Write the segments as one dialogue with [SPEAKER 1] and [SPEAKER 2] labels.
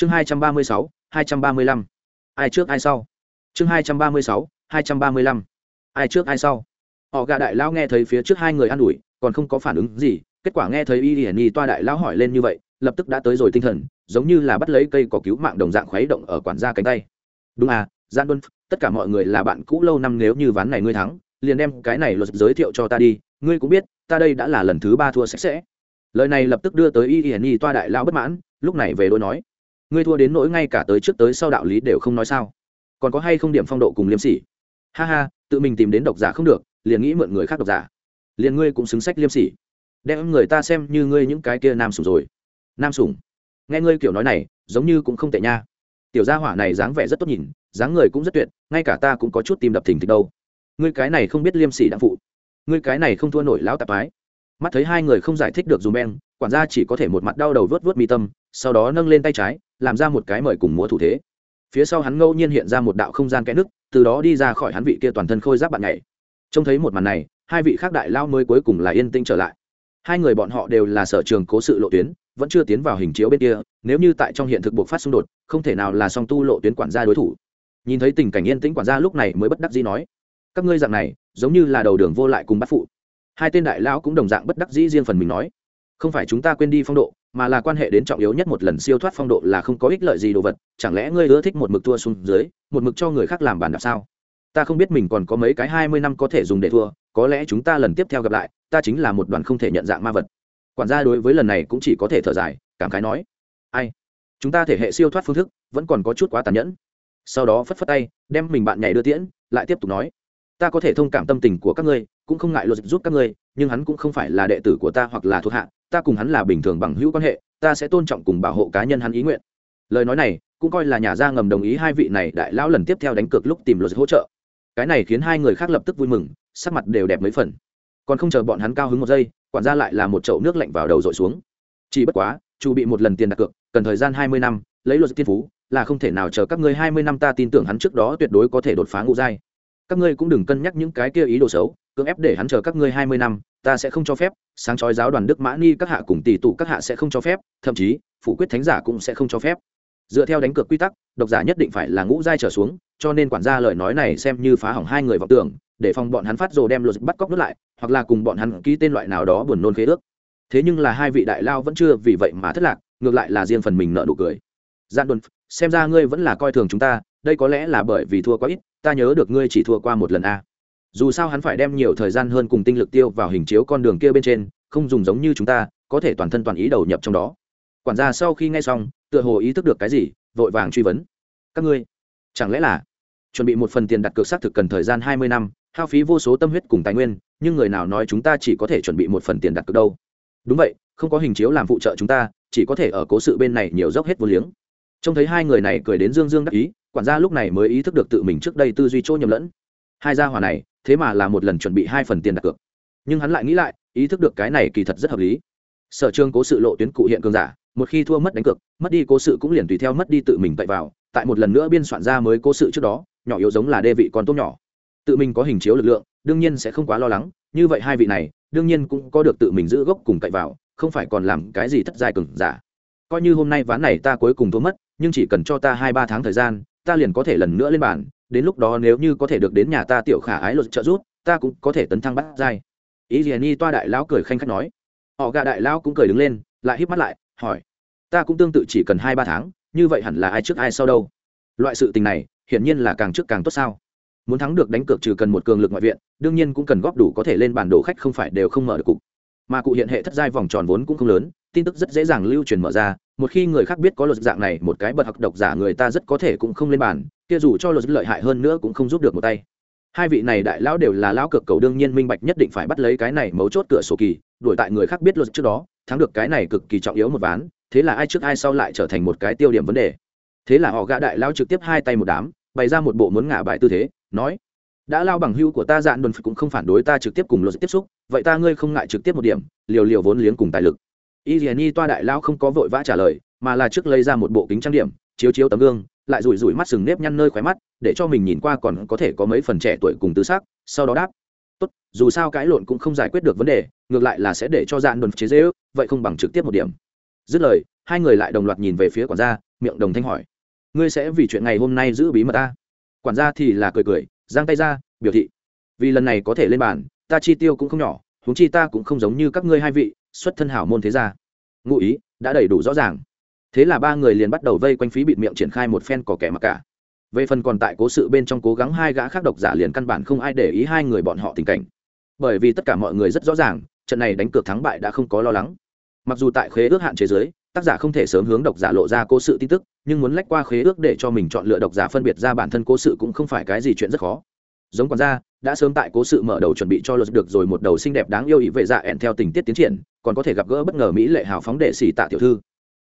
[SPEAKER 1] chương hai trăm ba mươi sáu, hai trăm ba mươi lăm. Ai trước ai sau? Chương hai trăm ba mươi sáu, hai trăm ba mươi lăm. Ai trước ai sau? Họ gạ đại lão nghe thấy phía trước hai người an ủi, còn không có phản ứng gì. Kết quả nghe thấy y hiển nhi toa đại lão hỏi lên như vậy, lập tức đã tới rồi tinh thần, giống như là bắt lấy cây cỏ cứu mạng đồng dạng khuấy động ở quản gia cánh tay. Đúng à gian luân tất cả mọi người là bạn cũ lâu năm nếu như ván này ngươi thắng, liền đem cái này luật giới thiệu cho ta đi. Ngươi cũng biết, ta đây đã là lần thứ ba thua sạch sẽ. Lời này lập tức đưa tới y hiển nhi toa đại lão bất mãn, lúc này về đôi nói ngươi thua đến nỗi ngay cả tới trước tới sau đạo lý đều không nói sao? Còn có hay không điểm phong độ cùng liêm sỉ? Ha ha, tự mình tìm đến độc giả không được, liền nghĩ mượn người khác độc giả. Liền ngươi cũng xứng sách liêm sỉ. Đem người ta xem như ngươi những cái kia nam sủng rồi. Nam sủng. Nghe ngươi kiểu nói này, giống như cũng không tệ nha. Tiểu gia hỏa này dáng vẻ rất tốt nhìn, dáng người cũng rất tuyệt, ngay cả ta cũng có chút tìm đập thình thịch đâu. Ngươi cái này không biết liêm sỉ đặng phụ. Ngươi cái này không thua nổi lão tạp ái mắt thấy hai người không giải thích được dùm beng, quản gia chỉ có thể một mặt đau đầu vớt vớt mi tâm sau đó nâng lên tay trái, làm ra một cái mời cùng múa thủ thế. Phía sau hắn ngẫu nhiên hiện ra một đạo không gian kẽ nứt từ đó đi ra khỏi hắn vị kia toàn thân khôi giáp bạn nhảy. Trông thấy một màn này, hai vị khác đại lao mới cuối cùng là yên tĩnh trở lại. Hai người bọn họ đều là sở trường cố sự lộ tuyến, vẫn chưa tiến vào hình chiếu bên kia, nếu như tại trong hiện thực buộc phát xung đột, không thể nào là song tu lộ tuyến quản gia đối thủ. Nhìn thấy tình cảnh yên tĩnh quản gia lúc này mới bất đắc dĩ nói, các ngươi dạng này, giống như là đầu đường vô lại cùng bắt phụ. Hai tên đại lão cũng đồng dạng bất đắc dĩ riêng phần mình nói, không phải chúng ta quên đi phong độ mà là quan hệ đến trọng yếu nhất một lần siêu thoát phong độ là không có ích lợi gì đồ vật, chẳng lẽ ngươi ưa thích một mực thua xuống dưới, một mực cho người khác làm bàn đạp sao? Ta không biết mình còn có mấy cái hai mươi năm có thể dùng để thua, có lẽ chúng ta lần tiếp theo gặp lại, ta chính là một đoàn không thể nhận dạng ma vật. Quản gia đối với lần này cũng chỉ có thể thở dài, cảm khái nói. Ai? Chúng ta thể hệ siêu thoát phương thức vẫn còn có chút quá tàn nhẫn. Sau đó phất phất tay, đem mình bạn nhảy đưa tiễn, lại tiếp tục nói ta có thể thông cảm tâm tình của các ngươi, cũng không ngại luật giúp các ngươi, nhưng hắn cũng không phải là đệ tử của ta hoặc là thuộc hạ, ta cùng hắn là bình thường bằng hữu quan hệ, ta sẽ tôn trọng cùng bảo hộ cá nhân hắn ý nguyện. Lời nói này, cũng coi là nhà gia ngầm đồng ý hai vị này đại lão lần tiếp theo đánh cược lúc tìm luật hỗ trợ. Cái này khiến hai người khác lập tức vui mừng, sắc mặt đều đẹp mấy phần. Còn không chờ bọn hắn cao hứng một giây, quản gia lại là một chậu nước lạnh vào đầu dội xuống. Chỉ bất quá, chu bị một lần tiền đặt cược, cần thời gian hai mươi năm, lấy luật tiên phú, là không thể nào chờ các ngươi hai mươi năm ta tin tưởng hắn trước đó tuyệt đối có thể đột phá ngũ giai các ngươi cũng đừng cân nhắc những cái kia ý đồ xấu, cưỡng ép để hắn chờ các ngươi hai mươi năm, ta sẽ không cho phép, sáng chói giáo đoàn đức mã ni các hạ cùng tỷ tụ các hạ sẽ không cho phép, thậm chí, phủ quyết thánh giả cũng sẽ không cho phép. Dựa theo đánh cược quy tắc, độc giả nhất định phải là ngũ giai trở xuống, cho nên quản gia lời nói này xem như phá hỏng hai người vọng tưởng, để phòng bọn hắn phát rồ đem luật bắt cóc nước lại, hoặc là cùng bọn hắn ký tên loại nào đó buồn nôn khế ước. Thế nhưng là hai vị đại lao vẫn chưa vì vậy mà thất lạc, ngược lại là riêng phần mình nợ nụ cười. Gian đồn, xem ra ngươi vẫn là coi thường chúng ta, đây có lẽ là bởi vì thua quá ít ta nhớ được ngươi chỉ thua qua một lần a. Dù sao hắn phải đem nhiều thời gian hơn cùng tinh lực tiêu vào hình chiếu con đường kia bên trên, không dùng giống như chúng ta, có thể toàn thân toàn ý đầu nhập trong đó. Quản gia sau khi nghe xong, tựa hồ ý thức được cái gì, vội vàng truy vấn. Các ngươi, chẳng lẽ là chuẩn bị một phần tiền đặt cược xác thực cần thời gian hai mươi năm, hao phí vô số tâm huyết cùng tài nguyên, nhưng người nào nói chúng ta chỉ có thể chuẩn bị một phần tiền đặt cược đâu? Đúng vậy, không có hình chiếu làm phụ trợ chúng ta, chỉ có thể ở cố sự bên này nhiều dốc hết vô liếng. Trông thấy hai người này cười đến dương dương đắc ý quản gia lúc này mới ý thức được tự mình trước đây tư duy chỗ nhầm lẫn. Hai gia hỏa này, thế mà là một lần chuẩn bị hai phần tiền đặt cược. Nhưng hắn lại nghĩ lại, ý thức được cái này kỳ thật rất hợp lý. Sở trường cố sự lộ tuyến cụ hiện cường giả, một khi thua mất đánh cược, mất đi cố sự cũng liền tùy theo mất đi tự mình cậy vào, tại một lần nữa biên soạn ra mới cố sự trước đó, nhỏ yếu giống là đê vị con tốt nhỏ. Tự mình có hình chiếu lực lượng, đương nhiên sẽ không quá lo lắng, như vậy hai vị này, đương nhiên cũng có được tự mình giữ gốc cùng cậy vào, không phải còn làm cái gì thất giai cường giả. Coi như hôm nay ván này ta cuối cùng thua mất, nhưng chỉ cần cho ta hai ba tháng thời gian ta liền có thể lần nữa lên bàn, đến lúc đó nếu như có thể được đến nhà ta tiểu khả ái luật trợ giúp, ta cũng có thể tấn thăng bắt dai. ý gì ni toa đại lão cười khanh khách nói. Họ gà đại lão cũng cười đứng lên, lại híp mắt lại, hỏi. Ta cũng tương tự chỉ cần hai ba tháng, như vậy hẳn là ai trước ai sau đâu? Loại sự tình này, hiển nhiên là càng trước càng tốt sao? Muốn thắng được đánh cược trừ cần một cường lực ngoại viện, đương nhiên cũng cần góp đủ có thể lên bản đồ khách không phải đều không mở được cục. Mà cụ hiện hệ thất giai vòng tròn vốn cũng không lớn, tin tức rất dễ dàng lưu truyền mở ra một khi người khác biết có luật dạng này, một cái bật học độc giả người ta rất có thể cũng không lên bàn, kia dù cho luật lợi hại hơn nữa cũng không giúp được một tay. Hai vị này đại lão đều là lão cực cầu đương nhiên minh bạch nhất định phải bắt lấy cái này mấu chốt cửa sổ kỳ, đuổi tại người khác biết luật trước đó, thắng được cái này cực kỳ trọng yếu một ván, thế là ai trước ai sau lại trở thành một cái tiêu điểm vấn đề. Thế là họ gã đại lão trực tiếp hai tay một đám, bày ra một bộ muốn ngả bài tư thế, nói, đã lao bằng hưu của ta dạn đồn cũng không phản đối ta trực tiếp cùng luật tiếp xúc, vậy ta ngươi không ngại trực tiếp một điểm, liều liều vốn liếng cùng tài lực y dì ni toa đại lao không có vội vã trả lời, mà là trước lấy ra một bộ kính trang điểm, chiếu chiếu tấm gương, lại rủi rủi mắt sừng nếp nhăn nơi khóe mắt, để cho mình nhìn qua còn có thể có mấy phần trẻ tuổi cùng tứ sắc, sau đó đáp, tốt, dù sao cái lộn cũng không giải quyết được vấn đề, ngược lại là sẽ để cho dạn đồn chế dễ ước, vậy không bằng trực tiếp một điểm. Dứt lời, hai người lại đồng loạt nhìn về phía quản gia, miệng đồng thanh hỏi, ngươi sẽ vì chuyện ngày hôm nay giữ bí mật ta? Quản gia thì là cười cười, giang tay ra, biểu thị, vì lần này có thể lên bàn, ta chi tiêu cũng không nhỏ, huống chi ta cũng không giống như các ngươi hai vị xuất thân hảo môn thế gia. Ngụ ý, đã đầy đủ rõ ràng. Thế là ba người liền bắt đầu vây quanh phí bịt miệng triển khai một phen cỏ kẻ mặc cả. Về phần còn tại cố sự bên trong cố gắng hai gã khác độc giả liền căn bản không ai để ý hai người bọn họ tình cảnh. Bởi vì tất cả mọi người rất rõ ràng, trận này đánh cược thắng bại đã không có lo lắng. Mặc dù tại khế ước hạn chế giới, tác giả không thể sớm hướng độc giả lộ ra cố sự tin tức, nhưng muốn lách qua khế ước để cho mình chọn lựa độc giả phân biệt ra bản thân cố sự cũng không phải cái gì chuyện rất khó. Giống còn ra đã sớm tại cố sự mở đầu chuẩn bị cho luật được rồi một đầu xinh đẹp đáng yêu ý vệ dạ ẹn theo tình tiết tiến triển, còn có thể gặp gỡ bất ngờ mỹ lệ hào phóng đệ xỉ tạ tiểu thư.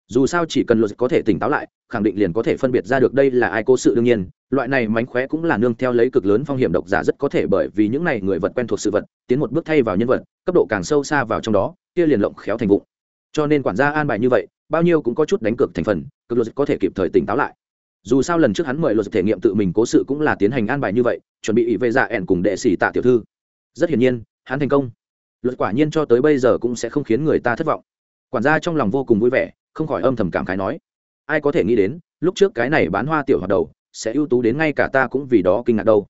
[SPEAKER 1] Dù sao chỉ cần luật có thể tỉnh táo lại, khẳng định liền có thể phân biệt ra được đây là ai cố sự đương nhiên, loại này mánh khóe cũng là nương theo lấy cực lớn phong hiểm độc giả rất có thể bởi vì những này người vật quen thuộc sự vật, tiến một bước thay vào nhân vật, cấp độ càng sâu xa vào trong đó, kia liền lộng khéo thành vụng. Cho nên quản gia an bài như vậy, bao nhiêu cũng có chút đánh cược thành phần, cực luật có thể kịp thời tỉnh táo lại. Dù sao lần trước hắn mời luật thể nghiệm tự mình cố sự cũng là tiến hành an bài như vậy chuẩn bị về dạ ẻn cùng đệ sĩ tạ tiểu thư. Rất hiển nhiên, hắn thành công. Luật quả nhiên cho tới bây giờ cũng sẽ không khiến người ta thất vọng. Quản gia trong lòng vô cùng vui vẻ, không khỏi âm thầm cảm khái nói, ai có thể nghĩ đến, lúc trước cái này bán hoa tiểu hoạt đầu, sẽ ưu tú đến ngay cả ta cũng vì đó kinh ngạc đâu.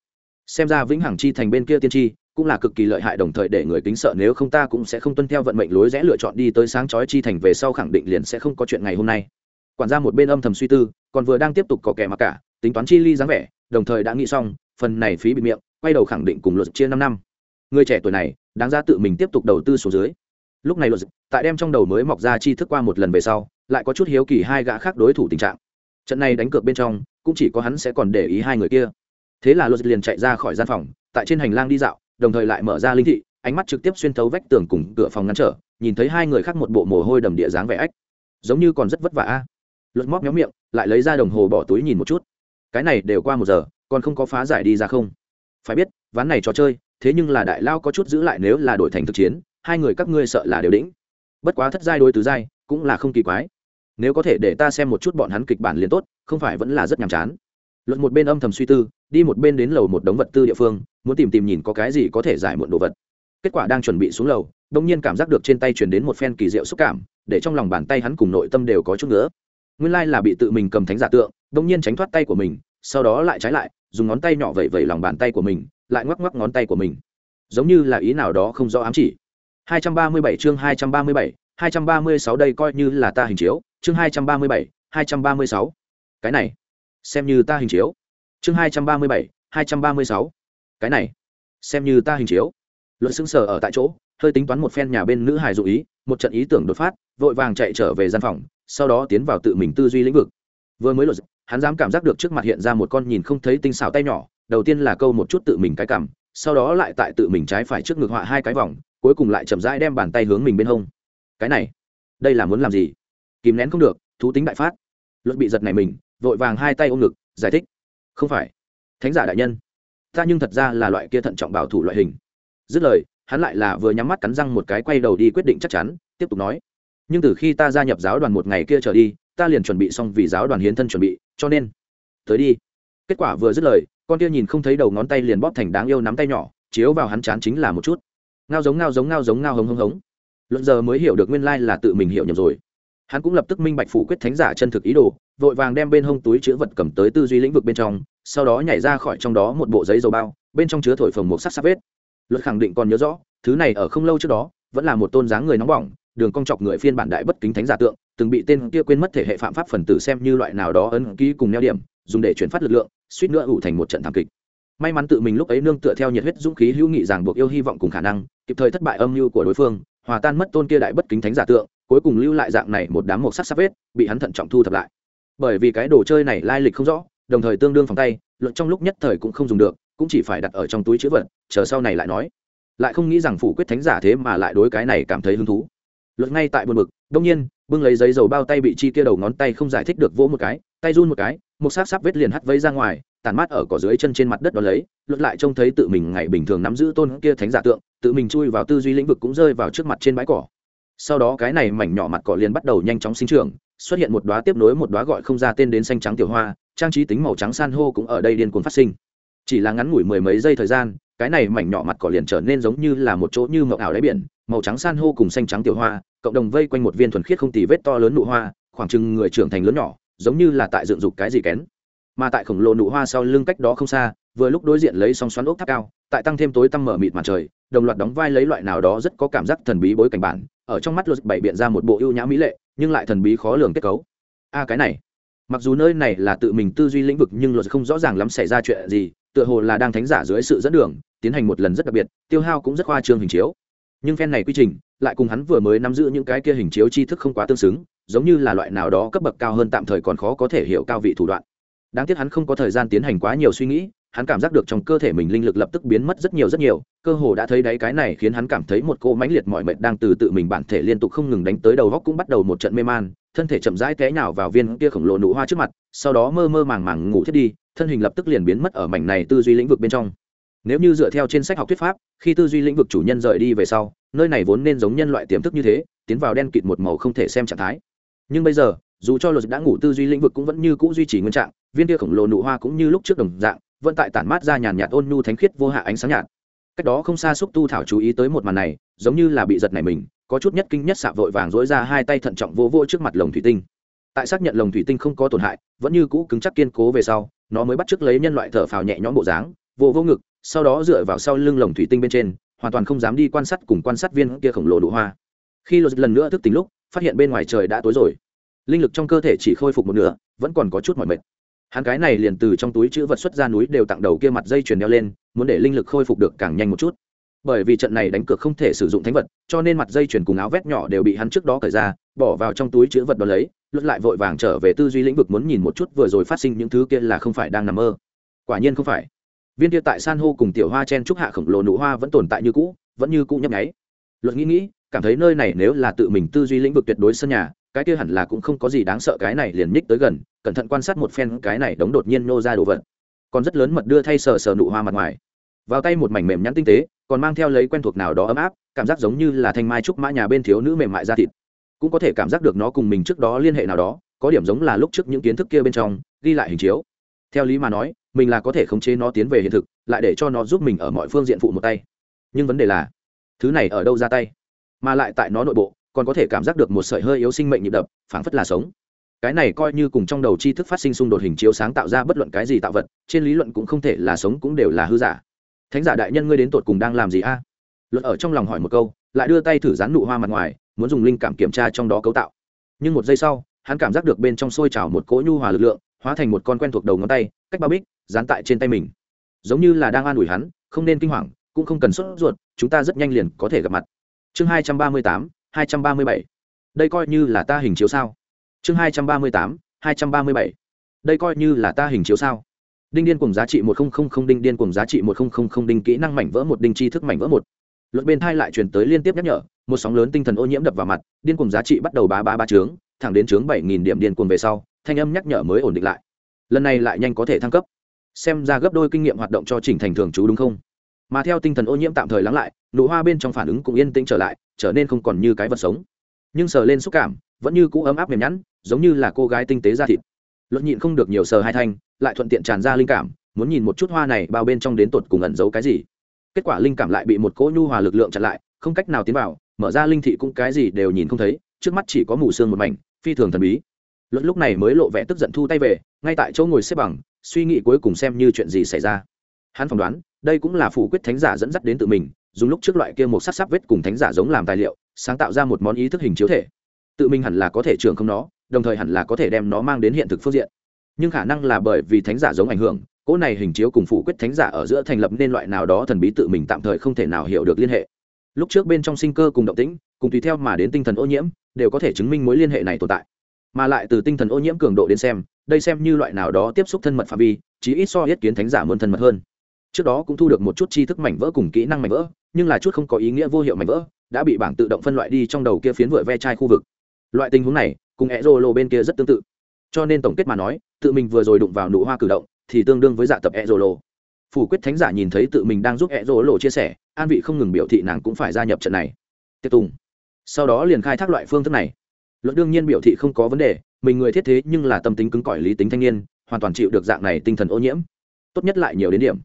[SPEAKER 1] Xem ra vĩnh hằng chi thành bên kia tiên tri, cũng là cực kỳ lợi hại đồng thời để người kính sợ nếu không ta cũng sẽ không tuân theo vận mệnh lối rẽ lựa chọn đi tới sáng chói chi thành về sau khẳng định liền sẽ không có chuyện ngày hôm nay. Quản gia một bên âm thầm suy tư, còn vừa đang tiếp tục có kẻ mặc cả, tính toán chi ly dáng vẻ, đồng thời đã nghĩ xong phần này phí bị miệng, quay đầu khẳng định cùng luật chia năm năm. Người trẻ tuổi này, đáng ra tự mình tiếp tục đầu tư số dưới. Lúc này luật tại đem trong đầu mới mọc ra chi thức qua một lần về sau, lại có chút hiếu kỳ hai gã khác đối thủ tình trạng. Trận này đánh cược bên trong, cũng chỉ có hắn sẽ còn để ý hai người kia. Thế là luật liền chạy ra khỏi gian phòng, tại trên hành lang đi dạo, đồng thời lại mở ra linh thị, ánh mắt trực tiếp xuyên thấu vách tường cùng cửa phòng ngăn trở, nhìn thấy hai người khác một bộ mồ hôi đầm địa dáng vẻ ách. Giống như còn rất vất vả a. Luật móc méo miệng, lại lấy ra đồng hồ bỏ túi nhìn một chút. Cái này đều qua một giờ còn không có phá giải đi ra không? Phải biết, ván này trò chơi, thế nhưng là đại lao có chút giữ lại nếu là đổi thành thực chiến, hai người các ngươi sợ là đều đĩnh. Bất quá thất giai đối tứ giai, cũng là không kỳ quái. Nếu có thể để ta xem một chút bọn hắn kịch bản liền tốt, không phải vẫn là rất nhàm chán. Luật một bên âm thầm suy tư, đi một bên đến lầu một đống vật tư địa phương, muốn tìm tìm nhìn có cái gì có thể giải muộn đồ vật. Kết quả đang chuẩn bị xuống lầu, đông nhiên cảm giác được trên tay chuyển đến một phen kỳ diệu xúc cảm, để trong lòng bàn tay hắn cùng nội tâm đều có chút nữa nguyên lai là bị tự mình cầm thánh giả tượng, đông nhiên tránh thoát tay của mình sau đó lại trái lại dùng ngón tay nhỏ vẩy vẩy lòng bàn tay của mình lại ngoắc ngoắc ngón tay của mình. Giống như là ý nào đó không rõ ám chỉ. 237 chương 237, 236 đây coi như là ta hình chiếu chương 237, 236. cái này xem như ta hình chiếu. Chương 237, 236. cái này xem như ta hình chiếu. Luận xứng sở ở tại chỗ hơi tính toán một phen nhà bên nữ hài dụ ý một trận ý tưởng đột phát vội vàng chạy trở về gian phòng sau đó tiến vào tự mình tư duy lĩnh vực. Vừa mới luật hắn dám cảm giác được trước mặt hiện ra một con nhìn không thấy tinh xảo tay nhỏ, đầu tiên là câu một chút tự mình cái cảm sau đó lại tại tự mình trái phải trước ngực họa hai cái vòng, cuối cùng lại chậm rãi đem bàn tay hướng mình bên hông. Cái này, đây là muốn làm gì? Kìm nén không được, thú tính đại phát. Luật bị giật này mình, vội vàng hai tay ôm ngực, giải thích. Không phải. Thánh giả đại nhân, ta nhưng thật ra là loại kia thận trọng bảo thủ loại hình. Dứt lời, hắn lại là vừa nhắm mắt cắn răng một cái quay đầu đi quyết định chắc chắn, tiếp tục nói. Nhưng từ khi ta gia nhập giáo đoàn một ngày kia trở đi, ta liền chuẩn bị xong vì giáo đoàn hiến thân chuẩn bị cho nên, tới đi. Kết quả vừa dứt lời, con kia nhìn không thấy đầu ngón tay liền bóp thành đáng yêu nắm tay nhỏ, chiếu vào hắn chán chính là một chút. Ngao giống ngao giống ngao giống ngao hống hống hống. Luận giờ mới hiểu được nguyên lai là tự mình hiểu nhầm rồi. Hắn cũng lập tức minh bạch phủ quyết thánh giả chân thực ý đồ, vội vàng đem bên hông túi chứa vật cầm tới tư duy lĩnh vực bên trong, sau đó nhảy ra khỏi trong đó một bộ giấy dầu bao, bên trong chứa thổi phồng một sắc sắc vết. Luật khẳng định còn nhớ rõ, thứ này ở không lâu trước đó, vẫn là một tôn dáng người nóng bỏng đường cong chọc người phiên bản đại bất kính thánh giả tượng, từng bị tên kia quên mất thể hệ phạm pháp phần tử xem như loại nào đó ấn ký cùng neo điểm, dùng để chuyển phát lực lượng, suýt nữa ủ thành một trận thảm kịch. May mắn tự mình lúc ấy nương tựa theo nhiệt huyết dũng khí hữu nghị ràng buộc yêu hy vọng cùng khả năng, kịp thời thất bại âm mưu của đối phương, hòa tan mất tôn kia đại bất kính thánh giả tượng, cuối cùng lưu lại dạng này một đám mộc sắc sắc vết, bị hắn thận trọng thu thập lại. Bởi vì cái đồ chơi này lai lịch không rõ, đồng thời tương đương phòng tay, luận trong lúc nhất thời cũng không dùng được, cũng chỉ phải đặt ở trong túi chữ vật, chờ sau này lại nói. Lại không nghĩ rằng phủ quyết thánh giả thế mà lại đối cái này cảm thấy hứng thú luật ngay tại buồn bực, đông nhiên, bưng lấy giấy dầu bao tay bị chi kia đầu ngón tay không giải thích được vỗ một cái, tay run một cái, một xác sáp vết liền hắt vấy ra ngoài tàn mát ở cỏ dưới chân trên mặt đất đó lấy luật lại trông thấy tự mình ngày bình thường nắm giữ tôn kia thánh giả tượng, tự mình chui vào tư duy lĩnh vực cũng rơi vào trước mặt trên bãi cỏ. Sau đó cái này mảnh nhỏ mặt cỏ liền bắt đầu nhanh chóng sinh trưởng, xuất hiện một đóa tiếp nối một đóa gọi không ra tên đến xanh trắng tiểu hoa, trang trí tính màu trắng san hô cũng ở đây điên cuồng phát sinh. Chỉ là ngắn ngủi mười mấy giây thời gian, cái này mảnh nhỏ mặt cỏ liền trở nên giống như là một chỗ như mộng ảo đáy biển màu trắng san hô cùng xanh trắng tiểu hoa, cộng đồng vây quanh một viên thuần khiết không tì vết to lớn nụ hoa, khoảng chừng người trưởng thành lớn nhỏ, giống như là tại dựng dục cái gì kén. Mà tại khổng lồ nụ hoa sau lưng cách đó không xa, vừa lúc đối diện lấy song xoắn ốc tháp cao, tại tăng thêm tối tăm mở mịt mặt trời, đồng loạt đóng vai lấy loại nào đó rất có cảm giác thần bí bối cảnh bản, ở trong mắt luật bảy biện ra một bộ ưu nhã mỹ lệ, nhưng lại thần bí khó lường kết cấu. A, cái này. Mặc dù nơi này là tự mình tư duy lĩnh vực nhưng luật không rõ ràng lắm xảy ra chuyện gì, tựa hồ là đang thánh giả dưới sự dẫn đường, tiến hành một lần rất đặc biệt, tiêu hao cũng rất khoa trương hình chiếu nhưng phen này quy trình lại cùng hắn vừa mới nắm giữ những cái kia hình chiếu tri thức không quá tương xứng, giống như là loại nào đó cấp bậc cao hơn tạm thời còn khó có thể hiểu cao vị thủ đoạn. Đáng tiếc hắn không có thời gian tiến hành quá nhiều suy nghĩ, hắn cảm giác được trong cơ thể mình linh lực lập tức biến mất rất nhiều rất nhiều, cơ hồ đã thấy đáy cái này khiến hắn cảm thấy một cô mãnh liệt mọi mệt đang từ tự mình bản thể liên tục không ngừng đánh tới đầu góc cũng bắt đầu một trận mê man, thân thể chậm rãi té nhào vào viên kia khổng lồ nụ hoa trước mặt, sau đó mơ mơ màng màng ngủ thiết đi, thân hình lập tức liền biến mất ở mảnh này tư duy lĩnh vực bên trong nếu như dựa theo trên sách học thuyết pháp, khi tư duy lĩnh vực chủ nhân rời đi về sau, nơi này vốn nên giống nhân loại tiềm thức như thế, tiến vào đen kịt một màu không thể xem trạng thái. Nhưng bây giờ, dù cho luật đã ngủ tư duy lĩnh vực cũng vẫn như cũ duy trì nguyên trạng, viên kia khổng lồ nụ hoa cũng như lúc trước đồng dạng, vẫn tại tản mát ra nhàn nhạt ôn nhu thánh khiết vô hạ ánh sáng nhạt. Cách đó không xa xúc tu thảo chú ý tới một màn này, giống như là bị giật này mình, có chút nhất kinh nhất xạ vội vàng dối ra hai tay thận trọng vô vô trước mặt lồng thủy tinh. Tại xác nhận lồng thủy tinh không có tổn hại, vẫn như cũ cứng chắc kiên cố về sau, nó mới bắt chước lấy nhân loại thở phào nhẹ nhõm bộ dáng, vô vô ngực sau đó dựa vào sau lưng lồng thủy tinh bên trên, hoàn toàn không dám đi quan sát cùng quan sát viên kia khổng lồ đủ hoa. Khi lột lần nữa thức tính lúc, phát hiện bên ngoài trời đã tối rồi. Linh lực trong cơ thể chỉ khôi phục một nửa, vẫn còn có chút mỏi mệt. Hắn cái này liền từ trong túi chữ vật xuất ra núi đều tặng đầu kia mặt dây chuyền đeo lên, muốn để linh lực khôi phục được càng nhanh một chút. Bởi vì trận này đánh cược không thể sử dụng thánh vật, cho nên mặt dây chuyền cùng áo vét nhỏ đều bị hắn trước đó cởi ra, bỏ vào trong túi chữ vật đó lấy luật lại vội vàng trở về tư duy lĩnh vực muốn nhìn một chút vừa rồi phát sinh những thứ kia là không phải đang nằm mơ. Quả nhiên không phải viên kia tại san hô cùng tiểu hoa chen trúc hạ khổng lồ nụ hoa vẫn tồn tại như cũ, vẫn như cũ nhấp nháy. Luật nghĩ nghĩ, cảm thấy nơi này nếu là tự mình tư duy lĩnh vực tuyệt đối sân nhà, cái kia hẳn là cũng không có gì đáng sợ, cái này liền nhích tới gần, cẩn thận quan sát một phen, cái này đống đột nhiên nô ra đồ vật. Còn rất lớn mật đưa thay sờ sờ nụ hoa mặt ngoài. Vào tay một mảnh mềm nhắn tinh tế, còn mang theo lấy quen thuộc nào đó ấm áp, cảm giác giống như là thanh mai trúc mã nhà bên thiếu nữ mềm mại da thịt. Cũng có thể cảm giác được nó cùng mình trước đó liên hệ nào đó, có điểm giống là lúc trước những kiến thức kia bên trong, ghi lại hình chiếu theo lý mà nói, mình là có thể khống chế nó tiến về hiện thực, lại để cho nó giúp mình ở mọi phương diện phụ một tay. Nhưng vấn đề là, thứ này ở đâu ra tay? Mà lại tại nó nội bộ, còn có thể cảm giác được một sợi hơi yếu sinh mệnh nhịp đập, phảng phất là sống. Cái này coi như cùng trong đầu tri thức phát sinh xung đột hình chiếu sáng tạo ra bất luận cái gì tạo vật, trên lý luận cũng không thể là sống cũng đều là hư giả. Thánh giả đại nhân ngươi đến tột cùng đang làm gì a? Luật ở trong lòng hỏi một câu, lại đưa tay thử dán nụ hoa mặt ngoài, muốn dùng linh cảm kiểm tra trong đó cấu tạo. Nhưng một giây sau, hắn cảm giác được bên trong sôi trào một cỗ nhu hòa lực lượng hóa thành một con quen thuộc đầu ngón tay, cách bao bích, dán tại trên tay mình. Giống như là đang an ủi hắn, không nên kinh hoàng, cũng không cần sốt ruột, chúng ta rất nhanh liền có thể gặp mặt. Chương hai trăm ba mươi tám, hai trăm ba mươi bảy. Đây coi như là ta hình chiếu sao? Chương hai trăm ba mươi tám, hai trăm ba mươi bảy. Đây coi như là ta hình chiếu sao? Đinh điên cùng giá trị một nghìn đinh điên cùng giá trị một nghìn đinh kỹ năng mảnh vỡ một, đinh chi thức mảnh vỡ một. Luật bên thai lại chuyển tới liên tiếp nhắc nhở, một sóng lớn tinh thần ô nhiễm đập vào mặt, điên cùng giá trị bắt đầu bá bá ba trướng, thẳng đến trướng bảy nghìn điểm điên cuồng về sau thanh âm nhắc nhở mới ổn định lại. Lần này lại nhanh có thể thăng cấp. Xem ra gấp đôi kinh nghiệm hoạt động cho chỉnh thành thường trú đúng không? Mà theo tinh thần ô nhiễm tạm thời lắng lại, nụ hoa bên trong phản ứng cũng yên tĩnh trở lại, trở nên không còn như cái vật sống. Nhưng sờ lên xúc cảm, vẫn như cũ ấm áp mềm nhẵn, giống như là cô gái tinh tế da thịt. Luận nhịn không được nhiều sờ hai thanh, lại thuận tiện tràn ra linh cảm, muốn nhìn một chút hoa này bao bên trong đến tột cùng ẩn giấu cái gì. Kết quả linh cảm lại bị một cỗ nhu hòa lực lượng chặn lại, không cách nào tiến vào, mở ra linh thị cũng cái gì đều nhìn không thấy, trước mắt chỉ có mù sương một mảnh, phi thường thần bí luận lúc này mới lộ vẻ tức giận thu tay về, ngay tại chỗ ngồi xếp bằng, suy nghĩ cuối cùng xem như chuyện gì xảy ra. Hắn phỏng đoán, đây cũng là phủ quyết thánh giả dẫn dắt đến tự mình, dùng lúc trước loại kia một sắc sắp vết cùng thánh giả giống làm tài liệu, sáng tạo ra một món ý thức hình chiếu thể. Tự mình hẳn là có thể trường không nó, đồng thời hẳn là có thể đem nó mang đến hiện thực phương diện. Nhưng khả năng là bởi vì thánh giả giống ảnh hưởng, cỗ này hình chiếu cùng phủ quyết thánh giả ở giữa thành lập nên loại nào đó thần bí tự mình tạm thời không thể nào hiểu được liên hệ. Lúc trước bên trong sinh cơ cùng động tĩnh, cùng tùy theo mà đến tinh thần ô nhiễm, đều có thể chứng minh mối liên hệ này tồn tại mà lại từ tinh thần ô nhiễm cường độ đến xem, đây xem như loại nào đó tiếp xúc thân mật phạm vi, chí ít so yết kiến thánh giả muốn thân mật hơn. Trước đó cũng thu được một chút tri thức mảnh vỡ cùng kỹ năng mảnh vỡ, nhưng là chút không có ý nghĩa vô hiệu mảnh vỡ, đã bị bảng tự động phân loại đi trong đầu kia phiến vựa ve chai khu vực. Loại tình huống này, cùng e rô lô bên kia rất tương tự. Cho nên tổng kết mà nói, tự mình vừa rồi đụng vào nụ hoa cử động, thì tương đương với dạ tập e rô lô phủ quyết thánh giả nhìn thấy tự mình đang giúp e rô lô chia sẻ, an vị không ngừng biểu thị nàng cũng phải gia nhập trận này. Tiếp tùng sau đó liền khai thác loại phương thức này luận đương nhiên biểu thị không có vấn đề, mình người thiết thế nhưng là tâm tính cứng cỏi lý tính thanh niên, hoàn toàn chịu được dạng này tinh thần ô nhiễm. Tốt nhất lại nhiều đến điểm.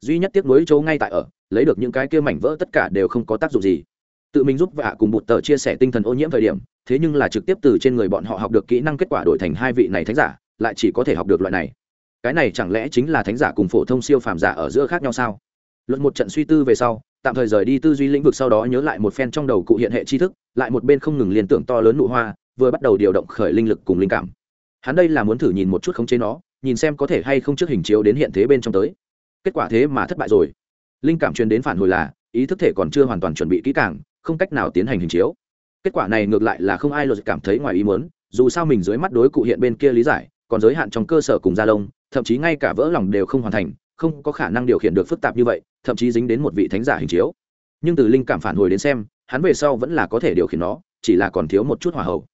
[SPEAKER 1] Duy nhất tiếc nuối chỗ ngay tại ở, lấy được những cái kia mảnh vỡ tất cả đều không có tác dụng gì. Tự mình giúp vạ cùng bụt tờ chia sẻ tinh thần ô nhiễm thời điểm, thế nhưng là trực tiếp từ trên người bọn họ học được kỹ năng kết quả đổi thành hai vị này thánh giả, lại chỉ có thể học được loại này. Cái này chẳng lẽ chính là thánh giả cùng phổ thông siêu phàm giả ở giữa khác nhau sao? Luận một trận suy tư về sau tạm thời rời đi tư duy lĩnh vực sau đó nhớ lại một phen trong đầu cụ hiện hệ tri thức, lại một bên không ngừng liên tưởng to lớn nụ hoa, vừa bắt đầu điều động khởi linh lực cùng linh cảm. Hắn đây là muốn thử nhìn một chút khống chế nó, nhìn xem có thể hay không trước hình chiếu đến hiện thế bên trong tới. Kết quả thế mà thất bại rồi. Linh cảm truyền đến phản hồi là, ý thức thể còn chưa hoàn toàn chuẩn bị kỹ càng, không cách nào tiến hành hình chiếu. Kết quả này ngược lại là không ai luật cảm thấy ngoài ý muốn, dù sao mình dưới mắt đối cụ hiện bên kia lý giải, còn giới hạn trong cơ sở cùng gia lông, thậm chí ngay cả vỡ lòng đều không hoàn thành không có khả năng điều khiển được phức tạp như vậy, thậm chí dính đến một vị thánh giả hình chiếu. Nhưng từ linh cảm phản hồi đến xem, hắn về sau vẫn là có thể điều khiển nó, chỉ là còn thiếu một chút hỏa hậu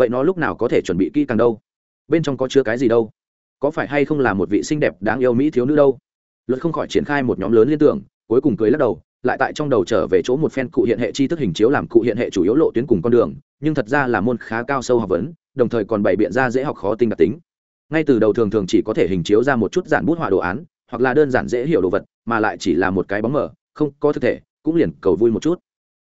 [SPEAKER 1] vậy nó lúc nào có thể chuẩn bị kỹ càng đâu? Bên trong có chứa cái gì đâu? Có phải hay không là một vị xinh đẹp đáng yêu mỹ thiếu nữ đâu? Luật không khỏi triển khai một nhóm lớn liên tưởng, cuối cùng cưới lắc đầu, lại tại trong đầu trở về chỗ một phen cụ hiện hệ chi thức hình chiếu làm cụ hiện hệ chủ yếu lộ tuyến cùng con đường, nhưng thật ra là môn khá cao sâu học vấn, đồng thời còn bày biện ra dễ học khó tinh đặc tính. Ngay từ đầu thường thường chỉ có thể hình chiếu ra một chút giản bút họa đồ án hoặc là đơn giản dễ hiểu đồ vật, mà lại chỉ là một cái bóng mở không có thực thể, cũng liền cầu vui một chút.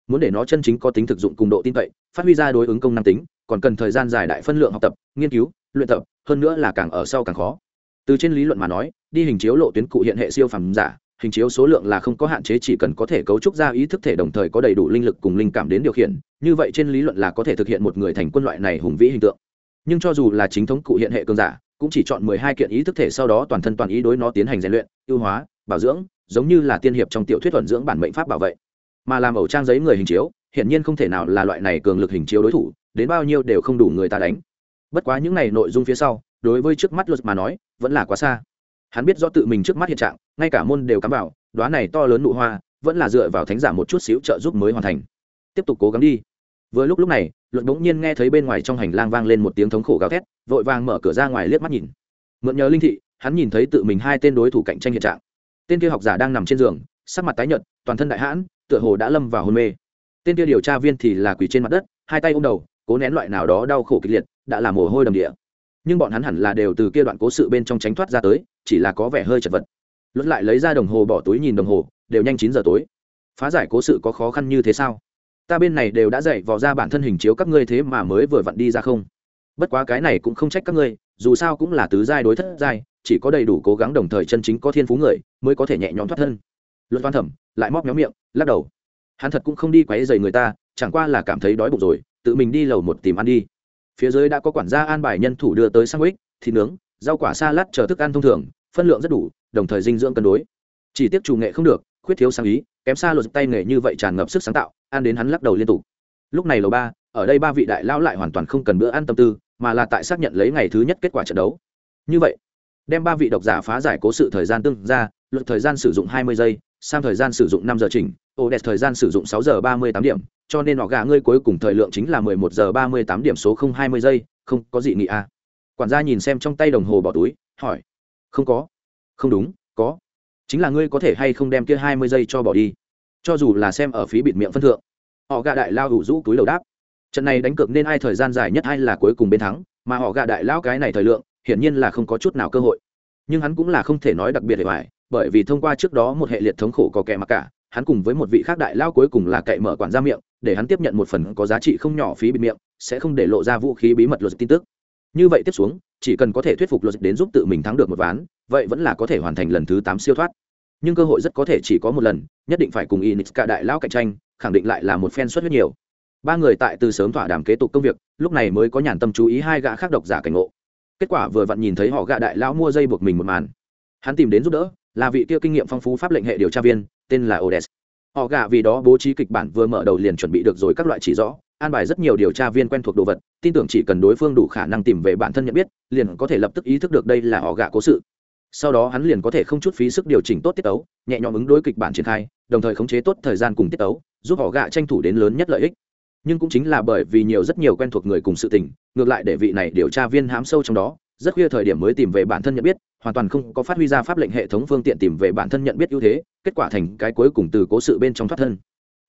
[SPEAKER 1] Muốn để nó chân chính có tính thực dụng cùng độ tin cậy, phát huy ra đối ứng công năng tính, còn cần thời gian dài đại phân lượng học tập, nghiên cứu, luyện tập, hơn nữa là càng ở sau càng khó. Từ trên lý luận mà nói, đi hình chiếu lộ tuyến cụ hiện hệ siêu phẩm giả, hình chiếu số lượng là không có hạn chế chỉ cần có thể cấu trúc ra ý thức thể đồng thời có đầy đủ linh lực cùng linh cảm đến điều khiển, như vậy trên lý luận là có thể thực hiện một người thành quân loại này hùng vĩ hình tượng. Nhưng cho dù là chính thống cụ hiện hệ cường giả cũng chỉ chọn mười hai kiện ý thức thể sau đó toàn thân toàn ý đối nó tiến hành rèn luyện, ưu hóa, bảo dưỡng, giống như là tiên hiệp trong tiểu thuyết thuận dưỡng bản mệnh pháp bảo vệ mà làm ẩu trang giấy người hình chiếu, hiển nhiên không thể nào là loại này cường lực hình chiếu đối thủ, đến bao nhiêu đều không đủ người ta đánh. Bất quá những này nội dung phía sau, đối với trước mắt luật mà nói, vẫn là quá xa. Hắn biết rõ tự mình trước mắt hiện trạng, ngay cả môn đều cắm vào đoá này to lớn nụ hoa, vẫn là dựa vào thánh giả một chút xíu trợ giúp mới hoàn thành. Tiếp tục cố gắng đi vừa lúc lúc này luật bỗng nhiên nghe thấy bên ngoài trong hành lang vang lên một tiếng thống khổ gào thét, vội vàng mở cửa ra ngoài liếc mắt nhìn. Mượn nhờ linh thị, hắn nhìn thấy tự mình hai tên đối thủ cạnh tranh hiện trạng. Tên kia học giả đang nằm trên giường, sắc mặt tái nhợt, toàn thân đại hãn, tựa hồ đã lâm vào hôn mê. Tên kia điều tra viên thì là quỳ trên mặt đất, hai tay ôm đầu, cố nén loại nào đó đau khổ kịch liệt, đã là mồ hôi đầm địa. Nhưng bọn hắn hẳn là đều từ kia đoạn cố sự bên trong tránh thoát ra tới, chỉ là có vẻ hơi chật vật. Luật lại lấy ra đồng hồ bỏ túi nhìn đồng hồ, đều nhanh chín giờ tối. Phá giải cố sự có khó khăn như thế sao? Ta bên này đều đã dạy vò ra bản thân hình chiếu các ngươi thế mà mới vừa vặn đi ra không? Bất quá cái này cũng không trách các ngươi, dù sao cũng là tứ giai đối thất giai, chỉ có đầy đủ cố gắng đồng thời chân chính có thiên phú người mới có thể nhẹ nhõm thoát thân. Luật văn thẩm lại móc nhóm miệng, lắc đầu. Hắn thật cũng không đi quấy dày người ta, chẳng qua là cảm thấy đói bụng rồi, tự mình đi lầu một tìm ăn đi. Phía dưới đã có quản gia an bài nhân thủ đưa tới sandwich, thịt nướng, rau quả xa lát chờ thức ăn thông thường, phân lượng rất đủ, đồng thời dinh dưỡng cân đối. Chỉ tiếc chủ nghệ không được, khuyết thiếu sáng ý, kém xa luật tay nghề như vậy tràn ngập sức sáng tạo ăn đến hắn lắc đầu liên tục. Lúc này lầu ba, ở đây ba vị đại lao lại hoàn toàn không cần bữa ăn tâm tư, mà là tại xác nhận lấy ngày thứ nhất kết quả trận đấu. Như vậy, đem ba vị độc giả phá giải cố sự thời gian tương ra, luật thời gian sử dụng hai mươi giây, sang thời gian sử dụng năm giờ chỉnh ô đẹp thời gian sử dụng sáu giờ ba mươi tám điểm, cho nên họ gà ngươi cuối cùng thời lượng chính là mười một giờ ba mươi tám điểm số không hai mươi giây, không có gì nghị à. quản gia nhìn xem trong tay đồng hồ bỏ túi, hỏi. Không có. Không đúng, có. Chính là ngươi có thể hay không đem kia hai mươi giây cho bỏ đi? Cho dù là xem ở phí bịt miệng phân thượng, họ gạ đại lao hủ rũ túi đầu đáp. Trận này đánh cược nên ai thời gian dài nhất hay là cuối cùng bên thắng, mà họ gạ đại lao cái này thời lượng, hiển nhiên là không có chút nào cơ hội. Nhưng hắn cũng là không thể nói đặc biệt để hoài, bởi vì thông qua trước đó một hệ liệt thống khổ có kẻ mặc cả, hắn cùng với một vị khác đại lao cuối cùng là cậy mở quản gia miệng, để hắn tiếp nhận một phần có giá trị không nhỏ phí bịt miệng, sẽ không để lộ ra vũ khí bí mật luật tin tức. Như vậy tiếp xuống, chỉ cần có thể thuyết phục luật đến giúp tự mình thắng được một ván, vậy vẫn là có thể hoàn thành lần thứ tám siêu thoát nhưng cơ hội rất có thể chỉ có một lần, nhất định phải cùng inix cả đại lão cạnh tranh, khẳng định lại là một phen xuất huyết nhiều. Ba người tại từ sớm thỏa đàm kế tục công việc, lúc này mới có nhàn tâm chú ý hai gã khác độc giả cảnh ngộ. Kết quả vừa vặn nhìn thấy họ gạ đại lão mua dây buộc mình một màn. Hắn tìm đến giúp đỡ, là vị kia kinh nghiệm phong phú pháp lệnh hệ điều tra viên, tên là odes. Họ gạ vì đó bố trí kịch bản vừa mở đầu liền chuẩn bị được rồi các loại chỉ rõ, an bài rất nhiều điều tra viên quen thuộc đồ vật, tin tưởng chỉ cần đối phương đủ khả năng tìm về bản thân nhận biết, liền có thể lập tức ý thức được đây là họ gạ cố sự sau đó hắn liền có thể không chút phí sức điều chỉnh tốt tiết tấu nhẹ nhõm ứng đối kịch bản triển khai, đồng thời khống chế tốt thời gian cùng tiết tấu giúp họ gạ tranh thủ đến lớn nhất lợi ích. Nhưng cũng chính là bởi vì nhiều rất nhiều quen thuộc người cùng sự tình, ngược lại để vị này điều tra viên hám sâu trong đó, rất khuya thời điểm mới tìm về bản thân nhận biết, hoàn toàn không có phát huy ra pháp lệnh hệ thống phương tiện tìm về bản thân nhận biết ưu thế, kết quả thành cái cuối cùng từ cố sự bên trong thoát thân.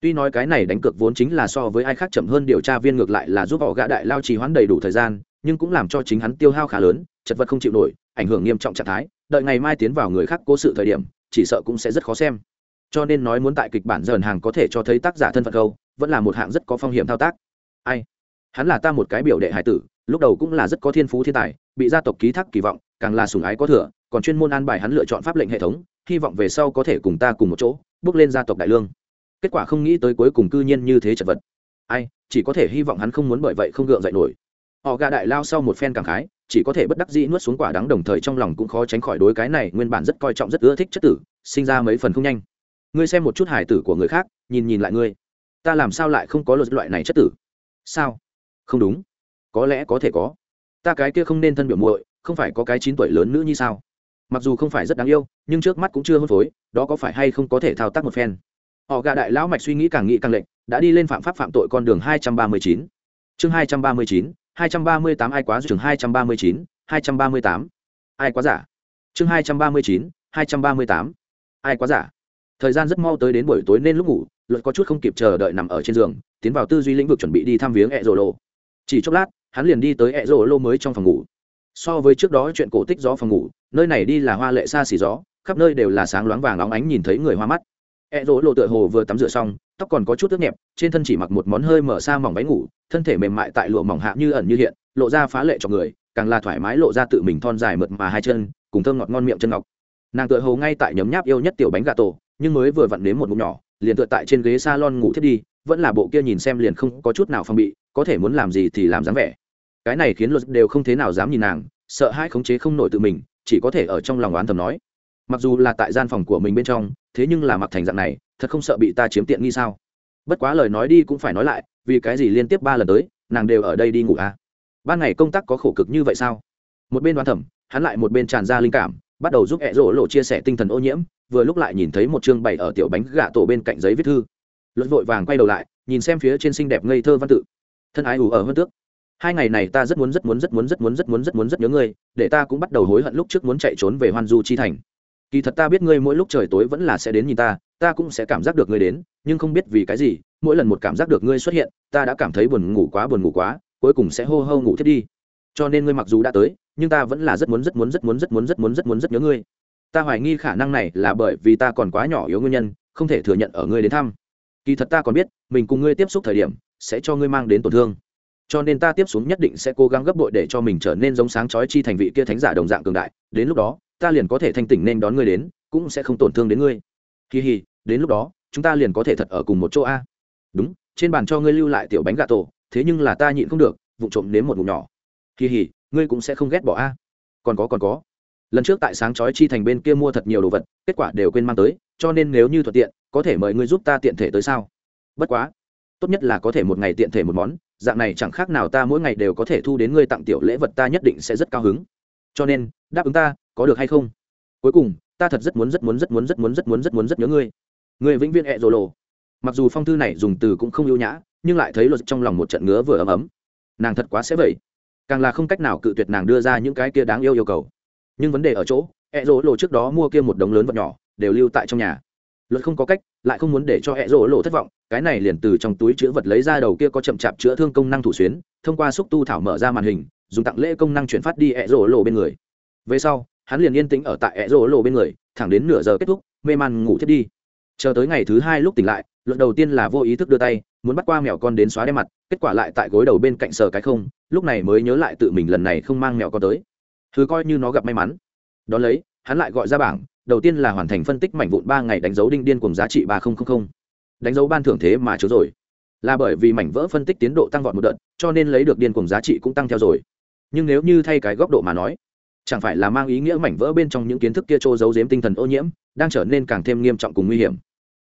[SPEAKER 1] Tuy nói cái này đánh cược vốn chính là so với ai khác chậm hơn điều tra viên ngược lại là giúp họ gã đại lao trì hoãn đầy đủ thời gian, nhưng cũng làm cho chính hắn tiêu hao khá lớn, chật vật không chịu nổi, ảnh hưởng nghiêm trọng trạng thái đợi ngày mai tiến vào người khác cố sự thời điểm, chỉ sợ cũng sẽ rất khó xem. Cho nên nói muốn tại kịch bản dần hàng có thể cho thấy tác giả thân phận câu, vẫn là một hạng rất có phong hiểm thao tác. Ai? Hắn là ta một cái biểu đệ hải tử, lúc đầu cũng là rất có thiên phú thiên tài, bị gia tộc ký thác kỳ vọng, càng là sủng ái có thừa, còn chuyên môn an bài hắn lựa chọn pháp lệnh hệ thống, hy vọng về sau có thể cùng ta cùng một chỗ, bước lên gia tộc đại lương. Kết quả không nghĩ tới cuối cùng cư nhiên như thế chật vật. Ai? Chỉ có thể hy vọng hắn không muốn bởi vậy không gượng dậy nổi. Họ gà đại lao sau một phen cảm khái chỉ có thể bất đắc dĩ nuốt xuống quả đắng đồng thời trong lòng cũng khó tránh khỏi đối cái này nguyên bản rất coi trọng rất ưa thích chất tử, sinh ra mấy phần không nhanh. Ngươi xem một chút hải tử của người khác, nhìn nhìn lại ngươi. Ta làm sao lại không có luật loại này chất tử? Sao? Không đúng. Có lẽ có thể có. Ta cái kia không nên thân biểu muội, không phải có cái chín tuổi lớn nữ như sao? Mặc dù không phải rất đáng yêu, nhưng trước mắt cũng chưa hôn phối, đó có phải hay không có thể thao tác một phen? Họ gà đại lão mạch suy nghĩ càng nghĩ càng lệnh đã đi lên phạm pháp phạm tội con đường hai trăm ba mươi chín. Chương hai trăm ba mươi chín hai trăm ba mươi tám ai quá chương hai trăm ba mươi chín, hai trăm ba mươi tám. Ai quá giả. Chương hai trăm ba mươi chín, hai trăm ba mươi tám. Ai quá giả. Thời gian rất mau tới đến buổi tối nên lúc ngủ, luật có chút không kịp chờ đợi nằm ở trên giường, tiến vào tư duy lĩnh vực chuẩn bị đi thăm viếng ẹ chỉ chốc lát, hắn liền đi tới ẹ lô mới trong phòng ngủ. So với trước đó chuyện cổ tích gió phòng ngủ, nơi này đi là hoa lệ xa xỉ gió, khắp nơi đều là sáng loáng vàng óng ánh nhìn thấy người hoa mắt. E rỗ lộ tựa hồ vừa tắm rửa xong, tóc còn có chút ướt nhẹp, trên thân chỉ mặc một món hơi mở xa mỏng váy ngủ, thân thể mềm mại tại lụa mỏng hạ như ẩn như hiện, lộ ra phá lệ cho người, càng là thoải mái lộ ra tự mình thon dài mượt mà hai chân, cùng thơm ngọt ngon miệng chân ngọc. Nàng tựa hồ ngay tại nhấm nháp yêu nhất tiểu bánh gà tổ, nhưng mới vừa vặn nếm một ngụm nhỏ, liền tựa tại trên ghế salon ngủ thiết đi, vẫn là bộ kia nhìn xem liền không có chút nào phong bị, có thể muốn làm gì thì làm dáng vẻ. Cái này khiến luật đều không thế nào dám nhìn nàng, sợ hãi khống chế không nổi tự mình, chỉ có thể ở trong lòng oán thầm nói. Mặc dù là tại gian phòng của mình bên trong thế nhưng là mặc thành dạng này, thật không sợ bị ta chiếm tiện nghi sao? Bất quá lời nói đi cũng phải nói lại, vì cái gì liên tiếp ba lần tới, nàng đều ở đây đi ngủ à? Ban ngày công tác có khổ cực như vậy sao? Một bên đoán thẩm, hắn lại một bên tràn ra linh cảm, bắt đầu giúp hẹ rỗ lộ chia sẻ tinh thần ô nhiễm, vừa lúc lại nhìn thấy một chương bày ở tiểu bánh gạ tổ bên cạnh giấy viết thư. Luật vội vàng quay đầu lại, nhìn xem phía trên xinh đẹp ngây thơ văn tự. Thân ái ủ ở hơn tước. Hai ngày này ta rất muốn rất muốn rất muốn rất muốn rất muốn rất muốn, rất nhớ ngươi, để ta cũng bắt đầu hối hận lúc trước muốn chạy trốn về hoan du chi thành kỳ thật ta biết ngươi mỗi lúc trời tối vẫn là sẽ đến nhìn ta ta cũng sẽ cảm giác được ngươi đến, nhưng không biết vì cái gì, mỗi lần một cảm giác được ngươi xuất hiện, ta đã cảm thấy buồn ngủ quá, buồn ngủ quá, cuối cùng sẽ hô hô ngủ thiết đi. Cho nên ngươi mặc dù đã tới, nhưng ta vẫn là rất muốn rất muốn rất muốn rất muốn rất muốn rất muốn, rất nhớ ngươi. Ta hoài nghi khả năng này là bởi vì ta còn quá nhỏ yếu nguyên nhân, không thể thừa nhận ở ngươi đến thăm. Kỳ thật ta còn biết, mình cùng ngươi tiếp xúc thời điểm, sẽ cho ngươi mang đến tổn thương. Cho nên ta tiếp xuống nhất định sẽ cố gắng gấp bội để cho mình trở nên giống sáng chói chi thành vị kia thánh giả đồng dạng cường đại, đến lúc đó ta liền có thể thanh tỉnh nên đón ngươi đến, cũng sẽ không tổn thương đến ngươi. Kỳ hì, đến lúc đó, chúng ta liền có thể thật ở cùng một chỗ a. Đúng, trên bàn cho ngươi lưu lại tiểu bánh gà tổ, thế nhưng là ta nhịn không được vụ trộm nếm một vụ nhỏ. Kỳ hì, ngươi cũng sẽ không ghét bỏ a. Còn có còn có. Lần trước tại sáng chói chi thành bên kia mua thật nhiều đồ vật, kết quả đều quên mang tới, cho nên nếu như thuận tiện, có thể mời ngươi giúp ta tiện thể tới sao? Bất quá, tốt nhất là có thể một ngày tiện thể một món, dạng này chẳng khác nào ta mỗi ngày đều có thể thu đến ngươi tặng tiểu lễ vật ta nhất định sẽ rất cao hứng. Cho nên, đáp ứng ta có được hay không? Cuối cùng, ta thật rất muốn rất muốn rất muốn rất muốn rất muốn rất muốn, rất nhớ ngươi. Người vĩnh viễn ẹ rồ lộ. Mặc dù phong thư này dùng từ cũng không ưu nhã, nhưng lại thấy luật trong lòng một trận ngứa vừa ấm ấm. Nàng thật quá sẽ vậy. Càng là không cách nào cự tuyệt nàng đưa ra những cái kia đáng yêu yêu cầu. Nhưng vấn đề ở chỗ, ẹ rỗ lộ trước đó mua kia một đống lớn vật nhỏ, đều lưu tại trong nhà. Luật không có cách, lại không muốn để cho ẹ rỗ lộ thất vọng, cái này liền từ trong túi chứa vật lấy ra đầu kia có chậm chạp chữa thương công năng thủ xuyến, thông qua xúc tu thảo mở ra màn hình, dùng tặng lễ công năng chuyển phát đi ẹ rỗ lộ bên người. Về sau hắn liền yên tĩnh ở tại ẹ rỗ lộ bên người, thẳng đến nửa giờ kết thúc, mê man ngủ thiết đi. Chờ tới ngày thứ hai lúc tỉnh lại luận đầu tiên là vô ý thức đưa tay, muốn bắt qua mèo con đến xóa đe mặt, kết quả lại tại gối đầu bên cạnh sờ cái không, lúc này mới nhớ lại tự mình lần này không mang mèo con tới. Thứ coi như nó gặp may mắn. Đón lấy, hắn lại gọi ra bảng, đầu tiên là hoàn thành phân tích mảnh vụn ba ngày đánh dấu đinh điên cùng giá trị ba nghìn đánh dấu ban thưởng thế mà chớ rồi. Là bởi vì mảnh vỡ phân tích tiến độ tăng vọt một đợt, cho nên lấy được điên cùng giá trị cũng tăng theo rồi. Nhưng nếu như thay cái góc độ mà nói chẳng phải là mang ý nghĩa mảnh vỡ bên trong những kiến thức kia trô giấu giếm tinh thần ô nhiễm, đang trở nên càng thêm nghiêm trọng cùng nguy hiểm.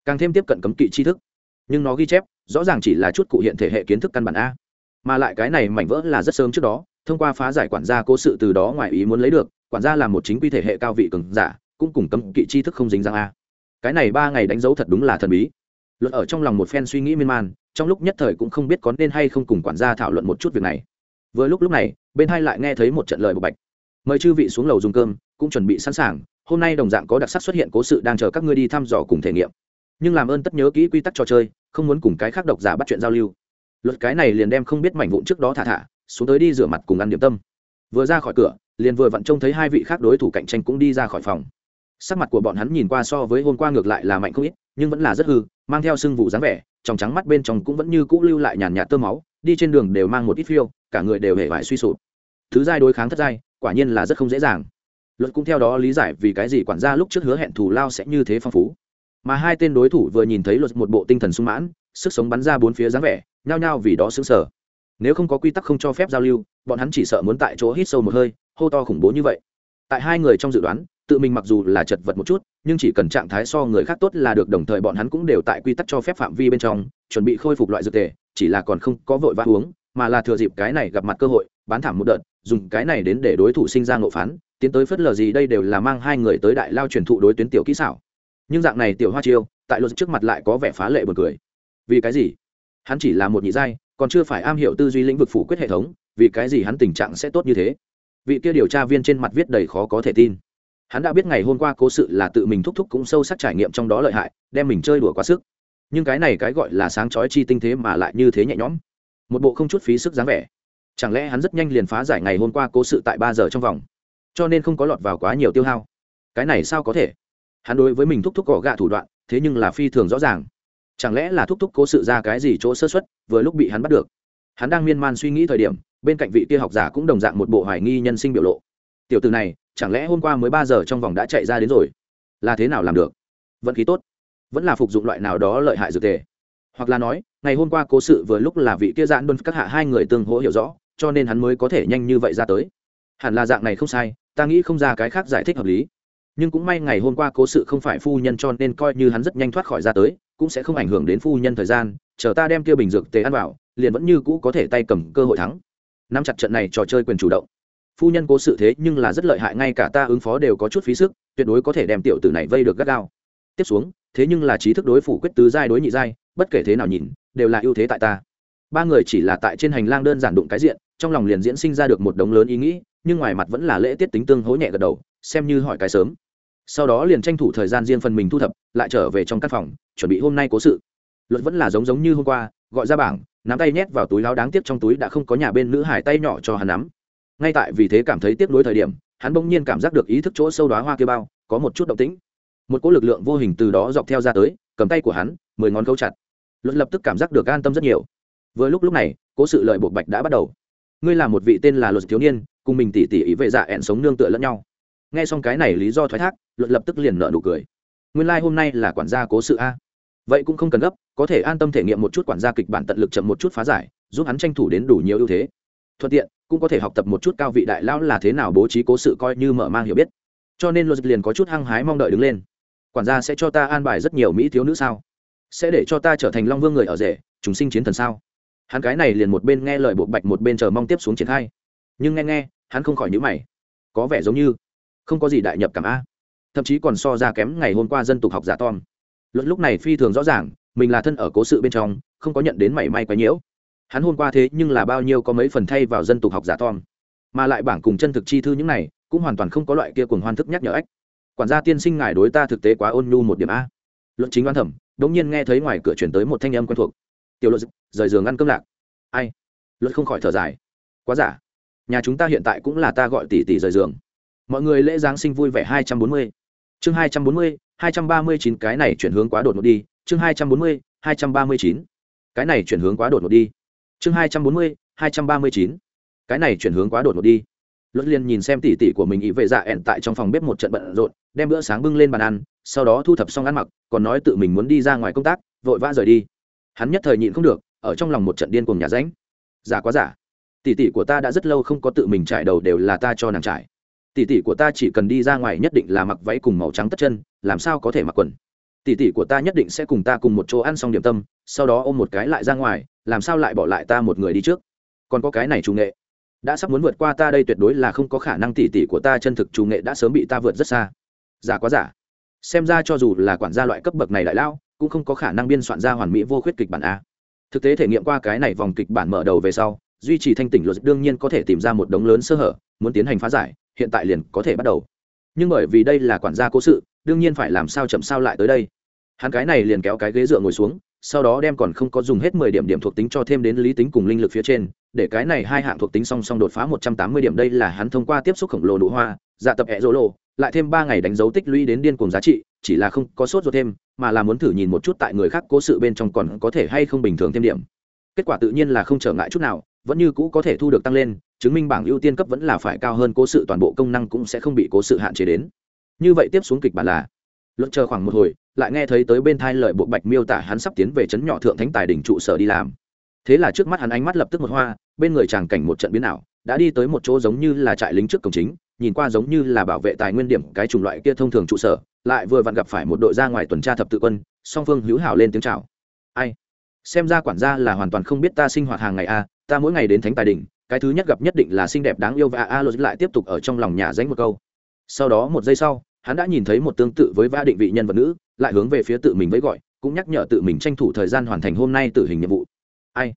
[SPEAKER 1] Càng thêm tiếp cận cấm kỵ tri thức. Nhưng nó ghi chép, rõ ràng chỉ là chút cụ hiện thể hệ kiến thức căn bản a. Mà lại cái này mảnh vỡ là rất sớm trước đó, thông qua phá giải quản gia cố sự từ đó ngoài ý muốn lấy được, quản gia là một chính quy thể hệ cao vị cường giả, cũng cùng cấm kỵ tri thức không dính dáng a. Cái này ba ngày đánh dấu thật đúng là thần bí. Luật ở trong lòng một phen suy nghĩ miên man, trong lúc nhất thời cũng không biết có nên hay không cùng quản gia thảo luận một chút việc này. Vừa lúc lúc này, bên hai lại nghe thấy một trận lời bộc bạch mời chư vị xuống lầu dùng cơm, cũng chuẩn bị sẵn sàng. Hôm nay đồng dạng có đặc sắc xuất hiện cố sự đang chờ các ngươi đi thăm dò cùng thể nghiệm. Nhưng làm ơn tất nhớ kỹ quy tắc trò chơi, không muốn cùng cái khác độc giả bắt chuyện giao lưu. Luật cái này liền đem không biết mảnh vụn trước đó thả thả, xuống tới đi rửa mặt cùng ăn điểm tâm. Vừa ra khỏi cửa, liền vừa vặn trông thấy hai vị khác đối thủ cạnh tranh cũng đi ra khỏi phòng. Sắc mặt của bọn hắn nhìn qua so với hôm qua ngược lại là mạnh không ít, nhưng vẫn là rất hư, mang theo sưng vụ dáng vẻ, trong trắng mắt bên trong cũng vẫn như cũ lưu lại nhàn nhạt tơ máu, đi trên đường đều mang một ít phiêu, cả người đều hề vải suy sụp. Thứ giai đối kháng thất giai quả nhiên là rất không dễ dàng. Luật cũng theo đó lý giải vì cái gì quản gia lúc trước hứa hẹn thù lao sẽ như thế phong phú. Mà hai tên đối thủ vừa nhìn thấy luật một bộ tinh thần sung mãn, sức sống bắn ra bốn phía dáng vẻ, nhao nhao vì đó xứng sở nếu không có quy tắc không cho phép giao lưu, bọn hắn chỉ sợ muốn tại chỗ hít sâu một hơi, hô to khủng bố như vậy. Tại hai người trong dự đoán, tự mình mặc dù là chật vật một chút, nhưng chỉ cần trạng thái so người khác tốt là được, đồng thời bọn hắn cũng đều tại quy tắc cho phép phạm vi bên trong, chuẩn bị khôi phục loại dược tề, chỉ là còn không có vội vã uống, mà là thừa dịp cái này gặp mặt cơ hội, bán thảm một đợt dùng cái này đến để đối thủ sinh ra ngộ phán, tiến tới phất lờ gì đây đều là mang hai người tới đại lao truyền thụ đối tuyến tiểu kỹ xảo. Nhưng dạng này tiểu hoa chiêu, tại luật trước mặt lại có vẻ phá lệ bật cười. Vì cái gì? Hắn chỉ là một nhị giai, còn chưa phải am hiểu tư duy lĩnh vực phủ quyết hệ thống, vì cái gì hắn tình trạng sẽ tốt như thế? Vị kia điều tra viên trên mặt viết đầy khó có thể tin. Hắn đã biết ngày hôm qua cố sự là tự mình thúc thúc cũng sâu sắc trải nghiệm trong đó lợi hại, đem mình chơi đùa quá sức. Nhưng cái này cái gọi là sáng chói chi tinh thế mà lại như thế nhẹ nhõm. Một bộ không chút phí sức dáng vẻ chẳng lẽ hắn rất nhanh liền phá giải ngày hôm qua cố sự tại ba giờ trong vòng? Cho nên không có lọt vào quá nhiều tiêu hao. Cái này sao có thể? Hắn đối với mình thúc thúc cỏ gạ thủ đoạn, thế nhưng là phi thường rõ ràng. Chẳng lẽ là thúc thúc cố sự ra cái gì chỗ sơ xuất vừa lúc bị hắn bắt được? Hắn đang miên man suy nghĩ thời điểm, bên cạnh vị kia học giả cũng đồng dạng một bộ hoài nghi nhân sinh biểu lộ. Tiểu từ này, chẳng lẽ hôm qua mới ba giờ trong vòng đã chạy ra đến rồi? Là thế nào làm được? Vận khí tốt. Vẫn là phục dụng loại nào đó lợi hại dược tề. Hoặc là nói, ngày hôm qua cố sự vừa lúc là vị kia giãn đôn các hạ hai người tương hỗ hiểu rõ cho nên hắn mới có thể nhanh như vậy ra tới. Hẳn là dạng này không sai, ta nghĩ không ra cái khác giải thích hợp lý. Nhưng cũng may ngày hôm qua cố sự không phải phu nhân cho nên coi như hắn rất nhanh thoát khỏi ra tới, cũng sẽ không ảnh hưởng đến phu nhân thời gian, chờ ta đem kia bình dược tế ăn vào, liền vẫn như cũ có thể tay cầm cơ hội thắng. Nắm chặt trận này trò chơi quyền chủ động. Phu nhân cố sự thế nhưng là rất lợi hại, ngay cả ta ứng phó đều có chút phí sức, tuyệt đối có thể đem tiểu tử này vây được gắt gao. Tiếp xuống, thế nhưng là trí thức đối phủ quyết tứ giai đối nhị giai, bất kể thế nào nhìn, đều là ưu thế tại ta ba người chỉ là tại trên hành lang đơn giản đụng cái diện, trong lòng liền diễn sinh ra được một đống lớn ý nghĩ, nhưng ngoài mặt vẫn là lễ tiết tính tương hố nhẹ gật đầu, xem như hỏi cái sớm. Sau đó liền tranh thủ thời gian riêng phần mình thu thập, lại trở về trong căn phòng, chuẩn bị hôm nay cố sự. Luật vẫn là giống giống như hôm qua, gọi ra bảng, nắm tay nhét vào túi láo đáng tiếc trong túi đã không có nhà bên nữ hải tay nhỏ cho hắn nắm. Ngay tại vì thế cảm thấy tiếc nuối thời điểm, hắn bỗng nhiên cảm giác được ý thức chỗ sâu đoá hoa kia bao, có một chút động tĩnh. Một cỗ lực lượng vô hình từ đó dọc theo ra tới, cầm tay của hắn, mười ngón câu chặt. Luật lập tức cảm giác được an tâm rất nhiều vừa lúc lúc này, cố sự lợi buộc bạch đã bắt đầu. Ngươi là một vị tên là luật thiếu niên, cùng mình tỉ tỉ ý vệ dạ ẹn sống nương tựa lẫn nhau. Nghe xong cái này lý do thoái thác, luật lập tức liền nợ nụ cười. Nguyên lai、like、hôm nay là quản gia cố sự a. Vậy cũng không cần gấp, có thể an tâm thể nghiệm một chút quản gia kịch bản tận lực chậm một chút phá giải, giúp hắn tranh thủ đến đủ nhiều ưu thế. Thuận tiện, cũng có thể học tập một chút cao vị đại lão là thế nào bố trí cố sự coi như mở mang hiểu biết. Cho nên luật liền có chút hăng hái mong đợi đứng lên. Quản gia sẽ cho ta an bài rất nhiều mỹ thiếu nữ sao? Sẽ để cho ta trở thành long vương người ở rể chúng sinh chiến thần sao? Hắn cái này liền một bên nghe lời bộ bạch, một bên chờ mong tiếp xuống triển khai. Nhưng nghe nghe, hắn không khỏi nhữ mày. Có vẻ giống như không có gì đại nhập cảm a. Thậm chí còn so ra kém ngày hôm qua dân tục học giả tom. Luận lúc này phi thường rõ ràng, mình là thân ở cố sự bên trong, không có nhận đến mảy may quá nhiễu. Hắn hôm qua thế nhưng là bao nhiêu có mấy phần thay vào dân tục học giả tom. Mà lại bảng cùng chân thực chi thư những này, cũng hoàn toàn không có loại kia cùng hoan thức nhắc nhở ách. Quản gia tiên sinh ngài đối ta thực tế quá ôn nhu một điểm a. Luận chính oan thẩm, đống nhiên nghe thấy ngoài cửa chuyển tới một thanh âm quen thuộc tiểu luật rời giường ăn cơm lạc. Ai? Luật không khỏi thở dài. Quá giả. Nhà chúng ta hiện tại cũng là ta gọi tỷ tỷ rời giường. Mọi người lễ giáng sinh vui vẻ hai trăm bốn mươi. Chương hai trăm bốn mươi, hai trăm ba mươi chín, cái này chuyển hướng quá đột ngột đi. Chương hai trăm bốn mươi, hai trăm ba mươi chín. Cái này chuyển hướng quá đột ngột đi. Chương hai trăm bốn mươi, hai trăm ba mươi chín. Cái này chuyển hướng quá đột ngột đi. Luật liền nhìn xem tỉ tỉ của mình ý vệ dạ ẹn tại trong phòng bếp một trận bận rộn, đem bữa sáng bưng lên bàn ăn, sau đó thu thập xong ăn mặc, còn nói tự mình muốn đi ra ngoài công tác, vội vã rời đi hắn nhất thời nhịn không được, ở trong lòng một trận điên cùng nhà ránh giả quá giả. Tỷ tỷ của ta đã rất lâu không có tự mình trải đầu đều là ta cho nàng trải. Tỷ tỷ của ta chỉ cần đi ra ngoài nhất định là mặc váy cùng màu trắng tất chân, làm sao có thể mặc quần. Tỷ tỷ của ta nhất định sẽ cùng ta cùng một chỗ ăn xong điểm tâm, sau đó ôm một cái lại ra ngoài, làm sao lại bỏ lại ta một người đi trước? Còn có cái này chủ nghệ. Đã sắp muốn vượt qua ta đây tuyệt đối là không có khả năng tỷ tỷ của ta chân thực chủ nghệ đã sớm bị ta vượt rất xa. Giả quá giả. Xem ra cho dù là quản gia loại cấp bậc này đại lao cũng không có khả năng biên soạn ra hoàn mỹ vô khuyết kịch bản a. Thực tế thể nghiệm qua cái này vòng kịch bản mở đầu về sau, duy trì thanh tỉnh luật đương nhiên có thể tìm ra một đống lớn sơ hở, muốn tiến hành phá giải, hiện tại liền có thể bắt đầu. Nhưng bởi vì đây là quản gia cố sự, đương nhiên phải làm sao chậm sao lại tới đây. Hắn cái này liền kéo cái ghế dựa ngồi xuống, sau đó đem còn không có dùng hết mười điểm điểm thuộc tính cho thêm đến lý tính cùng linh lực phía trên, để cái này hai hạng thuộc tính song song đột phá một trăm tám mươi điểm đây là hắn thông qua tiếp xúc khổng lồ nụ hoa dạ tập hẹ rỗ lộ, lại thêm ba ngày đánh dấu tích lũy đến điên cùng giá trị chỉ là không có sốt ruột thêm, mà là muốn thử nhìn một chút tại người khác cố sự bên trong còn có thể hay không bình thường thêm điểm. Kết quả tự nhiên là không trở ngại chút nào, vẫn như cũ có thể thu được tăng lên, chứng minh bảng ưu tiên cấp vẫn là phải cao hơn cố sự toàn bộ công năng cũng sẽ không bị cố sự hạn chế đến. Như vậy tiếp xuống kịch bản là, luận chờ khoảng một hồi, lại nghe thấy tới bên thai lợi bộ bạch miêu tả hắn sắp tiến về trấn nhỏ thượng thánh tài đỉnh trụ sở đi làm. Thế là trước mắt hắn ánh mắt lập tức một hoa, bên người chàng cảnh một trận biến ảo đã đi tới một chỗ giống như là trại lính trước cổng chính, nhìn qua giống như là bảo vệ tài nguyên điểm cái chủng loại kia thông thường trụ sở, lại vừa vặn gặp phải một đội ra ngoài tuần tra thập tự quân, song phương hữu hảo lên tiếng chào. Ai? Xem ra quản gia là hoàn toàn không biết ta sinh hoạt hàng ngày a, ta mỗi ngày đến thánh tài đỉnh, cái thứ nhất gặp nhất định là xinh đẹp đáng yêu và a lô lại tiếp tục ở trong lòng nhà dánh một câu. Sau đó một giây sau, hắn đã nhìn thấy một tương tự với va định vị nhân vật nữ, lại hướng về phía tự mình với gọi, cũng nhắc nhở tự mình tranh thủ thời gian hoàn thành hôm nay tử hình nhiệm vụ. Ai?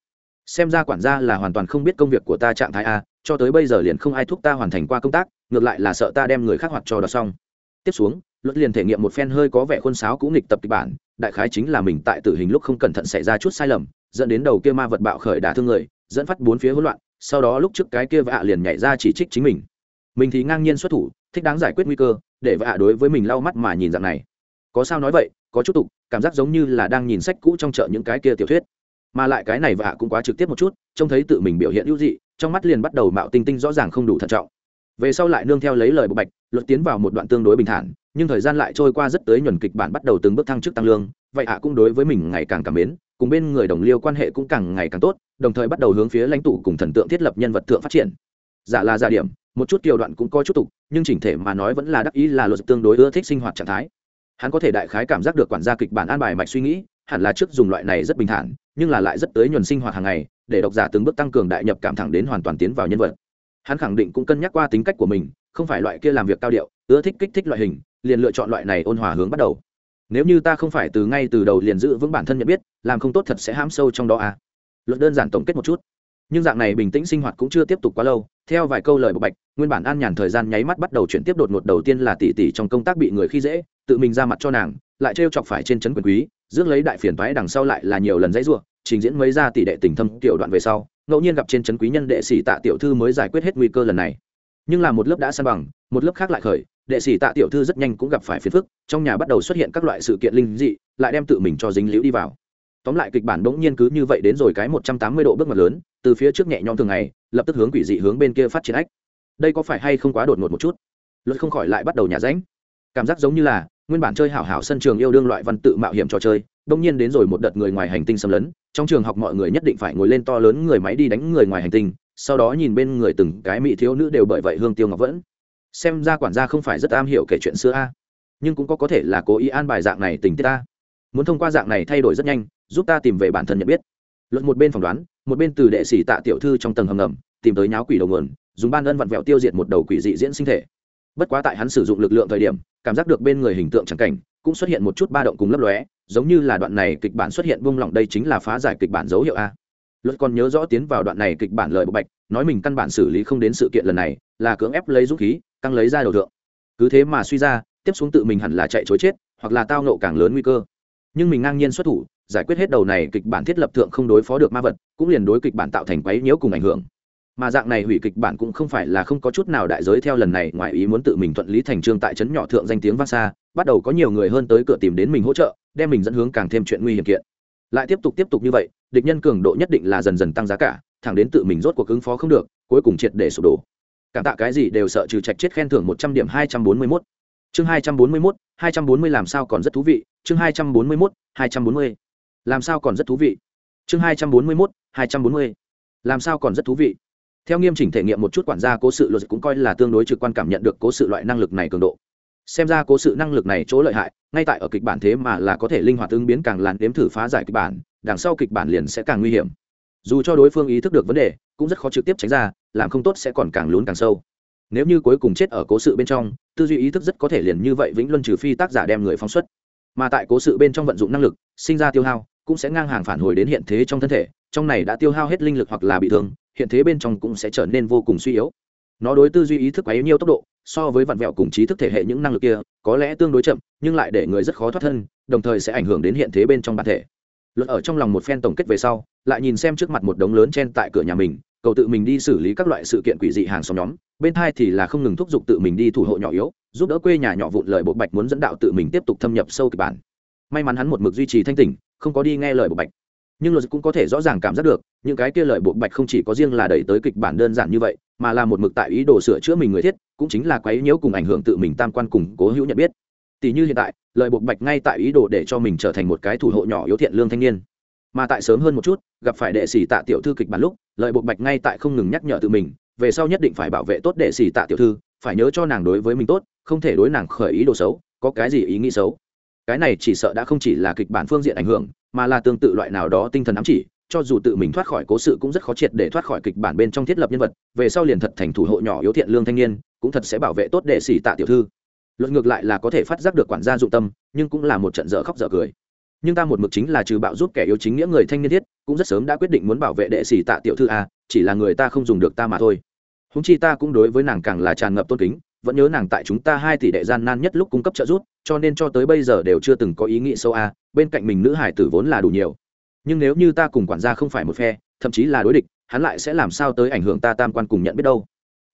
[SPEAKER 1] Xem ra quản gia là hoàn toàn không biết công việc của ta trạng thái a cho tới bây giờ liền không ai thúc ta hoàn thành qua công tác, ngược lại là sợ ta đem người khác hoạt cho đọc xong. Tiếp xuống, luật liền thể nghiệm một phen hơi có vẻ khuôn sáo cũng nghịch tập kịch bản, đại khái chính là mình tại tử hình lúc không cẩn thận xảy ra chút sai lầm, dẫn đến đầu kia ma vật bạo khởi đả thương người, dẫn phát bốn phía hỗn loạn, sau đó lúc trước cái kia vạ liền nhảy ra chỉ trích chính mình. Mình thì ngang nhiên xuất thủ, thích đáng giải quyết nguy cơ, để vạ đối với mình lau mắt mà nhìn dạng này. Có sao nói vậy, có chút tục, cảm giác giống như là đang nhìn sách cũ trong chợ những cái kia tiểu thuyết mà lại cái này vạ cũng quá trực tiếp một chút, trông thấy tự mình biểu hiện hữu dị, trong mắt liền bắt đầu mạo tinh tinh rõ ràng không đủ thận trọng. Về sau lại nương theo lấy lời bộ bạch, luật tiến vào một đoạn tương đối bình thản, nhưng thời gian lại trôi qua rất tới nhuần kịch bản bắt đầu từng bước thăng chức tăng lương, vậy ạ cũng đối với mình ngày càng cảm mến, cùng bên người đồng liêu quan hệ cũng càng ngày càng tốt, đồng thời bắt đầu hướng phía lãnh tụ cùng thần tượng thiết lập nhân vật thượng phát triển. Giả là giả điểm, một chút tiểu đoạn cũng có chút tục, nhưng chỉnh thể mà nói vẫn là đắc ý là luật tương đối ưa thích sinh hoạt trạng thái. Hắn có thể đại khái cảm giác được quản gia kịch bản an bài mạch suy nghĩ, hẳn là trước dùng loại này rất bình thản nhưng là lại rất tới nhuần sinh hoạt hàng ngày, để độc giả từng bước tăng cường đại nhập cảm thẳng đến hoàn toàn tiến vào nhân vật. Hắn khẳng định cũng cân nhắc qua tính cách của mình, không phải loại kia làm việc cao điệu, ưa thích kích thích loại hình, liền lựa chọn loại này ôn hòa hướng bắt đầu. Nếu như ta không phải từ ngay từ đầu liền giữ vững bản thân nhận biết, làm không tốt thật sẽ hãm sâu trong đó à? Luật đơn giản tổng kết một chút. Nhưng dạng này bình tĩnh sinh hoạt cũng chưa tiếp tục quá lâu, theo vài câu lời bộc bạch, nguyên bản an nhàn thời gian nháy mắt bắt đầu chuyển tiếp đột ngột đầu tiên là tỷ tỷ trong công tác bị người khi dễ, tự mình ra mặt cho nàng, lại trêu chọc phải trên chấn quyền quý rước lấy đại phiền toái đằng sau lại là nhiều lần dãy ruộng trình diễn mấy ra tỷ đệ tình thâm tiểu đoạn về sau, ngẫu nhiên gặp trên chấn quý nhân đệ sĩ tạ tiểu thư mới giải quyết hết nguy cơ lần này. Nhưng là một lớp đã san bằng, một lớp khác lại khởi, đệ sĩ tạ tiểu thư rất nhanh cũng gặp phải phiền phức, trong nhà bắt đầu xuất hiện các loại sự kiện linh dị, lại đem tự mình cho dính liễu đi vào. Tóm lại kịch bản bỗng nhiên cứ như vậy đến rồi cái một trăm tám mươi độ bước ngoặt lớn, từ phía trước nhẹ nhõm thường ngày, lập tức hướng quỷ dị hướng bên kia phát triển ách. Đây có phải hay không quá đột ngột một chút? Luật không khỏi lại bắt đầu nhà ránh. Cảm giác giống như là nguyên bản chơi hảo hảo sân trường yêu đương loại văn tự mạo hiểm trò chơi đông nhiên đến rồi một đợt người ngoài hành tinh xâm lấn, trong trường học mọi người nhất định phải ngồi lên to lớn người máy đi đánh người ngoài hành tinh, sau đó nhìn bên người từng cái mỹ thiếu nữ đều bởi vậy hương tiêu ngọc vẫn. Xem ra quản gia không phải rất am hiểu kể chuyện xưa a, nhưng cũng có có thể là cố ý an bài dạng này tình tiết ta. Muốn thông qua dạng này thay đổi rất nhanh, giúp ta tìm về bản thân nhận biết. Luật một bên phỏng đoán, một bên từ đệ sĩ tạ tiểu thư trong tầng hầm ngầm, tìm tới nháo quỷ đầu nguồn, dùng ban ân vặn vẹo tiêu diệt một đầu quỷ dị diễn sinh thể bất quá tại hắn sử dụng lực lượng thời điểm, cảm giác được bên người hình tượng trắng cảnh, cũng xuất hiện một chút ba động cùng lấp lóe, giống như là đoạn này kịch bản xuất hiện buông lỏng đây chính là phá giải kịch bản dấu hiệu a. Luật còn nhớ rõ tiến vào đoạn này kịch bản lời bộ bạch, nói mình căn bản xử lý không đến sự kiện lần này, là cưỡng ép lấy dũng khí, căng lấy ra đầu thượng. Cứ thế mà suy ra, tiếp xuống tự mình hẳn là chạy chối chết, hoặc là tao nộ càng lớn nguy cơ. Nhưng mình ngang nhiên xuất thủ, giải quyết hết đầu này kịch bản thiết lập thượng không đối phó được ma vật, cũng liền đối kịch bản tạo thành quấy nhiễu cùng ảnh hưởng mà dạng này hủy kịch bản cũng không phải là không có chút nào đại giới theo lần này, ngoài ý muốn tự mình thuận lý thành trương tại trấn nhỏ thượng danh tiếng vang xa, bắt đầu có nhiều người hơn tới cửa tìm đến mình hỗ trợ, đem mình dẫn hướng càng thêm chuyện nguy hiểm kiện. Lại tiếp tục tiếp tục như vậy, địch nhân cường độ nhất định là dần dần tăng giá cả, thẳng đến tự mình rốt cuộc ứng phó không được, cuối cùng triệt để sụp đổ. Cảm tạ cái gì đều sợ trừ trạch chết khen thưởng một trăm điểm hai trăm bốn mươi mốt. Chương hai trăm bốn mươi mốt, hai trăm bốn mươi làm sao còn rất thú vị, chương hai trăm bốn mươi mốt, hai trăm bốn mươi. Làm sao còn rất thú vị. Chương hai trăm bốn mươi mốt, hai trăm bốn mươi. Làm sao còn rất thú vị theo nghiêm chỉnh thể nghiệm một chút quản gia cố sự, luật cũng coi là tương đối trực quan cảm nhận được cố sự loại năng lực này cường độ. Xem ra cố sự năng lực này chỗ lợi hại, ngay tại ở kịch bản thế mà là có thể linh hoạt ứng biến càng làn đếm thử phá giải kịch bản, đằng sau kịch bản liền sẽ càng nguy hiểm. Dù cho đối phương ý thức được vấn đề, cũng rất khó trực tiếp tránh ra, làm không tốt sẽ còn càng lún càng sâu. Nếu như cuối cùng chết ở cố sự bên trong, tư duy ý thức rất có thể liền như vậy vĩnh luân trừ phi tác giả đem người phóng xuất. Mà tại cố sự bên trong vận dụng năng lực, sinh ra tiêu hao, cũng sẽ ngang hàng phản hồi đến hiện thế trong thân thể trong này đã tiêu hao hết linh lực hoặc là bị thương, hiện thế bên trong cũng sẽ trở nên vô cùng suy yếu. Nó đối tư duy ý thức quá yếu nhiều tốc độ, so với vặn vẹo cùng trí thức thể hệ những năng lực kia, có lẽ tương đối chậm, nhưng lại để người rất khó thoát thân, đồng thời sẽ ảnh hưởng đến hiện thế bên trong bản thể. Luật ở trong lòng một phen tổng kết về sau, lại nhìn xem trước mặt một đống lớn trên tại cửa nhà mình, cầu tự mình đi xử lý các loại sự kiện quỷ dị hàng xóm nhóm, bên hai thì là không ngừng thúc giục tự mình đi thủ hộ nhỏ yếu, giúp đỡ quê nhà nhỏ vụn lời bộ bạch muốn dẫn đạo tự mình tiếp tục thâm nhập sâu kịch bản. May mắn hắn một mực duy trì thanh tỉnh, không có đi nghe lời bộ bạch nhưng luật cũng có thể rõ ràng cảm giác được, những cái kia lời buộc bạch không chỉ có riêng là đẩy tới kịch bản đơn giản như vậy, mà là một mực tại ý đồ sửa chữa mình người thiết, cũng chính là quấy nhiễu cùng ảnh hưởng tự mình tam quan cùng cố hữu nhận biết. Tỷ như hiện tại, lời buộc bạch ngay tại ý đồ để cho mình trở thành một cái thủ hộ nhỏ yếu thiện lương thanh niên. Mà tại sớm hơn một chút, gặp phải đệ sĩ tạ tiểu thư kịch bản lúc lợi buộc bạch ngay tại không ngừng nhắc nhở tự mình, về sau nhất định phải bảo vệ tốt đệ sĩ tạ tiểu thư, phải nhớ cho nàng đối với mình tốt, không thể đối nàng khởi ý đồ xấu, có cái gì ý nghĩ xấu. Cái này chỉ sợ đã không chỉ là kịch bản phương diện ảnh hưởng mà là tương tự loại nào đó tinh thần ám chỉ, cho dù tự mình thoát khỏi cố sự cũng rất khó triệt để thoát khỏi kịch bản bên trong thiết lập nhân vật, về sau liền thật thành thủ hộ nhỏ yếu thiện lương thanh niên, cũng thật sẽ bảo vệ tốt đệ sĩ tạ tiểu thư. Luật ngược lại là có thể phát giác được quản gia dụng tâm, nhưng cũng là một trận dở khóc dở cười. Nhưng ta một mực chính là trừ bạo giúp kẻ yếu chính nghĩa người thanh niên thiết, cũng rất sớm đã quyết định muốn bảo vệ đệ sĩ tạ tiểu thư a chỉ là người ta không dùng được ta mà thôi. Húng chi ta cũng đối với nàng càng là tràn ngập tôn kính vẫn nhớ nàng tại chúng ta hai tỷ đệ gian nan nhất lúc cung cấp trợ giúp, cho nên cho tới bây giờ đều chưa từng có ý nghĩ sâu a, bên cạnh mình nữ hải tử vốn là đủ nhiều. Nhưng nếu như ta cùng quản gia không phải một phe, thậm chí là đối địch, hắn lại sẽ làm sao tới ảnh hưởng ta tam quan cùng nhận biết đâu?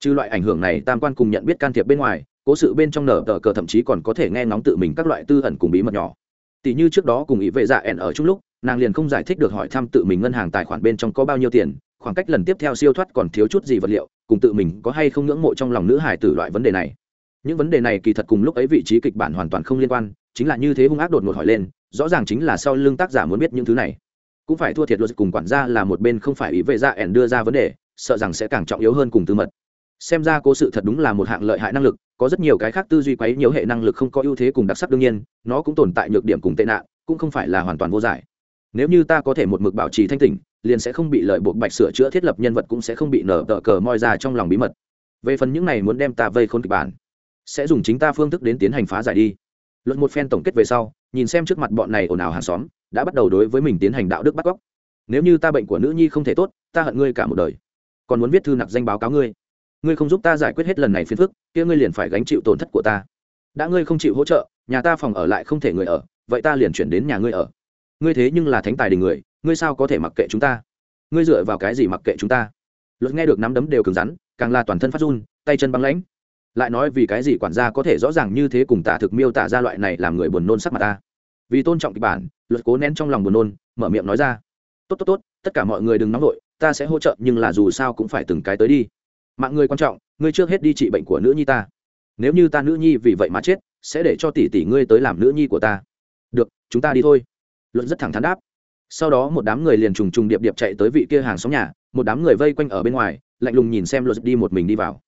[SPEAKER 1] Trừ loại ảnh hưởng này, tam quan cùng nhận biết can thiệp bên ngoài, cố sự bên trong nở tờ cờ thậm chí còn có thể nghe ngóng tự mình các loại tư ẩn cùng bí mật nhỏ. Tỷ như trước đó cùng ý vệ dạ ẻn ở chung lúc, nàng liền không giải thích được hỏi thăm tự mình ngân hàng tài khoản bên trong có bao nhiêu tiền khoảng cách lần tiếp theo siêu thoát còn thiếu chút gì vật liệu, cùng tự mình có hay không ngưỡng mộ trong lòng nữ hải tử loại vấn đề này. Những vấn đề này kỳ thật cùng lúc ấy vị trí kịch bản hoàn toàn không liên quan, chính là như thế hung ác đột ngột hỏi lên, rõ ràng chính là sau lưng tác giả muốn biết những thứ này. Cũng phải thua thiệt luật cùng quản gia là một bên không phải ý vệ dạ ẻn đưa ra vấn đề, sợ rằng sẽ càng trọng yếu hơn cùng tư mật. Xem ra cố sự thật đúng là một hạng lợi hại năng lực, có rất nhiều cái khác tư duy quấy nhiều hệ năng lực không có ưu thế cùng đặc sắc đương nhiên, nó cũng tồn tại nhược điểm cùng tệ nạn, cũng không phải là hoàn toàn vô giải. Nếu như ta có thể một mực bảo trì thanh tỉnh liền sẽ không bị lợi buộc bạch sửa chữa thiết lập nhân vật cũng sẽ không bị nở tờ cờ moi ra trong lòng bí mật. Về phần những này muốn đem ta vây khôn kịch bản, sẽ dùng chính ta phương thức đến tiến hành phá giải đi. Luận một phen tổng kết về sau, nhìn xem trước mặt bọn này ồn ào hàng xóm, đã bắt đầu đối với mình tiến hành đạo đức bắt cóc nếu như ta bệnh của nữ nhi không thể tốt, ta hận ngươi cả một đời. Còn muốn viết thư nặc danh báo cáo ngươi. Ngươi không giúp ta giải quyết hết lần này phiền phức, kia ngươi liền phải gánh chịu tổn thất của ta. Đã ngươi không chịu hỗ trợ, nhà ta phòng ở lại không thể người ở, vậy ta liền chuyển đến nhà ngươi ở. Ngươi thế nhưng là thánh tài đình người ngươi sao có thể mặc kệ chúng ta? Ngươi dựa vào cái gì mặc kệ chúng ta? Luật nghe được nắm đấm đều cứng rắn, càng là toàn thân phát run, tay chân băng lãnh. Lại nói vì cái gì quản gia có thể rõ ràng như thế cùng tả thực miêu tả ra loại này làm người buồn nôn sắc mặt ta? Vì tôn trọng kịch bản, luật cố nén trong lòng buồn nôn, mở miệng nói ra. Tốt tốt tốt, tất cả mọi người đừng nóng vội, ta sẽ hỗ trợ, nhưng là dù sao cũng phải từng cái tới đi. Mạng người quan trọng, ngươi trước hết đi trị bệnh của nữ nhi ta. Nếu như ta nữ nhi vì vậy mà chết, sẽ để cho tỷ tỷ ngươi tới làm nữ nhi của ta. Được, chúng ta đi thôi. Luận rất thẳng thắn đáp sau đó một đám người liền trùng trùng điệp điệp chạy tới vị kia hàng xóm nhà, một đám người vây quanh ở bên ngoài, lạnh lùng nhìn xem luật đi một mình đi vào.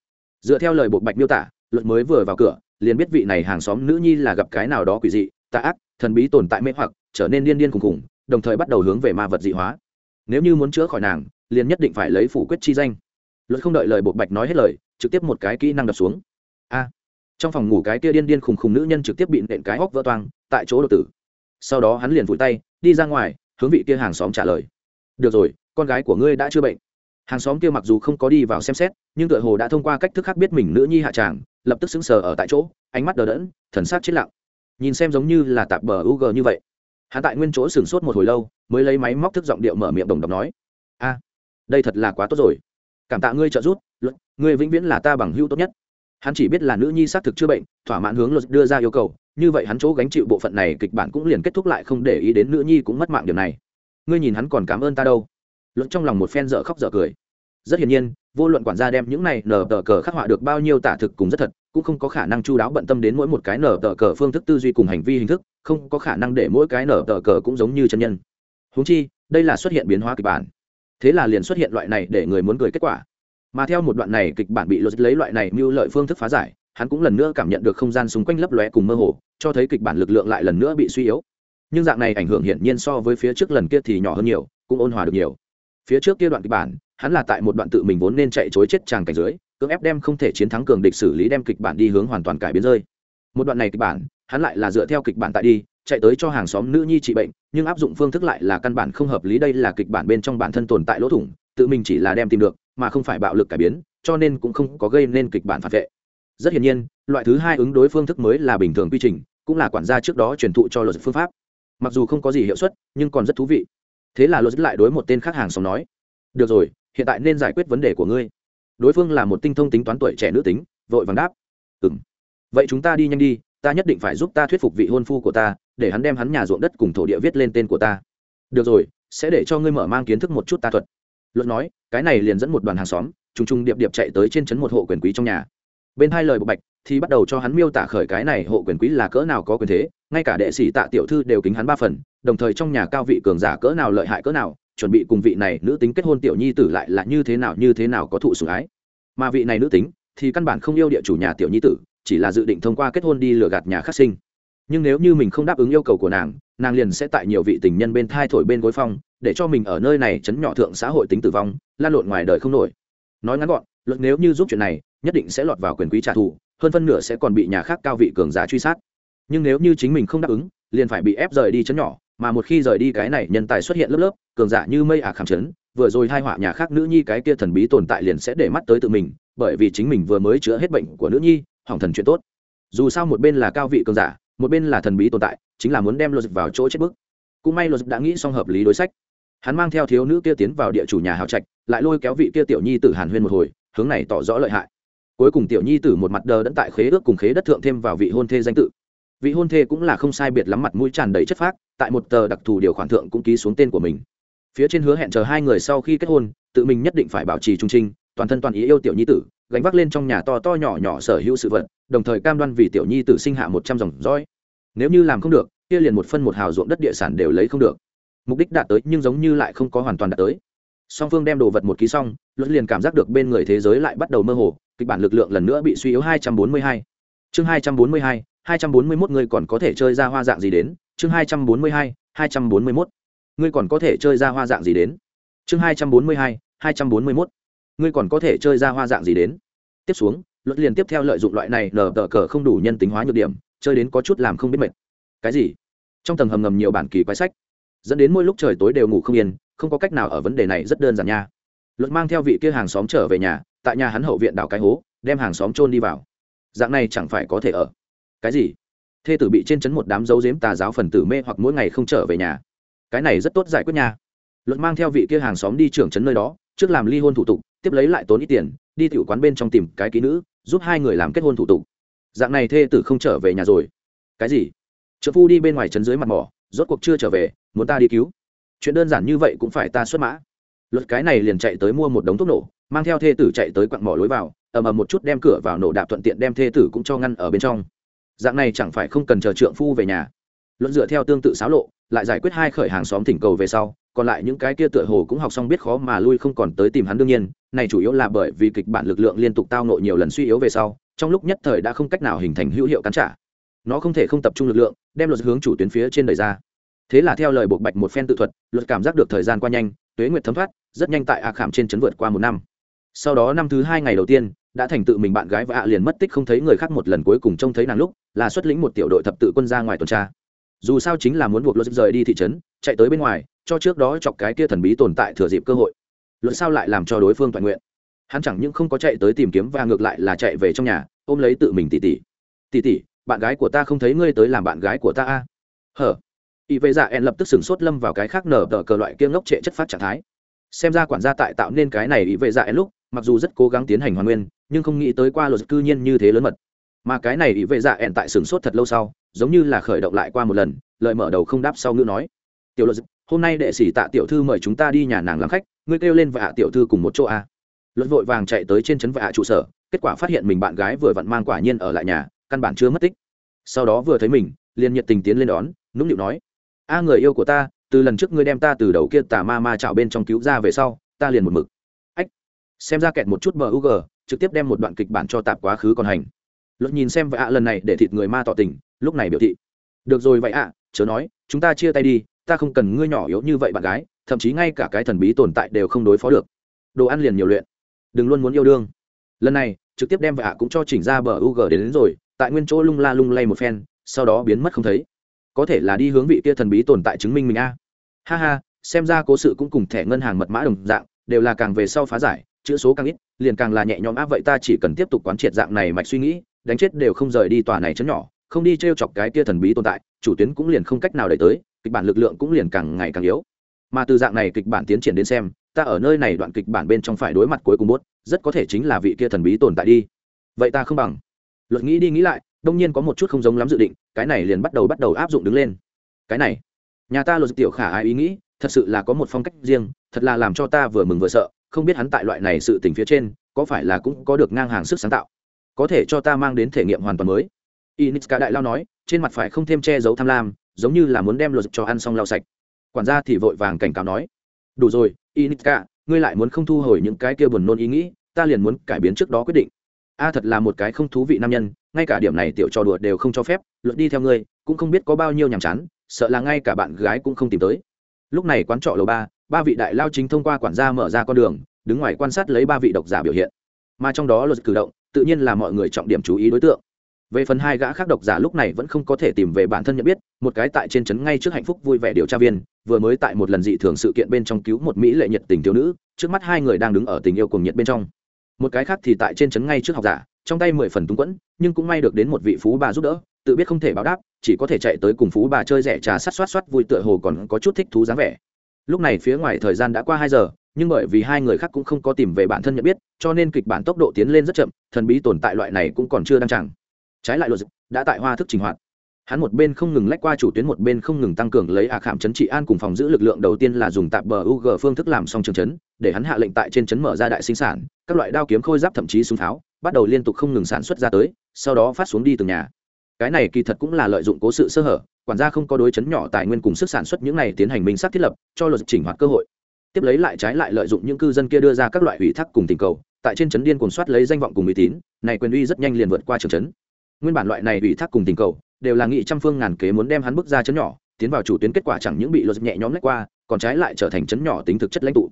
[SPEAKER 1] Dựa theo lời bộ bạch miêu tả, luật mới vừa vào cửa, liền biết vị này hàng xóm nữ nhi là gặp cái nào đó quỷ dị, tà ác, thần bí tồn tại mê hoặc, trở nên điên điên khùng khùng đồng thời bắt đầu hướng về ma vật dị hóa. Nếu như muốn chữa khỏi nàng, liền nhất định phải lấy phủ quyết chi danh. Luật không đợi lời bộ bạch nói hết lời, trực tiếp một cái kỹ năng đập xuống. A! Trong phòng ngủ cái kia điên điên khùng khùng nữ nhân trực tiếp bị nện cái hóc vỡ toang, tại chỗ đột tử. Sau đó hắn liền vùi tay, đi ra ngoài hướng vị kia hàng xóm trả lời. Được rồi, con gái của ngươi đã chưa bệnh. Hàng xóm kia mặc dù không có đi vào xem xét, nhưng tựa hồ đã thông qua cách thức khác biết mình nữ nhi hạ tràng, lập tức sững sờ ở tại chỗ, ánh mắt đờ đẫn, thần sát chết lặng. Nhìn xem giống như là tạp bờ u g như vậy. Hắn tại nguyên chỗ sửng sốt một hồi lâu, mới lấy máy móc thức giọng điệu mở miệng đồng đọc nói. A, đây thật là quá tốt rồi. Cảm tạ ngươi trợ giúp ngươi vĩnh viễn là ta bằng hữu tốt nhất hắn chỉ biết là nữ nhi xác thực chưa bệnh, thỏa mãn hướng luật đưa ra yêu cầu, như vậy hắn chỗ gánh chịu bộ phận này kịch bản cũng liền kết thúc lại không để ý đến nữ nhi cũng mất mạng điều này. Ngươi nhìn hắn còn cảm ơn ta đâu? Luật trong lòng một phen dở khóc dở cười. Rất hiển nhiên, vô luận quản gia đem những này nở tờ cờ khắc họa được bao nhiêu tả thực cùng rất thật, cũng không có khả năng chu đáo bận tâm đến mỗi một cái nở tờ cờ phương thức tư duy cùng hành vi hình thức, không có khả năng để mỗi cái nở tờ cờ cũng giống như chân nhân. Húng chi, đây là xuất hiện biến hóa kịch bản. Thế là liền xuất hiện loại này để người muốn cười kết quả mà theo một đoạn này kịch bản bị lột lấy loại này mưu lợi phương thức phá giải, hắn cũng lần nữa cảm nhận được không gian xung quanh lấp lóe cùng mơ hồ, cho thấy kịch bản lực lượng lại lần nữa bị suy yếu. Nhưng dạng này ảnh hưởng hiển nhiên so với phía trước lần kia thì nhỏ hơn nhiều, cũng ôn hòa được nhiều. Phía trước kia đoạn kịch bản, hắn là tại một đoạn tự mình vốn nên chạy chối chết tràng cảnh dưới, cưỡng ép đem không thể chiến thắng cường địch xử lý đem kịch bản đi hướng hoàn toàn cải biến rơi. Một đoạn này kịch bản, hắn lại là dựa theo kịch bản tại đi, chạy tới cho hàng xóm nữ nhi trị bệnh, nhưng áp dụng phương thức lại là căn bản không hợp lý, đây là kịch bản bên trong bản thân tồn tại lỗ thủng, tự mình chỉ là đem tìm được mà không phải bạo lực cải biến, cho nên cũng không có gây nên kịch bản phản vệ. Rất hiển nhiên, loại thứ hai ứng đối phương thức mới là bình thường quy trình, cũng là quản gia trước đó truyền thụ cho luật phương pháp. Mặc dù không có gì hiệu suất, nhưng còn rất thú vị. Thế là luật lại đối một tên khách hàng xóm nói, được rồi, hiện tại nên giải quyết vấn đề của ngươi. Đối phương là một tinh thông tính toán tuổi trẻ nữ tính, vội vàng đáp ừ m vậy chúng ta đi nhanh đi, ta nhất định phải giúp ta thuyết phục vị hôn phu của ta, để hắn đem hắn nhà ruộng đất cùng thổ địa viết lên tên của ta. Được rồi, sẽ để cho ngươi mở mang kiến thức một chút ta thuật luật nói, cái này liền dẫn một đoàn hàng xóm, trùng trùng điệp điệp chạy tới trên trấn một hộ quyền quý trong nhà. Bên hai lời bộ bạch thì bắt đầu cho hắn miêu tả khởi cái này hộ quyền quý là cỡ nào có quyền thế, ngay cả đệ sĩ tạ tiểu thư đều kính hắn ba phần, đồng thời trong nhà cao vị cường giả cỡ nào lợi hại cỡ nào, chuẩn bị cùng vị này nữ tính kết hôn tiểu nhi tử lại là như thế nào như thế nào có thụ sủng ái. Mà vị này nữ tính thì căn bản không yêu địa chủ nhà tiểu nhi tử, chỉ là dự định thông qua kết hôn đi lừa gạt nhà khắc sinh nhưng nếu như mình không đáp ứng yêu cầu của nàng nàng liền sẽ tại nhiều vị tình nhân bên thai thổi bên gối phong, để cho mình ở nơi này chấn nhỏ thượng xã hội tính tử vong, lan lộn ngoài đời không nổi. Nói ngắn gọn, luật nếu như giúp chuyện này, nhất định sẽ lọt vào quyền quý trả thù, hơn phân nửa sẽ còn bị nhà khác cao vị cường giả truy sát. Nhưng nếu như chính mình không đáp ứng, liền phải bị ép rời đi chấn nhỏ, mà một khi rời đi cái này nhân tài xuất hiện lớp lớp, cường giả như mây ả khảm chấn vừa rồi hai họa nhà khác nữ nhi cái kia thần bí tồn tại liền sẽ để mắt tới tự mình, bởi vì chính mình vừa mới chữa hết bệnh của nữ nhi, hỏng thần chuyện tốt. Dù sao một bên là cao vị cường giả một bên là thần bí tồn tại, chính là muốn đem luật vào chỗ chết bức. Cũng may luật đã nghĩ xong hợp lý đối sách. Hắn mang theo thiếu nữ kia tiến vào địa chủ nhà hào trạch, lại lôi kéo vị kia tiểu nhi tử hàn huyên một hồi, hướng này tỏ rõ lợi hại. Cuối cùng tiểu nhi tử một mặt đờ đẫn tại khế ước cùng khế đất thượng thêm vào vị hôn thê danh tự. Vị hôn thê cũng là không sai biệt lắm mặt mũi tràn đầy chất phác, tại một tờ đặc thù điều khoản thượng cũng ký xuống tên của mình. Phía trên hứa hẹn chờ hai người sau khi kết hôn, tự mình nhất định phải bảo trì trung trinh, toàn thân toàn ý yêu tiểu nhi tử gánh vác lên trong nhà to to nhỏ nhỏ sở hữu sự vật đồng thời cam đoan vì tiểu nhi tử sinh hạ một trăm dòng dõi nếu như làm không được kia liền một phân một hào ruộng đất địa sản đều lấy không được mục đích đạt tới nhưng giống như lại không có hoàn toàn đạt tới song phương đem đồ vật một ký xong luật liền cảm giác được bên người thế giới lại bắt đầu mơ hồ kịch bản lực lượng lần nữa bị suy yếu 242. chương 242, 241 người còn có thể chơi ra hoa dạng gì đến chương 242, 241. ngươi còn có thể chơi ra hoa dạng gì đến chương 242, 241 ngươi còn có thể chơi ra hoa dạng gì đến? Tiếp xuống luật liền tiếp theo lợi dụng loại này nở tờ cờ không đủ nhân tính hóa nhược điểm, chơi đến có chút làm không biết mệt. Cái gì? Trong tầng hầm ngầm nhiều bản kỳ quái sách. Dẫn đến mỗi lúc trời tối đều ngủ không yên, không có cách nào ở vấn đề này rất đơn giản nha. Luật mang theo vị kia hàng xóm trở về nhà, tại nhà hắn hậu viện đào cái hố, đem hàng xóm trôn đi vào. Dạng này chẳng phải có thể ở. Cái gì? Thê tử bị trên chấn một đám dấu dếm tà giáo phần tử mê hoặc mỗi ngày không trở về nhà. Cái này rất tốt giải quyết nha. Luật mang theo vị kia hàng xóm đi trưởng trấn nơi đó, trước làm ly hôn thủ tục tiếp lấy lại tốn ít tiền, đi tiểu quán bên trong tìm cái ký nữ, giúp hai người làm kết hôn thủ tục. Dạng này thê tử không trở về nhà rồi. Cái gì? Trợ phu đi bên ngoài trấn dưới mặt mỏ, rốt cuộc chưa trở về, muốn ta đi cứu. Chuyện đơn giản như vậy cũng phải ta xuất mã. Luật cái này liền chạy tới mua một đống thuốc nổ, mang theo thê tử chạy tới quặng mỏ lối vào, ầm ầm một chút đem cửa vào nổ đạp thuận tiện đem thê tử cũng cho ngăn ở bên trong. Dạng này chẳng phải không cần chờ trượng phu về nhà. Luận dựa theo tương tự xáo lộ, lại giải quyết hai khởi hàng xóm thỉnh cầu về sau còn lại những cái kia tựa hồ cũng học xong biết khó mà lui không còn tới tìm hắn đương nhiên, này chủ yếu là bởi vì kịch bản lực lượng liên tục tao nộ nhiều lần suy yếu về sau, trong lúc nhất thời đã không cách nào hình thành hữu hiệu cắn trả. Nó không thể không tập trung lực lượng, đem luật hướng chủ tuyến phía trên đời ra. Thế là theo lời buộc bạch một phen tự thuật, luật cảm giác được thời gian qua nhanh, tuế nguyệt thấm thoát, rất nhanh tại a khảm trên chấn vượt qua một năm. Sau đó năm thứ hai ngày đầu tiên, đã thành tự mình bạn gái và ạ liền mất tích không thấy người khác một lần cuối cùng trông thấy nàng lúc, là xuất lĩnh một tiểu đội thập tự quân ra ngoài tuần tra. Dù sao chính là muốn buộc luật rời đi thị trấn, chạy tới bên ngoài cho trước đó chọc cái kia thần bí tồn tại thừa dịp cơ hội. Luật sao lại làm cho đối phương toàn nguyện? Hắn chẳng những không có chạy tới tìm kiếm và ngược lại là chạy về trong nhà, ôm lấy tự mình tỉ tỉ. Tỉ tỉ, bạn gái của ta không thấy ngươi tới làm bạn gái của ta a? Hở. Y vệ dạ en lập tức sửng sốt lâm vào cái khác nở tờ cờ loại kia ngốc trệ chất phát trạng thái. Xem ra quản gia tại tạo nên cái này y vệ dạ en lúc, mặc dù rất cố gắng tiến hành hoàn nguyên, nhưng không nghĩ tới qua luật cư nhiên như thế lớn mật. Mà cái này y vệ dạ en tại sửng sốt thật lâu sau, giống như là khởi động lại qua một lần lợi mở đầu không đáp sau ngữ nói. Tiểu luật hôm nay đệ sĩ tạ tiểu thư mời chúng ta đi nhà nàng làm khách, ngươi kêu lên và hạ tiểu thư cùng một chỗ à. a luật vội vàng chạy tới trên trấn hạ trụ sở, kết quả phát hiện mình bạn gái vừa vặn mang quả nhiên ở lại nhà, căn bản chưa mất tích. Sau đó vừa thấy mình, liền nhiệt tình tiến lên đón, nũng nịu nói, a, người yêu của ta, từ lần trước ngươi đem ta từ đầu kia tà ma ma chảo bên trong cứu ra về sau, ta liền một mực. Ách. Xem ra kẹt một chút bờ u g trực tiếp đem một đoạn kịch bản cho tạp quá khứ còn hành. Luật nhìn xem vậy ạ lần này để thịt người ma tỏ tình, lúc này biểu thị, được rồi vậy ạ, chớ nói, chúng ta chia tay đi ta không cần ngươi nhỏ yếu như vậy bạn gái thậm chí ngay cả cái thần bí tồn tại đều không đối phó được. Đồ ăn liền nhiều luyện. Đừng luôn muốn yêu đương. Lần này trực tiếp đem vạ cũng cho chỉnh ra bờ u g đến, đến rồi tại nguyên chỗ lung la lung lay một phen sau đó biến mất không thấy. Có thể là đi hướng vị kia thần bí tồn tại chứng minh mình a. Ha ha xem ra cố sự cũng cùng thẻ ngân hàng mật mã đồng dạng đều là càng về sau phá giải chữ số càng ít liền càng là nhẹ nhõm áp vậy ta chỉ cần tiếp tục quán triệt dạng này mạch suy nghĩ đánh chết đều không rời đi tòa này chấn nhỏ không đi t r e o chọc cái kia thần bí tồn tại chủ tuyến cũng liền không cách nào đẩy tới kịch bản lực lượng cũng liền càng ngày càng yếu. Mà từ dạng này kịch bản tiến triển đến xem, ta ở nơi này đoạn kịch bản bên trong phải đối mặt cuối cùng bốt rất có thể chính là vị kia thần bí tồn tại đi. Vậy ta không bằng. Luật nghĩ đi nghĩ lại, đông nhiên có một chút không giống lắm dự định, cái này liền bắt đầu bắt đầu áp dụng đứng lên. Cái này, nhà ta luật tiểu khả ai ý nghĩ, thật sự là có một phong cách riêng, thật là làm cho ta vừa mừng vừa sợ, không biết hắn tại loại này sự tình phía trên, có phải là cũng có được ngang hàng sức sáng tạo. Có thể cho ta mang đến thể nghiệm hoàn toàn mới. Initska đại lao nói, trên mặt phải không thêm che giấu tham lam giống như là muốn đem luật cho ăn xong lau sạch. Quản gia thì vội vàng cảnh cáo nói, đủ rồi, Inika, ngươi lại muốn không thu hồi những cái kia buồn nôn ý nghĩ, ta liền muốn cải biến trước đó quyết định. A, thật là một cái không thú vị nam nhân, ngay cả điểm này tiểu trò đùa đều không cho phép, luật đi theo ngươi, cũng không biết có bao nhiêu nhàm chán, sợ là ngay cả bạn gái cũng không tìm tới. Lúc này quán trọ lầu ba ba vị đại lao chính thông qua quản gia mở ra con đường, đứng ngoài quan sát lấy ba vị độc giả biểu hiện. Mà trong đó luật cử động, tự nhiên là mọi người trọng điểm chú ý đối tượng về phần hai gã khác độc giả lúc này vẫn không có thể tìm về bản thân nhận biết, một cái tại trên trấn ngay trước hạnh phúc vui vẻ điều tra viên, vừa mới tại một lần dị thường sự kiện bên trong cứu một mỹ lệ nhiệt tình thiếu nữ, trước mắt hai người đang đứng ở tình yêu cuồng nhiệt bên trong một cái khác thì tại trên trấn ngay trước học giả, trong tay mười phần túng quẫn, nhưng cũng may được đến một vị phú bà giúp đỡ, tự biết không thể báo đáp, chỉ có thể chạy tới cùng phú bà chơi rẻ trà sát soát soát vui tựa hồ còn có chút thích thú dáng vẻ lúc này phía ngoài thời gian đã qua hai giờ, nhưng bởi vì hai người khác cũng không có tìm về bản thân nhận biết, cho nên kịch bản tốc độ tiến lên rất chậm, thần bí tồn tại loại này cũng còn chưa đăng chẳng trái lại luật đã tại hoa thức trình hoạt. Hắn một bên không ngừng lách qua chủ tuyến, một bên không ngừng tăng cường lấy à khảm chấn trị an cùng phòng giữ lực lượng đầu tiên là dùng tạp bờ ug phương thức làm xong trường chấn, để hắn hạ lệnh tại trên chấn mở ra đại sinh sản, các loại đao kiếm khôi giáp thậm chí súng tháo, bắt đầu liên tục không ngừng sản xuất ra tới, sau đó phát xuống đi từng nhà. Cái này kỳ thật cũng là lợi dụng cố sự sơ hở, quản gia không có đối chấn nhỏ tài nguyên cùng sức sản xuất những này tiến hành minh sát thiết lập, cho luật chỉnh hoạt cơ hội. Tiếp lấy lại trái lại lợi dụng những cư dân kia đưa ra các loại ủy thác cùng tình cầu, tại trên chấn điên cuồng soát lấy danh vọng cùng uy tín, này quyền uy rất nhanh liền vượt qua trường chấn nguyên bản loại này ủy thác cùng tình cầu đều là nghị trăm phương ngàn kế muốn đem hắn bước ra chấn nhỏ, tiến vào chủ tuyến kết quả chẳng những bị luật nhẹ nhõm lách qua, còn trái lại trở thành chấn nhỏ tính thực chất lãnh tụ.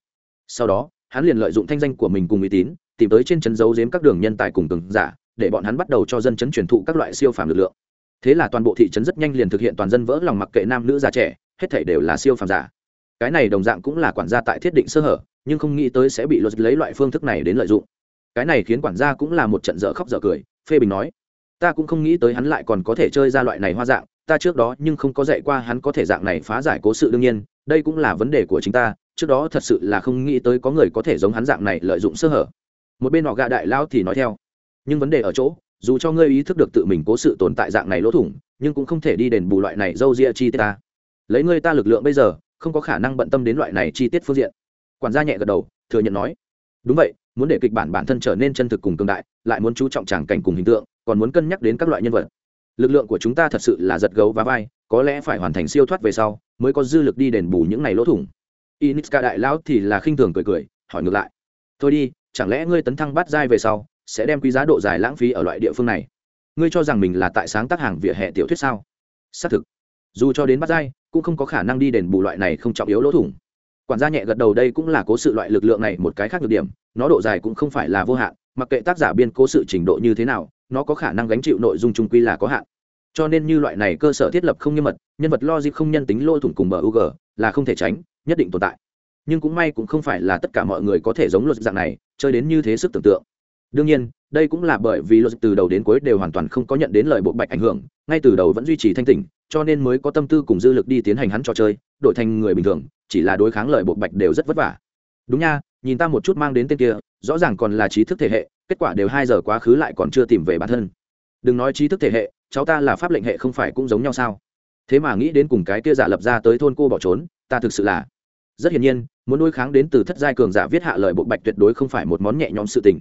[SPEAKER 1] Sau đó, hắn liền lợi dụng thanh danh của mình cùng uy tín, tìm tới trên chấn giấu giếm các đường nhân tài cùng cường giả, để bọn hắn bắt đầu cho dân chấn truyền thụ các loại siêu phàm lực lượng. Thế là toàn bộ thị trấn rất nhanh liền thực hiện toàn dân vỡ lòng mặc kệ nam nữ già trẻ, hết thảy đều là siêu phàm giả. Cái này đồng dạng cũng là quản gia tại thiết định sơ hở, nhưng không nghĩ tới sẽ bị luật lấy loại phương thức này đến lợi dụng. Cái này khiến quản gia cũng là một trận dở khóc dở cười, phê bình nói ta cũng không nghĩ tới hắn lại còn có thể chơi ra loại này hoa dạng, ta trước đó nhưng không có dạy qua hắn có thể dạng này phá giải cố sự đương nhiên, đây cũng là vấn đề của chính ta, trước đó thật sự là không nghĩ tới có người có thể giống hắn dạng này lợi dụng sơ hở. Một bên họ gạ đại lao thì nói theo, nhưng vấn đề ở chỗ, dù cho ngươi ý thức được tự mình cố sự tồn tại dạng này lỗ thủng, nhưng cũng không thể đi đền bù loại này dâu ria chi tiết ta. Lấy ngươi ta lực lượng bây giờ, không có khả năng bận tâm đến loại này chi tiết phương diện. Quản gia nhẹ gật đầu, thừa nhận nói, đúng vậy, muốn để kịch bản bản thân trở nên chân thực cùng cường đại, lại muốn chú trọng tràng cảnh cùng hình tượng còn muốn cân nhắc đến các loại nhân vật. Lực lượng của chúng ta thật sự là giật gấu và vai, có lẽ phải hoàn thành siêu thoát về sau, mới có dư lực đi đền bù những này lỗ thủng. Initska đại lão thì là khinh thường cười cười, hỏi ngược lại. Thôi đi, chẳng lẽ ngươi tấn thăng bát giai về sau, sẽ đem quý giá độ dài lãng phí ở loại địa phương này? Ngươi cho rằng mình là tại sáng tác hàng vỉa hè tiểu thuyết sao? Xác thực. Dù cho đến bắt dai cũng không có khả năng đi đền bù loại này không trọng yếu lỗ thủng. Quản gia nhẹ gật đầu đây cũng là cố sự loại lực lượng này một cái khác được điểm, nó độ dài cũng không phải là vô hạn, mặc kệ tác giả biên cố sự trình độ như thế nào nó có khả năng gánh chịu nội dung trung quy là có hạn. Cho nên như loại này cơ sở thiết lập không nghiêm mật, nhân vật logic không nhân tính lôi thủng cùng bờ ug là không thể tránh, nhất định tồn tại. Nhưng cũng may cũng không phải là tất cả mọi người có thể giống luật dạng này, chơi đến như thế sức tưởng tượng. Đương nhiên, đây cũng là bởi vì luật từ đầu đến cuối đều hoàn toàn không có nhận đến lời bộ bạch ảnh hưởng, ngay từ đầu vẫn duy trì thanh tỉnh, cho nên mới có tâm tư cùng dư lực đi tiến hành hắn trò chơi, đổi thành người bình thường, chỉ là đối kháng lời bộ bạch đều rất vất vả. Đúng nha, nhìn ta một chút mang đến tên kia, rõ ràng còn là trí thức thể hệ kết quả đều hai giờ quá khứ lại còn chưa tìm về bản thân. Đừng nói trí thức thể hệ cháu ta là pháp lệnh hệ không phải cũng giống nhau sao? Thế mà nghĩ đến cùng cái kia giả lập ra tới thôn cô bỏ trốn ta thực sự là rất hiển nhiên muốn đối kháng đến từ thất giai cường giả viết hạ lời bộ bạch tuyệt đối không phải một món nhẹ nhõm sự tình.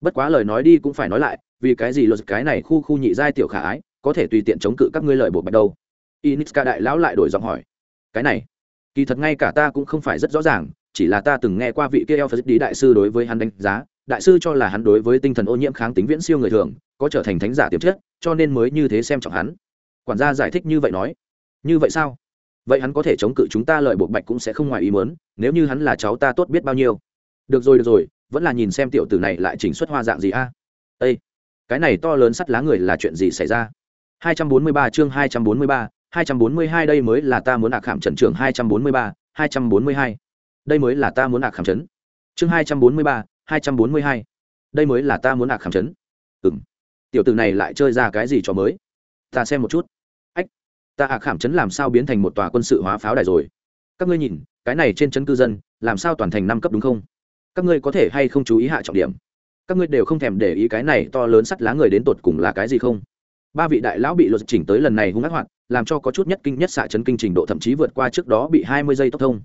[SPEAKER 1] Bất quá lời nói đi cũng phải nói lại vì cái gì luật cái này khu khu nhị giai tiểu khả ái có thể tùy tiện chống cự các ngươi lời bộ bạch đâu? Initska đại lão lại đổi giọng hỏi. Cái này kỳ thật ngay cả ta cũng không phải rất rõ ràng chỉ là ta từng nghe qua vị kia Elphas đi đại sư đối với hắn đánh giá, đại sư cho là hắn đối với tinh thần ô nhiễm kháng tính viễn siêu người thường có trở thành thánh giả tiềm chất cho nên mới như thế xem trọng hắn quản gia giải thích như vậy nói như vậy sao vậy hắn có thể chống cự chúng ta lợi buộc bạch cũng sẽ không ngoài ý mớn nếu như hắn là cháu ta tốt biết bao nhiêu được rồi được rồi vẫn là nhìn xem tiểu tử này lại chỉnh xuất hoa dạng gì a à? cái này to lớn sắt lá người là chuyện gì xảy ra 243 chương 243, 242 đây mới là ta muốn ạc khảm trần trường 243, 242. Đây mới là ta muốn ạc khảm trấn. Chương 243, hai trăm bốn mươi hai. Đây mới là ta muốn ạc khảm chấn. Ừ m tiểu t ử này lại chơi ra cái gì cho mới? Ta xem một chút. Ách, ta ạc khảm chấn làm sao biến thành một tòa quân sự hóa pháo đài rồi? Các ngươi nhìn, cái này trên chấn cư dân, làm sao toàn thành năm cấp đúng không? Các ngươi có thể hay không chú ý hạ trọng điểm? Các ngươi đều không thèm để ý cái này to lớn sắt lá người đến tột cùng là cái gì không? Ba vị đại lão bị luật chỉnh tới lần này hung ác hoạt, làm cho có chút nhất kinh nhất xạ chấn kinh trình độ thậm chí vượt qua trước đó bị hai mươi giây tốc thông.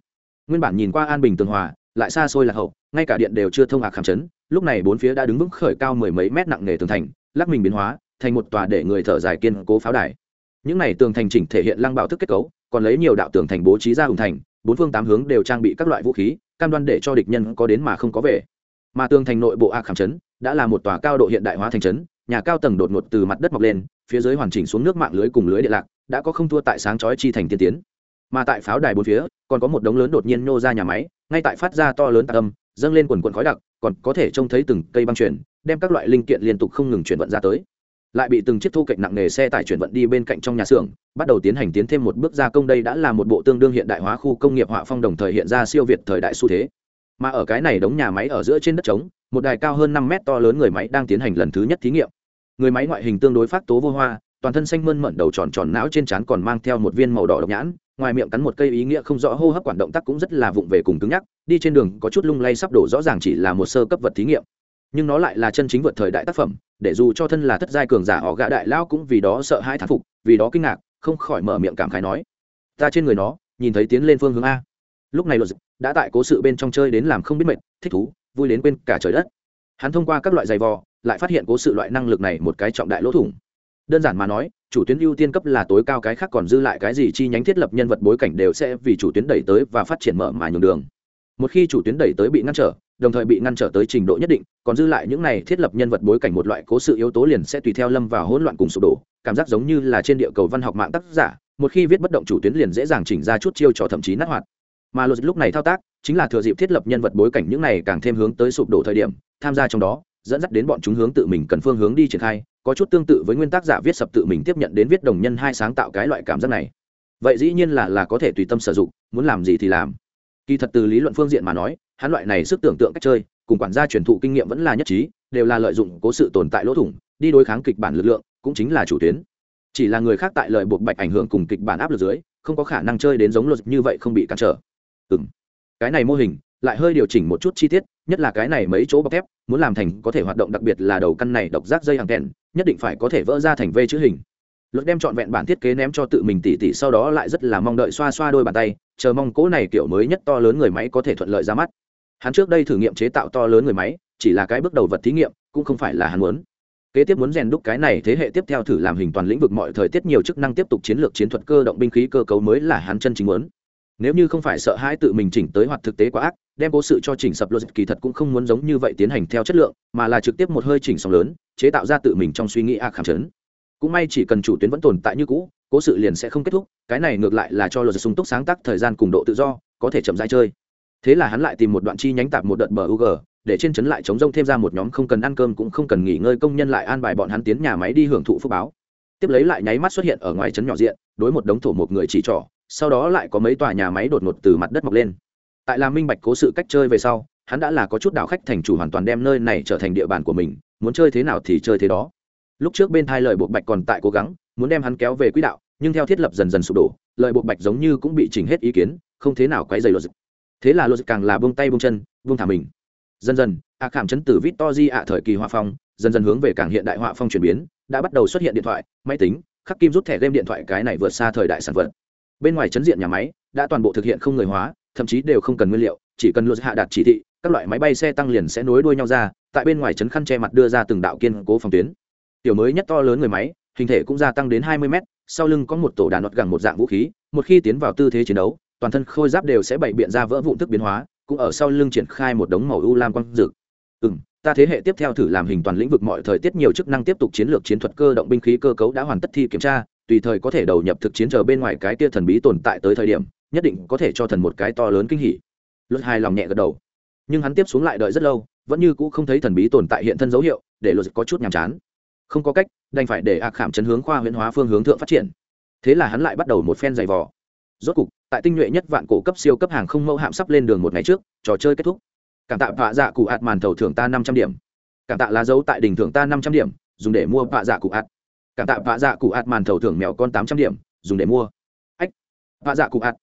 [SPEAKER 1] Nguyên bản nhìn qua an bình tường hòa, lại xa xôi là hậu ngay cả điện đều chưa thông hạc khảm chấn, lúc này bốn phía đã đứng vững khởi cao mười mấy mét nặng nề tường thành, lắc mình biến hóa, thành một tòa để người thở dài kiên cố pháo đài. Những này tường thành chỉnh thể hiện lăng bạo thức kết cấu, còn lấy nhiều đạo tường thành bố trí ra hùng thành, bốn phương tám hướng đều trang bị các loại vũ khí, cam đoan để cho địch nhân có đến mà không có về. Mà tường thành nội bộ a khảm trấn đã là một tòa cao độ hiện đại hóa thành trấn nhà cao tầng đột ngột từ mặt đất mọc lên, phía dưới hoàn chỉnh xuống nước mạng lưới cùng lưới điện lạc, đã có không thua tại sáng chói chi thành tiên tiến. Mà tại pháo đài bốn phía, còn có một đống lớn đột nhiên nhô ra nhà máy, ngay tại phát ra to lớn tạc âm dâng lên quần quần khói đặc, còn có thể trông thấy từng cây băng chuyển, đem các loại linh kiện liên tục không ngừng chuyển vận ra tới. Lại bị từng chiếc thu cạnh nặng nề xe tải chuyển vận đi bên cạnh trong nhà xưởng, bắt đầu tiến hành tiến thêm một bước gia công. Đây đã là một bộ tương đương hiện đại hóa khu công nghiệp họa phong đồng thời hiện ra siêu việt thời đại xu thế. Mà ở cái này đống nhà máy ở giữa trên đất trống, một đài cao hơn năm mét to lớn người máy đang tiến hành lần thứ nhất thí nghiệm. Người máy ngoại hình tương đối phát tố vô hoa, toàn thân xanh mơn mận đầu tròn tròn não trên trán còn mang theo một viên màu đỏ độc nhãn ngoài miệng cắn một cây ý nghĩa không rõ, hô hấp quản động tác cũng rất là vụng về cùng cứng nhắc, đi trên đường có chút lung lay sắp đổ rõ ràng chỉ là một sơ cấp vật thí nghiệm. Nhưng nó lại là chân chính vượt thời đại tác phẩm, để dù cho thân là thất giai cường giả họ gã đại lao cũng vì đó sợ hãi thán phục, vì đó kinh ngạc, không khỏi mở miệng cảm khái nói, ta trên người nó, nhìn thấy tiến lên phương hướng a. Lúc này luật đã tại cố sự bên trong chơi đến làm không biết mệt, thích thú, vui đến quên cả trời đất. Hắn thông qua các loại giày vò, lại phát hiện cố sự loại năng lực này một cái trọng đại lỗ thủng đơn giản mà nói, chủ tuyến ưu tiên cấp là tối cao cái khác còn dư lại cái gì chi nhánh thiết lập nhân vật bối cảnh đều sẽ vì chủ tuyến đẩy tới và phát triển mở mà nhường đường. Một khi chủ tuyến đẩy tới bị ngăn trở, đồng thời bị ngăn trở tới trình độ nhất định, còn dư lại những này thiết lập nhân vật bối cảnh một loại cố sự yếu tố liền sẽ tùy theo lâm vào hỗn loạn cùng sụp đổ, cảm giác giống như là trên địa cầu văn học mạng tác giả, một khi viết bất động chủ tuyến liền dễ dàng chỉnh ra chút chiêu trò thậm chí nát hoạt. Mà luật lúc này thao tác, chính là thừa dịp thiết lập nhân vật bối cảnh những này càng thêm hướng tới sụp đổ thời điểm, tham gia trong đó dẫn dắt đến bọn chúng hướng tự mình cần phương hướng đi triển khai, có chút tương tự với nguyên tác giả viết sập tự mình tiếp nhận đến viết đồng nhân hai sáng tạo cái loại cảm giác này. Vậy dĩ nhiên là là có thể tùy tâm sử dụng, muốn làm gì thì làm. Kỳ thật từ lý luận phương diện mà nói, hắn loại này sức tưởng tượng cách chơi, cùng quản gia truyền thụ kinh nghiệm vẫn là nhất trí, đều là lợi dụng cố sự tồn tại lỗ thủng, đi đối kháng kịch bản lực lượng, cũng chính là chủ tuyến. Chỉ là người khác tại lời buộc bạch ảnh hưởng cùng kịch bản áp lực dưới, không có khả năng chơi đến giống luật như vậy không bị cản trở. Ừ cái này mô hình, lại hơi điều chỉnh một chút chi tiết nhất là cái này mấy chỗ bọc thép, muốn làm thành có thể hoạt động đặc biệt là đầu căn này độc giác dây hàng kèn, nhất định phải có thể vỡ ra thành v chữ hình. Luật đem trọn vẹn bản thiết kế ném cho tự mình tỉ tỉ sau đó lại rất là mong đợi xoa xoa đôi bàn tay, chờ mong cỗ này kiểu mới nhất to lớn người máy có thể thuận lợi ra mắt. Hắn trước đây thử nghiệm chế tạo to lớn người máy, chỉ là cái bước đầu vật thí nghiệm, cũng không phải là hắn muốn. Kế tiếp muốn rèn đúc cái này thế hệ tiếp theo thử làm hình toàn lĩnh vực mọi thời tiết nhiều chức năng tiếp tục chiến lược chiến thuật cơ động binh khí cơ cấu mới là hắn chân chính muốn nếu như không phải sợ hãi tự mình chỉnh tới hoặc thực tế quá ác đem cố sự cho chỉnh sập logic kỳ thật cũng không muốn giống như vậy tiến hành theo chất lượng mà là trực tiếp một hơi chỉnh sóng lớn chế tạo ra tự mình trong suy nghĩ ác khảm chấn. Cũng may chỉ cần chủ tuyến vẫn tồn tại như cũ cố sự liền sẽ không kết thúc cái này ngược lại là cho logic sung túc sáng tác thời gian cùng độ tự do có thể chậm rãi chơi. Thế là hắn lại tìm một đoạn chi nhánh tạp một đợt bờ UG, để trên chấn lại chống rông thêm ra một nhóm không cần ăn cơm cũng không cần nghỉ ngơi công nhân lại an bài bọn hắn tiến nhà máy đi hưởng thụ phúc báo. Tiếp lấy lại nháy mắt xuất hiện ở ngoài trấn nhỏ diện đối một đống thổ một người chỉ trỏ sau đó lại có mấy tòa nhà máy đột ngột từ mặt đất mọc lên. Tại làm minh bạch cố sự cách chơi về sau, hắn đã là có chút đạo khách thành chủ hoàn toàn đem nơi này trở thành địa bàn của mình, muốn chơi thế nào thì chơi thế đó. Lúc trước bên thai lời buộc bạch còn tại cố gắng, muốn đem hắn kéo về quỹ đạo, nhưng theo thiết lập dần dần sụp đổ lời buộc bạch giống như cũng bị chỉnh hết ý kiến, không thế nào quấy dày luật thế là luật càng là buông tay buông chân, buông thả mình. Dần dần ạ cảm chấn từ vít to di ạ thời kỳ hòa phong, dần dần hướng về càng hiện đại họa phong chuyển biến, đã bắt đầu xuất hiện điện thoại, máy tính, khắc kim rút thẻ game điện thoại cái này vượt xa thời đại sản vật bên ngoài chấn diện nhà máy đã toàn bộ thực hiện không người hóa, thậm chí đều không cần nguyên liệu, chỉ cần luật hạ đạt chỉ thị, các loại máy bay xe tăng liền sẽ nối đuôi nhau ra, tại bên ngoài chấn khăn che mặt đưa ra từng đạo kiên cố phòng tuyến. Tiểu mới nhất to lớn người máy, hình thể cũng gia tăng đến hai mươi mét, sau lưng có một tổ đàn nọt gẳng một dạng vũ khí, một khi tiến vào tư thế chiến đấu, toàn thân khôi giáp đều sẽ bày biện ra vỡ vụn thức biến hóa, cũng ở sau lưng triển khai một đống màu u lam quang dực ừ m ta thế hệ tiếp theo thử làm hình toàn lĩnh vực mọi thời tiết nhiều chức năng tiếp tục chiến lược chiến thuật cơ động binh khí cơ cấu đã hoàn tất thi kiểm tra tùy thời có thể đầu nhập thực chiến chờ bên ngoài cái tia thần bí tồn tại tới thời điểm, nhất định có thể cho thần một cái to lớn kinh hỉ. Luật hài lòng nhẹ gật đầu. Nhưng hắn tiếp xuống lại đợi rất lâu, vẫn như cũ không thấy thần bí tồn tại hiện thân dấu hiệu, để luật có chút nhàm chán. Không có cách, đành phải để ạc khảm chấn hướng khoa huyễn hóa phương hướng thượng phát triển. Thế là hắn lại bắt đầu một phen giày vò. Rốt cục, tại tinh nhuệ nhất vạn cổ cấp siêu cấp hàng không mẫu hạm sắp lên đường một ngày trước, trò chơi kết thúc. Cảm tạ vạ dạ cụ ạt màn thầu thưởng ta năm trăm điểm. Cảm tạ lá dấu tại đỉnh thưởng ta năm trăm điểm, dùng để mua vạ dạ cụ ạt cảm tạ vạ dạ cụ ạt màn thầu thưởng mèo con tám trăm điểm dùng để mua ách vạ dạ cụ ạt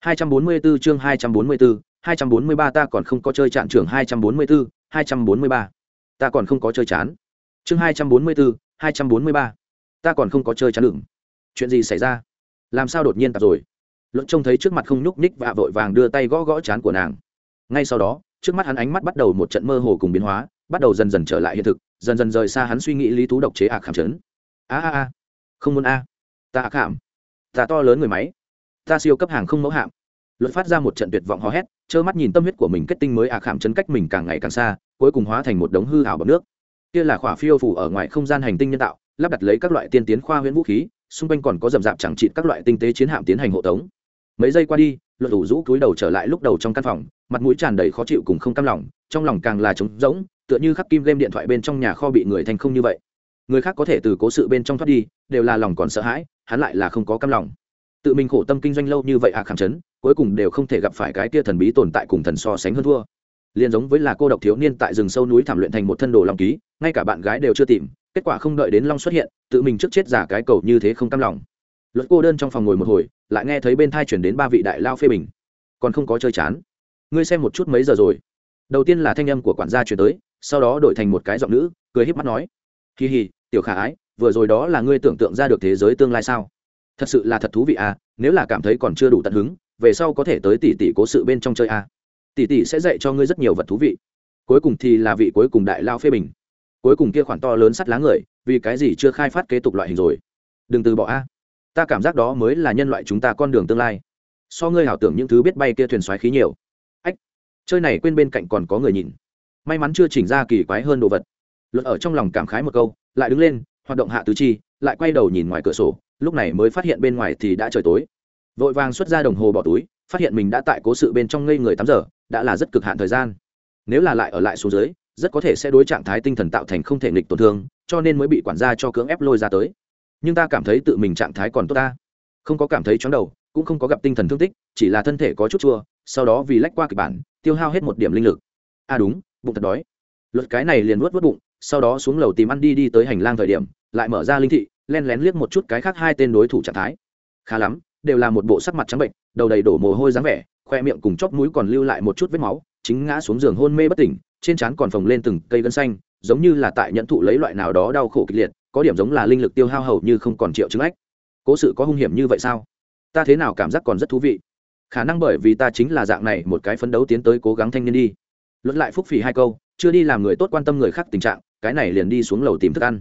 [SPEAKER 1] hai trăm bốn mươi 244 chương hai trăm bốn mươi 244, 243 ta còn không có chơi chạn trưởng 244, 243. Ta còn không có chơi chán. Chương 244, 243. Ta còn không có chơi chán đựng Chuyện gì xảy ra? Làm sao đột nhiên tạp rồi? luận trông thấy trước mặt không nhúc nhích và vội vàng đưa tay gõ gõ chán của nàng ngay sau đó trước mắt hắn ánh mắt bắt đầu một trận mơ hồ cùng biến hóa bắt đầu dần dần trở lại hiện thực dần dần rời xa hắn suy nghĩ lý thú độc chế ạc khảm chấn a a a, không muốn a. Ta ạc ta to lớn người máy. Ta siêu cấp hàng không mẫu hạm. Luật phát ra một trận tuyệt vọng hò hét, trơ mắt nhìn tâm huyết của mình kết tinh mới ạc khảm chấn cách mình càng ngày càng xa, cuối cùng hóa thành một đống hư ảo bọc nước. Kia là khỏa phiêu phủ ở ngoài không gian hành tinh nhân tạo, lắp đặt lấy các loại tiên tiến khoa huyễn vũ khí, xung quanh còn có rầm rạp chẳng trị các loại tinh tế chiến hạm tiến hành hộ tống. Mấy giây qua đi, luật ủ rũ cúi đầu trở lại lúc đầu trong căn phòng, mặt mũi tràn đầy khó chịu cùng không cam lòng, trong lòng càng là trống rỗng, tựa như khắc kim game điện thoại bên trong nhà kho bị người thành không như vậy người khác có thể từ cố sự bên trong thoát đi, đều là lòng còn sợ hãi, hắn lại là không có cam lòng. Tự mình khổ tâm kinh doanh lâu như vậy à khảm chấn, cuối cùng đều không thể gặp phải cái tia thần bí tồn tại cùng thần so sánh hơn thua. Liền giống với là cô độc thiếu niên tại rừng sâu núi thảm luyện thành một thân đồ long ký, ngay cả bạn gái đều chưa tìm, kết quả không đợi đến long xuất hiện, tự mình trước chết giả cái cầu như thế không cam lòng. Luật cô đơn trong phòng ngồi một hồi, lại nghe thấy bên thai chuyển đến ba vị đại lao phê bình. Còn không có chơi chán. Ngươi xem một chút mấy giờ rồi. Đầu tiên là thanh âm của quản gia chuyển tới, sau đó đổi thành một cái giọng nữ, cười híp mắt nói. Kỳ hì tiểu khả ái, vừa rồi đó là ngươi tưởng tượng ra được thế giới tương lai sao? Thật sự là thật thú vị à nếu là cảm thấy còn chưa đủ tận hứng, về sau có thể tới tỷ tỷ cố sự bên trong chơi à. tỷ tỷ sẽ dạy cho ngươi rất nhiều vật thú vị. Cuối cùng thì là vị cuối cùng đại lao phê bình. Cuối cùng kia khoản to lớn sắt lá người, vì cái gì chưa khai phát kế tục loại hình rồi? Đừng từ bỏ a ta cảm giác đó mới là nhân loại chúng ta con đường tương lai. So ngươi hảo tưởng những thứ biết bay kia thuyền xoáy khí nhiều. Ách, chơi này quên bên cạnh còn có người nhìn. May mắn chưa chỉnh ra kỳ quái hơn đồ vật. Luật ở trong lòng cảm khái một câu lại đứng lên, hoạt động hạ tứ chi, lại quay đầu nhìn ngoài cửa sổ, lúc này mới phát hiện bên ngoài thì đã trời tối. Vội vàng xuất ra đồng hồ bỏ túi, phát hiện mình đã tại cố sự bên trong ngây người tám giờ, đã là rất cực hạn thời gian. Nếu là lại ở lại xuống dưới, rất có thể sẽ đối trạng thái tinh thần tạo thành không thể nghịch tổn thương, cho nên mới bị quản gia cho cưỡng ép lôi ra tới. Nhưng ta cảm thấy tự mình trạng thái còn tốt ta. Không có cảm thấy chóng đầu, cũng không có gặp tinh thần thương tích, chỉ là thân thể có chút chua, sau đó vì lách qua kịch bản, tiêu hao hết một điểm linh lực. À đúng, bụng thật đói. Luật cái này liền nuốt vớt bụng sau đó xuống lầu tìm ăn đi đi tới hành lang thời điểm, lại mở ra linh thị, len lén liếc một chút cái khác hai tên đối thủ trạng thái. Khá lắm, đều là một bộ sắc mặt trắng bệnh, đầu đầy đổ mồ hôi dáng vẻ, khoe miệng cùng chóp mũi còn lưu lại một chút vết máu, chính ngã xuống giường hôn mê bất tỉnh, trên trán còn phồng lên từng cây gân xanh, giống như là tại nhận thụ lấy loại nào đó đau khổ kịch liệt, có điểm giống là linh lực tiêu hao hầu như không còn triệu chứng ách. Cố sự có hung hiểm như vậy sao? Ta thế nào cảm giác còn rất thú vị. Khả năng bởi vì ta chính là dạng này, một cái phấn đấu tiến tới cố gắng thanh niên đi. Luật lại phúc phì hai câu, chưa đi làm người tốt quan tâm người khác tình trạng cái này liền đi xuống lầu tìm thức ăn.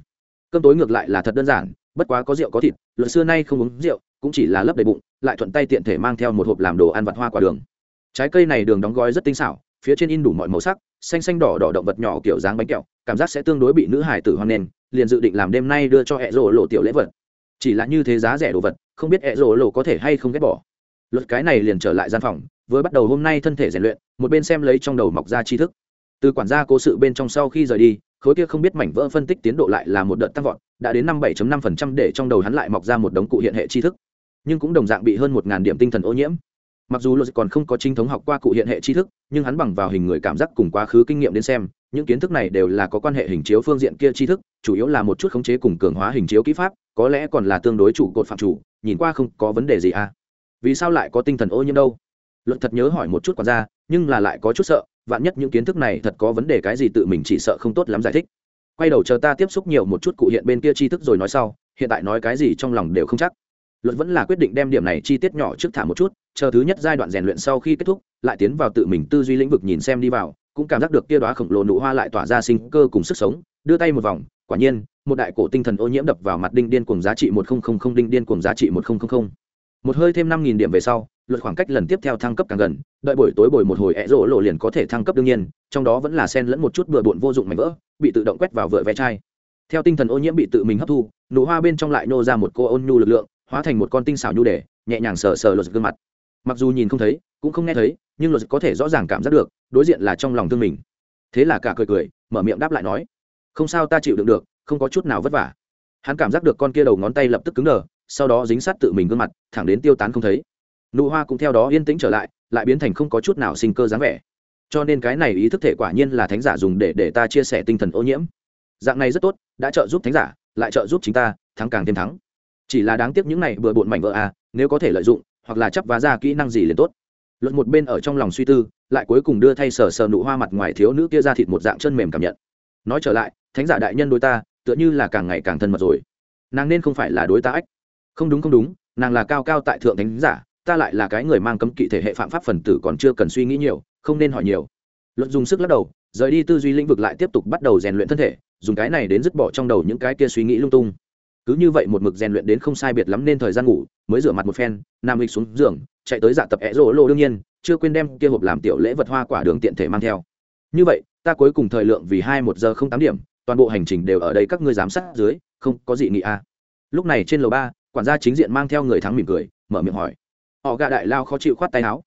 [SPEAKER 1] Cơm tối ngược lại là thật đơn giản, bất quá có rượu có thịt, luật xưa nay không uống rượu, cũng chỉ là lấp đầy bụng, lại thuận tay tiện thể mang theo một hộp làm đồ ăn vặt hoa quả đường. Trái cây này đường đóng gói rất tinh xảo, phía trên in đủ mọi màu sắc, xanh xanh đỏ đỏ động vật nhỏ kiểu dáng bánh kẹo, cảm giác sẽ tương đối bị nữ hải tử hoan nghênh, liền dự định làm đêm nay đưa cho hẹ rổ lộ tiểu lễ vật. Chỉ là như thế giá rẻ đồ vật, không biết hẹ rổ lộ có thể hay không ghét bỏ. Luật cái này liền trở lại gian phòng, vừa bắt đầu hôm nay thân thể rèn luyện, một bên xem lấy trong đầu mọc ra tri thức. Từ quản gia cố sự bên trong sau khi rời đi khối kia không biết mảnh vỡ phân tích tiến độ lại là một đợt tăng vọt, đã đến năm 7 năm phần trăm để trong đầu hắn lại mọc ra một đống cụ hiện hệ tri thức. Nhưng cũng đồng dạng bị hơn một ngàn điểm tinh thần ô nhiễm. Mặc dù logic còn không có chính thống học qua cụ hiện hệ tri thức, nhưng hắn bằng vào hình người cảm giác cùng quá khứ kinh nghiệm đến xem, những kiến thức này đều là có quan hệ hình chiếu phương diện kia tri thức, chủ yếu là một chút khống chế cùng cường hóa hình chiếu kỹ pháp, có lẽ còn là tương đối chủ cột phạm chủ, nhìn qua không có vấn đề gì à. Vì sao lại có tinh thần ô nhiễm đâu? Luật thật nhớ hỏi một chút còn ra nhưng là lại có chút sợ vạn nhất những kiến thức này thật có vấn đề cái gì tự mình chỉ sợ không tốt lắm giải thích. Quay đầu chờ ta tiếp xúc nhiều một chút cụ hiện bên kia tri thức rồi nói sau, hiện tại nói cái gì trong lòng đều không chắc. Luật vẫn là quyết định đem điểm này chi tiết nhỏ trước thả một chút, chờ thứ nhất giai đoạn rèn luyện sau khi kết thúc, lại tiến vào tự mình tư duy lĩnh vực nhìn xem đi vào, cũng cảm giác được kia đoá khổng lồ nụ hoa lại tỏa ra sinh cơ cùng sức sống, đưa tay một vòng, quả nhiên, một đại cổ tinh thần ô nhiễm đập vào mặt đinh điên cùng giá trị một nghìn đinh điên cùng giá trị một nghìn một hơi thêm năm nghìn điểm về sau luật khoảng cách lần tiếp theo thăng cấp càng gần, đợi buổi tối bồi một hồi ẹ rỗ lộ liền có thể thăng cấp đương nhiên, trong đó vẫn là sen lẫn một chút bừa bộn vô dụng mảnh vỡ, bị tự động quét vào vựa ve chai. Theo tinh thần ô nhiễm bị tự mình hấp thu, nụ hoa bên trong lại nô ra một cô ôn nhu lực lượng, hóa thành một con tinh xảo nhu để nhẹ nhàng sờ sờ luật gương mặt. Mặc dù nhìn không thấy, cũng không nghe thấy, nhưng luật có thể rõ ràng cảm giác được, đối diện là trong lòng thương mình. Thế là cả cười cười, mở miệng đáp lại nói, không sao ta chịu đựng được, không có chút nào vất vả. Hắn cảm giác được con kia đầu ngón tay lập tức cứng đờ, sau đó dính sát tự mình gương mặt, thẳng đến tiêu tán không thấy nụ hoa cũng theo đó yên tĩnh trở lại lại biến thành không có chút nào sinh cơ dáng vẻ. Cho nên cái này ý thức thể quả nhiên là thánh giả dùng để để ta chia sẻ tinh thần ô nhiễm. Dạng này rất tốt, đã trợ giúp thánh giả, lại trợ giúp chính ta, thắng càng thêm thắng. Chỉ là đáng tiếc những này bừa bộn mảnh vỡ à nếu có thể lợi dụng, hoặc là chấp vá ra kỹ năng gì liền tốt. Luật một bên ở trong lòng suy tư, lại cuối cùng đưa thay sờ sờ nụ hoa mặt ngoài thiếu nữ kia ra thịt một dạng chân mềm cảm nhận. Nói trở lại, thánh giả đại nhân đối ta, tựa như là càng ngày càng thân mật rồi. Nàng nên không phải là đối ta ách. Không đúng không đúng, nàng là cao cao tại thượng thánh giả ta lại là cái người mang cấm kỵ thể hệ phạm pháp phần tử còn chưa cần suy nghĩ nhiều, không nên hỏi nhiều. Luận dùng sức lắc đầu, rời đi tư duy lĩnh vực lại tiếp tục bắt đầu rèn luyện thân thể, dùng cái này đến dứt bỏ trong đầu những cái kia suy nghĩ lung tung. Cứ như vậy một mực rèn luyện đến không sai biệt lắm nên thời gian ngủ, mới rửa mặt một phen nam lịch xuống giường, chạy tới dạ tập ẹ rỗ lô đương nhiên, chưa quên đem kia hộp làm tiểu lễ vật hoa quả đường tiện thể mang theo. Như vậy, ta cuối cùng thời lượng vì hai một giờ không tám điểm, toàn bộ hành trình đều ở đây các ngươi giám sát dưới, không có gì nghị a à. lúc này trên lầu ba, quản gia chính diện mang theo người thắng mỉm cười, mở miệng hỏi họ gạ đại lao khó chịu khoát tay áo.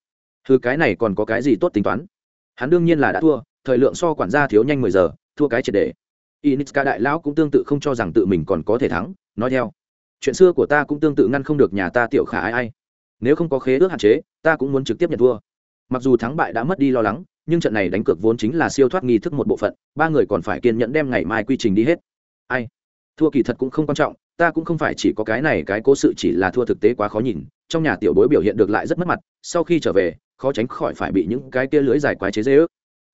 [SPEAKER 1] Thứ cái này còn có cái gì tốt tính toán? Hắn đương nhiên là đã thua, thời lượng so quản gia thiếu nhanh mười giờ, thua cái triệt đề. Initska đại lão cũng tương tự không cho rằng tự mình còn có thể thắng, nói theo. Chuyện xưa của ta cũng tương tự ngăn không được nhà ta tiểu khả ai ai. Nếu không có khế ước hạn chế, ta cũng muốn trực tiếp nhận thua. Mặc dù thắng bại đã mất đi lo lắng, nhưng trận này đánh cược vốn chính là siêu thoát nghi thức một bộ phận, ba người còn phải kiên nhẫn đem ngày mai quy trình đi hết. Ai? Thua kỳ thật cũng không quan trọng ta cũng không phải chỉ có cái này cái cố sự chỉ là thua thực tế quá khó nhìn, trong nhà tiểu bối biểu hiện được lại rất mất mặt, sau khi trở về, khó tránh khỏi phải bị những cái kia lưới dài quái chế dễ ước.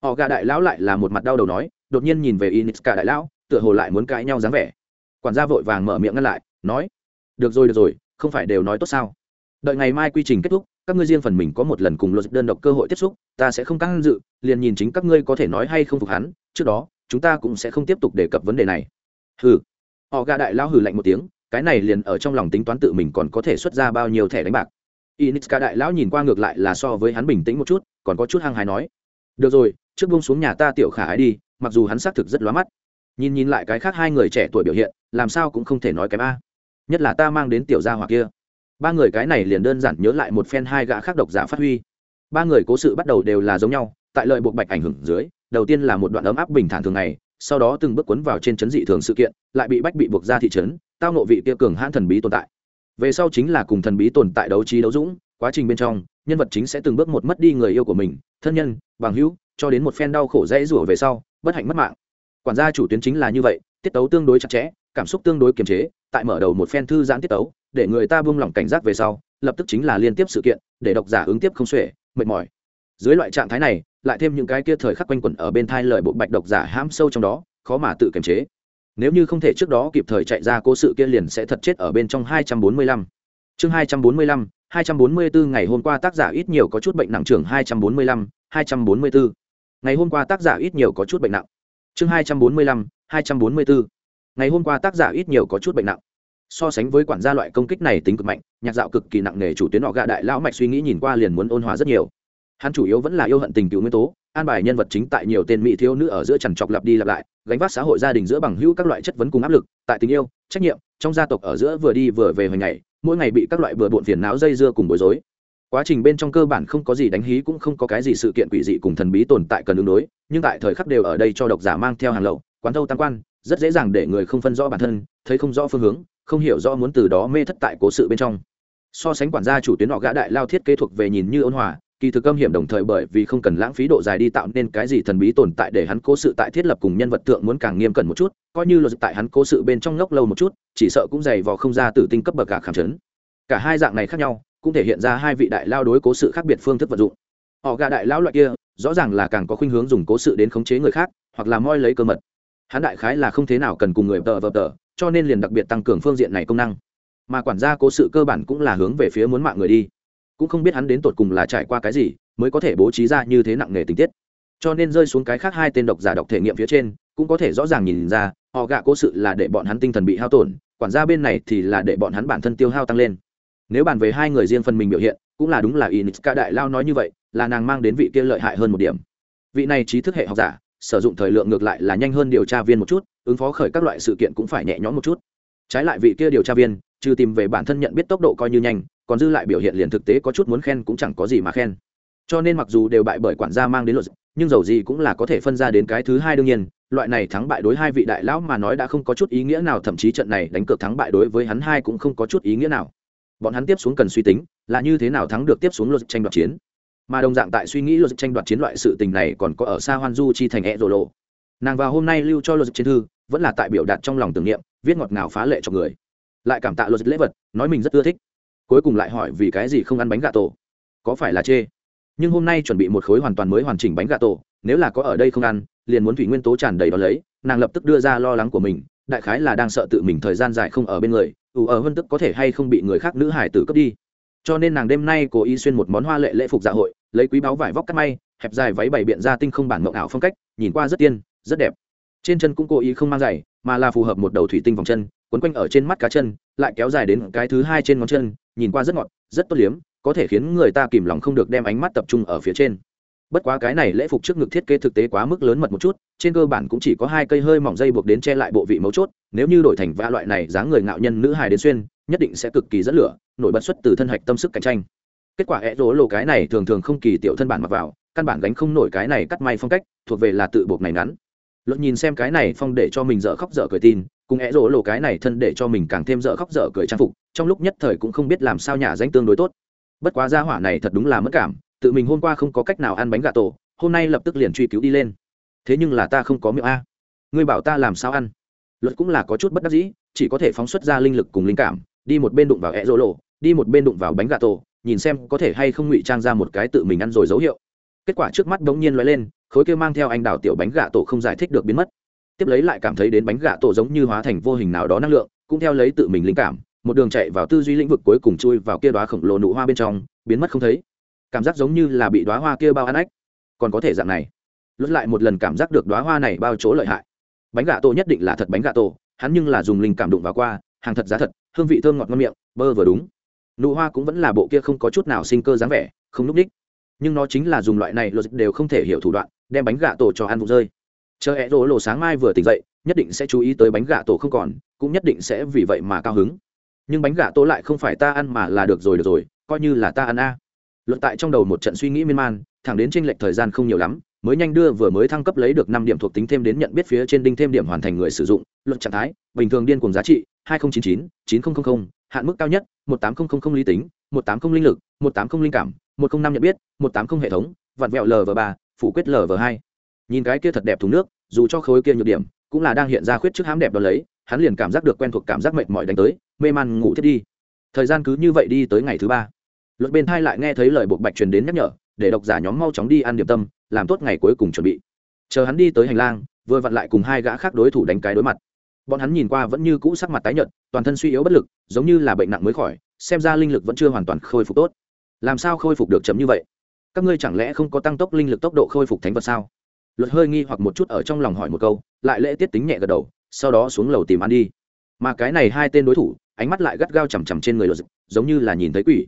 [SPEAKER 1] Họ gà đại lão lại là một mặt đau đầu nói, đột nhiên nhìn về initska đại lão, tựa hồ lại muốn cãi nhau dáng vẻ. Quản gia vội vàng mở miệng ngăn lại, nói, được rồi được rồi, không phải đều nói tốt sao? Đợi ngày mai quy trình kết thúc, các ngươi riêng phần mình có một lần cùng luật đơn độc cơ hội tiếp xúc, ta sẽ không căng dự, liền nhìn chính các ngươi có thể nói hay không phục hắn, trước đó, chúng ta cũng sẽ không tiếp tục đề cập vấn đề này. Hừ họ gà đại lao hừ lạnh một tiếng, cái này liền ở trong lòng tính toán tự mình còn có thể xuất ra bao nhiêu thẻ đánh bạc. Initska đại lão nhìn qua ngược lại là so với hắn bình tĩnh một chút, còn có chút hăng hái nói, được rồi, trước bông xuống nhà ta tiểu khả ái đi, mặc dù hắn xác thực rất lóa mắt. Nhìn nhìn lại cái khác hai người trẻ tuổi biểu hiện, làm sao cũng không thể nói kém a. Nhất là ta mang đến tiểu gia hỏa kia. Ba người cái này liền đơn giản nhớ lại một phen hai gã khác độc giả phát huy. Ba người cố sự bắt đầu đều là giống nhau, tại lợi buộc bạch ảnh hưởng dưới, đầu tiên là một đoạn ấm áp bình thản thường ngày sau đó từng bước quấn vào trên chấn dị thường sự kiện, lại bị bách bị buộc ra thị trấn, tao nộ vị kia cường hãn thần bí tồn tại. Về sau chính là cùng thần bí tồn tại đấu trí đấu dũng, quá trình bên trong, nhân vật chính sẽ từng bước một mất đi người yêu của mình, thân nhân, bằng hữu, cho đến một phen đau khổ dễ rủa về sau, bất hạnh mất mạng. Quản gia chủ tuyến chính là như vậy, tiết tấu tương đối chặt chẽ, cảm xúc tương đối kiềm chế, tại mở đầu một phen thư giãn tiết tấu, để người ta buông lỏng cảnh giác về sau, lập tức chính là liên tiếp sự kiện, để độc giả ứng tiếp không xuể, mệt mỏi dưới loại trạng thái này lại thêm những cái kia thời khắc quanh quẩn ở bên thai lời bộ bạch độc giả hãm sâu trong đó khó mà tự kiềm chế nếu như không thể trước đó kịp thời chạy ra cố sự kia liền sẽ thật chết ở bên trong 245. chương 245, 244 ngày hôm qua tác giả ít nhiều có chút bệnh nặng trưởng 245, 244. ngày hôm qua tác giả ít nhiều có chút bệnh nặng chương 245, 244. ngày hôm qua tác giả ít nhiều có chút bệnh nặng so sánh với quản gia loại công kích này tính cực mạnh nhạc dạo cực kỳ nặng nề chủ tuyến họ gạ đại lão mạch suy nghĩ nhìn qua liền muốn ôn hòa rất nhiều hắn chủ yếu vẫn là yêu hận tình cựu nguyên tố, an bài nhân vật chính tại nhiều tên mỹ thiếu nữ ở giữa trằn trọc lặp đi lặp lại, gánh vác xã hội gia đình giữa bằng hữu các loại chất vấn cùng áp lực, tại tình yêu, trách nhiệm, trong gia tộc ở giữa vừa đi vừa về hồi ngày, mỗi ngày bị các loại bừa bộn phiền não dây dưa cùng bối rối. Quá trình bên trong cơ bản không có gì đánh hí cũng không có cái gì sự kiện quỷ dị cùng thần bí tồn tại cần ứng đối, nhưng tại thời khắc đều ở đây cho độc giả mang theo hàng lậu, quán thâu tam quan, rất dễ dàng để người không phân rõ bản thân, thấy không rõ phương hướng, không hiểu rõ muốn từ đó mê thất tại cố sự bên trong. So sánh quản gia chủ tuyến họ gã đại lao thiết kế thuộc về nhìn như ôn hòa kỳ thực âm hiểm đồng thời bởi vì không cần lãng phí độ dài đi tạo nên cái gì thần bí tồn tại để hắn cố sự tại thiết lập cùng nhân vật tượng muốn càng nghiêm cẩn một chút, coi như luật tại hắn cố sự bên trong ngốc lâu một chút, chỉ sợ cũng dày vò không ra từ tinh cấp bậc cả khảm chấn cả hai dạng này khác nhau, cũng thể hiện ra hai vị đại lao đối cố sự khác biệt phương thức vận dụng. Họ gà đại lao loại kia, rõ ràng là càng có khuynh hướng dùng cố sự đến khống chế người khác, hoặc là moi lấy cơ mật. Hắn đại khái là không thế nào cần cùng người tờ vờ tờ cho nên liền đặc biệt tăng cường phương diện này công năng. Mà quản gia cố sự cơ bản cũng là hướng về phía muốn mạng người đi cũng không biết hắn đến tột cùng là trải qua cái gì, mới có thể bố trí ra như thế nặng nề tình tiết. Cho nên rơi xuống cái khác hai tên độc giả đọc thể nghiệm phía trên, cũng có thể rõ ràng nhìn ra, họ gạ cố sự là để bọn hắn tinh thần bị hao tổn, quản gia bên này thì là để bọn hắn bản thân tiêu hao tăng lên. Nếu bàn về hai người riêng phần mình biểu hiện, cũng là đúng là initska đại lao nói như vậy, là nàng mang đến vị kia lợi hại hơn một điểm. Vị này trí thức hệ học giả, sử dụng thời lượng ngược lại là nhanh hơn điều tra viên một chút, ứng phó khởi các loại sự kiện cũng phải nhẹ nhõm một chút. Trái lại vị kia điều tra viên, trừ tìm về bản thân nhận biết tốc độ coi như nhanh còn dư lại biểu hiện liền thực tế có chút muốn khen cũng chẳng có gì mà khen. Cho nên mặc dù đều bại bởi quản gia mang đến luật, nhưng dầu gì cũng là có thể phân ra đến cái thứ hai đương nhiên, loại này thắng bại đối hai vị đại lão mà nói đã không có chút ý nghĩa nào, thậm chí trận này đánh cược thắng bại đối với hắn hai cũng không có chút ý nghĩa nào. Bọn hắn tiếp xuống cần suy tính, là như thế nào thắng được tiếp xuống luật tranh đoạt chiến. Mà đồng dạng tại suy nghĩ luật tranh đoạt chiến loại sự tình này còn có ở xa hoan du chi thành e rồ lộ. Nàng vào hôm nay lưu cho luật chiến thư, vẫn là tại biểu đạt trong lòng tưởng niệm, viết ngọt ngào phá lệ cho người. Lại cảm tạ luật lễ vật, nói mình rất ưa thích cuối cùng lại hỏi vì cái gì không ăn bánh gà tổ? Có phải là chê? Nhưng hôm nay chuẩn bị một khối hoàn toàn mới hoàn chỉnh bánh gà tổ, nếu là có ở đây không ăn, liền muốn thủy nguyên tố tràn đầy đó lấy, nàng lập tức đưa ra lo lắng của mình, đại khái là đang sợ tự mình thời gian dài không ở bên người ủ ở hơn tức có thể hay không bị người khác nữ hải tử cướp đi. Cho nên nàng đêm nay cố ý xuyên một món hoa lệ lễ phục dạ hội, lấy quý báu vải vóc cắt may, hẹp dài váy bày biện ra tinh không bản mộng ảo phong cách, nhìn qua rất tiên, rất đẹp. Trên chân cũng cố ý không mang giày, mà là phù hợp một đầu thủy tinh vòng chân, quấn quanh ở trên mắt cá chân, lại kéo dài đến cái thứ hai trên ngón chân nhìn qua rất ngọt, rất tốt liếm, có thể khiến người ta kìm lòng không được đem ánh mắt tập trung ở phía trên. Bất quá cái này lễ phục trước ngực thiết kế thực tế quá mức lớn mật một chút, trên cơ bản cũng chỉ có hai cây hơi mỏng dây buộc đến che lại bộ vị mấu chốt, nếu như đổi thành vã loại này dáng người ngạo nhân nữ hài đến xuyên, nhất định sẽ cực kỳ dẫn lửa, nổi bật xuất từ thân hạch tâm sức cạnh tranh. Kết quả ẹ rỗ lộ cái này thường thường không kỳ tiểu thân bản mặc vào, căn bản gánh không nổi cái này cắt may phong cách, thuộc về là tự buộc này ngắn. Luật nhìn xem cái này phong để cho mình dở khóc dở cười tin cùng ẹ rỗ lộ cái này thân để cho mình càng thêm dở khóc dở cười trang phục, trong lúc nhất thời cũng không biết làm sao nhà danh tương đối tốt. Bất quá gia hỏa này thật đúng là mất cảm, tự mình hôm qua không có cách nào ăn bánh gà tổ, hôm nay lập tức liền truy cứu đi lên. Thế nhưng là ta không có miệng a. Ngươi bảo ta làm sao ăn? Luật cũng là có chút bất đắc dĩ, chỉ có thể phóng xuất ra linh lực cùng linh cảm, đi một bên đụng vào ẹ rỗ lộ, đi một bên đụng vào bánh gà tổ, nhìn xem có thể hay không ngụy trang ra một cái tự mình ăn rồi dấu hiệu. Kết quả trước mắt đống nhiên loại lên, khối kia mang theo anh đào tiểu bánh gà tổ không giải thích được biến mất tiếp lấy lại cảm thấy đến bánh gà tổ giống như hóa thành vô hình nào đó năng lượng, cũng theo lấy tự mình linh cảm, một đường chạy vào tư duy lĩnh vực cuối cùng chui vào kia đoá khổng lồ nụ hoa bên trong, biến mất không thấy. Cảm giác giống như là bị đoá hoa kia bao ăn ách còn có thể dạng này. Lướt lại một lần cảm giác được đoá hoa này bao chỗ lợi hại. Bánh gà tổ nhất định là thật bánh gà tổ, hắn nhưng là dùng linh cảm đụng vào qua, hàng thật giá thật, hương vị thơm ngọt ngon miệng, bơ vừa đúng. Nụ hoa cũng vẫn là bộ kia không có chút nào sinh cơ dáng vẻ, không núp đích. Nhưng nó chính là dùng loại này luật đều không thể hiểu thủ đoạn, đem bánh gà tổ cho ăn vụ rơi chờ hẹ rỗ lộ sáng mai vừa tỉnh dậy, nhất định sẽ chú ý tới bánh gà tổ không còn, cũng nhất định sẽ vì vậy mà cao hứng. Nhưng bánh gà tổ lại không phải ta ăn mà là được rồi được rồi, coi như là ta ăn a. Luận tại trong đầu một trận suy nghĩ miên man, thẳng đến tranh lệch thời gian không nhiều lắm, mới nhanh đưa vừa mới thăng cấp lấy được năm điểm thuộc tính thêm đến nhận biết phía trên đinh thêm điểm hoàn thành người sử dụng, luận trạng thái, bình thường điên cùng giá trị, hai nghìn chín chín chín nghìn hạn mức cao nhất, một tám nghìn lý tính, một tám linh lực, một tám linh cảm, một trăm năm nhận biết, một tám hệ thống, vặn vẹo lv ba, phủ quyết lv hai nhìn cái kia thật đẹp thùng nước, dù cho khối kia nhược điểm, cũng là đang hiện ra khuyết trước hám đẹp đó lấy, hắn liền cảm giác được quen thuộc cảm giác mệt mỏi đánh tới, mê man ngủ thiết đi. Thời gian cứ như vậy đi tới ngày thứ ba. Luật bên thai lại nghe thấy lời buộc bạch truyền đến nhắc nhở, để độc giả nhóm mau chóng đi ăn điểm tâm, làm tốt ngày cuối cùng chuẩn bị. Chờ hắn đi tới hành lang, vừa vặn lại cùng hai gã khác đối thủ đánh cái đối mặt. Bọn hắn nhìn qua vẫn như cũ sắc mặt tái nhợt, toàn thân suy yếu bất lực, giống như là bệnh nặng mới khỏi, xem ra linh lực vẫn chưa hoàn toàn khôi phục tốt. Làm sao khôi phục được chấm như vậy? Các ngươi chẳng lẽ không có tăng tốc linh lực tốc độ khôi phục thánh vật sao? Luật hơi nghi hoặc một chút ở trong lòng hỏi một câu, lại lễ tiết tính nhẹ gật đầu, sau đó xuống lầu tìm ăn đi. Mà cái này hai tên đối thủ, ánh mắt lại gắt gao chằm chằm trên người luật giống như là nhìn thấy quỷ.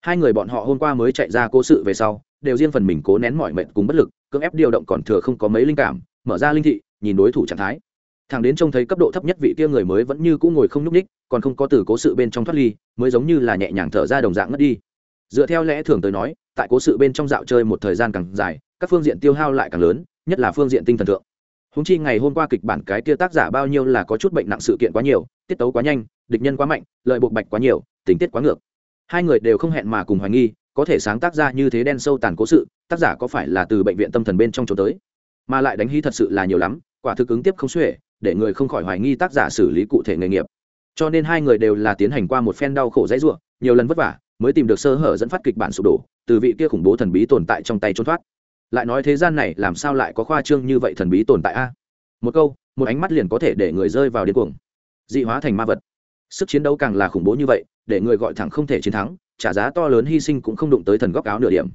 [SPEAKER 1] Hai người bọn họ hôm qua mới chạy ra cố sự về sau, đều riêng phần mình cố nén mọi mệnh cùng bất lực, cưỡng ép điều động còn thừa không có mấy linh cảm, mở ra linh thị, nhìn đối thủ trạng thái. Thằng đến trông thấy cấp độ thấp nhất vị kia người mới vẫn như cũ ngồi không nhúc ních còn không có từ cố sự bên trong thoát ly, mới giống như là nhẹ nhàng thở ra đồng dạng ngất đi. Dựa theo lẽ thường tới nói, tại cố sự bên trong dạo chơi một thời gian càng dài, các phương diện tiêu hao lại càng lớn nhất là phương diện tinh thần thượng. Húng chi ngày hôm qua kịch bản cái kia tác giả bao nhiêu là có chút bệnh nặng sự kiện quá nhiều, tiết tấu quá nhanh, địch nhân quá mạnh, lợi buộc bạch quá nhiều, tình tiết quá ngược. Hai người đều không hẹn mà cùng hoài nghi, có thể sáng tác ra như thế đen sâu tàn cố sự, tác giả có phải là từ bệnh viện tâm thần bên trong chỗ tới? Mà lại đánh hí thật sự là nhiều lắm, quả thực ứng tiếp không xuể, để người không khỏi hoài nghi tác giả xử lý cụ thể nghề nghiệp. Cho nên hai người đều là tiến hành qua một phen đau khổ dãy ruộng nhiều lần vất vả, mới tìm được sơ hở dẫn phát kịch bản sụp đổ, từ vị kia khủng bố thần bí tồn tại trong tay trốn thoát lại nói thế gian này làm sao lại có khoa trương như vậy thần bí tồn tại a? Một câu, một ánh mắt liền có thể để người rơi vào điên cuồng. Dị hóa thành ma vật. Sức chiến đấu càng là khủng bố như vậy, để người gọi thẳng không thể chiến thắng, trả giá to lớn hy sinh cũng không đụng tới thần góc áo nửa điểm.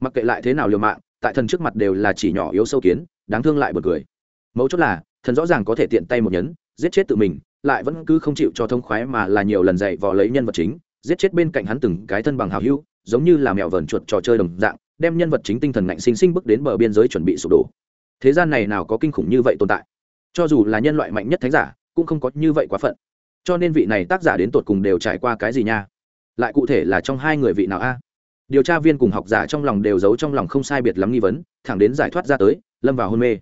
[SPEAKER 1] Mặc kệ lại thế nào liều mạng, tại thần trước mặt đều là chỉ nhỏ yếu sâu kiến, đáng thương lại bật cười. Mấu chốt là, thần rõ ràng có thể tiện tay một nhấn, giết chết tự mình, lại vẫn cứ không chịu cho thông khoái mà là nhiều lần dạy vò lấy nhân vật chính, giết chết bên cạnh hắn từng cái thân bằng hào hữu, giống như là mèo vờn chuột trò chơi đồng dạng đem nhân vật chính tinh thần ngạnh sinh sinh bước đến bờ biên giới chuẩn bị sụp đổ. Thế gian này nào có kinh khủng như vậy tồn tại? Cho dù là nhân loại mạnh nhất thánh giả, cũng không có như vậy quá phận. Cho nên vị này tác giả đến tột cùng đều trải qua cái gì nha? Lại cụ thể là trong hai người vị nào a? Điều tra viên cùng học giả trong lòng đều giấu trong lòng không sai biệt lắm nghi vấn, thẳng đến giải thoát ra tới, lâm vào hôn mê.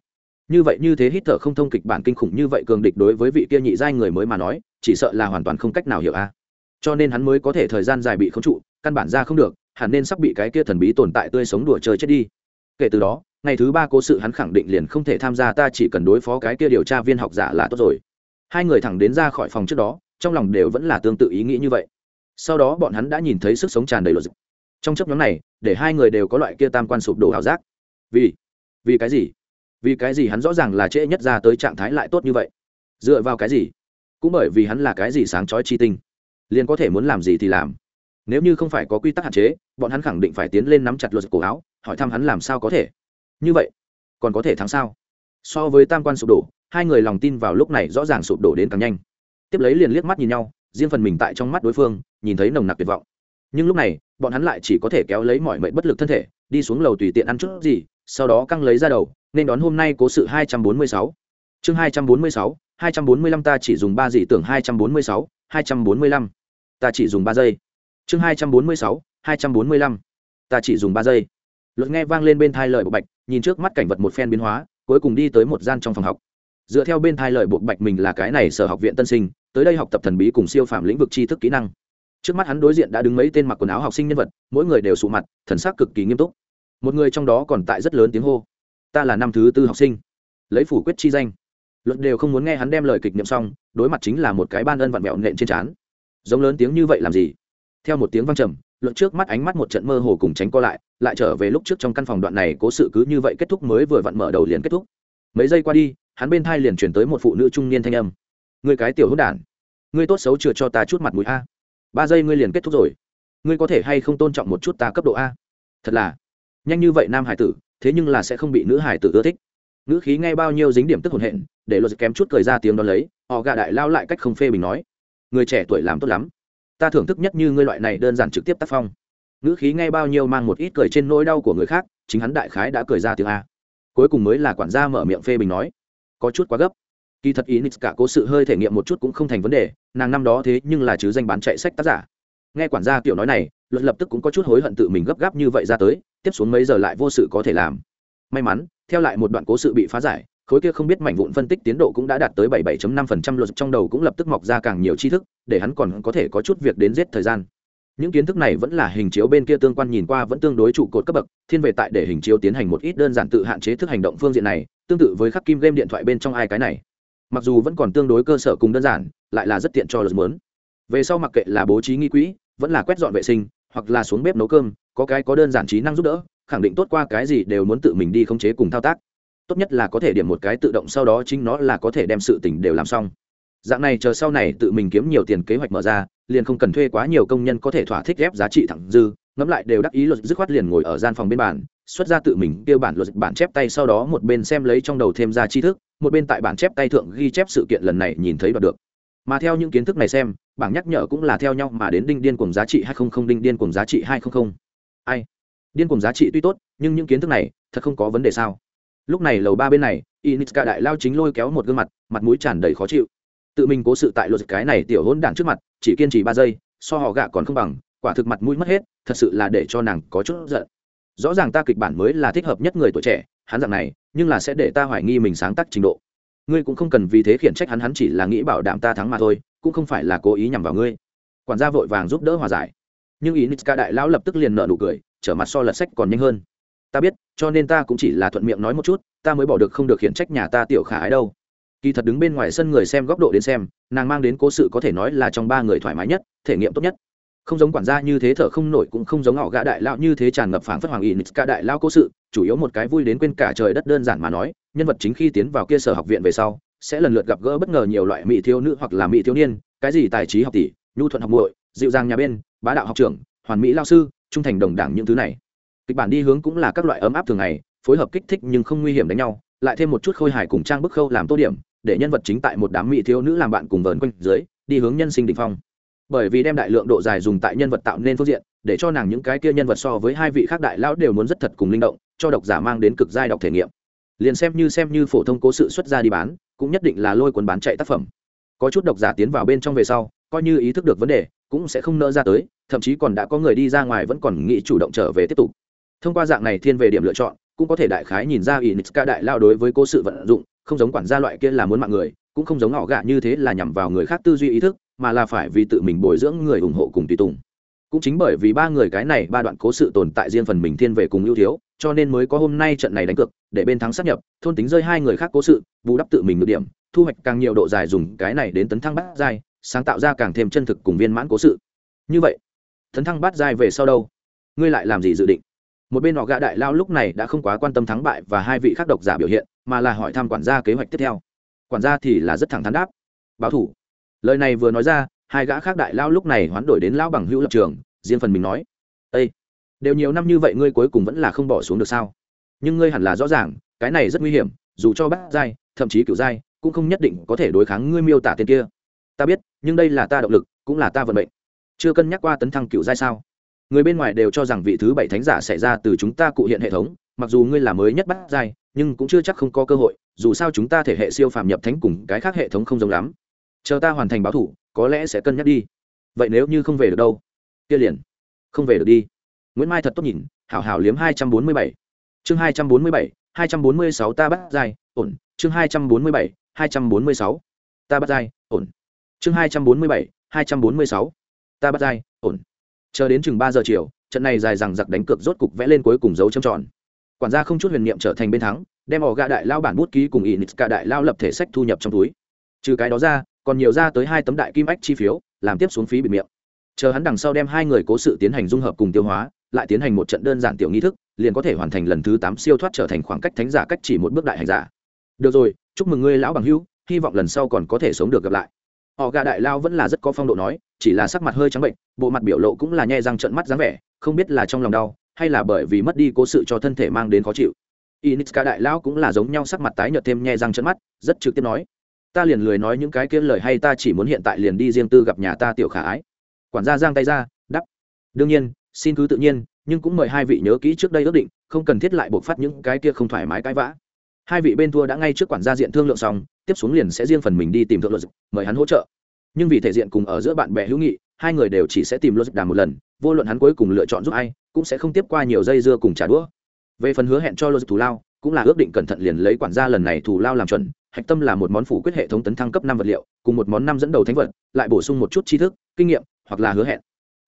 [SPEAKER 1] Như vậy như thế hít thở không thông kịch bản kinh khủng như vậy cường địch đối với vị kia nhị giai người mới mà nói, chỉ sợ là hoàn toàn không cách nào hiểu a. Cho nên hắn mới có thể thời gian dài bị khống trụ, căn bản ra không được hẳn nên sắp bị cái kia thần bí tồn tại tươi sống đùa chơi chết đi. Kể từ đó, ngày thứ ba cố sự hắn khẳng định liền không thể tham gia, ta chỉ cần đối phó cái kia điều tra viên học giả là tốt rồi. Hai người thẳng đến ra khỏi phòng trước đó, trong lòng đều vẫn là tương tự ý nghĩ như vậy. Sau đó bọn hắn đã nhìn thấy sức sống tràn đầy luật dịch trong chấp nhóm này, để hai người đều có loại kia tam quan sụp đổ ảo giác. Vì vì cái gì? Vì cái gì hắn rõ ràng là trễ nhất ra tới trạng thái lại tốt như vậy? Dựa vào cái gì? Cũng bởi vì hắn là cái gì sáng chói chi tinh. Liền có thể muốn làm gì thì làm nếu như không phải có quy tắc hạn chế bọn hắn khẳng định phải tiến lên nắm chặt luật cổ áo hỏi thăm hắn làm sao có thể. Như vậy còn có thể thắng sao? So với tam quan sụp đổ hai người lòng tin vào lúc này rõ ràng sụp đổ đến càng nhanh. Tiếp lấy liền liếc mắt nhìn nhau riêng phần mình tại trong mắt đối phương nhìn thấy nồng nặc tuyệt vọng. Nhưng lúc này bọn hắn lại chỉ có thể kéo lấy mọi mệnh bất lực thân thể đi xuống lầu tùy tiện ăn chút gì sau đó căng lấy ra đầu nên đón hôm nay cố sự 246. chương 246, 245 ta chỉ dùng ba dị tưởng 246, 245. ta chỉ dùng ba giây chương 246, 245. ta chỉ dùng ba giây. Luật nghe vang lên bên thai lời bộ bạch nhìn trước mắt cảnh vật một phen biến hóa cuối cùng đi tới một gian trong phòng học. Dựa theo bên thai lời bộ bạch mình là cái này sở học viện tân sinh tới đây học tập thần bí cùng siêu phạm lĩnh vực tri thức kỹ năng. Trước mắt hắn đối diện đã đứng mấy tên mặc quần áo học sinh nhân vật mỗi người đều sụ mặt thần sắc cực kỳ nghiêm túc. Một người trong đó còn tại rất lớn tiếng hô. Ta là năm thứ tư học sinh. Lấy phủ quyết chi danh. Luật đều không muốn nghe hắn đem lời kịch niệm xong đối mặt chính là một cái ban ân vặn vẹo nện trên trán. Giống lớn tiếng như vậy làm gì? Theo một tiếng vang trầm, luận trước mắt ánh mắt một trận mơ hồ cùng tránh co lại lại trở về lúc trước trong căn phòng đoạn này cố sự cứ như vậy kết thúc mới vừa vặn mở đầu liền kết thúc. Mấy giây qua đi, hắn bên thai liền chuyển tới một phụ nữ trung niên thanh âm. Người cái tiểu hữu đản, ngươi tốt xấu chưa cho ta chút mặt mũi a? Ba giây ngươi liền kết thúc rồi. Ngươi có thể hay không tôn trọng một chút ta cấp độ a? Thật là, nhanh như vậy nam hải tử, thế nhưng là sẽ không bị nữ hải tử ưa thích. Nữ khí nghe bao nhiêu dính điểm tức hồn hện, để luật kém chút cười ra tiếng đón lấy, họ gà đại lao lại cách không phê bình nói. Người trẻ tuổi làm tốt lắm ta thưởng thức nhất như ngươi loại này đơn giản trực tiếp tác phong. Nữ khí nghe bao nhiêu mang một ít cười trên nỗi đau của người khác, chính hắn đại khái đã cười ra tiếng a. Cuối cùng mới là quản gia mở miệng phê bình nói, có chút quá gấp. Kỳ thật ý nix cả cố sự hơi thể nghiệm một chút cũng không thành vấn đề, nàng năm đó thế nhưng là chứ danh bán chạy sách tác giả. Nghe quản gia kiểu nói này, luật lập tức cũng có chút hối hận tự mình gấp gáp như vậy ra tới, tiếp xuống mấy giờ lại vô sự có thể làm. May mắn, theo lại một đoạn cố sự bị phá giải khối kia không biết mảnh vụn phân tích tiến độ cũng đã đạt tới 77.5% luật trong đầu cũng lập tức mọc ra càng nhiều tri thức, để hắn còn có thể có chút việc đến giết thời gian. Những kiến thức này vẫn là hình chiếu bên kia tương quan nhìn qua vẫn tương đối trụ cột cấp bậc, thiên về tại để hình chiếu tiến hành một ít đơn giản tự hạn chế thức hành động phương diện này, tương tự với khắc kim game điện thoại bên trong ai cái này. Mặc dù vẫn còn tương đối cơ sở cùng đơn giản, lại là rất tiện cho luật muốn. về sau mặc kệ là bố trí nghi quỹ, vẫn là quét dọn vệ sinh, hoặc là xuống bếp nấu cơm, có cái có đơn giản trí năng giúp đỡ, khẳng định tốt qua cái gì đều muốn tự mình đi khống chế cùng thao tác tốt nhất là có thể điểm một cái tự động sau đó chính nó là có thể đem sự tỉnh đều làm xong. Dạng này chờ sau này tự mình kiếm nhiều tiền kế hoạch mở ra, liền không cần thuê quá nhiều công nhân có thể thỏa thích ghép giá trị thẳng dư, ngẫm lại đều đắc ý luật dứt khoát liền ngồi ở gian phòng bên bàn, xuất ra tự mình kêu bản luật bản chép tay sau đó một bên xem lấy trong đầu thêm ra tri thức, một bên tại bản chép tay thượng ghi chép sự kiện lần này nhìn thấy đoạt được. Mà theo những kiến thức này xem, bảng nhắc nhở cũng là theo nhau mà đến đinh điên cùng giá trị hai không không, đinh điên cùng giá trị hai không không. Ai? Điên cùng giá trị tuy tốt, nhưng những kiến thức này thật không có vấn đề sao? Lúc này lầu ba bên này initska đại lao chính lôi kéo một gương mặt mặt mũi tràn đầy khó chịu. Tự mình cố sự tại luật cái này tiểu hỗn đản trước mặt, chỉ kiên trì ba giây, so họ gạ còn không bằng, quả thực mặt mũi mất hết, thật sự là để cho nàng có chút giận. Rõ ràng ta kịch bản mới là thích hợp nhất người tuổi trẻ, hắn dạng này, nhưng là sẽ để ta hoài nghi mình sáng tác trình độ. Ngươi cũng không cần vì thế khiển trách hắn hắn chỉ là nghĩ bảo đảm ta thắng mà thôi, cũng không phải là cố ý nhằm vào ngươi. Quản gia vội vàng giúp đỡ hòa giải. Nhưng ý nitska đại lão lập tức liền nợ nụ cười, trở mặt so lật sách còn nhanh hơn ta biết, cho nên ta cũng chỉ là thuận miệng nói một chút, ta mới bỏ được không được khiển trách nhà ta tiểu khả ái đâu. Kỳ thật đứng bên ngoài sân người xem góc độ đến xem, nàng mang đến cố sự có thể nói là trong ba người thoải mái nhất, thể nghiệm tốt nhất. Không giống quản gia như thế thở không nổi cũng không giống họ gã đại lão như thế tràn ngập phảng phất hoàng y nít cả đại lão cố sự, chủ yếu một cái vui đến quên cả trời đất đơn giản mà nói, nhân vật chính khi tiến vào kia sở học viện về sau, sẽ lần lượt gặp gỡ bất ngờ nhiều loại mỹ thiếu nữ hoặc là mỹ thiếu niên, cái gì tài trí học tỷ, nhu thuận học muội, dịu dàng nhà bên, bá đạo học trưởng, hoàn mỹ lao sư, trung thành đồng đảng những thứ này kịch bản đi hướng cũng là các loại ấm áp thường ngày, phối hợp kích thích nhưng không nguy hiểm đánh nhau, lại thêm một chút khôi hài cùng trang bức khâu làm tô điểm, để nhân vật chính tại một đám mỹ thiếu nữ làm bạn cùng vờn quanh dưới, đi hướng nhân sinh đ phong. Bởi vì đem đại lượng độ dài dùng tại nhân vật tạo nên phương diện, để cho nàng những cái kia nhân vật so với hai vị khác đại lão đều muốn rất thật cùng linh động, cho độc giả mang đến cực giai đọc thể nghiệm. Liền xem như xem như phổ thông cố sự xuất ra đi bán, cũng nhất định là lôi cuốn bán chạy tác phẩm. Có chút độc giả tiến vào bên trong về sau, coi như ý thức được vấn đề, cũng sẽ không nỡ ra tới, thậm chí còn đã có người đi ra ngoài vẫn còn nghĩ chủ động trở về tiếp tục thông qua dạng này thiên về điểm lựa chọn, cũng có thể đại khái nhìn ra Initska đại lao đối với cố sự vận dụng, không giống quản gia loại kia là muốn mạng người, cũng không giống họ gạ như thế là nhằm vào người khác tư duy ý thức, mà là phải vì tự mình bồi dưỡng người ủng hộ cùng tùy tùng. Cũng chính bởi vì ba người cái này, ba đoạn cố sự tồn tại riêng phần mình thiên về cùng ưu thiếu, cho nên mới có hôm nay trận này đánh cược, để bên thắng sát nhập, thôn tính rơi hai người khác cố sự, bù đắp tự mình ngược điểm, thu hoạch càng nhiều độ dài dùng cái này đến tấn thăng bát giai, sáng tạo ra càng thêm chân thực cùng viên mãn cố sự. Như vậy, tấn thăng bát giai về sau đâu? Ngươi lại làm gì dự định? Một bên họ gã đại lao lúc này đã không quá quan tâm thắng bại và hai vị khác độc giả biểu hiện, mà là hỏi thăm quản gia kế hoạch tiếp theo. Quản gia thì là rất thẳng thắn đáp. Báo thủ. Lời này vừa nói ra, hai gã khác đại lao lúc này hoán đổi đến lao bằng hữu lập trường, riêng phần mình nói ây đều nhiều năm như vậy ngươi cuối cùng vẫn là không bỏ xuống được sao? Nhưng ngươi hẳn là rõ ràng, cái này rất nguy hiểm, dù cho bác giai thậm chí cựu giai cũng không nhất định có thể đối kháng ngươi miêu tả tên kia. Ta biết, nhưng đây là ta động lực, cũng là ta vận mệnh. Chưa cân nhắc qua tấn thăng cựu giai sao? Người bên ngoài đều cho rằng vị thứ bảy thánh giả sẽ ra từ chúng ta cụ hiện hệ thống, mặc dù ngươi là mới nhất bắt giai, nhưng cũng chưa chắc không có cơ hội, dù sao chúng ta thể hệ siêu phàm nhập thánh cùng cái khác hệ thống không giống lắm. Chờ ta hoàn thành báo thủ, có lẽ sẽ cân nhắc đi. Vậy nếu như không về được đâu? Kia liền. Không về được đi. Nguyễn mai thật tốt nhìn, hảo hảo liếm hai trăm bốn mươi bảy. Chương hai trăm bốn mươi bảy, hai trăm bốn mươi sáu ta bắt giai, ổn. Chương hai trăm bốn mươi bảy, hai trăm bốn mươi sáu. Ta bắt giai, ổn. Chương hai trăm bốn mươi bảy, hai trăm bốn mươi sáu. Ta bắt giai, ổn chờ đến chừng ba giờ chiều, trận này dài rằng giặc đánh cược rốt cục vẽ lên cuối cùng dấu châm tròn. Quản gia không chút huyền niệm trở thành bên thắng, đem ỏ gạ đại lao bản bút ký cùng ỷ nít cả đại lao lập thể sách thu nhập trong túi. Trừ cái đó ra, còn nhiều ra tới hai tấm đại kim ách chi phiếu, làm tiếp xuống phí bị miệng. Chờ hắn đằng sau đem hai người cố sự tiến hành dung hợp cùng tiêu hóa, lại tiến hành một trận đơn giản tiểu nghi thức, liền có thể hoàn thành lần thứ tám siêu thoát trở thành khoảng cách thánh giả cách chỉ một bước đại hành giả. Được rồi, chúc mừng ngươi lão bằng hữu, hy vọng lần sau còn có thể sống được gặp lại họ gà đại lao vẫn là rất có phong độ nói, chỉ là sắc mặt hơi trắng bệnh, bộ mặt biểu lộ cũng là nhẹ răng trận mắt dáng vẻ, không biết là trong lòng đau, hay là bởi vì mất đi cố sự cho thân thể mang đến khó chịu. Initska đại lao cũng là giống nhau sắc mặt tái nhợt thêm nhẹ răng trận mắt, rất trực tiếp nói, ta liền lười nói những cái kia lời hay ta chỉ muốn hiện tại liền đi riêng tư gặp nhà ta tiểu khả ái. Quản gia giang tay ra đắp đương nhiên, xin cứ tự nhiên, nhưng cũng mời hai vị nhớ kỹ trước đây ước định, không cần thiết lại buộc phát những cái kia không thoải mái cãi vã. Hai vị bên thua đã ngay trước quản gia diện thương lượng xong tiếp xuống liền sẽ riêng phần mình đi tìm thượng luật mời hắn hỗ trợ. Nhưng vì thể diện cùng ở giữa bạn bè hữu nghị, hai người đều chỉ sẽ tìm luật đàm một lần, vô luận hắn cuối cùng lựa chọn giúp ai, cũng sẽ không tiếp qua nhiều dây dưa cùng trả đũa. Về phần hứa hẹn cho luật thù lao, cũng là ước định cẩn thận liền lấy quản gia lần này thù lao làm chuẩn, hạch tâm là một món phủ quyết hệ thống tấn thăng cấp năm vật liệu, cùng một món năm dẫn đầu thánh vật, lại bổ sung một chút tri thức, kinh nghiệm, hoặc là hứa hẹn.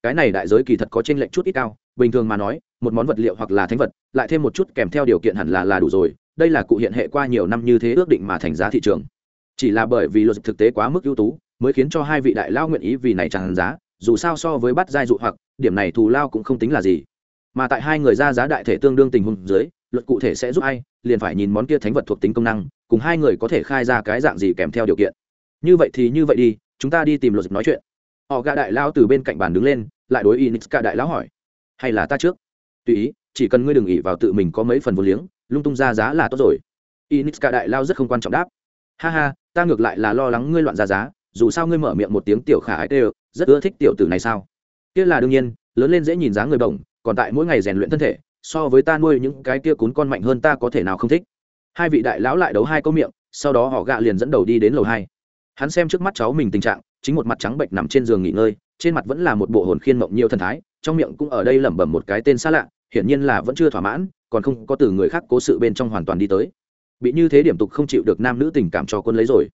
[SPEAKER 1] Cái này đại giới kỳ thật có trên lệnh chút ít cao, bình thường mà nói, một món vật liệu hoặc là thánh vật, lại thêm một chút kèm theo điều kiện hẳn là là đủ rồi đây là cụ hiện hệ qua nhiều năm như thế ước định mà thành giá thị trường. Chỉ là bởi vì luật thực tế quá mức ưu tú, mới khiến cho hai vị đại lao nguyện ý vì này tràn giá, dù sao so với bắt giai dụ hoặc, điểm này thù lao cũng không tính là gì. Mà tại hai người ra giá đại thể tương đương tình huống dưới, luật cụ thể sẽ giúp ai, liền phải nhìn món kia thánh vật thuộc tính công năng, cùng hai người có thể khai ra cái dạng gì kèm theo điều kiện. Như vậy thì như vậy đi, chúng ta đi tìm luật nói chuyện. Họ gạ đại lao từ bên cạnh bàn đứng lên, lại đối inixca đại lão hỏi, hay là ta trước? Tùy ý chỉ cần ngươi đừng ỉ vào tự mình có mấy phần vô liếng, lung tung ra giá là tốt rồi. Inixca đại lao rất không quan trọng đáp. Ha ha, ta ngược lại là lo lắng ngươi loạn ra giá, dù sao ngươi mở miệng một tiếng tiểu khả ái tê rất ưa thích tiểu tử này sao? Kia là đương nhiên, lớn lên dễ nhìn dáng người bổng, còn tại mỗi ngày rèn luyện thân thể, so với ta nuôi những cái kia cún con mạnh hơn ta có thể nào không thích. Hai vị đại lão lại đấu hai câu miệng, sau đó họ gạ liền dẫn đầu đi đến lầu hai. Hắn xem trước mắt cháu mình tình trạng, chính một mặt trắng bệnh nằm trên giường nghỉ ngơi, trên mặt vẫn là một bộ hồn khiên mộng nhiều thần thái, trong miệng cũng ở đây lẩm bẩm một cái tên xa lạ hiển nhiên là vẫn chưa thỏa mãn, còn không có từ người khác cố sự bên trong hoàn toàn đi tới. Bị như thế điểm tục không chịu được nam nữ tình cảm cho quân lấy rồi.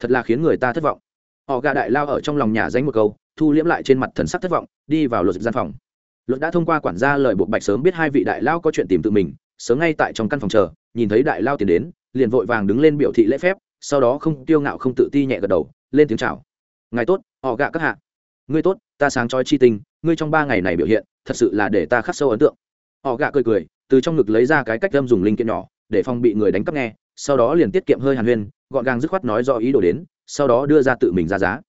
[SPEAKER 1] Thật là khiến người ta thất vọng. Họ gà đại lao ở trong lòng nhà danh một câu, thu liễm lại trên mặt thần sắc thất vọng, đi vào luật gian phòng. Luật đã thông qua quản gia lời buộc bạch sớm biết hai vị đại lao có chuyện tìm tự mình, sớm ngay tại trong căn phòng chờ, nhìn thấy đại lao tiến đến, liền vội vàng đứng lên biểu thị lễ phép, sau đó không tiêu ngạo không tự ti nhẹ gật đầu, lên tiếng chào. Ngài tốt, họ gạ các hạ. Ngươi tốt, ta sáng trói chi tình, ngươi trong ba ngày này biểu hiện, thật sự là để ta khắc sâu ấn tượng họ gạ cười cười, từ trong ngực lấy ra cái cách đâm dùng linh kiện nhỏ, để phòng bị người đánh cắp nghe, sau đó liền tiết kiệm hơi hàn huyên, gọn gàng dứt khoát nói do ý đồ đến, sau đó đưa ra tự mình ra giá.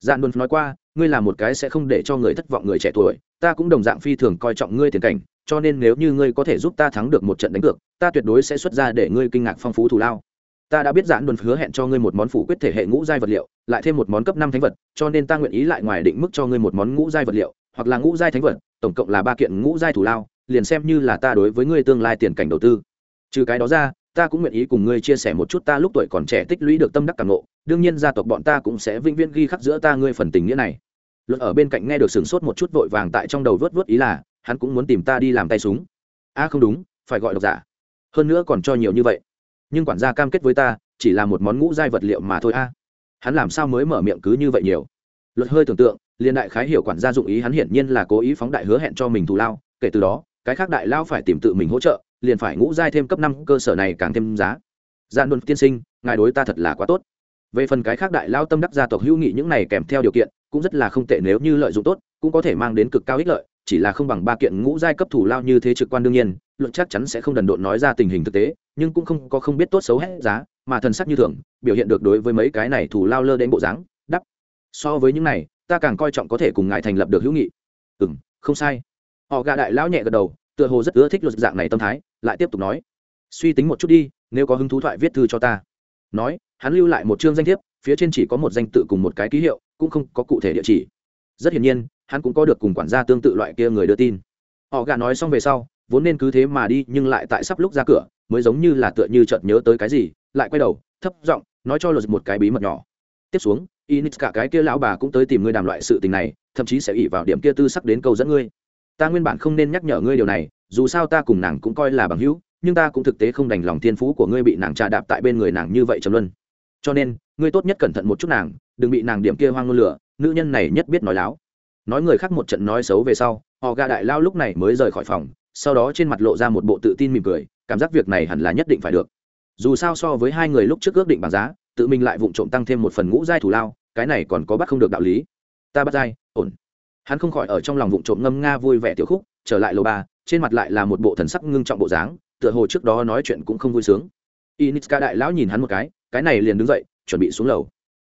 [SPEAKER 1] Dạn luôn nói qua, ngươi là một cái sẽ không để cho người thất vọng người trẻ tuổi, ta cũng đồng dạng phi thường coi trọng ngươi tiền cảnh, cho nên nếu như ngươi có thể giúp ta thắng được một trận đánh cược, ta tuyệt đối sẽ xuất ra để ngươi kinh ngạc phong phú thù lao. Ta đã biết giãn đồn hứa hẹn cho ngươi một món phủ quyết thể hệ ngũ giai vật liệu, lại thêm một món cấp năm thánh vật, cho nên ta nguyện ý lại ngoài định mức cho ngươi một món ngũ giai vật liệu, hoặc là ngũ giai thánh vật, tổng cộng là ba kiện ngũ giai thủ lao liền xem như là ta đối với ngươi tương lai tiền cảnh đầu tư. Trừ cái đó ra, ta cũng nguyện ý cùng ngươi chia sẻ một chút ta lúc tuổi còn trẻ tích lũy được tâm đắc càng ngộ. Đương nhiên gia tộc bọn ta cũng sẽ vĩnh viễn ghi khắc giữa ta ngươi phần tình nghĩa này. Luật ở bên cạnh nghe được sửng sốt một chút vội vàng tại trong đầu vớt vớt ý là, hắn cũng muốn tìm ta đi làm tay súng. A, không đúng, phải gọi độc giả. Hơn nữa còn cho nhiều như vậy. Nhưng quản gia cam kết với ta, chỉ là một món ngũ giai vật liệu mà thôi a. Hắn làm sao mới mở miệng cứ như vậy nhiều? Luật hơi tưởng tượng liên đại khái hiểu quản gia dụng ý hắn hiển nhiên là cố ý phóng đại hứa hẹn cho mình thù lao, kể từ đó cái khác đại lao phải tìm tự mình hỗ trợ, liền phải ngũ giai thêm cấp năm, cơ sở này càng thêm giá. Gian đồn tiên sinh, ngài đối ta thật là quá tốt. Về phần cái khác đại lao tâm đắc gia tộc hữu nghị những này kèm theo điều kiện, cũng rất là không tệ nếu như lợi dụng tốt, cũng có thể mang đến cực cao ích lợi, chỉ là không bằng ba kiện ngũ giai cấp thủ lao như thế trực quan đương nhiên, luận chắc chắn sẽ không đần độn nói ra tình hình thực tế, nhưng cũng không có không biết tốt xấu hết giá, mà thần sắc như thường, biểu hiện được đối với mấy cái này thủ lao lơ đến bộ dáng, đắp. So với những này, ta càng coi trọng có thể cùng ngài thành lập được hữu nghị. Ừ không sai họ gà đại lão nhẹ gật đầu, tựa hồ rất ưa thích luật dạng này tâm thái, lại tiếp tục nói. Suy tính một chút đi, nếu có hứng thú thoại viết thư cho ta. Nói, hắn lưu lại một chương danh thiếp, phía trên chỉ có một danh tự cùng một cái ký hiệu, cũng không có cụ thể địa chỉ. Rất hiển nhiên, hắn cũng có được cùng quản gia tương tự loại kia người đưa tin. Họ gà nói xong về sau, vốn nên cứ thế mà đi, nhưng lại tại sắp lúc ra cửa, mới giống như là tựa như chợt nhớ tới cái gì, lại quay đầu, thấp giọng nói cho luật một cái bí mật nhỏ. Tiếp xuống init cả cái kia lão bà cũng tới tìm ngươi đàm loại sự tình này, thậm chí sẽ ỉ vào điểm kia tư sắc đến câu dẫn ngươi ta nguyên bản không nên nhắc nhở ngươi điều này, dù sao ta cùng nàng cũng coi là bằng hữu, nhưng ta cũng thực tế không đành lòng thiên phú của ngươi bị nàng trà đạp tại bên người nàng như vậy trầm luân. Cho nên, ngươi tốt nhất cẩn thận một chút nàng, đừng bị nàng điểm kia hoang ngôn lửa, nữ nhân này nhất biết nói láo. Nói người khác một trận nói xấu về sau, họ gà đại lao lúc này mới rời khỏi phòng, sau đó trên mặt lộ ra một bộ tự tin mỉm cười, cảm giác việc này hẳn là nhất định phải được. Dù sao so với hai người lúc trước ước định bằng giá, tự mình lại vụng trộm tăng thêm một phần ngũ giai thủ lao, cái này còn có bắt không được đạo lý. Ta bắt giai, ổn hắn không khỏi ở trong lòng vụng trộm ngâm nga vui vẻ tiểu khúc, trở lại lầu ba, trên mặt lại là một bộ thần sắc ngưng trọng bộ dáng, tựa hồ trước đó nói chuyện cũng không vui sướng. Initska đại lão nhìn hắn một cái cái này liền đứng dậy, chuẩn bị xuống lầu.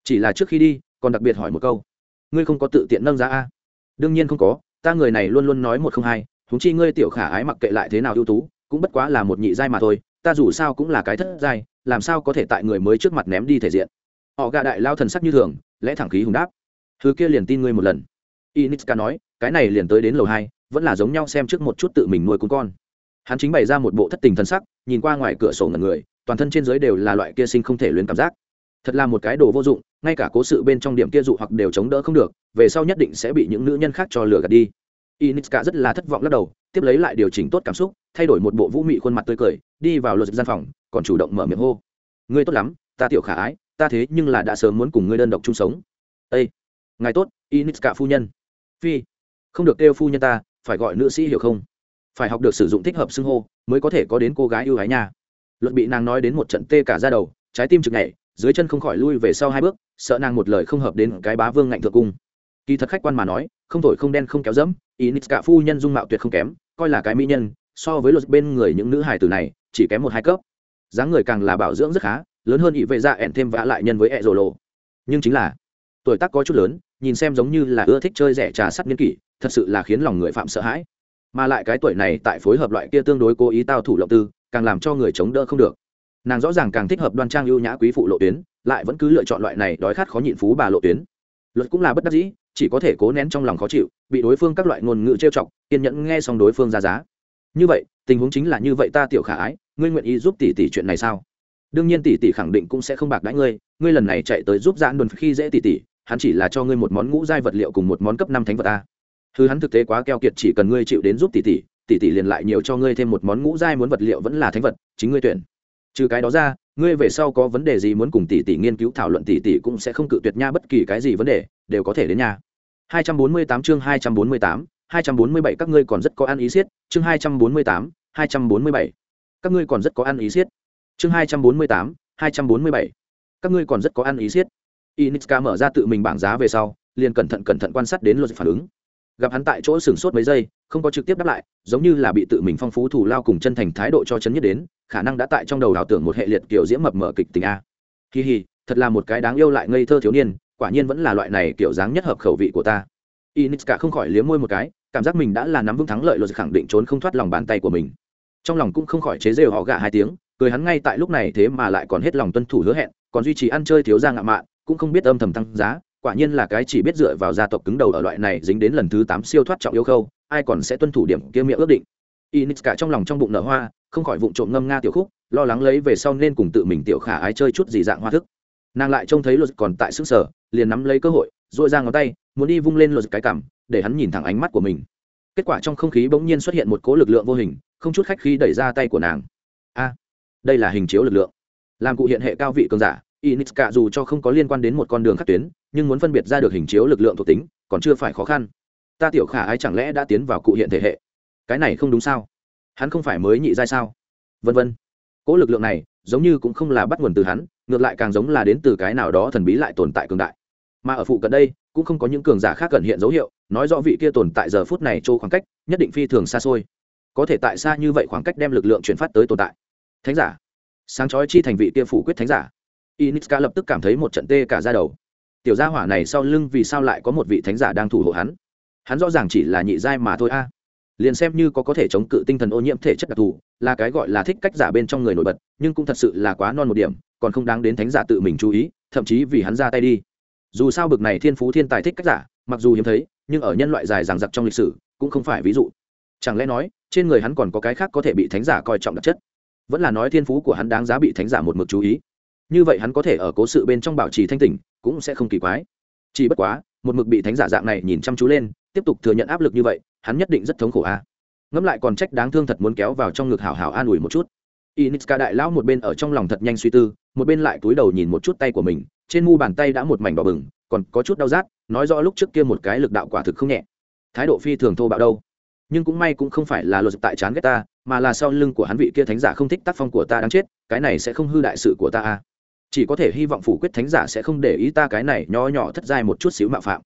[SPEAKER 1] Chỉ là trước khi đi, còn đặc biệt hỏi một câu. Ngươi không có tự tiện nâng giá a? Đương nhiên không có, ta người này luôn luôn nói một không hai thúng chi ngươi tiểu khả ái mặc kệ lại thế nào ưu tú, cũng bất quá là một nhị giai mà thôi, ta dù sao cũng là cái thất giai, làm sao có thể tại người mới trước mặt ném đi thể diện? Họ gạ đại lao thần sắc như thường, lẽ thẳng khí hùng đáp. Thứ kia liền tin ngươi một lần initska nói, cái này liền tới đến lầu hai, vẫn là giống nhau xem trước một chút tự mình nuôi cún con. Hắn chính bày ra một bộ thất tình thân sắc, nhìn qua ngoài cửa sổ ngần người, toàn thân trên dưới đều là loại kia sinh không thể luyến cảm giác. Thật là một cái đồ vô dụng, ngay cả cố sự bên trong điểm kia dụ hoặc đều chống đỡ không được, về sau nhất định sẽ bị những nữ nhân khác cho lừa gạt đi. Initska rất là thất vọng lắc đầu, tiếp lấy lại điều chỉnh tốt cảm xúc, thay đổi một bộ vũ mị khuôn mặt tươi cười, đi vào luật gian phòng, còn chủ động mở miệng hô. Ngươi tốt lắm, ta tiểu khả ái, ta thế nhưng là đã sớm muốn cùng ngươi đơn độc chung sống. Ây ngài tốt initska phu nhân phi. Không được kêu phu nhân ta, phải gọi nữ sĩ hiểu không? Phải học được sử dụng thích hợp xưng hô, mới có thể có đến cô gái ưu ái nha. Luật bị nàng nói đến một trận tê cả ra đầu, trái tim chực nhảy, dưới chân không khỏi lui về sau hai bước, sợ nàng một lời không hợp đến cái bá vương ngạnh thượng cung. Kỳ thật khách quan mà nói, không thổi không đen không kéo dẫm, ý nít cả phu nhân dung mạo tuyệt không kém, coi là cái mỹ nhân, so với luật bên người những nữ hài tử này, chỉ kém một hai cấp. Dáng người càng là bảo dưỡng rất khá, lớn hơn ý vệ dạ ra ẻn thêm vã lại nhân với ẹ rồ lộ. Nhưng chính là tuổi tác có chút lớn, nhìn xem giống như là ưa thích chơi rẻ trà sắt niên kỷ, thật sự là khiến lòng người phạm sợ hãi. Mà lại cái tuổi này tại phối hợp loại kia tương đối cố ý tao thủ lộng tư, càng làm cho người chống đỡ không được. Nàng rõ ràng càng thích hợp đoan trang ưu nhã quý phụ lộ tuyến, lại vẫn cứ lựa chọn loại này đói khát khó nhịn phú bà lộ tuyến. Luật cũng là bất đắc dĩ, chỉ có thể cố nén trong lòng khó chịu, bị đối phương các loại ngôn ngữ trêu chọc, kiên nhẫn nghe xong đối phương ra giá. Như vậy, tình huống chính là như vậy ta tiểu khả ái, ngươi nguyện ý giúp tỷ tỷ chuyện này sao? Đương nhiên tỷ tỷ khẳng định cũng sẽ không bạc đãi ngươi ngươi lần này chạy tới giúp giãn đồn khi dễ tỷ tỷ hắn chỉ là cho ngươi một món ngũ giai vật liệu cùng một món cấp năm thánh vật a. thứ hắn thực tế quá keo kiệt chỉ cần ngươi chịu đến giúp tỷ tỷ tỷ tỷ liền lại nhiều cho ngươi thêm một món ngũ giai muốn vật liệu vẫn là thánh vật chính ngươi tuyển trừ cái đó ra ngươi về sau có vấn đề gì muốn cùng tỷ tỷ nghiên cứu thảo luận tỷ tỷ cũng sẽ không cự tuyệt nha bất kỳ cái gì vấn đề đều có thể đến nhà 248 chương 248, 247 các ngươi còn rất có ăn ý siết, chương 248, 247. các ngươi còn rất có ăn ý siết. chương 248, 247. các ngươi còn rất có ăn ý siết. Initska mở ra tự mình bảng giá về sau, liền cẩn thận cẩn thận quan sát đến luật phản ứng. Gặp hắn tại chỗ sửng sốt mấy giây, không có trực tiếp đáp lại, giống như là bị tự mình phong phú thủ lao cùng chân thành thái độ cho chấn nhất đến, khả năng đã tại trong đầu đảo tưởng một hệ liệt kiểu diễm mập mở kịch tình a. Kỳ hì thật là một cái đáng yêu lại ngây thơ thiếu niên, quả nhiên vẫn là loại này kiểu dáng nhất hợp khẩu vị của ta. Initska không khỏi liếm môi một cái, cảm giác mình đã là nắm vững thắng lợi luật khẳng định trốn không thoát lòng bàn tay của mình. Trong lòng cũng không khỏi chế giễu họ gạ hai tiếng, cười hắn ngay tại lúc này thế mà lại còn hết lòng tuân thủ hứa hẹn, còn duy trì ăn chơi thiếu gia ngạo mạn cũng không biết âm thầm tăng giá, quả nhiên là cái chỉ biết dựa vào gia tộc cứng đầu ở loại này dính đến lần thứ tám siêu thoát trọng yêu khâu, ai còn sẽ tuân thủ điểm kia miệng ước định. Initska trong lòng trong bụng nở hoa, không khỏi vụng trộm ngâm nga tiểu khúc, lo lắng lấy về sau nên cùng tự mình tiểu khả ái chơi chút gì dạng hoa thức. Nàng lại trông thấy luật còn tại sức sở liền nắm lấy cơ hội dội ra ngón tay, muốn đi vung lên luật cái cảm để hắn nhìn thẳng ánh mắt của mình. Kết quả trong không khí bỗng nhiên xuất hiện một cố lực lượng vô hình, không chút khách khí đẩy ra tay của nàng. A, đây là hình chiếu lực lượng. Làm cụ hiện hệ cao vị cường giả initska dù cho không có liên quan đến một con đường khác tuyến, nhưng muốn phân biệt ra được hình chiếu lực lượng thuộc tính, còn chưa phải khó khăn. Ta tiểu khả ái chẳng lẽ đã tiến vào cụ hiện thể hệ? Cái này không đúng sao? Hắn không phải mới nhị giai sao? Vân vân. Cỗ lực lượng này, giống như cũng không là bắt nguồn từ hắn, ngược lại càng giống là đến từ cái nào đó thần bí lại tồn tại cường đại. Mà ở phụ cận đây, cũng không có những cường giả khác cần hiện dấu hiệu, nói rõ vị kia tồn tại giờ phút này trô khoảng cách, nhất định phi thường xa xôi. Có thể tại xa như vậy khoảng cách đem lực lượng chuyển phát tới tồn tại. Thánh giả. Sáng chói chi thành vị kia phủ quyết thánh giả initska lập tức cảm thấy một trận tê cả ra đầu. Tiểu gia hỏa này sau lưng vì sao lại có một vị thánh giả đang thủ hộ hắn? Hắn rõ ràng chỉ là nhị giai mà thôi a. Liền xem như có có thể chống cự tinh thần ô nhiễm thể chất đặc thù, là cái gọi là thích cách giả bên trong người nổi bật, nhưng cũng thật sự là quá non một điểm, còn không đáng đến thánh giả tự mình chú ý, thậm chí vì hắn ra tay đi. Dù sao bực này thiên phú thiên tài thích cách giả, mặc dù hiếm thấy, nhưng ở nhân loại dài dằng dặc trong lịch sử, cũng không phải ví dụ. Chẳng lẽ nói, trên người hắn còn có cái khác có thể bị thánh giả coi trọng đặc chất? Vẫn là nói thiên phú của hắn đáng giá bị thánh giả một mực chú ý như vậy hắn có thể ở cố sự bên trong bảo trì thanh tỉnh, cũng sẽ không kỳ quái chỉ bất quá, một mực bị thánh giả dạng này nhìn chăm chú lên, tiếp tục thừa nhận áp lực như vậy, hắn nhất định rất thống khổ a à. ngẫm lại còn trách đáng thương thật muốn kéo vào trong ngực hảo hảo an ủi một chút initska đại lão một bên ở trong lòng thật nhanh suy tư, một bên lại túi đầu nhìn một chút tay của mình, trên mu bàn tay đã một mảnh đỏ bừng, còn có chút đau rát, nói rõ lúc trước kia một cái lực đạo quả thực không nhẹ thái độ phi thường thô bạo đâu nhưng cũng may cũng không phải là luật tại chán ghét ta, mà là sau lưng của hắn vị kia thánh giả không thích tác phong của ta đáng chết, cái này sẽ không hư đại sự của ta a à chỉ có thể hy vọng phủ quyết thánh giả sẽ không để ý ta cái này nho nhỏ thất giai một chút xíu mạo phạm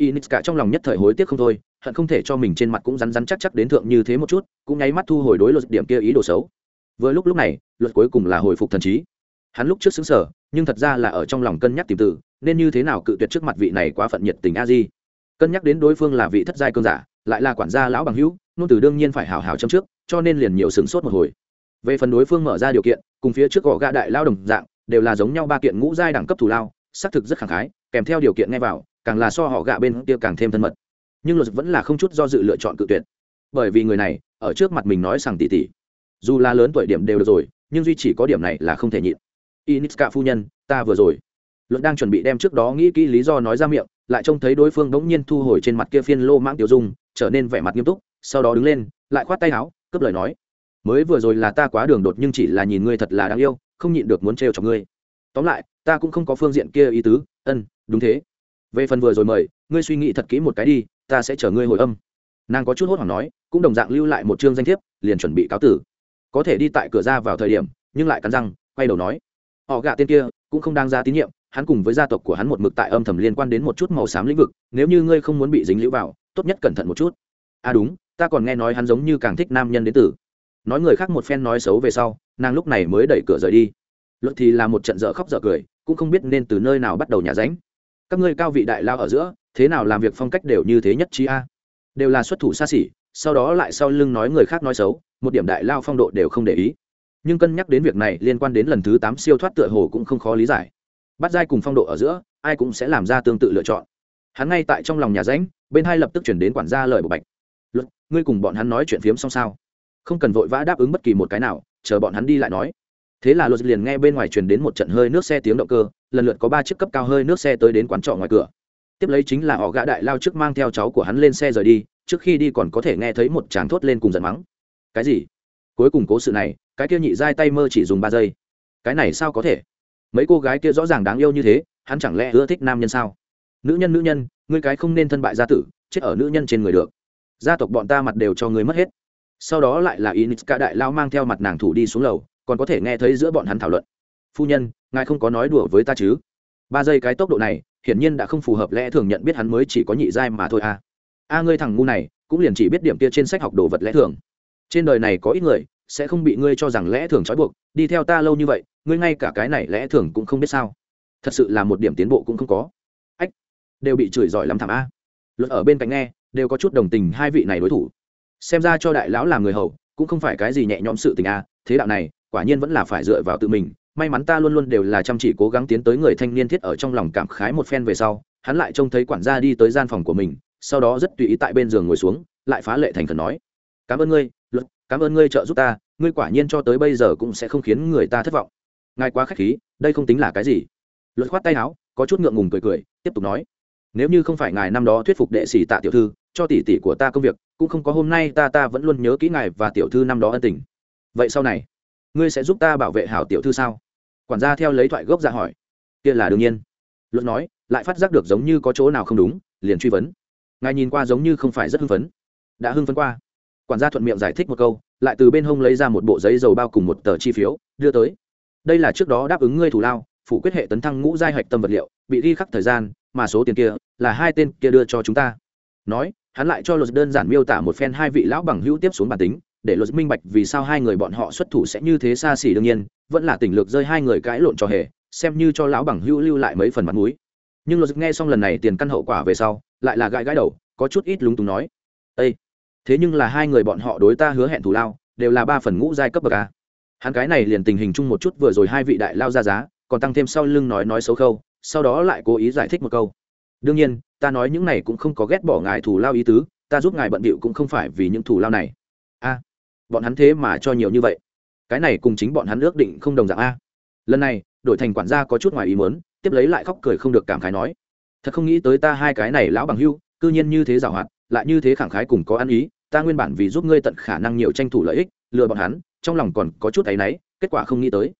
[SPEAKER 1] Initska trong lòng nhất thời hối tiếc không thôi, hận không thể cho mình trên mặt cũng rắn rắn chắc chắc đến thượng như thế một chút, cũng nháy mắt thu hồi đối luật điểm kia ý đồ xấu. Vừa lúc lúc này, luật cuối cùng là hồi phục thần trí. Hắn lúc trước sững sờ, nhưng thật ra là ở trong lòng cân nhắc tìm từ, nên như thế nào cự tuyệt trước mặt vị này quá phận nhiệt tình a di. Cân nhắc đến đối phương là vị thất giai cương giả, lại là quản gia lão bằng hữu, nôn từ đương nhiên phải hào hào châm trước, cho nên liền nhiều sửng sốt một hồi. Về phần đối phương mở ra điều kiện, cùng phía trước gõ gã đại lao đồng dạng, đều là giống nhau ba kiện ngũ giai đẳng cấp thủ lao, xác thực rất khẳng khái, kèm theo điều kiện nghe vào, càng là so họ gạ bên kia càng thêm thân mật. Nhưng luật vẫn là không chút do dự lựa chọn cự tuyệt. Bởi vì người này ở trước mặt mình nói rằng tỷ tỷ, dù là lớn tuổi điểm đều được rồi nhưng duy chỉ có điểm này là không thể nhịn. Initska phu nhân ta vừa rồi. Luật đang chuẩn bị đem trước đó nghĩ kỹ lý do nói ra miệng lại trông thấy đối phương bỗng nhiên thu hồi trên mặt kia phiên lô mãng tiêu dung trở nên vẻ mặt nghiêm túc sau đó đứng lên lại khoát tay áo cướp lời nói. Mới vừa rồi là ta quá đường đột nhưng chỉ là nhìn ngươi thật là đáng yêu không nhịn được muốn trêu cho ngươi. Tóm lại, ta cũng không có phương diện kia ý tứ. Ân, đúng thế. Về phần vừa rồi mời, ngươi suy nghĩ thật kỹ một cái đi, ta sẽ chờ ngươi hồi âm. Nàng có chút hốt hoảng nói, cũng đồng dạng lưu lại một chương danh thiếp, liền chuẩn bị cáo tử. Có thể đi tại cửa ra vào thời điểm, nhưng lại cắn răng, quay đầu nói, họ gạ tên kia, cũng không đang ra tín nhiệm, hắn cùng với gia tộc của hắn một mực tại âm thầm liên quan đến một chút màu xám lĩnh vực, nếu như ngươi không muốn bị dính lũ vào, tốt nhất cẩn thận một chút. À đúng, ta còn nghe nói hắn giống như càng thích nam nhân đến tử nói người khác một phen nói xấu về sau nàng lúc này mới đẩy cửa rời đi. Luật thì là một trận dở khóc dở cười, cũng không biết nên từ nơi nào bắt đầu nhà ránh. Các ngươi cao vị đại lao ở giữa, thế nào làm việc phong cách đều như thế nhất trí a? Đều là xuất thủ xa xỉ, sau đó lại sau lưng nói người khác nói xấu, một điểm đại lao phong độ đều không để ý. Nhưng cân nhắc đến việc này liên quan đến lần thứ tám siêu thoát tựa hồ cũng không khó lý giải. Bắt dai cùng phong độ ở giữa, ai cũng sẽ làm ra tương tự lựa chọn. Hắn ngay tại trong lòng nhà ránh, bên hai lập tức chuyển đến quản gia lời bộ bạch. Luật ngươi cùng bọn hắn nói chuyện phiếm xong sao? Không cần vội vã đáp ứng bất kỳ một cái nào chờ bọn hắn đi lại nói. Thế là luật liền nghe bên ngoài truyền đến một trận hơi nước xe tiếng động cơ, lần lượt có ba chiếc cấp cao hơi nước xe tới đến quán trọ ngoài cửa. Tiếp lấy chính là họ gã đại lao trước mang theo cháu của hắn lên xe rời đi, trước khi đi còn có thể nghe thấy một chàng thốt lên cùng giận mắng. Cái gì? Cuối cùng cố sự này, cái kia nhị dai tay mơ chỉ dùng ba giây. Cái này sao có thể? Mấy cô gái kia rõ ràng đáng yêu như thế, hắn chẳng lẽ ưa thích nam nhân sao? Nữ nhân nữ nhân, ngươi cái không nên thân bại gia tử, chết ở nữ nhân trên người được. Gia tộc bọn ta mặt đều cho ngươi mất hết sau đó lại là initska đại lao mang theo mặt nàng thủ đi xuống lầu, còn có thể nghe thấy giữa bọn hắn thảo luận. Phu nhân, ngài không có nói đùa với ta chứ? Ba giây cái tốc độ này, hiển nhiên đã không phù hợp lẽ thường nhận biết hắn mới chỉ có nhị giai mà thôi à. A ngươi thằng ngu này, cũng liền chỉ biết điểm kia trên sách học đồ vật lẽ thường. Trên đời này có ít người, sẽ không bị ngươi cho rằng lẽ thường trói buộc, đi theo ta lâu như vậy, ngươi ngay cả cái này lẽ thường cũng không biết sao. Thật sự là một điểm tiến bộ cũng không có. Ách, đều bị chửi giỏi lắm thảm a. Luật ở bên cạnh nghe, đều có chút đồng tình hai vị này đối thủ xem ra cho đại lão làm người hầu, cũng không phải cái gì nhẹ nhõm sự tình a thế đạo này, quả nhiên vẫn là phải dựa vào tự mình. May mắn ta luôn luôn đều là chăm chỉ cố gắng tiến tới người thanh niên thiết ở trong lòng cảm khái một phen về sau, hắn lại trông thấy quản gia đi tới gian phòng của mình, sau đó rất tùy ý tại bên giường ngồi xuống, lại phá lệ thành khẩn nói, cảm ơn ngươi, luật, cảm ơn ngươi trợ giúp ta, ngươi quả nhiên cho tới bây giờ cũng sẽ không khiến người ta thất vọng. Ngài quá k h á c h khí, đây không tính là cái gì. Luật khoát tay áo, có chút ngượng ngùng cười cười, tiếp tục nói nếu như không phải ngài năm đó thuyết phục đệ sĩ tạ tiểu thư, cho tỷ tỷ của ta công việc, cũng không có hôm nay ta ta vẫn luôn nhớ kỹ ngài và tiểu thư năm đó ân tình. Vậy sau này, ngươi sẽ giúp ta bảo vệ hảo tiểu thư sao? Quản gia theo lấy thoại gốc ra hỏi. Kia là đương nhiên. Luật nói, lại phát giác được giống như có chỗ nào không đúng, liền truy vấn. Ngài nhìn qua giống như không phải rất hưng phấn. Đã hưng phấn qua. Quản gia thuận miệng giải thích một câu, lại từ bên hông lấy ra một bộ giấy dầu bao cùng một tờ chi phiếu, đưa tới. Đây là trước đó đáp ứng ngươi thủ lao, phủ quyết hệ tấn thăng ngũ giai hạch tâm vật liệu, bị ghi khắc thời gian mà số tiền kia là hai tên kia đưa cho chúng ta. Nói, hắn lại cho luật đơn giản miêu tả một phen hai vị lão bằng hữu tiếp xuống bản tính, để luật minh bạch vì sao hai người bọn họ xuất thủ sẽ như thế xa xỉ đương nhiên, vẫn là tình lược rơi hai người cãi lộn cho hề, xem như cho lão bằng hữu lưu lại mấy phần mặt mũi. Nhưng luật nghe xong lần này tiền căn hậu quả về sau, lại là gãi gãi đầu, có chút ít lúng túng nói ây thế nhưng là hai người bọn họ đối ta hứa hẹn thù lao, đều là ba phần ngũ giai cấp bậc a. Hắn cái này liền tình hình chung một chút, vừa rồi hai vị đại lao ra giá, còn tăng thêm sau lưng nói nói xấu khâu sau đó lại cố ý giải thích một câu. Đương nhiên, ta nói những này cũng không có ghét bỏ ngài thù lao ý tứ, ta giúp ngài bận bịu cũng không phải vì những thù lao này. A, bọn hắn thế mà cho nhiều như vậy. Cái này cùng chính bọn hắn ước định không đồng dạng a. Lần này, đổi thành quản gia có chút ngoài ý muốn, tiếp lấy lại khóc cười không được cảm khái nói. Thật không nghĩ tới ta hai cái này lão bằng hưu, cư nhiên như thế giảo hoạt lại như thế khẳng khái cùng có ăn ý, ta nguyên bản vì giúp ngươi tận khả năng nhiều tranh thủ lợi ích, lừa bọn hắn, trong lòng còn có chút áy náy, kết quả không nghĩ tới.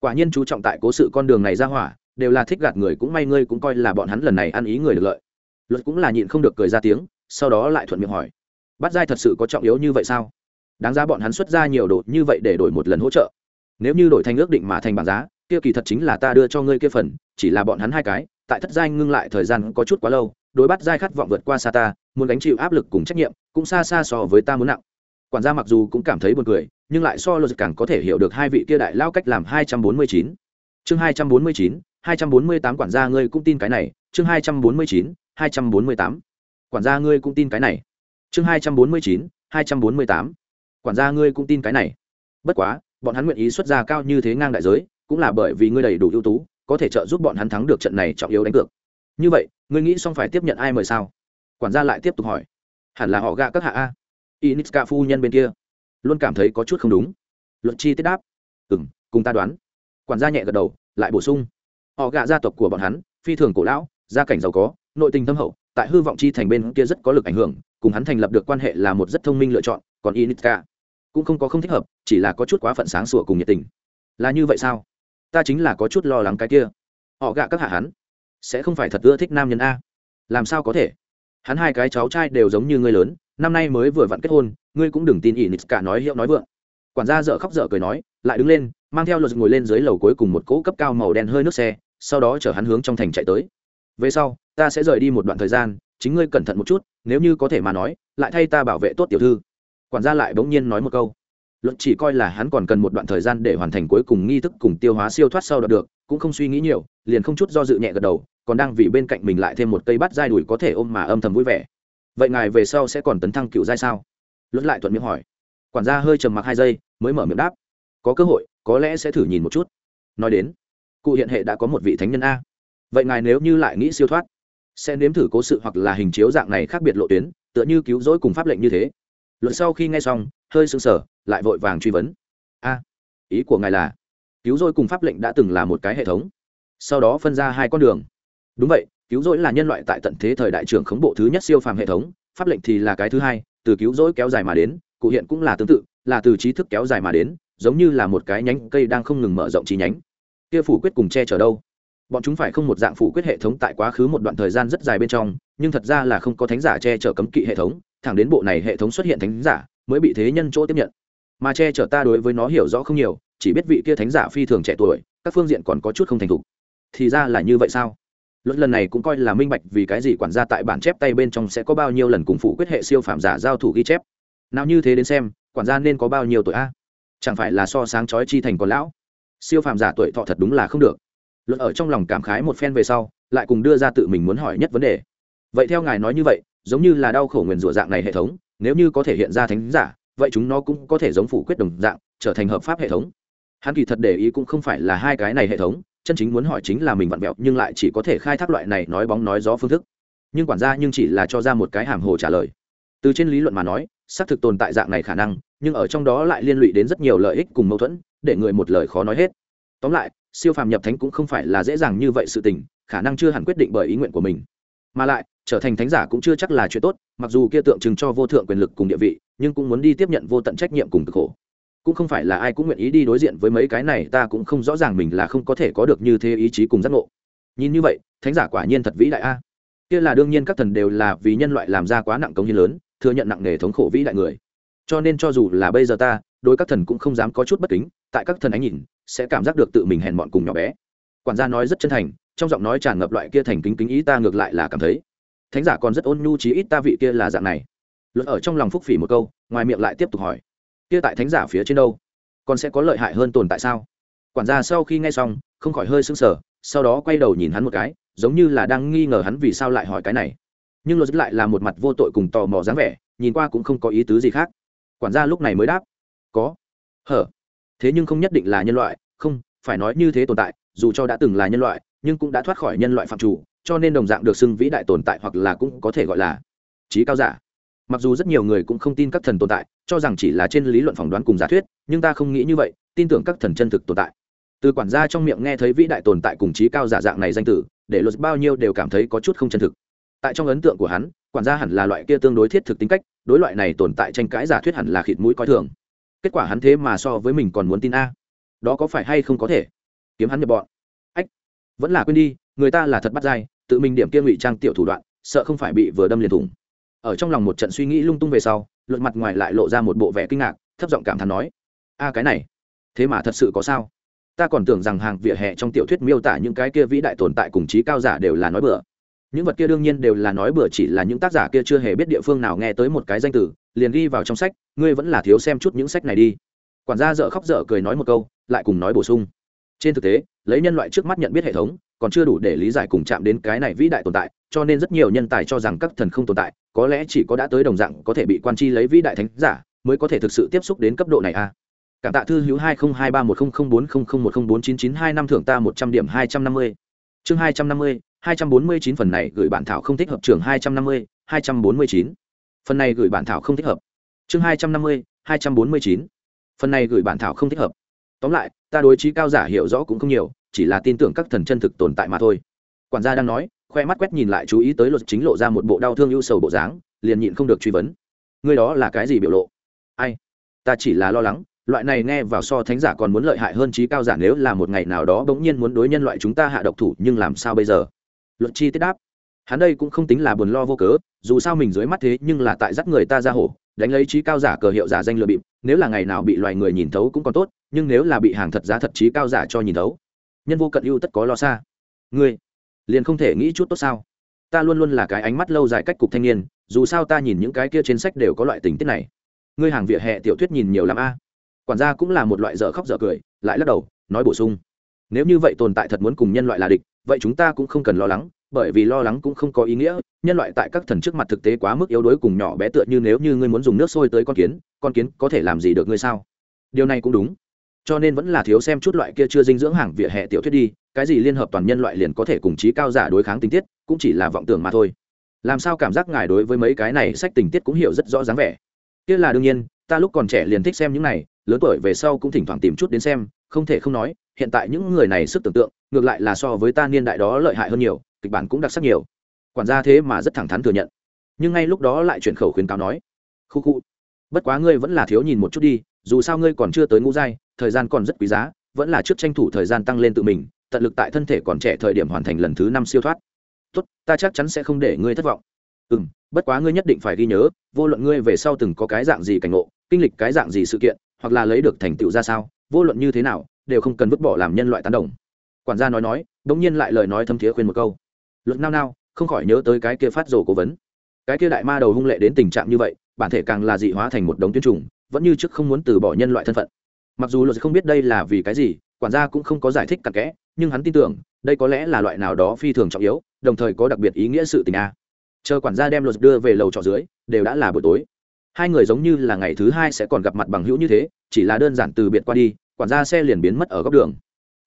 [SPEAKER 1] Quả nhiên chú trọng tại cố sự con đường này ra hỏa đều là thích gạt người cũng may ngươi cũng coi là bọn hắn lần này ăn ý người được lợi. Luật cũng là nhịn không được cười ra tiếng, sau đó lại thuận miệng hỏi bắt giai thật sự có trọng yếu như vậy sao? Đáng ra bọn hắn xuất ra nhiều đồ như vậy để đổi một lần hỗ trợ. Nếu như đổi thành ước định mà thành bảng giá, kia kỳ thật chính là ta đưa cho ngươi kia phần, chỉ là bọn hắn hai cái, tại thất giai ngưng lại thời gian có chút quá lâu, đối bắt giai khát vọng vượt qua xa ta, muốn gánh chịu áp lực cùng trách nhiệm, cũng xa xa so với ta muốn nặng. Quản gia mặc dù cũng cảm thấy buồn cười, nhưng lại so luật càng có thể hiểu được hai vị kia đại lao cách làm hai trăm bốn mươi chín. Chương hai trăm bốn mươi chín hai trăm bốn mươi tám quản gia ngươi cũng tin cái này, chương hai trăm bốn mươi chín, hai trăm bốn mươi tám. Quản gia ngươi cũng tin cái này. Chương hai trăm bốn mươi chín, hai trăm bốn mươi tám. Quản gia ngươi cũng tin cái này. Bất quá, bọn hắn nguyện ý xuất ra cao như thế ngang đại giới, cũng là bởi vì ngươi đầy đủ ưu tú, có thể trợ giúp bọn hắn thắng được trận này trọng yếu đánh cược. Như vậy, ngươi nghĩ xong phải tiếp nhận ai mời sao? Quản gia lại tiếp tục hỏi. Hẳn là họ gạ các hạ a. Initska phu nhân bên kia. Luôn cảm thấy có chút không đúng. Luật chi tiết đáp. Ừ m cùng ta đoán. Quản gia nhẹ gật đầu, lại bổ sung họ gạ gia tộc của bọn hắn, phi thường cổ lão, gia cảnh giàu có, nội tình thâm hậu, tại hư vọng chi thành bên kia rất có lực ảnh hưởng, cùng hắn thành lập được quan hệ là một rất thông minh lựa chọn, còn initska cũng không có không thích hợp, chỉ là có chút quá phận sáng sủa cùng nhiệt tình. Là như vậy sao? Ta chính là có chút lo lắng cái kia. Họ gạ các hạ hắn, sẽ không phải thật ưa thích nam nhân a. Làm sao có thể? Hắn hai cái cháu trai đều giống như ngươi lớn, năm nay mới vừa vặn kết hôn, ngươi cũng đừng tin ỷ nít cả nói hiệu nói vượng. Quản gia dợ khóc dở cười nói, lại đứng lên, mang theo luật ngồi lên dưới lầu cuối cùng một cỗ cấp cao màu đen hơi nước xe sau đó chở hắn hướng trong thành chạy tới. Về sau, ta sẽ rời đi một đoạn thời gian, chính ngươi cẩn thận một chút, nếu như có thể mà nói, lại thay ta bảo vệ tốt tiểu thư. Quản gia lại bỗng nhiên nói một câu. Luận chỉ coi là hắn còn cần một đoạn thời gian để hoàn thành cuối cùng nghi thức cùng tiêu hóa siêu thoát sau đạt được, cũng không suy nghĩ nhiều, liền không chút do dự nhẹ gật đầu, còn đang vì bên cạnh mình lại thêm một cây bắt dai đùi có thể ôm mà âm thầm vui vẻ. Vậy ngài về sau sẽ còn tấn thăng cựu giai sao? Luận lại thuận miệng hỏi. Quản gia hơi trầm mặc hai giây, mới mở miệng đáp. Có cơ hội, có lẽ sẽ thử nhìn một chút. Nói đến cụ hiện hệ đã có một vị thánh nhân a. Vậy ngài nếu như lại nghĩ siêu thoát, sẽ nếm thử cố sự hoặc là hình chiếu dạng này khác biệt lộ tuyến, tựa như cứu rỗi cùng pháp lệnh như thế. Luật sau khi nghe xong, hơi sững sờ, lại vội vàng truy vấn. A, ý của ngài là, cứu rỗi cùng pháp lệnh đã từng là một cái hệ thống, sau đó phân ra hai con đường. Đúng vậy, cứu rỗi là nhân loại tại tận thế thời đại trưởng khống bộ thứ nhất siêu phàm hệ thống, pháp lệnh thì là cái thứ hai, từ cứu rỗi kéo dài mà đến, cụ hiện cũng là tương tự, là từ trí thức kéo dài mà đến, giống như là một cái nhánh cây đang không ngừng mở rộng chi nhánh kia phủ quyết cùng che chở đâu? Bọn chúng phải không một dạng phủ quyết hệ thống tại quá khứ một đoạn thời gian rất dài bên trong, nhưng thật ra là không có thánh giả che chở cấm kỵ hệ thống, thẳng đến bộ này hệ thống xuất hiện thánh giả, mới bị thế nhân chỗ tiếp nhận. Mà che chở ta đối với nó hiểu rõ không nhiều, chỉ biết vị kia thánh giả phi thường trẻ tuổi, các phương diện còn có chút không thành thục. Thì ra là như vậy sao? Luật lần này cũng coi là minh bạch vì cái gì quản gia tại bản chép tay bên trong sẽ có bao nhiêu lần cùng phụ quyết hệ siêu phạm giả giao thủ ghi chép. Nào như thế đến xem, quản gia nên có bao nhiêu tuổi a? Chẳng phải là so sáng chói chi thành còn lão? Siêu phàm giả tuổi thọ thật đúng là không được. Luật ở trong lòng cảm khái một phen về sau, lại cùng đưa ra tự mình muốn hỏi nhất vấn đề. Vậy theo ngài nói như vậy, giống như là đau khổ nguyền rủa dạng này hệ thống, nếu như có thể hiện ra thánh giả, vậy chúng nó cũng có thể giống phủ quyết đồng dạng, trở thành hợp pháp hệ thống. Hắn kỳ thật để ý cũng không phải là hai cái này hệ thống, chân chính muốn hỏi chính là mình vặn vẹo, nhưng lại chỉ có thể khai thác loại này nói bóng nói gió phương thức. Nhưng quản gia nhưng chỉ là cho ra một cái hàm hồ trả lời. Từ trên lý luận mà nói, xác thực tồn tại dạng này khả năng, nhưng ở trong đó lại liên lụy đến rất nhiều lợi ích cùng mâu thuẫn để người một lời khó nói hết. Tóm lại, siêu phàm nhập thánh cũng không phải là dễ dàng như vậy sự tình, khả năng chưa hẳn quyết định bởi ý nguyện của mình. Mà lại, trở thành thánh giả cũng chưa chắc là chuyện tốt, mặc dù kia tượng trưng cho vô thượng quyền lực cùng địa vị, nhưng cũng muốn đi tiếp nhận vô tận trách nhiệm cùng cực khổ. Cũng không phải là ai cũng nguyện ý đi đối diện với mấy cái này, ta cũng không rõ ràng mình là không có thể có được như thế ý chí cùng giác ngộ. Nhìn như vậy, thánh giả quả nhiên thật vĩ đại a. Kia là đương nhiên các thần đều là vì nhân loại làm ra quá nặng công hiến lớn, thừa nhận nặng nề thống khổ vĩ đại người. Cho nên cho dù là bây giờ ta đối các thần cũng không dám có chút bất kính, tại các thần ánh nhìn, sẽ cảm giác được tự mình hèn mọn cùng nhỏ bé. Quản gia nói rất chân thành, trong giọng nói tràn ngập loại kia thành kính kính ý ta ngược lại là cảm thấy. Thánh giả còn rất ôn nhu chí ít ta vị kia là dạng này. Luật ở trong lòng phúc phỉ một câu, ngoài miệng lại tiếp tục hỏi. Kia tại thánh giả phía trên đâu? Còn sẽ có lợi hại hơn tồn tại sao? Quản gia sau khi nghe xong, không khỏi hơi sững sờ, sau đó quay đầu nhìn hắn một cái, giống như là đang nghi ngờ hắn vì sao lại hỏi cái này. Nhưng luật lại là một mặt vô tội cùng tò mò dáng vẻ, nhìn qua cũng không có ý tứ gì khác. Quản gia lúc này mới đáp có. Hở. Thế nhưng không nhất định là nhân loại, không, phải nói như thế tồn tại, dù cho đã từng là nhân loại, nhưng cũng đã thoát khỏi nhân loại phạm chủ, cho nên đồng dạng được xưng vĩ đại tồn tại hoặc là cũng có thể gọi là trí cao giả. Mặc dù rất nhiều người cũng không tin các thần tồn tại, cho rằng chỉ là trên lý luận phỏng đoán cùng giả thuyết, nhưng ta không nghĩ như vậy, tin tưởng các thần chân thực tồn tại. Từ quản gia trong miệng nghe thấy vĩ đại tồn tại cùng trí cao giả dạng này danh tử, để luật bao nhiêu đều cảm thấy có chút không chân thực. Tại trong ấn tượng của hắn, quản gia hẳn là loại kia tương đối thiết thực tính cách, đối loại này tồn tại tranh cãi giả thuyết hẳn là khịt mũi coi thường kết quả hắn thế mà so với mình còn muốn tin a. Đó có phải hay không có thể? Kiếm hắn nhập bọn. Ách, vẫn là quên đi, người ta là thật bắt dai, tự mình điểm kia ngụy trang tiểu thủ đoạn, sợ không phải bị vừa đâm liền thủng. Ở trong lòng một trận suy nghĩ lung tung về sau luận mặt ngoài lại lộ ra một bộ vẻ kinh ngạc, thấp giọng cảm thán nói, a, cái này, thế mà thật sự có sao? Ta còn tưởng rằng hàng vỉa hè trong tiểu thuyết miêu tả những cái kia vĩ đại tồn tại cùng trí cao giả đều là nói bừa. Những vật kia đương nhiên đều là nói bừa chỉ là những tác giả kia chưa hề biết địa phương nào nghe tới một cái danh từ liền ghi vào trong sách, ngươi vẫn là thiếu xem chút những sách này đi. Quản gia dợ khóc dở cười nói một câu, lại cùng nói bổ sung. Trên thực tế, lấy nhân loại trước mắt nhận biết hệ thống, còn chưa đủ để lý giải cùng chạm đến cái này vĩ đại tồn tại, cho nên rất nhiều nhân tài cho rằng các thần không tồn tại, có lẽ chỉ có đã tới đồng dạng có thể bị quan chi lấy vĩ đại thánh giả, mới có thể thực sự tiếp xúc đến cấp độ này a à. cảm tạ thư hữu hai nghìn hai ba một nghìn bốn không không một không bốn chín chín hai năm thưởng ta một trăm điểm hai trăm năm mươi. Chương hai trăm năm mươi, hai trăm bốn mươi chín phần này gửi bản thảo không thích hợp trường hai trăm năm mươi, hai trăm bốn mươi chín phần này gửi bản thảo không thích hợp. Chương hai trăm năm mươi, hai trăm bốn mươi chín. Phần này gửi bản thảo không thích hợp. Tóm lại, ta đối trí cao giả hiểu rõ cũng không nhiều, chỉ là tin tưởng các thần chân thực tồn tại mà thôi. Quản gia đang nói, khoe mắt quét nhìn lại chú ý tới luật chính lộ ra một bộ đau thương ưu sầu bộ dáng, liền nhịn không được truy vấn. Ngươi đó là cái gì biểu lộ? Ai? Ta chỉ là lo lắng, loại này nghe vào so thánh giả còn muốn lợi hại hơn trí cao giả nếu là một ngày nào đó bỗng nhiên muốn đối nhân loại chúng ta hạ độc thủ, nhưng làm sao bây giờ? Luật chi tiết đáp hắn đây cũng không tính là buồn lo vô cớ, dù sao mình dưới mắt thế nhưng là tại dắt người ta ra hổ, đánh lấy trí cao giả cờ hiệu giả danh lừa bịp, nếu là ngày nào bị loài người nhìn thấu cũng còn tốt, nhưng nếu là bị hàng thật giá thật trí cao giả cho nhìn thấu, nhân vô cận ưu tất có lo xa. Ngươi, liền không thể nghĩ chút tốt sao? Ta luôn luôn là cái ánh mắt lâu dài cách cục thanh niên, dù sao ta nhìn những cái kia trên sách đều có loại tình tiết này. Ngươi hàng vỉa hè tiểu thuyết nhìn nhiều l ắ m a. Quản gia cũng là một loại dở khóc dở cười, lại lắc đầu, nói bổ sung. Nếu như vậy tồn tại thật muốn cùng nhân loại là địch, vậy chúng ta cũng không cần lo lắng bởi vì lo lắng cũng không có ý nghĩa, nhân loại tại các thần trước mặt thực tế quá mức yếu đuối cùng nhỏ bé tựa như nếu như ngươi muốn dùng nước sôi tới con kiến con kiến có thể làm gì được ngươi sao? Điều này cũng đúng. Cho nên vẫn là thiếu xem chút loại kia chưa dinh dưỡng hàng vỉa hè tiểu thuyết đi, cái gì liên hợp toàn nhân loại liền có thể cùng trí cao giả đối kháng tình tiết, cũng chỉ là vọng tưởng mà thôi. Làm sao cảm giác ngài đối với mấy cái này sách tình tiết cũng hiểu rất rõ dáng vẻ. Kia là đương nhiên, ta lúc còn trẻ liền thích xem những này, lớn tuổi về sau cũng thỉnh thoảng tìm chút đến xem, không thể không nói, hiện tại những người này sức tưởng tượng, ngược lại là so với ta niên đại đó lợi hại hơn nhiều kịch bản cũng đặc sắc nhiều. Quản gia thế mà rất thẳng thắn thừa nhận. Nhưng ngay lúc đó lại chuyển khẩu khuyến cáo nói, khu khu, bất quá ngươi vẫn là thiếu nhìn một chút đi, dù sao ngươi còn chưa tới ngũ giai, thời gian còn rất quý giá, vẫn là trước tranh thủ thời gian tăng lên tự mình, tận lực tại thân thể còn trẻ thời điểm hoàn thành lần thứ năm siêu thoát. Tốt, ta chắc chắn sẽ không để ngươi thất vọng. Ừ m bất quá ngươi nhất định phải ghi nhớ, vô luận ngươi về sau từng có cái dạng gì cảnh ngộ, kinh lịch cái dạng gì sự kiện, hoặc là lấy được thành tựu ra sao, vô luận như thế nào, đều không cần vứt bỏ làm nhân loại tán đồng. Quản gia nói nói đ ỗ n g nhiên lại lời nói thâm thiế khuyên một câu luận nao nao, không khỏi nhớ tới cái kia phát rồ cố vấn. Cái kia đại ma đầu hung lệ đến tình trạng như vậy, bản thể càng là dị hóa thành một đống tuyến trùng, vẫn như trước không muốn từ bỏ nhân loại thân phận. Mặc dù luật không biết đây là vì cái gì, quản gia cũng không có giải thích cặn kẽ, nhưng hắn tin tưởng, đây có lẽ là loại nào đó phi thường trọng yếu, đồng thời có đặc biệt ý nghĩa sự tình a. Chờ quản gia đem luật đưa về lầu trọ dưới, đều đã là buổi tối. Hai người giống như là ngày thứ hai sẽ còn gặp mặt bằng hữu như thế, chỉ là đơn giản từ biệt qua đi, quản gia xe liền biến mất ở góc đường.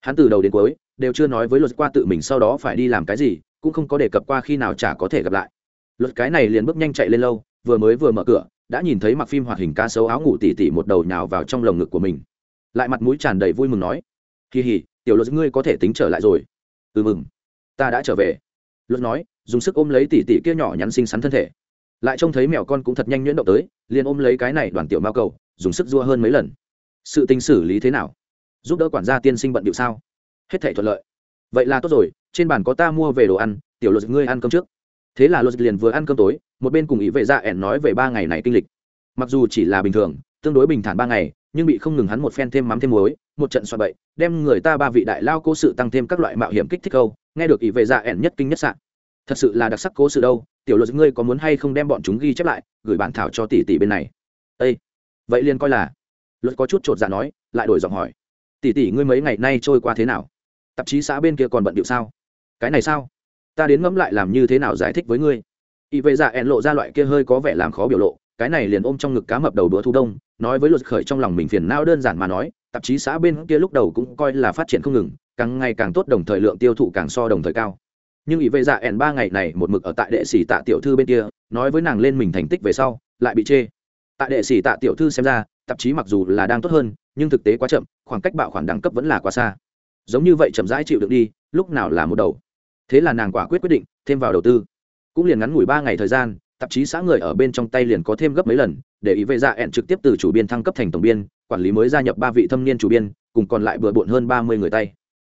[SPEAKER 1] Hắn từ đầu đến cuối, đều chưa nói với luật qua tự mình sau đó phải đi làm cái gì cũng không có đề cập qua khi nào chả có thể gặp lại. Luật cái này liền bước nhanh chạy lên lâu, vừa mới vừa mở cửa, đã nhìn thấy mặc phim hoạt hình ca sấu áo ngủ tỉ tỉ một đầu nhào vào trong lồng ngực của mình. Lại mặt mũi tràn đầy vui mừng nói kỳ hỉ tiểu luật, ngươi có thể tính trở lại rồi. Ừ mừng, ta đã trở về. Luật nói, dùng sức ôm lấy tỉ tỉ kia nhỏ nhắn xinh xắn thân thể. Lại trông thấy mèo con cũng thật nhanh nhuyễn động tới, liền ôm lấy cái này đoàn tiểu mao cầu, dùng sức dua hơn mấy lần. Sự tình xử lý thế nào? Giúp đỡ quản gia tiên sinh bận điệu sao? Hết thể thuận lợi vậy là tốt rồi, trên bàn có ta mua về đồ ăn, tiểu luật ngươi ăn cơm trước. Thế là luật liền vừa ăn cơm tối, một bên cùng ý vệ dạ ẻn nói về ba ngày này kinh lịch. Mặc dù chỉ là bình thường, tương đối bình thản ba ngày, nhưng bị không ngừng hắn một phen thêm mắm thêm muối, một trận xoa bậy, đem người ta ba vị đại lao cố sự tăng thêm các loại mạo hiểm kích thích câu, nghe được ý vệ dạ ẻn nhất kinh nhất sạn thật sự là đặc sắc cố sự đâu, tiểu luật ngươi có muốn hay không đem bọn chúng ghi chép lại, gửi bản thảo cho tỷ tỷ bên này. Ê! vậy liền coi là. Luật có chút chột dạ nói, lại đổi giọng hỏi. Tỷ tỷ ngươi mấy ngày nay trôi qua thế nào? Tạp chí xã bên kia còn bận điệu sao? Cái này sao? Ta đến ngẫm lại làm như thế nào giải thích với ngươi. Y vệ dạ ẹn lộ ra loại kia hơi có vẻ làm khó biểu lộ, cái này liền ôm trong ngực cá mập đầu đũa thu đông, nói với luật khởi trong lòng mình phiền não đơn giản mà nói, tạp chí xã bên kia lúc đầu cũng coi là phát triển không ngừng, càng ngày càng tốt đồng thời lượng tiêu thụ càng so đồng thời cao. Nhưng ý vệ dạ ẻn ba ngày này một mực ở tại đệ sĩ tạ tiểu thư bên kia, nói với nàng lên mình thành tích về sau, lại bị chê. Tại đệ sĩ tạ tiểu thư xem ra, tạp chí mặc dù là đang tốt hơn, nhưng thực tế quá chậm, khoảng cách bạo khoản đẳng cấp vẫn là quá xa giống như vậy chậm rãi chịu được đi, lúc nào là một đầu. Thế là nàng quả quyết quyết định, thêm vào đầu tư. Cũng liền ngắn ngủi ba ngày thời gian, tạp chí xã người ở bên trong tay liền có thêm gấp mấy lần, để ý vệ dạ ẹn trực tiếp từ chủ biên thăng cấp thành tổng biên, quản lý mới gia nhập ba vị thâm niên chủ biên, cùng còn lại bừa bộn hơn ba mươi người tay.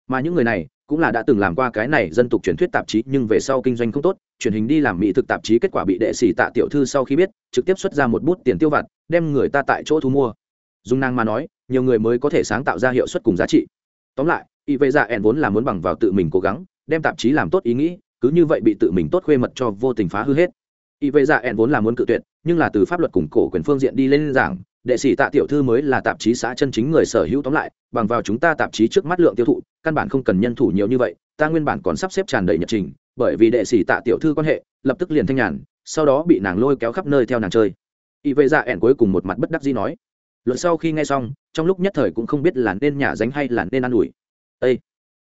[SPEAKER 1] Mà những người này, cũng là đã từng làm qua cái này dân tục truyền thuyết tạp chí, nhưng về sau kinh doanh không tốt, truyền hình đi làm mỹ thực tạp chí kết quả bị đệ sĩ tạ tiểu thư sau khi biết, trực tiếp xuất ra một bút tiền tiêu vặt, đem người ta tại chỗ thu mua. Dung năng mà nói, nhiều người mới có thể sáng tạo ra hiệu suất cùng giá trị. Tóm lại y vệ dạ ẻn vốn là muốn bằng vào tự mình cố gắng, đem tạp chí làm tốt ý nghĩ, cứ như vậy bị tự mình tốt khuê mật cho vô tình phá hư hết. Y vệ dạ ẻn vốn là muốn cự tuyệt, nhưng là từ pháp luật củng cổ quyền phương diện đi lên giảng, đệ sĩ tạ tiểu thư mới là tạp chí xã chân chính người sở hữu tóm lại, bằng vào chúng ta tạp chí trước mắt lượng tiêu thụ, căn bản không cần nhân thủ nhiều như vậy, ta nguyên bản còn sắp xếp tràn đầy nhật trình, bởi vì đệ sĩ tạ tiểu thư quan hệ, lập tức liền thanh nhàn, sau đó bị nàng lôi kéo khắp nơi theo nàng chơi. Y vệ dạ ẻn cuối cùng một mặt bất đắc dĩ nói luận sau khi nghe xong, trong lúc nhất thời cũng không biết là nên nhả dánh hay là nên ă n ủi ây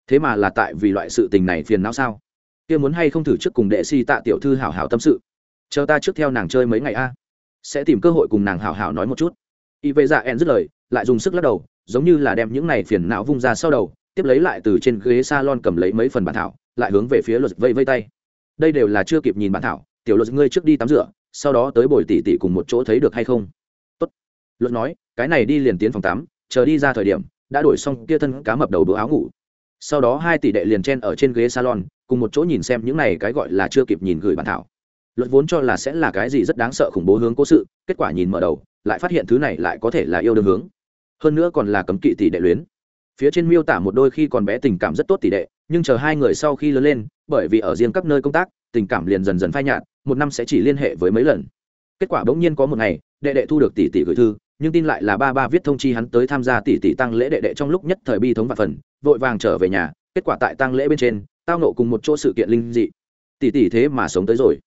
[SPEAKER 1] thế mà là tại vì loại sự tình này phiền não sao? Kia muốn hay không thử trước cùng đệ si tạ tiểu thư hảo hảo tâm sự? Chờ ta trước theo nàng chơi mấy ngày a. Sẽ tìm cơ hội cùng nàng hảo hảo nói một chút. Y vệ dạ en dứt lời, lại dùng sức lắc đầu, giống như là đem những này phiền não vung ra sau đầu, tiếp lấy lại từ trên ghế salon cầm lấy mấy phần bản thảo, lại hướng về phía luật vây vây tay. Đây đều là chưa kịp nhìn bản thảo, tiểu luật ngươi trước đi tắm rửa, sau đó tới bồi tỷ tỷ cùng một chỗ thấy được hay không? Tốt. Luật nói, cái này đi liền tiến phòng tắm, chờ đi ra thời điểm đã đổi xong kia thân cá mập đầu đũa áo ngủ. Sau đó hai tỷ đệ liền chen ở trên ghế salon, cùng một chỗ nhìn xem những này cái gọi là chưa kịp nhìn gửi bản thảo. Luật vốn cho là sẽ là cái gì rất đáng sợ khủng bố hướng cố sự, kết quả nhìn mở đầu, lại phát hiện thứ này lại có thể là yêu đương hướng. Hơn nữa còn là cấm kỵ tỷ đệ luyến. Phía trên miêu tả một đôi khi còn bé tình cảm rất tốt tỷ đệ, nhưng chờ hai người sau khi lớn lên, bởi vì ở riêng các nơi công tác, tình cảm liền dần dần phai nhạt, một năm sẽ chỉ liên hệ với mấy lần. Kết quả bỗng nhiên có một ngày, đệ đệ thu được tỷ tỷ gửi thư nhưng tin lại là ba ba viết thông chi hắn tới tham gia tỷ tỷ tăng lễ đệ đệ trong lúc nhất thời bi thống và phần, vội vàng trở về nhà, kết quả tại tăng lễ bên trên, tao nộ cùng một chỗ sự kiện linh dị. Tỷ tỷ thế mà sống tới rồi.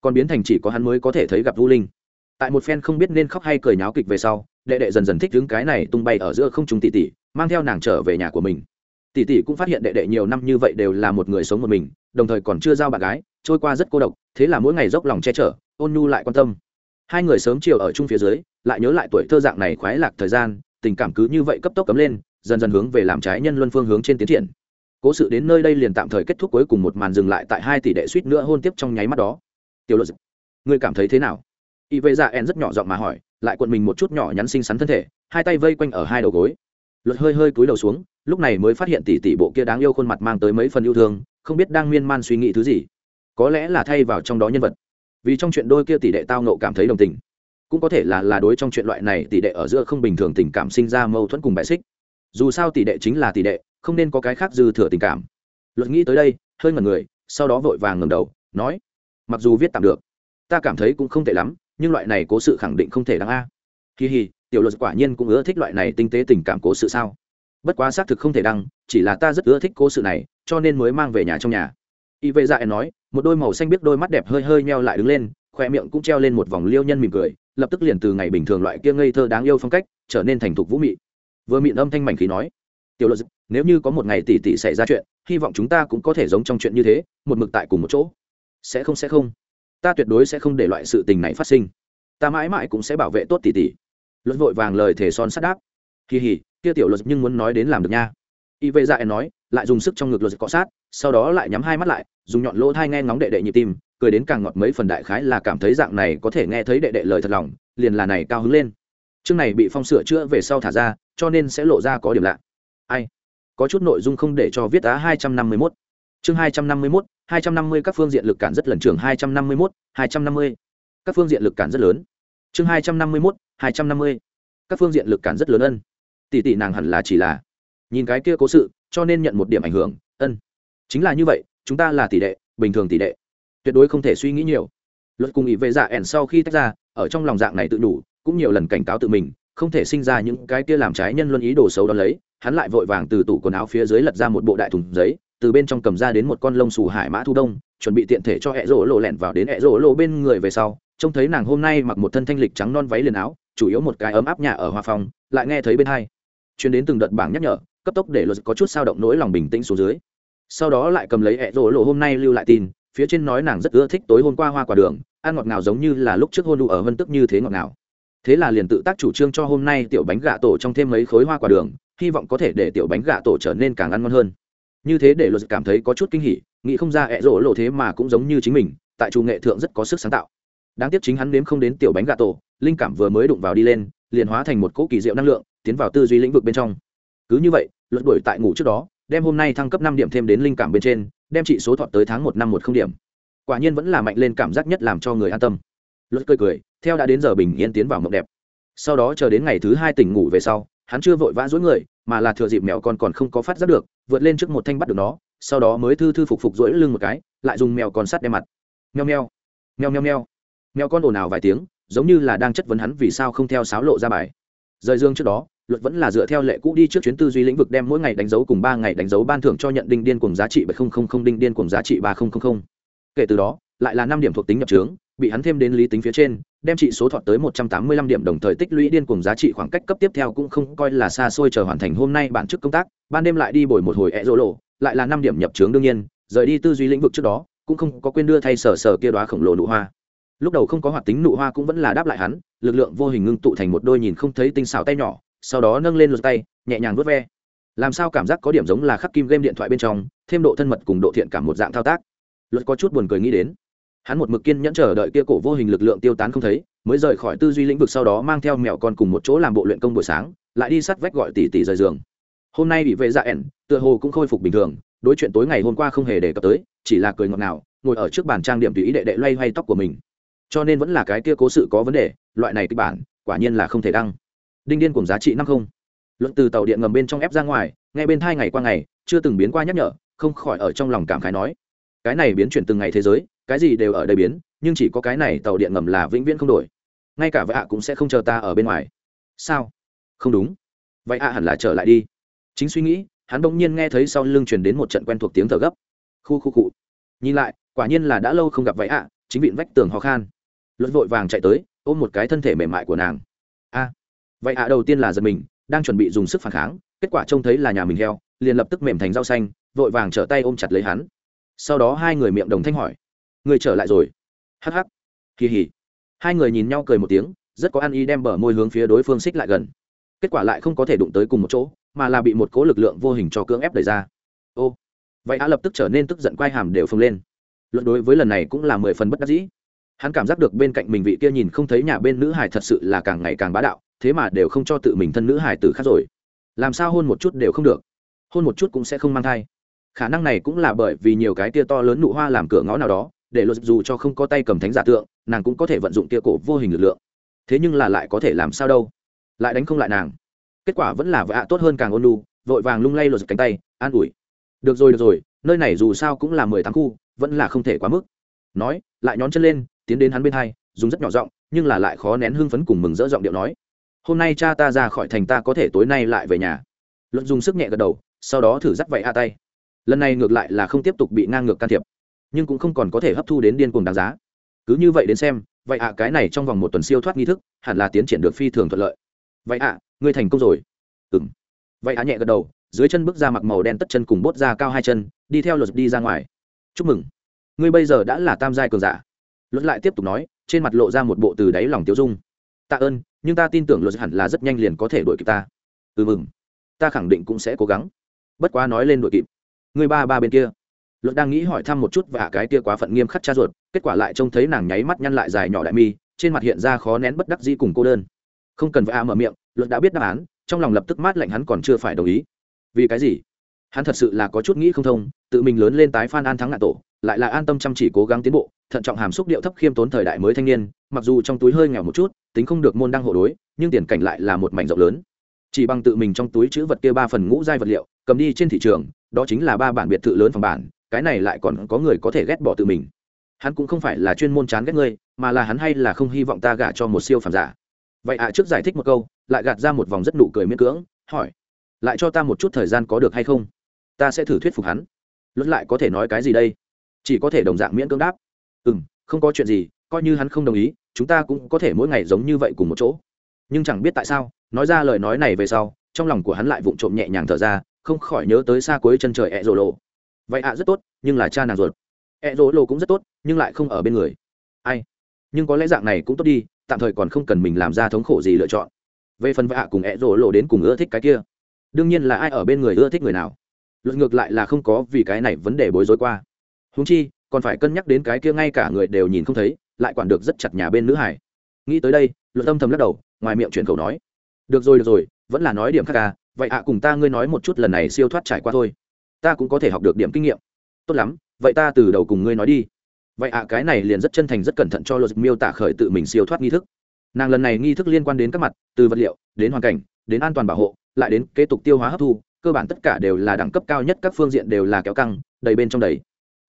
[SPEAKER 1] Còn biến thành chỉ có hắn mới có thể thấy gặp vũ linh. Tại một phen không biết nên khóc hay cười nháo kịch về sau, đệ đệ dần dần thích đứng cái này tung bay ở giữa không trung tỷ tỷ, mang theo nàng trở về nhà của mình. Tỷ tỷ cũng phát hiện đệ đệ nhiều năm như vậy đều là một người sống một mình, đồng thời còn chưa giao bạn gái, trôi qua rất cô độc, thế là mỗi ngày dốc lòng che chở, ôn nhu lại quan tâm hai người sớm chiều ở chung phía dưới, lại nhớ lại tuổi thơ dạng này khoái lạc thời gian, tình cảm cứ như vậy cấp tốc cấm lên, dần dần hướng về làm trái nhân luân phương hướng trên tiến triển. Cố sự đến nơi đây liền tạm thời kết thúc cuối cùng một màn dừng lại tại hai tỷ đệ suýt nữa hôn tiếp trong nháy mắt đó. Tiểu luật ngươi cảm thấy thế nào? Y vệ ra en rất nhỏ giọng mà hỏi, lại cuộn mình một chút nhỏ nhắn xinh xắn thân thể, hai tay vây quanh ở hai đầu gối. Luật hơi hơi cúi đầu xuống, lúc này mới phát hiện tỷ tỷ bộ kia đáng yêu khuôn mặt mang tới mấy phần yêu thương, không biết đang miên man suy nghĩ thứ gì. Có lẽ là thay vào trong đó nhân vật vì trong chuyện đôi kia tỷ đệ tao nộ cảm thấy đồng tình. Cũng có thể là là đối trong chuyện loại này, tỷ đệ ở giữa không bình thường tình cảm sinh ra mâu thuẫn cùng bài xích. Dù sao tỷ đệ chính là tỷ đệ, không nên có cái khác dư thừa tình cảm. Luật nghĩ tới đây, hơi ngẩn người, sau đó vội vàng ngầm đầu, nói, mặc dù viết tạm được, ta cảm thấy cũng không tệ lắm, nhưng loại này cố sự khẳng định không thể đáng a. Kỳ hì, tiểu luật quả nhiên cũng ưa thích loại này tinh tế tình cảm cố sự sao? Bất quá xác thực không thể đăng, chỉ là ta rất ưa thích cố sự này, cho nên mới mang về nhà trong nhà y vệ dạ nói, một đôi màu xanh biết đôi mắt đẹp hơi hơi meo lại đứng lên khoe miệng cũng treo lên một vòng liêu nhân mỉm cười, lập tức liền từ ngày bình thường loại kia ngây thơ đáng yêu phong cách, trở nên thành thục vũ mị. Vừa mịn âm thanh mảnh khí nói, tiểu luật nếu như có một ngày tỷ tỷ xảy ra chuyện, hy vọng chúng ta cũng có thể giống trong chuyện như thế, một mực tại cùng một chỗ. Sẽ không sẽ không. Ta tuyệt đối sẽ không để loại sự tình này phát sinh. Ta mãi mãi cũng sẽ bảo vệ tốt tỷ tỷ. Luật vội vàng lời thể son sắt đáp kỳ hỉ kia tiểu luật nhưng muốn nói đến làm được nha. Y vệ dạ nói lại dùng sức trong ngực luật cọ sát, sau đó lại nhắm hai mắt lại, dùng nhọn lỗ thai nghe ngóng đệ đệ nhịp tim, cười đến càng ngọt mấy phần đại khái là cảm thấy dạng này có thể nghe thấy đệ đệ lời thật lòng, liền là này cao hứng lên. Chương này bị phong sửa chữa về sau thả ra, cho nên sẽ lộ ra có điểm lạ. Ai? Có chút nội dung không để cho viết á hai trăm năm mươi mốt. Chương hai trăm năm mươi mốt, hai trăm năm mươi các phương diện lực cản rất lần trường hai trăm năm mươi mốt, hai trăm năm mươi. Các phương diện lực cản rất lớn. Chương hai trăm năm mươi mốt, hai trăm năm mươi. Các phương diện lực cản rất lớn ân. Tỷ tỷ nàng hẳn là chỉ là nhìn cái kia cố sự cho nên nhận một điểm ảnh hưởng, ân. Chính là như vậy, chúng ta là tỷ đệ, bình thường tỷ đệ. Tuyệt đối không thể suy nghĩ nhiều. Luật cùng ý về dạ ẻn sau khi tách ra, ở trong lòng dạng này tự đủ, cũng nhiều lần cảnh cáo tự mình, không thể sinh ra những cái kia làm trái nhân luân ý đồ xấu đó lấy. Hắn lại vội vàng từ tủ quần áo phía dưới lật ra một bộ đại thùng giấy, từ bên trong cầm ra đến một con lông xù hải mã thu đông, chuẩn bị tiện thể cho hẹ rỗ lộ lẹn vào đến hẹ rỗ lộ bên người về sau. Trông thấy nàng hôm nay mặc một thân thanh lịch trắng non váy liền áo, chủ yếu một cái ấm áp nhà ở hoa phòng lại nghe thấy bên hai. Chuyến đến từng đợt bảng nhắc nhở cấp tốc để luật có chút sao động nỗi lòng bình tĩnh xuống dưới. Sau đó lại cầm lấy hẹ rỗ lộ hôm nay lưu lại tin, phía trên nói nàng rất ưa thích tối hôm qua hoa quả đường, ăn ngọt ngào giống như là lúc trước hôn đủ ở vân tức như thế ngọt ngào. Thế là liền tự tác chủ trương cho hôm nay tiểu bánh gà tổ trong thêm mấy khối hoa quả đường, hy vọng có thể để tiểu bánh gà tổ trở nên càng ăn ngon hơn. Như thế để luật cảm thấy có chút kinh hỉ, nghĩ không ra ẹ rỗ lộ thế mà cũng giống như chính mình, tại chủ nghệ thượng rất có sức sáng tạo. Đáng tiếc chính hắn nếm không đến tiểu bánh gà tổ, linh cảm vừa mới đụng vào đi lên, liền hóa thành một cỗ kỳ diệu năng lượng, tiến vào tư duy lĩnh vực bên trong. Cứ như vậy luật đuổi tại ngủ trước đó đem hôm nay thăng cấp năm điểm thêm đến linh cảm bên trên đem trị số thọt tới tháng một năm một không điểm. Quả nhiên vẫn là mạnh lên cảm giác nhất làm cho người an tâm. Luật cười cười theo đã đến giờ bình yên tiến vào mộng đẹp. Sau đó chờ đến ngày thứ hai tỉnh ngủ về sau hắn chưa vội vã dối người mà là thừa dịp mèo con còn không có phát giác được vượt lên trước một thanh bắt được nó sau đó mới thư thư phục phục dỗi lưng một cái lại dùng mèo con sắt đe mặt. Nheo nheo, nheo nheo nheo mèo con ồn ào vài tiếng giống như là đang chất vấn hắn vì sao không theo sáo lộ ra bài. Rời dương trước đó luật vẫn là dựa theo lệ cũ đi trước chuyến tư duy lĩnh vực đem mỗi ngày đánh dấu cùng ba ngày đánh dấu ban thưởng cho nhận đinh điên cùng giá trị bảy không không không đinh điên cùng giá trị ba không không không. Kể từ đó, lại là năm điểm thuộc tính nhập trướng, bị hắn thêm đến lý tính phía trên, đem trị số thọt tới một trăm tám mươi lăm điểm đồng thời tích lũy điên cùng giá trị khoảng cách cấp tiếp theo cũng không coi là xa xôi chờ hoàn thành hôm nay bản chức công tác, ban đêm lại đi bồi một hồi ẹ rỗ lộ, lại là năm điểm nhập trướng đương nhiên, rời đi tư duy lĩnh vực trước đó, cũng không có quên đưa thay sở sở kia đoá khổng lồ nụ hoa. Lúc đầu không có hoạt tính nụ hoa cũng vẫn là đáp lại hắn, lực lượng vô hình ngưng tụ thành một đôi nhìn không thấy tinh xảo tay nhỏ sau đó nâng lên lượt tay, nhẹ nhàng vớt ve. Làm sao cảm giác có điểm giống là khắc kim game điện thoại bên trong, thêm độ thân mật cùng độ thiện cảm một dạng thao tác. Luật có chút buồn cười nghĩ đến. Hắn một mực kiên nhẫn chờ đợi kia cổ vô hình lực lượng tiêu tán không thấy, mới rời khỏi tư duy lĩnh vực sau đó mang theo mèo con cùng một chỗ làm bộ luyện công buổi sáng, lại đi sắt vách gọi tỷ tỷ rời giường. Hôm nay bị vệ dạ ẻn, tựa hồ cũng khôi phục bình thường, đối chuyện tối ngày hôm qua không hề đề cập tới, chỉ là cười ngọt ngào, ngồi ở trước bàn trang điểm tùy ý đệ đệ loay hoay tóc của mình. Cho nên vẫn là cái kia cố sự có vấn đề, loại này kịch bản, quả nhiên là không thể đăng đinh điên cùng giá trị năm không. Luận từ tàu điện ngầm bên trong ép ra ngoài ngay bên hai ngày qua ngày, chưa từng biến qua nhắc nhở, không khỏi ở trong lòng cảm khái nói. Cái này biến chuyển từng ngày thế giới, cái gì đều ở đây biến, nhưng chỉ có cái này tàu điện ngầm là vĩnh viễn không đổi. Ngay cả vậy ạ cũng sẽ không chờ ta ở bên ngoài. Sao? Không đúng. Vậy ạ hẳn là trở lại đi. Chính suy nghĩ, hắn bỗng nhiên nghe thấy sau lưng truyền đến một trận quen thuộc tiếng thở gấp. Khu khu cụ nhìn lại, quả nhiên là đã lâu không gặp vậy ạ, chính vịn vách tường ho khan. Luận vội vàng chạy tới, ôm một cái thân thể mềm mại của nàng vậy ạ, đầu tiên là giật mình, đang chuẩn bị dùng sức phản kháng, kết quả trông thấy là nhà mình heo, liền lập tức mềm thành rau xanh, vội vàng trở tay ôm chặt lấy hắn. Sau đó hai người miệng đồng thanh hỏi, người trở lại rồi? Hắc hắc. Kỳ hỉ hai người nhìn nhau cười một tiếng, rất có ăn ý đem bờ môi hướng phía đối phương xích lại gần. Kết quả lại không có thể đụng tới cùng một chỗ, mà là bị một cố lực lượng vô hình cho cưỡng ép đẩy ra. Ô. Vậy á lập tức trở nên tức giận quai hàm đều phồng lên. Luận đối với lần này cũng là mười phần bất đắc dĩ. Hắn cảm giác được bên cạnh mình vị kia nhìn không thấy nhà bên nữ hải thật sự là càng ngày càng bá đạo thế mà đều không cho tự mình thân nữ hải tử khác rồi. Làm sao hôn một chút đều không được. Hôn một chút cũng sẽ không mang thai. Khả năng này cũng là bởi vì nhiều cái tia to lớn nụ hoa làm cửa ngõ nào đó, để luật dù cho không có tay cầm thánh giả tượng, nàng cũng có thể vận dụng tia cổ vô hình lực lượng. Thế nhưng là lại có thể làm sao đâu. Lại đánh không lại nàng. Kết quả vẫn là vạ tốt hơn càng ôn lu vội vàng lung lay lột cánh tay, an ủi. Được rồi được rồi, nơi này dù sao cũng là mười tháng khu, vẫn là không thể quá mức. Nói, lại nhón chân lên, tiến đến hắn bên hai, dùng rất nhỏ giọng, nhưng là lại khó nén hưng phấn cùng mừng rỡ giọng điệu nói hôm nay cha ta ra khỏi thành ta có thể tối nay lại về nhà. Luận dùng sức nhẹ gật đầu, sau đó thử dắt vậy a tay. Lần này ngược lại là không tiếp tục bị ngang ngược can thiệp, nhưng cũng không còn có thể hấp thu đến điên cuồng đáng giá. Cứ như vậy đến xem vậy ạ cái này trong vòng một tuần siêu thoát nghi thức, hẳn là tiến triển được phi thường thuận lợi. Vậy ạ ngươi thành công rồi. Ừ m vậy ạ nhẹ gật đầu, dưới chân bước ra mặc màu đen tất chân cùng bốt ra cao hai chân, đi theo luật đi ra ngoài. Chúc mừng. Ngươi bây giờ đã là tam giai cường giả. Luật lại tiếp tục nói, trên mặt lộ ra một bộ từ đáy lòng tiêu dung tạ ơn, nhưng ta tin tưởng luật hẳn là rất nhanh liền có thể đuổi kịp ta. Ừ mừng. Ta khẳng định cũng sẽ cố gắng. Bất quá nói lên đuổi kịp. Người ba ba bên kia. Luật đang nghĩ hỏi thăm một chút và cái kia quá phận nghiêm khắc cha ruột, kết quả lại trông thấy nàng nháy mắt nhăn lại dài nhỏ đại mi, trên mặt hiện ra khó nén bất đắc dĩ cùng cô đơn. Không cần vạ mở miệng, luật đã biết đáp án, trong lòng lập tức mát lạnh hắn còn chưa phải đồng ý. Vì cái gì? Hắn thật sự là có chút nghĩ không thông, tự mình lớn lên tái phan an thắng ngạn tổ lại là an tâm chăm chỉ cố gắng tiến bộ, thận trọng hàm xúc điệu thấp khiêm tốn thời đại mới thanh niên, mặc dù trong túi hơi nghèo một chút, tính không được môn đăng hộ đối, nhưng tiền cảnh lại là một mảnh rộng lớn. Chỉ bằng tự mình trong túi chữ vật kia ba phần ngũ giai vật liệu, cầm đi trên thị trường, đó chính là ba bản biệt thự lớn phòng bản, cái này lại còn có người có thể ghét bỏ tự mình. Hắn cũng không phải là chuyên môn chán ghét ngươi, mà là hắn hay là không hy vọng ta gả cho một siêu phàm giả. Vậy ạ, trước giải thích một câu, lại gạt ra một vòng rất nụ cười miễn cưỡng, hỏi, lại cho ta một chút thời gian có được hay không? Ta sẽ thử thuyết phục hắn. Luật lại có thể nói cái gì đây? Chỉ có thể đồng dạng miễn cưỡng đáp. Ừ m không có chuyện gì, coi như hắn không đồng ý, chúng ta cũng có thể mỗi ngày giống như vậy cùng một chỗ. Nhưng chẳng biết tại sao, nói ra lời nói này về sau, trong lòng của hắn lại vụng trộm nhẹ nhàng thở ra, không khỏi nhớ tới xa cuối chân trời ẹ rồ lộ vậy ạ, rất tốt, nhưng là cha nàng ruột. Ẹ rồ lộ cũng rất tốt, nhưng lại không ở bên người. Ai? Nhưng có lẽ dạng này cũng tốt đi, tạm thời còn không cần mình làm ra thống khổ gì lựa chọn. Về phần vạ cùng ẹ rồ lộ đến cùng ưa thích cái kia, đương nhiên là ai ở bên người ưa thích người nào. Luận ngược lại là không có vì cái này vấn đề bối rối qua húng chi, còn phải cân nhắc đến cái kia ngay cả người đều nhìn không thấy, lại quản được rất chặt nhà bên nữ hải. Nghĩ tới đây luật âm thầm lắc đầu, ngoài miệng chuyển khẩu nói, được rồi được rồi, vẫn là nói điểm khác à vậy ạ, cùng ta ngươi nói một chút lần này siêu thoát trải qua thôi. Ta cũng có thể học được điểm kinh nghiệm. Tốt lắm, vậy ta từ đầu cùng ngươi nói đi. Vậy ạ, cái này liền rất chân thành, rất cẩn thận cho luật miêu tả khởi tự mình siêu thoát nghi thức. Nàng lần này nghi thức liên quan đến các mặt, từ vật liệu, đến hoàn cảnh, đến an toàn bảo hộ, lại đến kế tục tiêu hóa hấp thu, cơ bản tất cả đều là đẳng cấp cao nhất, các phương diện đều là kéo căng, đầy bên trong đầy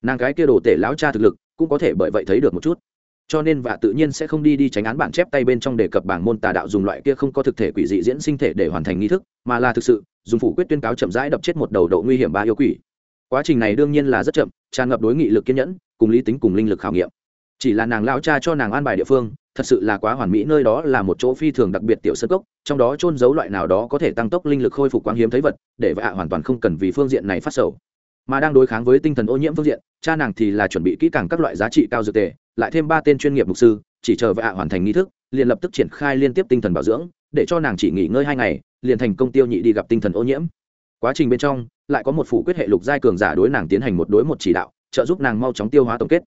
[SPEAKER 1] nàng cái kia đồ tể lão cha thực lực cũng có thể bởi vậy thấy được một chút. Cho nên vạ tự nhiên sẽ không đi đi tránh án bản chép tay bên trong đề cập bảng môn tà đạo dùng loại kia không có thực thể quỷ dị diễn sinh thể để hoàn thành nghi thức, mà là thực sự, dùng phủ quyết tuyên cáo chậm rãi đập chết một đầu độ nguy hiểm ba yêu quỷ. Quá trình này đương nhiên là rất chậm, tràn ngập đối nghị lực kiên nhẫn, cùng lý tính cùng linh lực khảo nghiệm. Chỉ là nàng lao cha cho nàng an bài địa phương, thật sự là quá hoàn mỹ, nơi đó là một chỗ phi thường đặc biệt tiểu sơ cốc, trong đó trôn giấu loại nào đó có thể tăng tốc linh lực khôi phục quang hiếm thấy vật, để vạ hoàn toàn không cần vì phương diện này phát sầu mà đang đối kháng với tinh thần ô nhiễm phương diện, cha nàng thì là chuẩn bị kỹ càng các loại giá trị cao dược tề, lại thêm ba tên chuyên nghiệp mục sư, chỉ chờ vạ hoàn thành nghi thức, liền lập tức triển khai liên tiếp tinh thần bảo dưỡng, để cho nàng chỉ nghỉ ngơi hai ngày, liền thành công tiêu nhị đi gặp tinh thần ô nhiễm. Quá trình bên trong, lại có một phủ quyết hệ lục giai cường giả đối nàng tiến hành một đối một chỉ đạo, trợ giúp nàng mau chóng tiêu hóa tổng kết.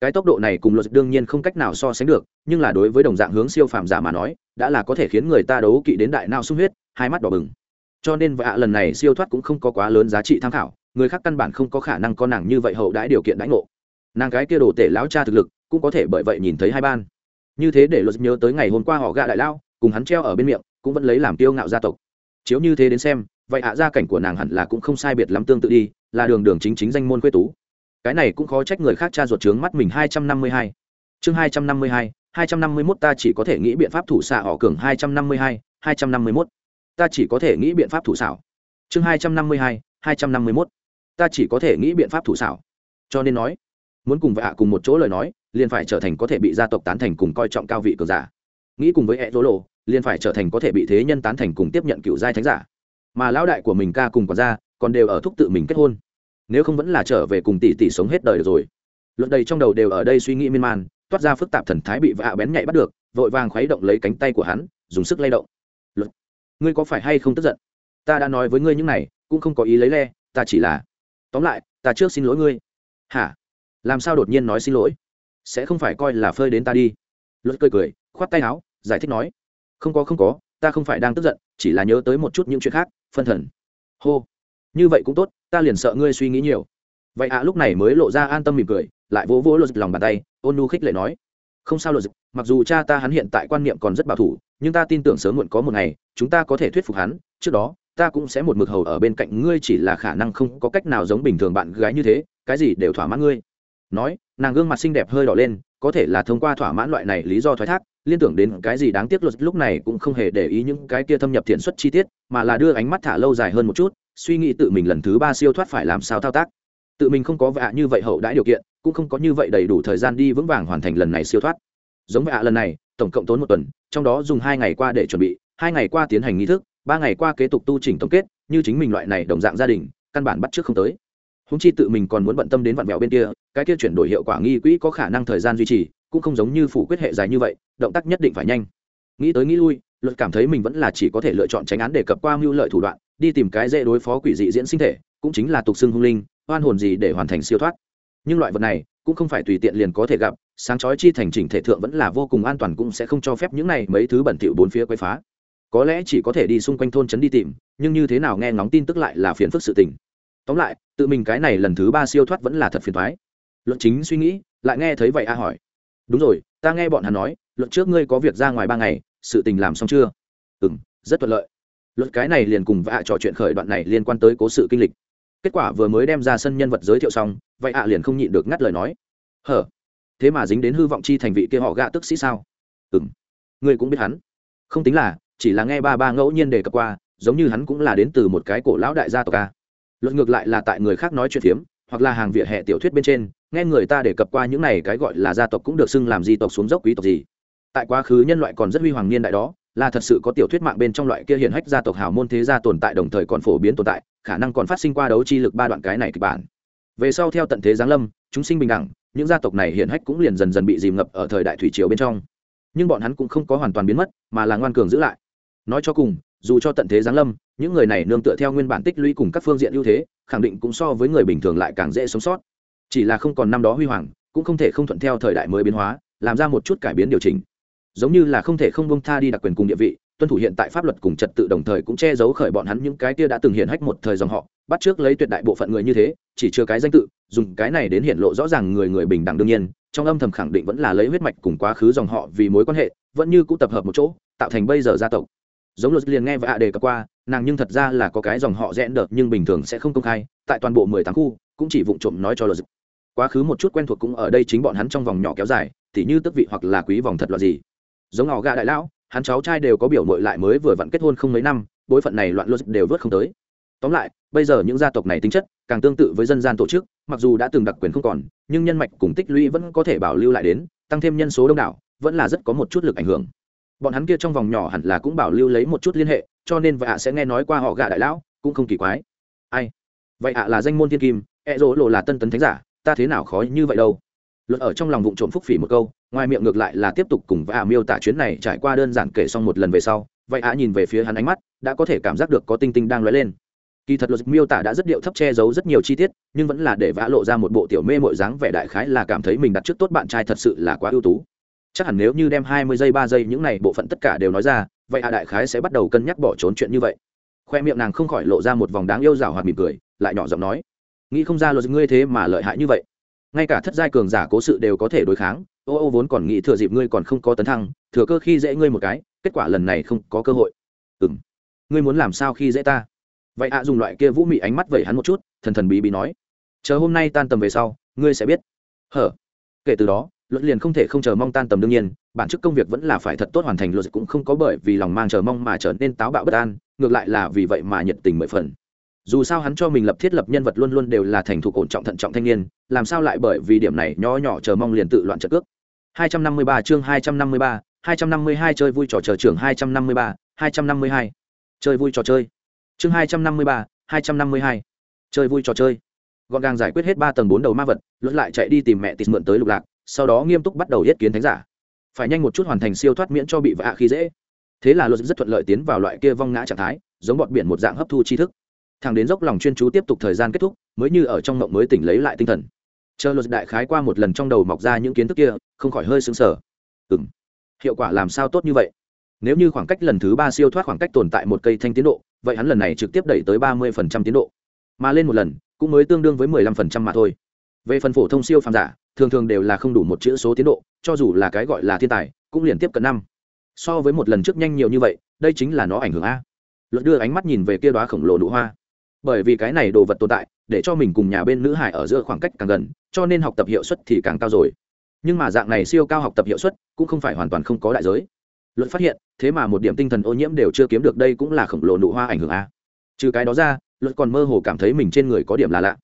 [SPEAKER 1] Cái tốc độ này cùng luật đương nhiên không cách nào so sánh được, nhưng là đối với đồng dạng hướng siêu phàm giả mà nói, đã là có thể khiến người ta đấu kỵ đến đại nao sung huyết, hai mắt đỏ bừng. Cho nên vạ lần này siêu thoát cũng không có quá lớn giá trị tham khảo người khác căn bản không có khả năng có nàng như vậy hậu đãi điều kiện đãi ngộ. Nàng cái kia đồ tể lão cha thực lực, cũng có thể bởi vậy nhìn thấy hai ban. Như thế để luật nhớ tới ngày hôm qua họ gạ đại lao, cùng hắn treo ở bên miệng, cũng vẫn lấy làm tiêu ngạo gia tộc. Chiếu như thế đến xem, vậy hạ gia cảnh của nàng hẳn là cũng không sai biệt lắm tương tự đi, là đường đường chính chính danh môn quê tú. Cái này cũng khó trách người khác cha ruột trướng mắt mình hai trăm năm mươi hai. Chương hai trăm năm mươi hai hai trăm năm mươi mốt ta chỉ có thể nghĩ biện pháp thủ xạ họ cường hai trăm năm mươi hai hai trăm năm mươi mốt. Ta chỉ có thể nghĩ biện pháp thủ xảo. Chương hai trăm năm mươi hai hai trăm năm mươi mốt ta chỉ có thể nghĩ biện pháp thủ xảo. Cho nên nói, muốn cùng vạ cùng một chỗ lời nói, liền phải trở thành có thể bị gia tộc tán thành cùng coi trọng cao vị cường giả. Nghĩ cùng với e dỗ lộ liền phải trở thành có thể bị thế nhân tán thành cùng tiếp nhận cựu giai thánh giả. Mà lão đại của mình ca cùng còn gia, còn đều ở thúc tự mình kết hôn. Nếu không vẫn là trở về cùng tỷ tỷ sống hết đời được rồi. Luận đầy trong đầu đều ở đây suy nghĩ miên man, toát ra phức tạp thần thái bị vạ bén nhạy bắt được, vội vàng khuấy động lấy cánh tay của hắn, dùng sức lay động. Luận, ngươi có phải hay không tức giận? Ta đã nói với ngươi những này, cũng không có ý lấy le, ta chỉ là tóm lại, ta trước xin lỗi ngươi. Hả? Làm sao đột nhiên nói xin lỗi? Sẽ không phải coi là phơi đến ta đi. Luật cười cười, khoát tay áo, giải thích nói. Không có không có, ta không phải đang tức giận, chỉ là nhớ tới một chút những chuyện khác, phân thần. Hô. Như vậy cũng tốt, ta liền sợ ngươi suy nghĩ nhiều. Vậy ạ, lúc này mới lộ ra an tâm mỉm cười, lại vỗ vỗ luật lòng bàn tay, ôn nu khích lệ nói. Không sao luật mặc dù cha ta hắn hiện tại quan niệm còn rất bảo thủ, nhưng ta tin tưởng sớm muộn có một ngày, chúng ta có thể thuyết phục hắn, trước đó ta cũng sẽ một mực hầu ở bên cạnh ngươi, chỉ là khả năng không có cách nào giống bình thường bạn gái như thế, cái gì đều thỏa mãn ngươi. Nói, nàng gương mặt xinh đẹp hơi đỏ lên, có thể là thông qua thỏa mãn loại này lý do thoái thác, liên tưởng đến cái gì đáng tiếc luật lúc này cũng không hề để ý những cái kia thâm nhập thiện xuất chi tiết, mà là đưa ánh mắt thả lâu dài hơn một chút, suy nghĩ tự mình lần thứ ba siêu thoát phải làm sao thao tác. Tự mình không có vạ như vậy hậu đãi điều kiện, cũng không có như vậy đầy đủ thời gian đi vững vàng hoàn thành lần này siêu thoát. Giống vạ lần này, tổng cộng tốn một tuần, trong đó dùng hai ngày qua để chuẩn bị, hai ngày qua tiến hành nghi thức ba ngày qua kế tục tu chỉnh tổng kết, như chính mình loại này đồng dạng gia đình, căn bản bắt trước không tới. Húng chi tự mình còn muốn bận tâm đến vặn vẹo bên kia, cái kia chuyển đổi hiệu quả nghi quỹ có khả năng thời gian duy trì, cũng không giống như phủ quyết hệ dài như vậy, động tác nhất định phải nhanh. Nghĩ tới nghĩ lui, luật cảm thấy mình vẫn là chỉ có thể lựa chọn tránh án để cập qua mưu lợi thủ đoạn, đi tìm cái dễ đối phó quỷ dị diễn sinh thể, cũng chính là tục xưng hung linh, oan hồn gì để hoàn thành siêu thoát. Nhưng loại vật này, cũng không phải tùy tiện liền có thể gặp, sáng chói chi thành chỉnh thể thượng vẫn là vô cùng an toàn cũng sẽ không cho phép những này mấy thứ bẩn thỉu bốn phía quấy phá có lẽ chỉ có thể đi xung quanh thôn trấn đi tìm, nhưng như thế nào nghe ngóng tin tức lại là phiền phức sự tình. Tóm lại, tự mình cái này lần thứ ba siêu thoát vẫn là thật phiền thoái luận chính suy nghĩ, lại nghe thấy vậy a hỏi. Đúng rồi, ta nghe bọn hắn nói, luận trước ngươi có việc ra ngoài ba ngày, sự tình làm xong chưa? Ừ m rất thuận lợi. Luận cái này liền cùng vạ trò chuyện khởi đoạn này liên quan tới cố sự kinh lịch. Kết quả vừa mới đem ra sân nhân vật giới thiệu xong, vậy ạ liền không nhịn được ngắt lời nói. Hở? Thế mà dính đến hư vọng chi thành vị kia họ gạ tức sĩ sao? Ừ m ngươi cũng biết hắn. Không tính là chỉ là nghe ba ba ngẫu nhiên đề cập qua, giống như hắn cũng là đến từ một cái cổ lão đại gia tộc ca luận ngược lại là tại người khác nói chuyện phiếm, hoặc là hàng vỉa hè tiểu thuyết bên trên, nghe người ta đề cập qua những này cái gọi là gia tộc cũng được xưng làm di tộc xuống dốc quý tộc gì. Tại quá khứ nhân loại còn rất huy hoàng niên đại đó, là thật sự có tiểu thuyết mạng bên trong loại kia hiển hách gia tộc hào môn thế gia tồn tại đồng thời còn phổ biến tồn tại, khả năng còn phát sinh qua đấu chi lực ba đoạn cái này kịch bản. Về sau theo tận thế giáng lâm, chúng sinh bình đẳng, những gia tộc này hiển hách cũng liền dần dần bị dìm ngập ở thời đại thủy triều bên trong. Nhưng bọn hắn cũng không có hoàn toàn biến mất, mà là ngoan cường giữ lại nói cho cùng, dù cho tận thế giáng lâm, những người này nương tựa theo nguyên bản tích lũy cùng các phương diện ưu thế, khẳng định cũng so với người bình thường lại càng dễ sống sót. Chỉ là không còn năm đó huy hoàng, cũng không thể không thuận theo thời đại mới biến hóa, làm ra một chút cải biến điều chỉnh. Giống như là không thể không bông tha đi đặc quyền cùng địa vị, tuân thủ hiện tại pháp luật cùng trật tự đồng thời cũng che giấu khởi bọn hắn những cái kia đã từng hiện hách một thời dòng họ, bắt trước lấy tuyệt đại bộ phận người như thế, chỉ chưa cái danh tự, dùng cái này đến hiện lộ rõ ràng người người bình đẳng đương nhiên, trong âm thầm khẳng định vẫn là lấy huyết mạch cùng quá khứ dòng họ vì mối quan hệ, vẫn như cũng tập hợp một chỗ, tạo thành bây giờ gia tộc giống luật liền nghe và ạ đề cập qua, nàng nhưng thật ra là có cái dòng họ rẽn đợt nhưng bình thường sẽ không công khai, tại toàn bộ mười tám khu, cũng chỉ vụng trộm nói cho luật quá khứ một chút quen thuộc cũng ở đây chính bọn hắn trong vòng nhỏ kéo dài, tỉ như tức vị hoặc là quý vòng thật loại gì. Giống họ gà đại lão, hắn cháu trai đều có biểu mội lại mới vừa vặn kết hôn không mấy năm, bối phận này loạn luật đều vớt không tới. Tóm lại, bây giờ những gia tộc này tính chất càng tương tự với dân gian tổ chức, mặc dù đã từng đặc quyền không còn, nhưng nhân mạch cùng tích lũy vẫn có thể bảo lưu lại đến, tăng thêm nhân số đông đảo, vẫn là rất có một chút lực ảnh hưởng bọn hắn kia trong vòng nhỏ hẳn là cũng bảo lưu lấy một chút liên hệ, cho nên vậy ạ sẽ nghe nói qua họ gạ đại lão, cũng không kỳ quái. Ai? Vậy ạ là danh môn thiên kim e rỗ lộ là tân tấn thánh giả, ta thế nào khó như vậy đâu? Luật ở trong lòng vụ trộm phúc phỉ một câu, ngoài miệng ngược lại là tiếp tục cùng vạ miêu tả chuyến này trải qua đơn giản kể xong một lần về sau, vậy ạ nhìn về phía hắn ánh mắt, đã có thể cảm giác được có tinh tinh đang lóe lên. Kỳ thật luật miêu tả đã rất điệu thấp che giấu rất nhiều chi tiết, nhưng vẫn là để vã lộ ra một bộ tiểu mê mội dáng vẻ đại khái là cảm thấy mình đặt trước tốt bạn trai thật sự là quá ưu tú chắc hẳn nếu như đem hai mươi giây, ba giây những này bộ phận tất cả đều nói ra, vậy hạ đại khái sẽ bắt đầu cân nhắc bỏ trốn chuyện như vậy. Khoe miệng nàng không khỏi lộ ra một vòng đáng yêu rào hoạt mỉm cười, lại nhỏ giọng nói, nghĩ không ra luật ngươi thế mà lợi hại như vậy. Ngay cả thất giai cường giả cố sự đều có thể đối kháng, ô ô vốn còn nghĩ thừa dịp ngươi còn không có tấn thăng, thừa cơ khi dễ ngươi một cái, kết quả lần này không có cơ hội. Ừ m ngươi muốn làm sao khi dễ ta? Vậy ạ dùng loại kia vũ mị ánh mắt vẩy hắn một chút, thần thần bí bí nói, chờ hôm nay tan tầm về sau, ngươi sẽ biết. Hở. Kể từ đó luật liền không thể không chờ mong tan tầm đương nhiên bản chức công việc vẫn là phải thật tốt hoàn thành luật cũng không có bởi vì lòng mang chờ mong mà trở nên táo bạo bất an ngược lại là vì vậy mà nhiệt tình mười phần dù sao hắn cho mình lập thiết lập nhân vật luôn luôn đều là thành thục ổn trọng thận trọng thanh niên làm sao lại bởi vì điểm này nho nhỏ chờ mong liền tự loạn trợ cước 253 chương 253, 252 chơi vui trò chờ trưởng 253, 252. Chơi vui trò chơi. Chương 253, 252. Chơi vui trò chơi. Gọn gàng giải quyết hết ba tầng bốn đầu ma vật, luận lại chạy đi tìm mẹ tịt mượn tới lục lạc, sau đó nghiêm túc bắt đầu yết kiến thánh giả. Phải nhanh một chút hoàn thành siêu thoát miễn cho bị vạ khi dễ. Thế là luật rất thuận lợi tiến vào loại kia vong ngã trạng thái, giống bọt biển một dạng hấp thu tri thức. Thằng đến dốc lòng chuyên chú tiếp tục thời gian kết thúc, mới như ở trong mộng mới tỉnh lấy lại tinh thần chờ luật đại khái qua một lần trong đầu mọc ra những kiến thức kia không khỏi hơi xứng sở ừ m hiệu quả làm sao tốt như vậy nếu như khoảng cách lần thứ ba siêu thoát khoảng cách tồn tại một cây thanh tiến độ vậy hắn lần này trực tiếp đẩy tới ba mươi phần trăm tiến độ mà lên một lần cũng mới tương đương với mười lăm phần trăm mà thôi về phần phổ thông siêu phàm giả thường thường đều là không đủ một chữ số tiến độ, cho dù là cái gọi là thiên tài, cũng liền tiếp cận năm. So với một lần trước nhanh nhiều như vậy, đây chính là nó ảnh hưởng a. Luật đưa ánh mắt nhìn về kia đoá khổng lồ nụ hoa. Bởi vì cái này đồ vật tồn tại, để cho mình cùng nhà bên nữ hải ở giữa khoảng cách càng gần, cho nên học tập hiệu suất thì càng cao rồi. Nhưng mà dạng này siêu cao học tập hiệu suất, cũng không phải hoàn toàn không có đại giới. Luật phát hiện, thế mà một điểm tinh thần ô nhiễm đều chưa kiếm được đây cũng là khổng lồ nụ hoa ảnh hưởng a. Trừ cái đó ra, luật còn mơ hồ cảm thấy mình trên người có điểm là lạ.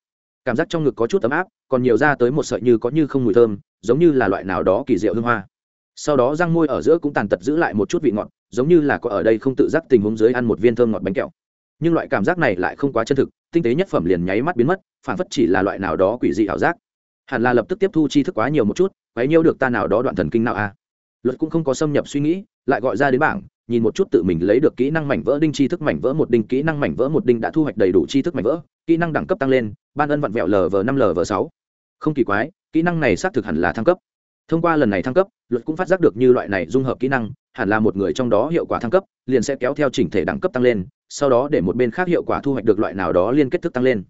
[SPEAKER 1] Cảm giác trong ngực có chút ấm áp còn nhiều ra tới một sợi như có như không mùi thơm, giống như là loại nào đó kỳ diệu hương hoa. Sau đó răng môi ở giữa cũng tàn tật giữ lại một chút vị ngọt, giống như là có ở đây không tự giác tình huống dưới ăn một viên thơm ngọt bánh kẹo. Nhưng loại cảm giác này lại không quá chân thực, tinh tế nhất phẩm liền nháy mắt biến mất, phản phất chỉ là loại nào đó quỷ dị ảo giác. Hẳn là lập tức tiếp thu tri thức quá nhiều một chút, quấy nhiêu được ta nào đó đoạn thần kinh nào a. À? luật cũng không có xâm nhập suy nghĩ, lại gọi ra đến bảng, nhìn một chút tự mình lấy được kỹ năng mảnh vỡ đinh tri thức mảnh vỡ một đinh, kỹ năng mảnh vỡ một đinh đã thu hoạch đầy đủ tri thức mảnh vỡ, kỹ năng đẳng cấp tăng lên, ban ân vặn vẹo lv năm lv sáu không kỳ quái, kỹ năng này xác thực hẳn là thăng cấp. Thông qua lần này thăng cấp, luật cũng phát giác được như loại này dung hợp kỹ năng, hẳn là một người trong đó hiệu quả thăng cấp, liền sẽ kéo theo chỉnh thể đẳng cấp tăng lên, sau đó để một bên khác hiệu quả thu hoạch được loại nào đó liên kết thức tăng lên.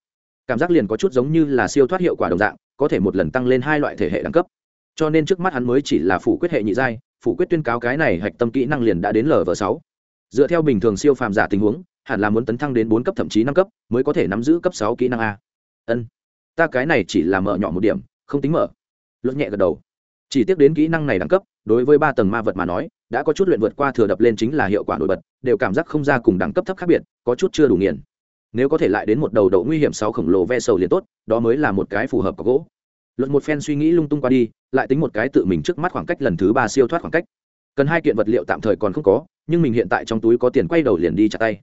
[SPEAKER 1] Cảm giác liền có chút giống như là siêu thoát hiệu quả đồng dạng, có thể một lần tăng lên hai loại thể hệ đẳng cấp. Cho nên trước mắt hắn mới chỉ là phủ quyết hệ nhị giai, phủ quyết tuyên cáo cái này hạch tâm kỹ năng liền đã đến lv sáu. Dựa theo bình thường siêu phàm giả tình huống, hẳn là muốn tấn thăng đến bốn cấp thậm chí năm cấp, mới có thể nắm giữ cấp sáu kỹ năng a. Ân ta cái này chỉ là mở nhỏ một điểm, không tính mở. Luật nhẹ gật đầu. Chỉ tiếp đến kỹ năng này đẳng cấp, đối với ba tầng ma vật mà nói, đã có chút luyện vượt qua thừa đập lên chính là hiệu quả nổi bật, đều cảm giác không ra cùng đẳng cấp thấp khác biệt, có chút chưa đủ nghiền. Nếu có thể lại đến một đầu đậu nguy hiểm sau khổng lồ ve sầu liền tốt, đó mới là một cái phù hợp có gỗ. Luật một phen suy nghĩ lung tung qua đi, lại tính một cái tự mình trước mắt khoảng cách lần thứ ba siêu thoát khoảng cách. Cần hai kiện vật liệu tạm thời còn không có, nhưng mình hiện tại trong túi có tiền quay đầu liền đi chặt tay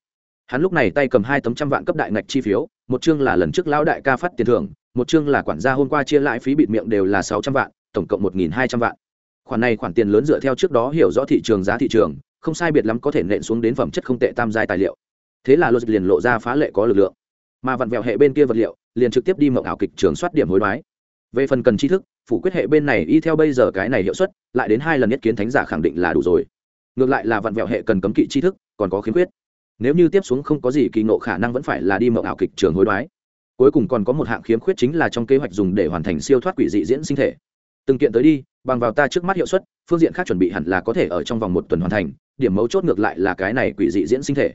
[SPEAKER 1] hắn lúc này tay cầm hai tấm trăm vạn cấp đại ngạch chi phiếu, một chương là lần trước lão đại ca phát tiền thưởng, một chương là quản gia hôm qua chia lãi phí bịt miệng đều là sáu trăm vạn, tổng cộng một nghìn hai trăm vạn. Khoản này khoản tiền lớn dựa theo trước đó hiểu rõ thị trường giá thị trường, không sai biệt lắm có thể nện xuống đến phẩm chất không tệ tam giai tài liệu. Thế là lô liền lộ ra phá lệ có lực lượng. Mà vặn vẹo hệ bên kia vật liệu, liền trực tiếp đi mộng ảo kịch trường soát điểm hối đoái. Về phần cần tri thức, phủ quyết hệ bên này y theo bây giờ cái này hiệu suất, lại đến hai lần nhất kiến thánh giả khẳng định là đủ rồi. Ngược lại là vặn vẹo hệ cần cấm kỵ tri thức, còn có khiếm khuyết nếu như tiếp xuống không có gì kỳ nộ khả năng vẫn phải là đi mậu ảo kịch trường hối đoái. Cuối cùng còn có một hạng khiếm khuyết chính là trong kế hoạch dùng để hoàn thành siêu thoát quỷ dị diễn sinh thể. Từng kiện tới đi, bằng vào ta trước mắt hiệu suất, phương diện khác chuẩn bị hẳn là có thể ở trong vòng một tuần hoàn thành, điểm mấu chốt ngược lại là cái này quỷ dị diễn sinh thể.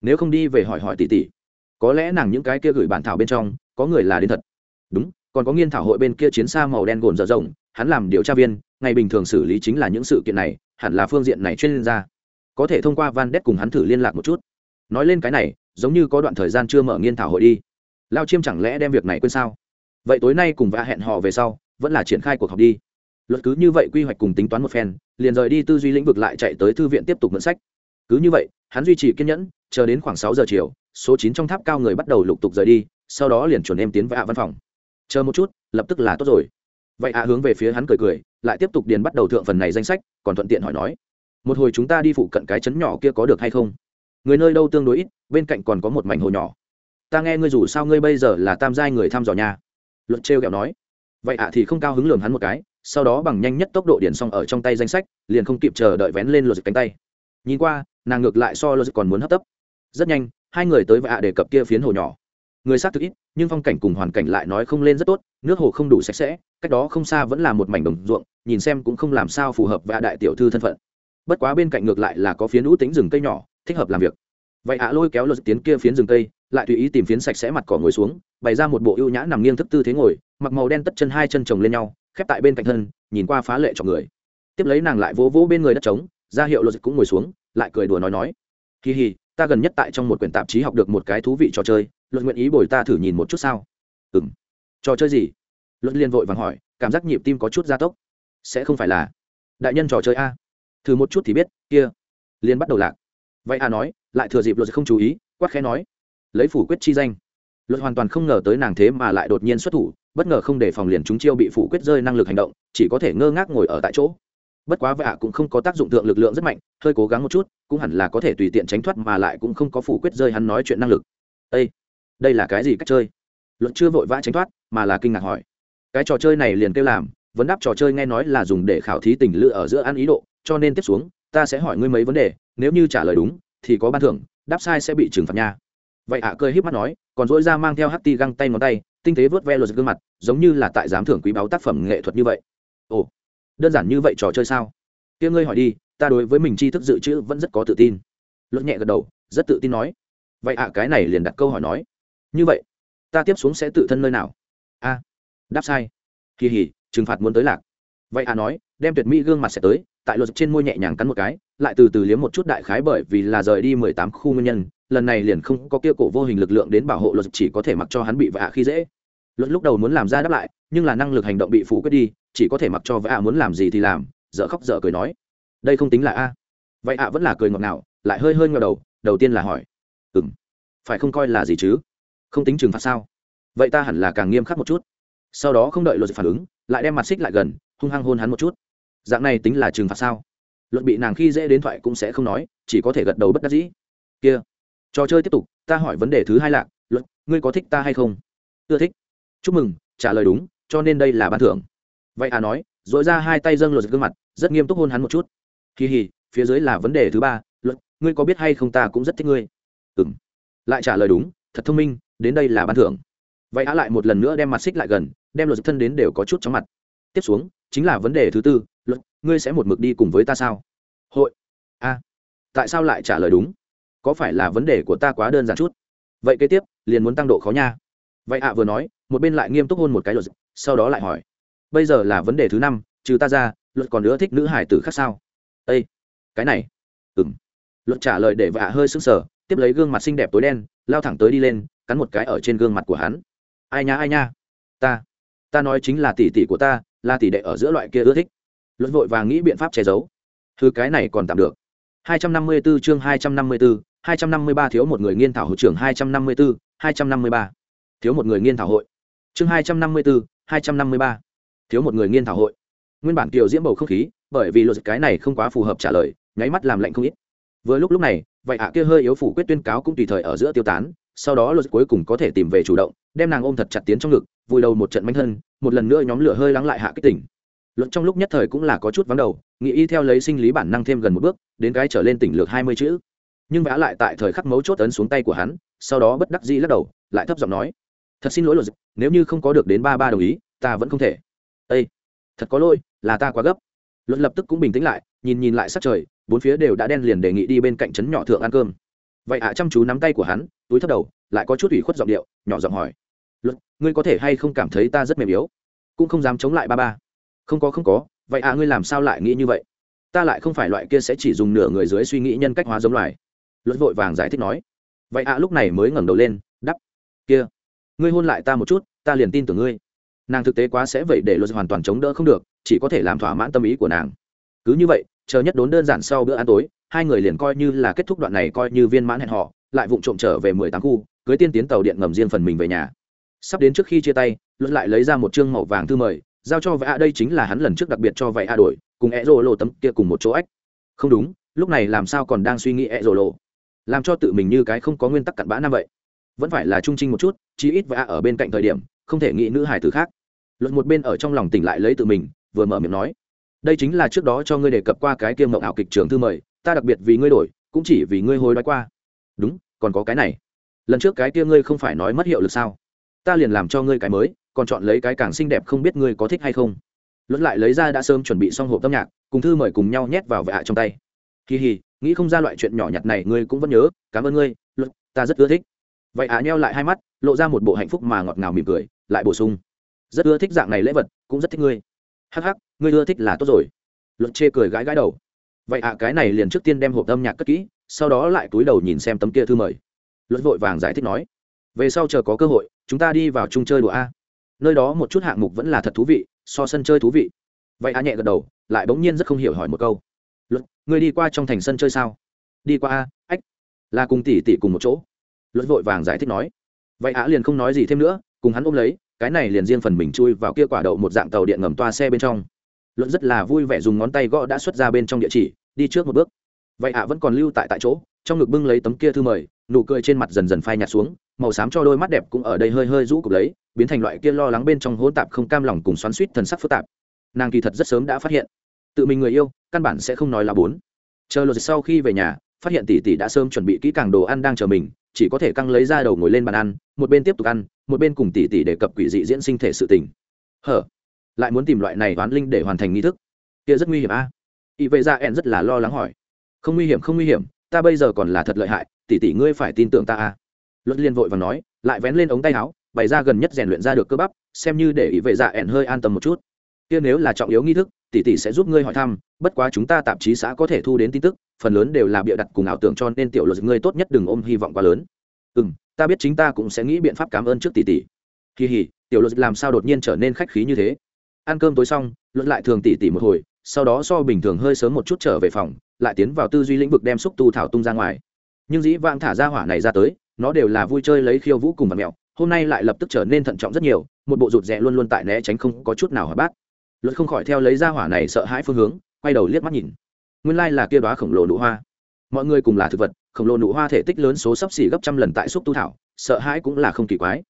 [SPEAKER 1] Nếu không đi về hỏi hỏi tỷ tỷ có lẽ nàng những cái kia gửi bản thảo bên trong, có người là đến thật. Đúng, còn có nghiên thảo hội bên kia chiến xa màu đen gồn dở rộng, hắn làm điều tra viên, ngày bình thường xử lý chính là những sự kiện này, hẳn là phương diện này chuyên gia. Có thể thông qua van đét cùng hắn thử liên lạc một chút nói lên cái này, giống như có đoạn thời gian chưa mở nghiên thảo hội đi. Lao chiêm chẳng lẽ đem việc này quên sao? Vậy tối nay cùng vạ hẹn họ về sau, vẫn là triển khai cuộc họp đi. Luật cứ như vậy quy hoạch cùng tính toán một phen, liền rời đi tư duy lĩnh vực lại chạy tới thư viện tiếp tục mượn sách. Cứ như vậy, hắn duy trì kiên nhẫn, chờ đến khoảng sáu giờ chiều, số chín trong tháp cao người bắt đầu lục tục rời đi, sau đó liền chuẩn em tiến vào văn phòng. Chờ một chút, lập tức là tốt rồi. Vậy ạ, hướng về phía hắn cười cười, lại tiếp tục điền bắt đầu thượng phần này danh sách, còn thuận tiện hỏi nói, một hồi chúng ta đi phụ cận cái chấn nhỏ kia có được hay không? Người nơi đâu tương đối ít, bên cạnh còn có một mảnh hồ nhỏ. Ta nghe ngươi rủ sao ngươi bây giờ là tam giai người thăm dò nhà. Luật trêu kẹo nói. Vậy ạ thì không cao hứng lường hắn một cái, sau đó bằng nhanh nhất tốc độ điển xong ở trong tay danh sách, liền không kịp chờ đợi vén lên luật cánh tay. Nhìn qua, nàng ngược lại so luật còn muốn hấp tấp. Rất nhanh, hai người tới và ạ đề cập kia phiến hồ nhỏ. Người xác thực ít, nhưng phong cảnh cùng hoàn cảnh lại nói không lên rất tốt, nước hồ không đủ sạch sẽ, cách đó không xa vẫn là một mảnh đồng ruộng, nhìn xem cũng không làm sao phù hợp với đại tiểu thư thân phận. Bất quá bên cạnh ngược lại là có phiến ú tính rừng cây nhỏ thích hợp làm việc. Vậy ạ lôi kéo luật tiến kia phiến rừng cây, lại tùy ý tìm phiến sạch sẽ mặt cỏ ngồi xuống, bày ra một bộ ưu nhã nằm nghiêng thức tư thế ngồi, mặc màu đen tất chân hai chân chồng lên nhau, khép tại bên cạnh thân, nhìn qua phá lệ cho người. Tiếp lấy nàng lại vỗ vỗ bên người đất trống, ra hiệu luật cũng ngồi xuống, lại cười đùa nói nói. Kỳ hì, ta gần nhất tại trong một quyển tạp chí học được một cái thú vị trò chơi luật nguyện ý bồi ta thử nhìn một chút sao? Ừ m trò chơi gì? Luật liên vội vàng hỏi, cảm giác nhịp tim có chút gia tốc. Sẽ không phải là. Đại nhân trò chơi a. Thử một chút thì biết, kia. Liên bắt đầu lạc vậy a nói lại thừa dịp luật không chú ý quát khẽ nói lấy phủ quyết chi danh. Luật hoàn toàn không ngờ tới nàng thế mà lại đột nhiên xuất thủ bất ngờ không để phòng liền chúng chiêu bị phủ quyết rơi năng lực hành động chỉ có thể ngơ ngác ngồi ở tại chỗ. Bất quá vạ à cũng không có tác dụng thượng lực lượng rất mạnh hơi cố gắng một chút cũng hẳn là có thể tùy tiện tránh thoát mà lại cũng không có phủ quyết rơi hắn nói chuyện năng lực. Đây, đây là cái gì cách chơi? Luật chưa vội vã tránh thoát mà là kinh ngạc hỏi. Cái trò chơi này liền kêu làm vấn đáp trò chơi nghe nói là dùng để khảo thí tình lự ở giữa ăn ý độ cho nên tiếp xuống ta sẽ hỏi ngươi mấy vấn đề nếu như trả lời đúng thì có ban thưởng đáp sai sẽ bị trừng phạt nha. Vậy ạ à, cười híp mắt nói còn dỗi ra mang theo hát ti găng tay ngón tay tinh tế vớt ve lột gương mặt giống như là tại giám thưởng quý báu tác phẩm nghệ thuật như vậy. Ồ đơn giản như vậy trò chơi sao? Kia ngươi hỏi đi ta đối với mình tri thức dự trữ vẫn rất có tự tin. Luật nhẹ gật đầu rất tự tin nói. Vậy ạ cái này liền đặt câu hỏi nói. Như vậy ta tiếp xuống sẽ tự thân nơi nào? A đáp sai. Kỳ hỉ trừng phạt muốn tới lạc. Vậy ạ nói đem tuyệt mỹ gương mặt sẽ tới tại luật trên môi nhẹ nhàng cắn một cái, lại từ từ liếm một chút đại khái bởi vì là rời đi mười tám khu nguyên nhân, lần này liền không có kia cổ vô hình lực lượng đến bảo hộ luật chỉ có thể mặc cho hắn bị vạ khi dễ. Luật lúc đầu muốn làm ra đáp lại, nhưng là năng lực hành động bị phủ quyết đi, chỉ có thể mặc cho vạ muốn làm gì thì làm, dở khóc dở cười nói. Đây không tính là a. Vậy ạ vẫn là cười ngọt ngào, lại hơi hơi ngờ đầu đầu tiên là hỏi. Ừ m phải không coi là gì chứ? Không tính trừng phạt sao? Vậy ta hẳn là càng nghiêm khắc một chút. Sau đó không đợi luật phản ứng, lại đem mặt xích lại gần, hung hăng hôn hắn một chút dạng này tính là trừng phạt sao? Luật bị nàng khi dễ đến thoại cũng sẽ không nói, chỉ có thể gật đầu bất đắc dĩ. Kia, trò chơi tiếp tục, ta hỏi vấn đề thứ hai là luật ngươi có thích ta hay không? Ưa thích. Chúc mừng, trả lời đúng, cho nên đây là ban thưởng. Vậy à nói dội ra hai tay dâng luật gương mặt, rất nghiêm túc hôn hắn một chút. Kỳ hì, phía dưới là vấn đề thứ ba luật ngươi có biết hay không ta cũng rất thích ngươi. Ừng lại trả lời đúng, thật thông minh, đến đây là ban thưởng. Vậy á lại một lần nữa đem mặt xích lại gần, đem luật thân đến đều có chút chóng mặt. Tiếp xuống, chính là vấn đề thứ tư luật, ngươi sẽ một mực đi cùng với ta sao? Hội. A. Tại sao lại trả lời đúng? Có phải là vấn đề của ta quá đơn giản chút? Vậy kế tiếp, liền muốn tăng độ khó nha. Vậy ạ vừa nói, một bên lại nghiêm túc hôn một cái luật, sau đó lại hỏi. Bây giờ là vấn đề thứ năm, trừ ta ra, luật còn nữa thích nữ hải tử khác sao? Ây cái này. Ừng luật trả lời để vạ hơi sững sờ, tiếp lấy gương mặt xinh đẹp tối đen, lao thẳng tới đi lên, cắn một cái ở trên gương mặt của hắn. Ai nha ai nha. Ta. Ta nói chính là tỷ tỷ của ta, là tỷ đệ ở giữa loại kia ưa thích luật vội và nghĩ biện pháp che giấu. Thứ cái này còn tạm được. 254 chương 254, 253 thiếu một người nghiên thảo hội trưởng 254, 253. thiếu một người nghiên thảo hội. Chương 254, 253. thiếu một người nghiên thảo hội. Nguyên bản kiều diễm bầu không khí bởi vì luật cái này không quá phù hợp trả lời nháy mắt làm lạnh không ít. Vừa lúc lúc này vậy ạ kia hơi yếu phủ quyết tuyên cáo cũng tùy thời ở giữa tiêu tán sau đó luật cuối cùng có thể tìm về chủ động đem nàng ôm thật chặt tiến trong ngực vùi đầu một trận manh thân một lần nữa nhóm lửa hơi lắng lại hạ kích tỉnh luận trong lúc nhất thời cũng là có chút vắng đầu, nghĩ y theo lấy sinh lý bản năng thêm gần một bước, đến cái trở lên tỉnh lược hai mươi chữ. Nhưng vã lại tại thời khắc mấu chốt ấn xuống tay của hắn, sau đó bất đắc dĩ lắc đầu, lại thấp giọng nói, thật xin lỗi, luật nếu như không có được đến ba ba đồng ý, ta vẫn không thể. Ây thật có lỗi, là ta quá gấp. Luật lập tức cũng bình tĩnh lại, nhìn nhìn lại sắc trời, bốn phía đều đã đen liền đề nghị đi bên cạnh trấn nhỏ thượng ăn cơm. Vậy ạ, chăm chú nắm tay của hắn, túi thấp đầu, lại có chút ủy khuất giọng điệu, nhỏ giọng hỏi, luật, ngươi có thể hay không cảm thấy ta rất mềm yếu? Cũng không dám chống lại ba ba không có không có, vậy à ngươi làm sao lại nghĩ như vậy? Ta lại không phải loại kia sẽ chỉ dùng nửa người dưới suy nghĩ nhân cách hóa giống loài. Luật vội vàng giải thích nói. Vậy à lúc này mới ngẩng đầu lên, đắp. Kia, ngươi hôn lại ta một chút, ta liền tin tưởng ngươi. Nàng thực tế quá sẽ vậy để luật hoàn toàn chống đỡ không được, chỉ có thể làm thỏa mãn tâm ý của nàng. Cứ như vậy, chờ nhất đốn đơn giản sau bữa ăn tối, hai người liền coi như là kết thúc đoạn này coi như viên mãn hẹn họ lại vụng trộm trở về mười tám khu, cưới tiên tiến tàu điện ngầm riêng phần mình về nhà. Sắp đến trước khi chia tay, luật lại lấy ra một chương màu vàng thư mời giao cho vẽ đây chính là hắn lần trước đặc biệt cho vậy a đổi, cùng e rô lộ tấm kia cùng một chỗ ếch không đúng, lúc này làm sao còn đang suy nghĩ e rô lộ? Làm cho tự mình như cái không có nguyên tắc cặn bã nam vậy. Vẫn phải là trung trinh một chút, chí ít vẽ ở bên cạnh thời điểm, không thể nghĩ nữ hài tử khác. Luật một bên ở trong lòng tỉnh lại lấy tự mình, vừa mở miệng nói, đây chính là trước đó cho ngươi đề cập qua cái kiêm mộng ảo kịch trường thư mời, ta đặc biệt vì ngươi đổi, cũng chỉ vì ngươi hối đoái qua. Đúng, còn có cái này. Lần trước cái kia ngươi không phải nói mất hiệu lực sao? Ta liền làm cho ngươi cái mới còn chọn lấy cái càng xinh đẹp không biết ngươi có thích hay không. Luật lại lấy ra đã sớm chuẩn bị xong hộp âm nhạc, cùng thư mời cùng nhau nhét vào vạ trong tay. Kỳ hì, nghĩ không ra loại chuyện nhỏ nhặt này ngươi cũng vẫn nhớ, cảm ơn ngươi luật ta rất ưa thích. Vậy ạ à nheo lại hai mắt, lộ ra một bộ hạnh phúc mà ngọt ngào mỉm cười, lại bổ sung. Rất ưa thích dạng này lễ vật, cũng rất thích ngươi. Hắc hắc, ngươi ưa thích là tốt rồi. Luật chê cười gãi gãi đầu. Vậy ạ, cái này liền trước tiên đem hộp âm nhạc cất kỹ, sau đó lại túi đầu nhìn xem tấm kia thư mời. Luật vội vàng giải thích nói. Về sau chờ có cơ hội, chúng ta đi vào chung chơi đùa a nơi đó một chút hạng mục vẫn là thật thú vị, so sân chơi thú vị. Vậy a nhẹ gật đầu, lại bỗng nhiên rất không hiểu hỏi một câu. Luật, ngươi đi qua trong thành sân chơi sao? Đi qua a, ách, là cùng tỷ tỷ cùng một chỗ. Luật vội vàng giải thích nói. Vậy á liền không nói gì thêm nữa, cùng hắn ôm lấy, cái này liền riêng phần mình chui vào kia quả đậu một dạng tàu điện ngầm toa xe bên trong. Luận rất là vui vẻ dùng ngón tay gõ đã xuất ra bên trong địa chỉ, đi trước một bước. Vậy ạ vẫn còn lưu tại tại chỗ, trong ngực bưng lấy tấm kia thư mời, nụ cười trên mặt dần dần phai nhạt xuống màu xám cho đôi mắt đẹp cũng ở đây hơi hơi rũ cục lấy, biến thành loại kia lo lắng bên trong hỗn tạp không cam lòng cùng xoắn suýt thần sắc phức tạp. Nàng kỳ thật rất sớm đã phát hiện. Tự mình người yêu, căn bản sẽ không nói là bốn. Chờ lột sau khi về nhà, phát hiện tỷ tỷ đã sớm chuẩn bị kỹ càng đồ ăn đang chờ mình, chỉ có thể căng lấy ra đầu ngồi lên bàn ăn, một bên tiếp tục ăn, một bên cùng tỷ tỷ đề cập quỷ dị diễn sinh thể sự tình. Hở? Lại muốn tìm loại này toán linh để hoàn thành nghi thức? Kia rất nguy hiểm a. À? y vậy ra ẹn rất là lo lắng hỏi. Không nguy hiểm, không nguy hiểm, ta bây giờ còn là thật lợi hại, tỷ tỷ ngươi phải tin tưởng ta a luật liên vội và nói, lại vén lên ống tay áo, bày ra gần nhất rèn luyện ra được cơ bắp, xem như để ý vệ dạ ẹn hơi an tâm một chút. Kia nếu là trọng yếu nghi thức, tỷ tỷ sẽ giúp ngươi hỏi thăm, bất quá chúng ta tạp chí xã có thể thu đến tin tức, phần lớn đều là bịa đặt cùng ảo tưởng cho nên tiểu luật ngươi tốt nhất đừng ôm hy vọng quá lớn. Ừ m ta biết chính ta cũng sẽ nghĩ biện pháp cảm ơn trước tỷ tỷ. Kỳ hỉ, tiểu luật làm sao đột nhiên trở nên khách khí như thế? Ăn cơm tối xong, luật lại thường tỷ tỷ một hồi, sau đó so bình thường hơi sớm một chút trở về phòng, lại tiến vào tư duy lĩnh vực đem xúc tu thảo tung ra ngoài. Nhưng dĩ vãng thả ra hỏa này ra tới nó đều là vui chơi lấy khiêu vũ cùng vật mẹo, hôm nay lại lập tức trở nên thận trọng rất nhiều, một bộ rụt rè luôn luôn tại né tránh không có chút nào hợp bát. Luật không khỏi theo lấy ra hỏa này sợ hãi phương hướng, quay đầu liếc mắt nhìn. Nguyên lai là kia đoá khổng lồ nụ hoa. Mọi người cùng là thực vật, khổng lồ nụ hoa thể tích lớn số sắp xỉ gấp trăm lần tại xúc tu thảo, sợ hãi cũng là không kỳ quái.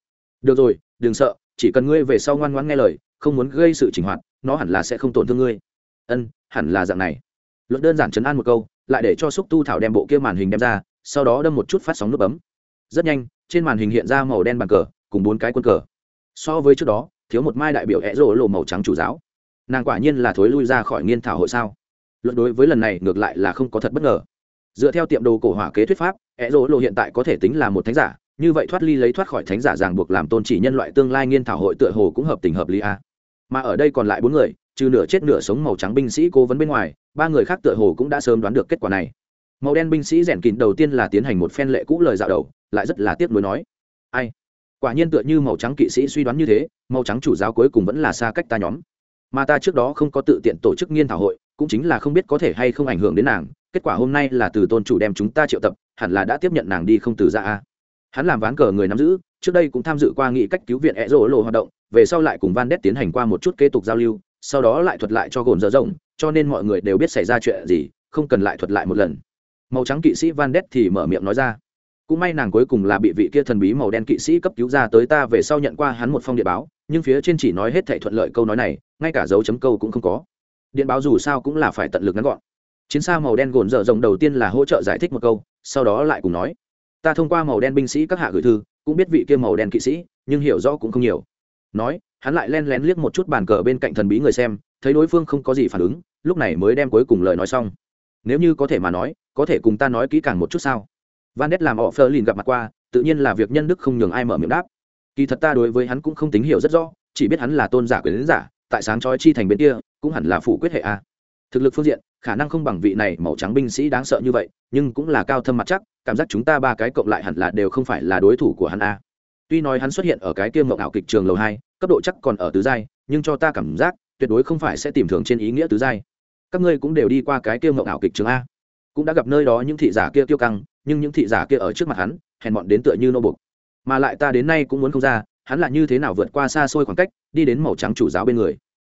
[SPEAKER 1] Được rồi, đừng sợ, chỉ cần ngươi về sau ngoan ngoãn nghe lời, không muốn gây sự chỉnh hoạt, nó hẳn là sẽ không tổn thương ngươi. Ân, hẳn là dạng này. Luật đơn giản chấn an một câu, lại để cho xúc tu thảo đem bộ kia màn hình đem ra, sau đó đâm một chút phát sóng nút bấm rất nhanh, trên màn hình hiện ra màu đen bàn cờ, cùng bốn cái quân cờ. So với trước đó, thiếu một mai đại biểu é rỗ lộ màu trắng chủ giáo. Nàng quả nhiên là thối lui ra khỏi nghiên thảo hội sao? Luận đối với lần này ngược lại là không có thật bất ngờ. Dựa theo tiệm đồ cổ hỏa kế thuyết pháp é rỗ lộ hiện tại có thể tính là một thánh giả, như vậy thoát ly lấy thoát khỏi thánh giả ràng buộc làm tôn chỉ nhân loại tương lai nghiên thảo hội tựa hồ cũng hợp tình hợp lý a mà ở đây còn lại bốn người, trừ nửa chết nửa sống màu trắng binh sĩ cố vấn bên ngoài, ba người khác tựa hồ cũng đã sớm đoán được kết quả này. Màu đen binh sĩ rèn kín đầu tiên là tiến hành một phen lệ cũ lời dạo đầu lại rất là tiếc nuối nói. Ai? Quả nhiên tựa như màu trắng kỵ sĩ suy đoán như thế, màu trắng chủ giáo cuối cùng vẫn là xa cách ta nhóm. Mà ta trước đó không có tự tiện tổ chức nghiên thảo hội, cũng chính là không biết có thể hay không ảnh hưởng đến nàng. Kết quả hôm nay là từ tôn chủ đem chúng ta triệu tập, hẳn là đã tiếp nhận nàng đi không từ ra a. Hắn làm ván cờ người nắm giữ, trước đây cũng tham dự qua nghị cách cứu viện e rô lộ hoạt động, về sau lại cùng van đét tiến hành qua một chút kế tục giao lưu, sau đó lại thuật lại cho gồn dở rộng, cho nên mọi người đều biết xảy ra chuyện gì, không cần lại thuật lại một lần. Màu trắng kỵ sĩ van đét thì mở miệng nói ra cũng may nàng cuối cùng là bị vị kia thần bí màu đen kỵ sĩ cấp cứu ra tới ta về sau nhận qua hắn một phong điện báo, nhưng phía trên chỉ nói hết thảy thuận lợi câu nói này, ngay cả dấu chấm câu cũng không có. Điện báo dù sao cũng là phải tận lực ngắn gọn. Chiến xa màu đen gồn dở rộng đầu tiên là hỗ trợ giải thích một câu, sau đó lại cùng nói, ta thông qua màu đen binh sĩ các hạ gửi thư, cũng biết vị kia màu đen kỵ sĩ, nhưng hiểu rõ cũng không nhiều. Nói, hắn lại len lén liếc một chút bàn cờ bên cạnh thần bí người xem, thấy đối phương không có gì phản ứng, lúc này mới đem cuối cùng lời nói xong. Nếu như có thể mà nói, có thể cùng ta nói kỹ càng một chút sao? Van đét làm họ phơ lìn gặp mặt qua, tự nhiên là việc nhân đức không nhường ai mở miệng đáp. Kỳ thật ta đối với hắn cũng không tín hiểu rất rõ, chỉ biết hắn là tôn giả quyền giả, tại sáng chói chi thành bên kia, cũng hẳn là phủ quyết hệ a. Thực lực phương diện, khả năng không bằng vị này màu trắng binh sĩ đáng sợ như vậy, nhưng cũng là cao thâm mặt chắc, cảm giác chúng ta ba cái cộng lại hẳn là đều không phải là đối thủ của hắn a. Tuy nói hắn xuất hiện ở cái kia mộng ảo kịch trường lầu hai, cấp độ chắc còn ở tứ giai, nhưng cho ta cảm giác, tuyệt đối không phải sẽ tìm thường trên ý nghĩa tứ giai. Các ngươi cũng đều đi qua cái kia mộng ảo kịch trường a cũng đã gặp nơi đó những thị giả kia tiêu căng, nhưng những thị giả kia ở trước mặt hắn, hèn mọn đến tựa như nô bục mà lại ta đến nay cũng muốn không ra, hắn là như thế nào vượt qua xa xôi khoảng cách, đi đến màu trắng chủ giáo bên người.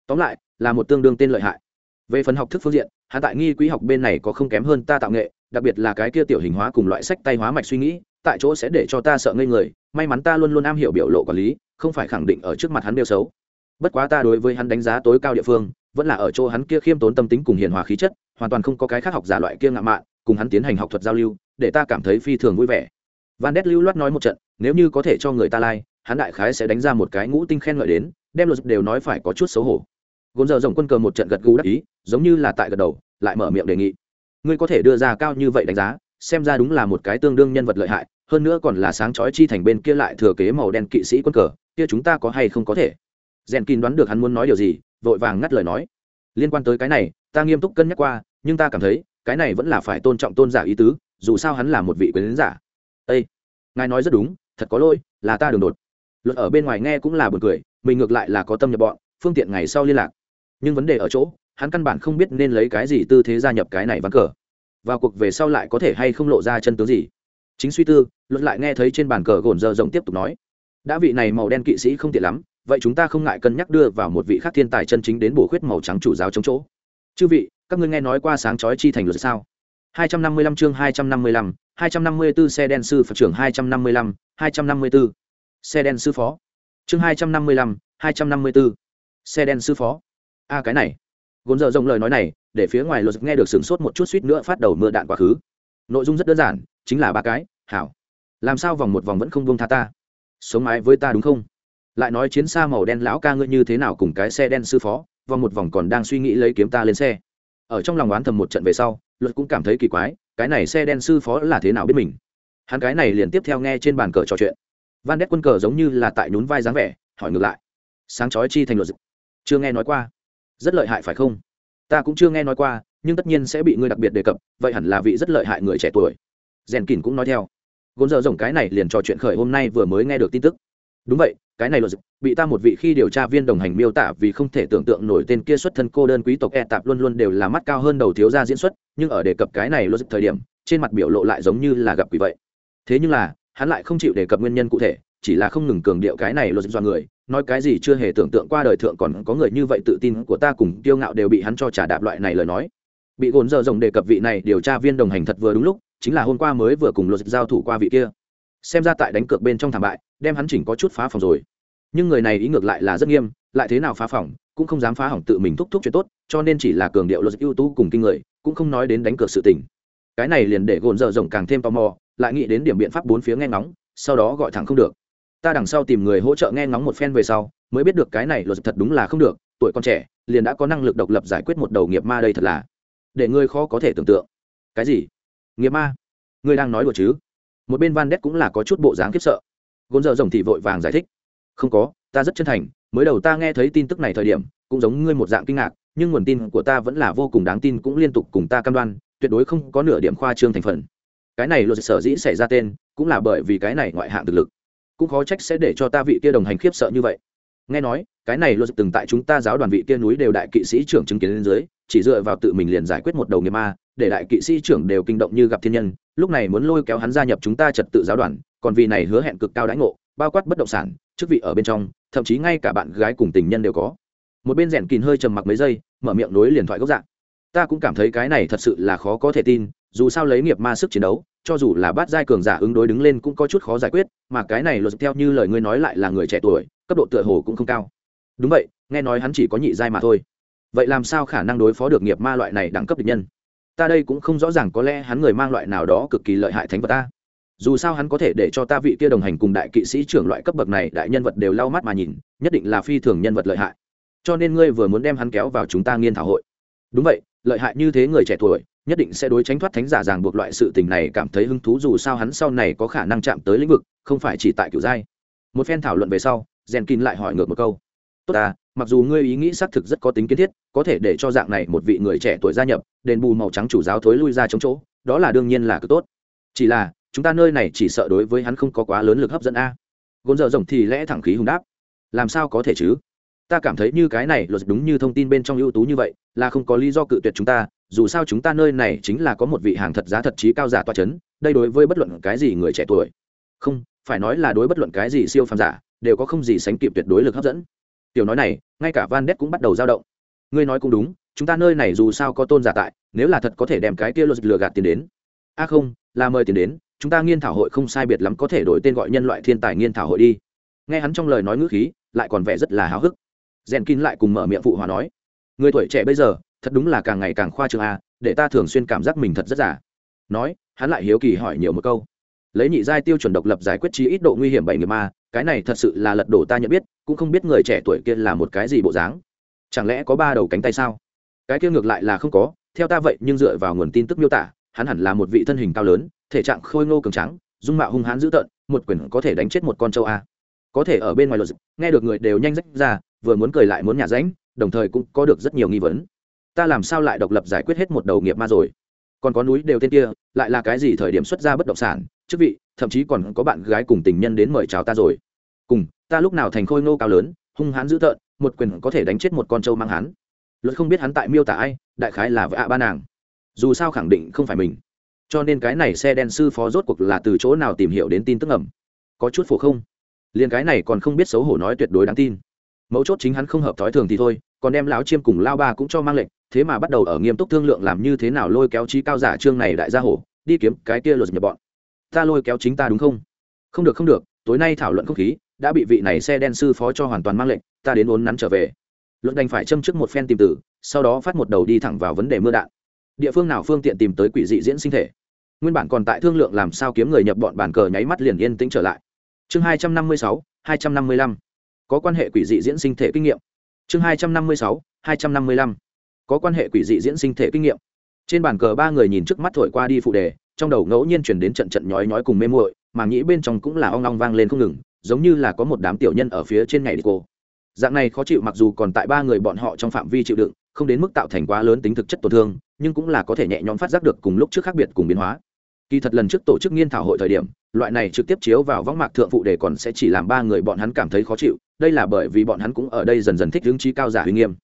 [SPEAKER 1] Tóm lại, là một tương đương tên lợi hại. Về phần học thức phương diện, hắn tại nghi quý học bên này có không kém hơn ta tạo nghệ, đặc biệt là cái kia tiểu hình hóa cùng loại sách tay hóa mạch suy nghĩ, tại chỗ sẽ để cho ta sợ ngây người, may mắn ta luôn luôn am hiểu biểu lộ quản lý, không phải khẳng định ở trước mặt hắn đều xấu. Bất quá ta đối với hắn đánh giá tối cao địa phương, vẫn là ở chỗ hắn kia khiêm tốn tâm tính cùng hiền hòa khí chất hoàn toàn không có cái khác học giả loại kia ngạo mạn cùng hắn tiến hành học thuật giao lưu để ta cảm thấy phi thường vui vẻ. Van đét lưu loát nói một trận nếu như có thể cho người ta lai、like, hắn đại khái sẽ đánh ra một cái ngũ tinh khen ngợi đến đem luật đều nói phải có chút xấu hổ. Gồm giờ rồng quân cờ một trận gật gù đắc ý giống như là tại gật đầu lại mở miệng đề nghị. Ngươi có thể đưa ra cao như vậy đánh giá xem ra đúng là một cái tương đương nhân vật lợi hại hơn nữa còn là sáng chói chi thành bên kia lại thừa kế màu đen kỵ sĩ quân cờ kia chúng ta có hay không có thể? Rèn kín đoán được hắn muốn nói điều gì vội vàng ngắt lời nói. Liên quan tới cái này ta nghiêm túc cân nhắc qua, nhưng ta cảm thấy, cái này vẫn là phải tôn trọng tôn giả ý tứ, dù sao hắn là một vị quyền giả. Ây ngài nói rất đúng, thật có lỗi, là ta đường đột. Luật ở bên ngoài nghe cũng là buồn cười, mình ngược lại là có tâm nhập bọn, phương tiện ngày sau liên lạc. Nhưng vấn đề ở chỗ, hắn căn bản không biết nên lấy cái gì tư thế gia nhập cái này ván cờ. Vào cuộc về sau lại có thể hay không lộ ra chân tướng gì? Chính suy tư, luật lại nghe thấy trên bàn cờ gồn dơ rộng tiếp tục nói. Đã vị này màu đen kỵ sĩ không tiện lắm, vậy chúng ta không ngại cân nhắc đưa vào một vị khác thiên tài chân chính đến bổ khuyết màu trắng chủ giáo chống chỗ chư vị các ngươi nghe nói qua sáng chói chi thành luật sao? 255 chương 255, 254 xe đen sư phật trưởng 255, 254. xe đen sư phó. Chương 255, 254. xe đen sư phó. A cái này. Gốn giờ rộng lời nói này để phía ngoài luật nghe được sửng sốt một chút suýt nữa phát đầu mưa đạn quá khứ. Nội dung rất đơn giản chính là ba cái hảo. Làm sao vòng một vòng vẫn không buông tha ta? Sống mãi với ta đúng không? Lại nói chiến xa màu đen lão ca ngươi như thế nào cùng cái xe đen sư phó? Vòng một vòng còn đang suy nghĩ lấy kiếm ta lên xe. Ở trong lòng oán thầm một trận về sau, luật cũng cảm thấy kỳ quái, cái này xe đen sư phó là thế nào biết mình? Hắn cái này liền tiếp theo nghe trên bàn cờ trò chuyện. Van đét quân cờ giống như là tại nhún vai dáng vẻ, hỏi ngược lại. Sáng chói chi thành luật chưa nghe nói qua. Rất lợi hại phải không? Ta cũng chưa nghe nói qua, nhưng tất nhiên sẽ bị ngươi đặc biệt đề cập, vậy hẳn là vị rất lợi hại người trẻ tuổi. Rèn kỳn cũng nói theo. Gôn giờ rồng cái này liền trò chuyện khởi hôm nay vừa mới nghe được tin tức. Đúng vậy cái này luật bị ta một vị khi điều tra viên đồng hành miêu tả vì không thể tưởng tượng nổi tên kia xuất thân cô đơn quý tộc e tạp luôn luôn đều là mắt cao hơn đầu thiếu gia diễn xuất, nhưng ở đề cập cái này luật thời điểm, trên mặt biểu lộ lại giống như là gặp quỷ vậy. Thế nhưng là, hắn lại không chịu đề cập nguyên nhân cụ thể, chỉ là không ngừng cường điệu cái này luật do người, nói cái gì chưa hề tưởng tượng qua đời thượng còn có người như vậy tự tin của ta cùng tiêu ngạo đều bị hắn cho trả đạp loại này lời nói. Bị gồn giờ rồng đề cập vị này điều tra viên đồng hành thật vừa đúng lúc, chính là hôm qua mới vừa cùng luật giao thủ qua vị kia xem ra tại đánh cược bên trong thảm bại, đem hắn chỉnh có chút phá phòng rồi. Nhưng người này ý ngược lại là rất nghiêm, lại thế nào phá phòng, cũng không dám phá hỏng tự mình thúc thúc chuyện tốt, cho nên chỉ là cường điệu luật ưu tú cùng kinh người, cũng không nói đến đánh cược sự tình. Cái này liền để gồn dở rộng càng thêm tò mò, lại nghĩ đến điểm biện pháp bốn phía nghe ngóng, sau đó gọi thẳng không được. Ta đằng sau tìm người hỗ trợ nghe ngóng một phen về sau, mới biết được cái này luật thật đúng là không được, tuổi con trẻ, liền đã có năng lực độc lập giải quyết một đầu nghiệp ma đây thật là. Để ngươi khó có thể tưởng tượng. Cái gì? Nghiệp ma? Ngươi đang nói đùa chứ? Một bên van đét cũng là có chút bộ dáng khiếp sợ. Gôn dở rồng thì vội vàng giải thích. Không có, ta rất chân thành, mới đầu ta nghe thấy tin tức này thời điểm, cũng giống ngươi một dạng kinh ngạc, nhưng nguồn tin của ta vẫn là vô cùng đáng tin cũng liên tục cùng ta cam đoan, tuyệt đối không có nửa điểm khoa trương thành phần. Cái này luật sở dĩ xảy ra tên, cũng là bởi vì cái này ngoại hạng thực lực. Cũng khó trách sẽ để cho ta vị kia đồng hành khiếp sợ như vậy nghe nói, cái này luật từng tại chúng ta giáo đoàn vị kia núi đều đại kỵ sĩ trưởng chứng kiến lên dưới, chỉ dựa vào tự mình liền giải quyết một đầu nghiệp ma, để đại kỵ sĩ trưởng đều kinh động như gặp thiên nhân, lúc này muốn lôi kéo hắn gia nhập chúng ta trật tự giáo đoàn, còn vì này hứa hẹn cực cao đãi ngộ, bao quát bất động sản, chức vị ở bên trong, thậm chí ngay cả bạn gái cùng tình nhân đều có. Một bên rèn kín hơi trầm mặc mấy giây, mở miệng nối liền thoại gốc dạng ta cũng cảm thấy cái này thật sự là khó có thể tin dù sao lấy nghiệp ma sức chiến đấu, cho dù là bát giai cường giả ứng đối đứng lên cũng có chút khó giải quyết, mà cái này luật theo như lời ngươi nói lại là người trẻ tuổi, cấp độ tựa hồ cũng không cao. Đúng vậy, nghe nói hắn chỉ có nhị giai mà thôi. Vậy làm sao khả năng đối phó được nghiệp ma loại này đẳng cấp địch nhân? Ta đây cũng không rõ ràng có lẽ hắn người mang loại nào đó cực kỳ lợi hại thánh vật ta. Dù sao hắn có thể để cho ta vị kia đồng hành cùng đại kỵ sĩ trưởng loại cấp bậc này đại nhân vật đều lau mắt mà nhìn, nhất định là phi thường nhân vật lợi hại. Cho nên ngươi vừa muốn đem hắn kéo vào chúng ta nghiên thảo hội. Đúng vậy, lợi hại như thế người trẻ tuổi nhất định sẽ đối tránh thoát thánh giả ràng buộc loại sự tình này cảm thấy hứng thú dù sao hắn sau này có khả năng chạm tới lĩnh vực, không phải chỉ tại kiểu giai. Một phen thảo luận về sau rèn kín lại hỏi ngược một câu. Tốt ta, mặc dù ngươi ý nghĩ xác thực rất có tính kiến thiết, có thể để cho dạng này một vị người trẻ tuổi gia nhập, đền bù màu trắng chủ giáo thối lui ra chống chỗ, đó là đương nhiên là cực tốt. Chỉ là, chúng ta nơi này chỉ sợ đối với hắn không có quá lớn lực hấp dẫn a. Gôn dở rồng thì lẽ thẳng khí hùng đáp. Làm sao có thể chứ? Ta cảm thấy như cái này luật đúng như thông tin bên trong ưu tú như vậy, là không có lý do cự tuyệt chúng ta, dù sao chúng ta nơi này chính là có một vị hàng thật giá thật trí cao giả toa c h ấ n đây đối với bất luận cái gì người trẻ tuổi. Không, phải nói là đối bất luận cái gì siêu phàm giả, đều có không gì sánh kịp tuyệt đối lực hấp dẫn. Tiểu nói này, ngay cả van đét cũng bắt đầu dao động. Ngươi nói cũng đúng, chúng ta nơi này dù sao có tôn giả tại, nếu là thật có thể đem cái kia luật lừa gạt tiền đến. A à không, là mời tiền đến, chúng ta nghiên thảo hội không sai biệt lắm có thể đổi tên gọi nhân loại thiên tài nghiên thảo hội đi. Nghe hắn trong lời nói ngữ khí, lại còn vẻ rất là háo hức rèn kín lại cùng mở miệng phụ hòa nói, người tuổi trẻ bây giờ, thật đúng là càng ngày càng khoa trương a, để ta thường xuyên cảm giác mình thật rất giả nói, hắn lại hiếu kỳ hỏi nhiều một câu, lấy nhị giai tiêu chuẩn độc lập giải quyết chi ít độ nguy hiểm bảy người ma, cái này thật sự là lật đổ ta nhận biết, cũng không biết người trẻ tuổi kia là một cái gì bộ dáng. Chẳng lẽ có ba đầu cánh tay sao? Cái kia ngược lại là không có, theo ta vậy, nhưng dựa vào nguồn tin tức miêu tả, hắn hẳn là một vị thân hình cao lớn, thể trạng khôi ngô cường trắng dung mạo hung hãn dữ tợn, một quyền có thể đánh chết một con châu a có thể ở bên ngoài luật nghe được người đều nhanh rách ra, vừa muốn cười lại muốn nhả ránh, đồng thời cũng có được rất nhiều nghi vấn. Ta làm sao lại độc lập giải quyết hết một đầu nghiệp ma rồi? Còn có núi đều tên kia, lại là cái gì thời điểm xuất ra bất động sản? Chức vị, thậm chí còn có bạn gái cùng tình nhân đến mời chào ta rồi. Cùng, ta lúc nào thành khôi ngô cao lớn, hung hãn dữ tợn, một quyền có thể đánh chết một con trâu mang hắn. Luật không biết hắn tại miêu tả ai, đại khái là vợ ạ ba nàng. Dù sao khẳng định không phải mình. Cho nên cái này xe đen sư phó rốt cuộc là từ chỗ nào tìm hiểu đến tin tức ẩm có chút phổ không? Liền cái này còn không biết xấu hổ nói tuyệt đối đáng tin. Mấu chốt chính hắn không hợp thói thường thì thôi, còn đem lão chiêm cùng lao ba cũng cho mang lệnh, thế mà bắt đầu ở nghiêm túc thương lượng làm như thế nào lôi kéo trí cao giả trương này đại gia hổ, đi kiếm cái kia luật nhập bọn. Ta lôi kéo chính ta đúng không? Không được không được, tối nay thảo luận không khí, đã bị vị này xe đen sư phó cho hoàn toàn mang lệnh, ta đến uốn nắn trở về. Luận đành phải châm trước một phen tìm tử, sau đó phát một đầu đi thẳng vào vấn đề mưa đạn. Địa phương nào phương tiện tìm tới quỷ dị diễn sinh thể? Nguyên bản còn tại thương lượng làm sao kiếm người nhập bọn bàn cờ nháy mắt liền yên tĩnh trở lại chương hai trăm năm mươi sáu, hai trăm năm mươi lăm. Có quan hệ quỷ dị diễn sinh thể kinh nghiệm. Chương hai trăm năm mươi sáu, hai trăm năm mươi lăm. Có quan hệ quỷ dị diễn sinh thể kinh nghiệm. Trên bàn cờ ba người nhìn trước mắt thổi qua đi phụ đề, trong đầu ngẫu nhiên chuyển đến trận trận nhói nhói cùng mê muội, mà nghĩ bên trong cũng là ong long vang lên không ngừng, giống như là có một đám tiểu nhân ở phía trên ngày đi cô. Dạng này khó chịu mặc dù còn tại ba người bọn họ trong phạm vi chịu đựng, không đến mức tạo thành quá lớn tính thực chất tổn thương, nhưng cũng là có thể nhẹ nhõm phát giác được cùng lúc trước khác biệt cùng biến hóa kỳ thật lần trước tổ chức nghiên thảo hội thời điểm, loại này trực tiếp chiếu vào võng mạc thượng phụ đề còn sẽ chỉ làm ba người bọn hắn cảm thấy khó chịu, đây là bởi vì bọn hắn cũng ở đây dần dần thích hứng trí cao giả uy nghiêm.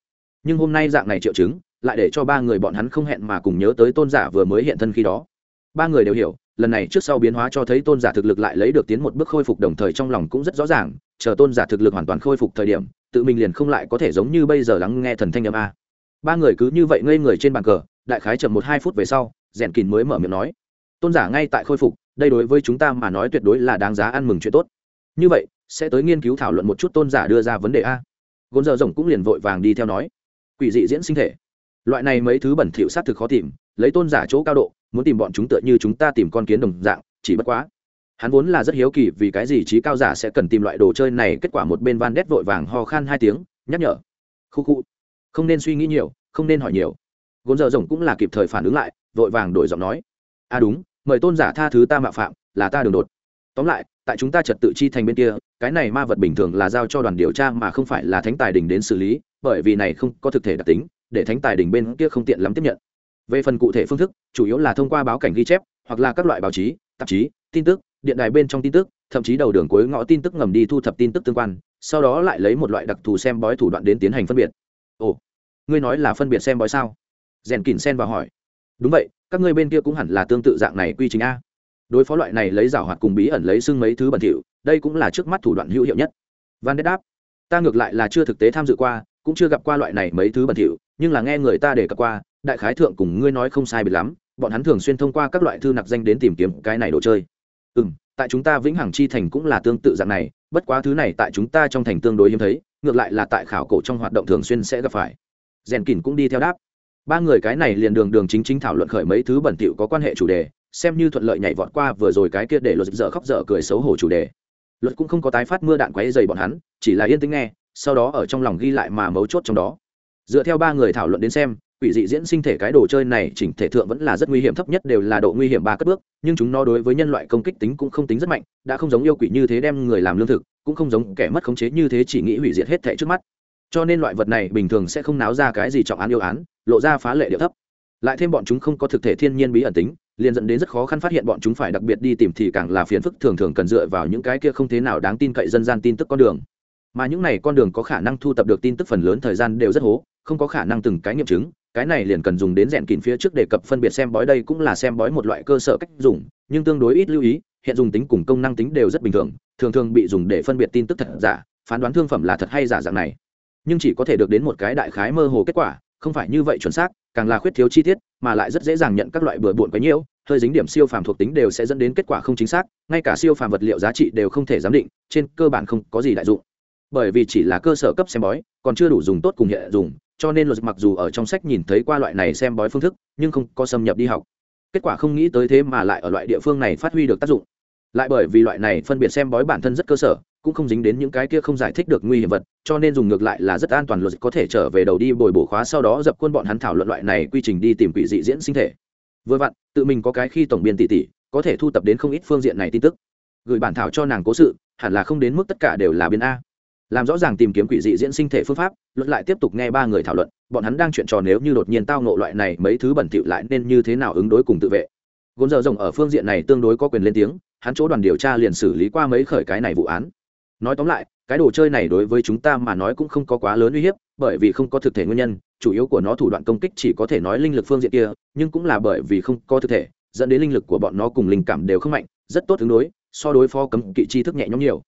[SPEAKER 1] Nhưng hôm nay dạng này triệu chứng, lại để cho ba người bọn hắn không hẹn mà cùng nhớ tới tôn giả vừa mới hiện thân khi đó. Ba người đều hiểu, lần này trước sau biến hóa cho thấy tôn giả thực lực lại lấy được tiến một bước khôi phục đồng thời trong lòng cũng rất rõ ràng, chờ tôn giả thực lực hoàn toàn khôi phục thời điểm, tự mình liền không lại có thể giống như bây giờ lắng nghe thần thanh âm a. Ba người cứ như vậy ngây người trên bàn cờ, đại khái chậm một hai phút về sau, rèn kín mới mở miệng nói tôn giả ngay tại khôi phục, đây đối với chúng ta mà nói tuyệt đối là đáng giá ăn mừng chuyện tốt. Như vậy, sẽ tới nghiên cứu thảo luận một chút tôn giả đưa ra vấn đề a. Gôn giờ rồng cũng liền vội vàng đi theo nói, quỷ dị diễn sinh thể. Loại này mấy thứ bẩn thỉu sát thực khó tìm, lấy tôn giả chỗ cao độ, muốn tìm bọn chúng tựa như chúng ta tìm con kiến đồng dạng, chỉ bất quá. Hắn vốn là rất hiếu kỳ vì cái gì trí cao giả sẽ cần tìm loại đồ chơi này, kết quả một bên van đét vội vàng ho khan hai tiếng, nhắc nhở. Khu khu. Không nên suy nghĩ nhiều, không nên hỏi nhiều. Gôn giờ rồng cũng là kịp thời phản ứng lại, vội vàng đổi giọng nói. A à đúng mời tôn giả tha thứ ta mạo phạm, là ta đường đột. Tóm lại, tại chúng ta trật tự chi thành bên kia, cái này ma vật bình thường là giao cho đoàn điều tra mà không phải là thánh tài đình đến xử lý, bởi vì này không có thực thể đặc tính, để thánh tài đình bên kia không tiện lắm tiếp nhận. Về phần cụ thể phương thức, chủ yếu là thông qua báo cảnh ghi chép, hoặc là các loại báo chí, tạp chí, tin tức, điện đài bên trong tin tức, thậm chí đầu đường cuối ngõ tin tức ngầm đi thu thập tin tức tương quan, sau đó lại lấy một loại đặc thù xem bói thủ đoạn đến tiến hành phân biệt. Ồ, ngươi nói là phân biệt xem bói sao? Rèn kỉn sen và hỏi. Đúng vậy các ngươi bên kia cũng hẳn là tương tự dạng này quy trình a. Đối phó loại này lấy rào hoạt cùng bí ẩn lấy xưng mấy thứ bẩn thỉu, đây cũng là trước mắt thủ đoạn hữu hiệu nhất. Van đế đáp ta ngược lại là chưa thực tế tham dự qua, cũng chưa gặp qua loại này mấy thứ bẩn thỉu, nhưng là nghe người ta đề cập qua, đại khái thượng cùng ngươi nói không sai biệt lắm, bọn hắn thường xuyên thông qua các loại thư nặc danh đến tìm kiếm cái này đồ chơi. Ừ m tại chúng ta vĩnh hằng chi thành cũng là tương tự dạng này, bất quá thứ này tại chúng ta trong thành tương đối hiếm thấy, ngược lại là tại khảo cổ trong hoạt động thường xuyên sẽ gặp phải. Rèn kỳn cũng đi theo đáp ba người cái này liền đường đường chính chính thảo luận khởi mấy thứ bẩn thỉu có quan hệ chủ đề, xem như thuận lợi nhảy vọt qua vừa rồi cái kia để luật dở khóc dở cười xấu hổ chủ đề. Luật cũng không có tái phát mưa đạn quấy dày bọn hắn, chỉ là yên tĩnh nghe, sau đó ở trong lòng ghi lại mà mấu chốt trong đó. Dựa theo ba người thảo luận đến xem, quỷ dị diễn sinh thể cái đồ chơi này chỉnh thể thượng vẫn là rất nguy hiểm thấp nhất đều là độ nguy hiểm ba cất bước, nhưng chúng nó đối với nhân loại công kích tính cũng không tính rất mạnh, đã không giống yêu quỷ như thế đem người làm lương thực, cũng không giống kẻ mất khống chế như thế chỉ nghĩ hủy diệt hết thẻ trước mắt cho nên loại vật này bình thường sẽ không náo ra cái gì trọng án yêu án, lộ ra phá lệ điệu thấp. Lại thêm bọn chúng không có thực thể thiên nhiên bí ẩn tính, liền dẫn đến rất khó khăn phát hiện bọn chúng phải đặc biệt đi tìm thì càng là phiền phức thường thường cần dựa vào những cái kia không thế nào đáng tin cậy dân gian tin tức con đường. Mà những này con đường có khả năng thu thập được tin tức phần lớn thời gian đều rất hố, không có khả năng từng cái nghiệm chứng, cái này liền cần dùng đến rèn kín phía trước đề cập phân biệt xem bói đây cũng là xem bói một loại cơ sở cách dùng, nhưng tương đối ít lưu ý, hiện dùng tính cùng công năng tính đều rất bình thường thường thường bị dùng để phân biệt tin tức thật giả, phán đoán thương phẩm là thật hay giả dạng này nhưng chỉ có thể được đến một cái đại khái mơ hồ kết quả, không phải như vậy chuẩn xác, càng là khuyết thiếu chi tiết, mà lại rất dễ dàng nhận các loại bừa bộn quấy nhiễu, hơi dính điểm siêu phàm thuộc tính đều sẽ dẫn đến kết quả không chính xác, ngay cả siêu phàm vật liệu giá trị đều không thể giám định, trên cơ bản không có gì đại dụng. Bởi vì chỉ là cơ sở cấp xem bói, còn chưa đủ dùng tốt cùng hệ dùng, cho nên luật mặc dù ở trong sách nhìn thấy qua loại này xem bói phương thức, nhưng không có xâm nhập đi học. Kết quả không nghĩ tới thế mà lại ở loại địa phương này phát huy được tác dụng lại bởi vì loại này phân biệt xem bói bản thân rất cơ sở, cũng không dính đến những cái kia không giải thích được nguy hiểm vật, cho nên dùng ngược lại là rất an toàn luật có thể trở về đầu đi bồi bổ khóa sau đó dập quân bọn hắn thảo luận loại này quy trình đi tìm quỷ dị diễn sinh thể. Vừa vặn, tự mình có cái khi tổng biên tỷ tỷ, có thể thu tập đến không ít phương diện này tin tức. Gửi bản thảo cho nàng cố sự, hẳn là không đến mức tất cả đều là biên a. Làm rõ ràng tìm kiếm quỷ dị diễn sinh thể phương pháp, luật lại tiếp tục nghe ba người thảo luận, bọn hắn đang chuyện trò nếu như đột nhiên tao ngộ loại này mấy thứ bẩn thỉu lại nên như thế nào ứng đối cùng tự vệ. Gốn giờ rồng ở phương diện này tương đối có quyền lên tiếng hắn chỗ đoàn điều tra liền xử lý qua mấy khởi cái này vụ án. Nói tóm lại, cái đồ chơi này đối với chúng ta mà nói cũng không có quá lớn uy hiếp, bởi vì không có thực thể nguyên nhân, chủ yếu của nó thủ đoạn công kích chỉ có thể nói linh lực phương diện kia, nhưng cũng là bởi vì không có thực thể, dẫn đến linh lực của bọn nó cùng linh cảm đều không mạnh, rất tốt ứng đối, so đối phó cấm kỵ chi thức nhẹ nhõm nhiều.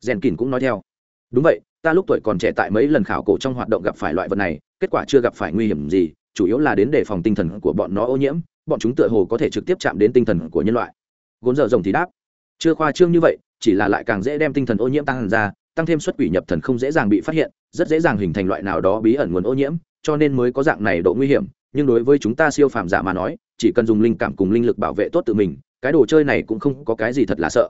[SPEAKER 1] Rèn kỳn cũng nói theo. Đúng vậy, ta lúc tuổi còn trẻ tại mấy lần khảo cổ trong hoạt động gặp phải loại vật này, kết quả chưa gặp phải nguy hiểm gì, chủ yếu là đến đề phòng tinh thần của bọn nó ô nhiễm, bọn chúng tựa hồ có thể trực tiếp chạm đến tinh thần của nhân loại. Gốn dở rồng thì đáp chưa khoa trương như vậy, chỉ là lại càng dễ đem tinh thần ô nhiễm tăng ra, tăng thêm xuất quỷ nhập thần không dễ dàng bị phát hiện, rất dễ dàng hình thành loại nào đó bí ẩn nguồn ô nhiễm, cho nên mới có dạng này độ nguy hiểm. Nhưng đối với chúng ta siêu phàm giả mà nói, chỉ cần dùng linh cảm cùng linh lực bảo vệ tốt tự mình, cái đồ chơi này cũng không có cái gì thật là sợ.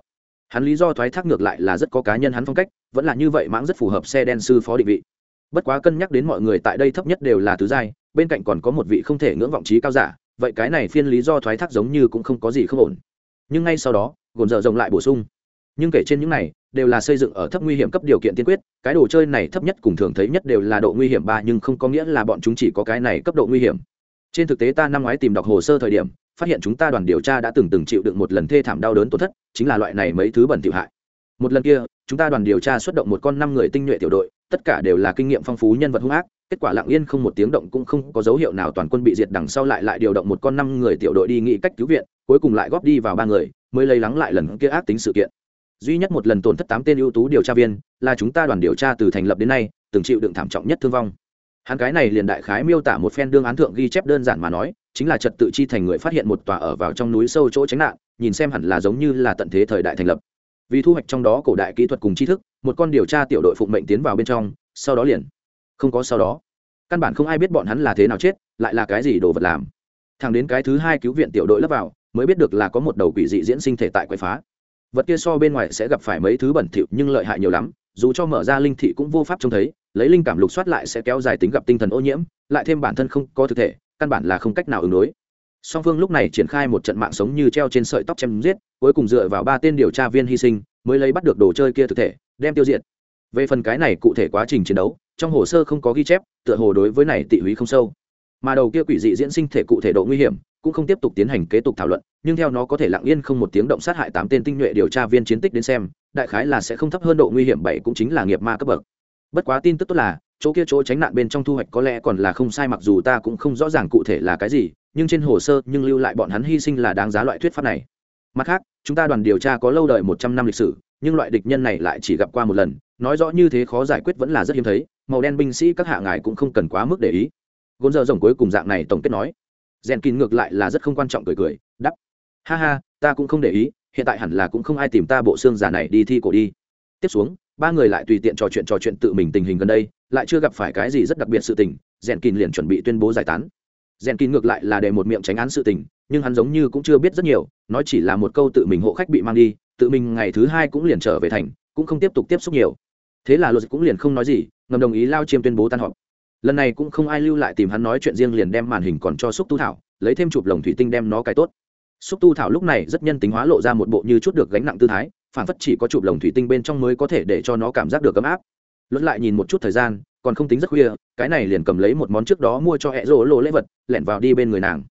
[SPEAKER 1] Hắn lý do thoái thác ngược lại là rất có cá nhân hắn phong cách, vẫn là như vậy mãng rất phù hợp xe đen sư phó định vị. Bất quá cân nhắc đến mọi người tại đây thấp nhất đều là tứ giai, bên cạnh còn có một vị không thể ngưỡng vọng trí cao giả, vậy cái này phiên lý do thoái thác giống như cũng không có gì không ổn. Nhưng ngay sau đó gồn dở rộng lại bổ sung. Nhưng kể trên những này, đều là xây dựng ở thấp nguy hiểm cấp điều kiện tiên quyết, cái đồ chơi này thấp nhất cùng thường thấy nhất đều là độ nguy hiểm ba, nhưng không có nghĩa là bọn chúng chỉ có cái này cấp độ nguy hiểm. Trên thực tế ta năm ngoái tìm đọc hồ sơ thời điểm, phát hiện chúng ta đoàn điều tra đã từng từng chịu đựng một lần thê thảm đau đớn tổn thất, chính là loại này mấy thứ bẩn tiểu hại. Một lần kia, chúng ta đoàn điều tra xuất động một con năm người tinh nhuệ tiểu đội, tất cả đều là kinh nghiệm phong phú nhân vật hung ác, kết quả lặng yên không một tiếng động cũng không có dấu hiệu nào toàn quân bị diệt đằng sau lại lại điều động một con năm người tiểu đội đi nghĩ cách cứu viện, cuối cùng lại góp đi vào ba người mới lấy lắng lại lần kia ác tính sự kiện. Duy nhất một lần tổn thất tám tên ưu tú điều tra viên là chúng ta đoàn điều tra từ thành lập đến nay, từng chịu đựng thảm trọng nhất thương vong. Hắn cái này liền đại khái miêu tả một phen đương án thượng ghi chép đơn giản mà nói, chính là trật tự chi thành người phát hiện một tòa ở vào trong núi sâu chỗ tránh nạn, nhìn xem hẳn là giống như là tận thế thời đại thành lập. Vì thu hoạch trong đó cổ đại kỹ thuật cùng tri thức, một con điều tra tiểu đội phụng mệnh tiến vào bên trong, sau đó liền. Không có sau đó. Căn bản không ai biết bọn hắn là thế nào chết, lại là cái gì đồ vật làm. Thằng đến cái thứ hai cứu viện tiểu đội lấp vào mới biết được là có một đầu quỷ dị diễn sinh thể tại quậy phá. Vật kia so bên ngoài sẽ gặp phải mấy thứ bẩn thỉu nhưng lợi hại nhiều lắm, dù cho mở ra linh thị cũng vô pháp trông thấy, lấy linh cảm lục soát lại sẽ kéo dài tính gặp tinh thần ô nhiễm, lại thêm bản thân không có thực thể, căn bản là không cách nào ứng đối. Song phương lúc này triển khai một trận mạng sống như treo trên sợi tóc chém giết, cuối cùng dựa vào ba tên điều tra viên hy sinh, mới lấy bắt được đồ chơi kia thực thể, đem tiêu diệt. Về phần cái này cụ thể quá trình chiến đấu, trong hồ sơ không có ghi chép, tựa hồ đối với này tị húy không sâu. Mà đầu kia quỷ dị diễn sinh thể cụ thể độ nguy hiểm cũng không tiếp tục tiến hành kế tục thảo luận, nhưng theo nó có thể lặng yên không một tiếng động sát hại tám tên tinh nhuệ điều tra viên chiến tích đến xem, đại khái là sẽ không thấp hơn độ nguy hiểm bảy cũng chính là nghiệp ma cấp bậc. Bất quá tin tức tốt là, chỗ kia chỗ tránh nạn bên trong thu hoạch có lẽ còn là không sai mặc dù ta cũng không rõ ràng cụ thể là cái gì, nhưng trên hồ sơ, nhưng lưu lại bọn hắn hy sinh là đáng giá loại thuyết pháp này. Mặt khác, chúng ta đoàn điều tra có lâu đời một trăm năm lịch sử, nhưng loại địch nhân này lại chỉ gặp qua một lần, nói rõ như thế khó giải quyết vẫn là rất hiếm thấy, màu đen binh sĩ các hạ ngài cũng không cần quá mức để ý. Gôn giờ rồng cuối cùng dạng này tổng kết nói rèn kín ngược lại là rất không quan trọng cười cười đắp ha ha, ta cũng không để ý, hiện tại hẳn là cũng không ai tìm ta bộ xương giả này đi thi cổ đi. Tiếp xuống, ba người lại tùy tiện trò chuyện trò chuyện tự mình tình hình gần đây, lại chưa gặp phải cái gì rất đặc biệt sự tình, rèn kín liền chuẩn bị tuyên bố giải tán. Rèn kín ngược lại là để một miệng tránh án sự tình, nhưng hắn giống như cũng chưa biết rất nhiều, nói chỉ là một câu tự mình hộ khách bị mang đi, tự mình ngày thứ hai cũng liền trở về thành, cũng không tiếp tục tiếp xúc nhiều. Thế là luật cũng liền không nói gì, ngầm đồng ý lao chiêm tuyên bố tan họp lần này cũng không ai lưu lại tìm hắn nói chuyện riêng liền đem màn hình còn cho xúc tu thảo, lấy thêm chụp lồng thủy tinh đem nó cái tốt. Xúc tu thảo lúc này rất nhân tính hóa lộ ra một bộ như chút được gánh nặng tư thái phản phất chỉ có chụp lồng thủy tinh bên trong mới có thể để cho nó cảm giác được ấm áp. Luận lại nhìn một chút thời gian, còn không tính rất khuya, cái này liền cầm lấy một món trước đó mua cho hẹ rỗ lộ lễ vật, lẻn vào đi bên người nàng.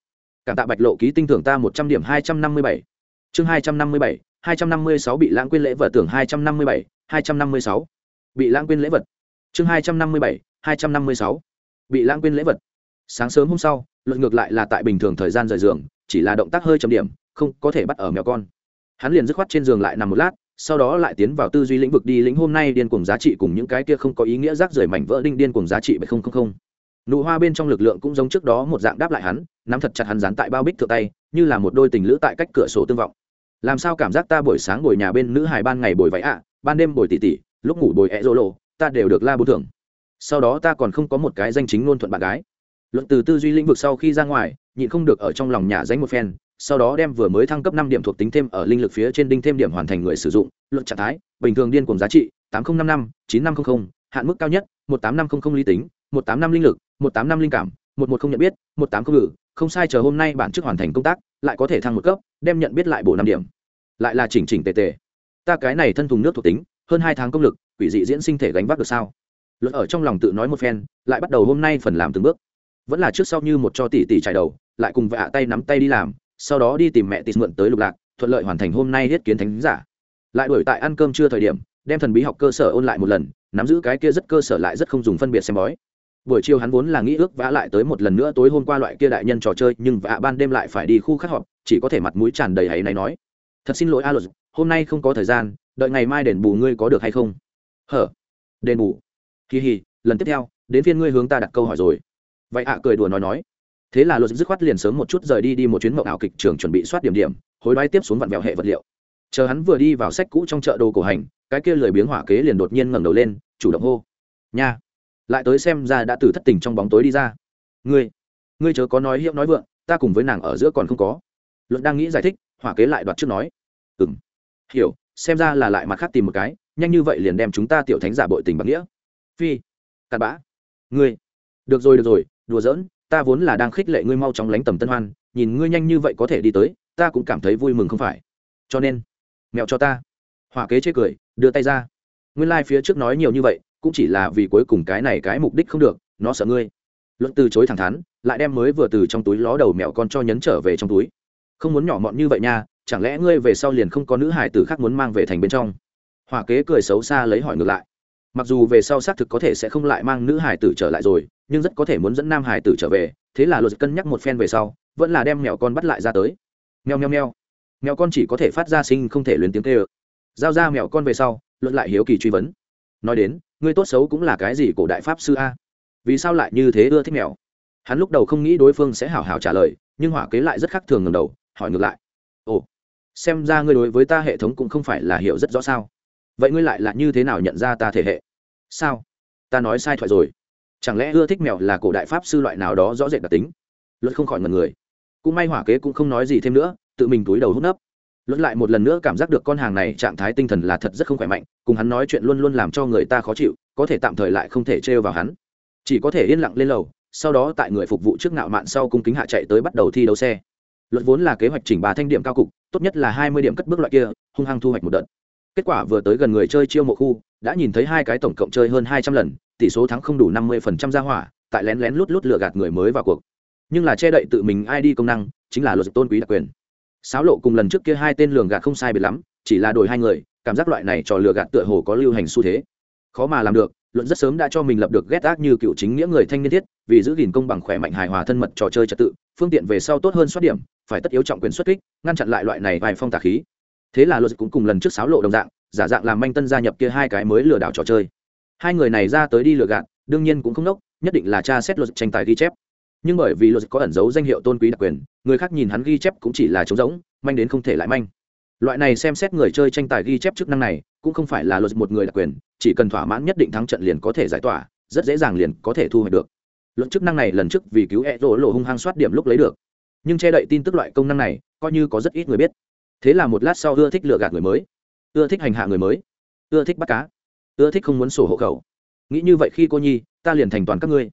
[SPEAKER 1] Cảm tạ bạch lộ ký tinh thưởng ta một trăm điểm hai trăm năm mươi bảy. Chương hai trăm năm mươi bảy, hai trăm năm mươi sáu bị lãng quên lễ vật tưởng hai trăm năm mươi bảy, hai trăm năm mươi sáu. Bị lãng quên lễ vật. Chương hai trăm năm mươi bảy hai trăm năm mươi sáu. Bị lãng quên lễ vật. Sáng sớm hôm sau luận ngược lại là tại bình thường thời gian rời giường, chỉ là động tác hơi chậm điểm, không có thể bắt ở mèo con. Hắn liền dứt khoát trên giường lại nằm một lát, sau đó lại tiến vào tư duy lĩnh vực đi lĩnh hôm nay điên cuồng giá trị cùng những cái kia không có ý nghĩa rác rưởi mảnh vỡ đinh điên cuồng giá trị bảy không không không. Nụ hoa bên trong lực lượng cũng giống trước đó một dạng đáp lại hắn, nắm thật chặt hắn dán tại bao bích thượng tay, như là một đôi tình lữ tại cách cửa sổ tương vọng. Làm sao cảm giác ta buổi sáng buổi nhà bên nữ hài ban ngày buổi váy ạ, ban đêm buổi tỉ tỉ, lúc ngủ buổi ẹ rỗ lộ, ta đều được la bố thưởng sau đó ta còn không có một cái danh chính ngôn thuận bạn gái. Luận từ tư duy lĩnh vực sau khi ra ngoài, nhịn không được ở trong lòng nhà danh một phen, sau đó đem vừa mới thăng cấp năm điểm thuộc tính thêm ở linh lực phía trên đinh thêm điểm hoàn thành người sử dụng, luận trạng thái, bình thường điên cùng giá trị, tám nghìn năm năm, chín năm trăm linh hạn mức cao nhất, một tám năm trăm linh lý tính, một tám năm linh lực, một tám năm linh cảm, một một không nhận biết, một tám không ngự không sai chờ hôm nay bản chức hoàn thành công tác, lại có thể thăng một cấp, đem nhận biết lại bổ năm điểm. Lại là chỉnh chỉnh tề tề. Ta cái này thân thùng nước thuộc tính, hơn hai tháng công lực, quỷ dị diễn sinh thể gánh vác được sao? Luật ở trong lòng tự nói một phen, lại bắt đầu hôm nay phần làm từng bước. Vẫn là trước sau như một cho tỷ tỷ trải đầu, lại cùng vạ tay nắm tay đi làm, sau đó đi tìm mẹ tịt mượn tới lục lạc, thuận lợi hoàn thành hôm nay thiết kiến thánh giả. Lại đuổi tại ăn cơm chưa thời điểm, đem thần bí học cơ sở ôn lại một lần, nắm giữ cái kia rất cơ sở lại rất không dùng phân biệt xem bói. Buổi chiều hắn vốn là nghĩ ước vã lại tới một lần nữa tối hôm qua loại kia đại nhân trò chơi, nhưng vạ ban đêm lại phải đi khu khắc họp, chỉ có thể mặt mũi tràn đầy hay này nói. Thật xin lỗi a luật hôm nay không có thời gian, đợi ngày mai đền bù ngươi có được hay không? Hở, đền bù kỳ hì, lần tiếp theo, đến phiên ngươi hướng ta đặt câu hỏi rồi. Vậy ạ, cười đùa nói nói. Thế là luật dứt khoát liền sớm một chút rời đi đi một chuyến mộng ảo kịch trường chuẩn bị soát điểm điểm, hối đoái tiếp xuống vặn vẹo hệ vật liệu. Chờ hắn vừa đi vào sách cũ trong chợ đồ cổ hành, cái kia lười biếng hỏa kế liền đột nhiên ngẩng đầu lên, chủ động hô. Nha. Lại tới xem ra đã từ thất tình trong bóng tối đi ra. Ngươi ngươi chớ có nói hiệu nói vượng, ta cùng với nàng ở giữa còn không có. Luật đang nghĩ giải thích, hỏa kế lại đoạt trước nói. Ừ hiểu, xem ra là lại mặt khác tìm một cái, nhanh như vậy liền đem chúng ta tiểu thánh giả bội tình bằng nghĩa phi, cặn bã. Ngươi. Được rồi được rồi, đùa giỡn, ta vốn là đang khích lệ ngươi mau chóng lánh tầm tân hoan, nhìn ngươi nhanh như vậy có thể đi tới, ta cũng cảm thấy vui mừng không phải. Cho nên, mẹo cho ta. Hỏa kế chê cười, đưa tay ra. Nguyên lai、like、phía trước nói nhiều như vậy, cũng chỉ là vì cuối cùng cái này cái mục đích không được, nó sợ ngươi. Luận từ chối thẳng thắn, lại đem mới vừa từ trong túi ló đầu mẹo con cho nhấn trở về trong túi. Không muốn nhỏ mọn như vậy nha, chẳng lẽ ngươi về sau liền không có nữ hải tử khác muốn mang về thành bên trong? Hỏa kế cười xấu xa lấy hỏi ngược lại mặc dù về sau xác thực có thể sẽ không lại mang nữ hải tử trở lại rồi, nhưng rất có thể muốn dẫn nam hải tử trở về, thế là luật cân nhắc một phen về sau, vẫn là đem mèo con bắt lại ra tới. Mèo mèo mèo. Mèo con chỉ có thể phát ra sinh không thể luyến tiếng kêu. Giao ra mèo con về sau, luật lại hiếu kỳ truy vấn. Nói đến ngươi tốt xấu cũng là cái gì cổ đại pháp sư a? Vì sao lại như thế ưa thích mèo? Hắn lúc đầu không nghĩ đối phương sẽ hảo hảo trả lời, nhưng hỏa kế lại rất khác thường ngầm đầu, hỏi ngược lại. Ồ, xem ra ngươi đối với ta hệ thống cũng không phải là hiểu rất rõ sao. Vậy ngươi lại là như thế nào nhận ra ta thể hệ? Sao? Ta nói sai thoại rồi. Chẳng lẽ ưa thích mèo là cổ đại pháp sư loại nào đó rõ rệt đặc tính? Luật không khỏi mật người. Cũng may hỏa kế cũng không nói gì thêm nữa, tự mình túi đầu hút nấp. Luật lại một lần nữa cảm giác được con hàng này trạng thái tinh thần là thật rất không khỏe mạnh, cùng hắn nói chuyện luôn luôn làm cho người ta khó chịu, có thể tạm thời lại không thể trêu vào hắn. Chỉ có thể yên lặng lên lầu, sau đó tại người phục vụ trước ngạo mạn sau cung kính hạ chạy tới bắt đầu thi đấu xe. Luật vốn là kế hoạch chỉnh bà thanh điểm cao cục, tốt nhất là hai mươi điểm cất bước loại kia, hung hăng thu hoạch một đợt kết quả vừa tới gần người chơi chiêu mộ khu, đã nhìn thấy hai cái tổng cộng chơi hơn hai trăm lần, tỷ số thắng không đủ năm mươi phần trăm ra hỏa, tại lén lén lút lút lừa gạt người mới vào cuộc. Nhưng là che đậy tự mình ID công năng, chính là luật tôn quý đặc quyền. Sáo lộ cùng lần trước kia hai tên lường gạt không sai biệt lắm, chỉ là đổi hai người, cảm giác loại này trò lừa gạt tựa hồ có lưu hành xu thế. Khó mà làm được luận rất sớm đã cho mình lập được ghét ác như cựu chính nghĩa người thanh niên thiết, vì giữ gìn công bằng khỏe mạnh hài hòa thân mật trò chơi trật tự, phương tiện về sau tốt hơn soát điểm, phải tất yếu trọng quyền xuất kích, ngăn chặn lại loại này vài phong tà khí thế là luật cũng cùng lần trước sáo lộ đồng dạng, giả dạng làm manh tân gia nhập kia hai cái mới lừa đảo trò chơi. Hai người này ra tới đi lừa gạt, đương nhiên cũng không đốc nhất định là cha xét luật tranh tài ghi chép. Nhưng bởi vì luật có ẩn dấu danh hiệu tôn quý đặc quyền, người khác nhìn hắn ghi chép cũng chỉ là trống rỗng, manh đến không thể lại manh. Loại này xem xét người chơi tranh tài ghi chép chức năng này, cũng không phải là luật một người đặc quyền, chỉ cần thỏa mãn nhất định thắng trận liền có thể giải tỏa, rất dễ dàng liền có thể thu hoạch được. Luận chức năng này lần trước vì cứu e rỗ lộ hung hăng soát điểm lúc lấy được. Nhưng che đậy tin tức loại công năng này, coi như có rất ít người biết thế là một lát sau ưa thích lựa gạt người mới. Ưa thích hành hạ người mới. Ưa thích bắt cá. Ưa thích không muốn sổ hộ khẩu. Nghĩ như vậy khi cô nhi, ta liền thành toàn các ngươi.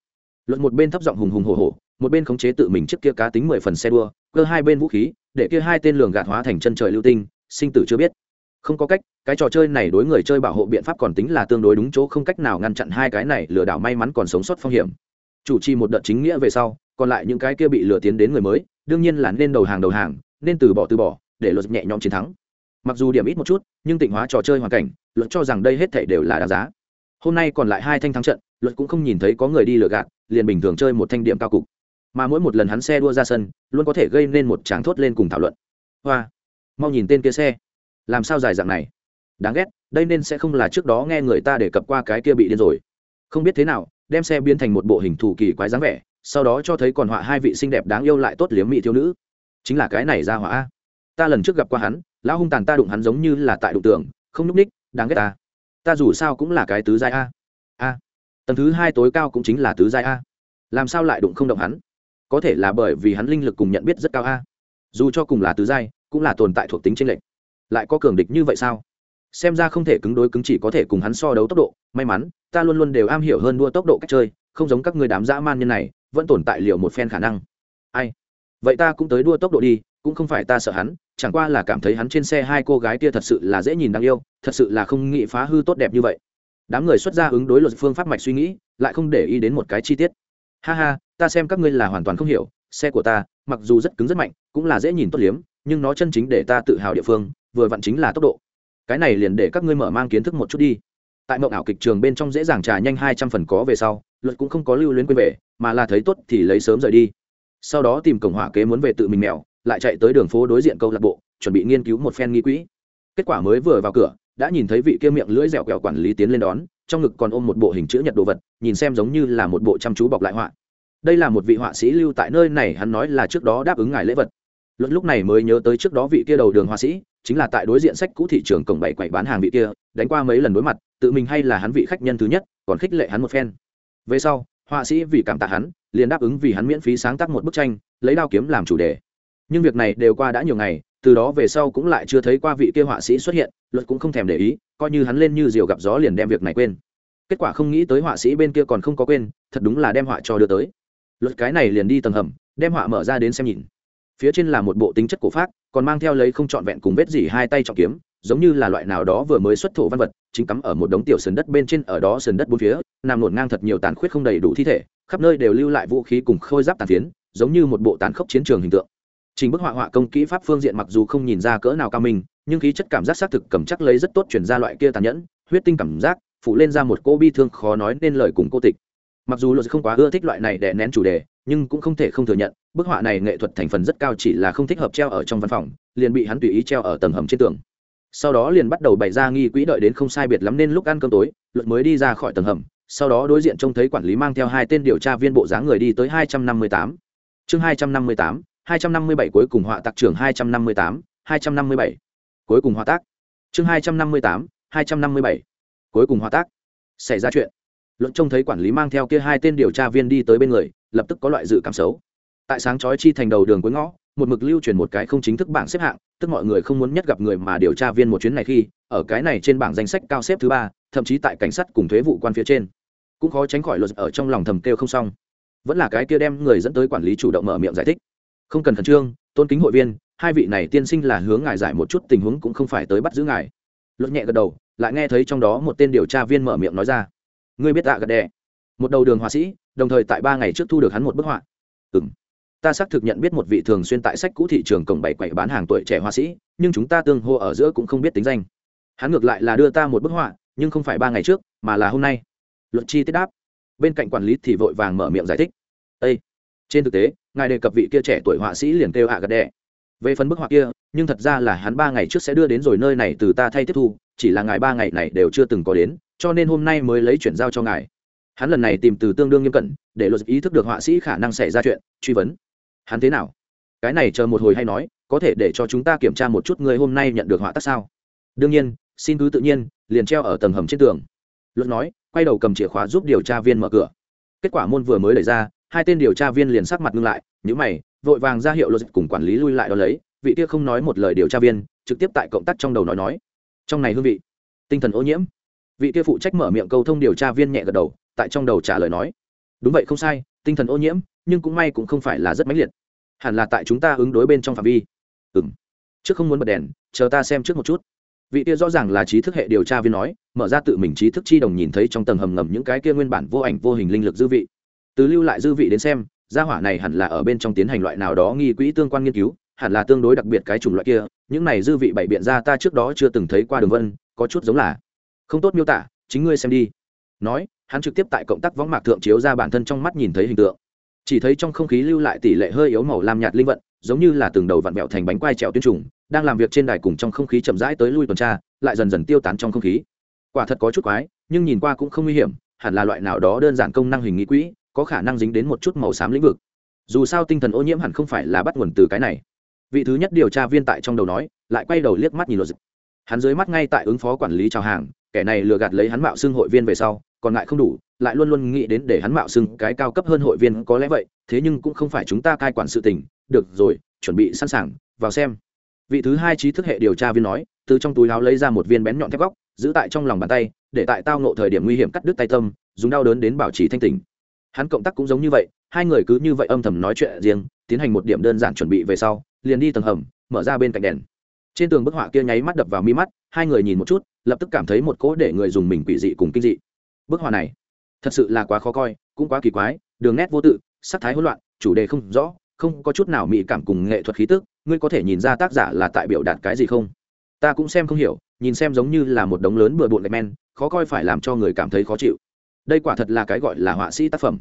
[SPEAKER 1] Luận một bên thấp giọng hùng hùng hồ hồ một bên khống chế tự mình trước kia cá tính mười phần xe đua, cơ hai bên vũ khí, để kia hai tên lường gạt hóa thành chân trời lưu tinh, sinh tử chưa biết. Không có cách, cái trò chơi này đối người chơi bảo hộ biện pháp còn tính là tương đối đúng chỗ, không cách nào ngăn chặn hai cái này lừa đảo may mắn còn sống sót phong hiểm. Chủ trì một đợt chính nghĩa về sau, còn lại những cái kia bị lừa tiến đến người mới, đương nhiên là nên đầu hàng đầu hàng, nên từ bỏ từ bỏ để luật nhẹ nhõm chiến thắng. Mặc dù điểm ít một chút, nhưng tịnh hóa trò chơi hoàn cảnh, luật cho rằng đây hết thể đều là đáng giá. Hôm nay còn lại hai thanh thắng trận, luật cũng không nhìn thấy có người đi lừa gạt, liền bình thường chơi một thanh điểm cao cục. Mà mỗi một lần hắn xe đua ra sân, luôn có thể gây nên một tràng thốt lên cùng thảo luận. Hoa, mau nhìn tên kia xe. Làm sao dài dạng này? Đáng ghét, đây nên sẽ không là trước đó nghe người ta đề cập qua cái kia bị điên rồi. Không biết thế nào, đem xe biến thành một bộ hình thù kỳ quái dáng vẻ, sau đó cho thấy còn họa hai vị xinh đẹp đáng yêu lại tốt liếm mỹ thiếu nữ. Chính là cái này ra họa ta lần trước gặp qua hắn, lão hung tàn ta đụng hắn giống như là tại đụng tường, không nhúc ních đáng ghét ta. Ta dù sao cũng là cái tứ giai a. A. Tầng thứ hai tối cao cũng chính là tứ giai a. Làm sao lại đụng không động hắn? Có thể là bởi vì hắn linh lực cùng nhận biết rất cao a. Dù cho cùng là tứ giai, cũng là tồn tại thuộc tính tranh lệch. Lại có cường địch như vậy sao? Xem ra không thể cứng đối cứng chỉ có thể cùng hắn so đấu tốc độ. May mắn, ta luôn luôn đều am hiểu hơn đua tốc độ cách chơi, không giống các người đám dã man nhân này, vẫn tồn tại liệu một phen khả năng. Ai? Vậy ta cũng tới đua tốc độ đi cũng không phải ta sợ hắn, chẳng qua là cảm thấy hắn trên xe hai cô gái kia thật sự là dễ nhìn đáng yêu, thật sự là không nghĩ phá hư tốt đẹp như vậy. Đám người xuất ra ứng đối luật phương pháp mạch suy nghĩ, lại không để ý đến một cái chi tiết. Ha ha, ta xem các ngươi là hoàn toàn không hiểu, xe của ta, mặc dù rất cứng rất mạnh, cũng là dễ nhìn tốt liếm, nhưng nó chân chính để ta tự hào địa phương, vừa vặn chính là tốc độ. Cái này liền để các ngươi mở mang kiến thức một chút đi. Tại mộng ảo kịch trường bên trong dễ dàng trà nhanh hai trăm phần có về sau, luật cũng không có lưu luyến quên về, mà là thấy tốt thì lấy sớm rời đi. Sau đó tìm cổng hỏa kế muốn về tự mình mèo lại chạy tới đường phố đối diện câu lạc bộ, chuẩn bị nghiên cứu một phen nghi quỹ. Kết quả mới vừa vào cửa, đã nhìn thấy vị kia miệng lưỡi dẻo kẹo quản lý tiến lên đón, trong ngực còn ôm một bộ hình chữ nhật đồ vật, nhìn xem giống như là một bộ chăm chú bọc lại họa. Đây là một vị họa sĩ lưu tại nơi này, hắn nói là trước đó đáp ứng ngài lễ vật. Luận lúc này mới nhớ tới trước đó vị kia đầu đường họa sĩ, chính là tại đối diện sách cũ thị trường cổng bảy quậy bán hàng vị kia, đánh qua mấy lần đối mặt, tự mình hay là hắn vị khách nhân thứ nhất, còn khích lệ hắn một phen. Về sau, họa sĩ vì cảm tạ hắn, liền đáp ứng vì hắn miễn phí sáng tác một bức tranh, lấy đao kiếm làm chủ đề nhưng việc này đều qua đã nhiều ngày, từ đó về sau cũng lại chưa thấy qua vị kia họa sĩ xuất hiện, luật cũng không thèm để ý, coi như hắn lên như diều gặp gió liền đem việc này quên. Kết quả không nghĩ tới họa sĩ bên kia còn không có quên, thật đúng là đem họa cho đưa tới. Luật cái này liền đi tầng hầm, đem họa mở ra đến xem nhìn. Phía trên là một bộ tính chất cổ pháp còn mang theo lấy không trọn vẹn cùng vết dỉ hai tay trọng kiếm, giống như là loại nào đó vừa mới xuất thổ văn vật, chính cắm ở một đống tiểu sườn đất bên trên ở đó sườn đất bốn phía, nằm nổn ngang thật nhiều tàn khuyết không đầy đủ thi thể, khắp nơi đều lưu lại vũ khí cùng khôi giáp tàn phiến, giống như một bộ tàn khốc chiến trường hình tượng trình bức họa họa công kỹ pháp phương diện mặc dù không nhìn ra cỡ nào cao minh, nhưng khí chất cảm giác xác thực cầm chắc lấy rất tốt chuyển ra loại kia tàn nhẫn, huyết tinh cảm giác phụ lên ra một cô bi thương khó nói nên lời cùng cô tịch mặc dù luật không quá ưa thích loại này để nén chủ đề, nhưng cũng không thể không thừa nhận, bức họa này nghệ thuật thành phần rất cao chỉ là không thích hợp treo ở trong văn phòng, liền bị hắn tùy ý treo ở tầng hầm trên tường sau đó liền bắt đầu bày ra nghi quỹ đợi đến không sai biệt lắm nên lúc ăn cơm tối, luật mới đi ra khỏi tầng hầm, sau đó đối diện trông thấy quản lý mang theo hai tên điều tra viên bộ dáng người đi tới hai trăm năm mươi tám chương 258 trăm năm mươi tám hai trăm năm mươi bảy cuối cùng họa tác trưởng hai trăm năm mươi tám, hai trăm năm mươi bảy. Cuối cùng họa tác. Chương hai trăm năm mươi tám, hai trăm năm mươi bảy. Cuối cùng họa tác. Xảy ra chuyện. Luận trông thấy quản lý mang theo kia hai tên điều tra viên đi tới bên người, lập tức có loại dự cảm xấu. Tại sáng chói chi thành đầu đường cuối ngõ, một mực lưu truyền một cái không chính thức bảng xếp hạng, tức mọi người không muốn nhất gặp người mà điều tra viên một chuyến này khi, ở cái này trên bảng danh sách cao xếp thứ ba, thậm chí tại cảnh sát cùng thuế vụ quan phía trên. Cũng khó tránh khỏi luật ở trong lòng thầm kêu không xong. Vẫn là cái kia đem người dẫn tới quản lý chủ động mở miệng giải thích không cần khẩn trương, tôn kính hội viên, hai vị này tiên sinh là hướng ngài giải một chút tình huống cũng không phải tới bắt giữ ngài. Luật nhẹ gật đầu, lại nghe thấy trong đó một tên điều tra viên mở miệng nói ra. Ngươi biết tạ gật đè một đầu đường họa sĩ, đồng thời tại ba ngày trước thu được hắn một bức họa. Ừ m ta xác thực nhận biết một vị thường xuyên tại sách cũ thị trường cổng bảy quậy bán hàng tuổi trẻ họa sĩ, nhưng chúng ta tương hô ở giữa cũng không biết tính danh. Hắn ngược lại là đưa ta một bức họa, nhưng không phải ba ngày trước, mà là hôm nay. Luật chi tiết đáp. Bên cạnh quản lý thì vội vàng mở miệng giải thích. Ê! trên thực tế ngài đề cập vị kia trẻ tuổi họa sĩ liền kêu hạ gật đẻ. Về phần bức họa kia, nhưng thật ra là hắn ba ngày trước sẽ đưa đến rồi nơi này từ ta thay tiếp thu, chỉ là ngài ba ngày này đều chưa từng có đến, cho nên hôm nay mới lấy chuyển giao cho ngài. Hắn lần này tìm từ tương đương nghiêm cẩn, để luật ý thức được họa sĩ khả năng xảy ra chuyện, truy vấn. Hắn thế nào? Cái này chờ một hồi hay nói, có thể để cho chúng ta kiểm tra một chút người hôm nay nhận được họa tác sao? Đương nhiên, xin cứ tự nhiên, liền treo ở tầng hầm trên tường. Luật nói, quay đầu cầm chìa khóa giúp điều tra viên mở cửa. Kết quả môn vừa mới đẩy ra hai tên điều tra viên liền sắc mặt ngưng lại nhữ mày, vội vàng ra hiệu luật cùng quản lý lui lại đó lấy, vị kia không nói một lời điều tra viên, trực tiếp tại cộng tác trong đầu nói nói. Trong này hương vị, tinh thần ô nhiễm. Vị kia phụ trách mở miệng câu thông điều tra viên nhẹ gật đầu, tại trong đầu trả lời nói. Đúng vậy không sai, tinh thần ô nhiễm, nhưng cũng may cũng không phải là rất mãnh liệt. Hẳn là tại chúng ta ứng đối bên trong phạm vi. Ừ m trước không muốn bật đèn, chờ ta xem trước một chút. Vị kia rõ ràng là trí thức hệ điều tra viên nói, mở ra tự mình trí thức chi đồng nhìn thấy trong tầng hầm ngầm những cái kia nguyên bản vô ảnh vô hình linh lực dư vị từ lưu lại dư vị đến xem, gia hỏa này hẳn là ở bên trong tiến hành loại nào đó nghi quỹ tương quan nghiên cứu, hẳn là tương đối đặc biệt cái chủng loại kia, những này dư vị bảy biện ra ta trước đó chưa từng thấy qua đường vân, có chút giống là. Không tốt miêu tả, chính ngươi xem đi. Nói, hắn trực tiếp tại cộng tác võng mạc thượng chiếu ra bản thân trong mắt nhìn thấy hình tượng. Chỉ thấy trong không khí lưu lại tỷ lệ hơi yếu màu lam nhạt linh vận, giống như là từng đầu vặn vẹo thành bánh quai trèo tuyên trùng, đang làm việc trên đài cùng trong không khí chậm rãi tới lui tuần tra, lại dần dần tiêu tán trong không khí. Quả thật có chút quái, nhưng nhìn qua cũng không nguy hiểm, hẳn là loại nào đó đơn giản công năng hình nghĩ quỹ có khả năng dính đến một chút màu xám lĩnh vực. Dù sao tinh thần ô nhiễm hẳn không phải là bắt nguồn từ cái này. Vị thứ nhất điều tra viên tại trong đầu nói, lại quay đầu liếc mắt nhìn luật hắn dưới mắt ngay tại ứng phó quản lý chào hàng, kẻ này lừa gạt lấy hắn mạo xưng hội viên về sau, còn lại không đủ, lại luôn luôn nghĩ đến để hắn mạo xưng cái cao cấp hơn hội viên có lẽ vậy, thế nhưng cũng không phải chúng ta cai quản sự tình. Được rồi, chuẩn bị sẵn sàng, vào xem. Vị thứ hai trí thức hệ điều tra viên nói, từ trong túi áo lấy ra một viên bén nhọn thép góc, giữ tại trong lòng bàn tay, để tại tao nộ thời điểm nguy hiểm cắt đứt tay tâm, dùng đau đớn đến bảo trì thanh tình hắn cộng tác cũng giống như vậy, hai người cứ như vậy âm thầm nói chuyện riêng, tiến hành một điểm đơn giản chuẩn bị về sau, liền đi tầng hầm, mở ra bên cạnh đèn. Trên tường bức họa kia nháy mắt đập vào mi mắt, hai người nhìn một chút, lập tức cảm thấy một cỗ để người dùng mình quỷ dị cùng kinh dị. Bức họa này, thật sự là quá khó coi, cũng quá kỳ quái, đường nét vô tự, sắc thái hỗn loạn, chủ đề không rõ, không có chút nào mỹ cảm cùng nghệ thuật khí tức, ngươi có thể nhìn ra tác giả là tại biểu đạt cái gì không? Ta cũng xem không hiểu, nhìn xem giống như là một đống lớn bừa bộn gạch men, khó coi phải làm cho người cảm thấy khó chịu đây quả thật là cái gọi là họa sĩ tác phẩm,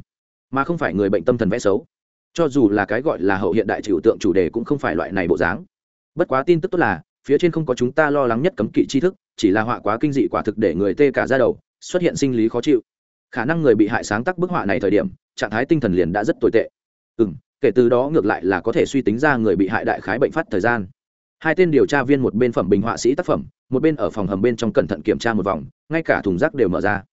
[SPEAKER 1] mà không phải người bệnh tâm thần vẽ xấu. Cho dù là cái gọi là hậu hiện đại trừu tượng chủ đề cũng không phải loại này bộ dáng. Bất quá tin tức tốt là, phía trên không có chúng ta lo lắng nhất cấm kỵ tri thức, chỉ là họa quá kinh dị quả thực để người tê cả ra đầu, xuất hiện sinh lý khó chịu. Khả năng người bị hại sáng tác bức họa này thời điểm, trạng thái tinh thần liền đã rất tồi tệ. Ừ m kể từ đó ngược lại là có thể suy tính ra người bị hại đại khái bệnh phát thời gian. Hai tên điều tra viên một bên phẩm bình họa sĩ tác phẩm, một bên ở phòng hầm bên trong cẩn thận kiểm tra một vòng, ngay cả thùng rác đều mở ra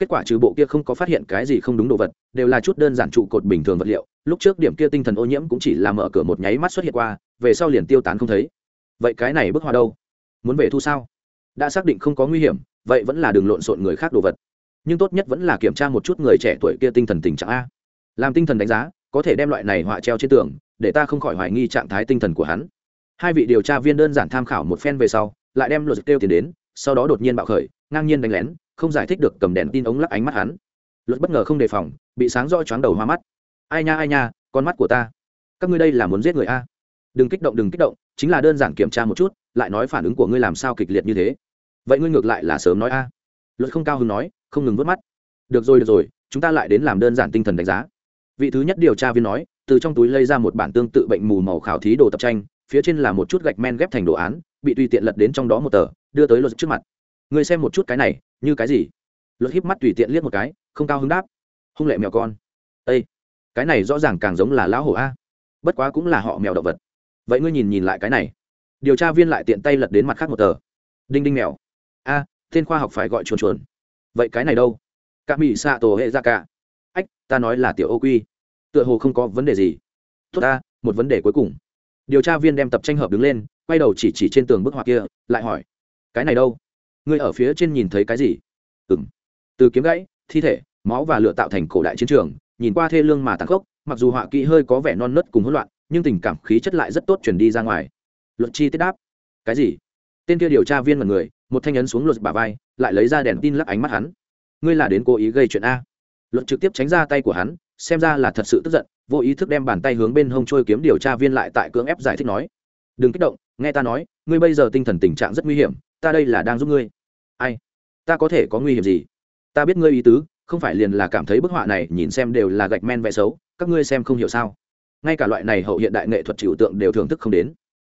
[SPEAKER 1] kết quả trừ bộ kia không có phát hiện cái gì không đúng đồ vật, đều là chút đơn giản trụ cột bình thường vật liệu. Lúc trước điểm kia tinh thần ô nhiễm cũng chỉ là mở cửa một nháy mắt xuất hiện qua, về sau liền tiêu tán không thấy. Vậy cái này bức họa đâu? Muốn về thu sao? Đã xác định không có nguy hiểm, vậy vẫn là đường lộn xộn người khác đồ vật. Nhưng tốt nhất vẫn là kiểm tra một chút người trẻ tuổi kia tinh thần tình trạng a. Làm tinh thần đánh giá, có thể đem loại này họa treo trên tường, để ta không khỏi hoài nghi trạng thái tinh thần của hắn. Hai vị điều tra viên đơn giản tham khảo một phen về sau, lại đem luật kêu tiền đến, sau đó đột nhiên bạo khởi, ngang nhiên đánh lén không giải thích được cầm đèn tin ống lắc ánh mắt hắn. Luật bất ngờ không đề phòng, bị sáng rõ choáng đầu hoa mắt. Ai nha ai nha, con mắt của ta. Các ngươi đây là muốn giết người a? Đừng kích động, đừng kích động, chính là đơn giản kiểm tra một chút, lại nói phản ứng của ngươi làm sao kịch liệt như thế. Vậy ngươi ngược lại là sớm nói a. Luật không cao hứng nói, không ngừng vớt mắt. Được rồi được rồi, chúng ta lại đến làm đơn giản tinh thần đánh giá. Vị thứ nhất điều tra viên nói, từ trong túi lấy ra một bản tương tự bệnh mù màu khảo thí đồ tập tranh, phía trên là một chút gạch men ghép thành đồ án, bị tùy tiện lật đến trong đó một tờ, đưa tới luật trước mặt. Người xem một chút cái này như cái gì? Luật híp mắt tùy tiện liếc một cái, không cao hứng đáp. Hung lệ mèo con. Â cái này rõ ràng càng giống là lão hổ a. Bất quá cũng là họ mèo động vật. Vậy ngươi nhìn nhìn lại cái này. Điều tra viên lại tiện tay lật đến mặt khác một tờ. Đinh đinh mèo. A, tên khoa học phải gọi chuồn chuồn. Vậy cái này đâu? Cả mỹ xạ tổ hệ ra cả ách, ta nói là tiểu ô quy tựa hồ không có vấn đề gì. Tốt ta, một vấn đề cuối cùng. Điều tra viên đem tập tranh hợp đứng lên, quay đầu chỉ chỉ trên tường bức họa kia, lại hỏi, cái này đâu? Ngươi ở phía trên nhìn thấy cái gì? Ừng từ kiếm gãy, thi thể, máu và lửa tạo thành cổ đại chiến trường, nhìn qua thê lương mà tàn khốc, mặc dù họa kỹ hơi có vẻ non nớt cùng hỗn loạn, nhưng tình cảm khí chất lại rất tốt chuyển đi ra ngoài. Luật chi tiết đáp. Cái gì? Tên kia điều tra viên là người, một thanh ấn xuống luật bà vai, lại lấy ra đèn tin lắc ánh mắt hắn. Ngươi là đến cố ý gây chuyện a. Luật trực tiếp tránh ra tay của hắn, xem ra là thật sự tức giận, vô ý thức đem bàn tay hướng bên hông trôi kiếm điều tra viên lại tại cưỡng ép giải thích nói. Đừng kích động, nghe ta nói, ngươi bây giờ tinh thần tình trạng rất nguy hiểm ta đây là đang giúp ngươi. Ai? Ta có thể có nguy hiểm gì? Ta biết ngươi ý tứ, không phải liền là cảm thấy bức họa này nhìn xem đều là gạch men vẽ xấu, các ngươi xem không hiểu sao? Ngay cả loại này hậu hiện đại nghệ thuật trừu tượng đều thưởng thức không đến.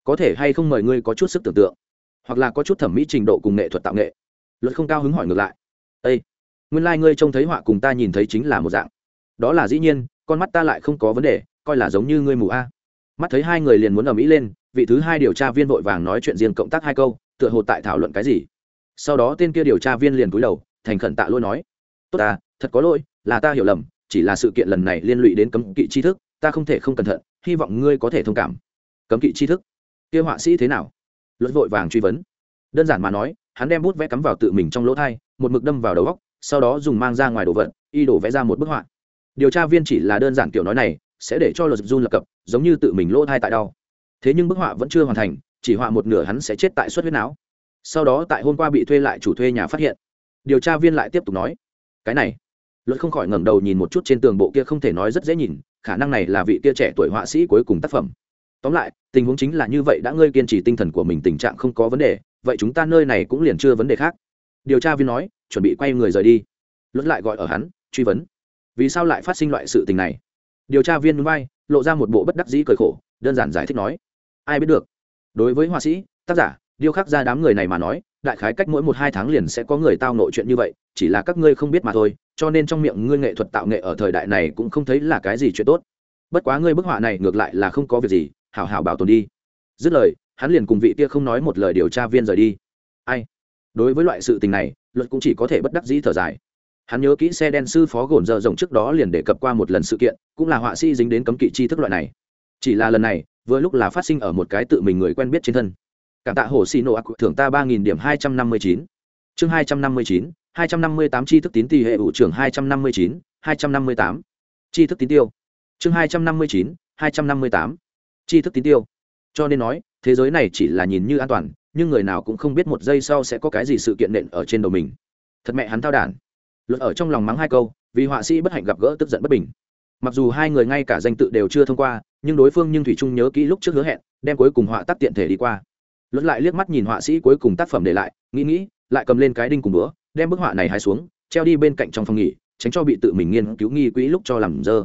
[SPEAKER 1] Có thể hay không mời ngươi có chút sức tưởng tượng? Hoặc là có chút thẩm mỹ trình độ cùng nghệ thuật tạo nghệ? Luật không cao hứng hỏi ngược lại. Ây nguyên lai、like、ngươi trông thấy họa cùng ta nhìn thấy chính là một dạng. Đó là dĩ nhiên, con mắt ta lại không có vấn đề, coi là giống như ngươi mù a. Mắt thấy hai người liền muốn ở mỹ lên, vị thứ hai điều tra viên vội vàng nói chuyện riêng cộng tác hai câu tựa hồ tại thảo luận cái gì. Sau đó tên kia điều tra viên liền cúi đầu, thành khẩn tạ lỗi nói, tốt ta, thật có lỗi, là ta hiểu lầm, chỉ là sự kiện lần này liên lụy đến cấm kỵ tri thức, ta không thể không cẩn thận, hy vọng ngươi có thể thông cảm. Cấm kỵ tri thức? Kia họa sĩ thế nào? Luật vội vàng truy vấn. Đơn giản mà nói, hắn đem bút vẽ cắm vào tự mình trong lỗ thai, một mực đâm vào đầu góc, sau đó dùng mang ra ngoài đồ vật, y đổ vẽ ra một bức họa. Điều tra viên chỉ là đơn giản kiểu nói này, sẽ để cho luật run lập cập, giống như tự mình lỗ thai tại đau. Thế nhưng bức họa vẫn chưa hoàn thành chỉ họa một nửa hắn sẽ chết tại suất huyết não. Sau đó tại hôm qua bị thuê lại chủ thuê nhà phát hiện. Điều tra viên lại tiếp tục nói, cái này. Luật không khỏi ngẩng đầu nhìn một chút trên tường bộ kia không thể nói rất dễ nhìn, khả năng này là vị kia trẻ tuổi họa sĩ cuối cùng tác phẩm. Tóm lại, tình huống chính là như vậy đã ngươi kiên trì tinh thần của mình tình trạng không có vấn đề, vậy chúng ta nơi này cũng liền chưa vấn đề khác. Điều tra viên nói, chuẩn bị quay người rời đi. Luật lại gọi ở hắn, truy vấn. Vì sao lại phát sinh loại sự tình này? Điều tra viên núi bay lộ ra một bộ bất đắc dĩ cười khổ, đơn giản giải thích nói, ai biết được đối với họa sĩ, tác giả, điêu khắc ra đám người này mà nói, đại khái cách mỗi một hai tháng liền sẽ có người tao nội chuyện như vậy, chỉ là các ngươi không biết mà thôi, cho nên trong miệng ngươi nghệ thuật tạo nghệ ở thời đại này cũng không thấy là cái gì chuyện tốt. Bất quá ngươi bức họa này ngược lại là không có việc gì, hảo hảo bảo tồn đi. Dứt lời, hắn liền cùng vị kia không nói một lời điều tra viên rời đi. Ai? Đối với loại sự tình này, luật cũng chỉ có thể bất đắc dĩ thở dài. Hắn nhớ kỹ xe đen sư phó gồn dơ rộng trước đó liền đề cập qua một lần sự kiện, cũng là họa sĩ dính đến cấm kỵ chi thức loại này. Chỉ là lần này vừa lúc là phát sinh ở một cái tự mình người quen biết trên thân. Cảm tạ hồ xì nổ ác thưởng ta ba nghìn điểm hai trăm năm mươi chín. Chương hai trăm năm mươi chín, hai trăm năm mươi tám tri thức tín tỷ hệ ủ trưởng hai trăm năm mươi chín, hai trăm năm mươi tám. Tri thức tín tiêu. Chương hai trăm năm mươi chín, hai trăm năm mươi tám. Tri thức tín tiêu. Cho nên nói, thế giới này chỉ là nhìn như an toàn, nhưng người nào cũng không biết một giây sau sẽ có cái gì sự kiện nện ở trên đầu mình. Thật mẹ hắn thao đản. Luật ở trong lòng mắng hai câu, vì họa sĩ bất hạnh gặp gỡ tức giận bất bình. Mặc dù hai người ngay cả danh tự đều chưa thông qua nhưng đối phương nhưng thủy trung nhớ kỹ lúc trước hứa hẹn đem cuối cùng họa tác tiện thể đi qua. Luật lại liếc mắt nhìn họa sĩ cuối cùng tác phẩm để lại nghĩ nghĩ lại cầm lên cái đinh cùng bữa đem bức họa này hai xuống treo đi bên cạnh trong phòng nghỉ tránh cho bị tự mình nghiên cứu nghi quỹ lúc cho làm dơ.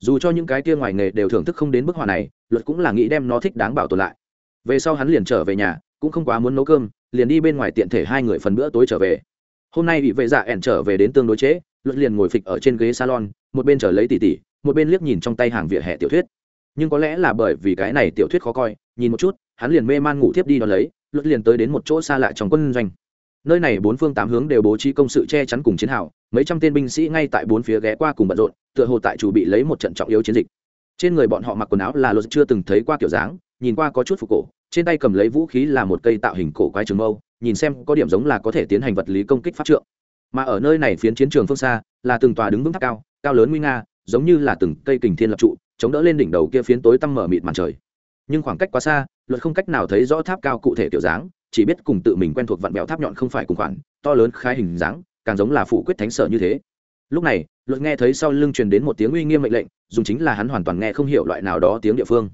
[SPEAKER 1] Dù cho những cái kia ngoài nghề đều thưởng thức không đến bức họa này luật cũng là nghĩ đem nó thích đáng bảo tồn lại. Về sau hắn liền trở về nhà cũng không quá muốn nấu cơm liền đi bên ngoài tiện thể hai người phần bữa tối trở về. Hôm nay bị vệ dạ ẻn trở về đến tương đối chế, luật liền ngồi phịch ở trên ghế salon một bên chờ lấy tỉ tỉ một bên liếc nhìn trong tay hàng vỉa hè tiểu thuyết nhưng có lẽ là bởi vì cái này tiểu thuyết khó coi, nhìn một chút, hắn liền mê man ngủ thiếp đi đón lấy luật liền tới đến một chỗ xa lạ trong quân doanh. Nơi này bốn phương tám hướng đều bố trí công sự che chắn cùng chiến hào, mấy trăm tên binh sĩ ngay tại bốn phía ghé qua cùng bận rộn, tựa hồ tại chủ bị lấy một trận trọng yếu chiến dịch. Trên người bọn họ mặc quần áo là luật chưa từng thấy qua kiểu dáng, nhìn qua có chút phục cổ, trên tay cầm lấy vũ khí là một cây tạo hình cổ quái trường mâu, nhìn xem có điểm giống là có thể tiến hành vật lý công kích pháp trượng. Mà ở nơi này phiến chiến trường phương xa, là từng tòa đứng vững tháp cao cao lớn nguy nga, giống như là từng cây kình thiên lập trụ chống đỡ lên đỉnh đầu kia phiến tối tăm mở mịt màn trời. Nhưng khoảng cách quá xa, luật không cách nào thấy rõ tháp cao cụ thể kiểu dáng, chỉ biết cùng tự mình quen thuộc vạn bèo tháp nhọn không phải cùng khoản, to lớn khai hình dáng, càng giống là phủ quyết thánh sở như thế. Lúc này, luật nghe thấy sau lưng truyền đến một tiếng uy nghiêm mệnh lệnh, dùng chính là hắn hoàn toàn nghe không hiểu loại nào đó tiếng địa phương.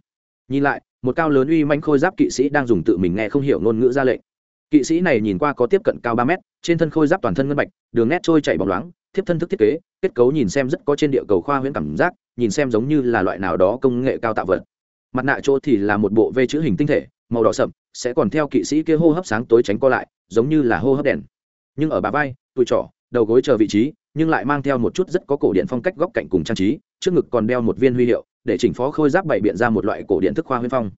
[SPEAKER 1] Nhìn lại, một cao lớn uy manh khôi giáp kỵ sĩ đang dùng tự mình nghe không hiểu ngôn ngữ ra lệnh. Kỵ sĩ này nhìn qua có tiếp cận cao ba mét, trên thân khôi giáp toàn thân ngân bạch, đường nét trôi chảy bóng loáng thiếp thân thức thiết kế, kết cấu nhìn xem rất có trên địa cầu khoa huyễn cảm giác, nhìn xem giống như là loại nào đó công nghệ cao tạo vật. Mặt nạ chỗ thì là một bộ vê chữ hình tinh thể, màu đỏ sậm, sẽ còn theo kỵ sĩ kia hô hấp sáng tối tránh co lại, giống như là hô hấp đèn. Nhưng ở bà vai, tụi trỏ, đầu gối chờ vị trí, nhưng lại mang theo một chút rất có cổ điện phong cách góc cạnh cùng trang trí, trước ngực còn đeo một viên huy hiệu, để chỉnh phó khôi giáp bày biện ra một loại cổ điện thức khoa huyễn phong.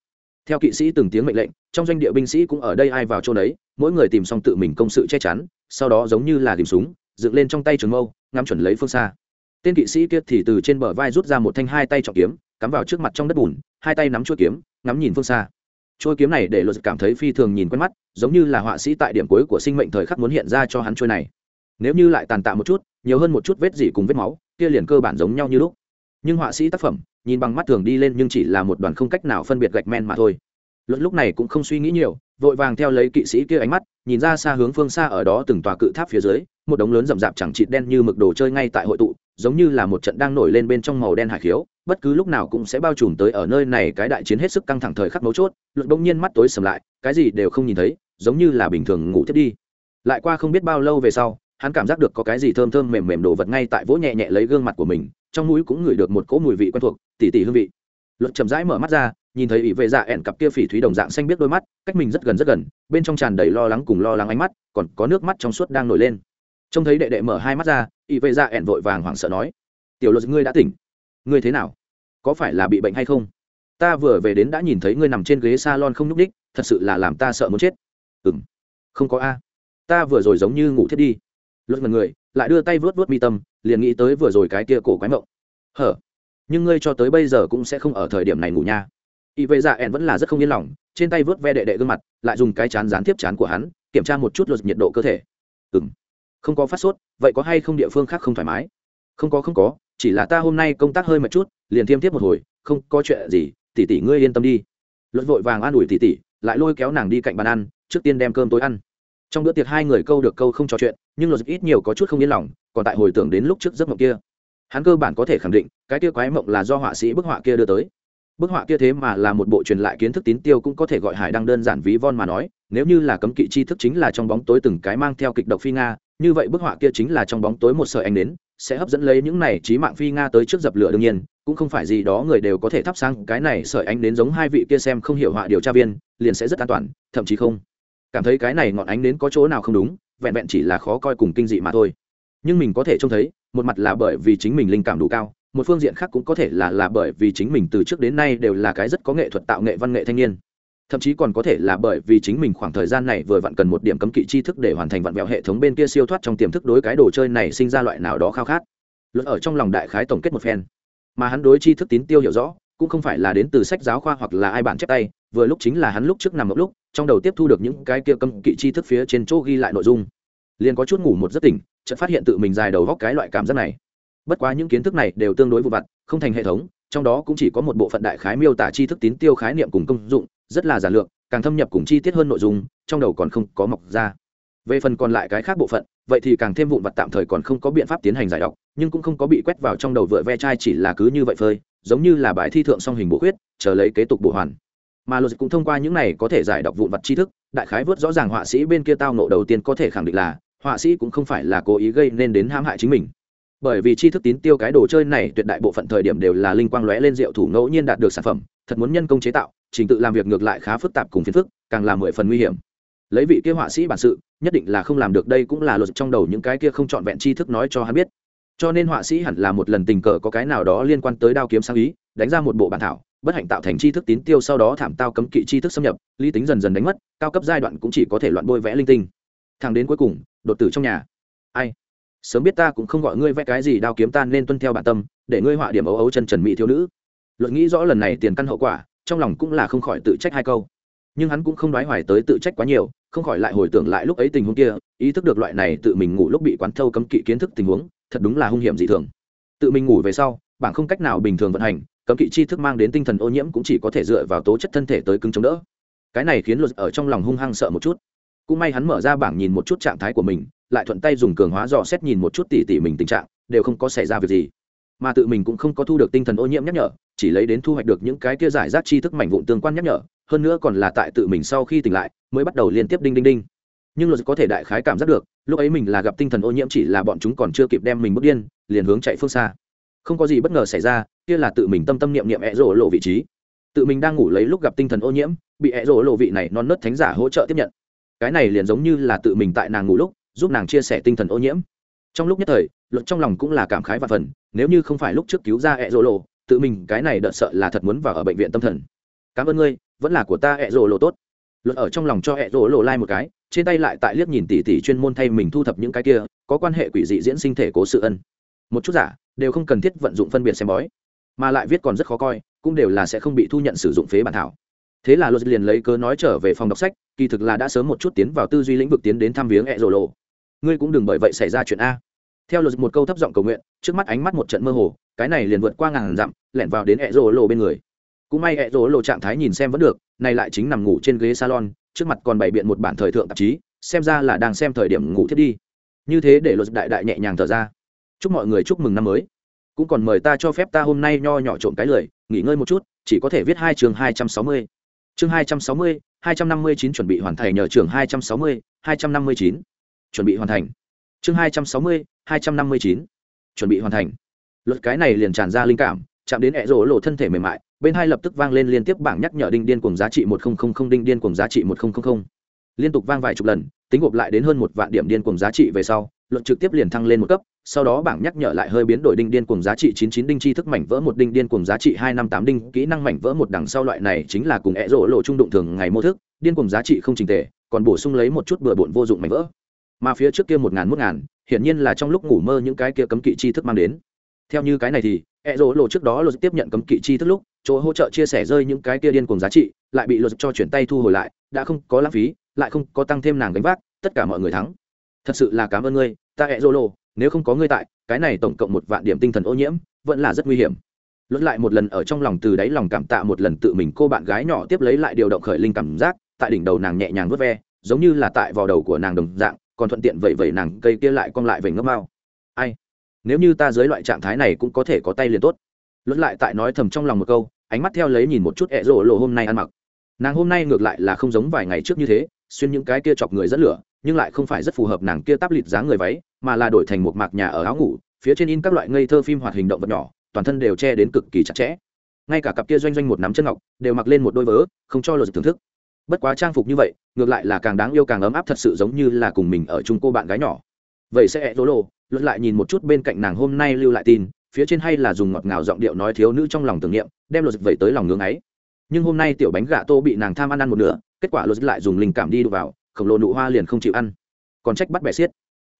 [SPEAKER 1] Theo kỵ sĩ từng tiếng mệnh lệnh, trong doanh địa binh sĩ cũng ở đây ai vào chỗ đấy, mỗi người tìm xong tự mình công sự che chắn, sau đó giống như là tìm súng dựng lên trong tay trường mâu, ngắm chuẩn lấy phương xa. Tên kỵ sĩ kia thì từ trên bờ vai rút ra một thanh hai tay trọng kiếm, cắm vào trước mặt trong đất bùn, hai tay nắm chuôi kiếm, ngắm nhìn phương xa. Chuôi kiếm này để luật cảm thấy phi thường nhìn quen mắt, giống như là họa sĩ tại điểm cuối của sinh mệnh thời khắc muốn hiện ra cho hắn chuôi này. Nếu như lại tàn tạ một chút, nhiều hơn một chút vết gì cùng vết máu, kia liền cơ bản giống nhau như lúc. Nhưng họa sĩ tác phẩm, nhìn bằng mắt thường đi lên nhưng chỉ là một đoàn không cách nào phân biệt gạch men mà thôi. Luật lúc này cũng không suy nghĩ nhiều, vội vàng theo lấy kỵ sĩ kia ánh mắt, nhìn ra xa hướng phương xa ở đó từng tòa cự tháp phía dưới một đống lớn rậm rạp chẳng chịt đen như mực đồ chơi ngay tại hội tụ, giống như là một trận đang nổi lên bên trong màu đen hải khiếu, bất cứ lúc nào cũng sẽ bao trùm tới ở nơi này, cái đại chiến hết sức căng thẳng thời khắc mấu chốt luật bỗng nhiên mắt tối sầm lại, cái gì đều không nhìn thấy, giống như là bình thường ngủ thiết đi. Lại qua không biết bao lâu về sau, hắn cảm giác được có cái gì thơm thơm mềm mềm đồ vật ngay tại vỗ nhẹ nhẹ lấy gương mặt của mình, trong mũi cũng ngửi được một cỗ mùi vị quen thuộc, tỉ tỉ hương vị. Luật chậm rãi mở mắt ra, nhìn thấy ỷ vệ dạ ẻn cặp kia phỉ thúy đồng dạng xanh biết đôi mắt, cách mình rất gần rất gần, bên trong tràn đầy lo lắng cùng lo lắng ánh mắt, còn có nước mắt trong suốt đang nổi lên trông thấy đệ đệ mở hai mắt ra y vệ dạ ẻn vội vàng hoảng sợ nói, tiểu luật ngươi đã tỉnh. Ngươi thế nào? Có phải là bị bệnh hay không? Ta vừa về đến đã nhìn thấy ngươi nằm trên ghế s a lon không nhúc đích thật sự là làm ta sợ muốn chết. Ừ m không có a. Ta vừa rồi giống như ngủ thiết đi. Luật mật người, lại đưa tay vớt vớt mi tâm, liền nghĩ tới vừa rồi cái kia cổ quái mộng. Hở, nhưng ngươi cho tới bây giờ cũng sẽ không ở thời điểm này ngủ nha. Y vệ dạ ẻn vẫn là rất không yên lòng, trên tay vớt ve đệ đệ gương mặt, lại dùng cái chán gián tiếp chán của hắn, kiểm tra một chút luật nhiệt độ cơ thể. Ừ m không có phát sốt, vậy có hay không địa phương khác không thoải mái? Không có không có, chỉ là ta hôm nay công tác hơi một chút, liền thiêm tiếp một hồi, không có chuyện gì tỉ tỉ ngươi yên tâm đi. Luật vội vàng an ủi tỉ tỉ lại lôi kéo nàng đi cạnh bàn ăn, trước tiên đem cơm tối ăn. Trong bữa tiệc hai người câu được câu không trò chuyện, nhưng luật ít nhiều có chút không yên lòng, còn tại hồi tưởng đến lúc trước giấc mộng kia. Hắn cơ bản có thể khẳng định, cái kia quái mộng là do họa sĩ bức họa kia đưa tới bức họa kia thế mà là một bộ truyền lại kiến thức tín tiêu cũng có thể gọi hải đăng đơn giản ví von mà nói, nếu như là cấm kỵ chi thức chính là trong bóng tối từng cái mang theo kịch độc phi nga, như vậy bức họa kia chính là trong bóng tối một sợi ánh đến sẽ hấp dẫn lấy những này trí mạng phi nga tới trước dập lửa đương nhiên, cũng không phải gì đó người đều có thể thắp sang cái này sợi ánh đến giống hai vị kia xem không hiểu họa điều tra viên, liền sẽ rất an toàn, thậm chí không. Cảm thấy cái này ngọn ánh đến có chỗ nào không đúng, vẹn vẹn chỉ là khó coi cùng kinh dị mà thôi. Nhưng mình có thể trông thấy, một mặt là bởi vì chính mình linh cảm đủ cao một phương diện khác cũng có thể là là bởi vì chính mình từ trước đến nay đều là cái rất có nghệ thuật tạo nghệ văn nghệ thanh niên. Thậm chí còn có thể là bởi vì chính mình khoảng thời gian này vừa vặn cần một điểm cấm kỵ tri thức để hoàn thành vặn vẹo hệ thống bên kia siêu thoát trong tiềm thức đối cái đồ chơi này sinh ra loại nào đó khao khát. Luật ở trong lòng đại khái tổng kết một phen. Mà hắn đối tri thức tín tiêu hiểu rõ, cũng không phải là đến từ sách giáo khoa hoặc là ai bản chép tay, vừa lúc chính là hắn lúc trước nằm một lúc, trong đầu tiếp thu được những cái kia cấm kỵ tri thức phía trên chỗ ghi lại nội dung. Liền có chút ngủ một giấc tỉnh, chợt phát hiện tự mình dài đầu góc cái loại cảm giác này bất quá những kiến thức này đều tương đối vụ vặt, không thành hệ thống, trong đó cũng chỉ có một bộ phận đại khái miêu tả tri thức tín tiêu khái niệm cùng công dụng, rất là giản lược, càng thâm nhập cùng chi tiết hơn nội dung, trong đầu còn không có mọc ra. Về phần còn lại cái khác bộ phận, vậy thì càng thêm vụn vặt tạm thời còn không có biện pháp tiến hành giải đọc, nhưng cũng không có bị quét vào trong đầu vựa ve chai chỉ là cứ như vậy phơi, giống như là bài thi thượng song hình bổ khuyết, chờ lấy kế tục bổ hoàn. Mà luật cũng thông qua những này có thể giải đọc vụn vặt tri thức, đại khái vớt rõ ràng họa sĩ bên kia tao nộ đầu tiên có thể khẳng định là, họa sĩ cũng không phải là cố ý gây nên đến hãm hại chính mình bởi vì chi thức tín tiêu cái đồ chơi này tuyệt đại bộ phận thời điểm đều là linh quang lóe lên rượu thủ ngẫu nhiên đạt được sản phẩm, thật muốn nhân công chế tạo, trình tự làm việc ngược lại khá phức tạp cùng phiền phức, càng làm mười phần nguy hiểm. Lấy vị kia họa sĩ bản sự, nhất định là không làm được, đây cũng là luật trong đầu những cái kia không trọn vẹn tri thức nói cho hắn biết. Cho nên họa sĩ hẳn là một lần tình cờ có cái nào đó liên quan tới đao kiếm sáng ý, đánh ra một bộ bản thảo, bất hạnh tạo thành tri thức tín tiêu sau đó thảm tao cấm kỵ tri thức xâm nhập, lý tính dần dần đánh mất, cao cấp giai đoạn cũng chỉ có thể loạn bôi vẽ linh tinh. Thằng đến cuối cùng, đột tử trong nhà. Ai? Sớm biết ta cũng không gọi ngươi vẽ cái gì đao kiếm tan nên tuân theo bản tâm, để ngươi họa điểm ấu ấu chân trần mỹ thiếu nữ. Luận nghĩ rõ lần này tiền căn hậu quả, trong lòng cũng là không khỏi tự trách hai câu. Nhưng hắn cũng không nói hoài tới tự trách quá nhiều, không khỏi lại hồi tưởng lại lúc ấy tình huống kia, ý thức được loại này tự mình ngủ lúc bị quán thâu cấm kỵ kiến thức tình huống, thật đúng là hung hiểm dị thường. Tự mình ngủ về sau bảng không cách nào bình thường vận hành, cấm kỵ chi thức mang đến tinh thần ô nhiễm cũng chỉ có thể dựa vào tố chất thân thể tới cứng chống đỡ. Cái này khiến luật ở trong lòng hung hăng sợ một chút. Cũng may hắn mở ra bảng nhìn một chút trạng thái của mình lại thuận tay dùng cường hóa dò xét nhìn một chút tỉ tỉ mình tình trạng, đều không có xảy ra việc gì. Mà tự mình cũng không có thu được tinh thần ô nhiễm nhắc nhở, chỉ lấy đến thu hoạch được những cái kia giải rác tri thức mảnh vụn tương quan nhắc nhở, hơn nữa còn là tại tự mình sau khi tỉnh lại, mới bắt đầu liên tiếp đinh đinh đinh. Nhưng luật có thể đại khái cảm giác được, lúc ấy mình là gặp tinh thần ô nhiễm chỉ là bọn chúng còn chưa kịp đem mình bước điên, liền hướng chạy phương xa. Không có gì bất ngờ xảy ra, kia là tự mình tâm tâm niệm niệm ẹ rổ lộ vị trí. Tự mình đang ngủ lấy lúc gặp tinh thần ô nhiễm, bị ẹ rổ lộ vị này non nớt thánh giả hỗ trợ tiếp nhận. Cái này liền giống như là tự mình tại nàng ngủ lúc giúp nàng chia sẻ tinh thần ô nhiễm. Trong lúc nhất thời, luật trong lòng cũng là cảm khái và phần, nếu như không phải lúc trước cứu ra ẹ rổ lộ, tự mình cái này đợt sợ là thật muốn vào ở bệnh viện tâm thần. Cảm ơn ngươi, vẫn là của ta ẹ rổ lộ tốt. Luật ở trong lòng cho ẹ rổ lộ lai、like、một cái, trên tay lại tại liếc nhìn tỉ tỉ chuyên môn thay mình thu thập những cái kia, có quan hệ quỷ dị diễn sinh thể cố sự ân. Một chút giả, đều không cần thiết vận dụng phân biệt xem bói, mà lại viết còn rất khó coi, cũng đều là sẽ không bị thu nhận sử dụng phế bản thảo. Thế là luật liền lấy cớ nói trở về phòng đọc sách, kỳ thực là đã sớm một chút tiến vào tư duy lĩnh vực tiến đến thăm viếng ẹ rổ lộ ngươi cũng đừng bởi vậy xảy ra chuyện a. Theo luật một câu thấp giọng cầu nguyện trước mắt ánh mắt một trận mơ hồ cái này liền vượt qua ngàn dặm lẻn vào đến ẹ rỗ lộ bên người. Cũng may ẹ rỗ lộ trạng thái nhìn xem vẫn được này lại chính nằm ngủ trên ghế salon trước mặt còn bày biện một bản thời thượng tạp chí xem ra là đang xem thời điểm ngủ thiết đi. Như thế để luật đại đại nhẹ nhàng thở ra. Chúc mọi người chúc mừng năm mới. Cũng còn mời ta cho phép ta hôm nay nho nhỏ trộm cái lời nghỉ ngơi một chút chỉ có thể viết hai chương hai trăm sáu mươi. Chương hai trăm sáu mươi 259 chuẩn bị hoàn thành nhờ trưởng 260, 259 chuẩn bị hoàn thành. Chương 260, 259. chuẩn bị hoàn thành. Luật cái này liền tràn ra linh cảm chạm đến ẹ rỗ lộ thân thể mềm mại bên hai lập tức vang lên liên tiếp bảng nhắc nhở đinh điên cùng giá trị một nghìn đinh điên cùng giá trị một nghìn liên tục vang vài chục lần tính gộp lại đến hơn một vạn điểm điên cùng giá trị về sau luật trực tiếp liền thăng lên một cấp sau đó bảng nhắc nhở lại hơi biến đổi đinh điên cùng giá trị 99 đinh chi thức mảnh vỡ một đinh điên cùng giá trị 258 đinh kỹ năng mảnh vỡ một đằng sau loại này chính là cùng ẹ rỗ lộ trung đụng thường ngày mô thức điên cùng giá trị không trình tề còn bổ sung lấy một chút bừa bộn vô dụng mảnh vỡ mà phía trước kia một ngàn một ngàn, hiển nhiên là trong lúc ngủ mơ những cái kia cấm kỵ chi thức mang đến. Theo như cái này thì e rỗ lộ trước đó luật tiếp nhận cấm kỵ chi thức lúc, chỗ hỗ trợ chia sẻ rơi những cái kia điên cùng giá trị, lại bị luật cho chuyển tay thu hồi lại, đã không có lãng phí, lại không có tăng thêm nàng gánh vác, tất cả mọi người thắng. Thật sự là cảm ơn ngươi, ta e rỗ lộ, nếu không có ngươi tại, cái này tổng cộng một vạn điểm tinh thần ô nhiễm, vẫn là rất nguy hiểm. Luật lại một lần ở trong lòng từ đáy lòng cảm tạ một lần tự mình cô bạn gái nhỏ tiếp lấy lại điều động khởi linh cảm giác, tại đỉnh đầu nàng nhẹ nhàng vớt ve, giống như là tại vào đầu của nàng đồng dạng còn thuận tiện vậy vậy nàng cây kia lại cong lại vẩy ngấp mau. Ai? Nếu như ta dưới loại trạng thái này cũng có thể có tay liền tốt. Luận lại tại nói thầm trong lòng một câu, ánh mắt theo lấy nhìn một chút ẹ rổ lộ hôm nay ăn mặc. Nàng hôm nay ngược lại là không giống vài ngày trước như thế, xuyên những cái kia chọc người dẫn lửa, nhưng lại không phải rất phù hợp nàng kia tắp lịt dáng người váy, mà là đổi thành một mạc nhà ở áo ngủ, phía trên in các loại ngây thơ phim hoạt hình động vật nhỏ, toàn thân đều che đến cực kỳ chặt chẽ. Ngay cả cặp kia doanh doanh một nắm chân ngọc, đều mặc lên một đôi vớ, không cho lột thưởng thức bất quá trang phục như vậy, ngược lại là càng đáng yêu càng ấm áp thật sự giống như là cùng mình ở chung cô bạn gái nhỏ. Vậy sẽ rỗ lộ luận lại nhìn một chút bên cạnh nàng hôm nay lưu lại tin, phía trên hay là dùng ngọt ngào giọng điệu nói thiếu nữ trong lòng tưởng niệm, đem lột vậy tới lòng ngưỡng ấy. Nhưng hôm nay tiểu bánh gà tô bị nàng tham ăn ăn một nửa, kết quả lột lại dùng linh cảm đi đụng vào, khổng lồ nụ hoa liền không chịu ăn. Còn trách bắt bẻ xiết.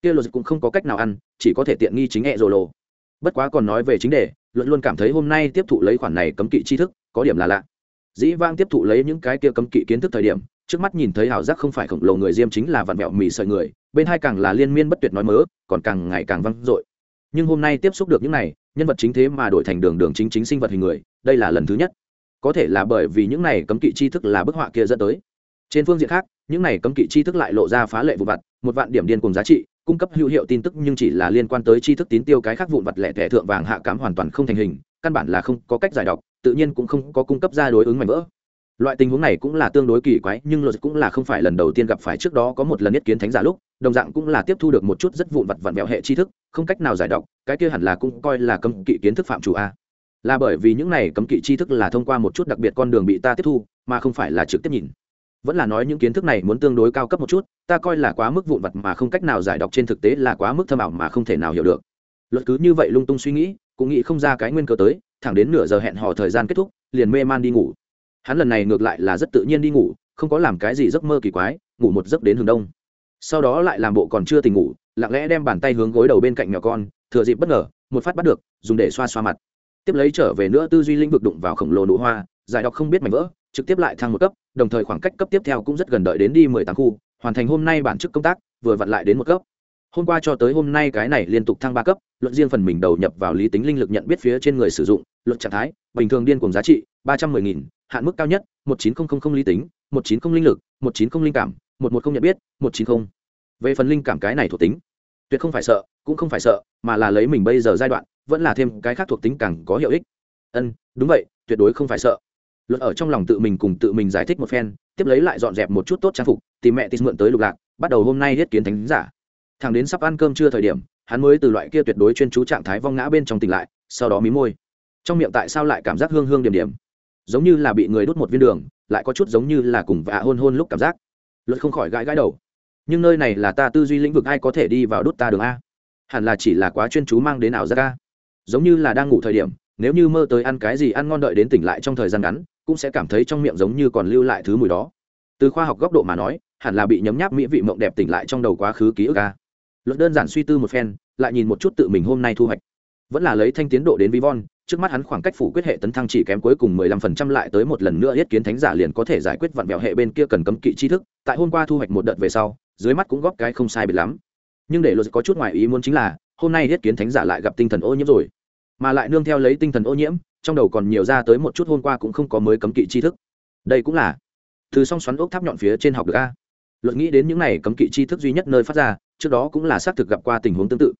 [SPEAKER 1] Kia luật cũng không có cách nào ăn, chỉ có thể tiện nghi chính hẹ rồ lộ. Bất quá còn nói về chính đề luận luôn cảm thấy hôm nay tiếp thụ lấy khoản này cấm kỵ tri thức, có điểm là lạ dĩ vang tiếp thụ lấy những cái kia cấm kỵ kiến thức thời điểm, trước mắt nhìn thấy hảo giác không phải khổng lồ người diêm chính là vạn mẹo mì sợi người, bên hai càng là liên miên bất tuyệt nói mớ, còn càng ngày càng vang dội. Nhưng hôm nay tiếp xúc được những này, nhân vật chính thế mà đổi thành đường đường chính chính sinh vật hình người, đây là lần thứ nhất. Có thể là bởi vì những này cấm kỵ tri thức là bức họa kia dẫn tới. Trên phương diện khác, những này cấm kỵ tri thức lại lộ ra phá lệ vụ vặt, một vạn điểm điên cùng giá trị, cung cấp hữu hiệu tin tức nhưng chỉ là liên quan tới tri thức tín tiêu cái khác vụn vặt lẻ thẻ thượng vàng hạ cám hoàn toàn không thành hình, căn bản là không có cách giải đọc tự nhiên cũng không có cung cấp ra đối ứng mảnh vỡ. Loại tình huống này cũng là tương đối kỳ quái, nhưng luật cũng là không phải lần đầu tiên gặp phải, trước đó có một lần nhất kiến thánh giả lúc, đồng dạng cũng là tiếp thu được một chút rất vụn vặt vặn vẹo hệ tri thức, không cách nào giải đọc, cái kia hẳn là cũng coi là cấm kỵ kiến thức phạm chủ a. Là bởi vì những này cấm kỵ tri thức là thông qua một chút đặc biệt con đường bị ta tiếp thu, mà không phải là trực tiếp nhìn. Vẫn là nói những kiến thức này muốn tương đối cao cấp một chút, ta coi là quá mức vụn vặt mà không cách nào giải đọc trên thực tế là quá mức thâm ảo mà không thể nào hiểu được. Luật cứ như vậy lung tung suy nghĩ, cũng nghĩ không ra cái nguyên cơ tới thẳng đến nửa giờ hẹn hò thời gian kết thúc, liền mê man đi ngủ. Hắn lần này ngược lại là rất tự nhiên đi ngủ, không có làm cái gì giấc mơ kỳ quái, ngủ một giấc đến hướng đông. Sau đó lại làm bộ còn chưa tỉnh ngủ, lặng lẽ đem bàn tay hướng gối đầu bên cạnh nhỏ con, thừa dịp bất ngờ, một phát bắt được, dùng để xoa xoa mặt. Tiếp lấy trở về nữa tư duy lĩnh vực đụng vào khổng lồ nụ hoa, giải đọc không biết mảnh vỡ, trực tiếp lại thăng một cấp, đồng thời khoảng cách cấp tiếp theo cũng rất gần đợi đến đi mười tám khu, hoàn thành hôm nay bản chức công tác, vừa vặn lại đến một cấp. Hôm qua cho tới hôm nay cái này liên tục thăng ba cấp, luận riêng phần mình đầu nhập vào lý tính linh lực nhận biết phía trên người sử dụng luật trạng thái, bình thường điên cùng giá trị, ba trăm mười nghìn, hạn mức cao nhất, một chín không không không lý tính, một chín không linh lực, một chín không linh cảm, một một không nhận biết, một chín không. Về phần linh cảm cái này thuộc tính, tuyệt không phải sợ, cũng không phải sợ, mà là lấy mình bây giờ giai đoạn, vẫn là thêm cái khác thuộc tính càng có hiệu ích. Ân, đúng vậy, tuyệt đối không phải sợ. Luật ở trong lòng tự mình cùng tự mình giải thích một phen, tiếp lấy lại dọn dẹp một chút tốt trang phục, tìm mẹ tìm mượn tới lục lạc, bắt đầu hôm nay hết kiến thánh giả. Thằng đến sắp ăn cơm trưa thời điểm, hắn mới từ loại kia tuyệt đối chuyên chú trạng thái vong ngã bên trong tỉnh lại, sau đó mí môi trong miệng tại sao lại cảm giác hương hương điểm điểm? Giống như là bị người đốt một viên đường, lại có chút giống như là cùng vạ hôn hôn lúc cảm giác. Luật không khỏi gãi gãi đầu. Nhưng nơi này là ta tư duy lĩnh vực, ai có thể đi vào đốt ta đường a? Hẳn là chỉ là quá chuyên chú mang đến ảo giác a. Giống như là đang ngủ thời điểm, nếu như mơ tới ăn cái gì ăn ngon đợi đến tỉnh lại trong thời gian ngắn, cũng sẽ cảm thấy trong miệng giống như còn lưu lại thứ mùi đó. Từ khoa học góc độ mà nói, hẳn là bị nhấm nháp mỹ vị mộng đẹp tỉnh lại trong đầu quá khứ ký ức a. Luật đơn giản suy tư một phen, lại nhìn một chút tự mình hôm nay thu hoạch. Vẫn là lấy thanh tiến độ đến vi von trước mắt hắn khoảng cách phủ quyết hệ tấn thăng chỉ kém cuối cùng mười lăm phần trăm lại tới một lần nữa yết kiến thánh giả liền có thể giải quyết vặn vẹo hệ bên kia cần cấm kỵ tri thức. Tại hôm qua thu hoạch một đợt về sau, dưới mắt cũng góp cái không sai biệt lắm. Nhưng để luật có chút ngoài ý muốn chính là, hôm nay yết kiến thánh giả lại gặp tinh thần ô nhiễm rồi. Mà lại nương theo lấy tinh thần ô nhiễm, trong đầu còn nhiều ra tới một chút hôm qua cũng không có mới cấm kỵ tri thức. Đây cũng là từ song xoắn ốc tháp nhọn phía trên học được a. Luận nghĩ đến những này cấm kỵ tri thức duy nhất nơi phát ra, trước đó cũng là xác thực gặp qua tình huống tương tự.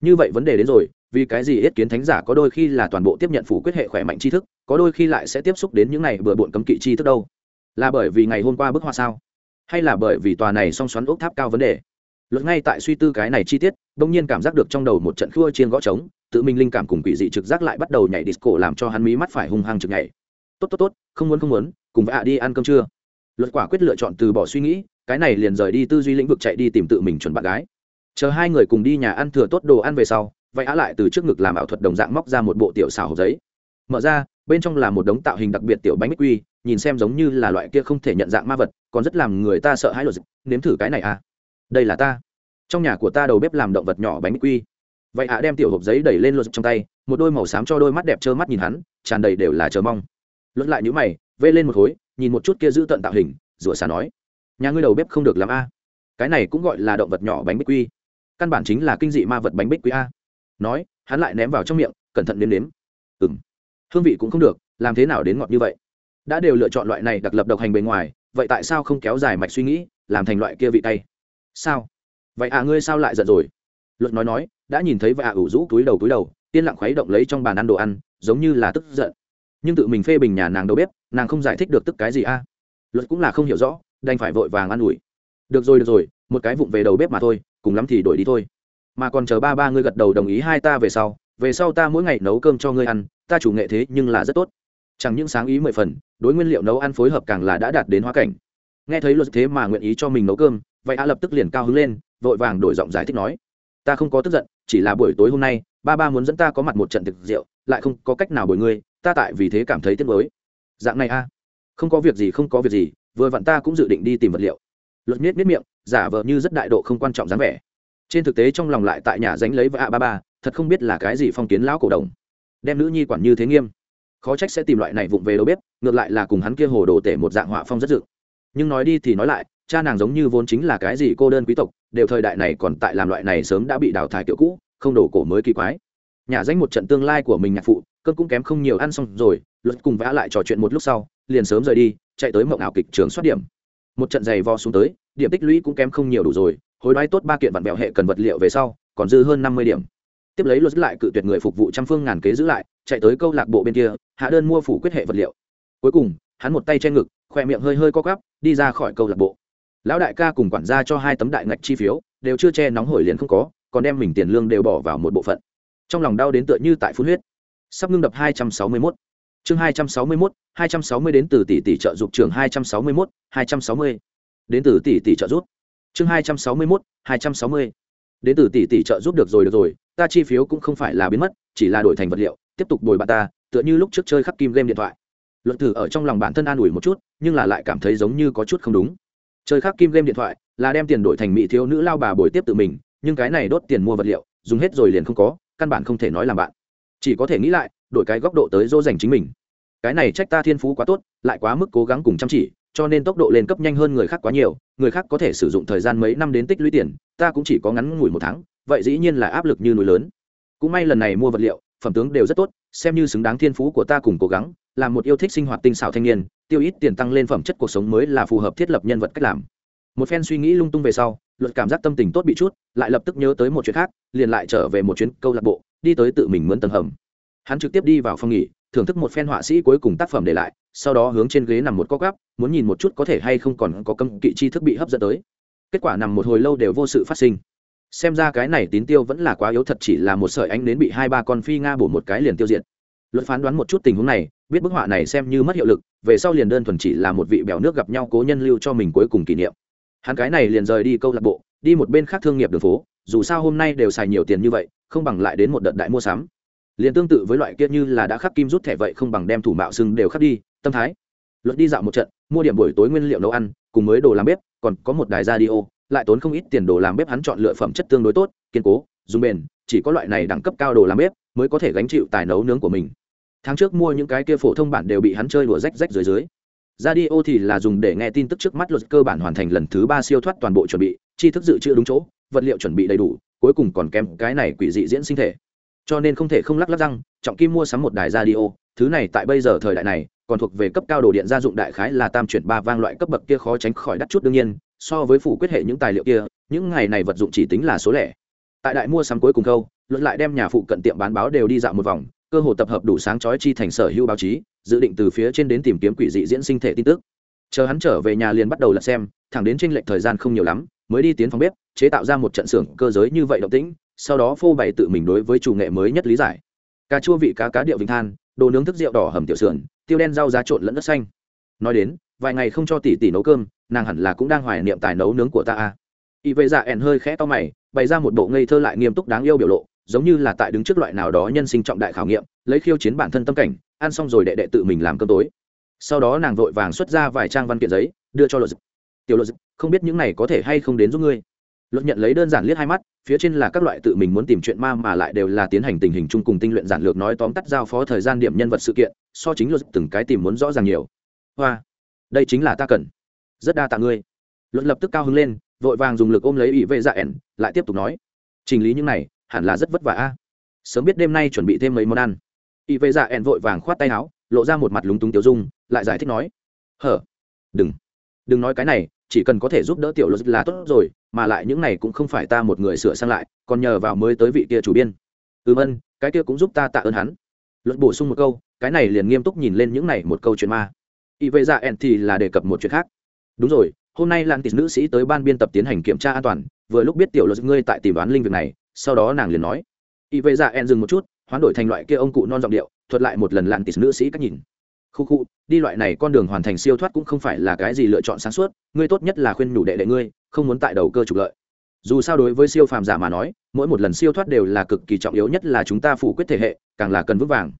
[SPEAKER 1] Như vậy vấn đề đến rồi vì cái gì yết kiến thánh giả có đôi khi là toàn bộ tiếp nhận phủ quyết hệ khỏe mạnh tri thức, có đôi khi lại sẽ tiếp xúc đến những này bừa bộn cấm kỵ tri thức đâu? Là bởi vì ngày hôm qua bức họa sao? Hay là bởi vì tòa này song xoắn ốc tháp cao vấn đề? Luật ngay tại suy tư cái này chi tiết, bỗng nhiên cảm giác được trong đầu một trận khua chiên gõ trống, tự mình linh cảm cùng quỷ dị trực giác lại bắt đầu nhảy disco làm cho hắn mí mắt phải hung hăng trực nhảy. Tốt tốt tốt, không muốn không muốn, cùng với ạ đi ăn cơm trưa. Luật quả quyết lựa chọn từ bỏ suy nghĩ, cái này liền rời đi tư duy lĩnh vực chạy đi tìm tự mình chuẩn bạn gái. Chờ hai người cùng đi nhà ăn thừa tốt đồ ăn về sau vậy á lại từ trước ngực làm ảo thuật đồng dạng móc ra một bộ tiểu xào hộp giấy. Mở ra, bên trong là một đống tạo hình đặc biệt tiểu bánh bích quy, nhìn xem giống như là loại kia không thể nhận dạng ma vật, còn rất làm người ta sợ hãi luật nếm thử cái này à. Đây là ta. Trong nhà của ta đầu bếp làm động vật nhỏ bánh bích quy. Vậy ạ, đem tiểu hộp giấy đẩy lên luật trong tay, một đôi màu xám cho đôi mắt đẹp trơ mắt nhìn hắn, tràn đầy đều là chờ mong. Luật lại nhũ mày, vê lên một khối, nhìn một chút kia giữ tận tạo hình, rủa xà nói. Nhà ngươi đầu bếp không được làm a. Cái này cũng gọi là động vật nhỏ bánh bích quy. Căn bản chính là kinh dị ma vật bánh bích quy a nói, hắn lại ném vào trong miệng, cẩn thận nếm nếm. Ừng hương vị cũng không được, làm thế nào đến ngọt như vậy? Đã đều lựa chọn loại này đặc lập độc hành bề ngoài, vậy tại sao không kéo dài mạch suy nghĩ, làm thành loại kia vị tay sao? Vậy à ngươi sao lại giận rồi? Luật nói nói, đã nhìn thấy và ủ rũ túi đầu túi đầu tiên lặng khuấy động lấy trong bàn ăn đồ ăn, giống như là tức giận. Nhưng tự mình phê bình nhà nàng đầu bếp nàng không giải thích được tức cái gì a luật cũng là không hiểu rõ, đành phải vội vàng ăn ủi. Được rồi được rồi, một cái vụng về đầu bếp mà thôi, cùng lắm thì đổi đi thôi mà còn chờ ba ba ngươi gật đầu đồng ý hai ta về sau về sau ta mỗi ngày nấu cơm cho ngươi ăn, ta chủ nghệ thế nhưng là rất tốt. Chẳng những sáng ý mười phần, đối nguyên liệu nấu ăn phối hợp càng là đã đạt đến hóa cảnh. Nghe thấy luật thế mà nguyện ý cho mình nấu cơm, vậy a lập tức liền cao hứng lên, vội vàng đổi giọng giải thích nói, ta không có tức giận, chỉ là buổi tối hôm nay, ba ba muốn dẫn ta có mặt một trận thực rượu, lại không có cách nào bồi ngươi, ta tại vì thế cảm thấy tiếc mới dạng này a. Không có việc gì, không có việc gì, vừa vặn ta cũng dự định đi tìm vật liệu. Luật miết miết miệng, giả vờ như rất đại độ không quan trọng dáng vẻ trên thực tế trong lòng lại tại nhà dánh lấy với a ba ba, thật không biết là cái gì phong kiến lão cổ đồng. Đem nữ nhi quản như thế nghiêm, khó trách sẽ tìm loại này vụng về đâu biết ngược lại là cùng hắn kia hồ đồ tể một dạng họa phong rất dự. Nhưng nói đi thì nói lại, cha nàng giống như vốn chính là cái gì cô đơn quý tộc, đều thời đại này còn tại làm loại này sớm đã bị đào thải kiểu cũ, không đổ cổ mới kỳ quái. Nhà danh một trận tương lai của mình nhạc phụ cơn cũng kém không nhiều, ăn xong rồi, luật cùng vã lại trò chuyện một lúc sau, liền sớm rời đi, chạy tới mộng ảo kịch trường soát điểm. Một trận giày vo xuống tới, điểm tích lũy cũng kém không nhiều đủ rồi hối đoái tốt ba kiện vạn bèo hệ cần vật liệu về sau còn dư hơn năm mươi điểm. Tiếp lấy luật lại cự tuyệt người phục vụ trăm phương ngàn kế giữ lại chạy tới câu lạc bộ bên kia hạ đơn mua phủ quyết hệ vật liệu. Cuối cùng hắn một tay che ngực khỏe miệng hơi hơi co cắp đi ra khỏi câu lạc bộ. Lão đại ca cùng quản gia cho hai tấm đại ngạch chi phiếu đều chưa che nóng hổi liền không có còn đem mình tiền lương đều bỏ vào một bộ phận. Trong lòng đau đến tựa như tại phun huyết. Sắp ngưng đập hai trăm sáu mươi 261. chương hai trăm sáu mươi 261, 260 đến từ tỷ tỷ trợ giúp trường hai trăm sáu mươi 261, 260. đến từ tỷ tỷ trợ giúp chương hai trăm sáu mươi 261, 260. đến từ tỷ tỷ trợ giúp được rồi được rồi ta chi phiếu cũng không phải là biến mất chỉ là đổi thành vật liệu tiếp tục đổi bạn ta tựa như lúc trước chơi khắc kim game điện thoại. Luận thử ở trong lòng bản thân an ủi một chút nhưng là lại cảm thấy giống như có chút không đúng. Chơi khắc kim game điện thoại là đem tiền đổi thành mỹ thiếu nữ lao bà bồi tiếp tự mình nhưng cái này đốt tiền mua vật liệu dùng hết rồi liền không có căn bản không thể nói làm bạn. Chỉ có thể nghĩ lại đổi cái góc độ tới dỗ dành chính mình. Cái này trách ta thiên phú quá tốt lại quá mức cố gắng cùng chăm chỉ cho nên tốc độ lên cấp nhanh hơn người khác quá nhiều, người khác có thể sử dụng thời gian mấy năm đến tích lũy tiền, ta cũng chỉ có ngắn ngủi một tháng, vậy dĩ nhiên là áp lực như núi lớn. Cũng may lần này mua vật liệu, phẩm tướng đều rất tốt, xem như xứng đáng thiên phú của ta cùng cố gắng, là một yêu thích sinh hoạt tinh xảo thanh niên, tiêu ít tiền tăng lên phẩm chất cuộc sống mới là phù hợp thiết lập nhân vật cách làm. Một phen suy nghĩ lung tung về sau, luật cảm giác tâm tình tốt bị chút, lại lập tức nhớ tới một chuyện khác, liền lại trở về một chuyến câu lạc bộ, đi tới tự mình mướn tầng hầm. Hắn trực tiếp đi vào phòng nghỉ, thưởng thức một phen họa sĩ cuối cùng tác phẩm để lại sau đó hướng trên ghế nằm một cóc gắp, muốn nhìn một chút có thể hay không còn có cấm kỵ chi thức bị hấp dẫn tới. Kết quả nằm một hồi lâu đều vô sự phát sinh. Xem ra cái này tín tiêu vẫn là quá yếu thật chỉ là một sợi ánh đến bị hai ba con phi nga bổ một cái liền tiêu diệt. Luật phán đoán một chút tình huống này, biết bức họa này xem như mất hiệu lực, về sau liền đơn thuần chỉ là một vị bèo nước gặp nhau cố nhân lưu cho mình cuối cùng kỷ niệm. Hắn cái này liền rời đi câu lạc bộ, đi một bên khác thương nghiệp đường phố, dù sao hôm nay đều xài nhiều tiền như vậy, không bằng lại đến một đợt đại mua sắm. Liền tương tự với loại kia như là đã khắc kim rút thẻ vậy không bằng đem thủ mạo sưng đều khắc đi tâm thái. Luật đi dạo một trận, mua điểm buổi tối nguyên liệu nấu ăn, cùng mới đồ làm bếp, còn có một đài radio, lại tốn không ít tiền đồ làm bếp hắn chọn lựa phẩm chất tương đối tốt, kiên cố, dùng bền, chỉ có loại này đẳng cấp cao đồ làm bếp mới có thể gánh chịu tài nấu nướng của mình. Tháng trước mua những cái kia phổ thông bản đều bị hắn chơi đùa rách rách dưới dưới. Radio thì là dùng để nghe tin tức trước mắt luật cơ bản hoàn thành lần thứ ba siêu thoát toàn bộ chuẩn bị, tri thức dự trữ đúng chỗ, vật liệu chuẩn bị đầy đủ, cuối cùng còn kèm cái này quỷ dị diễn sinh thể. Cho nên không thể không lắc lắc răng, trọng kim mua sắm một đài radio, thứ này tại bây giờ thời đại này còn thuộc về cấp cao đồ điện gia dụng đại khái là tam chuyển ba vang loại cấp bậc kia khó tránh khỏi đắt chút đương nhiên, so với phủ quyết hệ những tài liệu kia, những ngày này vật dụng chỉ tính là số lẻ. Tại đại mua sắm cuối cùng câu, luận lại đem nhà phụ cận tiệm bán báo đều đi dạo một vòng, cơ hồ tập hợp đủ sáng chói chi thành sở hữu báo chí, dự định từ phía trên đến tìm kiếm quỷ dị diễn sinh thể tin tức. Chờ hắn trở về nhà liền bắt đầu lật xem, thẳng đến tranh lệch thời gian không nhiều lắm, mới đi tiến phòng bếp, chế tạo ra một trận xưởng cơ giới như vậy động tĩnh, sau đó phô bày tự mình đối với chủ nghệ mới nhất lý giải. Cà chua vị cá cá điệu vịnh than đồ nướng thức rượu đỏ hầm tiểu sườn, tiêu đen rau giá trộn lẫn đất xanh. Nói đến, vài ngày không cho tỷ tỷ nấu cơm, nàng hẳn là cũng đang hoài niệm tài nấu nướng của ta a y vệ dạ ẻn hơi khẽ to mày, bày ra một bộ ngây thơ lại nghiêm túc đáng yêu biểu lộ, giống như là tại đứng trước loại nào đó nhân sinh trọng đại khảo nghiệm, lấy khiêu chiến bản thân tâm cảnh, ăn xong rồi đệ đệ tự mình làm cơm tối. Sau đó nàng vội vàng xuất ra vài trang văn kiện giấy, đưa cho luật tiểu luật không biết những này có thể hay không đến giúp ngươi? Luật nhận lấy đơn giản liếc hai mắt, phía trên là các loại tự mình muốn tìm chuyện ma mà lại đều là tiến hành tình hình chung cùng tinh luyện giản lược nói tóm tắt giao phó thời gian điểm nhân vật sự kiện, so chính luật từng cái tìm muốn rõ ràng nhiều. Hoa, đây chính là ta cần. Rất đa tạ ngươi. Luật lập tức cao hứng lên, vội vàng dùng lực ôm lấy ủy vệ dạ ẻn, lại tiếp tục nói. Trình lý những này, hẳn là rất vất vả a. Sớm biết đêm nay chuẩn bị thêm mấy món ăn. Ủy vệ dạ ẻn vội vàng khoát tay áo, lộ ra một mặt lúng túng tiêu dung, lại giải thích nói. Hở, đừng. Đừng nói cái này chỉ cần có thể giúp đỡ tiểu luật là tốt rồi, mà lại những này cũng không phải ta một người sửa sang lại, còn nhờ vào mới tới vị kia chủ biên. Ừm ân, cái kia cũng giúp ta tạ ơn hắn. Luật bổ sung một câu, cái này liền nghiêm túc nhìn lên những này một câu chuyện ma. Y vệ dạ ẹn thì là đề cập một chuyện khác. Đúng rồi, hôm nay lan tịt nữ sĩ tới ban biên tập tiến hành kiểm tra an toàn, vừa lúc biết tiểu luật ngươi tại tìm đoán linh việc này, sau đó nàng liền nói. Y vệ dạ ẹn dừng một chút, hoán đổi thành loại kia ông cụ non giọng điệu, thuật lại một lần lan tịt nữ sĩ cách nhìn khu khu, đi loại này con đường hoàn thành siêu thoát cũng không phải là cái gì lựa chọn sáng suốt, ngươi tốt nhất là khuyên nhủ đệ đệ ngươi, không muốn tại đầu cơ trục lợi. Dù sao đối với siêu phàm giả mà nói, mỗi một lần siêu thoát đều là cực kỳ trọng yếu nhất là chúng ta phủ quyết thể hệ, càng là cần vững vàng.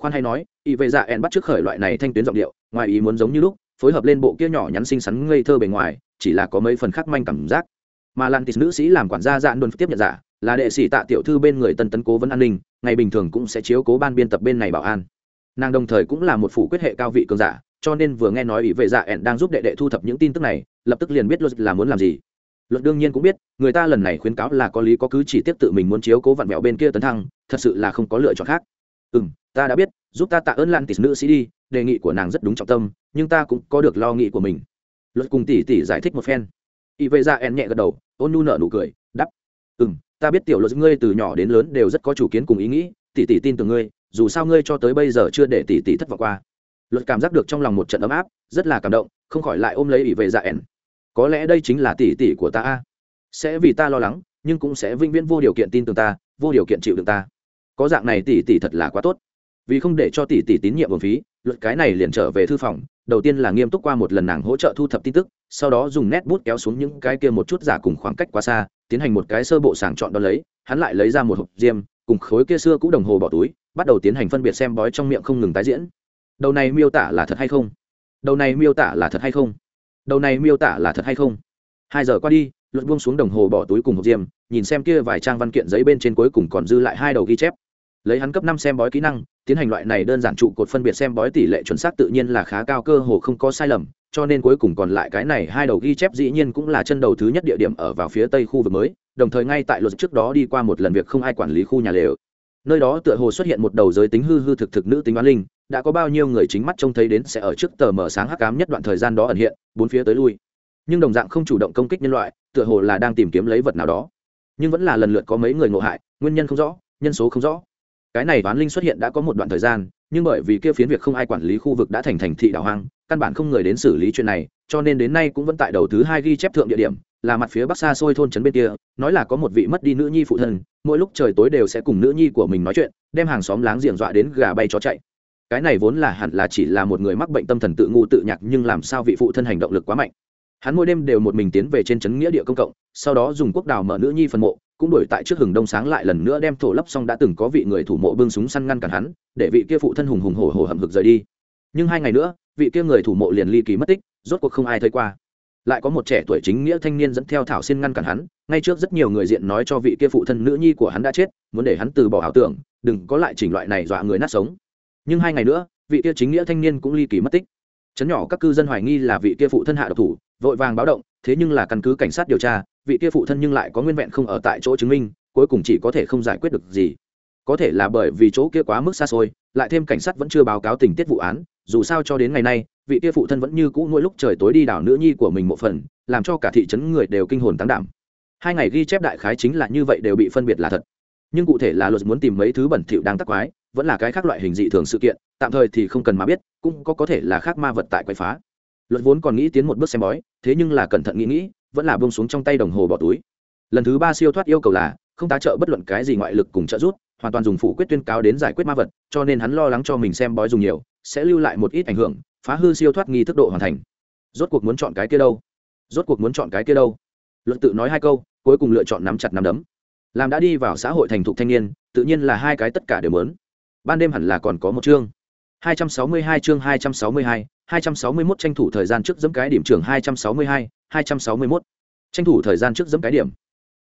[SPEAKER 1] Khoan hay nói, y vệ dạ ẹn bắt trước khởi loại này thanh tuyến giọng điệu, ngoài ý muốn giống như lúc, phối hợp lên bộ kia nhỏ nhắn xinh xắn ngây thơ bề ngoài, chỉ là có mấy phần khắc manh cảm giác. Mà lan tịt nữ sĩ làm quản gia dạn đồn tiếp nhận giả, là đệ sĩ tạ tiểu thư bên người tân tấn cố vấn an ninh, ngày bình thường cũng sẽ chiếu cố ban biên tập bên này bảo an nàng đồng thời cũng là một phủ quyết hệ cao vị cường giả, cho nên vừa nghe nói ủy vệ dạ ẹn đang giúp đệ đệ thu thập những tin tức này, lập tức liền biết luật là muốn làm gì. Luật đương nhiên cũng biết, người ta lần này khuyến cáo là có lý có cứ chỉ tiếp tự mình muốn chiếu cố vặn vẹo bên kia tấn thăng, thật sự là không có lựa chọn khác. Ừ m ta đã biết, giúp ta tạ ơn lan tỷ nữ sĩ đi, đề nghị của nàng rất đúng trọng tâm, nhưng ta cũng có được lo nghĩ của mình. Luật cùng tỷ tỷ giải thích một phen. Y vệ dạ ẹn nhẹ gật đầu, ôn nu nợ nụ cười đắp ừ m ta biết tiểu luật ngươi từ nhỏ đến lớn đều rất có chủ kiến cùng ý nghĩ, tỷ tỷ tin từ ngươi dù sao ngươi cho tới bây giờ chưa để tỷ tỷ thất vọng qua. Luật cảm giác được trong lòng một trận ấm áp, rất là cảm động, không khỏi lại ôm lấy ỷ vệ dạ ẻn. Có lẽ đây chính là tỷ tỷ của ta a. Sẽ vì ta lo lắng, nhưng cũng sẽ vĩnh viễn vô điều kiện tin tưởng ta, vô điều kiện chịu đựng ta. Có dạng này tỷ tỷ thật là quá tốt. Vì không để cho tỷ tỷ tín nhiệm bổng phí, luật cái này liền trở về thư phòng, đầu tiên là nghiêm túc qua một lần nàng hỗ trợ thu thập tin tức, sau đó dùng nét bút kéo xuống những cái kia một chút giả cùng khoảng cách quá xa, tiến hành một cái sơ bộ sàng chọn đo lấy, hắn lại lấy ra một hộp diêm, cùng khối kia xưa cũ đồng hồ bỏ túi bắt đầu tiến hành phân biệt xem bói trong miệng không ngừng tái diễn. Đầu này miêu tả là thật hay không? Đầu này miêu tả là thật hay không? Đầu này miêu tả là thật hay không? Hai giờ qua đi luật buông xuống đồng hồ bỏ túi cùng hộp diêm, nhìn xem kia vài trang văn kiện giấy bên trên cuối cùng còn dư lại hai đầu ghi chép. Lấy hắn cấp năm xem bói kỹ năng, tiến hành loại này đơn giản trụ cột phân biệt xem bói tỷ lệ chuẩn xác tự nhiên là khá cao, cơ hồ không có sai lầm, cho nên cuối cùng còn lại cái này hai đầu ghi chép dĩ nhiên cũng là chân đầu thứ nhất địa điểm ở vào phía tây khu vực mới, đồng thời ngay tại luật trước đó đi qua một lần việc không ai quản lý khu nhà lều nơi đó tựa hồ xuất hiện một đầu giới tính hư hư thực thực nữ tính bán linh, đã có bao nhiêu người chính mắt trông thấy đến sẽ ở trước tờ mở sáng hắc cám nhất đoạn thời gian đó ẩn hiện, bốn phía tới lui. Nhưng đồng dạng không chủ động công kích nhân loại, tựa hồ là đang tìm kiếm lấy vật nào đó. Nhưng vẫn là lần lượt có mấy người ngộ hại, nguyên nhân không rõ, nhân số không rõ. Cái này bán linh xuất hiện đã có một đoạn thời gian nhưng bởi vì kia phiến việc không ai quản lý khu vực đã thành thành thị đảo hoang, căn bản không người đến xử lý chuyện này, cho nên đến nay cũng vẫn tại đầu thứ hai ghi chép thượng địa điểm, là mặt phía bắc xa xôi thôn trấn bên kia, nói là có một vị mất đi nữ nhi phụ thân, mỗi lúc trời tối đều sẽ cùng nữ nhi của mình nói chuyện, đem hàng xóm láng giềng dọa đến gà bay chó chạy. Cái này vốn là hẳn là chỉ là một người mắc bệnh tâm thần tự ngu tự nhạc nhưng làm sao vị phụ thân hành động lực quá mạnh hắn mỗi đêm đều một mình tiến về trên trấn nghĩa địa công cộng, sau đó dùng quốc đào mở nữ nhi phần mộ, cũng đuổi tại trước hừng đông sáng lại lần nữa đem thổ lấp xong đã từng có vị người thủ mộ bưng súng săn ngăn cản hắn, để vị kia phụ thân hùng hùng hổ hổ hầm hực rời đi. Nhưng hai ngày nữa, vị kia người thủ mộ liền ly kỳ mất tích, rốt cuộc không ai thấy qua. Lại có một trẻ tuổi chính nghĩa thanh niên dẫn theo thảo xin ngăn cản hắn, ngay trước rất nhiều người diện nói cho vị kia phụ thân nữ nhi của hắn đã chết, muốn để hắn từ bỏ ảo tưởng, đừng có lại chỉnh loại này dọa người nát sống. Nhưng hai ngày nữa, vị kia chính nghĩa thanh niên cũng ly kỳ mất tích. Chấn nhỏ các cư dân hoài nghi là vị kia phụ thân hạ độc thủ vội vàng báo động, thế nhưng là căn cứ cảnh sát điều tra, vị kia phụ thân nhưng lại có nguyên vẹn không ở tại chỗ chứng minh, cuối cùng chỉ có thể không giải quyết được gì. Có thể là bởi vì chỗ kia quá mức xa xôi, lại thêm cảnh sát vẫn chưa báo cáo tình tiết vụ án, dù sao cho đến ngày nay, vị kia phụ thân vẫn như cũ mỗi lúc trời tối đi đảo nữ nhi của mình một phần, làm cho cả thị trấn người đều kinh hồn tăng đảm. Hai ngày ghi chép đại khái chính là như vậy đều bị phân biệt là thật. Nhưng cụ thể là luật muốn tìm mấy thứ bẩn thỉu đang tắc quái, vẫn là cái khác loại hình dị thường sự kiện, tạm thời thì không cần mà biết, cũng có có thể là khác ma vật tại quậy phá luật vốn còn nghĩ tiến một bước xem bói thế nhưng là cẩn thận nghĩ nghĩ vẫn là bông xuống trong tay đồng hồ bỏ túi. Lần thứ ba siêu thoát yêu cầu là không tá trợ bất luận cái gì ngoại lực cùng trợ giúp hoàn toàn dùng phủ quyết tuyên cáo đến giải quyết ma vật cho nên hắn lo lắng cho mình xem bói dùng nhiều sẽ lưu lại một ít ảnh hưởng phá hư siêu thoát nghi thức độ hoàn thành. Rốt cuộc muốn chọn cái kia đâu? Rốt cuộc muốn chọn cái kia đâu? Luật tự nói hai câu cuối cùng lựa chọn nắm chặt nắm đấm. Làm đã đi vào xã hội thành thục thanh niên tự nhiên là hai cái tất cả đều lớn ban đêm hẳn là còn có một chương. 262 chương 262, 261 tranh thủ thời gian trước dẫm cái điểm trường 262, 261. Tranh thủ thời gian trước dẫm cái điểm.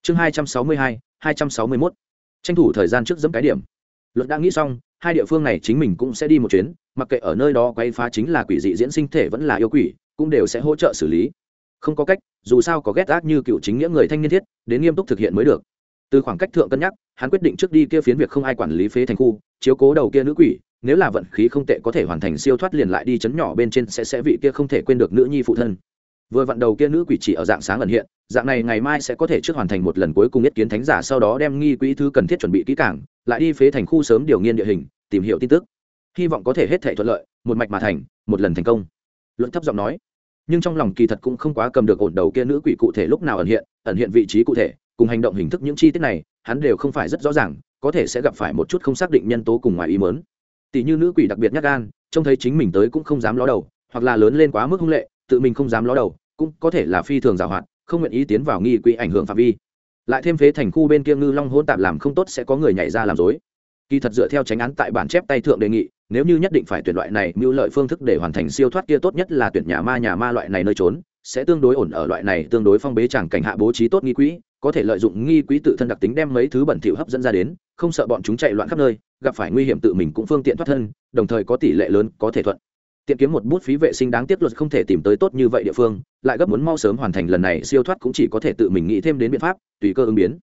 [SPEAKER 1] Chương 262, 261. Tranh thủ thời gian trước dẫm cái điểm. Luật đã nghĩ xong, hai địa phương này chính mình cũng sẽ đi một chuyến, mặc kệ ở nơi đó quay phá chính là quỷ dị diễn sinh thể vẫn là yêu quỷ, cũng đều sẽ hỗ trợ xử lý. Không có cách, dù sao có ghét ác như cựu chính nghĩa người thanh niên thiết, đến nghiêm túc thực hiện mới được. Từ khoảng cách thượng cân nhắc, hắn quyết định trước đi kia phiến việc không ai quản lý phế thành khu, chiếu cố đầu kia nữ quỷ, nếu là vận khí không tệ có thể hoàn thành siêu thoát liền lại đi chấn nhỏ bên trên sẽ sẽ vị kia không thể quên được nữ nhi phụ thân. Vừa vặn đầu kia nữ quỷ chỉ ở dạng sáng ẩn hiện, dạng này ngày mai sẽ có thể trước hoàn thành một lần cuối cùng nhất kiến thánh giả sau đó đem nghi quỹ thứ cần thiết chuẩn bị kỹ càng, lại đi phế thành khu sớm điều nghiên địa hình, tìm hiểu tin tức. Hy vọng có thể hết thể thuận lợi, một mạch mà thành, một lần thành công. Luận thấp giọng nói. Nhưng trong lòng kỳ thật cũng không quá cầm được ổn đầu kia nữ quỷ cụ thể lúc nào ẩn hiện ẩn hiện vị trí cụ thể, cùng hành động hình thức những chi tiết này, hắn đều không phải rất rõ ràng, có thể sẽ gặp phải một chút không xác định nhân tố cùng ngoài ý mớn tỷ như nữ quỷ đặc biệt nhát gan, trông thấy chính mình tới cũng không dám ló đầu, hoặc là lớn lên quá mức hung lệ, tự mình không dám ló đầu, cũng có thể là phi thường giảo hoạt, không nguyện ý tiến vào nghi quỹ ảnh hưởng phạm vi. Lại thêm phế thành khu bên kia ngư long hôn tạp làm không tốt sẽ có người nhảy ra làm dối kỳ thật dựa theo tránh án tại bản chép tay thượng đề nghị, nếu như nhất định phải tuyển loại này mưu lợi phương thức để hoàn thành siêu thoát kia tốt nhất là tuyển nhà ma nhà ma loại này nơi trốn, sẽ tương đối ổn ở loại này tương đối phong bế chẳng cảnh hạ bố trí tốt nghi quỹ có thể lợi dụng nghi quỹ tự thân đặc tính đem mấy thứ bẩn thỉu hấp dẫn ra đến không sợ bọn chúng chạy loạn khắp nơi, gặp phải nguy hiểm tự mình cũng phương tiện thoát thân, đồng thời có tỷ lệ lớn, có thể thuận. Tiện kiếm một bút phí vệ sinh đáng tiếc luật không thể tìm tới tốt như vậy địa phương, lại gấp muốn mau sớm hoàn thành lần này, siêu thoát cũng chỉ có thể tự mình nghĩ thêm đến biện pháp, tùy cơ ứng biến.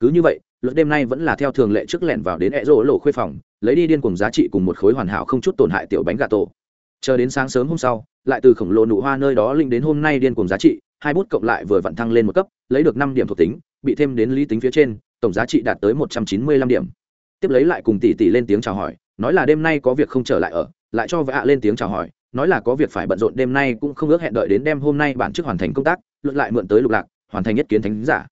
[SPEAKER 1] Cứ như vậy, luật đêm nay vẫn là theo thường lệ trước lẻn vào đến ẹ rỗ lộ khuê phòng, lấy đi điên cùng giá trị cùng một khối hoàn hảo không chút tổn hại tiểu bánh gà tổ. Chờ đến sáng sớm hôm sau, lại từ khổng lồ nụ hoa nơi đó linh đến hôm nay điên cùng giá trị, hai bút cộng lại vừa vặn thăng lên một cấp, lấy được năm điểm thuộc tính, bị thêm đến lý tính phía trên tổng giá trị đạt tới một trăm chín mươi lăm điểm. Tiếp lấy lại cùng tỷ tỷ lên tiếng chào hỏi, nói là đêm nay có việc không trở lại ở, lại cho vạ lên tiếng chào hỏi, nói là có việc phải bận rộn đêm nay cũng không ước hẹn đợi đến đêm hôm nay bản trước hoàn thành công tác, luận lại mượn tới lục lạc, hoàn thành nhất kiến thánh giả.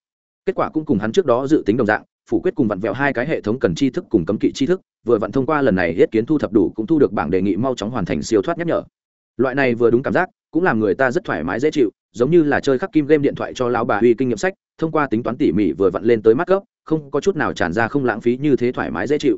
[SPEAKER 1] Kết quả cũng cùng hắn trước đó dự tính đồng dạng, phủ quyết cùng vặn vẹo hai cái hệ thống cần tri thức cùng cấm kỵ tri thức, vừa vặn thông qua lần này hết kiến thu thập đủ cũng thu được bảng đề nghị mau chóng hoàn thành siêu thoát nhắc nhở. Loại này vừa đúng cảm giác, cũng làm người ta rất thoải mái dễ chịu, giống như là chơi khắc kim game điện thoại cho lão bà huy kinh nghiệm sách, thông qua tính toán tỉ mỉ vừa vặn lên tới mắt cấp không có chút nào tràn ra không lãng phí như thế thoải mái dễ chịu.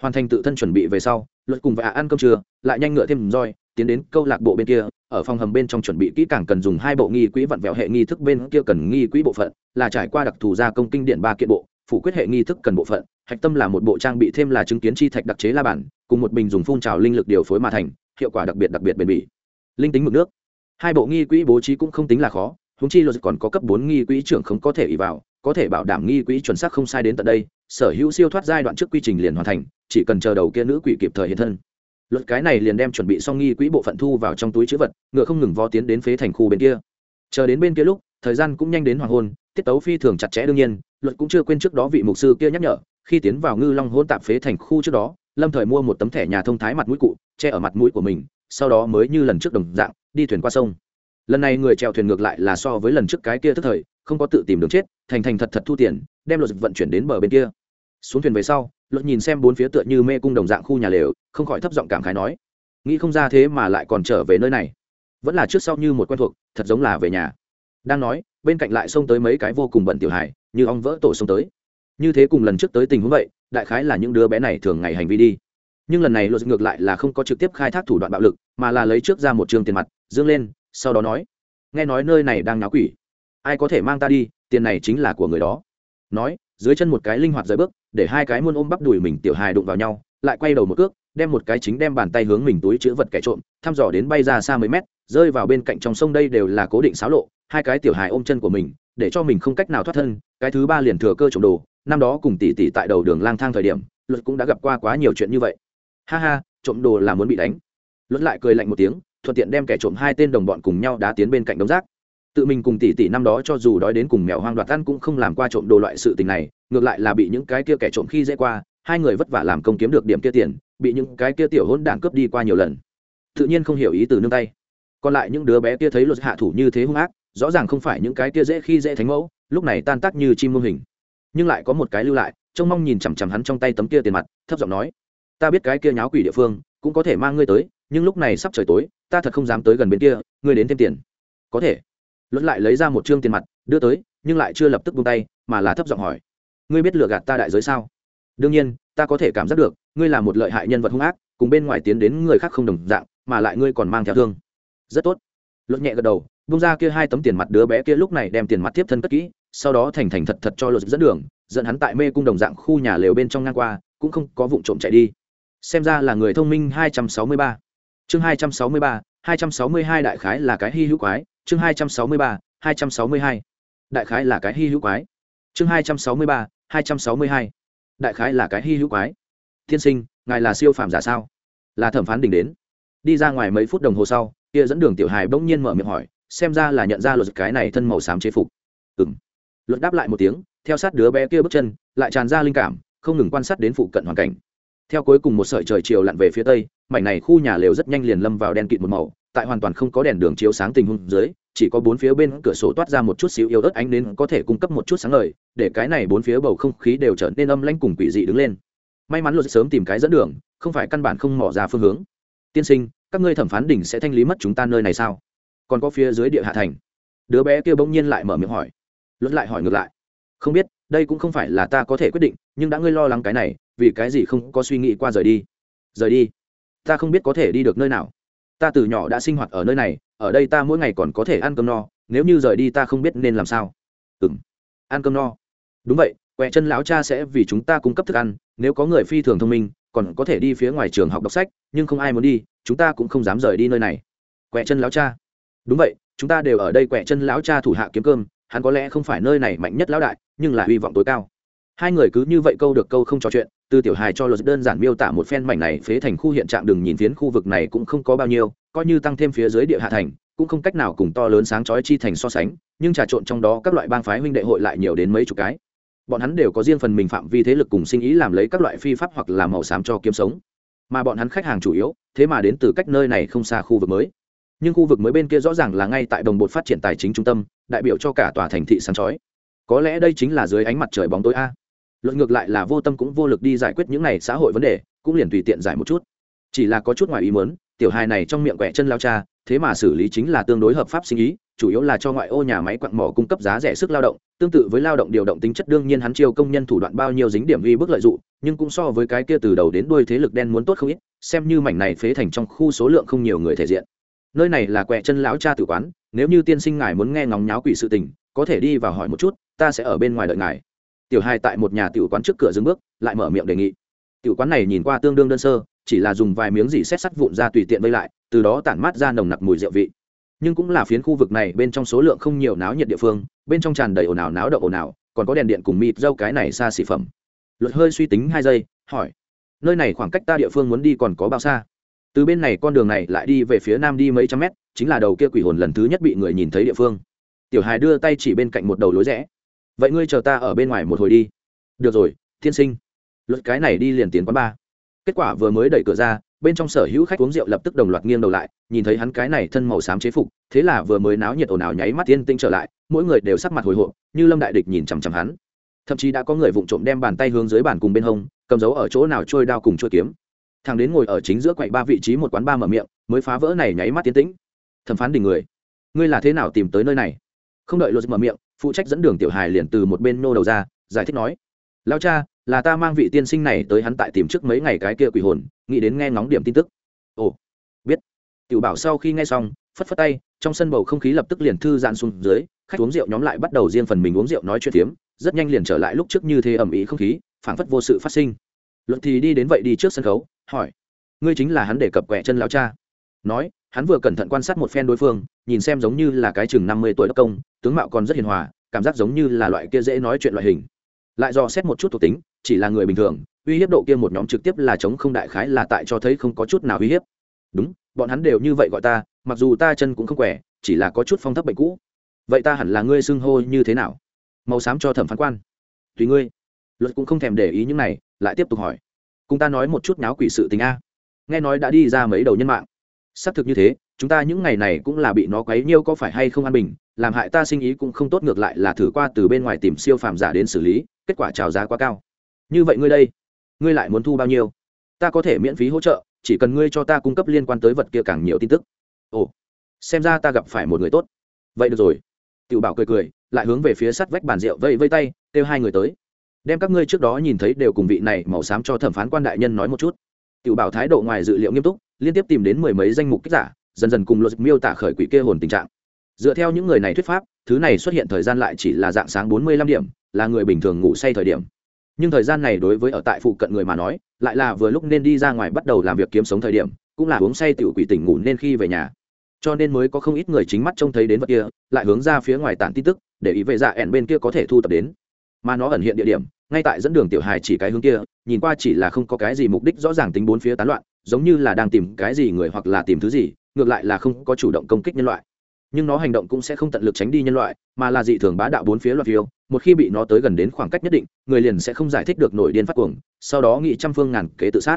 [SPEAKER 1] Hoàn thành tự thân chuẩn bị về sau, luật cùng vạ ăn cơm trưa, lại nhanh ngựa thêm roi, tiến đến câu lạc bộ bên kia, ở phòng hầm bên trong chuẩn bị kỹ càng cần dùng hai bộ nghi quỹ vặn vẹo hệ nghi thức bên kia cần nghi quỹ bộ phận, là trải qua đặc thù gia công kinh điển ba kiện bộ, phủ quyết hệ nghi thức cần bộ phận, hạch tâm là một bộ trang bị thêm là chứng kiến chi thạch đặc chế la bản, cùng một bình dùng phun trào linh lực điều phối mà thành, hiệu quả đặc biệt đặc biệt bền bỉ. Linh tính mực nước. Hai bộ nghi quỹ bố trí cũng không tính là khó húng chi luật còn có cấp bốn nghi quỹ trưởng không có thể ý vào có thể bảo đảm nghi quỹ chuẩn xác không sai đến tận đây, sở hữu siêu thoát giai đoạn trước quy trình liền hoàn thành, chỉ cần chờ đầu kia nữ quỷ kịp thời hiện thân. Luật cái này liền đem chuẩn bị xong nghi quỹ bộ phận thu vào trong túi chữ vật, ngựa không ngừng vó tiến đến phế thành khu bên kia. Chờ đến bên kia lúc, thời gian cũng nhanh đến hoàng hôn, tiết tấu phi thường chặt chẽ đương nhiên, luật cũng chưa quên trước đó vị mục sư kia nhắc nhở, khi tiến vào ngư long hôn tạp phế thành khu trước đó, lâm thời mua một tấm thẻ nhà thông thái mặt mũi cụ, che ở mặt mũi của mình, sau đó mới như lần trước đồng dạng, đi thuyền qua sông. Lần này người chèo thuyền ngược lại là so với lần trước cái kia tức thời không có tự tìm đường chết, thành thành thật thật thu tiền, đem luật vận chuyển đến bờ bên kia. Xuống thuyền về sau, luật nhìn xem bốn phía tựa như mê cung đồng dạng khu nhà lều, không khỏi thấp giọng cảm khái nói, nghĩ không ra thế mà lại còn trở về nơi này. Vẫn là trước sau như một quen thuộc, thật giống là về nhà. Đang nói, bên cạnh lại xông tới mấy cái vô cùng bận tiểu hài, như ong vỡ tổ xông tới. Như thế cùng lần trước tới tình huống vậy, đại khái là những đứa bé này thường ngày hành vi đi. Nhưng lần này luật ngược lại là không có trực tiếp khai thác thủ đoạn bạo lực, mà là lấy trước ra một trường tiền mặt, dương lên, sau đó nói, nghe nói nơi này đang náo quỷ ai có thể mang ta đi, tiền này chính là của người đó. Nói, dưới chân một cái linh hoạt rời bước, để hai cái muôn ôm bắp đùi mình tiểu hài đụng vào nhau, lại quay đầu một cước, đem một cái chính đem bàn tay hướng mình túi chữ vật kẻ trộm, thăm dò đến bay ra xa mấy mét, rơi vào bên cạnh trong sông đây đều là cố định xáo lộ, hai cái tiểu hài ôm chân của mình, để cho mình không cách nào thoát thân, cái thứ ba liền thừa cơ trộm đồ, năm đó cùng tỷ tỷ tại đầu đường lang thang thời điểm, luật cũng đã gặp qua quá nhiều chuyện như vậy. Ha ha, trộm đồ là muốn bị đánh. Luật lại cười lạnh một tiếng, thuận tiện đem kẻ trộm hai tên đồng bọn cùng nhau đá tiến bên cạnh đống rác tự mình cùng tỷ tỷ năm đó cho dù đói đến cùng mèo hoang đoạt ăn cũng không làm qua trộm đồ loại sự tình này, ngược lại là bị những cái kia kẻ trộm khi dễ qua, hai người vất vả làm công kiếm được điểm kia tiền, bị những cái kia tiểu hỗn đảng cướp đi qua nhiều lần. Tự nhiên không hiểu ý từ nương tay. Còn lại những đứa bé kia thấy luật hạ thủ như thế hung ác, rõ ràng không phải những cái kia dễ khi dễ thánh mẫu, lúc này tan tác như chim mô hình. Nhưng lại có một cái lưu lại, trông mong nhìn chằm chằm hắn trong tay tấm kia tiền mặt, thấp giọng nói, ta biết cái kia nháo quỷ địa phương, cũng có thể mang ngươi tới, nhưng lúc này sắp trời tối, ta thật không dám tới gần bên kia, ngươi đến thêm tiền. Có thể luật lại lấy ra một chương tiền mặt đưa tới nhưng lại chưa lập tức buông tay mà là thấp giọng hỏi ngươi biết lừa gạt ta đại giới sao? Đương nhiên ta có thể cảm giác được ngươi là một lợi hại nhân vật hung ác cùng bên ngoài tiến đến người khác không đồng dạng mà lại ngươi còn mang theo thương. Rất tốt. Luật nhẹ gật đầu bung ra kia hai tấm tiền mặt đứa bé kia lúc này đem tiền mặt tiếp thân cất kỹ sau đó thành thành thật thật cho luật dẫn đường dẫn hắn tại mê cung đồng dạng khu nhà lều bên trong ngang qua cũng không có vụ trộm chạy đi. Xem ra là người thông minh 263. chương 263, 262 đại khái là cái hy hữu quái chương 263, 262. đại khái là cái hy hữu quái. Chương 263, 262. đại khái là cái hy hữu quái. Tiên sinh ngài là siêu phàm giả sao? Là thẩm phán đỉnh đến. Đi ra ngoài mấy phút đồng hồ sau kia dẫn đường tiểu hài bỗng nhiên mở miệng hỏi xem ra là nhận ra luật cái này thân màu xám chế phục. Ừng luật đáp lại một tiếng theo sát đứa bé kia bước chân lại tràn ra linh cảm không ngừng quan sát đến phụ cận hoàn cảnh. Theo cuối cùng một sợi trời chiều lặn về phía tây mảnh này khu nhà lều rất nhanh liền lâm vào đen kịt một màu tại hoàn toàn không có đèn đường chiếu sáng tình huống dưới chỉ có bốn phía bên cửa sổ toát ra một chút xíu yếu ớt ánh đến có thể cung cấp một chút sáng ngời, để cái này bốn phía bầu không khí đều trở nên âm lãnh cùng quỷ dị đứng lên. May mắn luật sớm tìm cái dẫn đường, không phải căn bản không mỏ ra phương hướng. Tiên sinh, các ngươi thẩm phán đỉnh sẽ thanh lý mất chúng ta nơi này sao? Còn có phía dưới địa hạ thành. Đứa bé kia bỗng nhiên lại mở miệng hỏi. Luật lại hỏi ngược lại. Không biết, đây cũng không phải là ta có thể quyết định, nhưng đã ngươi lo lắng cái này, vì cái gì không có suy nghĩ qua rời đi? Rời đi? Ta không biết có thể đi được nơi nào. Ta từ nhỏ đã sinh hoạt ở nơi này ở đây ta mỗi ngày còn có thể ăn cơm no, nếu như rời đi ta không biết nên làm sao. Ừ m ăn cơm no. Đúng vậy, quẹ chân lão cha sẽ vì chúng ta cung cấp thức ăn, nếu có người phi thường thông minh, còn có thể đi phía ngoài trường học đọc sách, nhưng không ai muốn đi, chúng ta cũng không dám rời đi nơi này. Quẹ chân lão cha. Đúng vậy, chúng ta đều ở đây quẹ chân lão cha thủ hạ kiếm cơm, hắn có lẽ không phải nơi này mạnh nhất lão đại, nhưng là hy vọng tối cao. Hai người cứ như vậy câu được câu không trò chuyện từ tiểu hài cho luật đơn giản miêu tả một phen mảnh này phế thành khu hiện trạng đừng nhìn phiến khu vực này cũng không có bao nhiêu, coi như tăng thêm phía dưới địa hạ thành, cũng không cách nào cùng to lớn sáng chói chi thành so sánh, nhưng trà trộn trong đó các loại bang phái huynh đệ hội lại nhiều đến mấy chục cái. Bọn hắn đều có riêng phần mình phạm vi thế lực cùng sinh ý làm lấy các loại phi pháp hoặc làm màu xám cho kiếm sống. Mà bọn hắn khách hàng chủ yếu, thế mà đến từ cách nơi này không xa khu vực mới. Nhưng khu vực mới bên kia rõ ràng là ngay tại đồng bột phát triển tài chính trung tâm, đại biểu cho cả tòa thành thị sáng chói. Có lẽ đây chính là dưới ánh mặt trời bóng tối a luận ngược lại là vô tâm cũng vô lực đi giải quyết những này xã hội vấn đề, cũng liền tùy tiện giải một chút. Chỉ là có chút ngoài ý muốn, tiểu hài này trong miệng quẻ chân lao cha, thế mà xử lý chính là tương đối hợp pháp sinh ý, chủ yếu là cho ngoại ô nhà máy quặng mỏ cung cấp giá rẻ sức lao động, tương tự với lao động điều động tính chất đương nhiên hắn chiêu công nhân thủ đoạn bao nhiêu dính điểm vi bức lợi dụng nhưng cũng so với cái kia từ đầu đến đuôi thế lực đen muốn tốt không ít, xem như mảnh này phế thành trong khu số lượng không nhiều người thể diện. Nơi này là quẹ chân lão cha tử quán, nếu như tiên sinh ngài muốn nghe ngóng nháo quỷ sự tình, có thể đi vào hỏi một chút, ta sẽ ở bên ngoài đợi ngài tiểu hai tại một nhà tiểu quán trước cửa dừng bước, lại mở miệng đề nghị. Tiểu quán này nhìn qua tương đương đơn sơ, chỉ là dùng vài miếng dỉ xét sắt vụn ra tùy tiện vây lại, từ đó tản mát ra nồng nặc mùi rượu vị. Nhưng cũng là phiến khu vực này bên trong số lượng không nhiều náo nhiệt địa phương, bên trong tràn đầy ồn ào náo động ồn ào, còn có đèn điện cùng mịt dâu cái này xa xỉ phẩm. Luật hơi suy tính hai giây, hỏi, nơi này khoảng cách ta địa phương muốn đi còn có bao xa? Từ bên này con đường này lại đi về phía nam đi mấy trăm mét, chính là đầu kia quỷ hồn lần thứ nhất bị người nhìn thấy địa phương. Tiểu hài đưa tay chỉ bên cạnh một đầu lối rẽ vậy ngươi chờ ta ở bên ngoài một hồi đi. Được rồi thiên sinh. Luật cái này đi liền tiến quán ba. Kết quả vừa mới đẩy cửa ra, bên trong sở hữu khách uống rượu lập tức đồng loạt nghiêng đầu lại, nhìn thấy hắn cái này thân màu xám chế phục, thế là vừa mới náo nhiệt ồn ào nháy mắt tiên tinh trở lại, mỗi người đều sắc mặt hồi hộp, như lâm đại địch nhìn chằm chằm hắn. Thậm chí đã có người vụng trộm đem bàn tay hướng dưới bàn cùng bên hông, cầm dấu ở chỗ nào trôi đao cùng trôi kiếm. Thằng đến ngồi ở chính giữa quậy ba vị trí một quán ba mở miệng, mới phá vỡ này nháy mắt tiến tĩnh. Thẩm phán đình người, ngươi là thế nào tìm tới nơi này? Không đợi luật mở miệng, phụ trách dẫn đường tiểu hài liền từ một bên nô đầu ra, giải thích nói lao cha, là ta mang vị tiên sinh này tới hắn tại tìm trước mấy ngày cái kia quỷ hồn, nghĩ đến nghe ngóng điểm tin tức. Ồ, biết. Tiểu bảo sau khi nghe xong, phất phất tay, trong sân bầu không khí lập tức liền thư giãn xuống dưới, khách uống rượu nhóm lại bắt đầu riêng phần mình uống rượu nói chuyện phiếm, rất nhanh liền trở lại lúc trước như thế ẩm ý không khí, phảng phất vô sự phát sinh. Luận thì đi đến vậy đi trước sân khấu, hỏi, ngươi chính là hắn để cập quẹ chân lão cha? Nói, hắn vừa cẩn thận quan sát một phen đối phương nhìn xem giống như là cái chừng năm mươi tuổi đốc công, tướng mạo còn rất hiền hòa, cảm giác giống như là loại kia dễ nói chuyện loại hình. Lại do xét một chút thuộc tính, chỉ là người bình thường, uy hiếp độ kia một nhóm trực tiếp là chống không đại khái là tại cho thấy không có chút nào uy hiếp. Đúng, bọn hắn đều như vậy gọi ta, mặc dù ta chân cũng không khỏe, chỉ là có chút phong thấp bệnh cũ. Vậy ta hẳn là ngươi xưng hô như thế nào? Màu xám cho thẩm phán quan. Tùy ngươi. Luật cũng không thèm để ý những này, lại tiếp tục hỏi. Cùng ta nói một chút náo quỷ sự tình a. Nghe nói đã đi ra mấy đầu nhân mạng. Xác thực như thế chúng ta những ngày này cũng là bị nó quấy nhiêu có phải hay không an bình, làm hại ta sinh ý cũng không tốt ngược lại là thử qua từ bên ngoài tìm siêu phàm giả đến xử lý, kết quả trào giá quá cao. Như vậy ngươi đây, ngươi lại muốn thu bao nhiêu? Ta có thể miễn phí hỗ trợ, chỉ cần ngươi cho ta cung cấp liên quan tới vật kia càng nhiều tin tức. Ồ, xem ra ta gặp phải một người tốt. Vậy được rồi. Tiểu bảo cười cười, lại hướng về phía sắt vách bàn rượu vây vây tay, kêu hai người tới. Đem các ngươi trước đó nhìn thấy đều cùng vị này màu xám cho thẩm phán quan đại nhân nói một chút. Tiểu bảo thái độ ngoài dự liệu nghiêm túc, liên tiếp tìm đến mười mấy danh mục kích giả dần dần cùng luật miêu tả khởi quỷ kia hồn tình trạng. Dựa theo những người này thuyết pháp, thứ này xuất hiện thời gian lại chỉ là dạng sáng bốn mươi lăm điểm, là người bình thường ngủ say thời điểm. Nhưng thời gian này đối với ở tại phụ cận người mà nói, lại là vừa lúc nên đi ra ngoài bắt đầu làm việc kiếm sống thời điểm, cũng là uống say tiểu quỷ tỉnh ngủ nên khi về nhà. Cho nên mới có không ít người chính mắt trông thấy đến vật kia, lại hướng ra phía ngoài tản tin tức, để ý về dạ ẻn bên kia có thể thu tập đến. Mà nó ẩn hiện địa điểm, ngay tại dẫn đường tiểu hài chỉ cái hướng kia, nhìn qua chỉ là không có cái gì mục đích rõ ràng tính bốn phía tán loạn, giống như là đang tìm cái gì người hoặc là tìm thứ gì ngược lại là không có chủ động công kích nhân loại. Nhưng nó hành động cũng sẽ không tận lực tránh đi nhân loại, mà là dị thường bá đạo bốn phía loạt phiêu, một khi bị nó tới gần đến khoảng cách nhất định, người liền sẽ không giải thích được nổi điên phát cuồng, sau đó nghị trăm phương ngàn kế tự sát.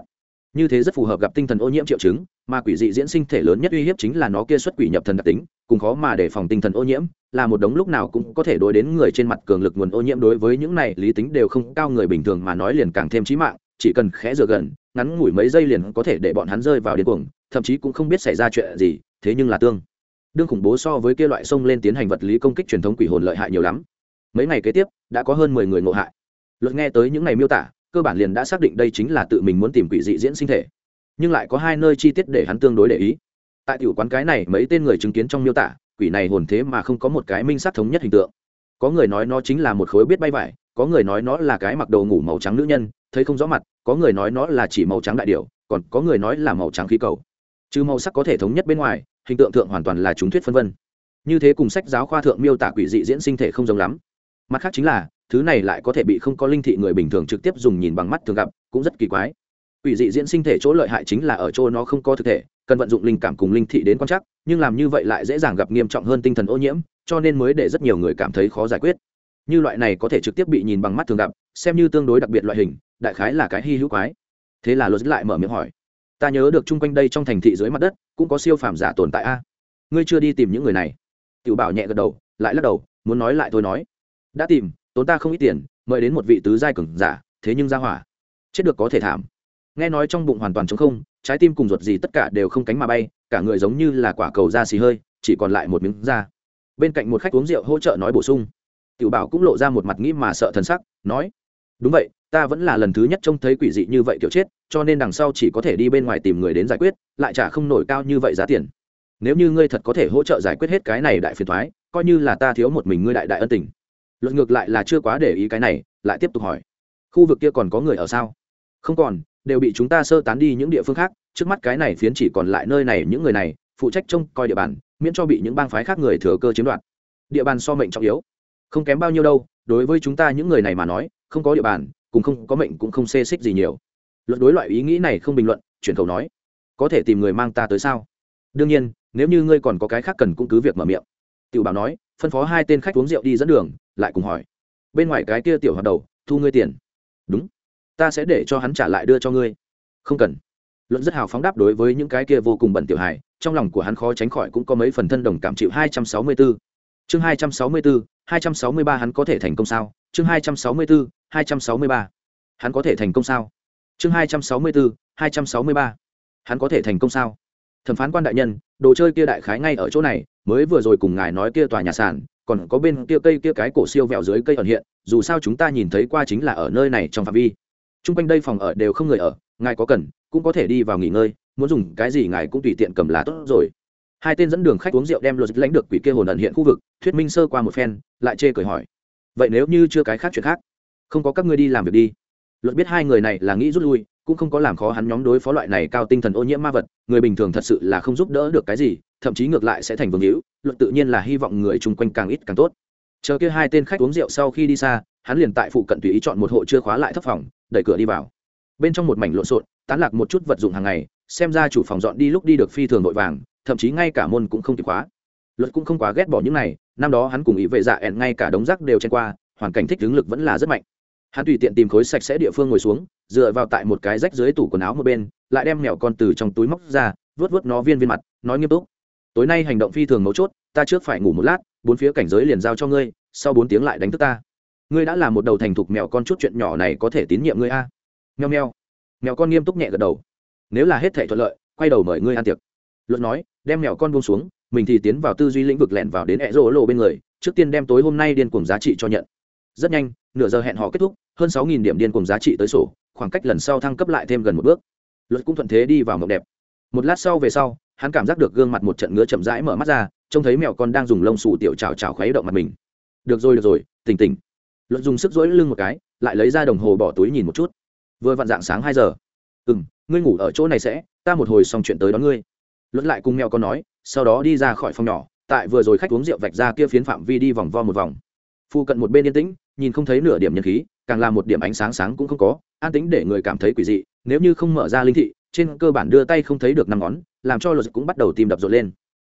[SPEAKER 1] Như thế rất phù hợp gặp tinh thần ô nhiễm triệu chứng, mà quỷ dị diễn sinh thể lớn nhất uy hiếp chính là nó kia xuất quỷ nhập thần đặc tính, cùng khó mà để phòng tinh thần ô nhiễm, là một đống lúc nào cũng có thể đối đến người trên mặt cường lực nguồn ô nhiễm đối với những này lý tính đều không cao người bình thường mà nói liền càng thêm chí mạng, chỉ cần khẽ dựa gần ngắn ngủi mấy giây liền có thể để bọn hắn rơi vào điên cuồng, thậm chí cũng không biết xảy ra chuyện gì, thế nhưng là tương. Đương khủng bố so với kia loại sông lên tiến hành vật lý công kích truyền thống quỷ hồn lợi hại nhiều lắm. Mấy ngày kế tiếp, đã có hơn mười người ngộ hại. Luật nghe tới những ngày miêu tả, cơ bản liền đã xác định đây chính là tự mình muốn tìm quỷ dị diễn sinh thể. Nhưng lại có hai nơi chi tiết để hắn tương đối để ý. Tại tiểu quán cái này, mấy tên người chứng kiến trong miêu tả, quỷ này hồn thế mà không có một cái minh sát thống nhất hình tượng. Có người nói nó chính là một khối biết bay vải có người nói nó là cái mặc đồ ngủ màu trắng nữ nhân, thấy không rõ mặt, có người nói nó là chỉ màu trắng đại điệu còn có người nói là màu trắng khí cầu. Chứ màu sắc có thể thống nhất bên ngoài, hình tượng thượng hoàn toàn là chúng thuyết phân vân. Như thế cùng sách giáo khoa thượng miêu tả quỷ dị diễn sinh thể không giống lắm. Mặt khác chính là, thứ này lại có thể bị không có linh thị người bình thường trực tiếp dùng nhìn bằng mắt thường gặp, cũng rất kỳ quái. Quỷ dị diễn sinh thể chỗ lợi hại chính là ở chỗ nó không có thực thể, cần vận dụng linh cảm cùng linh thị đến quan trắc, nhưng làm như vậy lại dễ dàng gặp nghiêm trọng hơn tinh thần ô nhiễm, cho nên mới để rất nhiều người cảm thấy khó giải quyết như loại này có thể trực tiếp bị nhìn bằng mắt thường gặp, xem như tương đối đặc biệt loại hình, đại khái là cái hy hữu quái. Thế là luật lại mở miệng hỏi, ta nhớ được chung quanh đây trong thành thị dưới mặt đất cũng có siêu phàm giả tồn tại a. Ngươi chưa đi tìm những người này? Tiểu bảo nhẹ gật đầu, lại lắc đầu, muốn nói lại thôi nói. Đã tìm, tốn ta không ít tiền, mời đến một vị tứ giai cường giả, thế nhưng ra hỏa, chết được có thể thảm. Nghe nói trong bụng hoàn toàn trống không, trái tim cùng ruột gì tất cả đều không cánh mà bay, cả người giống như là quả cầu da xì hơi, chỉ còn lại một miếng da. Bên cạnh một khách uống rượu hỗ trợ nói bổ sung tiểu bảo cũng lộ ra một mặt nghĩ mà sợ thần sắc, nói, đúng vậy, ta vẫn là lần thứ nhất trông thấy quỷ dị như vậy kiểu chết, cho nên đằng sau chỉ có thể đi bên ngoài tìm người đến giải quyết, lại trả không nổi cao như vậy giá tiền. Nếu như ngươi thật có thể hỗ trợ giải quyết hết cái này đại phiền thoái coi như là ta thiếu một mình ngươi đại đại ân tình. Luật ngược lại là chưa quá để ý cái này, lại tiếp tục hỏi, khu vực kia còn có người ở sao? Không còn, đều bị chúng ta sơ tán đi những địa phương khác, trước mắt cái này phiến chỉ còn lại nơi này những người này, phụ trách trông coi địa bàn, miễn cho bị những bang phái khác người thừa cơ chiếm đoạt. Địa bàn so mệnh trọng yếu không kém bao nhiêu đâu đối với chúng ta những người này mà nói không có địa bàn cũng không có mệnh cũng không xê xích gì nhiều. Luận đối loại ý nghĩ này không bình luận chuyển khẩu nói có thể tìm người mang ta tới sao? Đương nhiên nếu như ngươi còn có cái khác cần cũng cứ việc mở miệng. Tiểu bảo nói phân phó hai tên khách uống rượu đi dẫn đường lại cùng hỏi bên ngoài cái kia tiểu hoạt đầu thu ngươi tiền. Đúng ta sẽ để cho hắn trả lại đưa cho ngươi. Không cần. Luận rất hào phóng đáp đối với những cái kia vô cùng bẩn tiểu hài trong lòng của hắn khó tránh khỏi cũng có mấy phần thân đồng cảm chịu hai trăm sáu mươi 264. chương hai trăm sáu mươi 264, 263 hắn có thể thành công sao? Chương 264, 263. hắn có thể thành công sao? Chương 264, 263. hắn có thể thành công sao? Thẩm phán quan đại nhân đồ chơi kia đại khái ngay ở chỗ này mới vừa rồi cùng ngài nói kia tòa nhà sản, còn có bên kia cây kia cái cổ siêu vẹo dưới cây ẩn hiện dù sao chúng ta nhìn thấy qua chính là ở nơi này trong phạm vi. Trung quanh đây phòng ở đều không người ở ngài có cần cũng có thể đi vào nghỉ ngơi muốn dùng cái gì ngài cũng tùy tiện cầm là tốt rồi hai tên dẫn đường khách uống rượu đem luật lãnh được quỷ kia hồn ẩn hiện khu vực, thuyết minh sơ qua một phen, lại chê cười hỏi, vậy nếu như chưa cái khác chuyện khác, không có các ngươi đi làm việc đi. Luật biết hai người này là nghĩ rút lui, cũng không có làm khó hắn nhóm đối phó loại này cao tinh thần ô nhiễm ma vật, người bình thường thật sự là không giúp đỡ được cái gì, thậm chí ngược lại sẽ thành vương hữu luận tự nhiên là hy vọng người chung quanh càng ít càng tốt. Chờ kia hai tên khách uống rượu sau khi đi xa, hắn liền tại phụ cận tùy ý chọn một hộ chưa khóa lại thấp phòng, đẩy cửa đi vào. Bên trong một mảnh lộn xộn, tán lạc một chút vật dụng hàng ngày, xem ra chủ phòng dọn đi lúc đi được phi thường vội vàng thậm chí ngay cả môn cũng không kịp khóa. Luật cũng không quá ghét bỏ những này, năm đó hắn cùng ý vệ dạ ẹn ngay cả đống rác đều chen qua, hoàn cảnh thích ứng lực vẫn là rất mạnh. Hắn tùy tiện tìm khối sạch sẽ địa phương ngồi xuống, dựa vào tại một cái rách dưới tủ quần áo một bên, lại đem mèo con từ trong túi móc ra vớt vớt nó viên viên mặt, nói nghiêm túc. Tối nay hành động phi thường mấu chốt, ta trước phải ngủ một lát, bốn phía cảnh giới liền giao cho ngươi, sau bốn tiếng lại đánh thức ta. Ngươi đã là một đầu thành thục mèo con chút chuyện nhỏ này có thể tín nhiệm ngươi a. Nheo nheo mèo con nghiêm túc nhẹ gật đầu. Nếu là hết thể thuận lợi, quay đầu mời ngươi ăn tiệc. Luật nói đem mèo con buông xuống, mình thì tiến vào tư duy lĩnh vực lẻn vào đến ẹ rỗ lộ bên người, trước tiên đem tối hôm nay điên cuồng giá trị cho nhận. Rất nhanh, nửa giờ hẹn họ kết thúc, hơn sáu nghìn điểm điên cuồng giá trị tới sổ, khoảng cách lần sau thăng cấp lại thêm gần một bước. Luật cũng thuận thế đi vào mộng đẹp. Một lát sau về sau, hắn cảm giác được gương mặt một trận ngứa chậm rãi mở mắt ra, trông thấy mèo con đang dùng lông xù tiểu trào trào khuấy động mặt mình. Được rồi được rồi, tỉnh tỉnh. Luật dùng sức dỗi lưng một cái, lại lấy ra đồng hồ bỏ túi nhìn một chút. Vừa vặn dạng sáng hai giờ. Ừ m ngươi ngủ ở chỗ này sẽ, ta một hồi xong chuyện tới đón ngươi luận lại cùng mèo con nói, sau đó đi ra khỏi phòng nhỏ, tại vừa rồi khách uống rượu vạch ra kia phiến phạm vi đi vòng vo một vòng. Phụ cận một bên yên tĩnh, nhìn không thấy nửa điểm nhân khí, càng là một điểm ánh sáng sáng cũng không có, an tĩnh để người cảm thấy quỷ dị, nếu như không mở ra linh thị, trên cơ bản đưa tay không thấy được năm ngón, làm cho luật cũng bắt đầu tìm đập rộn lên.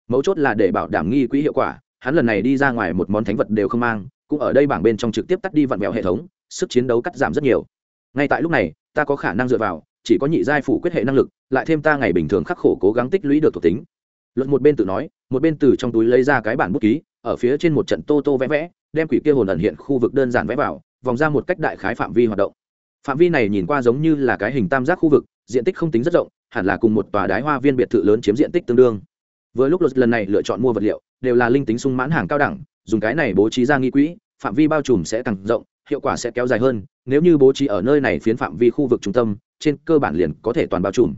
[SPEAKER 1] Mấu chốt là để bảo đảm nghi quỹ hiệu quả, hắn lần này đi ra ngoài một món thánh vật đều không mang, cũng ở đây bảng bên trong trực tiếp tắt đi vặn vẹo hệ thống, sức chiến đấu cắt giảm rất nhiều. Ngay tại lúc này, ta có khả năng dựa vào chỉ có nhị giai phủ quyết hệ năng lực, lại thêm ta ngày bình thường khắc khổ cố gắng tích lũy được thuộc tính. Luận một bên tự nói, một bên từ trong túi lấy ra cái bản bút ký, ở phía trên một trận tô tô vẽ vẽ, đem quỷ kia hồn ẩn hiện khu vực đơn giản vẽ vào, vòng ra một cách đại khái phạm vi hoạt động. Phạm vi này nhìn qua giống như là cái hình tam giác khu vực, diện tích không tính rất rộng, hẳn là cùng một tòa đái hoa viên biệt thự lớn chiếm diện tích tương đương. Với lúc lần này lựa chọn mua vật liệu, đều là linh tính sung mãn hàng cao đẳng, dùng cái này bố trí ra nghi quỹ, phạm vi bao trùm sẽ càng rộng, hiệu quả sẽ kéo dài hơn, nếu như bố trí ở nơi này phiến phạm vi khu vực trung tâm trên cơ bản liền có thể toàn bao trùm.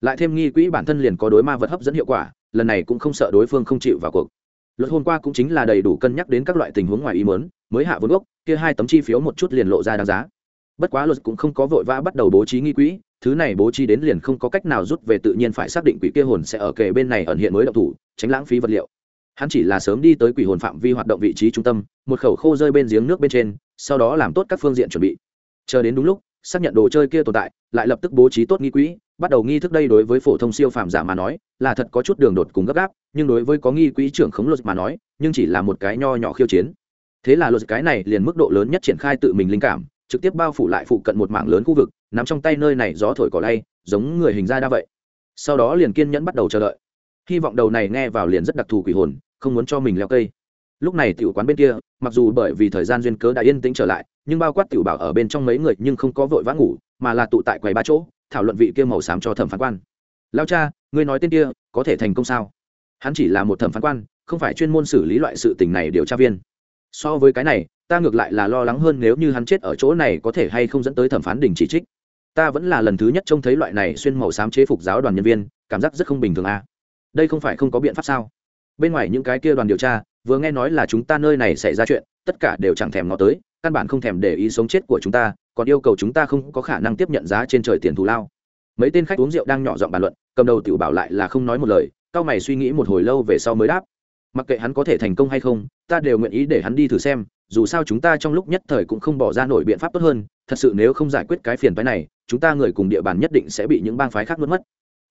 [SPEAKER 1] Lại thêm nghi quỹ bản thân liền có đối ma vật hấp dẫn hiệu quả, lần này cũng không sợ đối phương không chịu vào cuộc. Luật hôm qua cũng chính là đầy đủ cân nhắc đến các loại tình huống ngoài ý mớn mới hạ vốn gốc, kia hai tấm chi phiếu một chút liền lộ ra đáng giá. Bất quá luật cũng không có vội vã bắt đầu bố trí nghi quỹ, thứ này bố trí đến liền không có cách nào rút về tự nhiên phải xác định quỷ kia hồn sẽ ở kề bên này ẩn hiện mới động thủ, tránh lãng phí vật liệu. Hắn chỉ là sớm đi tới quỷ hồn phạm vi hoạt động vị trí trung tâm, một khẩu khô rơi bên giếng nước bên trên, sau đó làm tốt các phương diện chuẩn bị. Chờ đến đúng lúc xác nhận đồ chơi kia tồn tại, lại lập tức bố trí tốt nghi quỹ, bắt đầu nghi thức đây đối với phổ thông siêu phàm giả mà nói, là thật có chút đường đột cùng gấp gáp, nhưng đối với có nghi quỹ trưởng khống luật mà nói, nhưng chỉ là một cái nho nhỏ khiêu chiến. Thế là luật cái này liền mức độ lớn nhất triển khai tự mình linh cảm, trực tiếp bao phủ lại phụ cận một mảng lớn khu vực nằm trong tay nơi này gió thổi cỏ lay, giống người hình ra đa vậy. Sau đó liền kiên nhẫn bắt đầu chờ đợi. Hy vọng đầu này nghe vào liền rất đặc thù quỷ hồn, không muốn cho mình leo cây lúc này tiểu quán bên kia, mặc dù bởi vì thời gian duyên cớ đã yên tĩnh trở lại, nhưng bao quát tiểu bảo ở bên trong mấy người nhưng không có vội vã ngủ, mà là tụ tại quầy ba chỗ, thảo luận vị kia màu xám cho thẩm phán quan. Lao cha, ngươi nói tên kia, có thể thành công sao? Hắn chỉ là một thẩm phán quan, không phải chuyên môn xử lý loại sự tình này điều tra viên. So với cái này, ta ngược lại là lo lắng hơn nếu như hắn chết ở chỗ này có thể hay không dẫn tới thẩm phán đình chỉ trích. Ta vẫn là lần thứ nhất trông thấy loại này xuyên màu xám chế phục giáo đoàn nhân viên, cảm giác rất không bình thường à. đây không phải không có biện pháp sao? Bên ngoài những cái kia đoàn điều tra vừa nghe nói là chúng ta nơi này xảy ra chuyện, tất cả đều chẳng thèm ngó tới, căn bản không thèm để ý sống chết của chúng ta, còn yêu cầu chúng ta không có khả năng tiếp nhận giá trên trời tiền thù lao. Mấy tên khách uống rượu đang nhỏ giọng bàn luận, cầm đầu tiểu bảo lại là không nói một lời, cao mày suy nghĩ một hồi lâu về sau mới đáp. Mặc kệ hắn có thể thành công hay không, ta đều nguyện ý để hắn đi thử xem, dù sao chúng ta trong lúc nhất thời cũng không bỏ ra nổi biện pháp tốt hơn, thật sự nếu không giải quyết cái phiền phái này, chúng ta người cùng địa bàn nhất định sẽ bị những bang phái khác mất mất.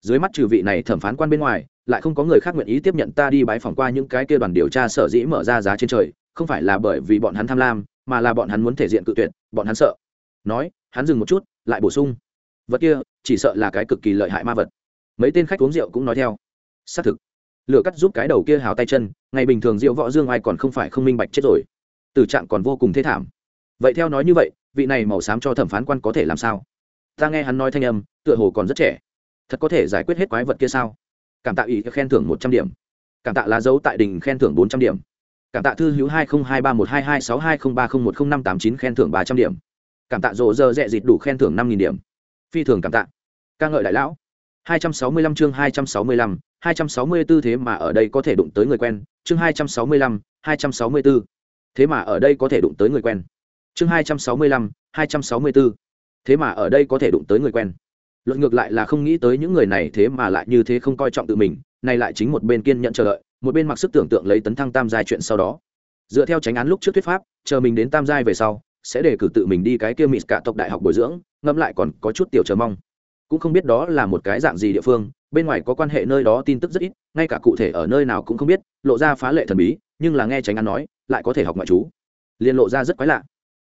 [SPEAKER 1] Dưới mắt trừ vị này thẩm phán quan bên ngoài lại không có người khác nguyện ý tiếp nhận ta đi bái phỏng qua những cái kia đoàn điều tra sở dĩ mở ra giá trên trời, không phải là bởi vì bọn hắn tham lam, mà là bọn hắn muốn thể diện cự tuyệt, bọn hắn sợ. Nói, hắn dừng một chút, lại bổ sung. Vật kia, chỉ sợ là cái cực kỳ lợi hại ma vật. Mấy tên khách uống rượu cũng nói theo. Xác thực. Lửa cắt giúp cái đầu kia hào tay chân, ngày bình thường rượu võ dương ai còn không phải không minh bạch chết rồi. Tử trạng còn vô cùng thê thảm. Vậy theo nói như vậy, vị này màu xám cho thẩm phán quan có thể làm sao? Ta nghe hắn nói thanh âm, tựa hồ còn rất trẻ. Thật có thể giải quyết hết quái vật kia sao? Cảm tạ ý khen thưởng một trăm điểm. Cảm tạ lá dấu tại đình khen thưởng bốn trăm điểm. Cảm tạ thư hữu hai nghìn hai ba một hai hai sáu hai nghìn ba không một không năm tám chín khen thưởng ba trăm điểm. Cảm tạ rộ dơ dẹ dịt đủ khen thưởng năm nghìn điểm. Phi thường cảm tạ. Ca ngợi đại lão. hai trăm sáu mươi lăm chương hai trăm sáu mươi lăm, hai trăm sáu mươi 264 thế mà ở đây có thể đụng tới người quen. Chương hai trăm sáu mươi lăm, hai trăm sáu mươi 264 thế mà ở đây có thể đụng tới người quen. Chương hai trăm sáu mươi lăm, hai trăm sáu mươi bốn thế mà ở đây có thể đụng tới người quen luận ngược lại là không nghĩ tới những người này thế mà lại như thế không coi trọng tự mình, nay lại chính một bên kiên nhận chờ đợi, một bên mặc sức tưởng tượng lấy tấn thăng tam giai chuyện sau đó. Dựa theo tránh án lúc trước thuyết pháp, chờ mình đến tam giai về sau, sẽ để cử tự mình đi cái kia mịt cả tộc đại học bồi dưỡng, ngẫm lại còn có chút tiểu chờ mong. Cũng không biết đó là một cái dạng gì địa phương, bên ngoài có quan hệ nơi đó tin tức rất ít, ngay cả cụ thể ở nơi nào cũng không biết, lộ ra phá lệ thần bí, nhưng là nghe tránh án nói, lại có thể học ngoại trú. Liền lộ ra rất quái lạ.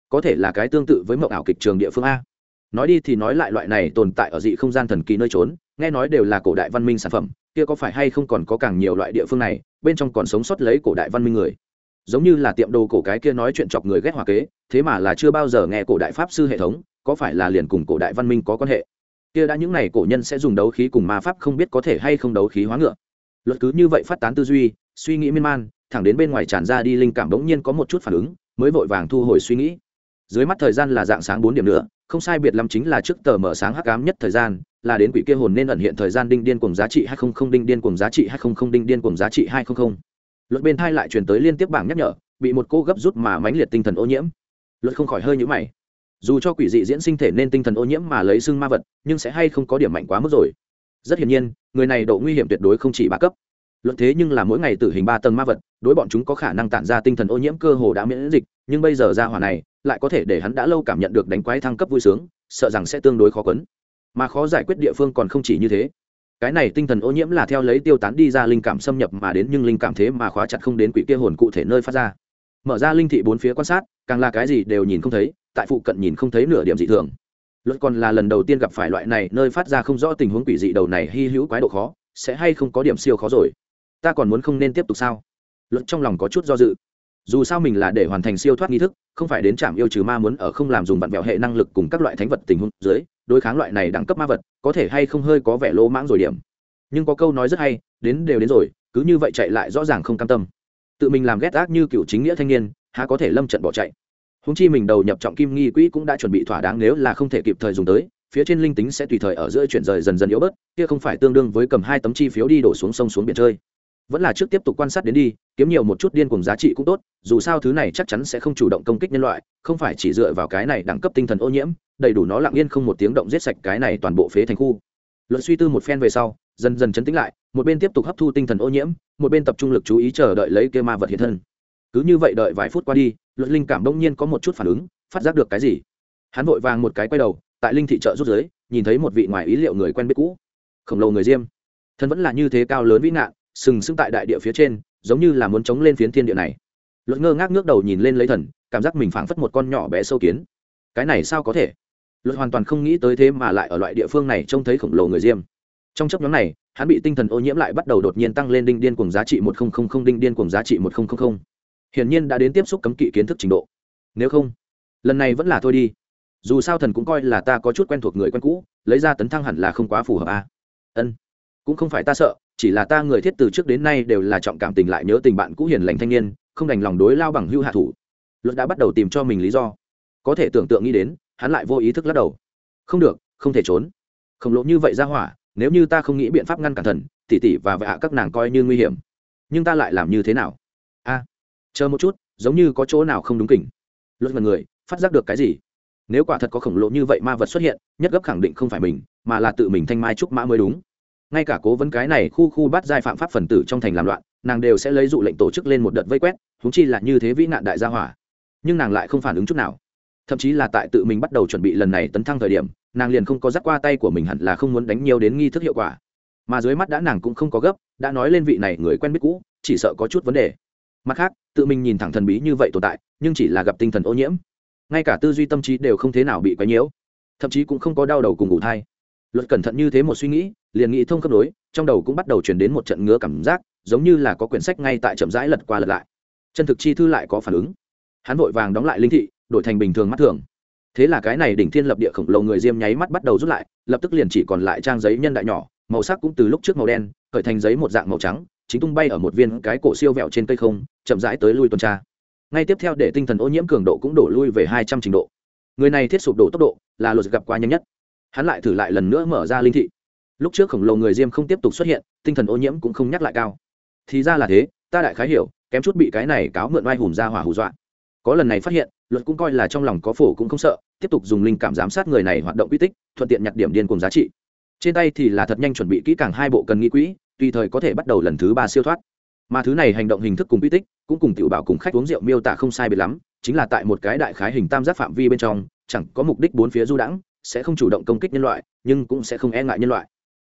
[SPEAKER 1] Có thể là cái tương tự với mộng ảo kịch trường địa phương a nói đi thì nói lại loại này tồn tại ở dị không gian thần kỳ nơi trốn, nghe nói đều là cổ đại văn minh sản phẩm, kia có phải hay không còn có càng nhiều loại địa phương này, bên trong còn sống sót lấy cổ đại văn minh người. Giống như là tiệm đồ cổ cái kia nói chuyện chọc người ghét hòa kế, thế mà là chưa bao giờ nghe cổ đại pháp sư hệ thống, có phải là liền cùng cổ đại văn minh có quan hệ? Kia đã những n à y cổ nhân sẽ dùng đấu khí cùng ma pháp không biết có thể hay không đấu khí hóa ngựa. Luật cứ như vậy phát tán tư duy, suy nghĩ miên man, thẳng đến bên ngoài tràn ra đi linh cảm bỗng nhiên có một chút phản ứng, mới vội vàng thu hồi suy nghĩ. Dưới mắt thời gian là dạng sáng bốn điểm nữa không sai biệt lắm chính là trước tờ mở sáng hắc ám nhất thời gian, là đến quỷ kia hồn nên ẩn hiện thời gian đinh điên cùng giá trị hai không không, đinh điên cùng giá trị hai không không, đinh điên cùng giá trị hai không không. Luật bên thai lại truyền tới liên tiếp bảng nhắc nhở, bị một cô gấp rút mà mãnh liệt tinh thần ô nhiễm. Luật không khỏi hơi nhũ mày. Dù cho quỷ dị diễn sinh thể nên tinh thần ô nhiễm mà lấy xưng ma vật, nhưng sẽ hay không có điểm mạnh quá mức rồi. Rất hiển nhiên, người này độ nguy hiểm tuyệt đối không chỉ ba cấp luận thế nhưng là mỗi ngày tử hình ba tầng ma vật, đối bọn chúng có khả năng tản ra tinh thần ô nhiễm cơ hồ đã miễn dịch, nhưng bây giờ ra hỏa này, lại có thể để hắn đã lâu cảm nhận được đánh quái thăng cấp vui sướng, sợ rằng sẽ tương đối khó quấn. Mà khó giải quyết địa phương còn không chỉ như thế. Cái này tinh thần ô nhiễm là theo lấy tiêu tán đi ra linh cảm xâm nhập mà đến, nhưng linh cảm thế mà khóa chặt không đến quỷ kia hồn cụ thể nơi phát ra. Mở ra linh thị bốn phía quan sát, càng là cái gì đều nhìn không thấy, tại phụ cận nhìn không thấy nửa điểm dị thường. Luật còn là lần đầu tiên gặp phải loại này, nơi phát ra không rõ tình huống quỷ dị đầu này hy hữu quái độ khó, sẽ hay không có điểm siêu khó rồi ta còn muốn không nên tiếp tục sao? Luật trong lòng có chút do dự. Dù sao mình là để hoàn thành siêu thoát nghi thức, không phải đến trạm yêu trừ ma muốn ở không làm dùng vặn vẹo hệ năng lực cùng các loại thánh vật tình huống dưới, đối kháng loại này đẳng cấp ma vật, có thể hay không hơi có vẻ lỗ mãng rồi điểm. Nhưng có câu nói rất hay, đến đều đến rồi, cứ như vậy chạy lại rõ ràng không cam tâm. Tự mình làm ghét ác như cựu chính nghĩa thanh niên, há có thể lâm trận bỏ chạy. Húng chi mình đầu nhập trọng kim nghi quỹ cũng đã chuẩn bị thỏa đáng nếu là không thể kịp thời dùng tới, phía trên linh tính sẽ tùy thời ở giữa chuyển rời dần dần yếu bớt, kia không phải tương đương với cầm hai tấm chi phiếu đi đổ xuống sông xuống biển chơi vẫn là trước tiếp tục quan sát đến đi, kiếm nhiều một chút điên cùng giá trị cũng tốt, dù sao thứ này chắc chắn sẽ không chủ động công kích nhân loại, không phải chỉ dựa vào cái này đẳng cấp tinh thần ô nhiễm, đầy đủ nó lặng yên không một tiếng động giết sạch cái này toàn bộ phế thành khu. Luận suy tư một phen về sau, dần dần chấn tĩnh lại, một bên tiếp tục hấp thu tinh thần ô nhiễm, một bên tập trung lực chú ý chờ đợi lấy kêu ma vật hiện thân. Cứ như vậy đợi vài phút qua đi luật linh cảm đông nhiên có một chút phản ứng, phát giác được cái gì? Hắn vội vàng một cái quay đầu, tại linh thị trợ rút giới nhìn thấy một vị ngoài ý liệu người quen biết cũ. Khổng lồ người diêm. Thân vẫn là như thế cao lớn vĩ ngạn sừng sững tại đại địa phía trên, giống như là muốn chống lên phiến thiên địa này. Luật ngơ ngác ngước đầu nhìn lên lấy thần, cảm giác mình phảng phất một con nhỏ bé sâu kiến. Cái này sao có thể? Luật hoàn toàn không nghĩ tới thế mà lại ở loại địa phương này trông thấy khổng lồ người diêm. Trong chấp nhóm này, hắn bị tinh thần ô nhiễm lại bắt đầu đột nhiên tăng lên đinh điên cùng giá trị một nghìn đinh điên cùng giá trị một nghìn hiển nhiên đã đến tiếp xúc cấm kỵ kiến thức trình độ. Nếu không, lần này vẫn là thôi đi. Dù sao thần cũng coi là ta có chút quen thuộc người quen cũ, lấy ra tấn thăng hẳn là không quá phù hợp a à? ân, cũng không phải ta sợ chỉ là ta người thiết từ trước đến nay đều là trọng cảm tình lại nhớ tình bạn cũ hiền lành thanh niên, không đành lòng đối lao bằng hưu hạ thủ. Luật đã bắt đầu tìm cho mình lý do. Có thể tưởng tượng nghĩ đến, hắn lại vô ý thức lắc đầu. Không được, không thể trốn. Khổng lồ như vậy ra hỏa, nếu như ta không nghĩ biện pháp ngăn cản thần, tỉ tỉ và vạ các nàng coi như nguy hiểm. Nhưng ta lại làm như thế nào? A, chờ một chút, giống như có chỗ nào không đúng kỉnh. Luật mật người, phát giác được cái gì? Nếu quả thật có khổng lồ như vậy ma vật xuất hiện, nhất gấp khẳng định không phải mình, mà là tự mình thanh mai trúc mã mới đúng ngay cả cố vấn cái này khu khu bắt giai phạm pháp phần tử trong thành làm loạn, nàng đều sẽ lấy dụ lệnh tổ chức lên một đợt vây quét húng chi là như thế vĩ nạn đại gia hỏa. Nhưng nàng lại không phản ứng chút nào. Thậm chí là tại tự mình bắt đầu chuẩn bị lần này tấn thăng thời điểm, nàng liền không có dắt qua tay của mình hẳn là không muốn đánh nhiều đến nghi thức hiệu quả. Mà dưới mắt đã nàng cũng không có gấp, đã nói lên vị này người quen biết cũ, chỉ sợ có chút vấn đề. Mặt khác, tự mình nhìn thẳng thần bí như vậy tồn tại, nhưng chỉ là gặp tinh thần ô nhiễm. Ngay cả tư duy tâm trí đều không thế nào bị quấy nhiễu. Thậm chí cũng không có đau đầu cùng ngủ thai. Luật cẩn thận như thế một suy nghĩ liền nghĩ thông cấp đối trong đầu cũng bắt đầu chuyển đến một trận ngứa cảm giác, giống như là có quyển sách ngay tại chậm rãi lật qua lật lại. Chân thực chi thư lại có phản ứng. Hắn vội vàng đóng lại linh thị, đổi thành bình thường mắt thường. Thế là cái này đỉnh thiên lập địa khổng lồ người diêm nháy mắt bắt đầu rút lại, lập tức liền chỉ còn lại trang giấy nhân đại nhỏ, màu sắc cũng từ lúc trước màu đen, khởi thành giấy một dạng màu trắng, chính tung bay ở một viên cái cổ siêu vẹo trên cây không, chậm rãi tới lui tuần tra. Ngay tiếp theo để tinh thần ô nhiễm cường độ cũng đổ lui về hai trăm trình độ. Người này thiết sụp đổ tốc độ là luật gặp quá nhanh nhất. Hắn lại thử lại lần nữa mở ra linh thị lúc trước khổng lồ người diêm không tiếp tục xuất hiện, tinh thần ô nhiễm cũng không nhắc lại cao. Thì ra là thế, ta đại khái hiểu, kém chút bị cái này cáo mượn oai hùm ra hỏa hù dọa. Có lần này phát hiện, luật cũng coi là trong lòng có phổ cũng không sợ, tiếp tục dùng linh cảm giám sát người này hoạt động quy tích, thuận tiện nhặt điểm điên cùng giá trị. Trên tay thì là thật nhanh chuẩn bị kỹ càng hai bộ cần nghi quỹ, tùy thời có thể bắt đầu lần thứ ba siêu thoát. Mà thứ này hành động hình thức cùng quy tích, cũng cùng tiểu bảo cùng khách uống rượu miêu tả không sai biệt lắm, chính là tại một cái đại khái hình tam giác phạm vi bên trong, chẳng có mục đích bốn phía du đãng, sẽ không chủ động công kích nhân loại, nhưng cũng sẽ không e ngại nhân loại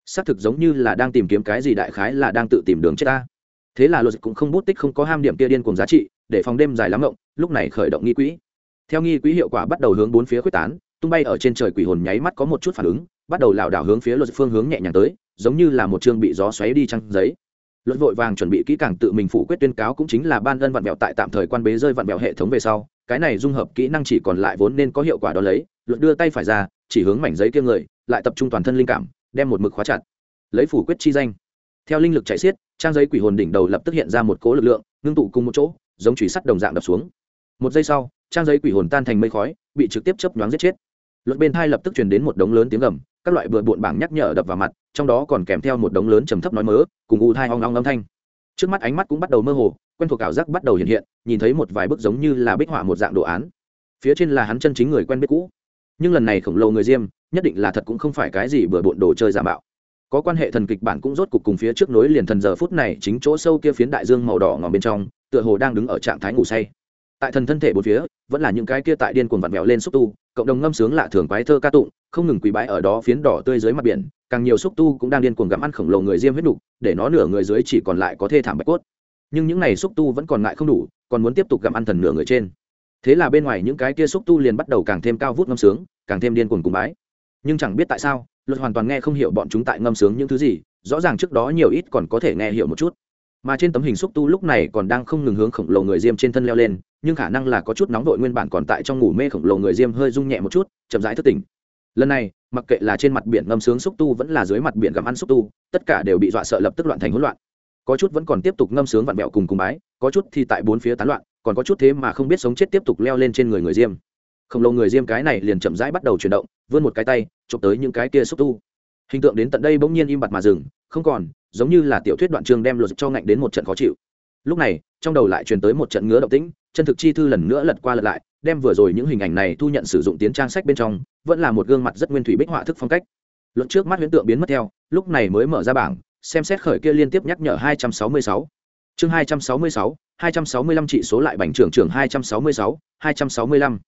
[SPEAKER 1] xác thực giống như là đang tìm kiếm cái gì đại khái là đang tự tìm đường chết ta. Thế là luật cũng không bút tích không có ham điểm kia điên cùng giá trị, để phòng đêm dài lắm ngộng, lúc này khởi động nghi quỹ. Theo nghi quỹ hiệu quả bắt đầu hướng bốn phía quyết tán, tung bay ở trên trời quỷ hồn nháy mắt có một chút phản ứng, bắt đầu lảo đảo hướng phía luật phương hướng nhẹ nhàng tới, giống như là một chương bị gió xoáy đi trăng giấy. Luật vội vàng chuẩn bị kỹ càng tự mình phủ quyết tuyên cáo cũng chính là ban ân vạn vẹo tại tạm thời quan bế rơi vạn vẹo hệ thống về sau, cái này dung hợp kỹ năng chỉ còn lại vốn nên có hiệu quả đó lấy. Luật đưa tay phải ra, chỉ hướng mảnh giấy kia người, lại tập trung toàn thân linh cảm đem một mực khóa chặt. Lấy phủ quyết chi danh. Theo linh lực chạy xiết, trang giấy quỷ hồn đỉnh đầu lập tức hiện ra một cố lực lượng, ngưng tụ cùng một chỗ, giống chùy sắt đồng dạng đập xuống. Một giây sau, trang giấy quỷ hồn tan thành mây khói, bị trực tiếp chấp nhoáng giết chết. Luật bên thai lập tức truyền đến một đống lớn tiếng gầm, các loại bừa bộn bảng nhắc nhở đập vào mặt, trong đó còn kèm theo một đống lớn trầm thấp nói mớ, cùng u thai hoang long âm thanh. Trước mắt ánh mắt cũng bắt đầu mơ hồ, quen thuộc ảo giác bắt đầu hiện hiện, nhìn thấy một vài bức giống như là bích họa một dạng đồ án. Phía trên là hắn chân chính người quen biết cũ. Nhưng lần này khổng lồ người diêm nhất định là thật cũng không phải cái gì bừa bộn đồ chơi giả mạo. Có quan hệ thần kịch bản cũng rốt cục cùng phía trước nối liền thần giờ phút này chính chỗ sâu kia phiến đại dương màu đỏ ngòm bên trong, tựa hồ đang đứng ở trạng thái ngủ say. Tại thần thân thể bốn phía, vẫn là những cái kia tại điên cuồng vặn vẹo lên xúc tu, cộng đồng ngâm sướng lạ thường quái thơ ca tụng, không ngừng quỳ bái ở đó phiến đỏ tươi dưới mặt biển, càng nhiều xúc tu cũng đang điên cuồng gặm ăn khổng lồ người diêm huyết đục, để nó nửa người dưới chỉ còn lại có thê thảm bạch cốt. Nhưng những này xúc tu vẫn còn ngại không đủ, còn muốn tiếp tục gặm ăn thần nửa người trên. Thế là bên ngoài những cái kia xúc tu liền bắt đầu càng thêm cao vút ngâm sướng, càng thêm điên cuồng cùng bái nhưng chẳng biết tại sao, luật hoàn toàn nghe không hiểu bọn chúng tại ngâm sướng những thứ gì, rõ ràng trước đó nhiều ít còn có thể nghe hiểu một chút. Mà trên tấm hình xúc tu lúc này còn đang không ngừng hướng khổng lồ người diêm trên thân leo lên, nhưng khả năng là có chút nóng vội nguyên bản còn tại trong ngủ mê khổng lồ người diêm hơi rung nhẹ một chút, chậm rãi thức tỉnh. Lần này, mặc kệ là trên mặt biển ngâm sướng xúc tu vẫn là dưới mặt biển gặm ăn xúc tu, tất cả đều bị dọa sợ lập tức loạn thành hỗn loạn. Có chút vẫn còn tiếp tục ngâm sướng vặn vẹo cùng cùng bái, có chút thì tại bốn phía tán loạn, còn có chút thế mà không biết sống chết tiếp tục leo lên trên người người diêm khổng lồ người diêm cái này liền chậm rãi bắt đầu chuyển động vươn một cái tay chụp tới những cái kia xúc tu hình tượng đến tận đây bỗng nhiên im bặt mà dừng không còn giống như là tiểu thuyết đoạn trường đem luật cho ngạnh đến một trận khó chịu lúc này trong đầu lại truyền tới một trận ngứa động tĩnh chân thực chi thư lần nữa lật qua lật lại đem vừa rồi những hình ảnh này thu nhận sử dụng tiến trang sách bên trong vẫn là một gương mặt rất nguyên thủy bích họa thức phong cách luận trước mắt huyễn tượng biến mất theo lúc này mới mở ra bảng xem xét khởi kia liên tiếp nhắc nhở 266. chương 266, 265 trị số lại bành trưởng trưởng 266, 265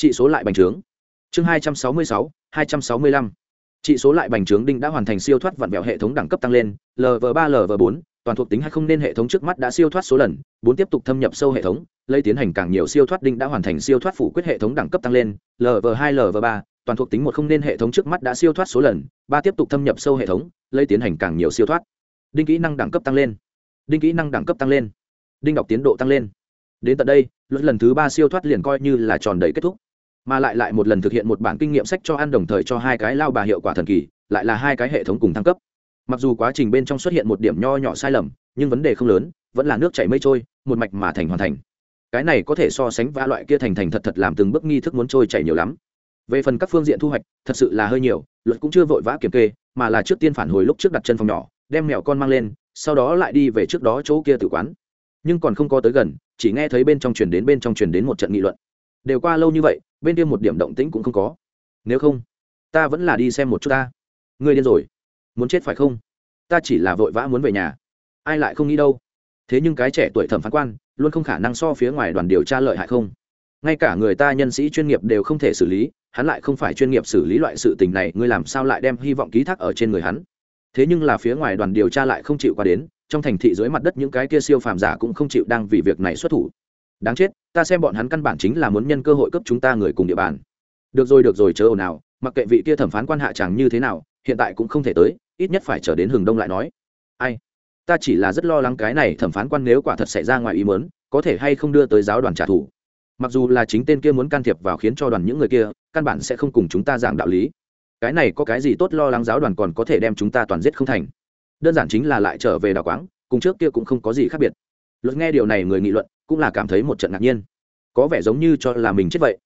[SPEAKER 1] trị số lại bành trướng. Chương 266, 265 trị số lại bành trướng đinh đã hoàn thành siêu thoát vặn vẹo hệ thống đẳng cấp tăng lên lv ba lv bốn toàn thuộc tính hay không nên hệ thống trước mắt đã siêu thoát số lần bốn tiếp tục thâm nhập sâu hệ thống lấy tiến hành càng nhiều siêu thoát đinh đã hoàn thành siêu thoát phủ quyết hệ thống đẳng cấp tăng lên lv hai lv ba toàn thuộc tính một không nên hệ thống trước mắt đã siêu thoát số lần ba tiếp tục thâm nhập sâu hệ thống lấy tiến hành càng nhiều siêu thoát. Đinh kỹ năng đẳng cấp tăng lên. Đinh kỹ năng đẳng cấp tăng lên. Đinh đọc tiến độ tăng lên. Đến tận đây luật lần thứ ba siêu thoát liền coi như là tròn đầy kết thúc mà lại lại một lần thực hiện một bản kinh nghiệm sách cho ăn đồng thời cho hai cái lao bà hiệu quả thần kỳ, lại là hai cái hệ thống cùng thăng cấp. Mặc dù quá trình bên trong xuất hiện một điểm nho nhỏ sai lầm, nhưng vấn đề không lớn, vẫn là nước chảy mây trôi, một mạch mà thành hoàn thành. Cái này có thể so sánh va loại kia thành thành thật thật làm từng bước nghi thức muốn trôi chảy nhiều lắm. Về phần các phương diện thu hoạch, thật sự là hơi nhiều, luật cũng chưa vội vã kiểm kê, mà là trước tiên phản hồi lúc trước đặt chân phòng nhỏ, đem mẹo con mang lên, sau đó lại đi về trước đó chỗ kia tự quán. Nhưng còn không có tới gần, chỉ nghe thấy bên trong truyền đến bên trong truyền đến một trận nghị luận. Đều qua lâu như vậy bên kia một điểm động tĩnh cũng không có. Nếu không, ta vẫn là đi xem một chút ta. Ngươi điên rồi. Muốn chết phải không? Ta chỉ là vội vã muốn về nhà. Ai lại không nghĩ đâu. Thế nhưng cái trẻ tuổi thẩm phán quan luôn không khả năng so phía ngoài đoàn điều tra lợi hại không? Ngay cả người ta nhân sĩ chuyên nghiệp đều không thể xử lý, hắn lại không phải chuyên nghiệp xử lý loại sự tình này, ngươi làm sao lại đem hy vọng ký thác ở trên người hắn? Thế nhưng là phía ngoài đoàn điều tra lại không chịu qua đến, trong thành thị dưới mặt đất những cái kia siêu phàm giả cũng không chịu đang vì việc này xuất thủ đáng chết, ta xem bọn hắn căn bản chính là muốn nhân cơ hội cấp chúng ta người cùng địa bàn. Được rồi được rồi, chớ ồn ào, mặc kệ vị kia thẩm phán quan hạ chàng như thế nào, hiện tại cũng không thể tới, ít nhất phải chờ đến hừng đông lại nói. Ai? Ta chỉ là rất lo lắng cái này thẩm phán quan nếu quả thật xảy ra ngoài ý mớn có thể hay không đưa tới giáo đoàn trả thù. Mặc dù là chính tên kia muốn can thiệp vào khiến cho đoàn những người kia, căn bản sẽ không cùng chúng ta giảng đạo lý. Cái này có cái gì tốt lo lắng giáo đoàn còn có thể đem chúng ta toàn giết không thành? Đơn giản chính là lại trở về đào quáng, cùng trước kia cũng không có gì khác biệt. Luật nghe điều này người nghị luận cũng là cảm thấy một trận ngạc nhiên. Có vẻ giống như cho là mình chết vậy.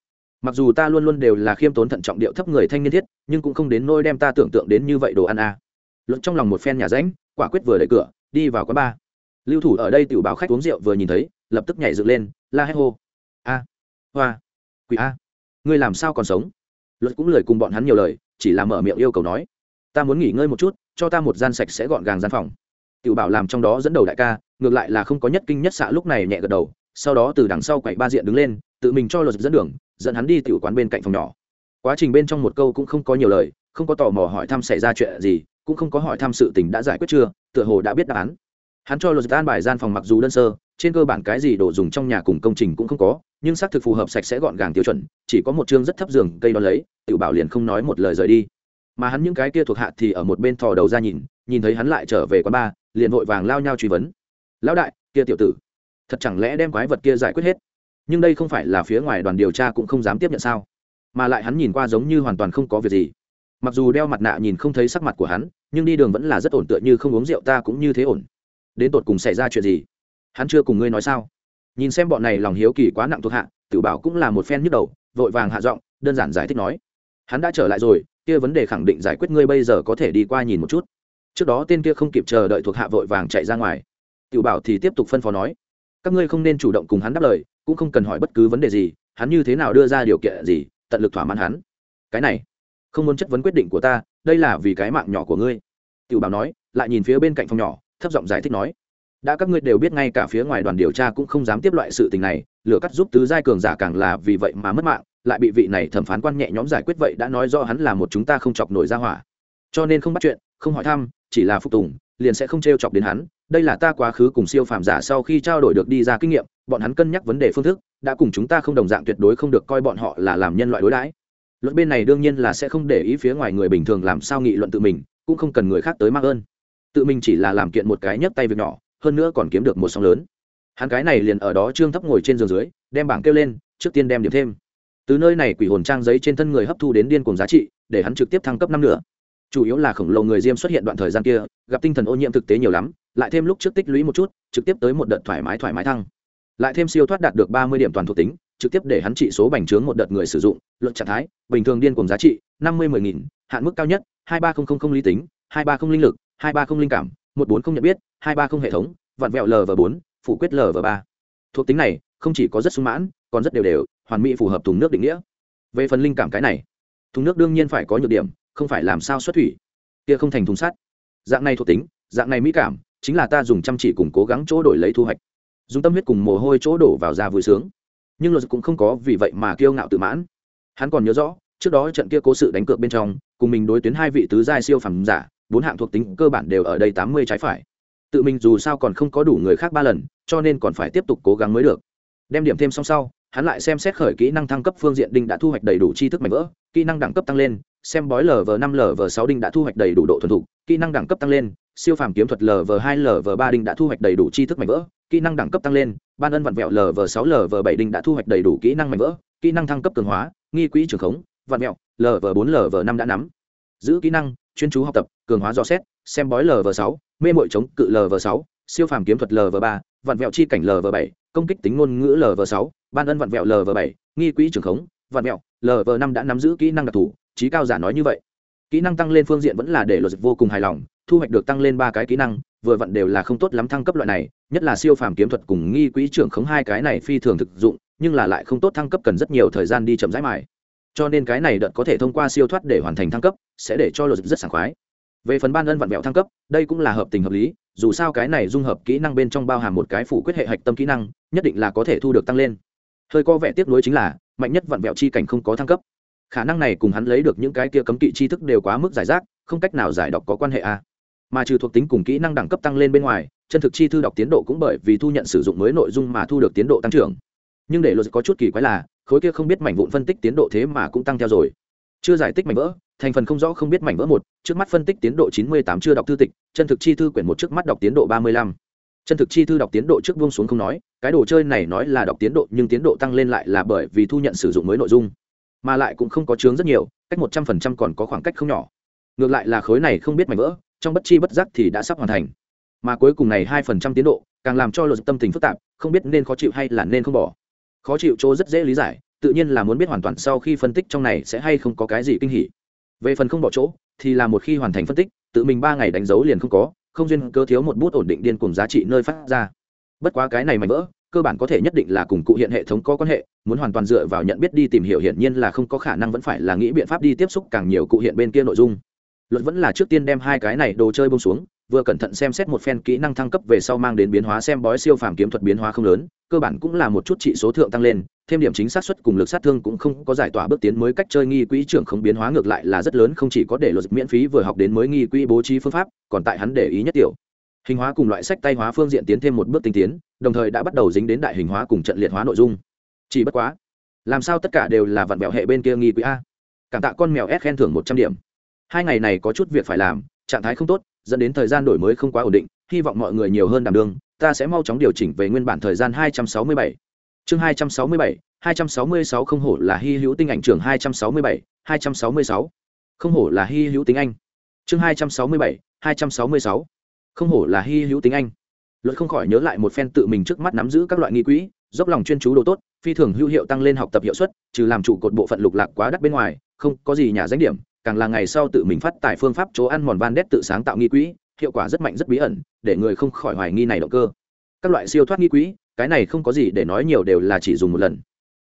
[SPEAKER 1] Mặc dù ta luôn luôn đều là khiêm tốn thận trọng điệu thấp người thanh niên thiết, nhưng cũng không đến nôi đem ta tưởng tượng đến như vậy đồ ăn a à. luận trong lòng một phen nhà ránh, quả quyết vừa đẩy cửa, đi vào quán bar. Lưu thủ ở đây tiểu báo khách uống rượu vừa nhìn thấy, lập tức nhảy dựng lên, la hét hô. A, hoa, quỷ a, ngươi làm sao còn sống? Luật cũng lời cùng bọn hắn nhiều lời, chỉ là mở miệng yêu cầu nói. Ta muốn nghỉ ngơi một chút, cho ta một gian sạch sẽ gọn gàng gian phòng. Tiểu bảo làm trong đó dẫn đầu đại ca ngược lại là không có nhất kinh nhất xạ lúc này nhẹ gật đầu sau đó từ đằng sau quậy ba diện đứng lên tự mình cho luật dẫn đường dẫn hắn đi tiểu quán bên cạnh phòng nhỏ. Quá trình bên trong một câu cũng không có nhiều lời không có tò mò hỏi thăm xảy ra chuyện gì cũng không có hỏi thăm sự tình đã giải quyết chưa tựa hồ đã biết đáp án. Hắn cho luật an bài gian phòng mặc dù đơn sơ trên cơ bản cái gì đồ dùng trong nhà cùng công trình cũng không có nhưng xác thực phù hợp sạch sẽ gọn gàng tiêu chuẩn chỉ có một chương rất thấp giường cây đo lấy tiểu bảo liền không nói một lời rời đi. Mà hắn những cái kia thuộc hạ thì ở một bên thò đầu ra nhìn nhìn thấy hắn lại trở về quán ba, liền vội vàng lao nhau truy vấn lão đại, kia tiểu tử, thật chẳng lẽ đem quái vật kia giải quyết hết? Nhưng đây không phải là phía ngoài đoàn điều tra cũng không dám tiếp nhận sao? Mà lại hắn nhìn qua giống như hoàn toàn không có việc gì. Mặc dù đeo mặt nạ nhìn không thấy sắc mặt của hắn, nhưng đi đường vẫn là rất ổn tựa như không uống rượu ta cũng như thế ổn. Đến tột cùng xảy ra chuyện gì? Hắn chưa cùng ngươi nói sao? Nhìn xem bọn này lòng hiếu kỳ quá nặng thuộc hạ tự bảo cũng là một phen nhức đầu, vội vàng hạ giọng, đơn giản giải thích nói, hắn đã trở lại rồi, kia vấn đề khẳng định giải quyết ngươi bây giờ có thể đi qua nhìn một chút. Trước đó tên kia không kịp chờ đợi thuộc hạ vội vàng chạy ra ngoài. Tiểu bảo thì tiếp tục phân phó nói, các ngươi không nên chủ động cùng hắn đáp lời, cũng không cần hỏi bất cứ vấn đề gì, hắn như thế nào đưa ra điều kiện gì, tận lực thỏa mãn hắn. Cái này, không muốn chất vấn quyết định của ta, đây là vì cái mạng nhỏ của ngươi. Tiểu bảo nói, lại nhìn phía bên cạnh phòng nhỏ, thấp giọng giải thích nói, đã các ngươi đều biết ngay cả phía ngoài đoàn điều tra cũng không dám tiếp loại sự tình này, lửa cắt giúp tứ giai cường giả càng là vì vậy mà mất mạng, lại bị vị này thẩm phán quan nhẹ nhóm giải quyết vậy đã nói do hắn là một chúng ta không chọc nổi ra hỏa. Cho nên không bắt chuyện, không hỏi thăm, chỉ là phục tùng, liền sẽ không t r e o chọc đến hắn đây là ta quá khứ cùng siêu phàm giả sau khi trao đổi được đi ra kinh nghiệm, bọn hắn cân nhắc vấn đề phương thức, đã cùng chúng ta không đồng dạng tuyệt đối không được coi bọn họ là làm nhân loại đối đãi. Luật bên này đương nhiên là sẽ không để ý phía ngoài người bình thường làm sao nghị luận tự mình, cũng không cần người khác tới mắc ơn. Tự mình chỉ là làm kiện một cái nhấc tay việc nhỏ, hơn nữa còn kiếm được một sóng lớn. Hắn cái này liền ở đó trương thấp ngồi trên giường dưới, đem bảng kêu lên, trước tiên đem điểm thêm. Từ nơi này quỷ hồn trang giấy trên thân người hấp thu đến điên cùng giá trị, để hắn trực tiếp thăng cấp năm nữa chủ yếu là khổng lồ người diêm xuất hiện đoạn thời gian kia, gặp tinh thần ô nhiễm thực tế nhiều lắm lại thêm lúc trước tích lũy một chút, trực tiếp tới một đợt thoải mái thoải mái thăng. Lại thêm siêu thoát đạt được ba mươi điểm toàn thuộc tính, trực tiếp để hắn trị số bành trướng một đợt người sử dụng, luận trạng thái, bình thường điên cùng giá trị, năm mươi mười nghìn, hạn mức cao nhất, hai ba không không không lý tính, hai ba không linh lực, hai ba không linh cảm, một bốn không nhận biết, hai ba không hệ thống, vặn vẹo lv bốn, phủ quyết lv ba. Thuộc tính này, không chỉ có rất sung mãn, còn rất đều đều, hoàn mỹ phù hợp thùng nước định nghĩa. Về phần linh cảm cái này, thùng nước đương nhiên phải có nhược điểm, không phải làm sao xuất thủy. Kia không thành thùng sắt. Dạng này thuộc tính, dạng này mỹ cảm chính là ta dùng chăm chỉ cùng cố gắng chỗ đổi lấy thu hoạch. Dùng tâm huyết cùng mồ hôi chỗ đổ vào ra vui sướng. Nhưng luật cũng không có vì vậy mà kiêu ngạo tự mãn. Hắn còn nhớ rõ, trước đó trận kia cố sự đánh cược bên trong, cùng mình đối tuyến hai vị tứ giai siêu phẩm giả, bốn hạng thuộc tính cơ bản đều ở đây tám mươi trái phải. Tự mình dù sao còn không có đủ người khác ba lần, cho nên còn phải tiếp tục cố gắng mới được. Đem điểm thêm xong sau, hắn lại xem xét khởi kỹ năng thăng cấp phương diện đinh đã thu hoạch đầy đủ tri thức mạnh vỡ, kỹ năng đẳng cấp tăng lên xem bói lv năm lv sáu đinh đã thu hoạch đầy đủ độ thuần thục kỹ năng đẳng cấp tăng lên siêu phàm kiếm thuật lv hai lv ba đinh đã thu hoạch đầy đủ tri thức mạnh vỡ kỹ năng đẳng cấp tăng lên ban ân vặn vẹo lv sáu lv bảy đinh đã thu hoạch đầy đủ kỹ năng mạnh vỡ kỹ năng thăng cấp cường hóa nghi quỹ trường khống vặn vẹo lv bốn lv năm đã nắm giữ kỹ năng chuyên chú học tập cường hóa dò xét xem bói lv sáu mê mội chống cự lv sáu siêu phàm kiếm thuật lv ba vặn vẹo chi cảnh lv bảy công kích tính ngôn ngữ lv sáu ban ân vặn vẹo lv bảy nghi quỹ trường khống vặn vẹo lv năm đã nắm giữ kỹ năng đặc thù trí cao giả nói như vậy. Kỹ năng tăng lên phương diện vẫn là để luật vô cùng hài lòng, thu hoạch được tăng lên ba cái kỹ năng, vừa vặn đều là không tốt lắm thăng cấp loại này, nhất là siêu phàm kiếm thuật cùng nghi quỹ trưởng khống hai cái này phi thường thực dụng, nhưng là lại không tốt thăng cấp cần rất nhiều thời gian đi chậm rãi mài. Cho nên cái này đợt có thể thông qua siêu thoát để hoàn thành thăng cấp, sẽ để cho luật rất sảng khoái. Về phần ban ân vặn vẹo thăng cấp, đây cũng là hợp tình hợp lý, dù sao cái này dung hợp kỹ năng bên trong bao hàm một cái phủ quyết hệ hạch tâm kỹ năng, nhất định là có thể thu được tăng lên. Hơi có vẻ tiếp nối chính là, mạnh nhất vặn vẹo chi cảnh không có thăng cấp khả năng này cùng hắn lấy được những cái kia cấm kỵ tri thức đều quá mức giải rác, không cách nào giải đọc có quan hệ a mà trừ thuộc tính cùng kỹ năng đẳng cấp tăng lên bên ngoài, chân thực chi thư đọc tiến độ cũng bởi vì thu nhận sử dụng mới nội dung mà thu được tiến độ tăng trưởng. Nhưng để luật có chút kỳ quái là, khối kia không biết mảnh vụn phân tích tiến độ thế mà cũng tăng theo rồi. Chưa giải tích mảnh vỡ, thành phần không rõ không biết mảnh vỡ một, trước mắt phân tích tiến độ chín mươi tám chưa đọc thư tịch, chân thực chi thư quyển một trước mắt đọc tiến độ ba mươi lăm. Chân thực chi thư đọc tiến độ trước buông xuống không nói, cái đồ chơi này nói là đọc tiến độ nhưng tiến độ tăng lên lại là bởi vì thu nhận sử dụng mới nội dung mà lại cũng không có chướng rất nhiều, cách một trăm phần trăm còn có khoảng cách không nhỏ. Ngược lại là khối này không biết mảnh vỡ, trong bất chi bất giác thì đã sắp hoàn thành. Mà cuối cùng này hai phần trăm tiến độ, càng làm cho luật tâm tình phức tạp, không biết nên khó chịu hay là nên không bỏ. Khó chịu chỗ rất dễ lý giải, tự nhiên là muốn biết hoàn toàn sau khi phân tích trong này sẽ hay không có cái gì kinh hỉ. Về phần không bỏ chỗ, thì là một khi hoàn thành phân tích, tự mình ba ngày đánh dấu liền không có, không duyên cơ thiếu một bút ổn định điên cùng giá trị nơi phát ra. Bất quá cái này mảnh vỡ cơ bản có thể nhất định là cùng cụ hiện hệ thống có quan hệ, muốn hoàn toàn dựa vào nhận biết đi tìm hiểu hiển nhiên là không có khả năng vẫn phải là nghĩ biện pháp đi tiếp xúc càng nhiều cụ hiện bên kia nội dung. Luật vẫn là trước tiên đem hai cái này đồ chơi bông xuống, vừa cẩn thận xem xét một phen kỹ năng thăng cấp về sau mang đến biến hóa xem bói siêu phàm kiếm thuật biến hóa không lớn, cơ bản cũng là một chút trị số thượng tăng lên, thêm điểm chính xác suất cùng lực sát thương cũng không có giải tỏa bước tiến mới cách chơi nghi quỹ trưởng không biến hóa ngược lại là rất lớn, không chỉ có để luật miễn phí vừa học đến mới nghi quỹ bố trí phương pháp, còn tại hắn để ý nhất tiểu. Hình hóa cùng loại sách tay hóa phương diện tiến thêm một bước tinh tiến đồng thời đã bắt đầu dính đến đại hình hóa cùng trận liệt hóa nội dung chỉ bất quá làm sao tất cả đều là vặn vẹo hệ bên kia nghi quỹ a cảm tạ con mèo s khen thưởng một trăm điểm hai ngày này có chút việc phải làm trạng thái không tốt dẫn đến thời gian đổi mới không quá ổn định hy vọng mọi người nhiều hơn đảm đương ta sẽ mau chóng điều chỉnh về nguyên bản thời gian 267. chương 267, 266 không hổ là hy hữu tinh ảnh trường 267, 266. không hổ là hy hữu tính anh chương 267, 266. không hổ là hy hữu tính anh luật không khỏi nhớ lại một phen tự mình trước mắt nắm giữ các loại nghi quỹ, dốc lòng chuyên chú đồ tốt, phi thường hữu hiệu tăng lên học tập hiệu suất, trừ làm trụ cột bộ phận lục lạc quá đắt bên ngoài, không có gì nhà danh điểm, càng là ngày sau tự mình phát tài phương pháp chỗ ăn mòn van đét tự sáng tạo nghi quỹ, hiệu quả rất mạnh rất bí ẩn, để người không khỏi hoài nghi này động cơ. Các loại siêu thoát nghi quỹ, cái này không có gì để nói nhiều đều là chỉ dùng một lần.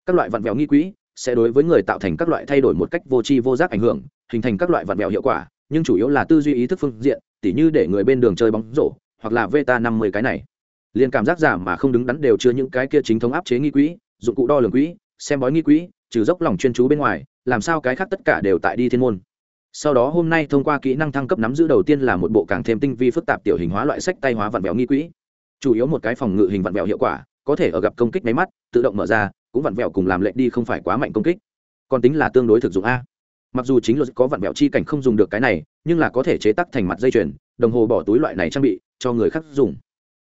[SPEAKER 1] Các loại vặn vẹo nghi quỹ sẽ đối với người tạo thành các loại thay đổi một cách vô tri vô giác ảnh hưởng, hình thành các loại vặn vẹo hiệu quả, nhưng chủ yếu là tư duy ý thức phương diện, tỉ như để người bên đường chơi bóng rổ hoặc là veta năm mươi cái này. Liền cảm giác giả mà không đứng đắn đều chưa những cái kia chính thống áp chế nghi quỹ, dụng cụ đo lường quỹ, xem bói nghi quỹ, trừ dốc lòng chuyên chú bên ngoài, làm sao cái khác tất cả đều tại đi thiên môn. Sau đó hôm nay thông qua kỹ năng thăng cấp nắm giữ đầu tiên là một bộ càng thêm tinh vi phức tạp tiểu hình hóa loại sách tay hóa vặn vẹo nghi quỹ. Chủ yếu một cái phòng ngự hình vặn vẹo hiệu quả, có thể ở gặp công kích máy mắt, tự động mở ra, cũng vặn vẹo cùng làm lệnh đi không phải quá mạnh công kích. Còn tính là tương đối thực dụng a. Mặc dù chính luật có vặn vẹo chi cảnh không dùng được cái này, nhưng là có thể chế tắc thành mặt dây chuyền đồng hồ bỏ túi loại này trang bị cho người khác dùng.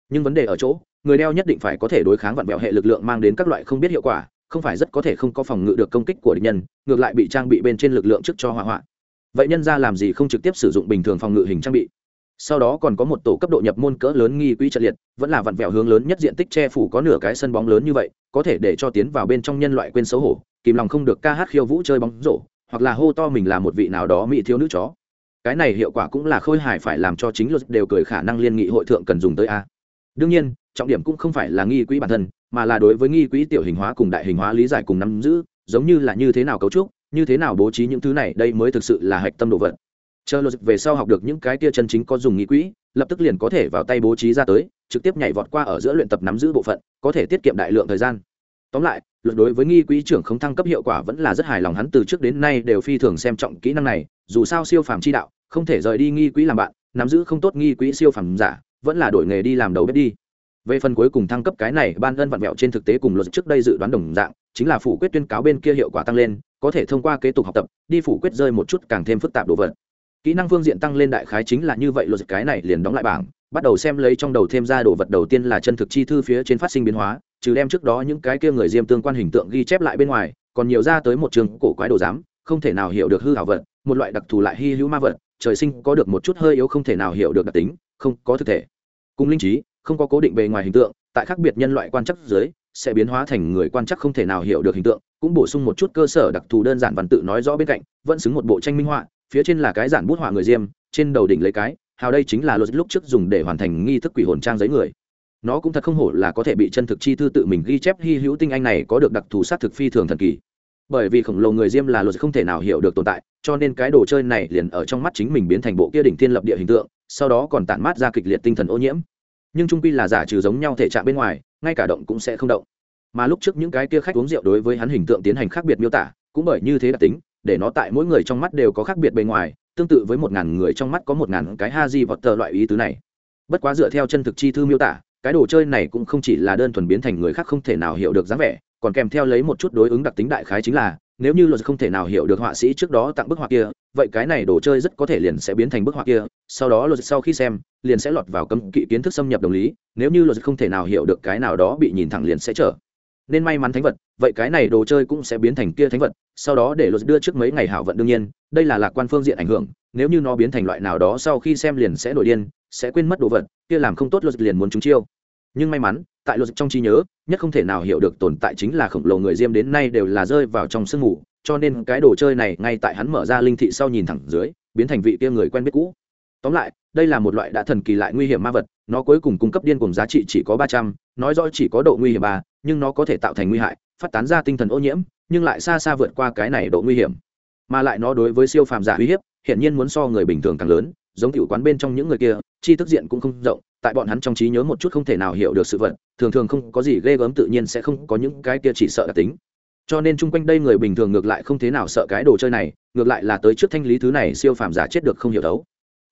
[SPEAKER 1] Nhưng vấn đề ở chỗ, người đeo nhất định phải có thể đối kháng vặn vẹo hệ lực lượng mang đến các loại không biết hiệu quả, không phải rất có thể không có phòng ngự được công kích của địch nhân, ngược lại bị trang bị bên trên lực lượng trước cho hỏa hoạn. Vậy nhân ra làm gì không trực tiếp sử dụng bình thường phòng ngự hình trang bị? Sau đó còn có một tổ cấp độ nhập môn cỡ lớn nghi quỹ trận liệt, vẫn là vặn vẹo hướng lớn nhất diện tích che phủ có nửa cái sân bóng lớn như vậy, có thể để cho tiến vào bên trong nhân loại quên xấu hổ, kìm lòng không được ca hát khiêu vũ chơi bóng rổ, hoặc là hô to mình là một vị nào đó mỹ thiếu nữ chó cái này hiệu quả cũng là khôi hài phải làm cho chính luật đều cười khả năng liên nghị hội thượng cần dùng tới a. Đương nhiên, trọng điểm cũng không phải là nghi quỹ bản thân, mà là đối với nghi quỹ tiểu hình hóa cùng đại hình hóa lý giải cùng nắm giữ, giống như là như thế nào cấu trúc, như thế nào bố trí những thứ này, đây mới thực sự là hạch tâm đồ vật. Chờ luật về sau học được những cái kia chân chính có dùng nghi quỹ, lập tức liền có thể vào tay bố trí ra tới, trực tiếp nhảy vọt qua ở giữa luyện tập nắm giữ bộ phận, có thể tiết kiệm đại lượng thời gian tóm lại luật đối với nghi quỹ trưởng không thăng cấp hiệu quả vẫn là rất hài lòng hắn từ trước đến nay đều phi thường xem trọng kỹ năng này, dù sao siêu phàm chi đạo, không thể rời đi nghi quỹ làm bạn, nắm giữ không tốt nghi quỹ siêu phàm giả, vẫn là đổi nghề đi làm đầu bếp đi. Về phần cuối cùng thăng cấp cái này, ban ân vặn vẹo trên thực tế cùng luật trước đây dự đoán đồng dạng, chính là phủ quyết tuyên cáo bên kia hiệu quả tăng lên, có thể thông qua kế tục học tập, đi phủ quyết rơi một chút càng thêm phức tạp đồ vật. Kỹ năng phương diện tăng lên đại khái chính là như vậy, luật cái này liền đóng lại bảng, bắt đầu xem lấy trong đầu thêm ra đồ vật đầu tiên là chân thực chi thư phía trên phát sinh biến hóa trừ đem trước đó những cái kia người diêm tương quan hình tượng ghi chép lại bên ngoài, còn nhiều ra tới một trường cổ quái đồ giám, không thể nào hiểu được hư hảo vật, một loại đặc thù lại hy hữu ma vật, trời sinh có được một chút hơi yếu không thể nào hiểu được đặc tính, không có thực thể. Cùng linh trí, không có cố định bề ngoài hình tượng, tại khác biệt nhân loại quan chắc dưới, sẽ biến hóa thành người quan chắc không thể nào hiểu được hình tượng, cũng bổ sung một chút cơ sở đặc thù đơn giản văn tự nói rõ bên cạnh, vẫn xứng một bộ tranh minh họa, phía trên là cái giản bút họa người diêm, trên đầu đỉnh lấy cái, hào đây chính là luật lúc trước dùng để hoàn thành nghi thức quỷ hồn trang giấy người nó cũng thật không hổ là có thể bị chân thực chi thư tự mình ghi chép hy hữu tinh anh này có được đặc thù sát thực phi thường thần kỳ. Bởi vì khổng lồ người diêm là luật không thể nào hiểu được tồn tại, cho nên cái đồ chơi này liền ở trong mắt chính mình biến thành bộ kia đỉnh thiên lập địa hình tượng, sau đó còn tản mát ra kịch liệt tinh thần ô nhiễm. Nhưng trung pi là giả trừ giống nhau thể trạng bên ngoài, ngay cả động cũng sẽ không động. Mà lúc trước những cái kia khách uống rượu đối với hắn hình tượng tiến hành khác biệt miêu tả, cũng bởi như thế đặc tính, để nó tại mỗi người trong mắt đều có khác biệt bề ngoài, tương tự với một ngàn người trong mắt có một ngàn cái ha di vọt tờ loại ý tứ này. Bất quá dựa theo chân thực chi thư miêu tả cái đồ chơi này cũng không chỉ là đơn thuần biến thành người khác không thể nào hiểu được dáng vẻ, còn kèm theo lấy một chút đối ứng đặc tính đại khái chính là, nếu như luật không thể nào hiểu được họa sĩ trước đó tặng bức họa kia, vậy cái này đồ chơi rất có thể liền sẽ biến thành bức họa kia, sau đó luật sau khi xem, liền sẽ lọt vào cấm kỵ kiến thức xâm nhập đồng lý, nếu như luật không thể nào hiểu được cái nào đó bị nhìn thẳng liền sẽ trở nên may mắn thánh vật, vậy cái này đồ chơi cũng sẽ biến thành kia thánh vật, sau đó để luật đưa trước mấy ngày hảo vận đương nhiên, đây là lạc quan phương diện ảnh hưởng, nếu như nó biến thành loại nào đó sau khi xem liền sẽ nổi điên sẽ quên mất đồ vật, kia làm không tốt luật liền muốn chúng chiêu. Nhưng may mắn, tại luật trong trí nhớ, nhất không thể nào hiểu được tồn tại chính là khổng lồ người diêm đến nay đều là rơi vào trong sương mù, cho nên cái đồ chơi này ngay tại hắn mở ra linh thị sau nhìn thẳng dưới, biến thành vị kia người quen biết cũ. Tóm lại, đây là một loại đã thần kỳ lại nguy hiểm ma vật, nó cuối cùng cung cấp điên cùng giá trị chỉ có ba trăm, nói rõ chỉ có độ nguy hiểm ba, nhưng nó có thể tạo thành nguy hại, phát tán ra tinh thần ô nhiễm, nhưng lại xa xa vượt qua cái này độ nguy hiểm. Mà lại nó đối với siêu phàm giả uy hiếp hiện nhiên muốn so người bình thường càng lớn giống tiểu quán bên trong những người kia, chi thức diện cũng không rộng, tại bọn hắn trong trí nhớ một chút không thể nào hiểu được sự vật, thường thường không có gì ghê gớm tự nhiên sẽ không có những cái kia chỉ sợ đặc tính. Cho nên chung quanh đây người bình thường ngược lại không thế nào sợ cái đồ chơi này, ngược lại là tới trước thanh lý thứ này siêu phàm giả chết được không hiểu đấu.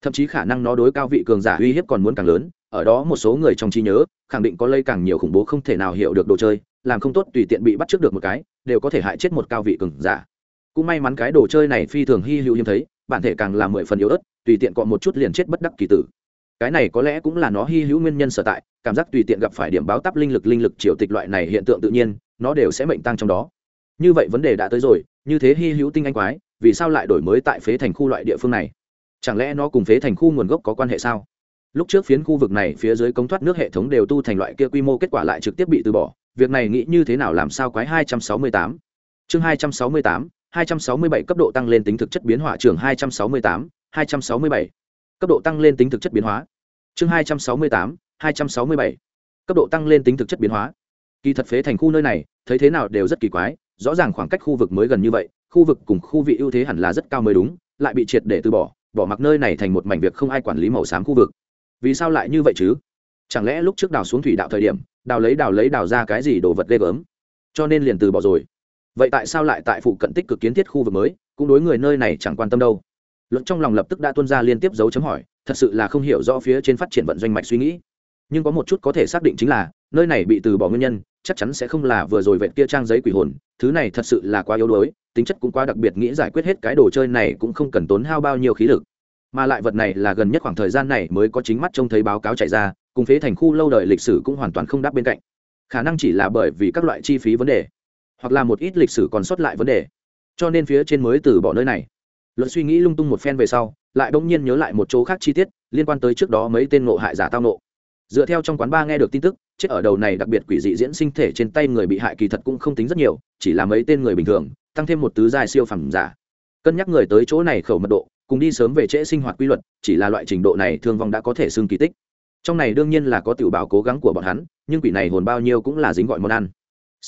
[SPEAKER 1] Thậm chí khả năng nó đối cao vị cường giả uy hiếp còn muốn càng lớn, ở đó một số người trong trí nhớ, khẳng định có lây càng nhiều khủng bố không thể nào hiểu được đồ chơi, làm không tốt tùy tiện bị bắt trước được một cái, đều có thể hại chết một cao vị cường giả. Cũng may mắn cái đồ chơi này phi thường hy hữu hiếm thấy, bản thể càng là mười phần yếu ớt tùy tiện cọ một chút liền chết bất đắc kỳ tử. Cái này có lẽ cũng là nó hy hữu nguyên nhân sở tại cảm giác tùy tiện gặp phải điểm báo tắp linh lực linh lực triều tịch loại này hiện tượng tự nhiên nó đều sẽ mệnh tăng trong đó. Như vậy vấn đề đã tới rồi như thế hy hữu tinh anh quái vì sao lại đổi mới tại phế thành khu loại địa phương này? Chẳng lẽ nó cùng phế thành khu nguồn gốc có quan hệ sao? Lúc trước phiến khu vực này phía dưới cống thoát nước hệ thống đều tu thành loại kia quy mô kết quả lại trực tiếp bị từ bỏ việc này nghĩ như thế nào làm sao quái 268. chương 268, 267 cấp độ tăng lên tính thực chất biến hóa trường 268, 267. cấp độ tăng lên tính thực chất biến hóa. Chương 268, 267. cấp độ tăng lên tính thực chất biến hóa. Kỳ thật phế thành khu nơi này thấy thế nào đều rất kỳ quái rõ ràng khoảng cách khu vực mới gần như vậy khu vực cùng khu vị ưu thế hẳn là rất cao mới đúng lại bị triệt để từ bỏ bỏ mặc nơi này thành một mảnh việc không ai quản lý màu xám khu vực. Vì sao lại như vậy chứ? Chẳng lẽ lúc trước đào xuống thủy đạo thời điểm đào lấy đào lấy đào ra cái gì đồ vật ghê gớm? Cho nên liền từ bỏ rồi. Vậy tại sao lại tại phụ cận tích cực kiến thiết khu vực mới cũng đối người nơi này chẳng quan tâm đâu? Luật trong lòng lập tức đã tuân ra liên tiếp dấu chấm hỏi, thật sự là không hiểu rõ phía trên phát triển vận doanh mạch suy nghĩ. Nhưng có một chút có thể xác định chính là, nơi này bị từ bỏ nguyên nhân, chắc chắn sẽ không là vừa rồi vẹn kia trang giấy quỷ hồn, thứ này thật sự là quá yếu đuối, tính chất cũng quá đặc biệt, nghĩ giải quyết hết cái đồ chơi này cũng không cần tốn hao bao nhiêu khí lực. Mà lại vật này là gần nhất khoảng thời gian này mới có chính mắt trông thấy báo cáo chạy ra, cùng phế thành khu lâu đời lịch sử cũng hoàn toàn không đáp bên cạnh. Khả năng chỉ là bởi vì các loại chi phí vấn đề, hoặc là một ít lịch sử còn sót lại vấn đề. Cho nên phía trên mới từ bỏ nơi này luận suy nghĩ lung tung một phen về sau, lại bỗng nhiên nhớ lại một chỗ khác chi tiết, liên quan tới trước đó mấy tên ngộ hại giả tao nộ. Dựa theo trong quán ba nghe được tin tức, chết ở đầu này đặc biệt quỷ dị diễn sinh thể trên tay người bị hại kỳ thật cũng không tính rất nhiều, chỉ là mấy tên người bình thường, tăng thêm một tứ dài siêu phẩm giả. Cân nhắc người tới chỗ này khẩu mật độ, cùng đi sớm về trễ sinh hoạt quy luật, chỉ là loại trình độ này thương vong đã có thể xưng kỳ tích. Trong này đương nhiên là có tiểu bảo cố gắng của bọn hắn, nhưng quỷ này hồn bao nhiêu cũng là dính gọi món ăn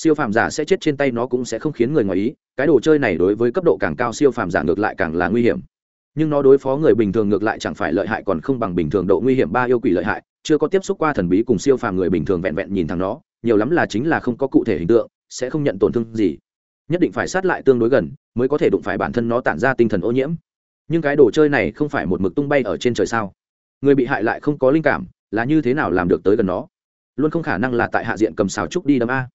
[SPEAKER 1] siêu phàm giả sẽ chết trên tay nó cũng sẽ không khiến người ngoài ý, cái đồ chơi này đối với cấp độ càng cao siêu phàm giả ngược lại càng là nguy hiểm. Nhưng nó đối phó người bình thường ngược lại chẳng phải lợi hại còn không bằng bình thường độ nguy hiểm ba yêu quỷ lợi hại, chưa có tiếp xúc qua thần bí cùng siêu phàm người bình thường vẹn vẹn nhìn thằng nó, nhiều lắm là chính là không có cụ thể hình tượng, sẽ không nhận tổn thương gì. Nhất định phải sát lại tương đối gần, mới có thể đụng phải bản thân nó tản ra tinh thần ô nhiễm. Nhưng cái đồ chơi này không phải một mực tung bay ở trên trời sao? Người bị hại lại không có linh cảm, là như thế nào làm được tới gần nó? Luôn không khả năng là tại hạ diện cầm xào trúc đi đâm a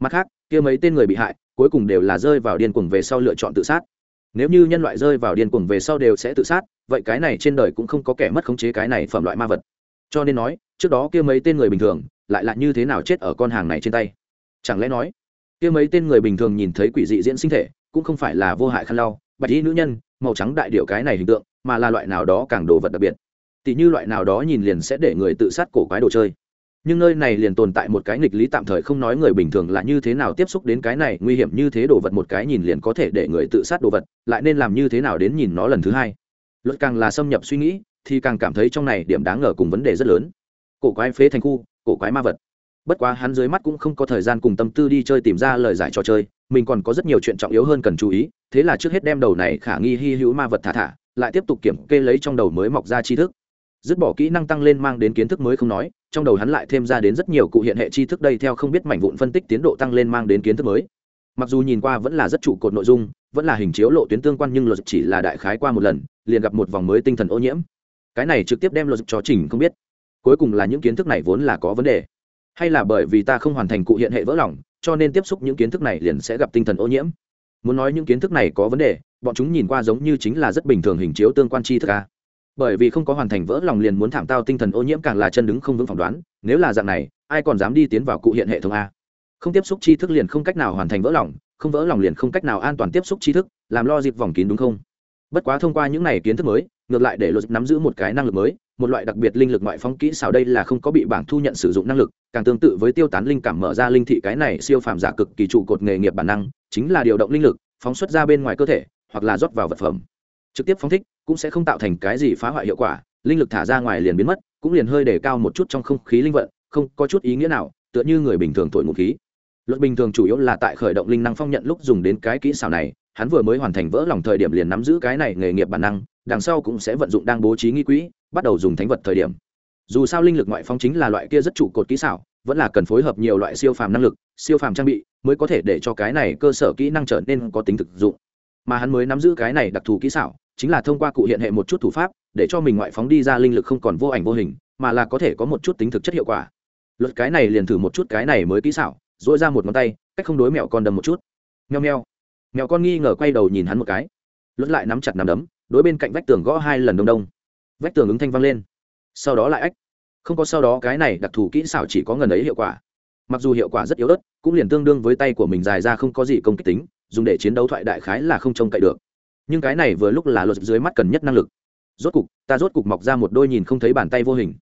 [SPEAKER 1] mặt khác, kia mấy tên người bị hại, cuối cùng đều là rơi vào điên cuồng về sau lựa chọn tự sát. Nếu như nhân loại rơi vào điên cuồng về sau đều sẽ tự sát, vậy cái này trên đời cũng không có kẻ mất khống chế cái này phẩm loại ma vật. Cho nên nói, trước đó kia mấy tên người bình thường, lại là như thế nào chết ở con hàng này trên tay? Chẳng lẽ nói, kia mấy tên người bình thường nhìn thấy quỷ dị diễn sinh thể, cũng không phải là vô hại khăn lau, bạch y nữ nhân, màu trắng đại điệu cái này hình tượng, mà là loại nào đó càng đồ vật đặc biệt. Tỷ như loại nào đó nhìn liền sẽ để người tự sát cổ quái đồ chơi nhưng nơi này liền tồn tại một cái nghịch lý tạm thời không nói người bình thường là như thế nào tiếp xúc đến cái này, nguy hiểm như thế đồ vật một cái nhìn liền có thể để người tự sát đồ vật, lại nên làm như thế nào đến nhìn nó lần thứ hai. Luật càng là xâm nhập suy nghĩ, thì càng cảm thấy trong này điểm đáng ngờ cùng vấn đề rất lớn. Cổ quái phế thành khu, cổ quái ma vật. Bất quá hắn dưới mắt cũng không có thời gian cùng tâm tư đi chơi tìm ra lời giải trò chơi, mình còn có rất nhiều chuyện trọng yếu hơn cần chú ý, thế là trước hết đem đầu này khả nghi hy hữu ma vật thả thả, lại tiếp tục kiểm kê lấy trong đầu mới mọc ra tri thức. Dứt bỏ kỹ năng tăng lên mang đến kiến thức mới không nói trong đầu hắn lại thêm ra đến rất nhiều cụ hiện hệ tri thức đây theo không biết mảnh vụn phân tích tiến độ tăng lên mang đến kiến thức mới. Mặc dù nhìn qua vẫn là rất trụ cột nội dung, vẫn là hình chiếu lộ tuyến tương quan nhưng luật chỉ là đại khái qua một lần, liền gặp một vòng mới tinh thần ô nhiễm. Cái này trực tiếp đem luật cho trình không biết. Cuối cùng là những kiến thức này vốn là có vấn đề. Hay là bởi vì ta không hoàn thành cụ hiện hệ vỡ lòng, cho nên tiếp xúc những kiến thức này liền sẽ gặp tinh thần ô nhiễm. Muốn nói những kiến thức này có vấn đề, bọn chúng nhìn qua giống như chính là rất bình thường hình chiếu tương quan tri thức a bởi vì không có hoàn thành vỡ lòng liền muốn thảm tao tinh thần ô nhiễm càng là chân đứng không vững phỏng đoán, nếu là dạng này, ai còn dám đi tiến vào cụ hiện hệ thống a? Không tiếp xúc tri thức liền không cách nào hoàn thành vỡ lòng, không vỡ lòng liền không cách nào an toàn tiếp xúc tri thức, làm lo dịp vòng kín đúng không? Bất quá thông qua những này kiến thức mới, ngược lại để luật nắm giữ một cái năng lực mới, một loại đặc biệt linh lực ngoại phóng kỹ xảo đây là không có bị bảng thu nhận sử dụng năng lực, càng tương tự với tiêu tán linh cảm mở ra linh thị cái này siêu phàm giả cực kỳ trụ cột nghề nghiệp bản năng, chính là điều động linh lực, phóng xuất ra bên ngoài cơ thể, hoặc là rót vào vật phẩm trực tiếp phóng thích cũng sẽ không tạo thành cái gì phá hoại hiệu quả, linh lực thả ra ngoài liền biến mất, cũng liền hơi để cao một chút trong không khí linh vận, không có chút ý nghĩa nào, tựa như người bình thường thổi ngụ khí. Luật bình thường chủ yếu là tại khởi động linh năng phong nhận lúc dùng đến cái kỹ xảo này, hắn vừa mới hoàn thành vỡ lòng thời điểm liền nắm giữ cái này nghề nghiệp bản năng, đằng sau cũng sẽ vận dụng đang bố trí nghi quỹ, bắt đầu dùng thánh vật thời điểm. Dù sao linh lực ngoại phong chính là loại kia rất trụ cột kỹ xảo, vẫn là cần phối hợp nhiều loại siêu phàm năng lực, siêu phàm trang bị mới có thể để cho cái này cơ sở kỹ năng trở nên có tính thực dụng mà hắn mới nắm giữ cái này đặc thù kỹ xảo, chính là thông qua cụ hiện hệ một chút thủ pháp, để cho mình ngoại phóng đi ra linh lực không còn vô ảnh vô hình, mà là có thể có một chút tính thực chất hiệu quả. Luật cái này liền thử một chút cái này mới kỹ xảo dỗi ra một ngón tay, cách không đối mẹo con đầm một chút. Nheo nheo mẹo con nghi ngờ quay đầu nhìn hắn một cái. Luật lại nắm chặt nắm đấm, đối bên cạnh vách tường gõ hai lần đông đông. Vách tường ứng thanh vang lên. Sau đó lại ách. Không có sau đó cái này đặc thù kỹ xảo chỉ có ngần ấy hiệu quả. Mặc dù hiệu quả rất yếu ớt, cũng liền tương đương với tay của mình dài ra không có gì công kích tính dùng để chiến đấu thoại đại khái là không trông cậy được. Nhưng cái này vừa lúc là luật dưới mắt cần nhất năng lực. Rốt cục, ta rốt cục mọc ra một đôi nhìn không thấy bàn tay vô hình.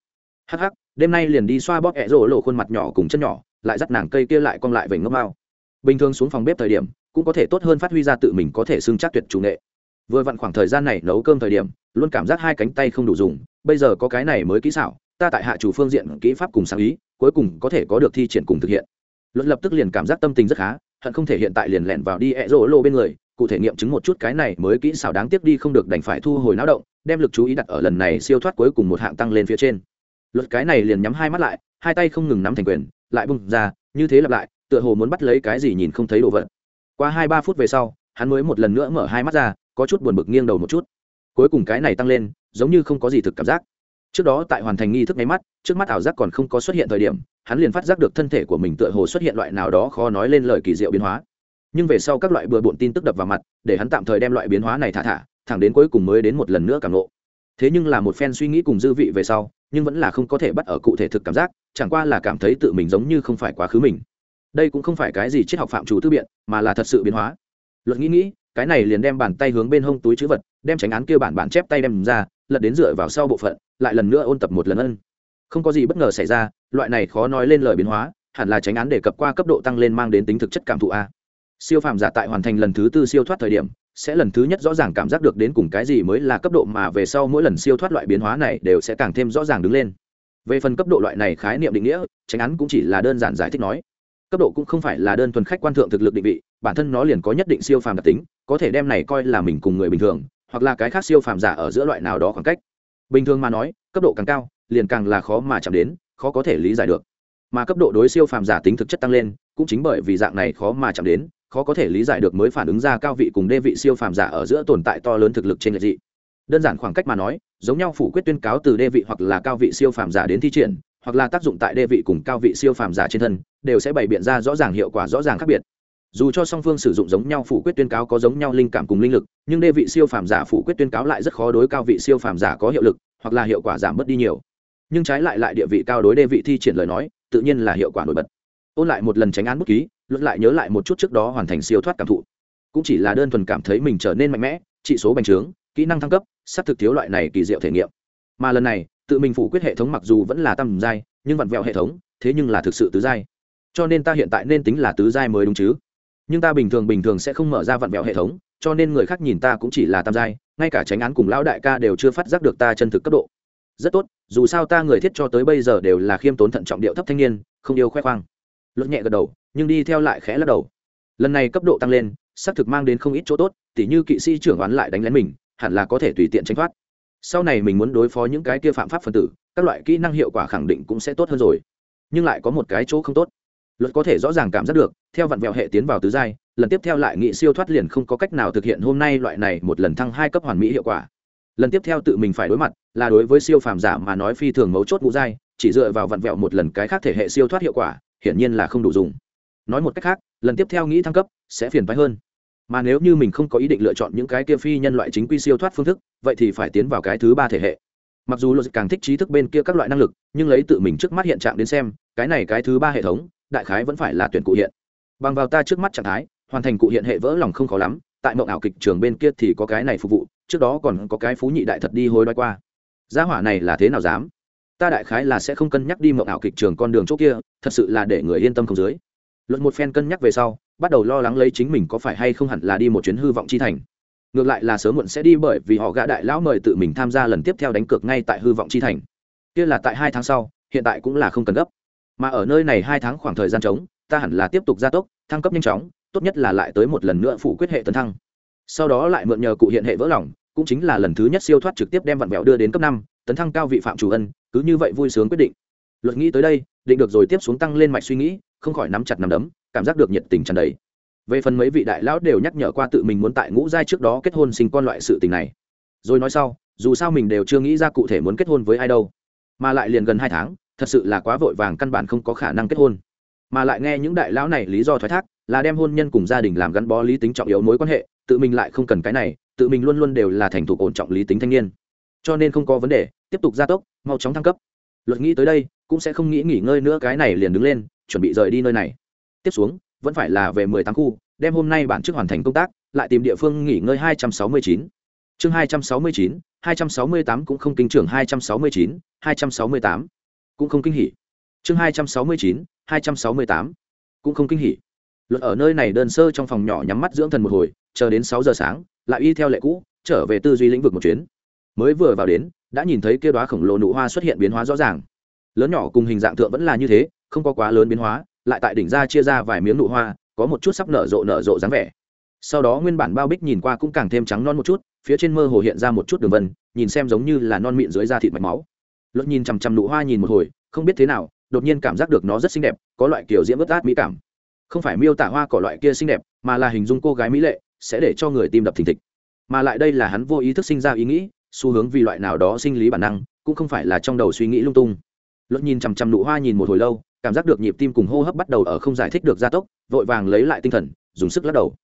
[SPEAKER 1] Hắc hắc, đêm nay liền đi xoa bóp ẹ rổ lộ khuôn mặt nhỏ cùng chân nhỏ, lại dắt nàng cây kia lại cong lại vểnh ngốc mao. Bình thường xuống phòng bếp thời điểm, cũng có thể tốt hơn phát huy ra tự mình có thể xưng chắc tuyệt chủ nghệ. Vừa vặn khoảng thời gian này nấu cơm thời điểm, luôn cảm giác hai cánh tay không đủ dùng, bây giờ có cái này mới kỹ xảo, ta tại hạ chủ phương diện kỹ pháp cùng sáng ý, cuối cùng có thể có được thi triển cùng thực hiện. Luật lập tức liền cảm giác tâm tình rất khá hận không thể hiện tại liền lẹn vào đi ẹ rỗ lô bên người, cụ thể nghiệm chứng một chút cái này mới kỹ xảo đáng tiếc đi không được đành phải thu hồi não động, đem lực chú ý đặt ở lần này siêu thoát cuối cùng một hạng tăng lên phía trên. Luật cái này liền nhắm hai mắt lại, hai tay không ngừng nắm thành quyền, lại bung ra, như thế lặp lại, tựa hồ muốn bắt lấy cái gì nhìn không thấy đồ vật. Qua hai ba phút về sau, hắn mới một lần nữa mở hai mắt ra, có chút buồn bực nghiêng đầu một chút. Cuối cùng cái này tăng lên, giống như không có gì thực cảm giác. Trước đó tại hoàn thành nghi thức nháy mắt, trước mắt ảo giác còn không có xuất hiện thời điểm hắn liền phát giác được thân thể của mình tựa hồ xuất hiện loại nào đó khó nói lên lời kỳ diệu biến hóa. Nhưng về sau các loại bừa bộn tin tức đập vào mặt, để hắn tạm thời đem loại biến hóa này thả thả, thẳng đến cuối cùng mới đến một lần nữa cảm lộ thế nhưng là một phen suy nghĩ cùng dư vị về sau, nhưng vẫn là không có thể bắt ở cụ thể thực cảm giác, chẳng qua là cảm thấy tự mình giống như không phải quá khứ mình. Đây cũng không phải cái gì triết học phạm chủ tư biện, mà là thật sự biến hóa. Luật nghĩ nghĩ, cái này liền đem bàn tay hướng bên hông túi chữ vật, đem tránh án kia bản bản chép tay đem ra, lật đến dựa vào sau bộ phận, lại lần nữa ôn tập một lần ân. Không có gì bất ngờ xảy ra loại này khó nói lên lời biến hóa, hẳn là tránh án đề cập qua cấp độ tăng lên mang đến tính thực chất cảm thụ a. Siêu phàm giả tại hoàn thành lần thứ tư siêu thoát thời điểm, sẽ lần thứ nhất rõ ràng cảm giác được đến cùng cái gì mới là cấp độ mà về sau mỗi lần siêu thoát loại biến hóa này đều sẽ càng thêm rõ ràng đứng lên. Về phần cấp độ loại này khái niệm định nghĩa, tránh án cũng chỉ là đơn giản giải thích nói. Cấp độ cũng không phải là đơn thuần khách quan thượng thực lực định vị, bản thân nó liền có nhất định siêu phàm đặc tính, có thể đem này coi là mình cùng người bình thường, hoặc là cái khác siêu phàm giả ở giữa loại nào đó khoảng cách. Bình thường mà nói, cấp độ càng cao, liền càng là khó mà chạm đến khó có thể lý giải được. Mà cấp độ đối siêu phàm giả tính thực chất tăng lên, cũng chính bởi vì dạng này khó mà chạm đến, khó có thể lý giải được mới phản ứng ra cao vị cùng đê vị siêu phàm giả ở giữa tồn tại to lớn thực lực trên lệch dị. Đơn giản khoảng cách mà nói, giống nhau phủ quyết tuyên cáo từ đê vị hoặc là cao vị siêu phàm giả đến thi triển, hoặc là tác dụng tại đê vị cùng cao vị siêu phàm giả trên thân, đều sẽ bày biện ra rõ ràng hiệu quả rõ ràng khác biệt. Dù cho song phương sử dụng giống nhau phủ quyết tuyên cáo có giống nhau linh cảm cùng linh lực, nhưng đê vị siêu phàm giả phủ quyết tuyên cáo lại rất khó đối cao vị siêu phàm giả có hiệu lực, hoặc là hiệu quả giảm bớt đi nhiều nhưng trái lại lại địa vị cao đối đê vị thi triển lời nói, tự nhiên là hiệu quả nổi bật. Ôn lại một lần tránh án bút ký, luận lại nhớ lại một chút trước đó hoàn thành siêu thoát cảm thụ. Cũng chỉ là đơn thuần cảm thấy mình trở nên mạnh mẽ, trị số bành trướng, kỹ năng thăng cấp sắp thực thiếu loại này kỳ diệu thể nghiệm. Mà lần này, tự mình phủ quyết hệ thống mặc dù vẫn là tầm giai nhưng vặn vẹo hệ thống, thế nhưng là thực sự tứ giai. Cho nên ta hiện tại nên tính là tứ giai mới đúng chứ. Nhưng ta bình thường bình thường sẽ không mở ra vặn vẹo hệ thống, cho nên người khác nhìn ta cũng chỉ là tam giai ngay cả tránh án cùng lão đại ca đều chưa phát giác được ta chân thực cấp độ. Rất tốt dù sao ta người thiết cho tới bây giờ đều là khiêm tốn thận trọng điệu thấp thanh niên, không yêu khoe khoang. Luật nhẹ gật đầu, nhưng đi theo lại khẽ lắc đầu. Lần này cấp độ tăng lên, xác thực mang đến không ít chỗ tốt, tỉ như kỵ sĩ trưởng oán lại đánh lén mình, hẳn là có thể tùy tiện tránh thoát. Sau này mình muốn đối phó những cái kia phạm pháp phân tử, các loại kỹ năng hiệu quả khẳng định cũng sẽ tốt hơn rồi. Nhưng lại có một cái chỗ không tốt. Luật có thể rõ ràng cảm giác được, theo vặn vẹo hệ tiến vào tứ giai, lần tiếp theo lại nghị siêu thoát liền không có cách nào thực hiện hôm nay loại này một lần thăng hai cấp hoàn mỹ hiệu quả lần tiếp theo tự mình phải đối mặt, là đối với siêu phàm giả mà nói phi thường mấu chốt ngũ dai chỉ dựa vào vặn vẹo một lần cái khác thể hệ siêu thoát hiệu quả, hiển nhiên là không đủ dùng. Nói một cách khác, lần tiếp theo nghĩ thăng cấp, sẽ phiền phái hơn. Mà nếu như mình không có ý định lựa chọn những cái kia phi nhân loại chính quy siêu thoát phương thức, vậy thì phải tiến vào cái thứ ba thể hệ. Mặc dù logic càng thích trí thức bên kia các loại năng lực, nhưng lấy tự mình trước mắt hiện trạng đến xem, cái này cái thứ ba hệ thống, đại khái vẫn phải là tuyển cụ hiện. Bằng vào ta trước mắt trạng thái, hoàn thành cụ hiện hệ vỡ lòng không khó lắm, tại mộng ảo kịch trường bên kia thì có cái này phục vụ trước đó còn có cái phú nhị đại thật đi hối đoái qua. Gia hỏa này là thế nào dám? Ta đại khái là sẽ không cân nhắc đi mộng ảo kịch trường con đường chỗ kia, thật sự là để người yên tâm không dưới. Luận một phen cân nhắc về sau, bắt đầu lo lắng lấy chính mình có phải hay không hẳn là đi một chuyến hư vọng chi thành. Ngược lại là sớm muộn sẽ đi bởi vì họ gã đại lão mời tự mình tham gia lần tiếp theo đánh cược ngay tại hư vọng chi thành. Kia là tại hai tháng sau, hiện tại cũng là không cần gấp. Mà ở nơi này hai tháng khoảng thời gian trống, ta hẳn là tiếp tục gia tốc, thăng cấp nhanh chóng, tốt nhất là lại tới một lần nữa phủ quyết hệ tấn thăng sau đó lại mượn nhờ cụ hiện hệ vỡ lòng, cũng chính là lần thứ nhất siêu thoát trực tiếp đem vặn vẹo đưa đến cấp năm, tấn thăng cao vị phạm chủ ân, cứ như vậy vui sướng quyết định. Luật nghĩ tới đây, định được rồi tiếp xuống tăng lên mạch suy nghĩ, không khỏi nắm chặt nắm đấm, cảm giác được nhiệt tình tràn đầy. Về phần mấy vị đại lão đều nhắc nhở qua tự mình muốn tại ngũ giai trước đó kết hôn sinh con loại sự tình này. Rồi nói sau, dù sao mình đều chưa nghĩ ra cụ thể muốn kết hôn với ai đâu. Mà lại liền gần hai tháng, thật sự là quá vội vàng căn bản không có khả năng kết hôn. Mà lại nghe những đại lão này lý do thoái thác, là đem hôn nhân cùng gia đình làm gắn bó lý tính trọng yếu mối quan hệ tự mình lại không cần cái này, tự mình luôn luôn đều là thành thục ổn trọng lý tính thanh niên. Cho nên không có vấn đề, tiếp tục gia tốc, mau chóng thăng cấp. Luật nghĩ tới đây, cũng sẽ không nghĩ nghỉ ngơi nữa, cái này liền đứng lên, chuẩn bị rời đi nơi này. Tiếp xuống, vẫn phải là về mười tám khu, đem hôm nay bản chức hoàn thành công tác, lại tìm địa phương nghỉ ngơi hai trăm sáu mươi chín. Chương hai trăm sáu mươi chín, hai trăm sáu mươi tám cũng không kinh trưởng hai trăm sáu mươi chín, hai trăm sáu mươi tám cũng không kinh hỉ. Chương hai trăm sáu mươi chín, hai trăm sáu mươi tám cũng không kinh hỉ. Luật ở nơi này đơn sơ trong phòng nhỏ nhắm mắt dưỡng thần một hồi chờ đến sáu giờ sáng, lại y theo lệ cũ, trở về tư duy lĩnh vực một chuyến. Mới vừa vào đến, đã nhìn thấy kia đóa khổng lồ nụ hoa xuất hiện biến hóa rõ ràng. Lớn nhỏ cùng hình dạng thượng vẫn là như thế, không có quá lớn biến hóa, lại tại đỉnh ra chia ra vài miếng nụ hoa, có một chút sắp nở rộ nở rộ dáng vẻ. Sau đó nguyên bản bao bích nhìn qua cũng càng thêm trắng non một chút, phía trên mơ hồ hiện ra một chút đường vân, nhìn xem giống như là non mịn dưới da thịt mạch máu. Luật nhìn chằm chằm nụ hoa nhìn một hồi, không biết thế nào, đột nhiên cảm giác được nó rất xinh đẹp, có loại kiểu diễm ướt át mỹ cảm. Không phải miêu tả hoa cỏ loại kia xinh đẹp, mà là hình dung cô gái mỹ lệ sẽ để cho người tim đập thình thịch. Mà lại đây là hắn vô ý thức sinh ra ý nghĩ, xu hướng vì loại nào đó sinh lý bản năng, cũng không phải là trong đầu suy nghĩ lung tung. Luật nhìn chằm chằm nụ hoa nhìn một hồi lâu, cảm giác được nhịp tim cùng hô hấp bắt đầu ở không giải thích được gia tốc, vội vàng lấy lại tinh thần, dùng sức lắc đầu.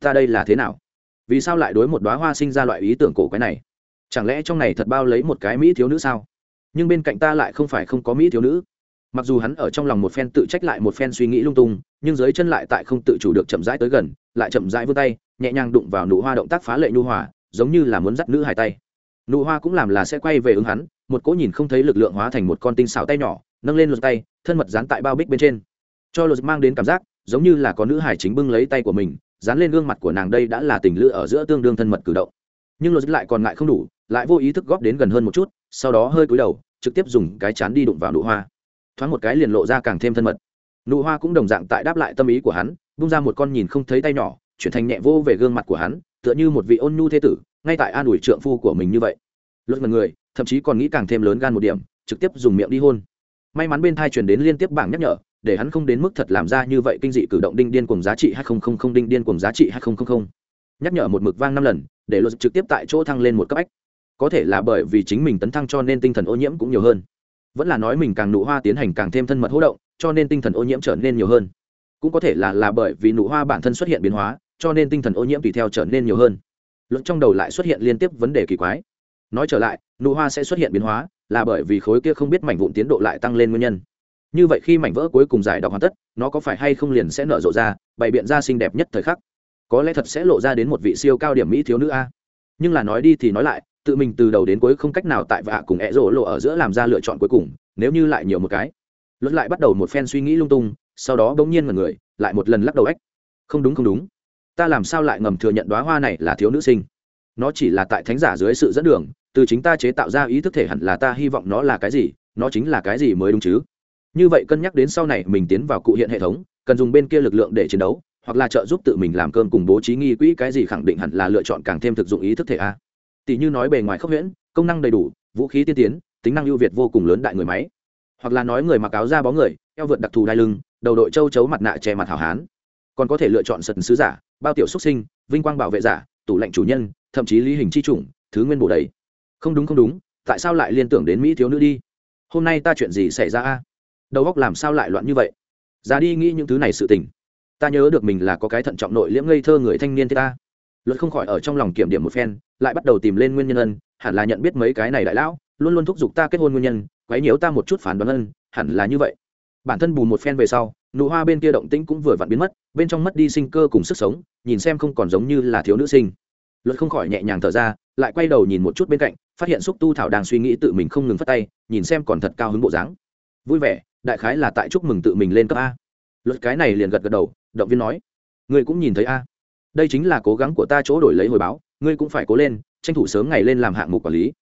[SPEAKER 1] Ta đây là thế nào? Vì sao lại đối một đoá hoa sinh ra loại ý tưởng cổ quái này? Chẳng lẽ trong này thật bao lấy một cái mỹ thiếu nữ sao? Nhưng bên cạnh ta lại không phải không có mỹ thiếu nữ mặc dù hắn ở trong lòng một phen tự trách lại một phen suy nghĩ lung tung, nhưng dưới chân lại tại không tự chủ được chậm rãi tới gần, lại chậm rãi vươn tay, nhẹ nhàng đụng vào nụ hoa động tác phá lệ nhu hòa, giống như là muốn dắt nữ hài tay. Nụ hoa cũng làm là sẽ quay về ứng hắn, một cỗ nhìn không thấy lực lượng hóa thành một con tinh xào tay nhỏ, nâng lên lột tay, thân mật dán tại bao bích bên trên. Cho lột mang đến cảm giác, giống như là có nữ hải chính bưng lấy tay của mình, dán lên gương mặt của nàng đây đã là tình lữ ở giữa tương đương thân mật cử động. Nhưng lột lại còn ngại không đủ, lại vô ý thức góp đến gần hơn một chút, sau đó hơi cúi đầu, trực tiếp dùng cái chán đi đụng vào nụ hoa thoáng một cái liền lộ ra càng thêm thân mật. Nụ hoa cũng đồng dạng tại đáp lại tâm ý của hắn, bung ra một con nhìn không thấy tay nhỏ, chuyển thành nhẹ vô về gương mặt của hắn, tựa như một vị ôn nhu thế tử, ngay tại an ủi trượng phu của mình như vậy. Luật mật người, thậm chí còn nghĩ càng thêm lớn gan một điểm, trực tiếp dùng miệng đi hôn. May mắn bên thai truyền đến liên tiếp bảng nhắc nhở, để hắn không đến mức thật làm ra như vậy kinh dị cử động đinh điên cùng giá trị hay không không không, đinh điên cùng giá trị hay không không không. Nhắc nhở một mực vang năm lần, để luật trực tiếp tại chỗ thăng lên một cấp ách có thể là bởi vì chính mình tấn thăng cho nên tinh thần ô nhiễm cũng nhiều hơn vẫn là nói mình càng nụ hoa tiến hành càng thêm thân mật hỗ động, cho nên tinh thần ô nhiễm trở nên nhiều hơn. Cũng có thể là là bởi vì nụ hoa bản thân xuất hiện biến hóa, cho nên tinh thần ô nhiễm tùy theo trở nên nhiều hơn. Luận trong đầu lại xuất hiện liên tiếp vấn đề kỳ quái. Nói trở lại, nụ hoa sẽ xuất hiện biến hóa, là bởi vì khối kia không biết mảnh vụn tiến độ lại tăng lên nguyên nhân. Như vậy khi mảnh vỡ cuối cùng giải đọc hoàn tất, nó có phải hay không liền sẽ nở rộ ra, bày biện ra xinh đẹp nhất thời khắc? Có lẽ thật sẽ lộ ra đến một vị siêu cao điểm mỹ thiếu nữ a. Nhưng là nói đi thì nói lại tự mình từ đầu đến cuối không cách nào tại vạ cùng ẹ rỗ lộ ở giữa làm ra lựa chọn cuối cùng, nếu như lại nhiều một cái. Luật lại bắt đầu một phen suy nghĩ lung tung, sau đó bỗng nhiên mọi người, lại một lần lắc đầu ếch không đúng không đúng. Ta làm sao lại ngầm thừa nhận đoá hoa này là thiếu nữ sinh? Nó chỉ là tại thánh giả dưới sự dẫn đường, từ chính ta chế tạo ra ý thức thể hẳn là ta hy vọng nó là cái gì, nó chính là cái gì mới đúng chứ? Như vậy cân nhắc đến sau này mình tiến vào cụ hiện hệ thống, cần dùng bên kia lực lượng để chiến đấu, hoặc là trợ giúp tự mình làm cơm cùng bố trí nghi quỹ cái gì khẳng định hẳn là lựa chọn càng thêm thực dụng ý thức thể a tỷ như nói bề ngoài khốc huyễn, công năng đầy đủ, vũ khí tiên tiến, tính năng ưu việt vô cùng lớn đại người máy. Hoặc là nói người mặc áo da bó người, eo vượt đặc thù đai lưng, đầu đội châu chấu mặt nạ che mặt hảo hán. Còn có thể lựa chọn sật sứ giả, bao tiểu xuất sinh, vinh quang bảo vệ giả, tủ lạnh chủ nhân, thậm chí lý hình chi chủng, thứ nguyên bổ đầy. Không đúng không đúng, tại sao lại liên tưởng đến mỹ thiếu nữ đi? Hôm nay ta chuyện gì xảy ra a? Đầu óc làm sao lại loạn như vậy? Ra đi nghĩ những thứ này sự tình. Ta nhớ được mình là có cái thận trọng nội liễm ngây thơ người thanh niên thế ta luật không khỏi ở trong lòng kiểm điểm một phen, lại bắt đầu tìm lên nguyên nhân ân, hẳn là nhận biết mấy cái này đại lão, luôn luôn thúc giục ta kết hôn nguyên nhân, quấy nhiễu ta một chút phản đoán ân, hẳn là như vậy. Bản thân bù một phen về sau, nụ hoa bên kia động tĩnh cũng vừa vặn biến mất, bên trong mất đi sinh cơ cùng sức sống, nhìn xem không còn giống như là thiếu nữ sinh. Luật không khỏi nhẹ nhàng thở ra, lại quay đầu nhìn một chút bên cạnh, phát hiện xúc tu thảo đang suy nghĩ tự mình không ngừng phát tay, nhìn xem còn thật cao hứng bộ dáng. Vui vẻ, đại khái là tại chúc mừng tự mình lên cấp a. Luật cái này liền gật gật đầu, động viên nói. Ngươi cũng nhìn thấy a đây chính là cố gắng của ta chỗ đổi lấy hồi báo, ngươi cũng phải cố lên, tranh thủ sớm ngày lên làm hạng mục quản lý.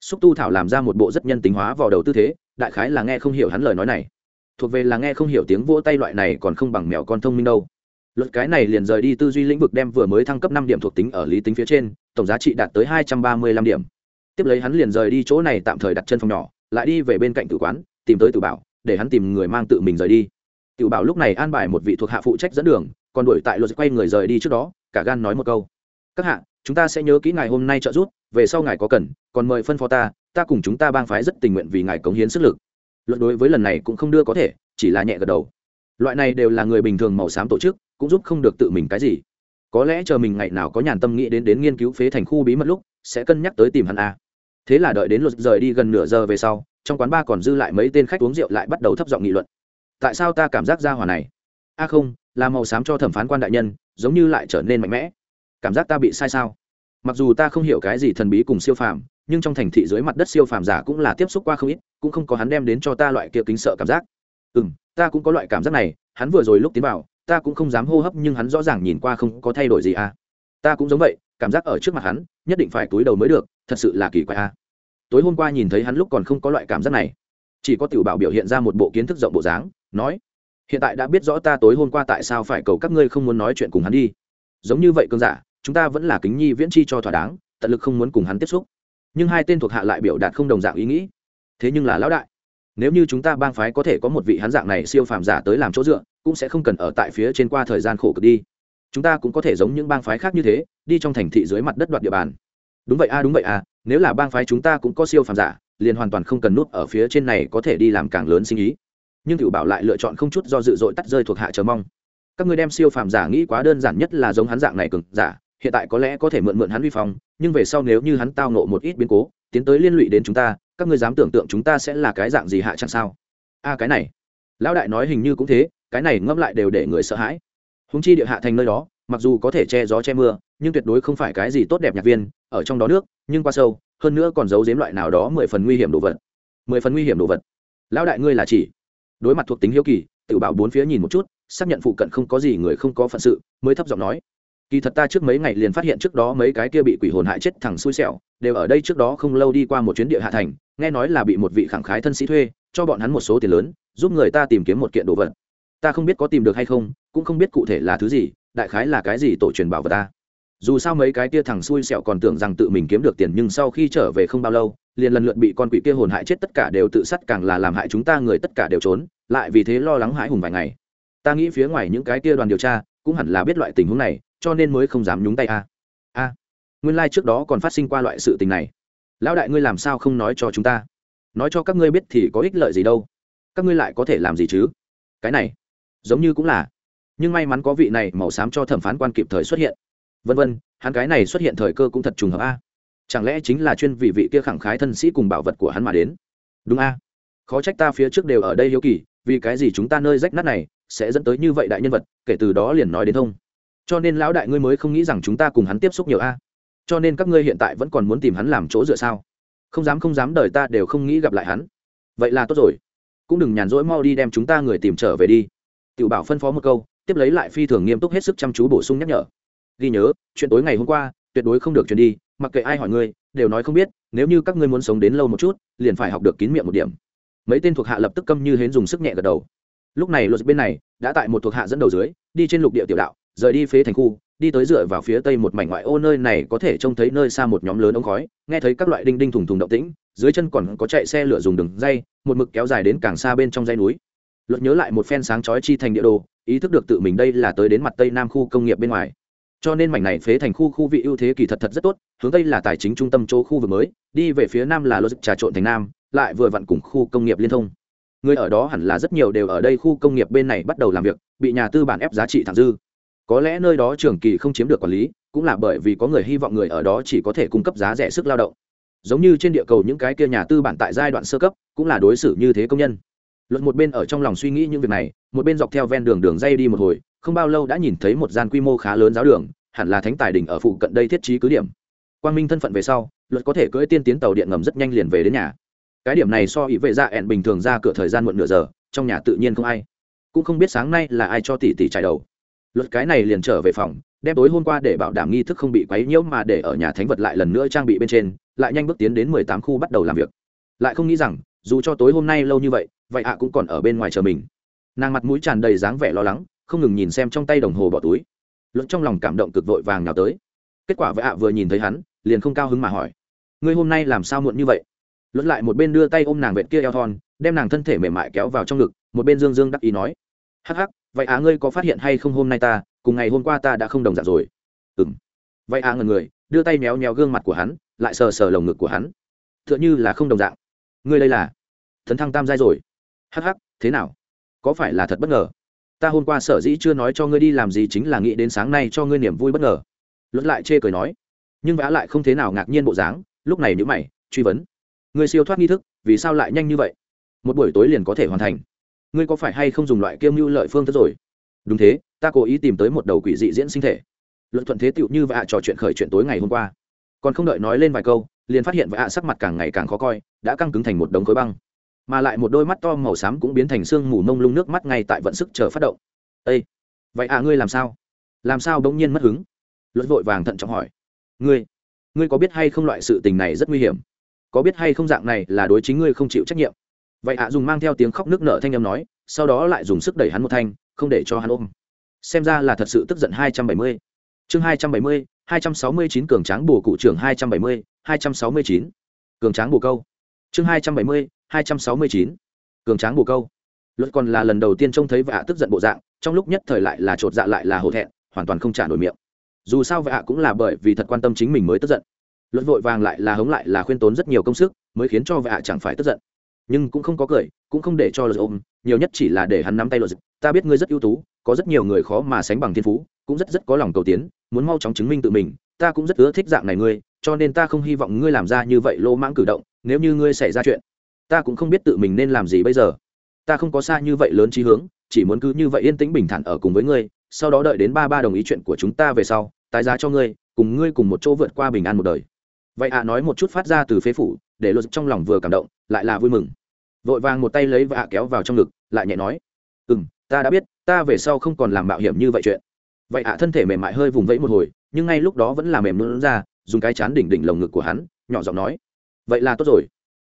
[SPEAKER 1] Xúc tu thảo làm ra một bộ rất nhân tính hóa vào đầu tư thế, đại khái là nghe không hiểu hắn lời nói này. Thuộc về là nghe không hiểu tiếng vỗ tay loại này còn không bằng mèo con thông minh đâu. Luật cái này liền rời đi tư duy lĩnh vực đem vừa mới thăng cấp năm điểm thuộc tính ở lý tính phía trên, tổng giá trị đạt tới hai trăm ba mươi lăm điểm. Tiếp lấy hắn liền rời đi chỗ này tạm thời đặt chân phòng nhỏ, lại đi về bên cạnh tử quán, tìm tới tử bảo, để hắn tìm người mang tự mình rời đi. Tử bảo lúc này an bài một vị thuộc hạ phụ trách dẫn đường, còn đuổi tại luật quay người rời đi trước đó cả gan nói một câu. Các hạ, chúng ta sẽ nhớ kỹ ngài hôm nay trợ giúp, về sau ngài có cần, còn mời phân phó ta ta cùng chúng ta bang phái rất tình nguyện vì ngài cống hiến sức lực. Luận đối với lần này cũng không đưa có thể, chỉ là nhẹ gật đầu. Loại này đều là người bình thường màu xám tổ chức, cũng giúp không được tự mình cái gì. Có lẽ chờ mình ngày nào có nhàn tâm nghĩ đến đến nghiên cứu phế thành khu bí mật lúc, sẽ cân nhắc tới tìm hắn a. Thế là đợi đến luật rời đi gần nửa giờ về sau, trong quán ba còn dư lại mấy tên khách uống rượu lại bắt đầu thấp giọng nghị luận. Tại sao ta cảm giác ra hỏa này? A không, là màu xám cho thẩm phán quan đại nhân giống như lại trở nên mạnh mẽ. Cảm giác ta bị sai sao? Mặc dù ta không hiểu cái gì thần bí cùng siêu phàm, nhưng trong thành thị dưới mặt đất siêu phàm giả cũng là tiếp xúc qua không ít, cũng không có hắn đem đến cho ta loại kia kính sợ cảm giác. Ừ m ta cũng có loại cảm giác này, hắn vừa rồi lúc tiến vào, ta cũng không dám hô hấp nhưng hắn rõ ràng nhìn qua không có thay đổi gì à. Ta cũng giống vậy, cảm giác ở trước mặt hắn, nhất định phải túi đầu mới được, thật sự là kỳ quái à. Tối hôm qua nhìn thấy hắn lúc còn không có loại cảm giác này. Chỉ có tiểu bảo biểu hiện ra một bộ kiến thức rộng bộ dáng, nói hiện tại đã biết rõ ta tối hôm qua tại sao phải cầu các ngươi không muốn nói chuyện cùng hắn đi. Giống như vậy cơn giả, chúng ta vẫn là kính nhi viễn chi cho thỏa đáng, tận lực không muốn cùng hắn tiếp xúc. Nhưng hai tên thuộc hạ lại biểu đạt không đồng dạng ý nghĩ. Thế nhưng là lão đại, nếu như chúng ta bang phái có thể có một vị hắn dạng này siêu phàm giả tới làm chỗ dựa, cũng sẽ không cần ở tại phía trên qua thời gian khổ cực đi. Chúng ta cũng có thể giống những bang phái khác như thế, đi trong thành thị dưới mặt đất đoạt địa bàn. Đúng vậy a, đúng vậy a, nếu là bang phái chúng ta cũng có siêu phàm giả, liền hoàn toàn không cần nút ở phía trên này có thể đi làm càng lớn sinh ý nhưng cựu bảo lại lựa chọn không chút do dự dội tắt rơi thuộc hạ chờ mong. Các ngươi đem siêu phàm giả nghĩ quá đơn giản nhất là giống hắn dạng này cực giả, hiện tại có lẽ có thể mượn mượn hắn vi phong, nhưng về sau nếu như hắn tao nộ một ít biến cố, tiến tới liên lụy đến chúng ta, các ngươi dám tưởng tượng chúng ta sẽ là cái dạng gì hạ chẳng sao? A, cái này. Lão đại nói hình như cũng thế, cái này ngâm lại đều để người sợ hãi. Húng chi địa hạ thành nơi đó, mặc dù có thể che gió che mưa, nhưng tuyệt đối không phải cái gì tốt đẹp nhạc viên, ở trong đó nước, nhưng qua sâu, hơn nữa còn giấu giếm loại nào đó mười phần nguy hiểm đồ vật. Mười phần nguy hiểm đồ vật. Lão đại ngươi là chỉ đối mặt thuộc tính hiếu kỳ tự bảo bốn phía nhìn một chút, xác nhận phụ cận không có gì người không có phận sự, mới thấp giọng nói. Kỳ thật ta trước mấy ngày liền phát hiện trước đó mấy cái kia bị quỷ hồn hại chết thẳng xui xẻo, đều ở đây trước đó không lâu đi qua một chuyến địa hạ thành, nghe nói là bị một vị khẳng khái thân sĩ thuê, cho bọn hắn một số tiền lớn, giúp người ta tìm kiếm một kiện đồ vật. Ta không biết có tìm được hay không, cũng không biết cụ thể là thứ gì, đại khái là cái gì tổ truyền bảo vật ta dù sao mấy cái kia thằng xui xẹo còn tưởng rằng tự mình kiếm được tiền nhưng sau khi trở về không bao lâu, liền lần lượt bị con quỷ kia hồn hại chết tất cả đều tự sát càng là làm hại chúng ta người tất cả đều trốn, lại vì thế lo lắng hãi hùng vài ngày. Ta nghĩ phía ngoài những cái kia đoàn điều tra cũng hẳn là biết loại tình huống này, cho nên mới không dám nhúng tay a. A. Nguyên lai、like、trước đó còn phát sinh qua loại sự tình này. Lão đại ngươi làm sao không nói cho chúng ta? Nói cho các ngươi biết thì có ích lợi gì đâu. Các ngươi lại có thể làm gì chứ? Cái này, giống như cũng là. Nhưng may mắn có vị này màu xám cho thẩm phán quan kịp thời xuất hiện vân vân, hắn cái này xuất hiện thời cơ cũng thật trùng hợp a. Chẳng lẽ chính là chuyên vị vị kia khẳng khái thân sĩ cùng bảo vật của hắn mà đến? Đúng a. Khó trách ta phía trước đều ở đây hiếu kỳ, vì cái gì chúng ta nơi rách nát này sẽ dẫn tới như vậy đại nhân vật, kể từ đó liền nói đến thông. Cho nên lão đại ngươi mới không nghĩ rằng chúng ta cùng hắn tiếp xúc nhiều a. Cho nên các ngươi hiện tại vẫn còn muốn tìm hắn làm chỗ dựa sao? Không dám không dám đời ta đều không nghĩ gặp lại hắn. Vậy là tốt rồi. Cũng đừng nhàn rỗi mau đi đem chúng ta người tìm trở về đi. Tiểu bảo phân phó một câu, tiếp lấy lại phi thường nghiêm túc hết sức chăm chú bổ sung nhắc nhở ghi nhớ, chuyện tối ngày hôm qua, tuyệt đối không được truyền đi, mặc kệ ai hỏi ngươi, đều nói không biết, nếu như các ngươi muốn sống đến lâu một chút, liền phải học được kín miệng một điểm. Mấy tên thuộc hạ lập tức câm như hến dùng sức nhẹ gật đầu. Lúc này luật bên này, đã tại một thuộc hạ dẫn đầu dưới, đi trên lục địa tiểu đạo, rời đi phế thành khu, đi tới dựa vào phía tây một mảnh ngoại ô nơi này có thể trông thấy nơi xa một nhóm lớn ống khói, nghe thấy các loại đinh đinh thùng thùng động tĩnh, dưới chân còn có chạy xe lửa dùng đường dây, một mực kéo dài đến càng xa bên trong dây núi. Luật nhớ lại một phen sáng chói chi thành địa đồ, ý thức được tự mình đây là tới đến mặt tây nam khu công nghiệp bên ngoài cho nên mảnh này phế thành khu khu vị ưu thế kỳ thật thật rất tốt, hướng tây là tài chính trung tâm chỗ khu vực mới, đi về phía nam là lô trà trộn thành nam, lại vừa vặn cùng khu công nghiệp liên thông. Người ở đó hẳn là rất nhiều đều ở đây khu công nghiệp bên này bắt đầu làm việc, bị nhà tư bản ép giá trị thẳng dư. Có lẽ nơi đó trường kỳ không chiếm được quản lý, cũng là bởi vì có người hy vọng người ở đó chỉ có thể cung cấp giá rẻ sức lao động. Giống như trên địa cầu những cái kia nhà tư bản tại giai đoạn sơ cấp, cũng là đối xử như thế công nhân. Luật một bên ở trong lòng suy nghĩ những việc này, một bên dọc theo ven đường đường dây đi một hồi không bao lâu đã nhìn thấy một gian quy mô khá lớn giáo đường, hẳn là thánh tài đình ở phụ cận đây thiết trí cứ điểm. Quang minh thân phận về sau, luật có thể cưỡi tiên tiến tàu điện ngầm rất nhanh liền về đến nhà. Cái điểm này so ý vệ dạ ẹn bình thường ra cửa thời gian muộn nửa giờ, trong nhà tự nhiên không ai. Cũng không biết sáng nay là ai cho tỷ tỷ trải đầu. Luật cái này liền trở về phòng, đem tối hôm qua để bảo đảm nghi thức không bị quấy nhiễu mà để ở nhà thánh vật lại lần nữa trang bị bên trên, lại nhanh bước tiến đến mười tám khu bắt đầu làm việc. Lại không nghĩ rằng, dù cho tối hôm nay lâu như vậy vậy ạ cũng còn ở bên ngoài chờ mình. Nàng mặt mũi tràn đầy dáng vẻ lo lắng không ngừng nhìn xem trong tay đồng hồ bỏ túi. Luận trong lòng cảm động cực vội vàng nào tới. Kết quả vợ ạ vừa nhìn thấy hắn, liền không cao hứng mà hỏi, ngươi hôm nay làm sao muộn như vậy? Luận lại một bên đưa tay ôm nàng vẹn kia eo thon, đem nàng thân thể mềm mại kéo vào trong ngực, một bên dương dương đắc ý nói, hắc hắc, vậy á ngươi có phát hiện hay không hôm nay ta, cùng ngày hôm qua ta đã không đồng dạng rồi. Ừ m vậy á ngần người, đưa tay méo méo gương mặt của hắn, lại sờ sờ lồng ngực của hắn. T h ư ợ n h ư là không đồng dạng. Ngươi đây là thần thăng tam giai rồi. Hắc hắc, thế nào? Có phải là thật bất ngờ? Ta hôm qua sở dĩ chưa nói cho ngươi đi làm gì chính là nghĩ đến sáng nay cho ngươi niềm vui bất ngờ. Luật lại chê cười nói. Nhưng vã lại không thế nào ngạc nhiên bộ dáng, lúc này nhữ mày, truy vấn. Ngươi siêu thoát nghi thức, vì sao lại nhanh như vậy? Một buổi tối liền có thể hoàn thành. Ngươi có phải hay không dùng loại kiêm mưu lợi phương thức rồi? Đúng thế, ta cố ý tìm tới một đầu quỷ dị diễn sinh thể. Luận thuận thế tựu như vạ trò chuyện khởi chuyện tối ngày hôm qua. Còn không đợi nói lên vài câu, liền phát hiện vạ sắc mặt càng ngày càng khó coi, đã căng cứng thành một đống khối băng mà lại một đôi mắt to màu xám cũng biến thành sương mù mông lung nước mắt ngay tại vận sức chờ phát động. Ây vậy à ngươi làm sao? Làm sao bỗng nhiên mất hứng? Luật vội vàng thận trọng hỏi. Ngươi ngươi có biết hay không loại sự tình này rất nguy hiểm? Có biết hay không dạng này là đối chính ngươi không chịu trách nhiệm? Vậy ạ, dùng mang theo tiếng khóc nước nở thanh âm nói, sau đó lại dùng sức đẩy hắn một thanh, không để cho hắn ôm. Xem ra là thật sự tức giận hai trăm bảy mươi. Chương hai trăm bảy mươi, hai trăm sáu mươi chín cường tráng bồ cụ trưởng hai trăm bảy mươi, hai trăm sáu mươi chín. Cường tráng bồ câu. Chương hai trăm bảy mươi hai trăm sáu mươi chín. Cường tráng bồ câu. Luật còn là lần đầu tiên trông thấy vạ tức giận bộ dạng, trong lúc nhất thời lại là trột dạ lại là hổ thẹn, hoàn toàn không trả nổi miệng. Dù sao vạ cũng là bởi vì thật quan tâm chính mình mới tức giận. Luật vội vàng lại là hống lại là khuyên tốn rất nhiều công sức, mới khiến cho vạ chẳng phải tức giận. Nhưng cũng không có cười, cũng không để cho luật ôm, nhiều nhất chỉ là để hắn nắm tay luật ta biết ngươi rất ưu tú, có rất nhiều người khó mà sánh bằng thiên phú, cũng rất rất có lòng cầu tiến, muốn mau chóng chứng minh tự mình, ta cũng rất ưa thích dạng này ngươi, cho nên ta không hy vọng ngươi làm ra như vậy lô mãng cử động, nếu như ngươi xảy ra chuyện ta cũng không biết tự mình nên làm gì bây giờ. Ta không có xa như vậy lớn trí hướng, chỉ muốn cứ như vậy yên tĩnh bình thản ở cùng với ngươi, sau đó đợi đến ba ba đồng ý chuyện của chúng ta về sau, tái giá cho ngươi, cùng ngươi cùng một chỗ vượt qua bình an một đời. Vậy ạ, nói một chút phát ra từ phế phủ, để luật trong lòng vừa cảm động, lại là vui mừng. Vội vàng một tay lấy và ạ kéo vào trong ngực, lại nhẹ nói ừ m ta đã biết, ta về sau không còn làm mạo hiểm như vậy chuyện. Vậy ạ, thân thể mềm mại hơi vùng vẫy một hồi, nhưng ngay lúc đó vẫn là mềm luôn ra, dùng cái chán đỉnh đỉnh lồng ngực của hắn, nhỏ giọng nói, vậy là tốt rồi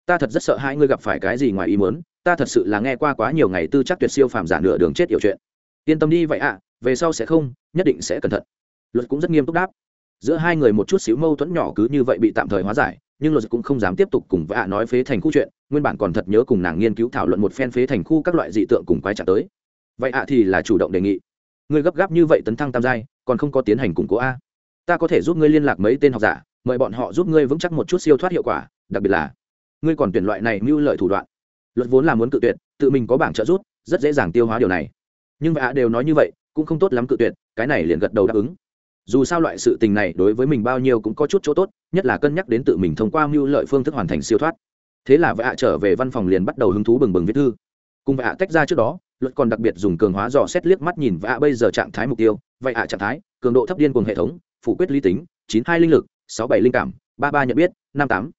[SPEAKER 1] ta thật rất sợ hai ngươi gặp phải cái gì ngoài ý muốn, ta thật sự là nghe qua quá nhiều ngày tư chắc tuyệt siêu phàm giả nửa đường chết hiểu chuyện. Yên tâm đi vậy ạ, về sau sẽ không, nhất định sẽ cẩn thận. Luật cũng rất nghiêm túc đáp. Giữa hai người một chút xíu mâu thuẫn nhỏ cứ như vậy bị tạm thời hóa giải, nhưng luật cũng không dám tiếp tục cùng vạ nói phế thành khu chuyện, nguyên bản còn thật nhớ cùng nàng nghiên cứu thảo luận một phen phế thành khu các loại dị tượng cùng quái trả tới. Vậy ạ thì là chủ động đề nghị. Ngươi gấp gáp như vậy tấn thăng tam giai, còn không có tiến hành củng cố a. Ta có thể giúp ngươi liên lạc mấy tên học giả, mời bọn họ giúp ngươi vững chắc một chút siêu thoát hiệu quả, đặc biệt là ngươi còn tuyển loại này mưu lợi thủ đoạn. Luật vốn là muốn cự tuyệt tự mình có bảng trợ rút, rất dễ dàng tiêu hóa điều này. Nhưng vạ đều nói như vậy cũng không tốt lắm cự tuyệt cái này liền gật đầu đáp ứng. Dù sao loại sự tình này đối với mình bao nhiêu cũng có chút chỗ tốt nhất là cân nhắc đến tự mình thông qua mưu lợi phương thức hoàn thành siêu thoát. Thế là vạ trở về văn phòng liền bắt đầu hứng thú bừng bừng viết thư. Cùng vạ tách ra trước đó luật còn đặc biệt dùng cường hóa dò xét liếc mắt nhìn vạ bây giờ trạng thái mục tiêu. Vậy ạ trạng thái cường độ thấp điên cùng hệ thống phủ quyết lý tính chín hai linh lực sáu bảy linh cảm ba ba nhận biết năm tám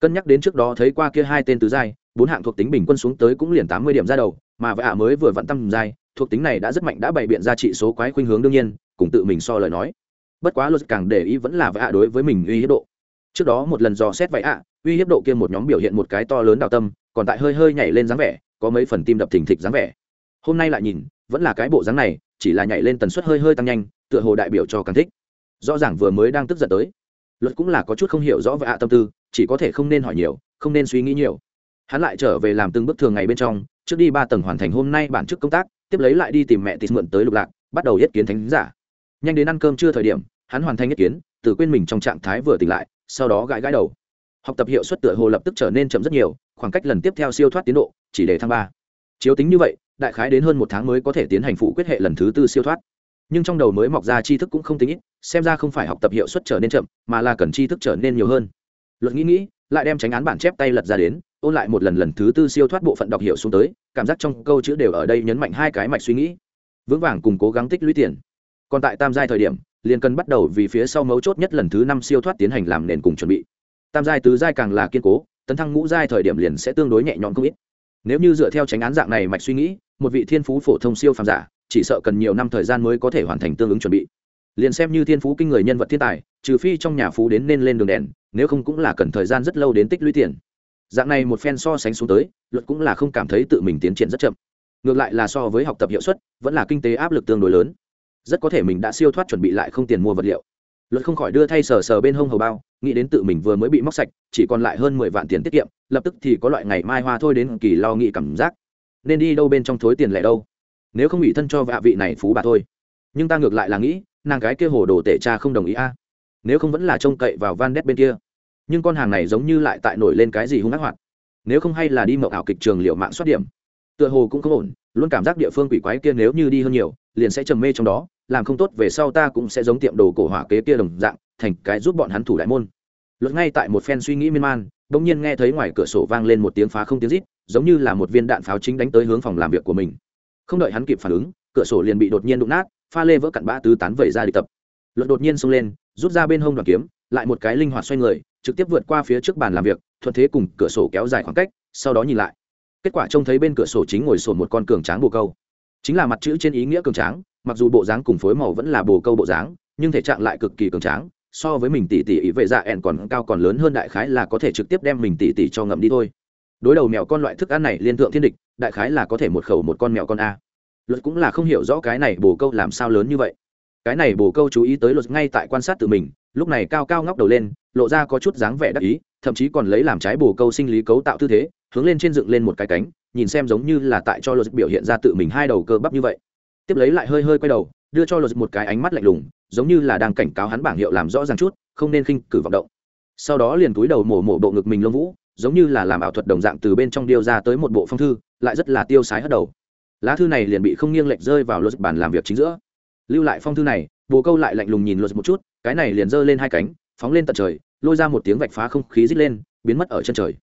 [SPEAKER 1] cân nhắc đến trước đó thấy qua kia hai tên tứ giai, bốn hạng thuộc tính bình quân xuống tới cũng liền tám mươi điểm ra đầu, mà vạ mới vừa vặn tâm giai, thuộc tính này đã rất mạnh, đã bày biện ra trị số quái khuynh hướng đương nhiên, cùng tự mình so lời nói. Bất quá luật càng để ý vẫn là vạ đối với mình uy hiếp độ. Trước đó một lần dò xét vậy ạ, uy hiếp độ kia một nhóm biểu hiện một cái to lớn đạo tâm, còn tại hơi hơi nhảy lên dáng vẻ, có mấy phần tim đập thình thịch dáng vẻ. Hôm nay lại nhìn, vẫn là cái bộ dáng này, chỉ là nhảy lên tần suất hơi hơi tăng nhanh, tựa hồ đại biểu cho càng thích. Rõ ràng vừa mới đang tức giận tới. Luật cũng là có chút không hiểu rõ về ạ tâm tư chỉ có thể không nên hỏi nhiều, không nên suy nghĩ nhiều. Hắn lại trở về làm từng bước thường ngày bên trong, trước đi ba tầng hoàn thành hôm nay bản chức công tác, tiếp lấy lại đi tìm mẹ tịt mượn tới lục lạc, bắt đầu yết kiến thánh giả. Nhanh đến ăn cơm chưa thời điểm, hắn hoàn thành yết kiến tự quên mình trong trạng thái vừa tỉnh lại, sau đó gãi gãi đầu. Học tập hiệu suất tựa hồ lập tức trở nên chậm rất nhiều, khoảng cách lần tiếp theo siêu thoát tiến độ, chỉ để tháng ba. Chiếu tính như vậy, đại khái đến hơn một tháng mới có thể tiến hành phụ quyết hệ lần thứ tư siêu thoát. Nhưng trong đầu mới mọc ra tri thức cũng không tính ít, xem ra không phải học tập hiệu suất trở nên chậm, mà là cần tri thức trở nên nhiều hơn luật nghĩ nghĩ, lại đem tránh án bản chép tay lật ra đến, ôn lại một lần lần thứ tư siêu thoát bộ phận đọc hiểu xuống tới, cảm giác trong câu chữ đều ở đây nhấn mạnh hai cái mạch suy nghĩ. Vững vàng cùng cố gắng tích lũy tiền. Còn tại tam giai thời điểm, liền cần bắt đầu vì phía sau mấu chốt nhất lần thứ năm siêu thoát tiến hành làm nền cùng chuẩn bị. Tam giai tứ giai càng là kiên cố, tấn thăng ngũ giai thời điểm liền sẽ tương đối nhẹ nhõm không ít. Nếu như dựa theo tránh án dạng này mạch suy nghĩ, một vị thiên phú phổ thông siêu phàm giả, chỉ sợ cần nhiều năm thời gian mới có thể hoàn thành tương ứng chuẩn bị liền xem như thiên phú kinh người nhân vật thiên tài, trừ phi trong nhà phú đến nên lên đường đèn, nếu không cũng là cần thời gian rất lâu đến tích lũy tiền. Dạng này một phen so sánh xuống tới, luật cũng là không cảm thấy tự mình tiến triển rất chậm. Ngược lại là so với học tập hiệu suất, vẫn là kinh tế áp lực tương đối lớn. Rất có thể mình đã siêu thoát chuẩn bị lại không tiền mua vật liệu. Luật không khỏi đưa thay sờ sờ bên hông hầu bao, nghĩ đến tự mình vừa mới bị móc sạch, chỉ còn lại hơn mười vạn tiền tiết kiệm, lập tức thì có loại ngày mai hoa thôi đến kỳ lo nghĩ cảm giác. Nên đi đâu bên trong thối tiền lẻ đâu? Nếu không ủy thân cho vạ vị này phú bà thôi. Nhưng ta ngược lại là nghĩ nàng gái kia hồ đồ tể cha không đồng ý a. Nếu không vẫn là trông cậy vào van đét bên kia. Nhưng con hàng này giống như lại tại nổi lên cái gì hung ác hoạt. Nếu không hay là đi mậu ảo kịch trường liệu mạng soát điểm. Tựa hồ cũng không ổn, luôn cảm giác địa phương quỷ quái kia nếu như đi hơn nhiều, liền sẽ trầm mê trong đó, làm không tốt về sau ta cũng sẽ giống tiệm đồ cổ hỏa kế kia đồng dạng, thành cái giúp bọn hắn thủ đại môn. Luật ngay tại một phen suy nghĩ miên man, bỗng nhiên nghe thấy ngoài cửa sổ vang lên một tiếng phá không tiếng rít, giống như là một viên đạn pháo chính đánh tới hướng phòng làm việc của mình. Không đợi hắn kịp phản ứng, cửa sổ liền bị đột nhiên đụng nát pha lê vỡ cặn bã tứ tán vẩy ra đi tập. Luật đột nhiên xông lên, rút ra bên hông đoàn kiếm, lại một cái linh hoạt xoay người, trực tiếp vượt qua phía trước bàn làm việc, thuận thế cùng cửa sổ kéo dài khoảng cách, sau đó nhìn lại. Kết quả trông thấy bên cửa sổ chính ngồi sổn một con cường tráng bồ câu. Chính là mặt chữ trên ý nghĩa cường tráng, mặc dù bộ dáng cùng phối màu vẫn là bồ câu bộ dáng, nhưng thể trạng lại cực kỳ cường tráng, so với mình tỷ tỷ ý vệ dạ ẻn còn cao còn lớn hơn đại khái là có thể trực tiếp đem mình tỷ tỷ cho ngậm đi thôi. Đối đầu mèo con loại thức ăn này liên thượng thiên địch, đại khái là có thể một khẩu một con mèo con a luật cũng là không hiểu rõ cái này bồ câu làm sao lớn như vậy. Cái này bồ câu chú ý tới luật ngay tại quan sát tự mình, lúc này cao cao ngóc đầu lên, lộ ra có chút dáng vẻ đắc ý, thậm chí còn lấy làm trái bồ câu sinh lý cấu tạo tư thế, hướng lên trên dựng lên một cái cánh, nhìn xem giống như là tại cho luật biểu hiện ra tự mình hai đầu cơ bắp như vậy. Tiếp lấy lại hơi hơi quay đầu, đưa cho luật một cái ánh mắt lạnh lùng, giống như là đang cảnh cáo hắn bảng hiệu làm rõ ràng chút, không nên khinh cử vọng động. Sau đó liền túi đầu mổ mổ bộ ngực mình lông vũ, giống như là làm ảo thuật đồng dạng từ bên trong điêu ra tới một bộ phong thư, lại rất là tiêu sái hất đầu lá thư này liền bị không nghiêng lệch rơi vào luật bàn làm việc chính giữa. Lưu lại phong thư này, bồ câu lại lạnh lùng nhìn luật một chút, cái này liền giơ lên hai cánh, phóng lên tận trời, lôi ra một tiếng vạch phá không khí rít lên, biến mất ở chân trời.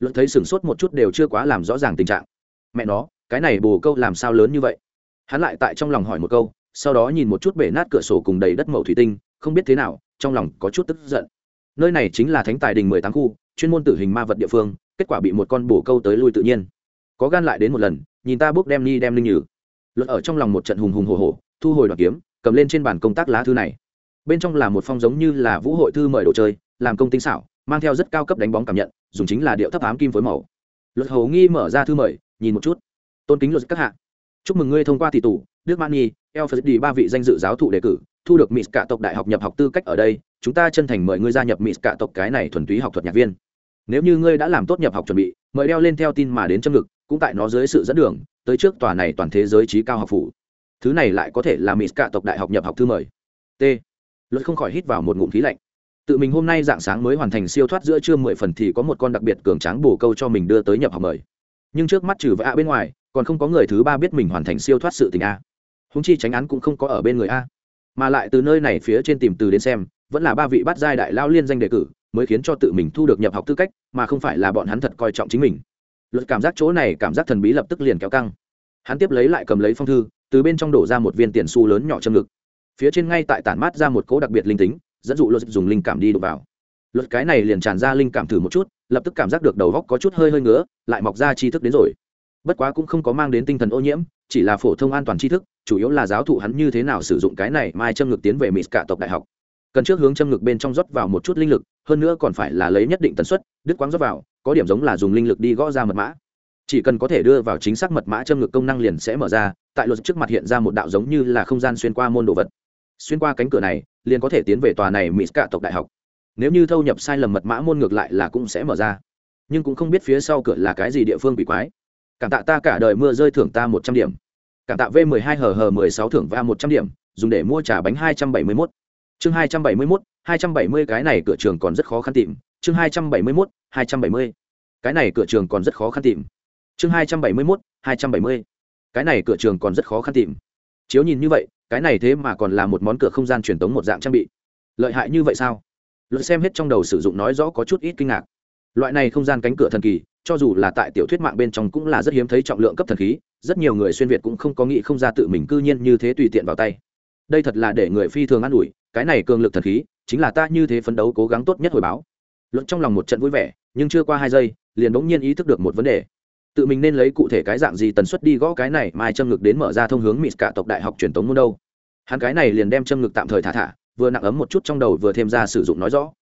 [SPEAKER 1] Luật thấy sửng sốt một chút đều chưa quá làm rõ ràng tình trạng. Mẹ nó, cái này bồ câu làm sao lớn như vậy? Hắn lại tại trong lòng hỏi một câu, sau đó nhìn một chút bể nát cửa sổ cùng đầy đất màu thủy tinh, không biết thế nào, trong lòng có chút tức giận. Nơi này chính là thánh tài đình mười tám khu, chuyên môn tử hình ma vật địa phương, kết quả bị một con bồ câu tới lui tự nhiên. Có gan lại đến một lần nhìn ta bước đem ni đem linh nhử. Luật ở trong lòng một trận hùng hùng hồ hồ thu hồi đoàn kiếm, cầm lên trên bàn công tác lá thư này. Bên trong là một phong giống như là vũ hội thư mời đồ chơi, làm công tinh xảo, mang theo rất cao cấp đánh bóng cảm nhận, dùng chính là điệu thấp ám kim phối màu. Luật hầu nghi mở ra thư mời, nhìn một chút. Tôn kính luật các hạ. Chúc mừng ngươi thông qua tỷ tủ đức mani phật đi ba vị danh dự giáo thụ đề cử, thu được mỹ cả tộc đại học nhập học tư cách ở đây, chúng ta chân thành mời ngươi gia nhập mỹ cả tộc cái này thuần túy học thuật nhạc viên. Nếu như ngươi đã làm tốt nhập học chuẩn bị, mời đeo lên theo tin mà đến châm ngực cũng tại nó dưới sự dẫn đường, tới trước tòa này toàn thế giới trí cao học phủ. Thứ này lại có thể là mỹ cả tộc đại học nhập học thư mời. T. Luật không khỏi hít vào một ngụm khí lạnh. Tự mình hôm nay dạng sáng mới hoàn thành siêu thoát giữa trưa mười phần thì có một con đặc biệt cường tráng bổ câu cho mình đưa tới nhập học mời. Nhưng trước mắt trừ vạ bên ngoài, còn không có người thứ ba biết mình hoàn thành siêu thoát sự tình a. Húng chi tránh án cũng không có ở bên người a. Mà lại từ nơi này phía trên tìm từ đến xem, vẫn là ba vị bắt giai đại lao liên danh đề cử, mới khiến cho tự mình thu được nhập học tư cách, mà không phải là bọn hắn thật coi trọng chính mình luật cảm giác chỗ này cảm giác thần bí lập tức liền kéo căng. Hắn tiếp lấy lại cầm lấy phong thư, từ bên trong đổ ra một viên tiền xu lớn nhỏ châm ngực. Phía trên ngay tại tản mát ra một cỗ đặc biệt linh tính, dẫn dụ luật dùng linh cảm đi đụng vào. Luật cái này liền tràn ra linh cảm thử một chút, lập tức cảm giác được đầu góc có chút hơi hơi ngứa, lại mọc ra tri thức đến rồi. Bất quá cũng không có mang đến tinh thần ô nhiễm, chỉ là phổ thông an toàn tri thức, chủ yếu là giáo thụ hắn như thế nào sử dụng cái này mai châm ngực tiến về mỹ cả tộc đại học cần trước hướng châm ngực bên trong rót vào một chút linh lực, hơn nữa còn phải là lấy nhất định tần suất, đứt quáng rót vào, có điểm giống là dùng linh lực đi gõ ra mật mã. Chỉ cần có thể đưa vào chính xác mật mã châm ngực công năng liền sẽ mở ra, tại luật trước mặt hiện ra một đạo giống như là không gian xuyên qua môn đồ vật. Xuyên qua cánh cửa này, liền có thể tiến về tòa này mỹ cả tộc đại học. Nếu như thâu nhập sai lầm mật mã môn ngược lại là cũng sẽ mở ra. Nhưng cũng không biết phía sau cửa là cái gì địa phương bị quái. Cảm tạ ta cả đời mưa rơi thưởng ta một trăm điểm. Cảm tạ v mười hai hờ hờ mười sáu thưởng va một trăm điểm, dùng để mua trả bánh hai trăm bảy mươi mốt chương hai trăm bảy mươi mốt, hai trăm bảy mươi cái này cửa trường còn rất khó khăn tìm. Chương hai trăm bảy mươi mốt, hai trăm bảy mươi. Cái này cửa trường còn rất khó khăn tìm. Chương hai trăm bảy mươi mốt, hai trăm bảy mươi. Cái này cửa trường còn rất khó khăn tìm. Chiếu nhìn như vậy, cái này thế mà còn là một món cửa không gian truyền tống một dạng trang bị. Lợi hại như vậy sao? Luật xem hết trong đầu sử dụng nói rõ có chút ít kinh ngạc. Loại này không gian cánh cửa thần kỳ, cho dù là tại tiểu thuyết mạng bên trong cũng là rất hiếm thấy trọng lượng cấp thần khí. Rất nhiều người xuyên việt cũng không có nghĩ không ra tự mình cư nhiên như thế tùy tiện vào tay đây thật là để người phi thường an ủi, cái này cường lực thần khí, chính là ta như thế phấn đấu cố gắng tốt nhất hồi báo. Luận trong lòng một trận vui vẻ, nhưng chưa qua hai giây, liền bỗng nhiên ý thức được một vấn đề. Tự mình nên lấy cụ thể cái dạng gì tần suất đi gõ cái này mai châm ngực đến mở ra thông hướng mỹ cả tộc đại học truyền thống môn đâu. Hắn cái này liền đem châm ngực tạm thời thả thả, vừa nặng ấm một chút trong đầu vừa thêm ra sử dụng nói rõ.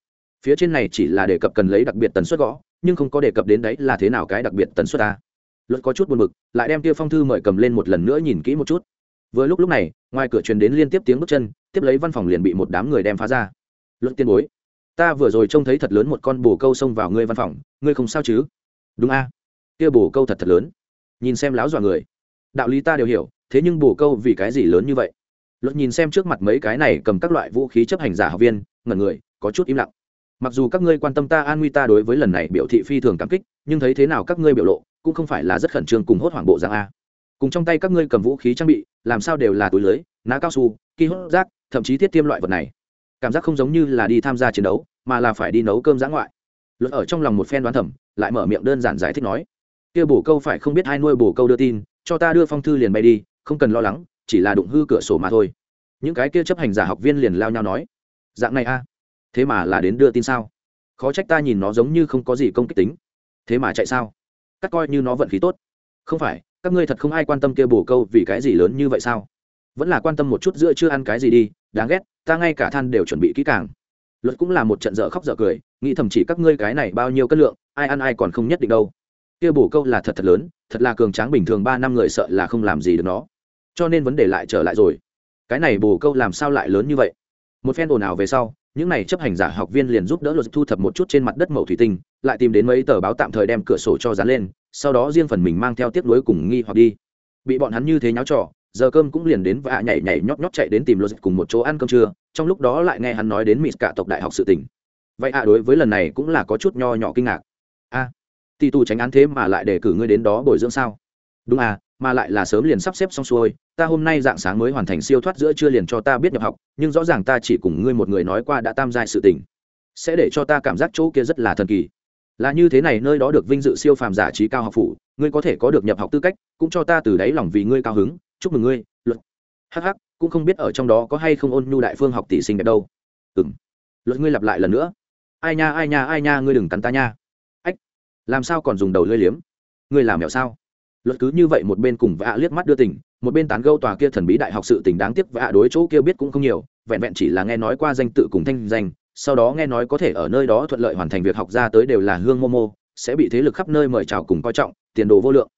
[SPEAKER 1] Phía trên này chỉ là đề cập cần lấy đặc biệt tần suất gõ, nhưng không có đề cập đến đấy là thế nào cái đặc biệt tần suất ta. Luật có chút buồn bực, lại đem kia phong thư mời cầm lên một lần nữa nhìn kỹ một chút vừa lúc lúc này, ngoài cửa truyền đến liên tiếp tiếng bước chân, tiếp lấy văn phòng liền bị một đám người đem phá ra. Luận tiên bối, ta vừa rồi trông thấy thật lớn một con bồ câu xông vào ngươi văn phòng, ngươi không sao chứ? Đúng a. Kia bồ câu thật thật lớn. Nhìn xem láo dọa người. Đạo lý ta đều hiểu, thế nhưng bồ câu vì cái gì lớn như vậy? Luật nhìn xem trước mặt mấy cái này cầm các loại vũ khí chấp hành giả học viên, ngẩn người, có chút im lặng. Mặc dù các ngươi quan tâm ta an nguy ta đối với lần này biểu thị phi thường cảm kích, nhưng thấy thế nào các ngươi biểu lộ, cũng không phải là rất khẩn trương cùng hốt hoảng bộ dạng a cùng trong tay các ngươi cầm vũ khí trang bị, làm sao đều là túi lưới, ná cao su, ki hốt rác, thậm chí thiết tiêm loại vật này. Cảm giác không giống như là đi tham gia chiến đấu, mà là phải đi nấu cơm giã ngoại. Luật ở trong lòng một phen đoán thẩm lại mở miệng đơn giản giải thích nói, kia bổ câu phải không biết ai nuôi bổ câu đưa tin, cho ta đưa phong thư liền bay đi, không cần lo lắng, chỉ là đụng hư cửa sổ mà thôi. Những cái kia chấp hành giả học viên liền lao nhau nói, dạng này a, thế mà là đến đưa tin sao? Khó trách ta nhìn nó giống như không có gì công kích tính. Thế mà chạy sao? Cắt coi như nó vận khí tốt. Không phải các ngươi thật không ai quan tâm kia bổ câu vì cái gì lớn như vậy sao? Vẫn là quan tâm một chút giữa chưa ăn cái gì đi, đáng ghét, ta ngay cả than đều chuẩn bị kỹ càng. Luật cũng là một trận dở khóc dở cười, nghĩ thầm chỉ các ngươi cái này bao nhiêu cân lượng, ai ăn ai còn không nhất định đâu. Kia bổ câu là thật thật lớn, thật là cường tráng bình thường ba năm người sợ là không làm gì được nó. Cho nên vấn đề lại trở lại rồi. Cái này bổ câu làm sao lại lớn như vậy? Một phen ồn ào về sau, những này chấp hành giả học viên liền giúp đỡ luật thu thập một chút trên mặt đất màu thủy tinh, lại tìm đến mấy tờ báo tạm thời đem cửa sổ cho dán lên sau đó riêng phần mình mang theo tiếp nối cùng nghi hoặc đi. Bị bọn hắn như thế nháo trò giờ cơm cũng liền đến và nhảy nhảy nhót nhót chạy đến tìm luật cùng một chỗ ăn cơm trưa trong lúc đó lại nghe hắn nói đến mỹ cả tộc đại học sự tỉnh vậy ạ đối với lần này cũng là có chút nho nhỏ kinh ngạc. A à, tỷ tù tránh án thế mà lại để cử ngươi đến đó bồi dưỡng sao? Đúng à mà lại là sớm liền sắp xếp xong xuôi ta hôm nay dạng sáng mới hoàn thành siêu thoát giữa chưa liền cho ta biết nhập học nhưng rõ ràng ta chỉ cùng ngươi một người nói qua đã tam giai sự tình sẽ để cho ta cảm giác chỗ kia rất là thần kỳ là như thế này, nơi đó được vinh dự siêu phàm giả trí cao học phủ, ngươi có thể có được nhập học tư cách, cũng cho ta từ đáy lòng vì ngươi cao hứng, chúc mừng ngươi, luật. Hh cũng không biết ở trong đó có hay không ôn nhu đại phương học tỷ sinh đẹp đâu. Ừng luật ngươi lặp lại lần nữa. Ai nha ai nha ai nha, ngươi đừng cắn ta nha. Ách. Làm sao còn dùng đầu lưỡi liếm? Ngươi làm mẹo sao? Luật cứ như vậy một bên cùng vạ liếc mắt đưa tình, một bên tán gâu tòa kia thần bí đại học sự tình đáng tiếc vạ đối chỗ kia biết cũng không nhiều, vẹn vẹn chỉ là nghe nói qua danh tự cùng thanh danh sau đó nghe nói có thể ở nơi đó thuận lợi hoàn thành việc học ra tới đều là hương momo sẽ bị thế lực khắp nơi mời chào cùng coi trọng, tiền đồ vô lượng.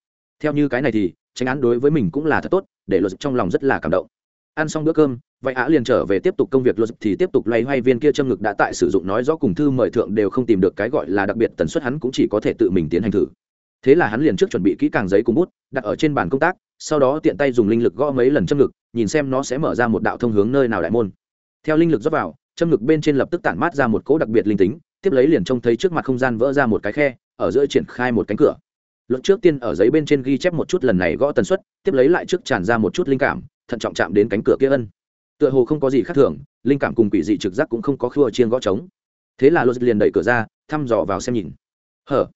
[SPEAKER 1] Theo như cái này thì, tránh án đối với mình cũng là thật tốt, để luật trong lòng rất là cảm động. Ăn xong bữa cơm, vậy á liền trở về tiếp tục công việc, luật thì tiếp tục loay hoay viên kia châm ngực đã tại sử dụng nói rõ cùng thư mời thượng đều không tìm được cái gọi là đặc biệt tần suất hắn cũng chỉ có thể tự mình tiến hành thử. Thế là hắn liền trước chuẩn bị kỹ càng giấy cùng bút, đặt ở trên bàn công tác, sau đó tiện tay dùng linh lực gõ mấy lần châm ngực, nhìn xem nó sẽ mở ra một đạo thông hướng nơi nào đại môn. Theo linh lực dốc vào châm ngực bên trên lập tức tản mát ra một cỗ đặc biệt linh tính, tiếp lấy liền trông thấy trước mặt không gian vỡ ra một cái khe, ở giữa triển khai một cánh cửa. Luận trước tiên ở giấy bên trên ghi chép một chút lần này gõ tần suất, tiếp lấy lại trước tràn ra một chút linh cảm, thận trọng chạm đến cánh cửa kia ân. Tựa hồ không có gì khác thường, linh cảm cùng quỷ dị trực giác cũng không có khua chiên gõ trống. Thế là luật liền đẩy cửa ra, thăm dò vào xem nhìn. Hở?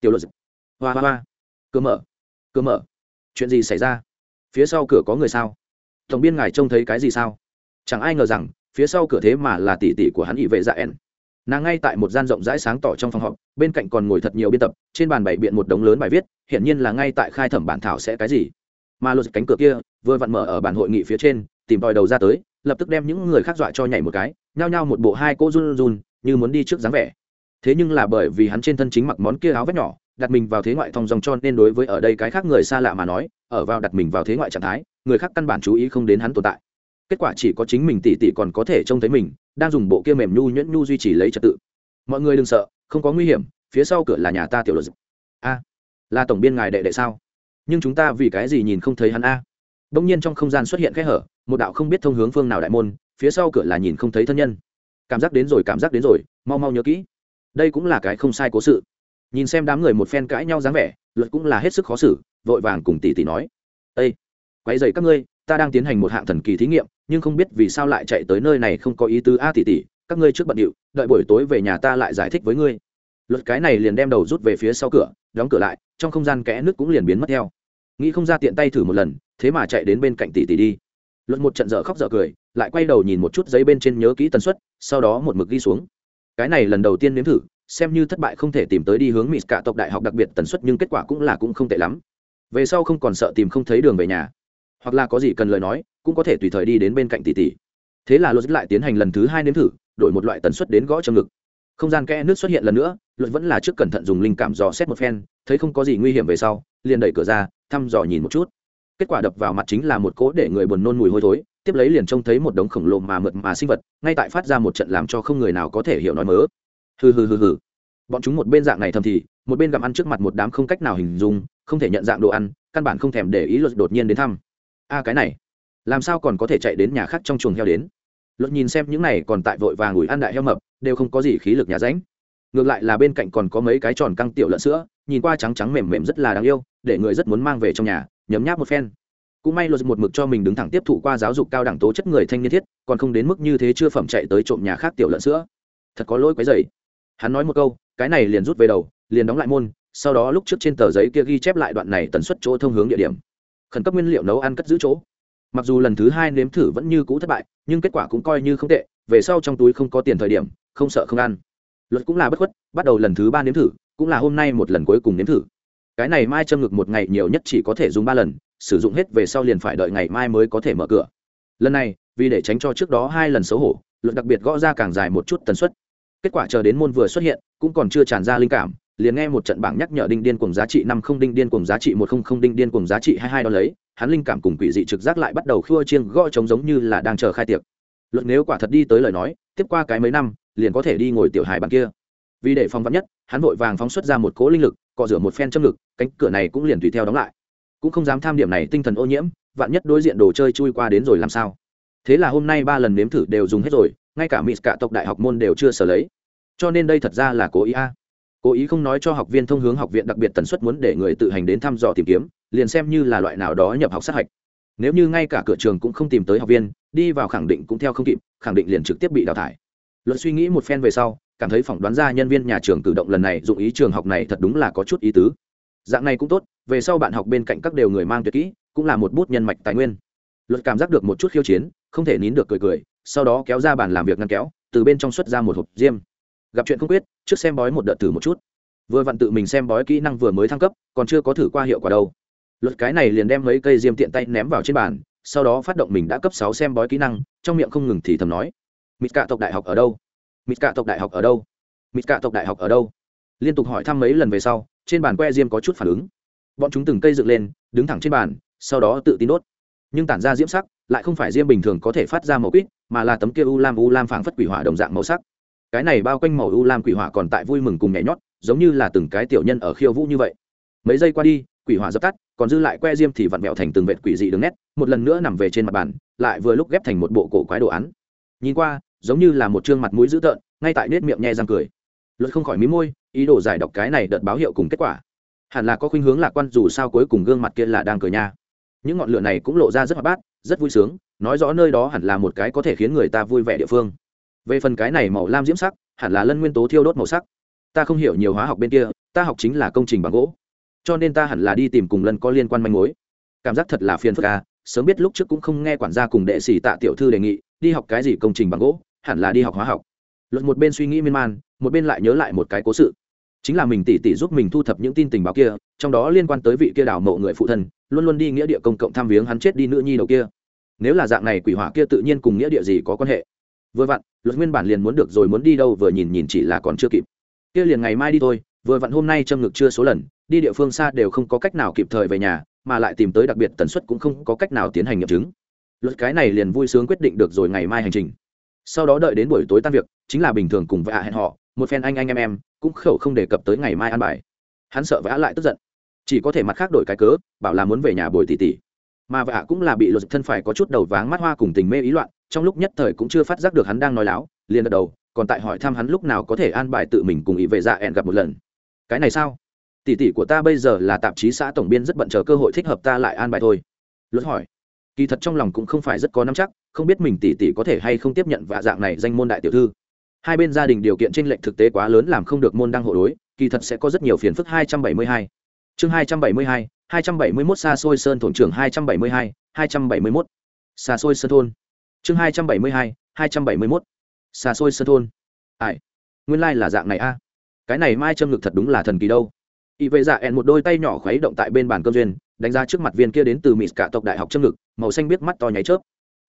[SPEAKER 1] Tiểu luật. Hoa hoa hoa. Cửa mở. Cửa mở. Chuyện gì xảy ra? Phía sau cửa có người sao? Tổng biên ngài trông thấy cái gì sao? Chẳng ai ngờ rằng phía sau cửa thế mà là tỷ tỷ của hắn ỷ vệ dạ ẻn. Nàng ngay tại một gian rộng rãi sáng tỏ trong phòng họp, bên cạnh còn ngồi thật nhiều biên tập, trên bàn bày biện một đống lớn bài viết, hiển nhiên là ngay tại khai thẩm bản thảo sẽ cái gì. Mà lột cánh cửa kia, vừa vặn mở ở bàn hội nghị phía trên, tìm tòi đầu ra tới, lập tức đem những người khác dọa cho nhảy một cái, nhao nhao một bộ hai cô run run, như muốn đi trước dáng vẻ. Thế nhưng là bởi vì hắn trên thân chính mặc món kia áo vét nhỏ, đặt mình vào thế ngoại thong dòng cho nên đối với ở đây cái khác người xa lạ mà nói, ở vào đặt mình vào thế ngoại trạng thái, người khác căn bản chú ý không đến hắn tồn tại kết quả chỉ có chính mình tỉ tỉ còn có thể trông thấy mình, đang dùng bộ kia mềm nhu nhuyễn nhu duy trì lấy trật tự. Mọi người đừng sợ, không có nguy hiểm, phía sau cửa là nhà ta tiểu luật a, là tổng biên ngài đệ đệ sao? Nhưng chúng ta vì cái gì nhìn không thấy hắn a? Đông nhiên trong không gian xuất hiện kẽ hở, một đạo không biết thông hướng phương nào đại môn, phía sau cửa là nhìn không thấy thân nhân. Cảm giác đến rồi, cảm giác đến rồi, mau mau nhớ kỹ. Đây cũng là cái không sai cố sự. Nhìn xem đám người một phen cãi nhau dáng vẻ, luật cũng là hết sức khó xử, vội vàng cùng tỷ tỷ nói. Ây quay dày các ngươi ta đang tiến hành một hạng thần kỳ thí nghiệm, nhưng không biết vì sao lại chạy tới nơi này không có ý tứ. A tỷ tỷ, các ngươi trước bận điệu, đợi buổi tối về nhà ta lại giải thích với ngươi. Luật cái này liền đem đầu rút về phía sau cửa, đóng cửa lại, trong không gian kẽ nước cũng liền biến mất theo. Nghĩ không ra tiện tay thử một lần, thế mà chạy đến bên cạnh tỷ tỷ đi. Luật một trận dở khóc dở cười, lại quay đầu nhìn một chút giấy bên trên nhớ kỹ tần suất, sau đó một mực ghi xuống. Cái này lần đầu tiên nếm thử, xem như thất bại không thể tìm tới đi hướng mỹ cả tộc đại học đặc biệt tần suất, nhưng kết quả cũng là cũng không tệ lắm. Về sau không còn sợ tìm không thấy đường về nhà hoặc là có gì cần lời nói, cũng có thể tùy thời đi đến bên cạnh tỷ tỷ. Thế là luật lại tiến hành lần thứ hai nếm thử, đổi một loại tần suất đến gõ trong ngực. Không gian kẽ nước xuất hiện lần nữa luật vẫn là trước cẩn thận dùng linh cảm dò xét một phen, thấy không có gì nguy hiểm về sau, liền đẩy cửa ra, thăm dò nhìn một chút. Kết quả đập vào mặt chính là một cỗ để người buồn nôn mùi hôi thối, tiếp lấy liền trông thấy một đống khổng lồ mà mượt mà sinh vật, ngay tại phát ra một trận làm cho không người nào có thể hiểu nói mớ. Hừ hừ hừ hừ. Bọn chúng một bên dạng này thầm thì, một bên gặm ăn trước mặt một đám không cách nào hình dung, không thể nhận dạng đồ ăn, căn bản không thèm để ý luật đột nhiên đến thăm a, cái này, làm sao còn có thể chạy đến nhà khác trong chuồng heo đến? Luật nhìn xem những này còn tại vội vàng ủi ăn đại heo mập, đều không có gì khí lực nhà ránh. Ngược lại là bên cạnh còn có mấy cái tròn căng tiểu lợn sữa, nhìn qua trắng trắng mềm mềm rất là đáng yêu, để người rất muốn mang về trong nhà, nhấm nháp một phen. Cũng may luật một mực cho mình đứng thẳng tiếp thụ qua giáo dục cao đẳng tố chất người thanh niên thiết, còn không đến mức như thế chưa phẩm chạy tới trộm nhà khác tiểu lợn sữa. Thật có lỗi quấy dày hắn nói một câu, cái này liền rút về đầu, liền đóng lại môn, sau đó lúc trước trên tờ giấy kia ghi chép lại đoạn này tần suất chỗ thông hướng địa điểm khẩn cấp nguyên liệu nấu ăn cất giữ chỗ. Mặc dù lần thứ hai nếm thử vẫn như cũ thất bại, nhưng kết quả cũng coi như không tệ, về sau trong túi không có tiền thời điểm, không sợ không ăn. Luật cũng là bất khuất, bắt đầu lần thứ ba nếm thử, cũng là hôm nay một lần cuối cùng nếm thử. Cái này mai châm ngực một ngày nhiều nhất chỉ có thể dùng ba lần, sử dụng hết về sau liền phải đợi ngày mai mới có thể mở cửa. Lần này, vì để tránh cho trước đó hai lần xấu hổ, luật đặc biệt gõ ra càng dài một chút tần suất. Kết quả chờ đến môn vừa xuất hiện, cũng còn chưa tràn ra linh cảm liền nghe một trận bảng nhắc nhở đinh điên cùng giá trị năm không đinh điên cùng giá trị một không không đinh điên cùng giá trị hai hai đó lấy, hắn linh cảm cùng quỷ dị trực giác lại bắt đầu khua chiêng gõ trống giống như là đang chờ khai tiệc. Luật nếu quả thật đi tới lời nói, tiếp qua cái mấy năm, liền có thể đi ngồi tiểu hài bàn kia. Vì để phòng vắn nhất, hắn vội vàng phóng xuất ra một cỗ linh lực, cọ rửa một phen châm lực, cánh cửa này cũng liền tùy theo đóng lại. Cũng không dám tham điểm này tinh thần ô nhiễm, vạn nhất đối diện đồ chơi chui qua đến rồi làm sao? Thế là hôm nay ba lần nếm thử đều dùng hết rồi, ngay cả mỹ cả tộc đại học môn đều chưa sở lấy. Cho nên đây thật ra là cố ý a cố ý không nói cho học viên thông hướng học viện đặc biệt tần suất muốn để người tự hành đến thăm dò tìm kiếm, liền xem như là loại nào đó nhập học sát hạch. Nếu như ngay cả cửa trường cũng không tìm tới học viên, đi vào khẳng định cũng theo không kịp, khẳng định liền trực tiếp bị đào thải. Luật suy nghĩ một phen về sau, cảm thấy phỏng đoán ra nhân viên nhà trường cử động lần này dụng ý trường học này thật đúng là có chút ý tứ. Dạng này cũng tốt, về sau bạn học bên cạnh các đều người mang tuyệt kỹ, cũng là một bút nhân mạch tài nguyên. Luật cảm giác được một chút khiêu chiến, không thể nín được cười cười, sau đó kéo ra bàn làm việc ngăn kéo, từ bên trong xuất ra một hộp diêm gặp chuyện không quyết, trước xem bói một đợt thử một chút. Vừa vặn tự mình xem bói kỹ năng vừa mới thăng cấp, còn chưa có thử qua hiệu quả đâu. Luật cái này liền đem mấy cây diêm tiện tay ném vào trên bàn, sau đó phát động mình đã cấp sáu xem bói kỹ năng, trong miệng không ngừng thì thầm nói mít cạ tộc đại học ở đâu? Mít cạ tộc đại học ở đâu? Mít cạ tộc đại học ở đâu? Liên tục hỏi thăm mấy lần về sau, trên bàn que diêm có chút phản ứng. Bọn chúng từng cây dựng lên, đứng thẳng trên bàn, sau đó tự tin đốt. Nhưng tản ra diễm sắc, lại không phải diêm bình thường có thể phát ra màu quýt, mà là tấm kia u lam u lam phảng phất quỷ hỏa đồng dạng màu sắc cái này bao quanh màu u lam quỷ hỏa còn tại vui mừng cùng nhảy nhót, giống như là từng cái tiểu nhân ở khiêu vũ như vậy. Mấy giây qua đi, quỷ hỏa dập tắt, còn dư lại que diêm thì vặn vẹo thành từng vệt quỷ dị đường nét, một lần nữa nằm về trên mặt bàn, lại vừa lúc ghép thành một bộ cổ quái đồ án. Nhìn qua, giống như là một chương mặt mũi dữ tợn, ngay tại nết miệng nhe răng cười. Luật không khỏi mí môi, ý đồ giải đọc cái này đợt báo hiệu cùng kết quả. Hẳn là có khuynh hướng lạc quan dù sao cuối cùng gương mặt kia là đang cười nha. Những ngọn lửa này cũng lộ ra rất hoạt bát, rất vui sướng, nói rõ nơi đó hẳn là một cái có thể khiến người ta vui vẻ địa phương về phần cái này màu lam diễm sắc, hẳn là lân nguyên tố thiêu đốt màu sắc. Ta không hiểu nhiều hóa học bên kia, ta học chính là công trình bằng gỗ. Cho nên ta hẳn là đi tìm cùng lân có liên quan manh mối. Cảm giác thật là phiền phức à sớm biết lúc trước cũng không nghe quản gia cùng đệ sĩ tạ tiểu thư đề nghị, đi học cái gì công trình bằng gỗ, hẳn là đi học hóa học. Luật một bên suy nghĩ miên man, một bên lại nhớ lại một cái cố sự. Chính là mình tỉ tỉ giúp mình thu thập những tin tình báo kia, trong đó liên quan tới vị kia đào mộ người phụ thân, luôn luôn đi nghĩa địa công cộng tham viếng hắn chết đi nữ nhi đầu kia. Nếu là dạng này quỷ hỏa kia tự nhiên cùng nghĩa địa gì có quan hệ? Vừa vặn, luật nguyên bản liền muốn được rồi muốn đi đâu vừa nhìn nhìn chỉ là còn chưa kịp. Kia liền ngày mai đi thôi, vừa vặn hôm nay châm ngực chưa số lần, đi địa phương xa đều không có cách nào kịp thời về nhà, mà lại tìm tới đặc biệt tần suất cũng không có cách nào tiến hành nghiệm chứng. Luật cái này liền vui sướng quyết định được rồi ngày mai hành trình. Sau đó đợi đến buổi tối tan việc, chính là bình thường cùng vạ hẹn họ, một phen anh anh em em, cũng khẩu không đề cập tới ngày mai ăn bài. Hắn sợ vã lại tức giận. Chỉ có thể mặt khác đổi cái cớ, bảo là muốn về nhà bồi tỷ tỷ. Mà vạ cũng là bị luật thân phải có chút đầu váng mắt hoa cùng tình mê ý loạn trong lúc nhất thời cũng chưa phát giác được hắn đang nói láo liền gật đầu còn tại hỏi thăm hắn lúc nào có thể an bài tự mình cùng ý về dạ ẹn gặp một lần. Cái này sao? Tỷ tỷ của ta bây giờ là tạp chí xã tổng biên rất bận chờ cơ hội thích hợp ta lại an bài thôi. Luật hỏi. Kỳ thật trong lòng cũng không phải rất có nắm chắc không biết mình tỷ tỷ có thể hay không tiếp nhận vạ dạng này danh môn đại tiểu thư. Hai bên gia đình điều kiện tranh lệch thực tế quá lớn làm không được môn đăng hộ đối kỳ thật sẽ có rất nhiều phiền phức 272. chương 272, 271 xa xôi sơn thôn trưởng 272, 271. xa xôi sơn thôn chương 272, 271. xa xôi sơn thôn. Ai? Nguyên lai là dạng này a. Cái này mai châm ngực thật đúng là thần kỳ đâu. Y vệ dạ ẹn một đôi tay nhỏ khuấy động tại bên bàn cơm duyên đánh ra trước mặt viên kia đến từ mỹ cả tộc đại học châm ngực màu xanh biết mắt to nháy chớp.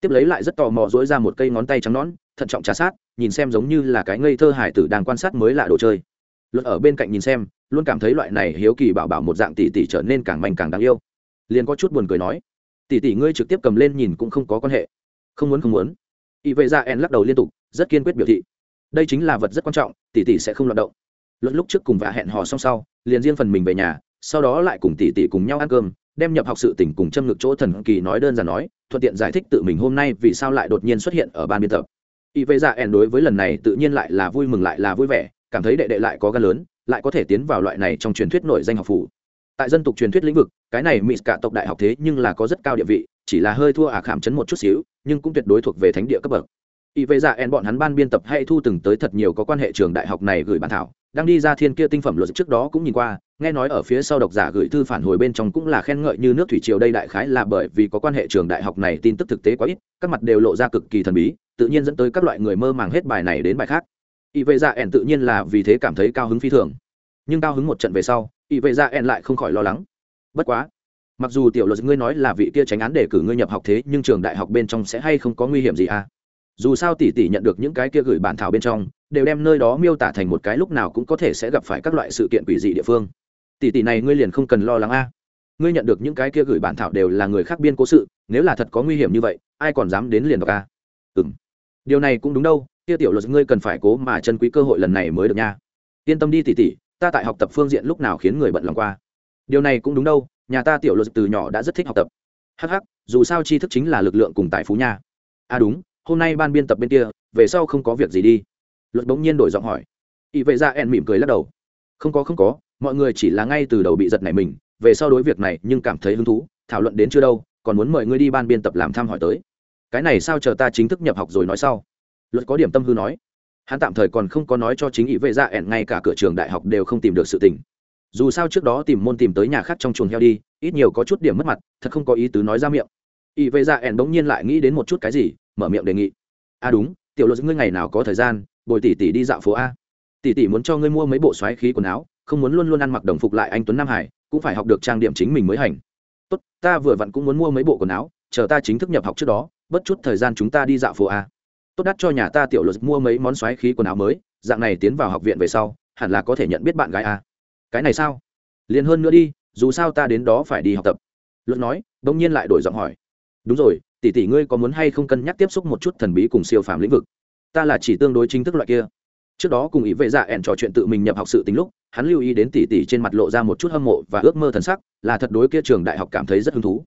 [SPEAKER 1] Tiếp lấy lại rất tò mò dỗi ra một cây ngón tay trắng nón thận trọng trà sát nhìn xem giống như là cái ngây thơ hải tử đang quan sát mới lạ đồ chơi. Luật ở bên cạnh nhìn xem luôn cảm thấy loại này hiếu kỳ bảo bảo một dạng tỷ tỷ trở nên càng manh càng đáng yêu. Liền có chút buồn cười nói tỷ tỷ ngươi trực tiếp cầm lên nhìn cũng không có quan hệ không muốn không muốn. Y vệ dạ ra en lắc đầu liên tục, rất kiên quyết biểu thị. Đây chính là vật rất quan trọng, tỷ tỷ sẽ không loạt động. Luận lúc trước cùng vạ hẹn hò song sau, liền riêng phần mình về nhà, sau đó lại cùng tỷ tỷ cùng nhau ăn cơm, đem nhập học sự tỉnh cùng châm ngực chỗ thần kỳ nói đơn giản nói, thuận tiện giải thích tự mình hôm nay vì sao lại đột nhiên xuất hiện ở ban biên tập. Y vệ dạ Gia En đối với lần này tự nhiên lại là vui mừng lại là vui vẻ, cảm thấy đệ đệ lại có gan lớn, lại có thể tiến vào loại này trong truyền thuyết nổi danh học phủ. Tại dân tục truyền thuyết lĩnh vực, cái này mỹ cả tộc đại học thế nhưng là có rất cao địa vị, chỉ là hơi thua ả khảm chấn một chút xíu nhưng cũng tuyệt đối thuộc về thánh địa cấp bậc. Y vệ dạ En bọn hắn ban biên tập hay thu từng tới thật nhiều có quan hệ trường đại học này gửi bản thảo, đang đi ra thiên kia tinh phẩm luật trước đó cũng nhìn qua, nghe nói ở phía sau độc giả gửi thư phản hồi bên trong cũng là khen ngợi như nước thủy triều đây đại khái là bởi vì có quan hệ trường đại học này tin tức thực tế quá ít, các mặt đều lộ ra cực kỳ thần bí, tự nhiên dẫn tới các loại người mơ màng hết bài này đến bài khác. Y vệ dạ ẻn tự nhiên là vì thế cảm thấy cao hứng phi thường. Nhưng cao hứng một trận về sau y vệ dạ ẻn lại không khỏi lo lắng. Bất quá mặc dù tiểu luật ngươi nói là vị kia tránh án để cử ngươi nhập học thế, nhưng trường đại học bên trong sẽ hay không có nguy hiểm gì à? Dù sao tỷ tỷ nhận được những cái kia gửi bản thảo bên trong, đều đem nơi đó miêu tả thành một cái lúc nào cũng có thể sẽ gặp phải các loại sự kiện quỷ dị địa phương. Tỷ tỷ này ngươi liền không cần lo lắng a ngươi nhận được những cái kia gửi bản thảo đều là người khác biên cố sự, nếu là thật có nguy hiểm như vậy, ai còn dám đến liền đọc à? a ừ m điều này cũng đúng đâu, kia tiểu luật ngươi cần phải cố mà chân quý cơ hội lần này mới được nha. Yên tâm đi tỷ tỷ, ta tại học tập phương diện lúc nào khiến người bận lòng qua. Điều này cũng đúng đâu nhà ta tiểu luật từ nhỏ đã rất thích học tập. Hh dù sao tri thức chính là lực lượng cùng tài phú nha. À đúng, hôm nay ban biên tập bên kia, về sau không có việc gì đi. Luật bỗng nhiên đổi giọng hỏi. Ỵ vệ dạ ra en mỉm cười lắc đầu. Không có không có, mọi người chỉ là ngay từ đầu bị giật này mình, về sau đối việc này nhưng cảm thấy hứng thú, thảo luận đến chưa đâu, còn muốn mời ngươi đi ban biên tập làm thăm hỏi tới. Cái này sao chờ ta chính thức nhập học rồi nói sau. Luật có điểm tâm hư nói. Hắn tạm thời còn không có nói cho chính ý vệ dạ ẻn ngay cả cửa trường đại học đều không tìm được sự tình dù sao trước đó tìm môn tìm tới nhà khác trong chuồng heo đi, ít nhiều có chút điểm mất mặt, thật không có ý tứ nói ra miệng. Ý vệ dạ ẻn bỗng nhiên lại nghĩ đến một chút cái gì, mở miệng đề nghị. À đúng, tiểu luật ngươi ngày nào có thời gian, bồi tỷ tỷ đi dạo phố a. Tỷ tỷ muốn cho ngươi mua mấy bộ xoáy khí quần áo, không muốn luôn luôn ăn mặc đồng phục lại anh tuấn nam hải, cũng phải học được trang điểm chính mình mới hành. Tốt, ta vừa vặn cũng muốn mua mấy bộ quần áo, chờ ta chính thức nhập học trước đó bất chút thời gian chúng ta đi dạo phố a. Tốt đắt cho nhà ta tiểu luật mua mấy món xoáy khí quần áo mới, dạng này tiến vào học viện về sau, hẳn là có thể nhận biết bạn gái a cái này sao? Liền hơn nữa đi, dù sao ta đến đó phải đi học tập. Luật nói, đông nhiên lại đổi giọng hỏi. Đúng rồi, tỷ tỷ ngươi có muốn hay không cân nhắc tiếp xúc một chút thần bí cùng siêu phàm lĩnh vực? Ta là chỉ tương đối chính thức loại kia. Trước đó cùng ý vệ dạ ẻn trò chuyện tự mình nhập học sự tính lúc, hắn lưu ý đến tỷ tỷ trên mặt lộ ra một chút hâm mộ và ước mơ thần sắc, là thật đối kia trường đại học cảm thấy rất hứng thú.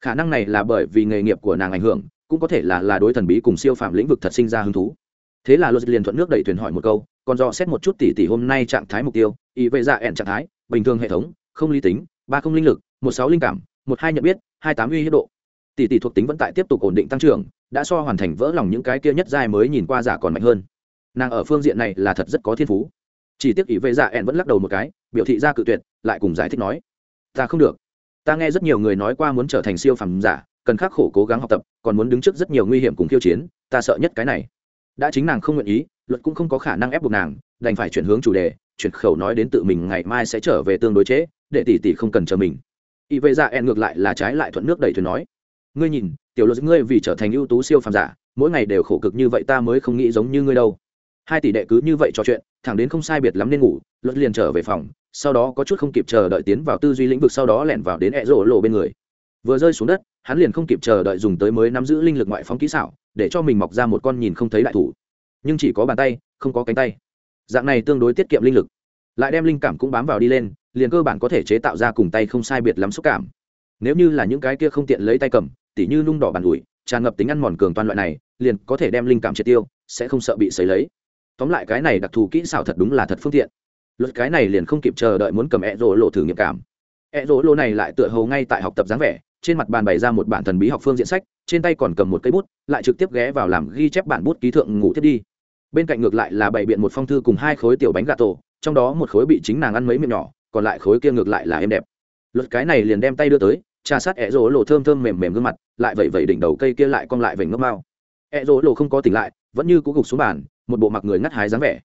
[SPEAKER 1] Khả năng này là bởi vì nghề nghiệp của nàng ảnh hưởng, cũng có thể là là đối thần bí cùng siêu phàm lĩnh vực thật sinh ra hứng thú thế là luật liền thuận nước đẩy thuyền hỏi một câu, còn do xét một chút tỷ tỷ hôm nay trạng thái mục tiêu ý vệ dạ ẻn trạng thái, bình thường hệ thống, không lý tính, ba không linh lực, một sáu linh cảm, một hai nhận biết, hai tám uy hiếp độ. Tỷ tỷ thuộc tính vẫn tại tiếp tục ổn định tăng trưởng, đã so hoàn thành vỡ lòng những cái kia nhất giai mới nhìn qua giả còn mạnh hơn. Nàng ở phương diện này là thật rất có thiên phú. Chỉ tiếc ý vệ dạ ẹn vẫn lắc đầu một cái, biểu thị ra cự tuyệt, lại cùng giải thích nói, ta không được. Ta nghe rất nhiều người nói qua muốn trở thành siêu phẩm giả, cần khắc khổ cố gắng học tập, còn muốn đứng trước rất nhiều nguy hiểm cùng khiêu chiến, ta sợ nhất cái này đã chính nàng không nguyện ý luật cũng không có khả năng ép buộc nàng đành phải chuyển hướng chủ đề chuyển khẩu nói đến tự mình ngày mai sẽ trở về tương đối chế, để tỷ tỷ không cần chờ mình. Y vệ dạ en ngược lại là trái lại thuận nước đẩy thuyền nói. Ngươi nhìn tiểu luật ngươi vì trở thành ưu tú siêu phàm giả mỗi ngày đều khổ cực như vậy ta mới không nghĩ giống như ngươi đâu. Hai tỷ đệ cứ như vậy trò chuyện thẳng đến không sai biệt lắm nên ngủ luật liền trở về phòng sau đó có chút không kịp chờ đợi tiến vào tư duy lĩnh vực sau đó lẻn vào đến ẹ rổ lộ bên người. Vừa rơi xuống đất hắn liền không kịp chờ đợi dùng tới mới nắm giữ linh lực ngoại phóng kỹ xảo, để cho mình mọc ra một con nhìn không thấy đại thủ. Nhưng chỉ có bàn tay, không có cánh tay. Dạng này tương đối tiết kiệm linh lực. Lại đem linh cảm cũng bám vào đi lên, liền cơ bản có thể chế tạo ra cùng tay không sai biệt lắm xúc cảm. Nếu như là những cái kia không tiện lấy tay cầm, tỉ như nung đỏ bàn ủi, tràn ngập tính ăn mòn cường toàn loại này, liền có thể đem linh cảm triệt tiêu, sẽ không sợ bị sấy lấy. Tóm lại cái này đặc thù kỹ xảo thật đúng là thật phương tiện. Luật cái này liền không kịp chờ đợi muốn cầm ẹ rỗ lộ thử nghiệm cảm. Ẹ rỗ lộ này lại tựa hầu ngay tại học tập dáng vẻ trên mặt bàn bày ra một bản thần bí học phương diện sách, trên tay còn cầm một cây bút, lại trực tiếp ghé vào làm ghi chép bản bút ký thượng ngủ thiết đi. Bên cạnh ngược lại là bày biện một phong thư cùng hai khối tiểu bánh gà tổ, trong đó một khối bị chính nàng ăn mấy miệng nhỏ, còn lại khối kia ngược lại là êm đẹp. Luật cái này liền đem tay đưa tới, trà sát ẹ rỗ lộ thơm thơm mềm mềm gương mặt, lại vẩy vẩy đỉnh đầu cây kia lại cong lại vẩy ngấp mau ẹ rỗ lộ không có tỉnh lại, vẫn như cú gục xuống bàn, một bộ mặc người ngắt hái dáng vẻ.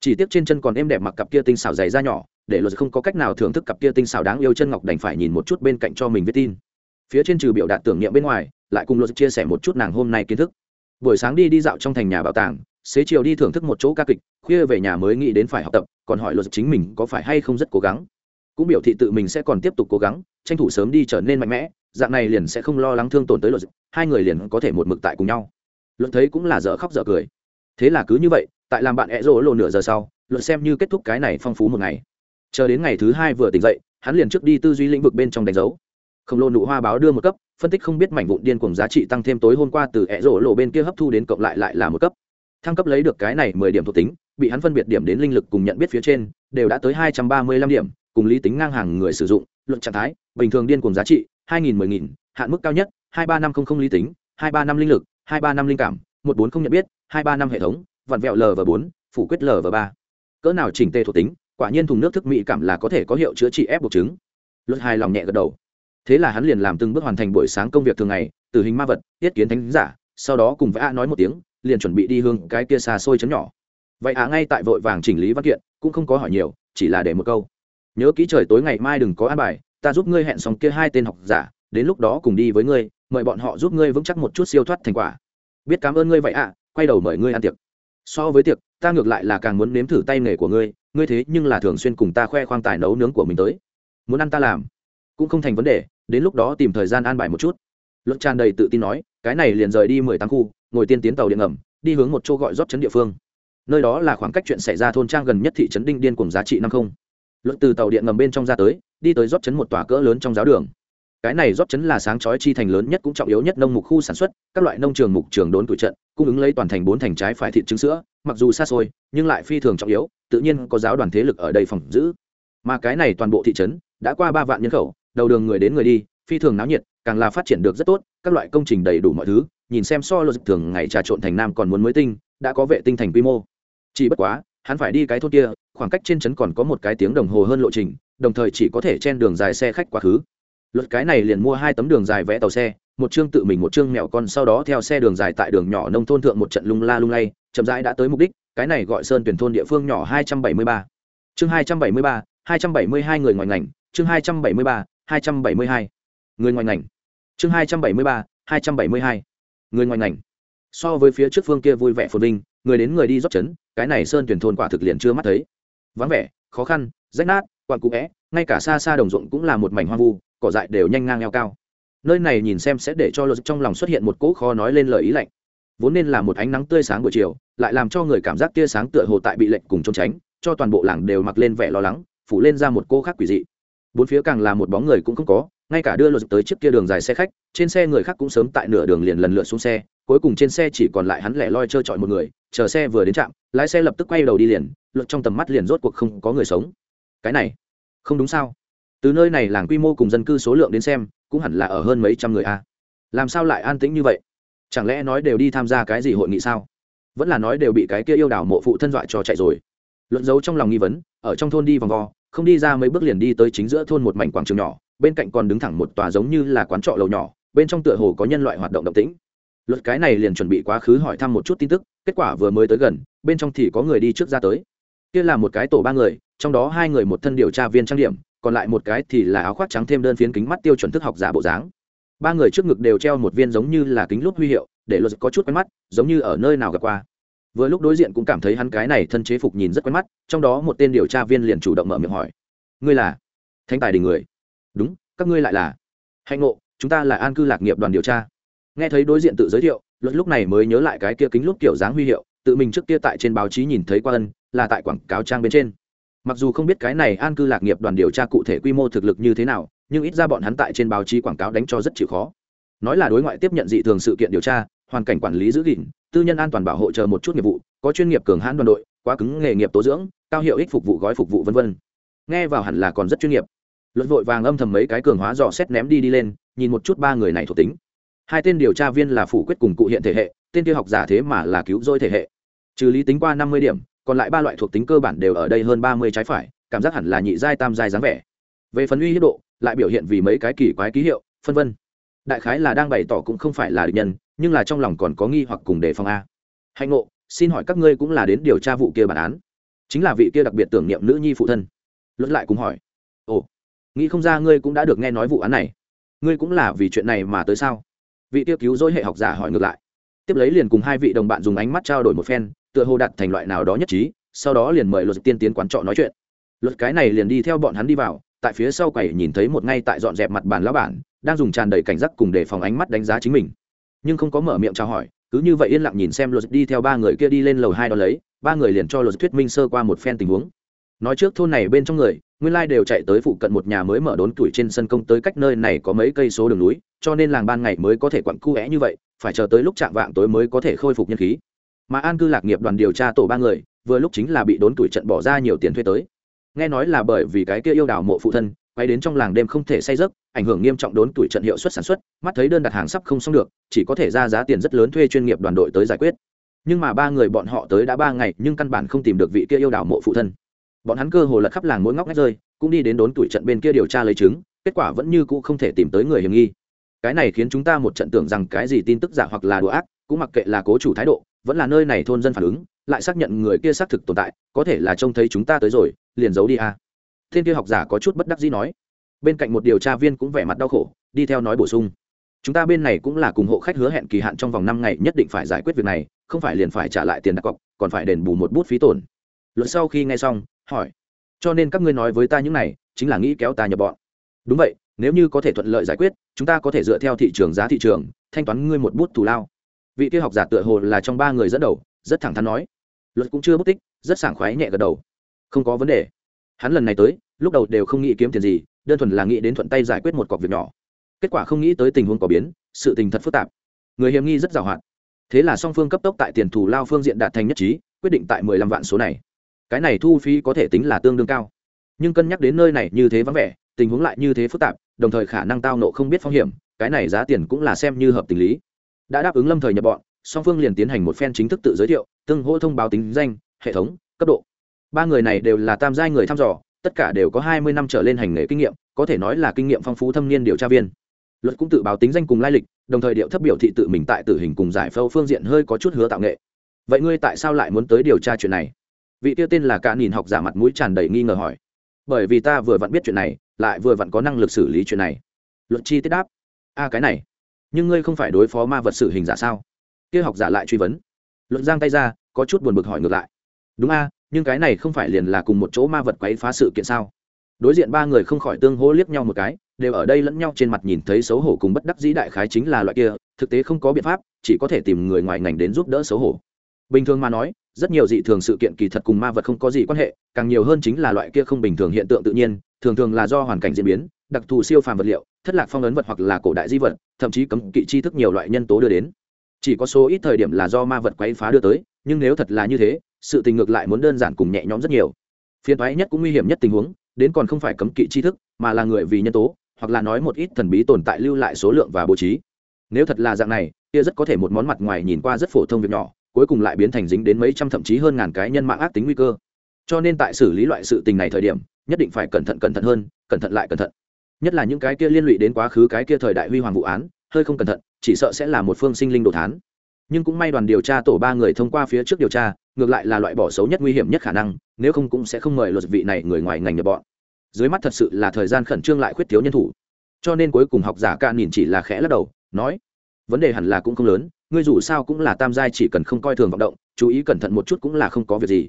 [SPEAKER 1] Chỉ tiếc trên chân còn êm đẹp mặc cặp kia tinh xảo dày da nhỏ, để luật không có cách nào thưởng thức cặp kia tinh xảo đáng yêu chân ngọc đành phải nhìn một chút bên cạnh cho mình viết tin phía trên trừ biểu đạt tưởng niệm bên ngoài, lại cùng luật chia sẻ một chút nàng hôm nay kiến thức. Buổi sáng đi đi dạo trong thành nhà bảo tàng, xế chiều đi thưởng thức một chỗ ca kịch, khuya về nhà mới nghĩ đến phải học tập, còn hỏi luật chính mình có phải hay không rất cố gắng. Cũng biểu thị tự mình sẽ còn tiếp tục cố gắng, tranh thủ sớm đi trở nên mạnh mẽ, dạng này liền sẽ không lo lắng thương tổn tới luật. Hai người liền có thể một mực tại cùng nhau. Luật thấy cũng là dở khóc dở cười. Thế là cứ như vậy, tại làm bạn ẹ rỗ lộ nửa giờ sau, luật xem như kết thúc cái này phong phú một ngày. Chờ đến ngày thứ hai vừa tỉnh dậy, hắn liền trước đi tư duy lĩnh vực bên trong đánh dấu khổng lồ nụ hoa báo đưa một cấp, phân tích không biết mảnh vụn điên cùng giá trị tăng thêm tối hôm qua từ ẹ rổ lộ bên kia hấp thu đến cộng lại lại là một cấp. Thăng cấp lấy được cái này mười điểm thuộc tính, bị hắn phân biệt điểm đến linh lực cùng nhận biết phía trên, đều đã tới hai trăm ba mươi lăm điểm, cùng lý tính ngang hàng người sử dụng, luận trạng thái, bình thường điên cùng giá trị, hai nghìn mười nghìn, hạn mức cao nhất, hai ba năm không không lý tính, hai ba năm linh lực, hai ba năm linh cảm, một bốn không nhận biết, hai ba năm hệ thống, vặn vẹo l và bốn, phủ quyết l và ba. Cỡ nào chỉnh tê thuộc tính, quả nhiên thùng nước thức mỹ cảm là có thể có hiệu chữa trị ép buộc chứng. Luật hài lòng nhẹ gật đầu thế là hắn liền làm từng bước hoàn thành buổi sáng công việc thường ngày từ hình ma vật tiết kiến thánh giả, sau đó cùng với a nói một tiếng, liền chuẩn bị đi hương cái kia xa xôi chấn nhỏ. Vậy a ngay tại vội vàng chỉnh lý văn kiện, cũng không có hỏi nhiều, chỉ là để một câu. Nhớ kỹ trời tối ngày mai đừng có an bài, ta giúp ngươi hẹn xong kia hai tên học giả, đến lúc đó cùng đi với ngươi, mời bọn họ giúp ngươi vững chắc một chút siêu thoát thành quả. Biết cảm ơn ngươi vậy ạ quay đầu mời ngươi ăn tiệc. So với tiệc, ta ngược lại là càng muốn nếm thử tay nghề của ngươi ngươi thế nhưng là thường xuyên cùng ta khoe khoang tài nấu nướng của mình tới. Muốn ăn ta làm, cũng không thành vấn đề đến lúc đó tìm thời gian an bài một chút. Luật tràn đầy tự tin nói, cái này liền rời đi mười tám khu, ngồi tiên tiến tàu điện ngầm, đi hướng một chỗ gọi rót chấn địa phương. Nơi đó là khoảng cách chuyện xảy ra thôn trang gần nhất thị trấn đinh điên cùng giá trị năm không. Luật từ tàu điện ngầm bên trong ra tới, đi tới rót chấn một tòa cỡ lớn trong giáo đường. Cái này rót chấn là sáng chói chi thành lớn nhất cũng trọng yếu nhất nông mục khu sản xuất, các loại nông trường mục trường đốn tuổi trận, cung ứng lấy toàn thành bốn thành trái phải thịt trứng sữa, mặc dù xa xôi, nhưng lại phi thường trọng yếu, tự nhiên có giáo đoàn thế lực ở đây phòng giữ. Mà cái này toàn bộ thị trấn đã qua ba vạn nhân khẩu đầu đường người đến người đi, phi thường náo nhiệt, càng là phát triển được rất tốt, các loại công trình đầy đủ mọi thứ, nhìn xem so lô dịch thường ngày trà trộn thành nam còn muốn mới tinh, đã có vệ tinh thành quy mô. Chỉ bất quá, hắn phải đi cái thôn kia, khoảng cách trên trấn còn có một cái tiếng đồng hồ hơn lộ trình, đồng thời chỉ có thể chen đường dài xe khách quá khứ. Luật cái này liền mua hai tấm đường dài vẽ tàu xe, một chương tự mình một chương mèo con sau đó theo xe đường dài tại đường nhỏ nông thôn thượng một trận lung la lung lay, chậm rãi đã tới mục đích, cái này gọi sơn tuyển thôn địa phương nhỏ hai trăm bảy mươi ba. Chương hai trăm bảy mươi ba, hai trăm bảy mươi hai người ngoài ngành, chương hai trăm bảy mươi ba hai trăm bảy mươi hai. Người ngoài ngành. Chương hai trăm bảy mươi ba, hai trăm bảy mươi hai. Người ngoài ngành. So với phía trước phương kia vui vẻ phồn vinh, người đến người đi rót chấn, cái này sơn tuyển thôn quả thực liền chưa mắt thấy. Vắng vẻ, khó khăn, rách nát, quặn cũ vẽ ngay cả xa xa đồng ruộng cũng là một mảnh hoang vu, cỏ dại đều nhanh ngang eo cao. Nơi này nhìn xem sẽ để cho luật trong lòng xuất hiện một cỗ khó nói lên lời ý lạnh. Vốn nên là một ánh nắng tươi sáng buổi chiều, lại làm cho người cảm giác tia sáng tựa hồ tại bị lệnh cùng trốn tránh, cho toàn bộ làng đều mặc lên vẻ lo lắng, phủ lên ra một cô khác quỷ dị bốn phía càng là một bóng người cũng không có, ngay cả đưa luật tới trước kia đường dài xe khách, trên xe người khác cũng sớm tại nửa đường liền lần lượt xuống xe, cuối cùng trên xe chỉ còn lại hắn lẻ loi trơ trọi một người, chờ xe vừa đến trạm, lái xe lập tức quay đầu đi liền luật trong tầm mắt liền rốt cuộc không có người sống. Cái này, không đúng sao? Từ nơi này làng quy mô cùng dân cư số lượng đến xem, cũng hẳn là ở hơn mấy trăm người a. Làm sao lại an tĩnh như vậy? Chẳng lẽ nói đều đi tham gia cái gì hội nghị sao? Vẫn là nói đều bị cái kia yêu đảo mộ phụ thân dọa cho chạy rồi. Luận giấu trong lòng nghi vấn, ở trong thôn đi vòng vo không đi ra mấy bước liền đi tới chính giữa thôn một mảnh quảng trường nhỏ, bên cạnh còn đứng thẳng một tòa giống như là quán trọ lầu nhỏ, bên trong tựa hồ có nhân loại hoạt động động tĩnh. Luật cái này liền chuẩn bị quá khứ hỏi thăm một chút tin tức, kết quả vừa mới tới gần, bên trong thì có người đi trước ra tới. Kia là một cái tổ ba người, trong đó hai người một thân điều tra viên trang điểm, còn lại một cái thì là áo khoác trắng thêm đơn phiến kính mắt tiêu chuẩn thức học giả bộ dáng. Ba người trước ngực đều treo một viên giống như là kính lúp huy hiệu, để luật có chút quen mắt, giống như ở nơi nào gặp qua vừa lúc đối diện cũng cảm thấy hắn cái này thân chế phục nhìn rất quen mắt, trong đó một tên điều tra viên liền chủ động mở miệng hỏi. Ngươi là thanh tài đình người? Đúng, các ngươi lại là hạnh ngộ, chúng ta là an cư lạc nghiệp đoàn điều tra. Nghe thấy đối diện tự giới thiệu luật lúc này mới nhớ lại cái kia kính lúc kiểu dáng huy hiệu, tự mình trước kia tại trên báo chí nhìn thấy qua ân, là tại quảng cáo trang bên trên. Mặc dù không biết cái này an cư lạc nghiệp đoàn điều tra cụ thể quy mô thực lực như thế nào, nhưng ít ra bọn hắn tại trên báo chí quảng cáo đánh cho rất chịu khó. Nói là đối ngoại tiếp nhận dị thường sự kiện điều tra, hoàn cảnh quản lý giữ gìn tư nhân an toàn bảo hộ chờ một chút nghiệp vụ, có chuyên nghiệp cường hãn đoàn đội, quá cứng nghề nghiệp tố dưỡng, cao hiệu ích phục vụ gói phục vụ v v nghe vào hẳn là còn rất chuyên nghiệp. Luận vội vàng âm thầm mấy cái cường hóa dò xét ném đi đi lên, nhìn một chút ba người này thuộc tính. Hai tên điều tra viên là phủ quyết cùng cụ hiện thể hệ, tên kia học giả thế mà là cứu dôi thể hệ. Trừ lý tính qua năm mươi điểm, còn lại ba loại thuộc tính cơ bản đều ở đây hơn ba mươi trái phải, cảm giác hẳn là nhị giai tam giai dáng vẻ. Về phần uy hiếp độ, lại biểu hiện vì mấy cái kỳ quái ký hiệu phân vân đại khái là đang bày tỏ cũng không phải là địch nhân, nhưng là trong lòng còn có nghi hoặc cùng đề phòng a. Hạnh ngộ, xin hỏi các ngươi cũng là đến điều tra vụ kia bản án? Chính là vị kia đặc biệt tưởng niệm nữ nhi phụ thân. Luận lại cùng hỏi. Ồ, nghĩ không ra ngươi cũng đã được nghe nói vụ án này. Ngươi cũng là vì chuyện này mà tới sao? Vị tiêu cứu dối hệ học giả hỏi ngược lại. Tiếp lấy liền cùng hai vị đồng bạn dùng ánh mắt trao đổi một phen, tựa hồ đặt thành loại nào đó nhất trí, sau đó liền mời luật tiên tiến quán trọ nói chuyện. Luật cái này liền đi theo bọn hắn đi vào tại phía sau quầy nhìn thấy một ngay tại dọn dẹp mặt bàn lão bản, đang dùng tràn đầy cảnh giác cùng để phòng ánh mắt đánh giá chính mình. Nhưng không có mở miệng chào hỏi, cứ như vậy yên lặng nhìn xem luật đi theo ba người kia đi lên lầu hai đó lấy, ba người liền cho luật thuyết minh sơ qua một phen tình huống. Nói trước thôn này bên trong người, nguyên lai đều chạy tới phụ cận một nhà mới mở đốn tuổi trên sân công tới cách nơi này có mấy cây số đường núi, cho nên làng ban ngày mới có thể quặn cu vẽ như vậy, phải chờ tới lúc chạm vạng tối mới có thể khôi phục nhân khí. Mà an cư lạc nghiệp đoàn điều tra tổ ba người, vừa lúc chính là bị đốn tuổi trận bỏ ra nhiều tiền thuê tới nghe nói là bởi vì cái kia yêu đào mộ phụ thân, quay đến trong làng đêm không thể say giấc, ảnh hưởng nghiêm trọng đốn tuổi trận hiệu suất sản xuất, mắt thấy đơn đặt hàng sắp không xong được, chỉ có thể ra giá tiền rất lớn thuê chuyên nghiệp đoàn đội tới giải quyết. Nhưng mà ba người bọn họ tới đã ba ngày, nhưng căn bản không tìm được vị kia yêu đảo mộ phụ thân. Bọn hắn cơ hồ lật khắp làng mỗi ngóc ngách rơi, cũng đi đến đốn tuổi trận bên kia điều tra lấy chứng, kết quả vẫn như cũ không thể tìm tới người hiểm nghi. Cái này khiến chúng ta một trận tưởng rằng cái gì tin tức giả hoặc là đùa ác, cũng mặc kệ là cố chủ thái độ, vẫn là nơi này thôn dân phản ứng, lại xác nhận người kia xác thực tồn tại, có thể là trông thấy chúng ta tới rồi liền giấu đi a à. thiên kia học giả có chút bất đắc dĩ nói. Bên cạnh một điều tra viên cũng vẻ mặt đau khổ, đi theo nói bổ sung. Chúng ta bên này cũng là cùng hộ khách hứa hẹn kỳ hạn trong vòng năm ngày nhất định phải giải quyết việc này, không phải liền phải trả lại tiền đặt cọc, còn phải đền bù một bút phí tổn. Luật sau khi nghe xong, hỏi. Cho nên các ngươi nói với ta những này, chính là nghĩ kéo ta nhập bọn. Đúng vậy, nếu như có thể thuận lợi giải quyết, chúng ta có thể dựa theo thị trường giá thị trường, thanh toán ngươi một bút thù lao. Vị kia học giả tựa hồ là trong ba người dẫn đầu, rất thẳng thắn nói. Luật cũng chưa bất tích, rất sảng khoái nhẹ gật đầu không có vấn đề. Hắn lần này tới, lúc đầu đều không nghĩ kiếm tiền gì, đơn thuần là nghĩ đến thuận tay giải quyết một cọc việc nhỏ. Kết quả không nghĩ tới tình huống có biến, sự tình thật phức tạp. Người hiểm nghi rất giàu hạn. Thế là song phương cấp tốc tại tiền thù lao phương diện đạt thành nhất trí, quyết định tại mười lăm vạn số này. Cái này thu phí có thể tính là tương đương cao. Nhưng cân nhắc đến nơi này như thế vắng vẻ, tình huống lại như thế phức tạp, đồng thời khả năng tao nộ không biết phong hiểm, cái này giá tiền cũng là xem như hợp tình lý. Đã đáp ứng lâm thời nhập bọn, song phương liền tiến hành một phen chính thức tự giới thiệu, tương hỗ thông báo tính danh, hệ thống, cấp độ ba người này đều là tam giai người thăm dò, tất cả đều có hai mươi năm trở lên hành nghề kinh nghiệm, có thể nói là kinh nghiệm phong phú thâm niên điều tra viên. Luật cũng tự báo tính danh cùng lai lịch, đồng thời điệu thấp biểu thị tự mình tại tử hình cùng giải phẫu phương diện hơi có chút hứa tạo nghệ. Vậy ngươi tại sao lại muốn tới điều tra chuyện này? Vị tiêu tên là cả nhìn học giả mặt mũi tràn đầy nghi ngờ hỏi. Bởi vì ta vừa vặn biết chuyện này, lại vừa vặn có năng lực xử lý chuyện này. Luật chi tiết đáp. A, cái này. Nhưng ngươi không phải đối phó ma vật xử hình giả sao? Kia học giả lại truy vấn. Luật giang tay ra, có chút buồn bực hỏi ngược lại. Đúng a nhưng cái này không phải liền là cùng một chỗ ma vật quấy phá sự kiện sao? Đối diện ba người không khỏi tương hỗ liếc nhau một cái, đều ở đây lẫn nhau trên mặt nhìn thấy xấu hổ cùng bất đắc dĩ đại khái chính là loại kia, thực tế không có biện pháp, chỉ có thể tìm người ngoài ngành đến giúp đỡ xấu hổ. Bình thường mà nói, rất nhiều dị thường sự kiện kỳ thật cùng ma vật không có gì quan hệ, càng nhiều hơn chính là loại kia không bình thường hiện tượng tự nhiên, thường thường là do hoàn cảnh diễn biến, đặc thù siêu phàm vật liệu, thất lạc phong ấn vật hoặc là cổ đại di vật, thậm chí cấm kỵ tri thức nhiều loại nhân tố đưa đến. Chỉ có số ít thời điểm là do ma vật quấy phá đưa tới, nhưng nếu thật là như thế sự tình ngược lại muốn đơn giản cùng nhẹ nhõm rất nhiều. Phiền thoái nhất cũng nguy hiểm nhất tình huống, đến còn không phải cấm kỵ tri thức, mà là người vì nhân tố, hoặc là nói một ít thần bí tồn tại lưu lại số lượng và bố trí. Nếu thật là dạng này, kia rất có thể một món mặt ngoài nhìn qua rất phổ thông việc nhỏ, cuối cùng lại biến thành dính đến mấy trăm thậm chí hơn ngàn cái nhân mạng ác tính nguy cơ. Cho nên tại xử lý loại sự tình này thời điểm, nhất định phải cẩn thận cẩn thận hơn, cẩn thận lại cẩn thận. Nhất là những cái kia liên lụy đến quá khứ cái kia thời đại huy hoàng vụ án, hơi không cẩn thận, chỉ sợ sẽ là một phương sinh linh đồ thán nhưng cũng may đoàn điều tra tổ ba người thông qua phía trước điều tra, ngược lại là loại bỏ xấu nhất nguy hiểm nhất khả năng, nếu không cũng sẽ không mời luật vị này người ngoài ngành nhập bọn. Dưới mắt thật sự là thời gian khẩn trương lại khuyết thiếu nhân thủ. Cho nên cuối cùng học giả ca nhìn chỉ là khẽ lắc đầu, nói, vấn đề hẳn là cũng không lớn, ngươi dù sao cũng là tam giai chỉ cần không coi thường vọng động, chú ý cẩn thận một chút cũng là không có việc gì.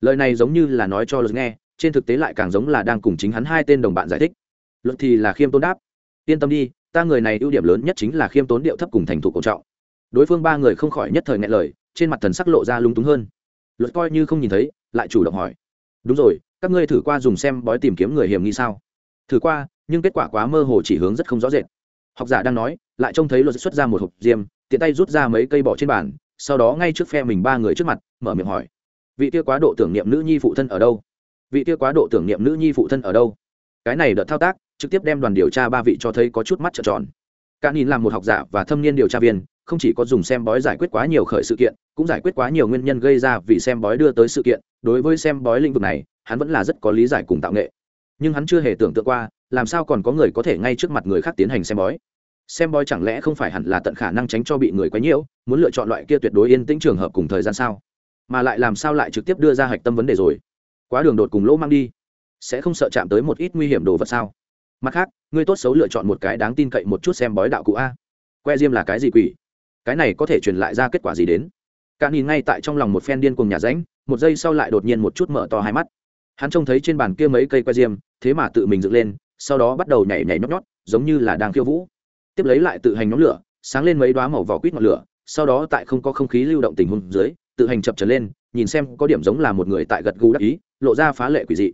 [SPEAKER 1] Lời này giống như là nói cho luật nghe, trên thực tế lại càng giống là đang cùng chính hắn hai tên đồng bạn giải thích. Luật thì là khiêm tốn đáp, yên tâm đi, ta người này ưu điểm lớn nhất chính là khiêm tốn điệu thấp cùng thành thục cổ trọng đối phương ba người không khỏi nhất thời ngại lời, trên mặt thần sắc lộ ra lung túng hơn. Luật coi như không nhìn thấy, lại chủ động hỏi. Đúng rồi, các ngươi thử qua dùng xem bói tìm kiếm người hiểm nghi sao? Thử qua, nhưng kết quả quá mơ hồ chỉ hướng rất không rõ rệt. Học giả đang nói, lại trông thấy luật xuất ra một hộp diêm, tiện tay rút ra mấy cây bỏ trên bàn, sau đó ngay trước phe mình ba người trước mặt, mở miệng hỏi. Vị kia quá độ tưởng niệm nữ nhi phụ thân ở đâu? Vị kia quá độ tưởng niệm nữ nhi phụ thân ở đâu? Cái này đợt thao tác, trực tiếp đem đoàn điều tra ba vị cho thấy có chút mắt trợn tròn. Cả nhìn làm một học giả và thâm niên điều tra viên không chỉ có dùng xem bói giải quyết quá nhiều khởi sự kiện, cũng giải quyết quá nhiều nguyên nhân gây ra vì xem bói đưa tới sự kiện, đối với xem bói lĩnh vực này, hắn vẫn là rất có lý giải cùng tạo nghệ. Nhưng hắn chưa hề tưởng tượng qua, làm sao còn có người có thể ngay trước mặt người khác tiến hành xem bói. Xem bói chẳng lẽ không phải hẳn là tận khả năng tránh cho bị người quấy nhiễu, muốn lựa chọn loại kia tuyệt đối yên tĩnh trường hợp cùng thời gian sao? Mà lại làm sao lại trực tiếp đưa ra hạch tâm vấn đề rồi? Quá đường đột cùng lỗ mang đi. Sẽ không sợ chạm tới một ít nguy hiểm đồ vật sao? Mặt khác ngươi tốt xấu lựa chọn một cái đáng tin cậy một chút xem bói đạo cụ a. Que diêm là cái gì quỷ? Cái này có thể truyền lại ra kết quả gì đến? Cả nhìn ngay tại trong lòng một phen điên cùng nhà ránh một giây sau lại đột nhiên một chút mở to hai mắt. Hắn trông thấy trên bàn kia mấy cây que diêm, thế mà tự mình dựng lên, sau đó bắt đầu nhảy nhảy nhót nhót, giống như là đang khiêu vũ. Tiếp lấy lại tự hành nhóm lửa, sáng lên mấy đoá màu vỏ quýt ngọn lửa, sau đó tại không có không khí lưu động tình huống dưới, tự hành chập trở lên, nhìn xem có điểm giống là một người tại gật gù đắc ý, lộ ra phá lệ quỷ dị.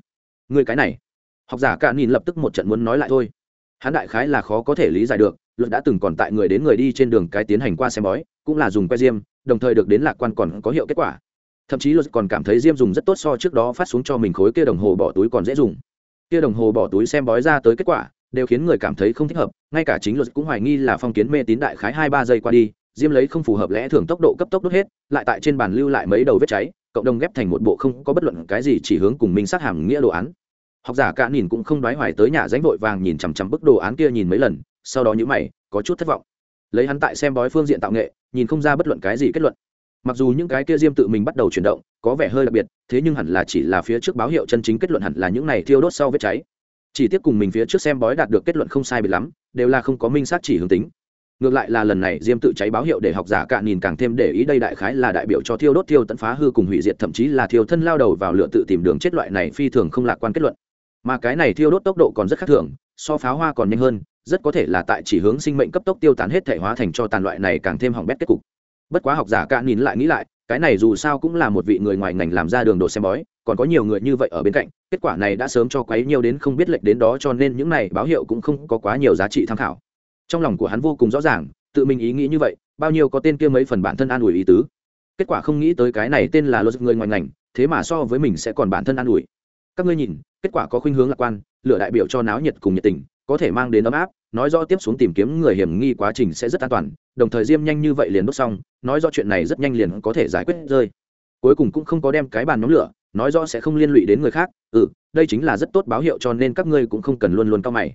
[SPEAKER 1] Người cái này. Học giả cả nhìn lập tức một trận muốn nói lại thôi. Hắn đại khái là khó có thể lý giải được luật đã từng còn tại người đến người đi trên đường cái tiến hành qua xem bói, cũng là dùng que diêm, đồng thời được đến lạc quan còn có hiệu kết quả. Thậm chí luật còn cảm thấy diêm dùng rất tốt so trước đó phát xuống cho mình khối kia đồng hồ bỏ túi còn dễ dùng. Kia đồng hồ bỏ túi xem bói ra tới kết quả, đều khiến người cảm thấy không thích hợp, ngay cả chính luật cũng hoài nghi là phong kiến mê tín đại khái hai ba giây qua đi, diêm lấy không phù hợp lẽ thường tốc độ cấp tốc đốt hết, lại tại trên bàn lưu lại mấy đầu vết cháy, cộng đồng ghép thành một bộ không có bất luận cái gì chỉ hướng cùng mình sát hàm nghĩa đồ án. Học giả cả nhìn cũng không đoái hoài tới nhà danh vội vàng nhìn chằm chằm bức đồ án kia nhìn mấy lần sau đó nhữ mày, có chút thất vọng. Lấy hắn tại xem bói phương diện tạo nghệ, nhìn không ra bất luận cái gì kết luận. Mặc dù những cái kia diêm tự mình bắt đầu chuyển động, có vẻ hơi đặc biệt, thế nhưng hẳn là chỉ là phía trước báo hiệu chân chính kết luận hẳn là những này thiêu đốt sau vết cháy. Chỉ tiếp cùng mình phía trước xem bói đạt được kết luận không sai biệt lắm, đều là không có minh sát chỉ hướng tính. Ngược lại là lần này diêm tự cháy báo hiệu để học giả cạn nhìn càng thêm để ý đây đại khái là đại biểu cho thiêu đốt thiêu tận phá hư cùng hủy diệt, thậm chí là thiêu thân lao đầu vào lựa tự tìm đường chết loại này phi thường không lạc quan kết luận. Mà cái này thiêu đốt tốc độ còn rất khác thường, so pháo hoa còn nhanh hơn rất có thể là tại chỉ hướng sinh mệnh cấp tốc tiêu tán hết thể hóa thành cho tàn loại này càng thêm hỏng bét kết cục. Bất quá học giả cạn nhìn lại nghĩ lại, cái này dù sao cũng là một vị người ngoài ngành làm ra đường đồ xem bói, còn có nhiều người như vậy ở bên cạnh, kết quả này đã sớm cho quấy nhiều đến không biết lệch đến đó cho nên những này báo hiệu cũng không có quá nhiều giá trị tham khảo. Trong lòng của hắn vô cùng rõ ràng, tự mình ý nghĩ như vậy, bao nhiêu có tên kia mấy phần bản thân an ủi ý tứ. Kết quả không nghĩ tới cái này tên là luật người ngoài ngành, thế mà so với mình sẽ còn bản thân an ủi. Các ngươi nhìn, kết quả có khuynh hướng lạc quan lựa đại biểu cho náo nhiệt cùng nhiệt tình có thể mang đến ấm áp nói rõ tiếp xuống tìm kiếm người hiểm nghi quá trình sẽ rất an toàn đồng thời diêm nhanh như vậy liền đốt xong nói rõ chuyện này rất nhanh liền có thể giải quyết rơi. Cuối cùng cũng không có đem cái bàn nhóm lửa nói rõ sẽ không liên lụy đến người khác ừ đây chính là rất tốt báo hiệu cho nên các ngươi cũng không cần luôn luôn cao mày.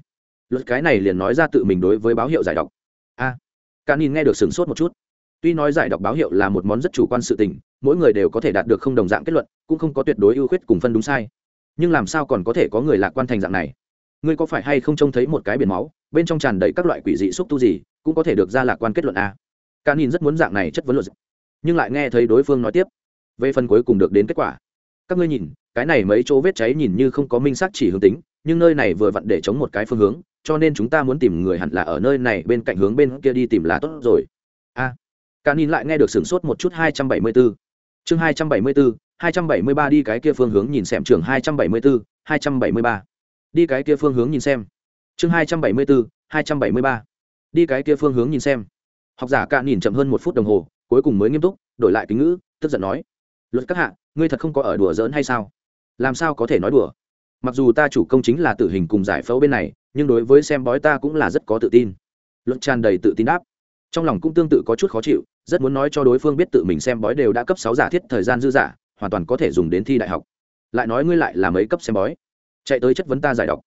[SPEAKER 1] Luật cái này liền nói ra tự mình đối với báo hiệu giải độc. A à, cả nhìn nghe được sửng sốt một chút. Tuy nói giải độc báo hiệu là một món rất chủ quan sự tình mỗi người đều có thể đạt được không đồng dạng kết luận cũng không có tuyệt đối ưu khuyết cùng phân đúng sai. Nhưng làm sao còn có thể có người lạc quan thành dạng này? ngươi có phải hay không trông thấy một cái biển máu bên trong tràn đầy các loại quỷ dị xúc tu gì cũng có thể được ra lạc quan kết luận a. Ca nhìn rất muốn dạng này chất vấn luật. Nhưng lại nghe thấy đối phương nói tiếp. Về phần cuối cùng được đến kết quả. Các ngươi nhìn cái này mấy chỗ vết cháy nhìn như không có minh xác chỉ hướng tính nhưng nơi này vừa vặn để chống một cái phương hướng cho nên chúng ta muốn tìm người hẳn là ở nơi này bên cạnh hướng bên kia đi tìm là tốt rồi. A. À, cả nhìn lại nghe được sửng sốt một chút 274. chương 274, 273 đi cái kia phương hướng nhìn xem trường 274, 273 đi cái kia phương hướng nhìn xem. Chương hai trăm bảy mươi bốn hai trăm bảy mươi ba. Đi cái kia phương hướng nhìn xem. Học giả cạn nhìn chậm hơn một phút đồng hồ, cuối cùng mới nghiêm túc, đổi lại kính ngữ, tức giận nói. Luật các hạ, ngươi thật không có ở đùa giỡn hay sao? Làm sao có thể nói đùa? Mặc dù ta chủ công chính là tử hình cùng giải phẫu bên này, nhưng đối với xem bói ta cũng là rất có tự tin. Luật tràn đầy tự tin đáp. Trong lòng cũng tương tự có chút khó chịu, rất muốn nói cho đối phương biết tự mình xem bói đều đã cấp sáu giả thiết thời gian dư giả, hoàn toàn có thể dùng đến thi đại học. Lại nói ngươi lại là ấy cấp xem bói? Chạy tới chất vấn ta giải đọc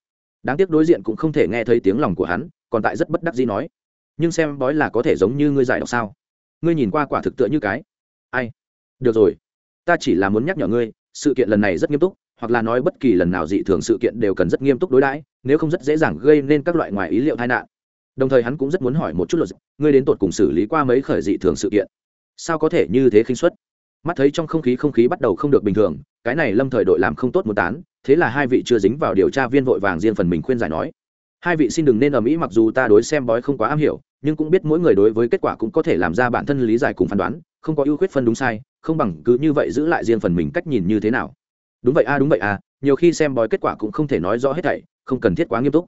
[SPEAKER 1] đáng tiếc đối diện cũng không thể nghe thấy tiếng lòng của hắn, còn tại rất bất đắc gì nói. Nhưng xem bói là có thể giống như ngươi giải đọc sao? Ngươi nhìn qua quả thực tựa như cái. Ai? Được rồi. Ta chỉ là muốn nhắc nhở ngươi, sự kiện lần này rất nghiêm túc, hoặc là nói bất kỳ lần nào dị thường sự kiện đều cần rất nghiêm túc đối đãi, nếu không rất dễ dàng gây nên các loại ngoài ý liệu tai nạn. Đồng thời hắn cũng rất muốn hỏi một chút luật ngươi đến tột cùng xử lý qua mấy khởi dị thường sự kiện? Sao có thể như thế khinh suất? Mắt thấy trong không khí không khí bắt đầu không được bình thường, cái này lâm thời đội làm không tốt muốn tán thế là hai vị chưa dính vào điều tra viên vội vàng riêng phần mình khuyên giải nói, hai vị xin đừng nên ở mỹ mặc dù ta đối xem bói không quá am hiểu, nhưng cũng biết mỗi người đối với kết quả cũng có thể làm ra bản thân lý giải cùng phán đoán, không có ưu khuyết phân đúng sai, không bằng cứ như vậy giữ lại riêng phần mình cách nhìn như thế nào. Đúng vậy a, đúng vậy a, nhiều khi xem bói kết quả cũng không thể nói rõ hết thảy, không cần thiết quá nghiêm túc.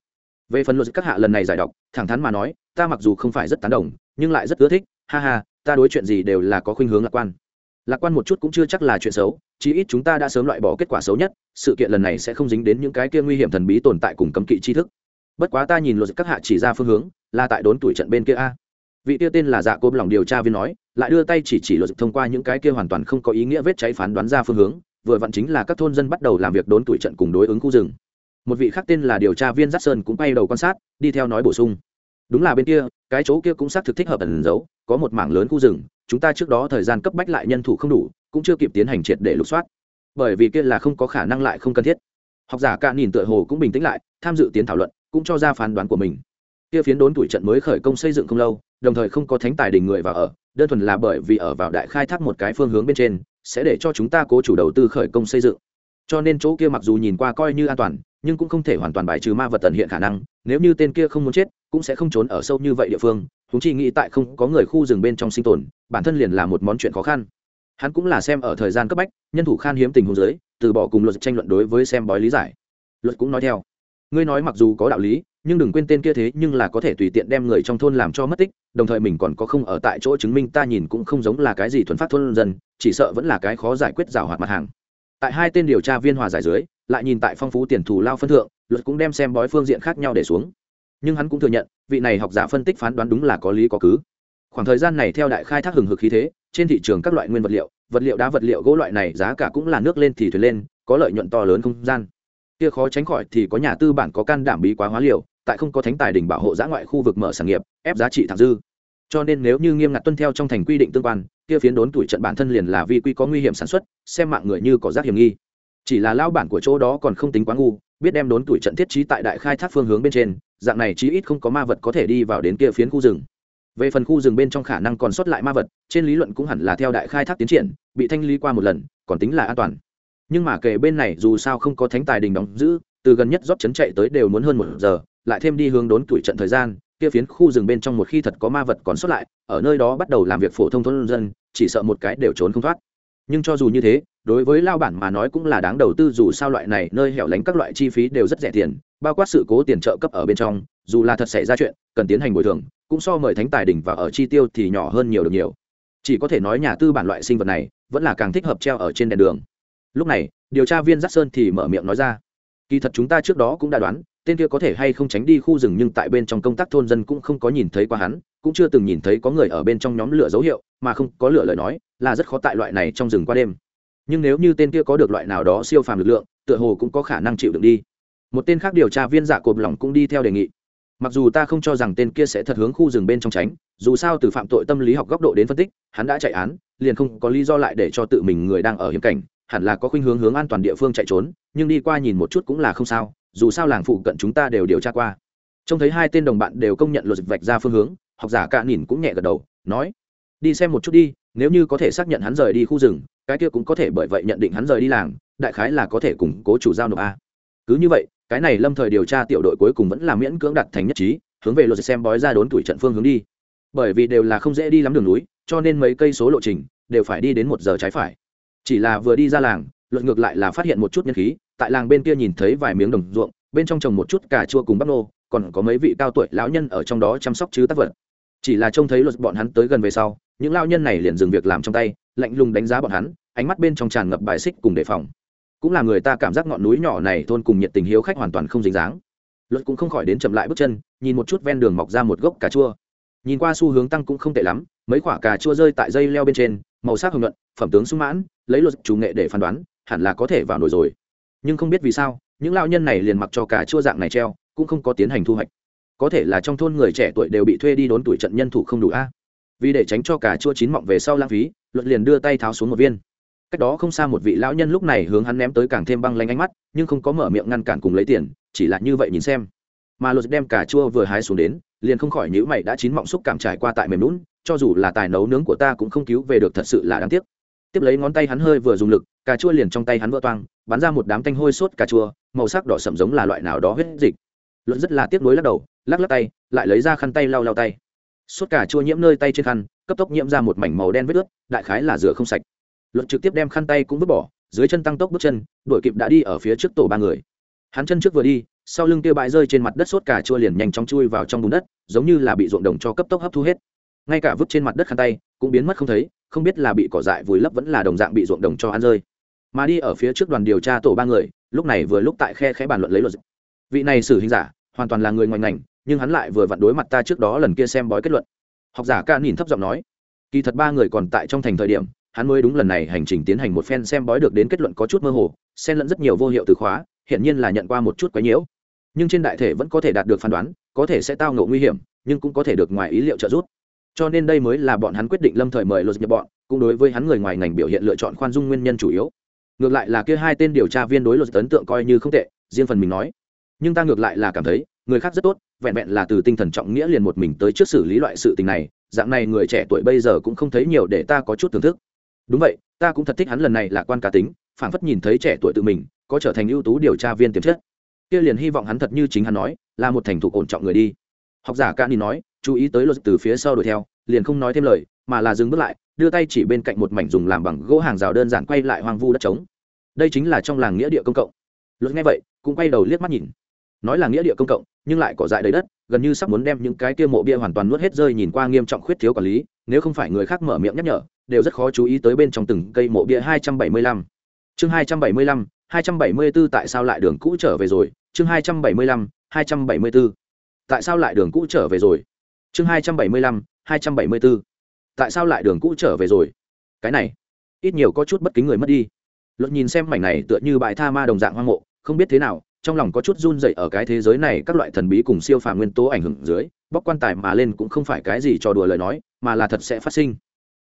[SPEAKER 1] Về phần luật các hạ lần này giải đọc thẳng thắn mà nói, ta mặc dù không phải rất tán đồng, nhưng lại rất ưa thích, ha ha, ta đối chuyện gì đều là có khuynh hướng lạc quan lạc quan một chút cũng chưa chắc là chuyện xấu, chí ít chúng ta đã sớm loại bỏ kết quả xấu nhất, sự kiện lần này sẽ không dính đến những cái kia nguy hiểm thần bí tồn tại cùng cấm kỵ tri thức. Bất quá ta nhìn luật các hạ chỉ ra phương hướng, là tại đốn tuổi trận bên kia a. Vị tiêu tên là dạ cốp lòng điều tra viên nói, lại đưa tay chỉ chỉ luật thông qua những cái kia hoàn toàn không có ý nghĩa vết cháy phán đoán ra phương hướng, vừa vặn chính là các thôn dân bắt đầu làm việc đốn tuổi trận cùng đối ứng khu rừng. Một vị khác tên là điều tra viên giác sơn cũng bay đầu quan sát, đi theo nói bổ sung đúng là bên kia, cái chỗ kia cũng xác thực thích hợp ẩn giấu, có một mảng lớn khu rừng, chúng ta trước đó thời gian cấp bách lại nhân thủ không đủ, cũng chưa kịp tiến hành triệt để lục soát. Bởi vì kia là không có khả năng lại không cần thiết. Học giả cả nhìn tựa hồ cũng bình tĩnh lại, tham dự tiến thảo luận, cũng cho ra phán đoán của mình. Kia phiến đốn tuổi trận mới khởi công xây dựng không lâu, đồng thời không có thánh tài đình người vào ở, đơn thuần là bởi vì ở vào đại khai thác một cái phương hướng bên trên, sẽ để cho chúng ta cố chủ đầu tư khởi công xây dựng. Cho nên chỗ kia mặc dù nhìn qua coi như an toàn nhưng cũng không thể hoàn toàn bài trừ ma vật tận hiện khả năng, nếu như tên kia không muốn chết, cũng sẽ không trốn ở sâu như vậy địa phương chúng chi nghĩ tại không có người khu rừng bên trong sinh tồn, bản thân liền là một món chuyện khó khăn. Hắn cũng là xem ở thời gian cấp bách, nhân thủ khan hiếm tình huống giới từ bỏ cùng luật tranh luận đối với xem bói lý giải. Luật cũng nói theo. Ngươi nói mặc dù có đạo lý, nhưng đừng quên tên kia thế nhưng là có thể tùy tiện đem người trong thôn làm cho mất tích, đồng thời mình còn có không ở tại chỗ chứng minh ta nhìn cũng không giống là cái gì thuần phát thôn dân, chỉ sợ vẫn là cái khó giải quyết rào hoạt mặt hàng. Tại hai tên điều tra viên hòa giải dưới lại nhìn tại phong phú tiền thù lao phân thượng, luật cũng đem xem bói phương diện khác nhau để xuống. Nhưng hắn cũng thừa nhận, vị này học giả phân tích phán đoán đúng là có lý có cứ. Khoảng thời gian này theo đại khai thác hừng hực khí thế, trên thị trường các loại nguyên vật liệu vật liệu đá vật liệu gỗ loại này giá cả cũng là nước lên thì thuyền lên, có lợi nhuận to lớn không gian. Kia khó tránh khỏi thì có nhà tư bản có can đảm bí quá hóa liệu tại không có thánh tài đình bảo hộ giã ngoại khu vực mở sản nghiệp, ép giá trị thẳng dư. Cho nên nếu như nghiêm ngặt tuân theo trong thành quy định tương quan, kia phiến đốn tuổi trận bản thân liền là vi quy có nguy hiểm sản xuất, xem mạng người như có rác hiểm nghi chỉ là lao bản của chỗ đó còn không tính quá ngu, biết đem đốn tuổi trận thiết trí tại đại khai thác phương hướng bên trên, dạng này chí ít không có ma vật có thể đi vào đến kia phiến khu rừng. Về phần khu rừng bên trong khả năng còn sót lại ma vật, trên lý luận cũng hẳn là theo đại khai thác tiến triển, bị thanh lý qua một lần, còn tính là an toàn. Nhưng mà kể bên này dù sao không có thánh tài đình đóng giữ, từ gần nhất rót chấn chạy tới đều muốn hơn một giờ, lại thêm đi hướng đốn tuổi trận thời gian, kia phiến khu rừng bên trong một khi thật có ma vật còn sót lại, ở nơi đó bắt đầu làm việc phổ thông thôn dân, chỉ sợ một cái đều trốn không thoát nhưng cho dù như thế, đối với lao bản mà nói cũng là đáng đầu tư, dù sao loại này nơi hẻo lánh các loại chi phí đều rất rẻ tiền, bao quát sự cố tiền trợ cấp ở bên trong, dù là thật xảy ra chuyện, cần tiến hành bồi thường, cũng so mời thánh tài đỉnh và ở chi tiêu thì nhỏ hơn nhiều được nhiều. Chỉ có thể nói nhà tư bản loại sinh vật này vẫn là càng thích hợp treo ở trên đèn đường. Lúc này, điều tra viên giác sơn thì mở miệng nói ra, kỳ thật chúng ta trước đó cũng đã đoán tên kia có thể hay không tránh đi khu rừng nhưng tại bên trong công tác thôn dân cũng không có nhìn thấy qua hắn, cũng chưa từng nhìn thấy có người ở bên trong nhóm lửa dấu hiệu, mà không có lửa lời nói, là rất khó tại loại này trong rừng qua đêm. Nhưng nếu như tên kia có được loại nào đó siêu phàm lực lượng, tựa hồ cũng có khả năng chịu đựng đi. Một tên khác điều tra viên giả cộp lòng cũng đi theo đề nghị. Mặc dù ta không cho rằng tên kia sẽ thật hướng khu rừng bên trong tránh, dù sao từ phạm tội tâm lý học góc độ đến phân tích, hắn đã chạy án, liền không có lý do lại để cho tự mình người đang ở hiểm cảnh, hẳn là có khuynh hướng hướng an toàn địa phương chạy trốn, nhưng đi qua nhìn một chút cũng là không sao dù sao làng phụ cận chúng ta đều điều tra qua. Trông thấy hai tên đồng bạn đều công nhận luật vạch ra phương hướng, học giả cạ nhìn cũng nhẹ gật đầu, nói, đi xem một chút đi, nếu như có thể xác nhận hắn rời đi khu rừng, cái kia cũng có thể bởi vậy nhận định hắn rời đi làng, đại khái là có thể củng cố chủ giao nộp a. Cứ như vậy, cái này lâm thời điều tra tiểu đội cuối cùng vẫn là miễn cưỡng đặt thành nhất trí, hướng về luật xem bói ra đốn tuổi trận phương hướng đi. Bởi vì đều là không dễ đi lắm đường núi, cho nên mấy cây số lộ trình đều phải đi đến một giờ trái phải. Chỉ là vừa đi ra làng, luật ngược lại là phát hiện một chút nhân khí tại làng bên kia nhìn thấy vài miếng đồng ruộng, bên trong trồng một chút cà chua cùng bắp nô, còn có mấy vị cao tuổi lão nhân ở trong đó chăm sóc chứ tác vật. Chỉ là trông thấy luật bọn hắn tới gần về sau, những lao nhân này liền dừng việc làm trong tay, lạnh lùng đánh giá bọn hắn, ánh mắt bên trong tràn ngập bài xích cùng đề phòng. Cũng là người ta cảm giác ngọn núi nhỏ này thôn cùng nhiệt tình hiếu khách hoàn toàn không dính dáng. Luật cũng không khỏi đến chậm lại bước chân, nhìn một chút ven đường mọc ra một gốc cà chua. Nhìn qua xu hướng tăng cũng không tệ lắm, mấy quả cà chua rơi tại dây leo bên trên, màu sắc hồng nhuận, phẩm tướng sung mãn, lấy luật chủ nghệ để phán đoán, hẳn là có thể vào nổi rồi nhưng không biết vì sao, những lao nhân này liền mặc cho cà chua dạng này treo, cũng không có tiến hành thu hoạch. Có thể là trong thôn người trẻ tuổi đều bị thuê đi đốn tuổi trận nhân thủ không đủ a. Vì để tránh cho cà chua chín mọng về sau lãng phí luật liền đưa tay tháo xuống một viên. Cách đó không xa một vị lão nhân lúc này hướng hắn ném tới càng thêm băng lanh ánh mắt, nhưng không có mở miệng ngăn cản cùng lấy tiền, chỉ là như vậy nhìn xem. Mà luật đem cà chua vừa hái xuống đến, liền không khỏi nhữ mày đã chín mọng xúc cảm trải qua tại mềm lún cho dù là tài nấu nướng của ta cũng không cứu về được thật sự là đáng tiếc. Tiếp lấy ngón tay hắn hơi vừa dùng lực cà chua liền trong tay hắn vỡ toang, bắn ra một đám tanh hôi sốt cà chua, màu sắc đỏ sậm giống là loại nào đó huyết dịch. Luận rất là tiếc nuối lắc đầu, lắc lắc tay, lại lấy ra khăn tay lau lau tay. Sốt cà chua nhiễm nơi tay trên khăn, cấp tốc nhiễm ra một mảnh màu đen vết ướt, đại khái là rửa không sạch. Luận trực tiếp đem khăn tay cũng vứt bỏ, dưới chân tăng tốc bước chân, đuổi kịp đã đi ở phía trước tổ ba người. Hắn chân trước vừa đi, sau lưng kia bãi rơi trên mặt đất sốt cà chua liền nhanh chóng chui vào trong bùn đất, giống như là bị ruộng đồng cho cấp tốc hấp thu hết. Ngay cả vứt trên mặt đất khăn tay, cũng biến mất không thấy, không biết là bị cỏ dại vùi lấp vẫn là đồng dạng bị ruộng đồng cho ăn rơi mà đi ở phía trước đoàn điều tra tổ ba người, lúc này vừa lúc tại khe khẽ bàn luận lấy luật. Vị này xử hình giả, hoàn toàn là người ngoài ngành, nhưng hắn lại vừa vặn đối mặt ta trước đó lần kia xem bói kết luận. Học giả ca nhìn thấp giọng nói, kỳ thật ba người còn tại trong thành thời điểm, hắn mới đúng lần này hành trình tiến hành một phen xem bói được đến kết luận có chút mơ hồ, xen lẫn rất nhiều vô hiệu từ khóa hiện nhiên là nhận qua một chút quái nhiễu. Nhưng trên đại thể vẫn có thể đạt được phán đoán, có thể sẽ tao ngộ nguy hiểm, nhưng cũng có thể được ngoài ý liệu trợ giúp. Cho nên đây mới là bọn hắn quyết định lâm thời mời luật nhập bọn, cũng đối với hắn người ngoài ngành biểu hiện lựa chọn khoan dung nguyên nhân chủ yếu ngược lại là kia hai tên điều tra viên đối luật ấn tượng coi như không tệ, riêng phần mình nói. Nhưng ta ngược lại là cảm thấy, người khác rất tốt, vẹn vẹn là từ tinh thần trọng nghĩa liền một mình tới trước xử lý loại sự tình này, dạng này người trẻ tuổi bây giờ cũng không thấy nhiều để ta có chút thưởng thức. Đúng vậy, ta cũng thật thích hắn lần này là quan cá tính phản phất nhìn thấy trẻ tuổi tự mình, có trở thành ưu tú điều tra viên tiềm chất. Kia liền hy vọng hắn thật như chính hắn nói, là một thành thục ổn trọng người đi. Học giả ca ni nói, chú ý tới luật từ phía sau đuổi theo, liền không nói thêm lời, mà là dừng bước lại đưa tay chỉ bên cạnh một mảnh dùng làm bằng gỗ hàng rào đơn giản quay lại hoang vu đất trống. Đây chính là trong làng nghĩa địa công cộng. Luật nghe vậy, cũng quay đầu liếc mắt nhìn. Nói là nghĩa địa công cộng, nhưng lại cỏ dại đầy đất, gần như sắp muốn đem những cái kia mộ bia hoàn toàn nuốt hết rơi nhìn qua nghiêm trọng khuyết thiếu quản lý, nếu không phải người khác mở miệng nhắc nhở, đều rất khó chú ý tới bên trong từng cây mộ bia 275 chương 275 274 tại sao lại đường cũ trở về rồi? Chương 275 274 tại sao lại đường cũ trở về rồi? Chương 275 274 tại sao lại đường cũ trở về rồi? Cái này, ít nhiều có chút bất kính người mất đi. Luật nhìn xem mảnh này tựa như bãi tha ma đồng dạng hoang mộ, không biết thế nào, trong lòng có chút run dậy ở cái thế giới này các loại thần bí cùng siêu phàm nguyên tố ảnh hưởng dưới, bóc quan tài mà lên cũng không phải cái gì cho đùa lời nói, mà là thật sẽ phát sinh.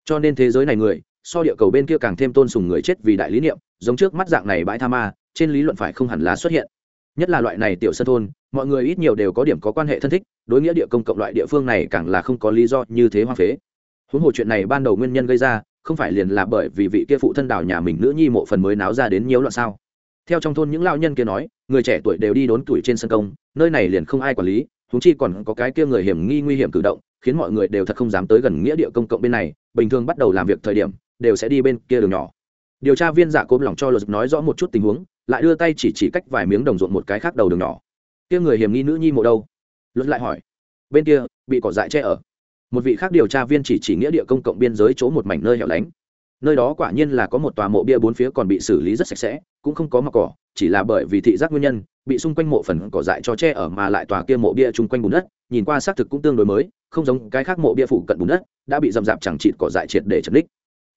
[SPEAKER 1] Cho nên thế giới này người, so địa cầu bên kia càng thêm tôn sùng người chết vì đại lý niệm, giống trước mắt dạng này bãi tha ma, trên lý luận phải không hẳn là xuất hiện. Nhất là loại này tiểu sân thôn, mọi người ít nhiều đều có điểm có quan hệ thân thích, đối nghĩa địa công cộng loại địa phương này càng là không có lý do như thế hoang phế huống hồ chuyện này ban đầu nguyên nhân gây ra, không phải liền là bởi vì vị kia phụ thân đào nhà mình nữ nhi mộ phần mới náo ra đến nhiều loạn sao? Theo trong thôn những lao nhân kia nói, người trẻ tuổi đều đi đốn tuổi trên sân công, nơi này liền không ai quản lý húng chi còn có cái kia người hiểm nghi nguy hiểm cử động, khiến mọi người đều thật không dám tới gần nghĩa địa công cộng bên này, bình thường bắt đầu làm việc thời điểm, đều sẽ đi bên kia đường nhỏ. Điều tra viên giả cốp lòng cho luật nói rõ một chút tình huống, lại đưa tay chỉ chỉ cách vài miếng đồng ruộng một cái khác đầu đường nhỏ. Kia người hiểm nghi nữ nhi mộ đâu? Luật lại hỏi. Bên kia, bị cỏ dại che ở một vị khác điều tra viên chỉ chỉ nghĩa địa công cộng biên giới chỗ một mảnh nơi hẻo lánh. Nơi đó quả nhiên là có một tòa mộ bia bốn phía còn bị xử lý rất sạch sẽ, cũng không có mặc cỏ, chỉ là bởi vì thị giác nguyên nhân, bị xung quanh mộ phần cỏ dại cho che ở mà lại tòa kia mộ bia chung quanh bùn đất, nhìn qua xác thực cũng tương đối mới, không giống cái khác mộ bia phụ cận bùn đất, đã bị dầm dạp chẳng chịt cỏ dại triệt để chật đích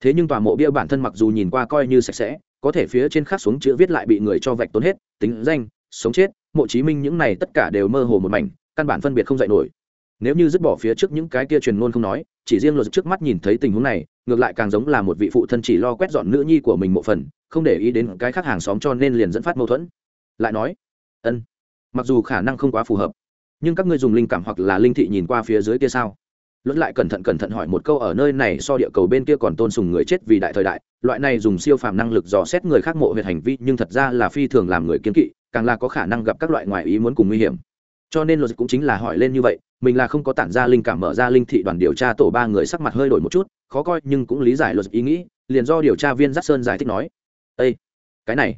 [SPEAKER 1] thế nhưng tòa mộ bia bản thân mặc dù nhìn qua coi như sạch sẽ, có thể phía trên khắc xuống chữ viết lại bị người cho vạch tốn hết, tính danh, sống chết, mộ chí minh những này tất cả đều mơ hồ một mảnh, căn bản phân biệt không dạy nổi nếu như dứt bỏ phía trước những cái kia truyền ngôn không nói, chỉ riêng luật trước mắt nhìn thấy tình huống này, ngược lại càng giống là một vị phụ thân chỉ lo quét dọn nữ nhi của mình một phần, không để ý đến cái khác hàng xóm cho nên liền dẫn phát mâu thuẫn. Lại nói, ân, mặc dù khả năng không quá phù hợp, nhưng các ngươi dùng linh cảm hoặc là linh thị nhìn qua phía dưới kia sao? Luận lại cẩn thận cẩn thận hỏi một câu ở nơi này so địa cầu bên kia còn tôn sùng người chết vì đại thời đại, loại này dùng siêu phàm năng lực dò xét người khác mộ huyệt hành vi nhưng thật ra là phi thường làm người kiến kỵ, càng là có khả năng gặp các loại ngoại ý muốn cùng nguy hiểm. Cho nên luật cũng chính là hỏi lên như vậy mình là không có tản ra linh cảm mở ra linh thị đoàn điều tra tổ ba người sắc mặt hơi đổi một chút, khó coi nhưng cũng lý giải luật ý nghĩ, liền do điều tra viên giác sơn giải thích nói. Ây cái này,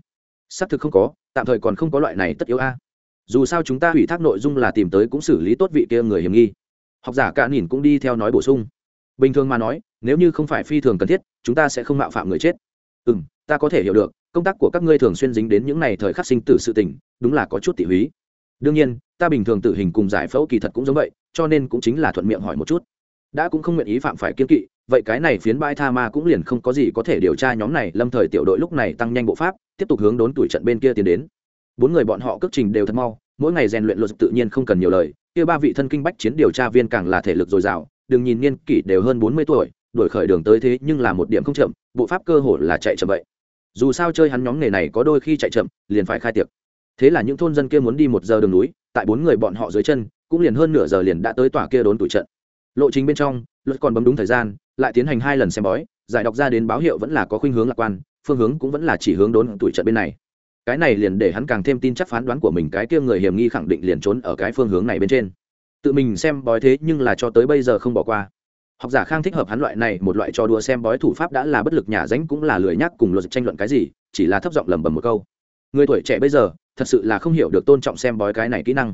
[SPEAKER 1] xác thực không có, tạm thời còn không có loại này tất yếu a. Dù sao chúng ta hủy thác nội dung là tìm tới cũng xử lý tốt vị kia người hiểm nghi. Học giả cả nhìn cũng đi theo nói bổ sung. Bình thường mà nói, nếu như không phải phi thường cần thiết, chúng ta sẽ không mạo phạm người chết. Ừ m ta có thể hiểu được, công tác của các ngươi thường xuyên dính đến những n à y thời khắc sinh tử sự tình, đúng là có chút tỉ húy đương nhiên, ta bình thường tử hình cùng giải phẫu kỳ thật cũng giống vậy, cho nên cũng chính là thuận miệng hỏi một chút. Đã cũng không nguyện ý phạm phải kiên kỵ, vậy cái này phiến bãi tha ma cũng liền không có gì có thể điều tra nhóm này, lâm thời tiểu đội lúc này tăng nhanh bộ pháp, tiếp tục hướng đốn tuổi trận bên kia tiến đến. Bốn người bọn họ cước trình đều thật mau, mỗi ngày rèn luyện luật tự nhiên không cần nhiều lời, kia ba vị thân kinh bách chiến điều tra viên càng là thể lực dồi dào, đừng nhìn niên kỷ đều hơn bốn mươi tuổi đổi khởi đường tới thế nhưng là một điểm không chậm, bộ pháp cơ hồ là chạy chậm vậy. Dù sao chơi hắn nhóm nghề này có đôi khi chạy chậm, liền phải khai tiệc thế là những thôn dân kia muốn đi một giờ đường núi, tại bốn người bọn họ dưới chân, cũng liền hơn nửa giờ liền đã tới tòa kia đốn tuổi trận. Lộ trình bên trong, luật còn bấm đúng thời gian, lại tiến hành hai lần xem bói, giải đọc ra đến báo hiệu vẫn là có khuynh hướng lạc quan, phương hướng cũng vẫn là chỉ hướng đốn tuổi trận bên này. Cái này liền để hắn càng thêm tin chắc phán đoán của mình cái kia người hiểm nghi khẳng định liền trốn ở cái phương hướng này bên trên. Tự mình xem bói thế nhưng là cho tới bây giờ không bỏ qua. Học giả khang thích hợp hắn loại này, một loại trò đùa xem bói thủ pháp đã là bất lực nhà ránh cũng là lười nhắc cùng luật tranh luận cái gì, chỉ là thấp giọng lẩm bẩm một câu. Người tuổi trẻ bây giờ thật sự là không hiểu được tôn trọng xem bói cái này kỹ năng.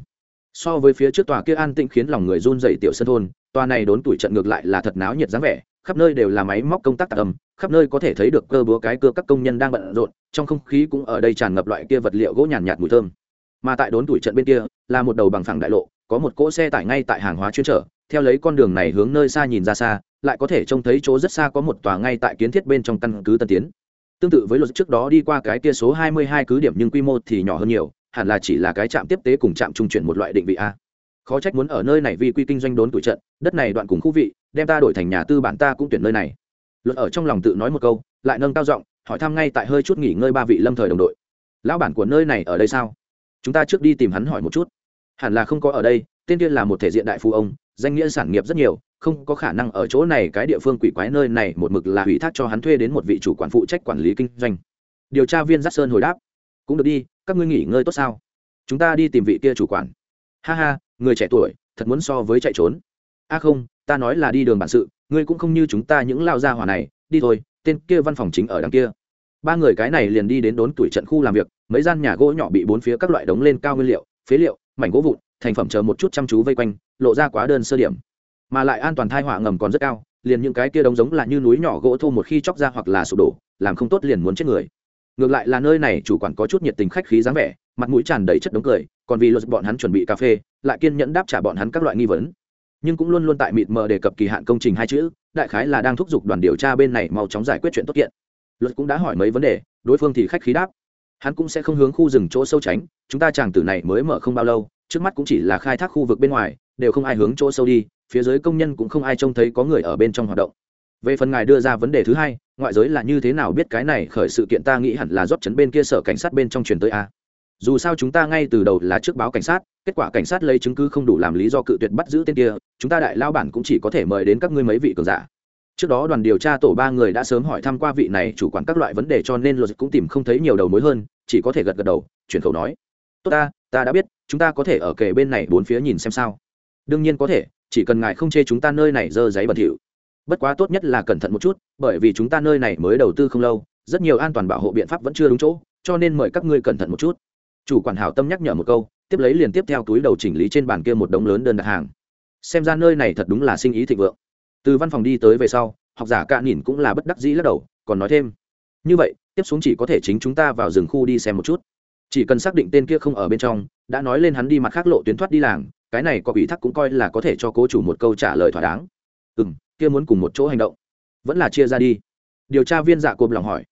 [SPEAKER 1] So với phía trước tòa kia an tĩnh khiến lòng người run dày tiểu sân thôn tòa này đốn tuổi trận ngược lại là thật náo nhiệt dáng vẻ khắp nơi đều là máy móc công tác tạc âm khắp nơi có thể thấy được cơ búa cái cơ các công nhân đang bận rộn trong không khí cũng ở đây tràn ngập loại kia vật liệu gỗ nhàn nhạt, mùi thơm. Mà tại đốn tuổi trận bên kia là một đầu bằng phẳng đại lộ có một cỗ xe tải ngay tại hàng hóa chuyên trở theo lấy con đường này hướng nơi xa nhìn ra xa lại có thể trông thấy chỗ rất xa có một tòa ngay tại kiến thiết bên trong căn cứ tân tiến tương tự với luật trước đó đi qua cái kia số 22 cứ điểm nhưng quy mô thì nhỏ hơn nhiều, hẳn là chỉ là cái trạm tiếp tế cùng trạm trung chuyển một loại định vị a. Khó trách muốn ở nơi này vì quy kinh doanh đốn tuổi trận, đất này đoạn cùng khu vị, đem ta đổi thành nhà tư bản ta cũng tuyển nơi này. Luật ở trong lòng tự nói một câu, lại nâng cao giọng, hỏi thăm ngay tại hơi chút nghỉ ngơi ba vị lâm thời đồng đội. Lão bản của nơi này ở đây sao? Chúng ta trước đi tìm hắn hỏi một chút. Hẳn là không có ở đây, tên tiên là một thể diện đại phu ông danh nghĩa sản nghiệp rất nhiều, không có khả năng ở chỗ này cái địa phương quỷ quái nơi này một mực là ủy thác cho hắn thuê đến một vị chủ quản phụ trách quản lý kinh doanh. Điều tra viên giác sơn hồi đáp, cũng được đi, các ngươi nghỉ ngơi tốt sao? Chúng ta đi tìm vị kia chủ quản. Ha ha, người trẻ tuổi, thật muốn so với chạy trốn. A không, ta nói là đi đường bản sự, ngươi cũng không như chúng ta những lao gia hỏa này, đi thôi, tên kia văn phòng chính ở đằng kia. Ba người cái này liền đi đến đốn tuổi trận khu làm việc, mấy gian nhà gỗ nhỏ bị bốn phía các loại đống lên cao nguyên liệu, phế liệu, mảnh gỗ vụn thành phẩm chờ một chút chăm chú vây quanh, lộ ra quá đơn sơ điểm. Mà lại an toàn thai họa ngầm còn rất cao, liền những cái kia đống giống là như núi nhỏ gỗ thô một khi chóc ra hoặc là sụp đổ, làm không tốt liền muốn chết người. Ngược lại là nơi này chủ quản có chút nhiệt tình khách khí dáng vẻ, mặt mũi tràn đầy chất đống cười, còn vì luật bọn hắn chuẩn bị cà phê, lại kiên nhẫn đáp trả bọn hắn các loại nghi vấn. Nhưng cũng luôn luôn tại mịt mờ đề cập kỳ hạn công trình hai chữ, đại khái là đang thúc giục đoàn điều tra bên này mau chóng giải quyết chuyện tốt kiện. Luật cũng đã hỏi mấy vấn đề, đối phương thì khách khí đáp. Hắn cũng sẽ không hướng khu rừng chỗ sâu tránh, chúng ta chàng tử này mới mở không bao lâu trước mắt cũng chỉ là khai thác khu vực bên ngoài, đều không ai hướng chỗ sâu đi, phía dưới công nhân cũng không ai trông thấy có người ở bên trong hoạt động. Về phần ngài đưa ra vấn đề thứ hai, ngoại giới là như thế nào biết cái này khởi sự kiện ta nghĩ hẳn là rót chấn bên kia sở cảnh sát bên trong truyền tới a. Dù sao chúng ta ngay từ đầu là trước báo cảnh sát, kết quả cảnh sát lấy chứng cứ không đủ làm lý do cự tuyệt bắt giữ tên kia, chúng ta đại lao bản cũng chỉ có thể mời đến các ngươi mấy vị cường giả. Trước đó đoàn điều tra tổ ba người đã sớm hỏi thăm qua vị này chủ quản các loại vấn đề cho nên luật cũng tìm không thấy nhiều đầu mối hơn, chỉ có thể gật gật đầu, chuyển khẩu nói tốt ta ta đã biết, chúng ta có thể ở kề bên này bốn phía nhìn xem sao. Đương nhiên có thể, chỉ cần ngài không chê chúng ta nơi này dơ giấy bẩn thỉu. Bất quá tốt nhất là cẩn thận một chút, bởi vì chúng ta nơi này mới đầu tư không lâu, rất nhiều an toàn bảo hộ biện pháp vẫn chưa đúng chỗ, cho nên mời các ngươi cẩn thận một chút. Chủ quản hảo tâm nhắc nhở một câu, tiếp lấy liền tiếp theo túi đầu chỉnh lý trên bàn kia một đống lớn đơn đặt hàng. Xem ra nơi này thật đúng là sinh ý thịnh vượng. Từ văn phòng đi tới về sau, học giả cạn nhìn cũng là bất đắc dĩ lắc đầu, còn nói thêm. Như vậy, tiếp xuống chỉ có thể chính chúng ta vào rừng khu đi xem một chút chỉ cần xác định tên kia không ở bên trong, đã nói lên hắn đi mặt khác lộ tuyến thoát đi làng, cái này có ủy thác cũng coi là có thể cho cố chủ một câu trả lời thỏa đáng. Ừ m kia muốn cùng một chỗ hành động. Vẫn là chia ra đi. Điều tra viên dạ cộp lòng hỏi.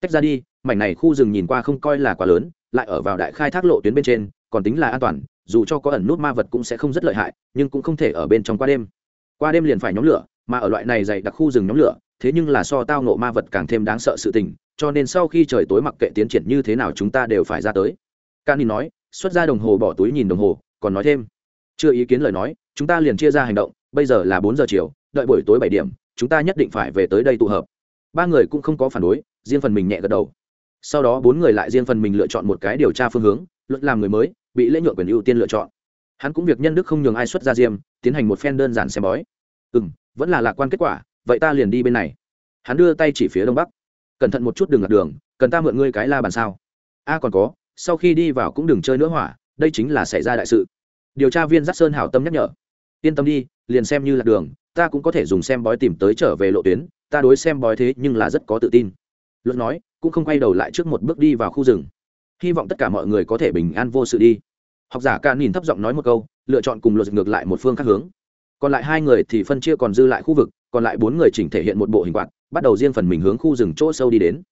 [SPEAKER 1] Tách ra đi, mảnh này khu rừng nhìn qua không coi là quá lớn, lại ở vào đại khai thác lộ tuyến bên trên, còn tính là an toàn, dù cho có ẩn nút ma vật cũng sẽ không rất lợi hại, nhưng cũng không thể ở bên trong qua đêm. Qua đêm liền phải nhóm lửa, mà ở loại này dày đặc khu rừng nhóm lửa, thế nhưng là so tao nộ ma vật càng thêm đáng sợ sự tình cho nên sau khi trời tối mặc kệ tiến triển như thế nào chúng ta đều phải ra tới. Cani nói, xuất ra đồng hồ bỏ túi nhìn đồng hồ, còn nói thêm. Chưa ý kiến lời nói, chúng ta liền chia ra hành động, bây giờ là bốn giờ chiều, đợi buổi tối bảy điểm, chúng ta nhất định phải về tới đây tụ hợp. Ba người cũng không có phản đối, riêng phần mình nhẹ gật đầu. Sau đó bốn người lại riêng phần mình lựa chọn một cái điều tra phương hướng luật làm người mới, bị lễ nhượng quyền ưu tiên lựa chọn. Hắn cũng việc nhân đức không nhường ai xuất ra diêm, tiến hành một phen đơn giản xem bói. Ừ m vẫn là lạc quan kết quả, vậy ta liền đi bên này. Hắn đưa tay chỉ phía đông bắc cẩn thận một chút đường lạc đường, cần ta mượn ngươi cái la bàn sao? A, còn có, sau khi đi vào cũng đừng chơi nữa hỏa, đây chính là xảy ra đại sự. Điều tra viên giác sơn hảo tâm nhắc nhở. Yên tâm đi, liền xem như lạc đường, ta cũng có thể dùng xem bói tìm tới trở về lộ tuyến, ta đối xem bói thế nhưng là rất có tự tin. Luật nói, cũng không quay đầu lại trước một bước đi vào khu rừng. Hy vọng tất cả mọi người có thể bình an vô sự đi. Học giả ca nhìn thấp giọng nói một câu, lựa chọn cùng luật ngược lại một phương khác hướng. Còn lại hai người thì phân chia còn dư lại khu vực, còn lại bốn người chỉnh thể hiện một bộ hình quạt bắt đầu riêng phần mình hướng khu rừng chỗ sâu đi đến.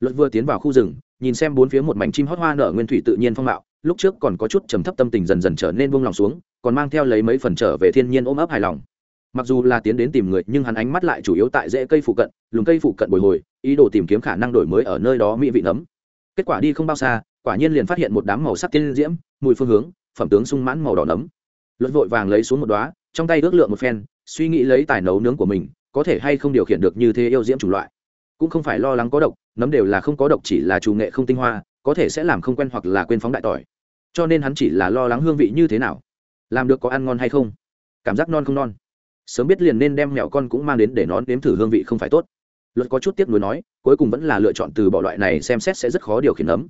[SPEAKER 1] Luật vừa tiến vào khu rừng, nhìn xem bốn phía một mảnh chim hót hoa nở nguyên thủy tự nhiên phong mạo, lúc trước còn có chút trầm thấp tâm tình dần dần trở nên buông lòng xuống, còn mang theo lấy mấy phần trở về thiên nhiên ôm ấp hài lòng. Mặc dù là tiến đến tìm người, nhưng hắn ánh mắt lại chủ yếu tại rễ cây phụ cận lùng cây phụ cận bồi hồi, ý đồ tìm kiếm khả năng đổi mới ở nơi đó mỹ vị nấm. Kết quả đi không bao xa, quả nhiên liền phát hiện một đám màu sắc tiên diễm, mùi phương hướng, phẩm tướng sung mãn màu đỏ nấm. Luật vội vàng lấy xuống một đóa, trong tay ước lượng một phen, suy nghĩ lấy tài nấu nướng của mình có thể hay không điều khiển được như thế yêu diễm chủng loại. Cũng không phải lo lắng có độc, nấm đều là không có độc, chỉ là chủ nghệ không tinh hoa, có thể sẽ làm không quen hoặc là quên phóng đại tỏi. Cho nên hắn chỉ là lo lắng hương vị như thế nào. Làm được có ăn ngon hay không? Cảm giác non không non. Sớm biết liền nên đem mẹo con cũng mang đến để nó nếm thử hương vị không phải tốt. Luật có chút tiếc nuối nói, cuối cùng vẫn là lựa chọn từ bỏ loại này xem xét sẽ rất khó điều khiển nấm.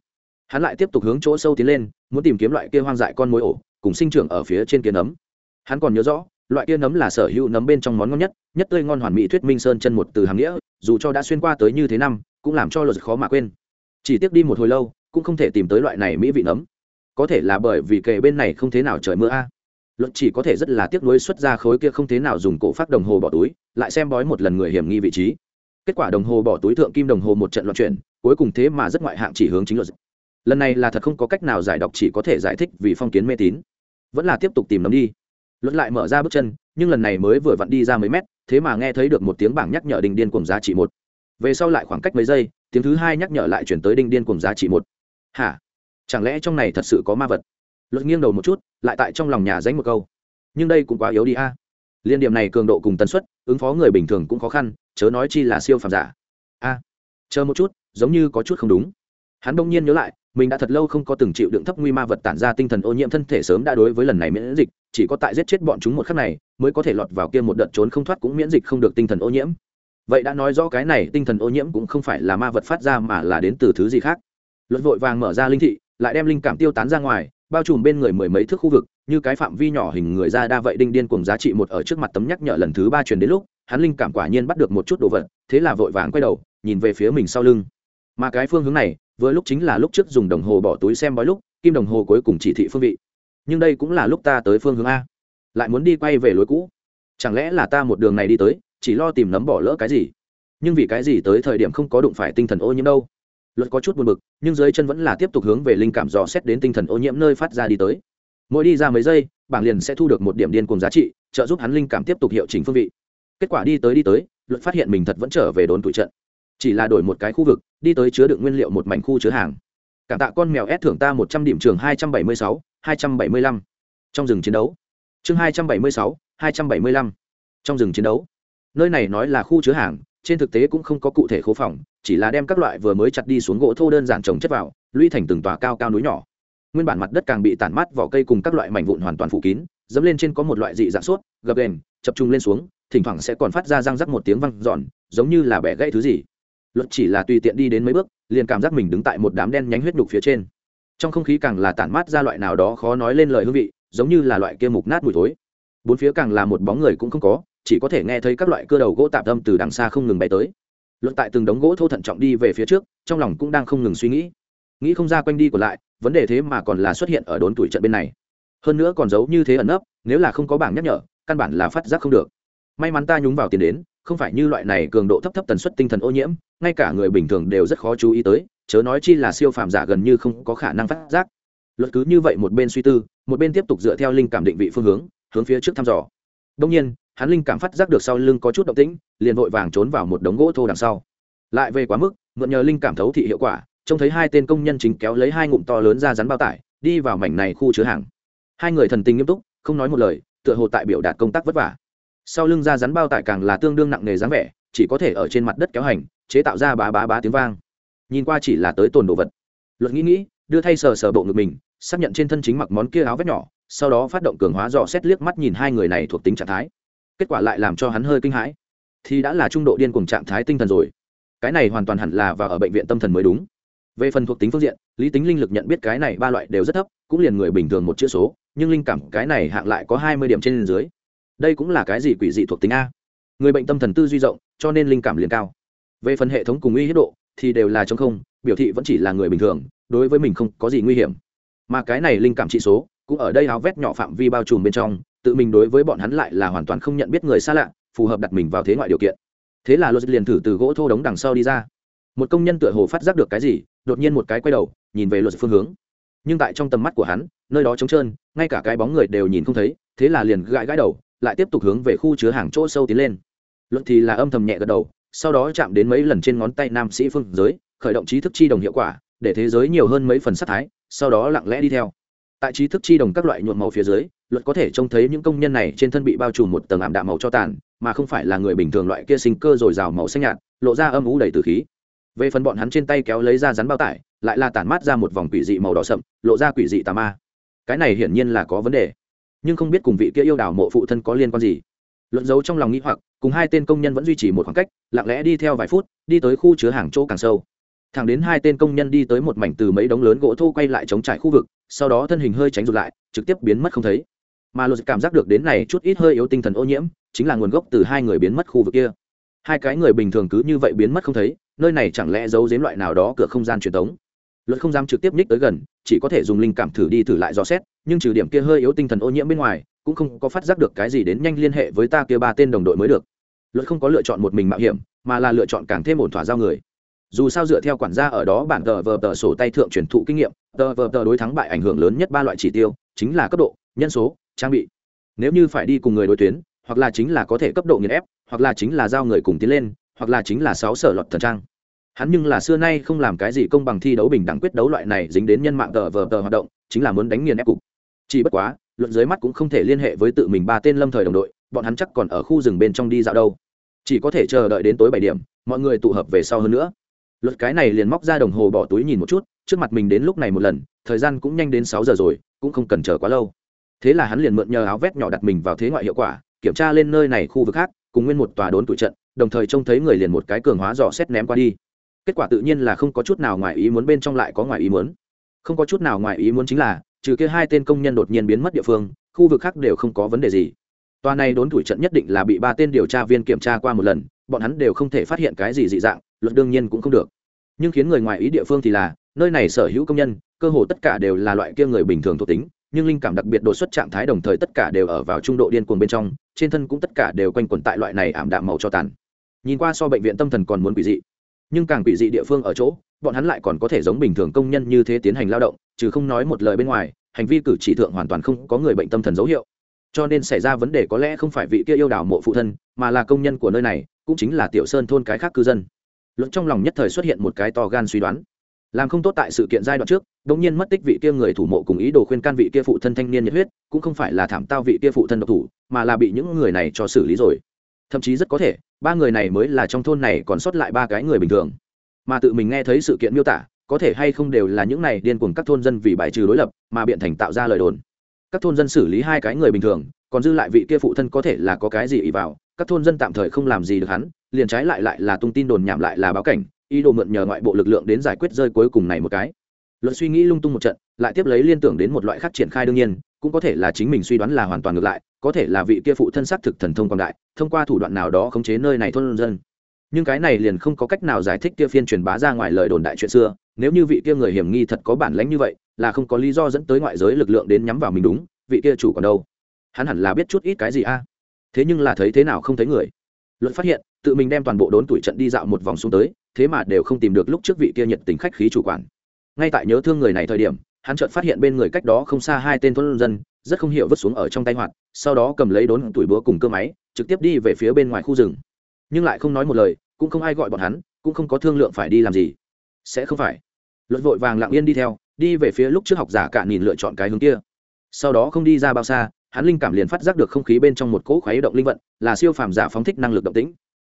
[SPEAKER 1] Hắn lại tiếp tục hướng chỗ sâu tiến lên, muốn tìm kiếm loại kia hoang dại con mối ổ, cùng sinh trưởng ở phía trên kia nấm. Hắn còn nhớ rõ loại kia nấm là sở hữu nấm bên trong món ngon nhất nhất tươi ngon hoàn mỹ thuyết minh sơn chân một từ hàng nghĩa, dù cho đã xuyên qua tới như thế năm, cũng làm cho luật khó mà quên. Chỉ tiếc đi một hồi lâu, cũng không thể tìm tới loại này mỹ vị nấm. Có thể là bởi vì kề bên này không thế nào trời mưa a. Luật chỉ có thể rất là tiếc nuối xuất ra khối kia không thế nào dùng cổ phát đồng hồ bỏ túi, lại xem bói một lần người hiểm nghi vị trí. Kết quả đồng hồ bỏ túi thượng kim đồng hồ một trận loạn chuyển, cuối cùng thế mà rất ngoại hạng chỉ hướng chính luật. Lần này là thật không có cách nào giải đọc chỉ có thể giải thích vì phong kiến mê tín. Vẫn là tiếp tục tìm nấm đi luật lại mở ra bước chân, nhưng lần này mới vừa vặn đi ra mấy mét, thế mà nghe thấy được một tiếng bảng nhắc nhở đình điên cùng giá trị một. Về sau lại khoảng cách mấy giây, tiếng thứ hai nhắc nhở lại chuyển tới đinh điên cùng giá trị một. Hả? Chẳng lẽ trong này thật sự có ma vật? Luật nghiêng đầu một chút, lại tại trong lòng nhà danh một câu. Nhưng đây cũng quá yếu đi a. Liên điểm này cường độ cùng tần suất, ứng phó người bình thường cũng khó khăn, chớ nói chi là siêu phàm giả. A. Chờ một chút, giống như có chút không đúng. Hắn đông nhiên nhớ lại mình đã thật lâu không có từng chịu đựng thấp nguy ma vật tản ra tinh thần ô nhiễm thân thể sớm đã đối với lần này miễn dịch, chỉ có tại giết chết bọn chúng một khắc này, mới có thể lọt vào kia một đợt trốn không thoát cũng miễn dịch không được tinh thần ô nhiễm. Vậy đã nói rõ cái này tinh thần ô nhiễm cũng không phải là ma vật phát ra mà là đến từ thứ gì khác. Luật vội vàng mở ra linh thị, lại đem linh cảm tiêu tán ra ngoài, bao trùm bên người mười mấy thước khu vực, như cái phạm vi nhỏ hình người ra đa vậy đinh điên cùng giá trị một ở trước mặt tấm nhắc nhở lần thứ ba truyền đến lúc, hắn linh cảm quả nhiên bắt được một chút đồ vật, thế là vội vàng quay đầu, nhìn về phía mình sau lưng. Mà cái phương hướng này vừa lúc chính là lúc trước dùng đồng hồ bỏ túi xem bói lúc, kim đồng hồ cuối cùng chỉ thị phương vị. Nhưng đây cũng là lúc ta tới phương hướng a. Lại muốn đi quay về lối cũ. Chẳng lẽ là ta một đường này đi tới, chỉ lo tìm nấm bỏ lỡ cái gì? Nhưng vì cái gì tới thời điểm không có đụng phải tinh thần ô nhiễm đâu? Luật có chút buồn bực, nhưng dưới chân vẫn là tiếp tục hướng về linh cảm dò xét đến tinh thần ô nhiễm nơi phát ra đi tới. Mỗi đi ra mấy giây, bảng liền sẽ thu được một điểm điên cùng giá trị, trợ giúp hắn linh cảm tiếp tục hiệu chỉnh phương vị. Kết quả đi tới đi tới, luật phát hiện mình thật vẫn trở về đốn tụi trận chỉ là đổi một cái khu vực, đi tới chứa đựng nguyên liệu một mảnh khu chứa hàng. Cảm tạ con mèo ép thưởng ta một trăm điểm trường hai trăm bảy mươi sáu, hai trăm bảy mươi lăm. Trong rừng chiến đấu. Chương hai trăm bảy mươi sáu, hai trăm bảy mươi lăm. Trong rừng chiến đấu. Nơi này nói là khu chứa hàng, trên thực tế cũng không có cụ thể khố phòng, chỉ là đem các loại vừa mới chặt đi xuống gỗ thô đơn giản trồng chất vào, lũy thành từng tòa cao cao núi nhỏ. Nguyên bản mặt đất càng bị tản mát vỏ cây cùng các loại mảnh vụn hoàn toàn phủ kín, dẫm lên trên có một loại dị dạng suốt gập đền chập trung lên xuống, thỉnh thoảng sẽ còn phát ra răng rắc một tiếng văng giòn giống như là bẻ gãy thứ gì luật chỉ là tùy tiện đi đến mấy bước, liền cảm giác mình đứng tại một đám đen nhánh huyết nhục phía trên. Trong không khí càng là tản mát ra loại nào đó khó nói lên lời hương vị, giống như là loại kia mục nát mùi thối. Bốn phía càng là một bóng người cũng không có, chỉ có thể nghe thấy các loại cơ đầu gỗ tạm âm từ đằng xa không ngừng bay tới. Luận tại từng đống gỗ thô thận trọng đi về phía trước, trong lòng cũng đang không ngừng suy nghĩ. Nghĩ không ra quanh đi của lại, vấn đề thế mà còn là xuất hiện ở đốn tuổi trận bên này. Hơn nữa còn giấu như thế ẩn nấp, nếu là không có bảng nhắc nhở, căn bản là phát giác không được. May mắn ta nhúng vào tiền đến, không phải như loại này cường độ thấp thấp tần suất tinh thần ô nhiễm ngay cả người bình thường đều rất khó chú ý tới, chớ nói chi là siêu phàm giả gần như không có khả năng phát giác. Luật cứ như vậy một bên suy tư, một bên tiếp tục dựa theo linh cảm định vị phương hướng hướng phía trước thăm dò. Đông nhiên, hắn linh cảm phát giác được sau lưng có chút động tĩnh, liền vội vàng trốn vào một đống gỗ thô đằng sau. Lại về quá mức, mượn nhờ linh cảm thấu thị hiệu quả, trông thấy hai tên công nhân chính kéo lấy hai ngụm to lớn ra rắn bao tải, đi vào mảnh này khu chứa hàng. Hai người thần tình nghiêm túc, không nói một lời, tựa hồ tại biểu đạt công tác vất vả. Sau lưng ra rắn bao tải càng là tương đương nặng nề dáng vẻ chỉ có thể ở trên mặt đất kéo hành, chế tạo ra bá bá bá tiếng vang. Nhìn qua chỉ là tới tồn đồ vật. Luật nghĩ nghĩ, đưa thay sờ sờ bộ ngực mình, xác nhận trên thân chính mặc món kia áo vét nhỏ, sau đó phát động cường hóa dò xét liếc mắt nhìn hai người này thuộc tính trạng thái. Kết quả lại làm cho hắn hơi kinh hãi. Thì đã là trung độ điên cùng trạng thái tinh thần rồi. Cái này hoàn toàn hẳn là và ở bệnh viện tâm thần mới đúng. Về phần thuộc tính phương diện, lý tính linh lực nhận biết cái này ba loại đều rất thấp, cũng liền người bình thường một chữ số, nhưng linh cảm cái này hạng lại có hai mươi điểm trên dưới. Đây cũng là cái gì quỷ dị thuộc tính a? Người bệnh tâm thần tư duy rộng cho nên linh cảm liền cao. Về phần hệ thống cùng uy hiếp độ, thì đều là trong không, biểu thị vẫn chỉ là người bình thường, đối với mình không có gì nguy hiểm. Mà cái này linh cảm trị số, cũng ở đây áo vét nhỏ phạm vi bao trùm bên trong, tự mình đối với bọn hắn lại là hoàn toàn không nhận biết người xa lạ, phù hợp đặt mình vào thế ngoại điều kiện. Thế là luật liền thử từ gỗ thô đống đằng sau đi ra. Một công nhân tựa hồ phát giác được cái gì, đột nhiên một cái quay đầu, nhìn về luật phương hướng. Nhưng tại trong tầm mắt của hắn, nơi đó trống trơn, ngay cả cái bóng người đều nhìn không thấy, thế là liền gãi gãi đầu, lại tiếp tục hướng về khu chứa hàng chỗ sâu tiến lên luận thì là âm thầm nhẹ gật đầu, sau đó chạm đến mấy lần trên ngón tay nam sĩ phương giới, khởi động trí thức chi đồng hiệu quả, để thế giới nhiều hơn mấy phần sắc thái, sau đó lặng lẽ đi theo. Tại trí thức chi đồng các loại nhuộm màu phía dưới luật có thể trông thấy những công nhân này trên thân bị bao trùm một tầng ảm đạm màu cho tàn, mà không phải là người bình thường loại kia sinh cơ dồi dào màu xanh nhạt, lộ ra âm ú đầy từ khí. Về phần bọn hắn trên tay kéo lấy ra rắn bao tải, lại là tản mát ra một vòng quỷ dị màu đỏ sậm, lộ ra quỷ dị tà ma. Cái này hiển nhiên là có vấn đề. Nhưng không biết cùng vị kia yêu đảo mộ phụ thân có liên quan gì luận giấu trong lòng nghĩ hoặc, cùng hai tên công nhân vẫn duy trì một khoảng cách, lặng lẽ đi theo vài phút, đi tới khu chứa hàng chỗ càng sâu. Thẳng đến hai tên công nhân đi tới một mảnh từ mấy đống lớn gỗ thô quay lại chống trải khu vực, sau đó thân hình hơi tránh rụt lại, trực tiếp biến mất không thấy. Mà luật cảm giác được đến này chút ít hơi yếu tinh thần ô nhiễm, chính là nguồn gốc từ hai người biến mất khu vực kia. Hai cái người bình thường cứ như vậy biến mất không thấy, nơi này chẳng lẽ giấu giếm loại nào đó cửa không gian truyền thống luật không dám trực tiếp nhích tới gần, chỉ có thể dùng linh cảm thử đi thử lại dò xét nhưng trừ điểm kia hơi yếu tinh thần ô nhiễm bên ngoài, cũng không có phát giác được cái gì đến nhanh liên hệ với ta kia ba tên đồng đội mới được. Luật không có lựa chọn một mình mạo hiểm, mà là lựa chọn càng thêm ổn thỏa giao người. Dù sao dựa theo quản gia ở đó bản tờ vờ tờ sổ tay thượng truyền thụ kinh nghiệm, tờ vờ tờ đối thắng bại ảnh hưởng lớn nhất ba loại chỉ tiêu, chính là cấp độ, nhân số, trang bị. Nếu như phải đi cùng người đối tuyến, hoặc là chính là có thể cấp độ nghiền ép, hoặc là chính là giao người cùng tiến lên, hoặc là chính là sáu sở lọt thần trang. Hắn nhưng là xưa nay không làm cái gì công bằng thi đấu bình đẳng quyết đấu loại này dính đến nhân mạng tờ vờ tờ hoạt động, chính là muốn đánh nghiền ép cục chỉ bất quá, luận dưới mắt cũng không thể liên hệ với tự mình ba tên lâm thời đồng đội, bọn hắn chắc còn ở khu rừng bên trong đi dạo đâu. Chỉ có thể chờ đợi đến tối bảy điểm, mọi người tụ hợp về sau hơn nữa. Luật cái này liền móc ra đồng hồ bỏ túi nhìn một chút, trước mặt mình đến lúc này một lần, thời gian cũng nhanh đến sáu giờ rồi, cũng không cần chờ quá lâu. Thế là hắn liền mượn nhờ áo vét nhỏ đặt mình vào thế ngoại hiệu quả, kiểm tra lên nơi này khu vực khác, cùng nguyên một tòa đốn tụi trận, đồng thời trông thấy người liền một cái cường hóa dò xét ném qua đi. Kết quả tự nhiên là không có chút nào ngoài ý muốn bên trong lại có ngoài ý muốn. Không có chút nào ngoài ý muốn chính là trừ kia hai tên công nhân đột nhiên biến mất địa phương, khu vực khác đều không có vấn đề gì. Tòa này đốn tuổi trận nhất định là bị ba tên điều tra viên kiểm tra qua một lần, bọn hắn đều không thể phát hiện cái gì dị dạng, luật đương nhiên cũng không được. Nhưng khiến người ngoài ý địa phương thì là, nơi này sở hữu công nhân, cơ hồ tất cả đều là loại kia người bình thường thuộc tính, nhưng linh cảm đặc biệt đột xuất trạng thái đồng thời tất cả đều ở vào trung độ điên cuồng bên trong, trên thân cũng tất cả đều quanh quẩn tại loại này ảm đạm màu cho tàn. Nhìn qua so bệnh viện tâm thần còn muốn quỷ dị, nhưng càng quỷ dị địa phương ở chỗ bọn hắn lại còn có thể giống bình thường công nhân như thế tiến hành lao động chứ không nói một lời bên ngoài, hành vi cử chỉ thượng hoàn toàn không có người bệnh tâm thần dấu hiệu. Cho nên xảy ra vấn đề có lẽ không phải vị kia yêu đảo mộ phụ thân, mà là công nhân của nơi này, cũng chính là tiểu sơn thôn cái khác cư dân. Luận trong lòng nhất thời xuất hiện một cái to gan suy đoán. Làm không tốt tại sự kiện giai đoạn trước đ ỗ n g nhiên mất tích vị kia người thủ mộ cùng ý đồ khuyên can vị kia phụ thân thanh niên nhiệt huyết, cũng không phải là thảm tao vị kia phụ thân độc thủ, mà là bị những người này cho xử lý rồi. Thậm chí rất có thể, ba người này mới là trong thôn này còn sót lại ba cái người bình thường mà tự mình nghe thấy sự kiện miêu tả, có thể hay không đều là những này điên cuồng các thôn dân vì bài trừ đối lập mà biện thành tạo ra lời đồn. Các thôn dân xử lý hai cái người bình thường, còn dư lại vị kia phụ thân có thể là có cái gì ý vào, các thôn dân tạm thời không làm gì được hắn, liền trái lại lại là tung tin đồn nhảm lại là báo cảnh, ý đồ mượn nhờ ngoại bộ lực lượng đến giải quyết rơi cuối cùng này một cái. Luận suy nghĩ lung tung một trận, lại tiếp lấy liên tưởng đến một loại khác triển khai đương nhiên, cũng có thể là chính mình suy đoán là hoàn toàn ngược lại, có thể là vị kia phụ thân xác thực thần thông quảng đại, thông qua thủ đoạn nào đó khống chế nơi này thôn dân nhưng cái này liền không có cách nào giải thích kia phiên truyền bá ra ngoài lời đồn đại chuyện xưa, nếu như vị kia người hiểm nghi thật có bản lãnh như vậy, là không có lý do dẫn tới ngoại giới lực lượng đến nhắm vào mình đúng, vị kia chủ còn đâu? Hắn hẳn là biết chút ít cái gì a? Thế nhưng là thấy thế nào không thấy người. Luận phát hiện, tự mình đem toàn bộ đốn tuổi trận đi dạo một vòng xuống tới, thế mà đều không tìm được lúc trước vị kia nhiệt tình khách khí chủ quản. Ngay tại nhớ thương người này thời điểm, hắn chợt phát hiện bên người cách đó không xa hai tên thôn dân, rất không hiểu vứt xuống ở trong tay hoạt, sau đó cầm lấy đốn tuổi búa cùng cơ máy, trực tiếp đi về phía bên ngoài khu rừng nhưng lại không nói một lời, cũng không ai gọi bọn hắn, cũng không có thương lượng phải đi làm gì. Sẽ không phải. Luật vội vàng lặng yên đi theo, đi về phía lúc trước học giả cạn nhìn lựa chọn cái hướng kia. Sau đó không đi ra bao xa, hắn linh cảm liền phát giác được không khí bên trong một cỗ khuấy động linh vận, là siêu phàm giả phóng thích năng lực động tĩnh.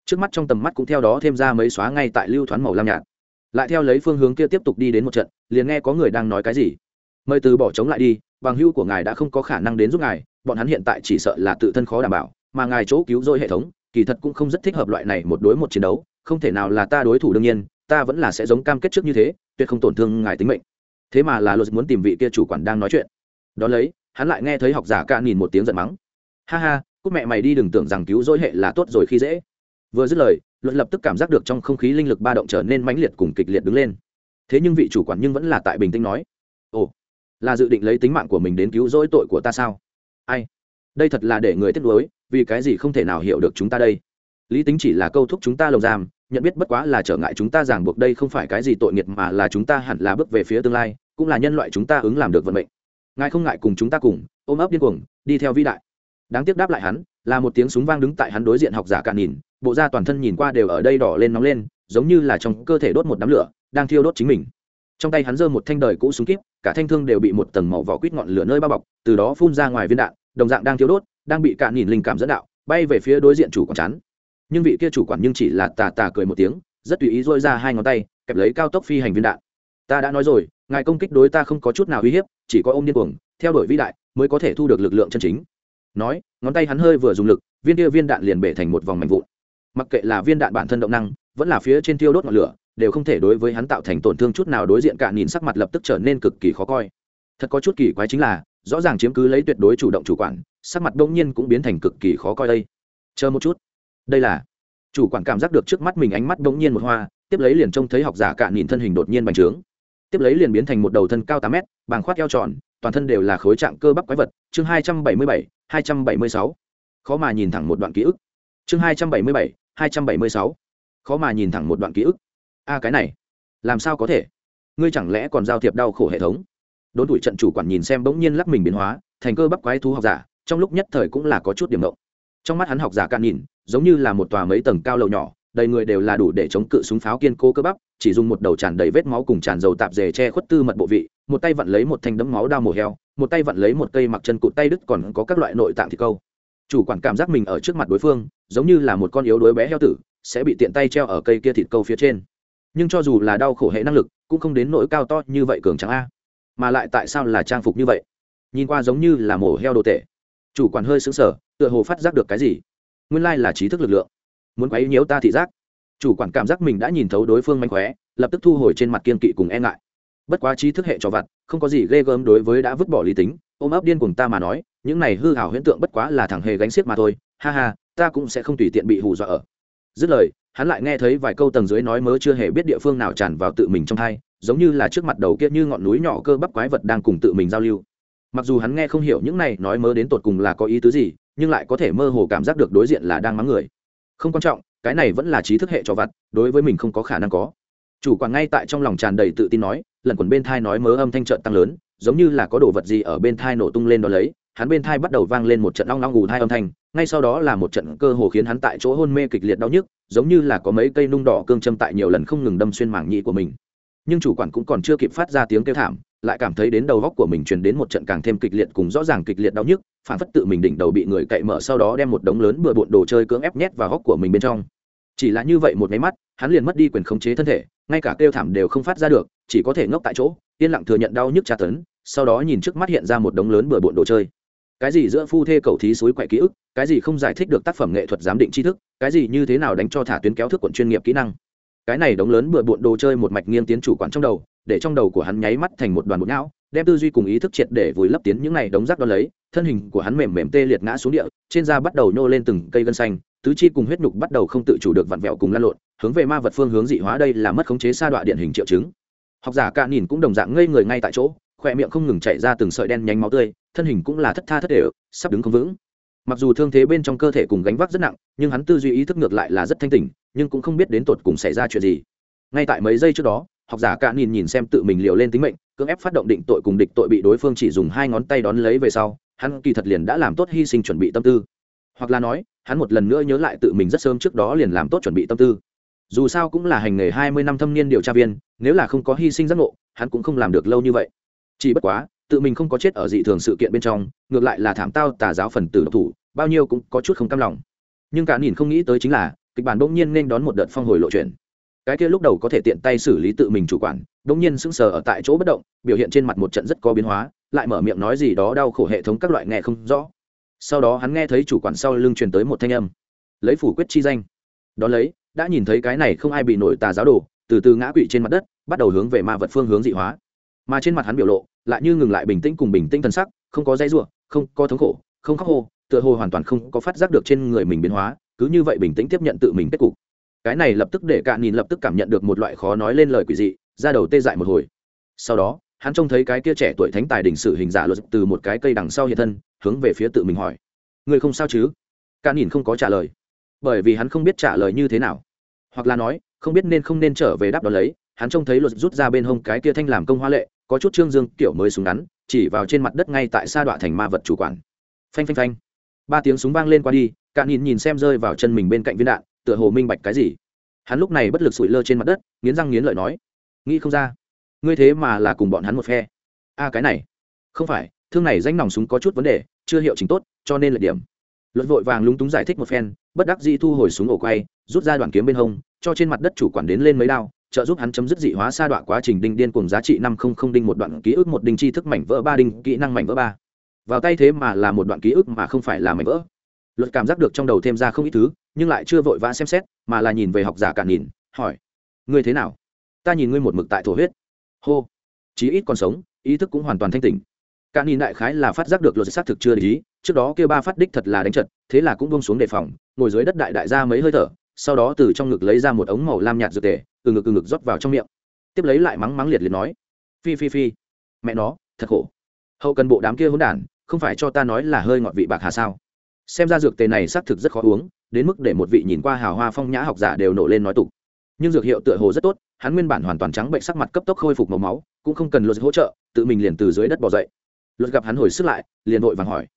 [SPEAKER 1] Trước mắt trong tầm mắt cũng theo đó thêm ra mấy xóa ngay tại lưu thoáng màu lam nhạt. Lại theo lấy phương hướng kia tiếp tục đi đến một trận, liền nghe có người đang nói cái gì. Mời từ bỏ chống lại đi, bằng hưu của ngài đã không có khả năng đến giúp ngài, bọn hắn hiện tại chỉ sợ là tự thân khó đảm bảo, mà ngài chỗ cứu rỗi hệ thống kỳ thật cũng không rất thích hợp loại này một đối một chiến đấu, không thể nào là ta đối thủ đương nhiên, ta vẫn là sẽ giống cam kết trước như thế, tuyệt không tổn thương ngài tính mệnh. Thế mà là luật muốn tìm vị kia chủ quản đang nói chuyện. Đó lấy, hắn lại nghe thấy học giả ca nhìn một tiếng giận mắng. Ha ha cúc mẹ mày đi đừng tưởng rằng cứu rỗi hệ là tốt rồi khi dễ. Vừa dứt lời luận lập tức cảm giác được trong không khí linh lực ba động trở nên mãnh liệt cùng kịch liệt đứng lên. Thế nhưng vị chủ quản nhưng vẫn là tại bình tĩnh nói, ồ, là dự định lấy tính mạng của mình đến cứu rỗi tội của ta sao? Ai? Đây thật là để người tiếp nối vì cái gì không thể nào hiểu được chúng ta đây? Lý tính chỉ là câu thúc chúng ta lồng giam, nhận biết bất quá là trở ngại chúng ta ràng buộc đây không phải cái gì tội nghiệt mà là chúng ta hẳn là bước về phía tương lai, cũng là nhân loại chúng ta ứng làm được vận mệnh. Ngài không ngại cùng chúng ta cùng, ôm ấp điên cuồng, đi theo vĩ đại. Đáng tiếc đáp lại hắn, là một tiếng súng vang đứng tại hắn đối diện học giả cạn nhìn, bộ da toàn thân nhìn qua đều ở đây đỏ lên nóng lên, giống như là trong cơ thể đốt một đám lửa, đang thiêu đốt chính mình. Trong tay hắn giơ một thanh đời cũ súng kíp, cả thanh thương đều bị một tầng màu vỏ quýt ngọn lửa nơi bao bọc, từ đó phun ra ngoài viên đạn, đồng dạng đang thiêu đốt đang bị cạn nhìn linh cảm dẫn đạo, bay về phía đối diện chủ quản chắn. Nhưng vị kia chủ quản nhưng chỉ là tà tà cười một tiếng, rất tùy ý dôi ra hai ngón tay, kẹp lấy cao tốc phi hành viên đạn. Ta đã nói rồi, ngài công kích đối ta không có chút nào uy hiếp, chỉ có ông điên cuồng, theo đuổi vĩ đại, mới có thể thu được lực lượng chân chính. Nói, ngón tay hắn hơi vừa dùng lực, viên kia viên đạn liền bể thành một vòng mảnh vụn. Mặc kệ là viên đạn bản thân động năng, vẫn là phía trên tiêu đốt ngọn lửa, đều không thể đối với hắn tạo thành tổn thương chút nào đối diện cả nhìn sắc mặt lập tức trở nên cực kỳ khó coi. Thật có chút kỳ quái chính là, rõ ràng chiếm cứ lấy tuyệt đối chủ động chủ quản sắc mặt đông nhiên cũng biến thành cực kỳ khó coi đây. Chờ một chút. Đây là. Chủ quản cảm giác được trước mắt mình ánh mắt đông nhiên một hoa, tiếp lấy liền trông thấy học giả cạn nhìn thân hình đột nhiên bành trướng. Tiếp lấy liền biến thành một đầu thân cao tám mét, bàng khoát eo tròn, toàn thân đều là khối trạng cơ bắp quái vật. Chương hai trăm bảy mươi bảy, hai trăm bảy mươi sáu. Khó mà nhìn thẳng một đoạn ký ức. Chương hai trăm bảy mươi bảy, hai trăm bảy mươi sáu. Khó mà nhìn thẳng một đoạn ký ức. A, cái này. Làm sao có thể? Ngươi chẳng lẽ còn giao thiệp đau khổ hệ thống? Đốn tuổi trận chủ quản nhìn xem bỗng nhiên lắc mình biến hóa, thành cơ bắp quái thú học giả trong lúc nhất thời cũng là có chút điểm động trong mắt hắn học giả can nhìn, giống như là một tòa mấy tầng cao lầu nhỏ, đầy người đều là đủ để chống cự súng pháo kiên cố cơ bắp, chỉ dùng một đầu tràn đầy vết máu cùng tràn dầu tạp dề che khuất tư mật bộ vị, một tay vặn lấy một thanh đấm máu đao mổ heo, một tay vặn lấy một cây mặc chân cụt tay đứt còn có các loại nội tạng thịt câu. Chủ quản cảm giác mình ở trước mặt đối phương, giống như là một con yếu đuối bé heo tử, sẽ bị tiện tay treo ở cây kia thịt câu phía trên. Nhưng cho dù là đau khổ hệ năng lực, cũng không đến nỗi cao to như vậy cường trắng a. Mà lại tại sao là trang phục như vậy? Nhìn qua giống như là mổ heo đồ tệ chủ quản hơi xứng sở tựa hồ phát giác được cái gì. Nguyên lai là trí thức lực lượng. Muốn quấy nhiễu ta thị giác. Chủ quản cảm giác mình đã nhìn thấu đối phương manh khóe, lập tức thu hồi trên mặt kiên kỵ cùng e ngại. Bất quá trí thức hệ cho vặt, không có gì ghê gớm đối với đã vứt bỏ lý tính, ôm ấp điên cùng ta mà nói, những này hư hảo huyễn tượng bất quá là thằng hề gánh xiếc mà thôi, ha ha, ta cũng sẽ không tùy tiện bị hù dọa ở. Dứt lời, hắn lại nghe thấy vài câu tầng dưới nói mớ chưa hề biết địa phương nào tràn vào tự mình trong thai giống như là trước mặt đầu kia như ngọn núi nhỏ cơ bắp quái vật đang cùng tự mình giao lưu mặc dù hắn nghe không hiểu những này nói mớ đến tột cùng là có ý tứ gì, nhưng lại có thể mơ hồ cảm giác được đối diện là đang mắng người. Không quan trọng, cái này vẫn là trí thức hệ cho vặt, đối với mình không có khả năng có. Chủ quản ngay tại trong lòng tràn đầy tự tin nói, lần quần bên thai nói mớ âm thanh trợn tăng lớn, giống như là có đồ vật gì ở bên thai nổ tung lên đó lấy, hắn bên thai bắt đầu vang lên một trận long long ngủ thai âm thanh, ngay sau đó là một trận cơ hồ khiến hắn tại chỗ hôn mê kịch liệt đau nhức, giống như là có mấy cây nung đỏ cương châm tại nhiều lần không ngừng đâm xuyên mảng nhĩ của mình. Nhưng chủ quản cũng còn chưa kịp phát ra tiếng kêu thảm lại cảm thấy đến đầu góc của mình truyền đến một trận càng thêm kịch liệt cùng rõ ràng kịch liệt đau nhức phản phất tự mình đỉnh đầu bị người cậy mở sau đó đem một đống lớn bừa bộn đồ chơi cưỡng ép nhét vào góc của mình bên trong. Chỉ là như vậy một máy mắt, hắn liền mất đi quyền khống chế thân thể, ngay cả kêu thảm đều không phát ra được, chỉ có thể ngốc tại chỗ, yên lặng thừa nhận đau nhức tra tấn, sau đó nhìn trước mắt hiện ra một đống lớn bừa bộn đồ chơi. Cái gì giữa phu thê cầu thí suối quậy ký ức, cái gì không giải thích được tác phẩm nghệ thuật giám định tri thức, cái gì như thế nào đánh cho thả tuyến kéo thức quận chuyên nghiệp kỹ năng. Cái này đống lớn bừa bộn đồ chơi một mạch nghiêng tiến chủ quản trong đầu để trong đầu của hắn nháy mắt thành một đoàn bột não, đem tư duy cùng ý thức triệt để vùi lấp tiến những này đống rác đó lấy, thân hình của hắn mềm mềm tê liệt ngã xuống địa, trên da bắt đầu nhô lên từng cây gân xanh, tứ chi cùng huyết nhục bắt đầu không tự chủ được vặn vẹo cùng lan lộn, hướng về ma vật phương hướng dị hóa đây là mất khống chế sa đoạn điện hình triệu chứng. Học giả cạn nhìn cũng đồng dạng ngây người ngay tại chỗ, khỏe miệng không ngừng chạy ra từng sợi đen nhánh máu tươi, thân hình cũng là thất tha thất đều, sắp đứng không vững. Mặc dù thương thế bên trong cơ thể cùng gánh vác rất nặng, nhưng hắn tư duy ý thức ngược lại là rất thanh tỉnh, nhưng cũng không biết đến tột cùng xảy ra chuyện gì. Ngay tại mấy giây trước đó học giả cạn nhìn nhìn xem tự mình liều lên tính mệnh, cưỡng ép phát động định tội cùng địch tội bị đối phương chỉ dùng hai ngón tay đón lấy về sau, hắn kỳ thật liền đã làm tốt hy sinh chuẩn bị tâm tư. Hoặc là nói, hắn một lần nữa nhớ lại tự mình rất sớm trước đó liền làm tốt chuẩn bị tâm tư. Dù sao cũng là hành nghề hai mươi năm thâm niên điều tra viên, nếu là không có hy sinh giác ngộ, hắn cũng không làm được lâu như vậy. Chỉ bất quá, tự mình không có chết ở dị thường sự kiện bên trong, ngược lại là thảm tao tà giáo phần tử độc thủ, bao nhiêu cũng có chút không cam lòng. Nhưng cả nhìn không nghĩ tới chính là, kịch bản bỗng nhiên nên đón một đợt phong hồi lộ chuyển cái kia lúc đầu có thể tiện tay xử lý tự mình chủ quản, đống nhiên sững sờ ở tại chỗ bất động, biểu hiện trên mặt một trận rất có biến hóa, lại mở miệng nói gì đó đau khổ hệ thống các loại nghe không rõ. Sau đó hắn nghe thấy chủ quản sau lưng truyền tới một thanh âm. Lấy phủ quyết chi danh. Đó lấy, đã nhìn thấy cái này không ai bị nổi tà giáo đồ, từ từ ngã quỵ trên mặt đất, bắt đầu hướng về ma vật phương hướng dị hóa. Mà trên mặt hắn biểu lộ, lại như ngừng lại bình tĩnh cùng bình tĩnh thân sắc, không có dây ruộng không có thống khổ, không khóc hô, tựa hồ hoàn toàn không có phát giác được trên người mình biến hóa, cứ như vậy bình tĩnh tiếp nhận tự mình kết cục cái này lập tức để cạn nhìn lập tức cảm nhận được một loại khó nói lên lời quỷ dị ra đầu tê dại một hồi. Sau đó, hắn trông thấy cái kia trẻ tuổi thánh tài đình sử hình giả luật từ một cái cây đằng sau hiện thân, hướng về phía tự mình hỏi. Người không sao chứ? Cạn nhìn không có trả lời. Bởi vì hắn không biết trả lời như thế nào. Hoặc là nói, không biết nên không nên trở về đáp đó lấy, hắn trông thấy luật rút ra bên hông cái kia thanh làm công hoa lệ, có chút trương dương kiểu mới súng ngắn, chỉ vào trên mặt đất ngay tại sa đọa thành ma vật chủ quản. Phanh phanh phanh. Ba tiếng súng vang lên qua đi cạn nhìn nhìn xem rơi vào chân mình bên cạnh viên đạn tựa hồ minh bạch cái gì. Hắn lúc này bất lực sủi lơ trên mặt đất, nghiến răng nghiến lợi nói, nghĩ không ra, ngươi thế mà là cùng bọn hắn một phe. A, cái này, không phải, thương này danh nòng súng có chút vấn đề, chưa hiệu chỉnh tốt, cho nên là điểm. Luật vội vàng lúng túng giải thích một phen, bất đắc dĩ thu hồi súng ổ quay, rút ra đoạn kiếm bên hông, cho trên mặt đất chủ quản đến lên mấy đao, trợ giúp hắn chấm dứt dị hóa sa đoạn quá trình đinh điên cùng giá trị năm không không đinh một đoạn ký ức, một đinh chi thức mảnh vỡ, ba đinh kỹ năng mảnh vỡ ba. Vào tay thế mà là một đoạn ký ức mà không phải là mảnh vỡ. Luật cảm giác được trong đầu thêm ra không ít thứ nhưng lại chưa vội vã xem xét, mà là nhìn về học giả cạn nhìn, hỏi, ngươi thế nào? Ta nhìn ngươi một mực tại thổ huyết. Hô, chí ít còn sống, ý thức cũng hoàn toàn thanh tỉnh. Cạn nhìn đại khái là phát giác được luật xác thực chưa để ý, trước đó kêu ba phát đích thật là đánh trận, thế là cũng buông xuống đề phòng, ngồi dưới đất đại đại ra mấy hơi thở, sau đó từ trong ngực lấy ra một ống màu lam nhạt dược tề, từ ngực từ ngực rót vào trong miệng. Tiếp lấy lại mắng mắng liệt liệt nói, phi phi phi, mẹ nó, thật khổ. Hậu cần bộ đám kia hỗn đản, không phải cho ta nói là hơi ngọt vị bạc hà sao? Xem ra dược tề này xác thực rất khó uống, đến mức để một vị nhìn qua hào hoa phong nhã học giả đều nổ lên nói tục. Nhưng dược hiệu tựa hồ rất tốt, hắn nguyên bản hoàn toàn trắng bệnh sắc mặt cấp tốc khôi phục màu máu, cũng không cần luật hỗ trợ, tự mình liền từ dưới đất bỏ dậy. Luật gặp hắn hồi sức lại, liền vội vàng hỏi,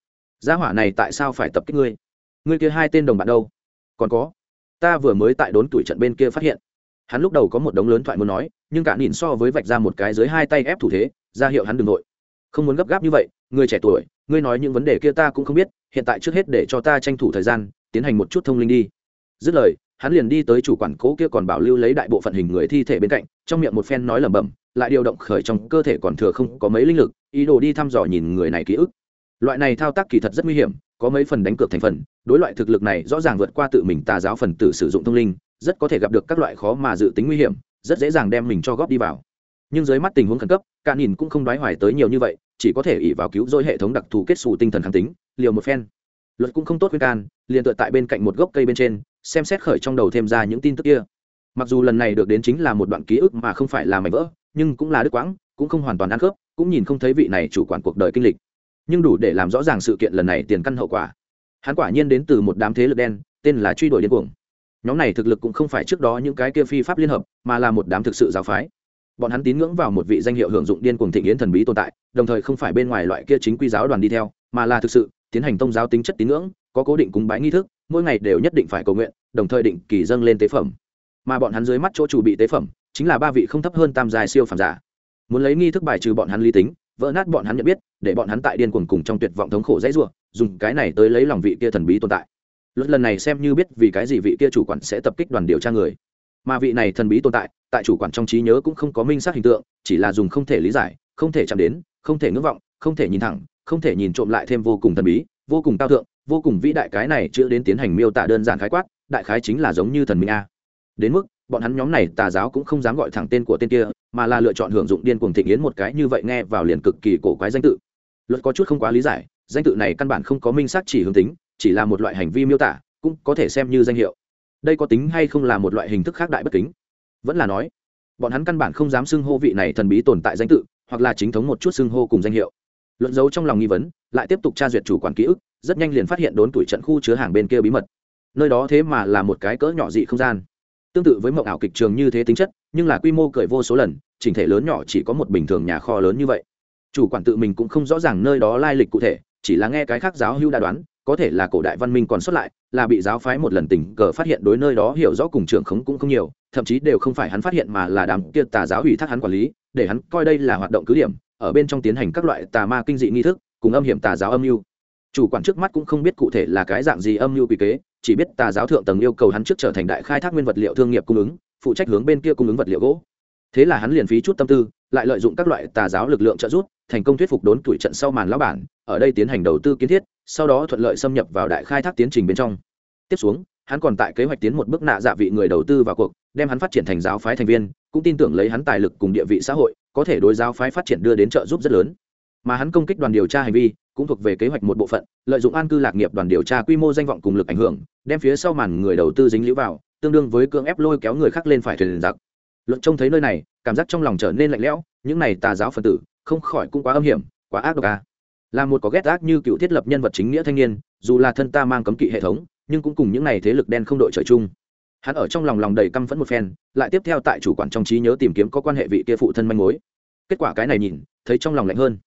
[SPEAKER 1] gia hỏa này tại sao phải tập kích ngươi? Ngươi kia hai tên đồng bạn đâu? Còn có, ta vừa mới tại đốn tuổi trận bên kia phát hiện. Hắn lúc đầu có một đống lớn thoại muốn nói, nhưng cả nhìn so với vạch ra một cái dưới hai tay ép thủ thế, ra hiệu hắn đừng nội không muốn gấp gáp như vậy, người trẻ tuổi, ngươi nói những vấn đề kia ta cũng không biết hiện tại trước hết để cho ta tranh thủ thời gian, tiến hành một chút thông linh đi. Dứt lời, hắn liền đi tới chủ quản cố kia còn bảo lưu lấy đại bộ phận hình người thi thể bên cạnh, trong miệng một phen nói lẩm bẩm, lại điều động khởi trong cơ thể còn thừa không có mấy linh lực, ý đồ đi thăm dò nhìn người này ký ức. Loại này thao tác kỳ thật rất nguy hiểm, có mấy phần đánh cược thành phần, đối loại thực lực này rõ ràng vượt qua tự mình tà giáo phần tử sử dụng thông linh, rất có thể gặp được các loại khó mà dự tính nguy hiểm, rất dễ dàng đem mình cho góp đi vào. Nhưng dưới mắt tình huống khẩn cấp cả nhìn cũng không đoái hoài tới nhiều như vậy, chỉ có thể ỉ vào cứu dỗi hệ thống đặc thù kết xù tinh thần kháng tính liều một phen. Luật cũng không tốt khuyên can, liền tựa tại bên cạnh một gốc cây bên trên, xem xét khởi trong đầu thêm ra những tin tức kia. Mặc dù lần này được đến chính là một đoạn ký ức mà không phải là mảnh vỡ, nhưng cũng là đứt quãng, cũng không hoàn toàn ăn khớp, cũng nhìn không thấy vị này chủ quản cuộc đời kinh lịch. Nhưng đủ để làm rõ ràng sự kiện lần này tiền căn hậu quả. Hắn quả nhiên đến từ một đám thế lực đen, tên là truy đuổi điên cuồng. Nhóm này thực lực cũng không phải trước đó những cái kia phi pháp liên hợp, mà là một đám thực sự giáo phái. Bọn hắn tín ngưỡng vào một vị danh hiệu hưởng dụng điên cuồng thịnh yến thần bí tồn tại, đồng thời không phải bên ngoài loại kia chính quy giáo đoàn đi theo, mà là thực sự tiến hành tông giáo tính chất tín ngưỡng, có cố định cúng bái nghi thức, mỗi ngày đều nhất định phải cầu nguyện, đồng thời định kỳ dâng lên tế phẩm. Mà bọn hắn dưới mắt chỗ chủ bị tế phẩm, chính là ba vị không thấp hơn tam dài siêu phàm giả. Muốn lấy nghi thức bài trừ bọn hắn lý tính, vỡ nát bọn hắn nhận biết, để bọn hắn tại điên cuồng cùng trong tuyệt vọng thống khổ dãy rủa, dùng cái này tới lấy lòng vị kia thần bí tồn tại. Luật lần này xem như biết vì cái gì vị kia chủ quản sẽ tập kích đoàn điều tra người. Mà vị này thần bí tồn tại tại chủ quản trong trí nhớ cũng không có minh xác hình tượng, chỉ là dùng không thể lý giải, không thể chạm đến, không thể ngưỡng vọng, không thể nhìn thẳng không thể nhìn trộm lại thêm vô cùng thần bí, vô cùng cao thượng, vô cùng vĩ đại cái này chưa đến tiến hành miêu tả đơn giản khái quát, đại khái chính là giống như thần minh a. Đến mức, bọn hắn nhóm này tà giáo cũng không dám gọi thẳng tên của tên kia, mà là lựa chọn hưởng dụng điên cuồng thịnh yến một cái như vậy nghe vào liền cực kỳ cổ quái danh tự. Luật có chút không quá lý giải, danh tự này căn bản không có minh xác chỉ hướng tính, chỉ là một loại hành vi miêu tả, cũng có thể xem như danh hiệu. Đây có tính hay không là một loại hình thức khác đại bất kính? Vẫn là nói, bọn hắn căn bản không dám xưng hô vị này thần bí tồn tại danh tự, hoặc là chính thống một chút xưng hô cùng danh hiệu luận dấu trong lòng nghi vấn, lại tiếp tục tra duyệt chủ quản ký ức, rất nhanh liền phát hiện đốn tuổi trận khu chứa hàng bên kia bí mật. Nơi đó thế mà là một cái cỡ nhỏ dị không gian. Tương tự với mộng ảo kịch trường như thế tính chất, nhưng là quy mô cởi vô số lần, chỉnh thể lớn nhỏ chỉ có một bình thường nhà kho lớn như vậy. Chủ quản tự mình cũng không rõ ràng nơi đó lai lịch cụ thể, chỉ là nghe cái khác giáo hưu đã đoán có thể là cổ đại văn minh còn xuất lại, là bị giáo phái một lần tình cờ phát hiện đối nơi đó hiểu rõ cùng trưởng khống cũng không nhiều, thậm chí đều không phải hắn phát hiện mà là đám kia tà giáo ủy thác hắn quản lý, để hắn coi đây là hoạt động cứ điểm, ở bên trong tiến hành các loại tà ma kinh dị nghi thức, cùng âm hiểm tà giáo âm mưu. Chủ quản trước mắt cũng không biết cụ thể là cái dạng gì âm mưu quy kế, chỉ biết tà giáo thượng tầng yêu cầu hắn trước trở thành đại khai thác nguyên vật liệu thương nghiệp cung ứng, phụ trách hướng bên kia cung ứng vật liệu gỗ. Thế là hắn liền phí chút tâm tư, lại lợi dụng các loại tà giáo lực lượng trợ giúp, thành công thuyết phục đốn tuổi trận sau màn lão bản, ở đây tiến hành đầu tư kiến thiết sau đó thuận lợi xâm nhập vào đại khai thác tiến trình bên trong. Tiếp xuống, hắn còn tại kế hoạch tiến một bước nạ dạ vị người đầu tư vào cuộc, đem hắn phát triển thành giáo phái thành viên, cũng tin tưởng lấy hắn tài lực cùng địa vị xã hội, có thể đối giáo phái phát triển đưa đến trợ giúp rất lớn. Mà hắn công kích đoàn điều tra hành vi, cũng thuộc về kế hoạch một bộ phận, lợi dụng an cư lạc nghiệp đoàn điều tra quy mô danh vọng cùng lực ảnh hưởng, đem phía sau màn người đầu tư dính lũ vào, tương đương với cưỡng ép lôi kéo người khác lên phải thuyền giặc. Luận trông thấy nơi này, cảm giác trong lòng trở nên lạnh lẽo, những này tà giáo phần tử, không khỏi cũng quá âm hiểm, quá ác độc à là một có ghét ác như cựu thiết lập nhân vật chính nghĩa thanh niên, dù là thân ta mang cấm kỵ hệ thống, nhưng cũng cùng những này thế lực đen không đội trời chung. Hắn ở trong lòng lòng đầy căm phẫn một phen, lại tiếp theo tại chủ quản trong trí nhớ tìm kiếm có quan hệ vị kia phụ thân manh mối. Kết quả cái này nhìn, thấy trong lòng lạnh hơn.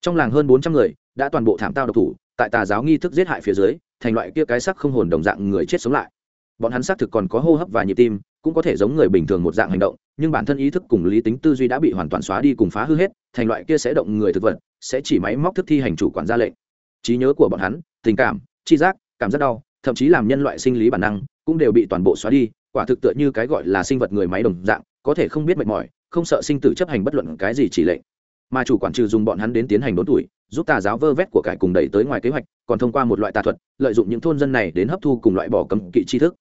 [SPEAKER 1] Trong làng hơn bốn trăm người, đã toàn bộ thảm tao độc thủ, tại tà giáo nghi thức giết hại phía dưới, thành loại kia cái sắc không hồn đồng dạng người chết sống lại. Bọn hắn xác thực còn có hô hấp và nhịp tim cũng có thể giống người bình thường một dạng hành động, nhưng bản thân ý thức cùng lý tính tư duy đã bị hoàn toàn xóa đi cùng phá hư hết, thành loại kia sẽ động người thực vật, sẽ chỉ máy móc thức thi hành chủ quản ra lệnh. Trí nhớ của bọn hắn, tình cảm chi giác, cảm giác đau, thậm chí làm nhân loại sinh lý bản năng, cũng đều bị toàn bộ xóa đi, quả thực tựa như cái gọi là sinh vật người máy đồng dạng, có thể không biết mệt mỏi, không sợ sinh tử chấp hành bất luận cái gì chỉ lệnh. Mà chủ quản trừ dùng bọn hắn đến tiến hành đốn tuổi, giúp tà giáo vơ vét của cải cùng đẩy tới ngoài kế hoạch, còn thông qua một loại tà thuật, lợi dụng những thôn dân này đến hấp thu cùng loại bỏ cấm kỵ tri thức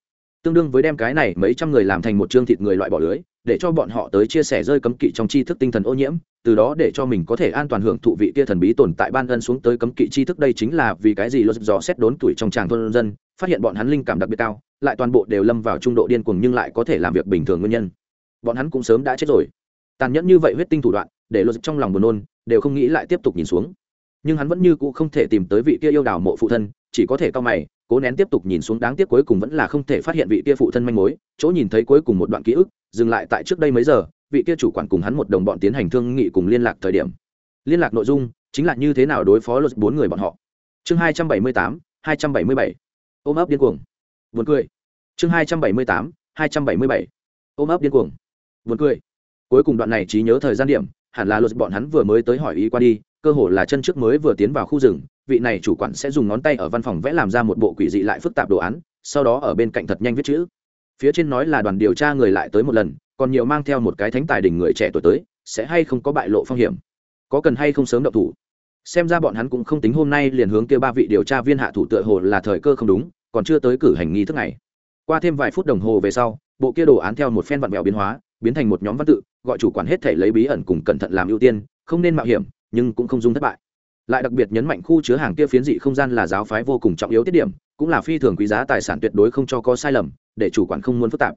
[SPEAKER 1] tương đương với đem cái này mấy trăm người làm thành một chương thịt người loại bỏ lưới, để cho bọn họ tới chia sẻ rơi cấm kỵ trong tri thức tinh thần ô nhiễm, từ đó để cho mình có thể an toàn hưởng thụ vị kia thần bí tồn tại ban ân xuống tới cấm kỵ tri thức. Đây chính là vì cái gì luật dò xét đốn tuổi trong tràng thôn dân, phát hiện bọn hắn linh cảm đặc biệt cao, lại toàn bộ đều lâm vào trung độ điên cuồng nhưng lại có thể làm việc bình thường nguyên nhân. Bọn hắn cũng sớm đã chết rồi. Tàn nhẫn như vậy huyết tinh thủ đoạn, để luật trong lòng buồn nôn, đều không nghĩ lại tiếp tục nhìn xuống. Nhưng hắn vẫn như cũ không thể tìm tới vị kia yêu đào mộ phụ thân, chỉ có thể cao mày cố nén tiếp tục nhìn xuống đáng tiếc cuối cùng vẫn là không thể phát hiện vị kia phụ thân manh mối, chỗ nhìn thấy cuối cùng một đoạn ký ức, dừng lại tại trước đây mấy giờ, vị kia chủ quản cùng hắn một đồng bọn tiến hành thương nghị cùng liên lạc thời điểm. Liên lạc nội dung, chính là như thế nào đối phó luật bốn người bọn họ. Chương hai trăm bảy mươi tám, hai trăm bảy mươi bảy. Ôm ấp điên cuồng. Vượt cười. Chương hai trăm bảy mươi tám, hai trăm bảy mươi bảy. Ôm ấp điên cuồng. Vượt cười. Cuối cùng đoạn này trí nhớ thời gian điểm, hẳn là luật bọn hắn vừa mới tới hỏi ý qua đi, cơ hồ là chân trước mới vừa tiến vào khu rừng vị này chủ quản sẽ dùng ngón tay ở văn phòng vẽ làm ra một bộ quỷ dị lại phức tạp đồ án, sau đó ở bên cạnh thật nhanh viết chữ. Phía trên nói là đoàn điều tra người lại tới một lần, còn nhiều mang theo một cái thánh tài đỉnh người trẻ tuổi tới, sẽ hay không có bại lộ phong hiểm? Có cần hay không sớm động thủ? Xem ra bọn hắn cũng không tính hôm nay liền hướng kêu ba vị điều tra viên hạ thủ tựa hồ là thời cơ không đúng, còn chưa tới cử hành nghi thức này. Qua thêm vài phút đồng hồ về sau, bộ kia đồ án theo một phen vặn vẹo biến hóa, biến thành một nhóm văn tự, gọi chủ quản hết thể lấy bí ẩn cùng cẩn thận làm ưu tiên, không nên mạo hiểm, nhưng cũng không dung thất bại lại đặc biệt nhấn mạnh khu chứa hàng kia phiến dị không gian là giáo phái vô cùng trọng yếu tiết điểm, cũng là phi thường quý giá tài sản tuyệt đối không cho có sai lầm, để chủ quản không muốn phức tạp.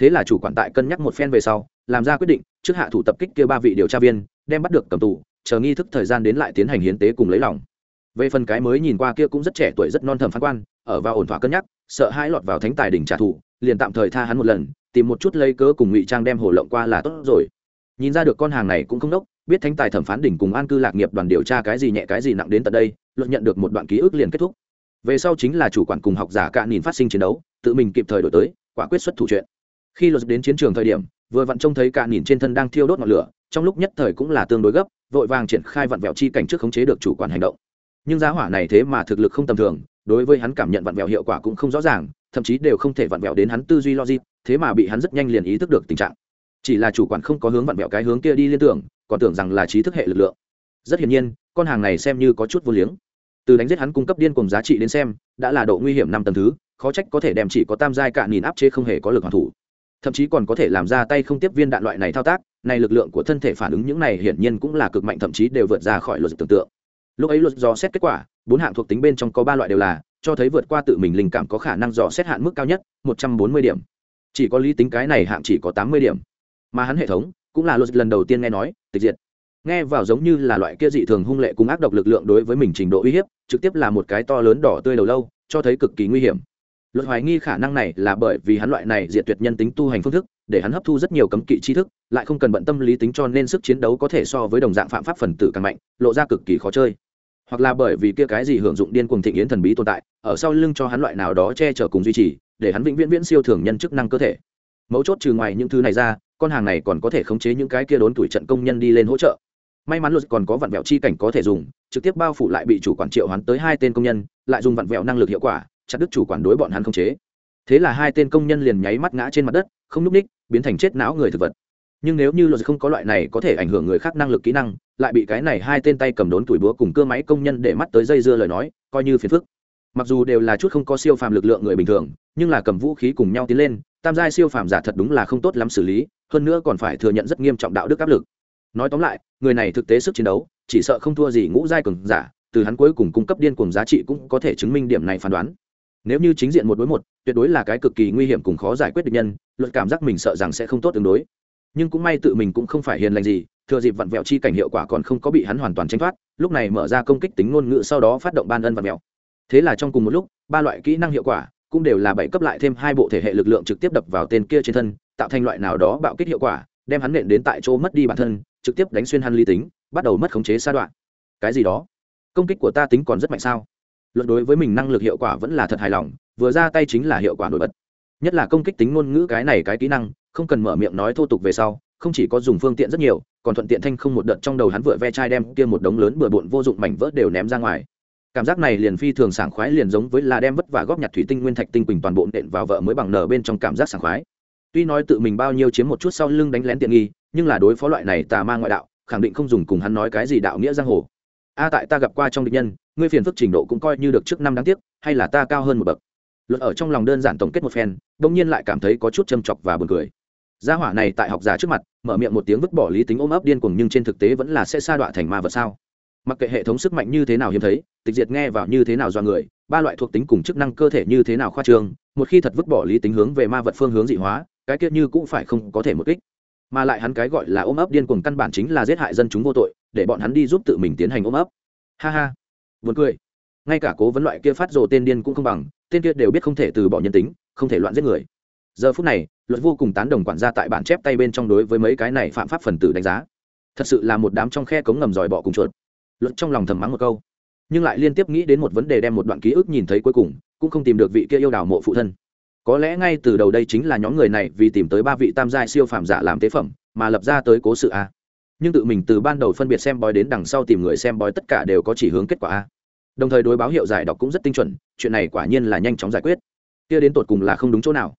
[SPEAKER 1] Thế là chủ quản tại cân nhắc một phen về sau, làm ra quyết định, trước hạ thủ tập kích kia ba vị điều tra viên, đem bắt được cầm tù, chờ nghi thức thời gian đến lại tiến hành hiến tế cùng lấy lòng. Về phần cái mới nhìn qua kia cũng rất trẻ tuổi rất non thầm phán quan, ở vào ổn thỏa cân nhắc, sợ hai lọt vào thánh tài đỉnh trả thù, liền tạm thời tha hắn một lần, tìm một chút lấy cớ cùng ngụy trang đem hồ lộng qua là tốt rồi. Nhìn ra được con hàng này cũng không đốc biết thánh tài thẩm phán đỉnh cùng an cư lạc nghiệp đoàn điều tra cái gì nhẹ cái gì nặng đến tận đây, luận nhận được một đoạn ký ức liền kết thúc. Về sau chính là chủ quản cùng học giả cạn nhìn phát sinh chiến đấu, tự mình kịp thời đổi tới, quả quyết xuất thủ chuyện. Khi luật đến chiến trường thời điểm, vừa vặn trông thấy cạn nhìn trên thân đang thiêu đốt ngọn lửa, trong lúc nhất thời cũng là tương đối gấp, vội vàng triển khai vặn vẹo chi cảnh trước khống chế được chủ quản hành động. Nhưng giá hỏa này thế mà thực lực không tầm thường, đối với hắn cảm nhận vặn vẹo hiệu quả cũng không rõ ràng, thậm chí đều không thể vặn vẹo đến hắn tư duy logic, thế mà bị hắn rất nhanh liền ý thức được tình trạng. Chỉ là chủ quản không có hướng vặn vẹo cái hướng kia đi liên tưởng còn tưởng rằng là trí thức hệ lực lượng. Rất hiển nhiên, con hàng này xem như có chút vô liếng. Từ đánh giết hắn cung cấp điên cùng giá trị đến xem, đã là độ nguy hiểm năm tầng thứ, khó trách có thể đem chỉ có tam giai cạn nhìn áp chế không hề có lực hoàn thủ. Thậm chí còn có thể làm ra tay không tiếp viên đạn loại này thao tác, này lực lượng của thân thể phản ứng những này hiển nhiên cũng là cực mạnh, thậm chí đều vượt ra khỏi luật tưởng tượng. Lúc ấy luật dò xét kết quả, bốn hạng thuộc tính bên trong có ba loại đều là, cho thấy vượt qua tự mình linh cảm có khả năng dò xét hạn mức cao nhất, một trăm bốn mươi điểm. Chỉ có lý tính cái này hạng chỉ có tám mươi điểm. Mà hắn hệ thống cũng là luật lần đầu tiên nghe nói, tịch diệt. Nghe vào giống như là loại kia dị thường hung lệ cùng ác độc lực lượng đối với mình trình độ uy hiếp, trực tiếp là một cái to lớn đỏ tươi đầu lâu, cho thấy cực kỳ nguy hiểm. Luật hoài nghi khả năng này là bởi vì hắn loại này diệt tuyệt nhân tính tu hành phương thức, để hắn hấp thu rất nhiều cấm kỵ tri thức, lại không cần bận tâm lý tính cho nên sức chiến đấu có thể so với đồng dạng phạm pháp phần tử càng mạnh, lộ ra cực kỳ khó chơi. Hoặc là bởi vì kia cái gì hưởng dụng điên cuồng thịnh yến thần bí tồn tại, ở sau lưng cho hắn loại nào đó che chở cùng duy trì, để hắn vĩnh viễn viễn siêu thường nhân chức năng cơ thể. Mấu chốt trừ ngoài những thứ này ra con hàng này còn có thể khống chế những cái kia đốn tuổi trận công nhân đi lên hỗ trợ. May mắn luật còn có vặn vẹo chi cảnh có thể dùng, trực tiếp bao phủ lại bị chủ quản triệu hoán tới hai tên công nhân, lại dùng vặn vẹo năng lực hiệu quả, chặt đứt chủ quản đối bọn hắn khống chế. Thế là hai tên công nhân liền nháy mắt ngã trên mặt đất, không núp ních, biến thành chết não người thực vật. Nhưng nếu như luật không có loại này có thể ảnh hưởng người khác năng lực kỹ năng, lại bị cái này hai tên tay cầm đốn tuổi búa cùng cơ máy công nhân để mắt tới dây dưa lời nói, coi như phiền phức mặc dù đều là chút không có siêu phàm lực lượng người bình thường, nhưng là cầm vũ khí cùng nhau tiến lên, tam giai siêu phàm giả thật đúng là không tốt lắm xử lý, hơn nữa còn phải thừa nhận rất nghiêm trọng đạo đức áp lực. Nói tóm lại, người này thực tế sức chiến đấu, chỉ sợ không thua gì ngũ giai cường giả, từ hắn cuối cùng cung cấp điên cùng giá trị cũng có thể chứng minh điểm này phán đoán. Nếu như chính diện một đối một, tuyệt đối là cái cực kỳ nguy hiểm cùng khó giải quyết được nhân, luật cảm giác mình sợ rằng sẽ không tốt tương đối. Nhưng cũng may tự mình cũng không phải hiền lành gì, thừa dịp vặn vẹo chi cảnh hiệu quả còn không có bị hắn hoàn toàn tranh thoát, lúc này mở ra công kích tính ngôn ngữ sau đó phát động ban ân vặn vẹo thế là trong cùng một lúc, ba loại kỹ năng hiệu quả cũng đều là bảy cấp lại thêm hai bộ thể hệ lực lượng trực tiếp đập vào tên kia trên thân, tạo thành loại nào đó bạo kích hiệu quả, đem hắn nện đến tại chỗ mất đi bản thân, trực tiếp đánh xuyên hắn ly tính, bắt đầu mất khống chế sa đoạn. Cái gì đó? Công kích của ta tính còn rất mạnh sao? Luận đối với mình năng lực hiệu quả vẫn là thật hài lòng, vừa ra tay chính là hiệu quả nổi bật. Nhất là công kích tính ngôn ngữ cái này cái kỹ năng, không cần mở miệng nói thô tục về sau, không chỉ có dùng phương tiện rất nhiều, còn thuận tiện thanh không một đợt trong đầu hắn vừa ve chai đem kia một đống lớn bừa bộn vô dụng mảnh vỡ đều ném ra ngoài cảm giác này liền phi thường sảng khoái liền giống với là đem vất vả góp nhặt thủy tinh nguyên thạch tinh quỳnh toàn bộ nện vào vợ mới bằng nở bên trong cảm giác sảng khoái. Tuy nói tự mình bao nhiêu chiếm một chút sau lưng đánh lén tiện nghi, nhưng là đối phó loại này tà ma ngoại đạo, khẳng định không dùng cùng hắn nói cái gì đạo nghĩa giang hồ. A, tại ta gặp qua trong địch nhân, ngươi phiền phức trình độ cũng coi như được trước năm đáng tiếc, hay là ta cao hơn một bậc? Luật ở trong lòng đơn giản tổng kết một phen, bỗng nhiên lại cảm thấy có chút châm chọc và buồn cười. Gia hỏa này tại học giả trước mặt, mở miệng một tiếng vứt bỏ lý tính ôm ấp điên cuồng nhưng trên thực tế vẫn là sẽ sa đọa thành ma vật sao? Mặc kệ hệ thống sức mạnh như thế nào hiếm thấy, tịch diệt nghe vào như thế nào do người, ba loại thuộc tính cùng chức năng cơ thể như thế nào khoa trương, một khi thật vứt bỏ lý tính hướng về ma vật phương hướng dị hóa, cái kiết như cũng phải không có thể một kích. Mà lại hắn cái gọi là ôm ấp điên cuồng căn bản chính là giết hại dân chúng vô tội, để bọn hắn đi giúp tự mình tiến hành ôm ấp. Ha ha. Buồn cười. Ngay cả cố vấn loại kia phát rồ tên điên cũng không bằng, tên kia đều biết không thể từ bỏ nhân tính, không thể loạn giết người. Giờ phút này, luật vô cùng tán đồng quản gia tại bản chép tay bên trong đối với mấy cái này phạm pháp phần tử đánh giá. Thật sự là một đám trong khe cống ngầm dòi bỏ cùng chuột luật trong lòng thầm mắng một câu. Nhưng lại liên tiếp nghĩ đến một vấn đề đem một đoạn ký ức nhìn thấy cuối cùng, cũng không tìm được vị kia yêu đào mộ phụ thân. Có lẽ ngay từ đầu đây chính là nhóm người này vì tìm tới ba vị tam giai siêu phàm giả làm tế phẩm, mà lập ra tới cố sự a. Nhưng tự mình từ ban đầu phân biệt xem bói đến đằng sau tìm người xem bói tất cả đều có chỉ hướng kết quả a. Đồng thời đối báo hiệu giải đọc cũng rất tinh chuẩn, chuyện này quả nhiên là nhanh chóng giải quyết. Kia đến tột cùng là không đúng chỗ nào.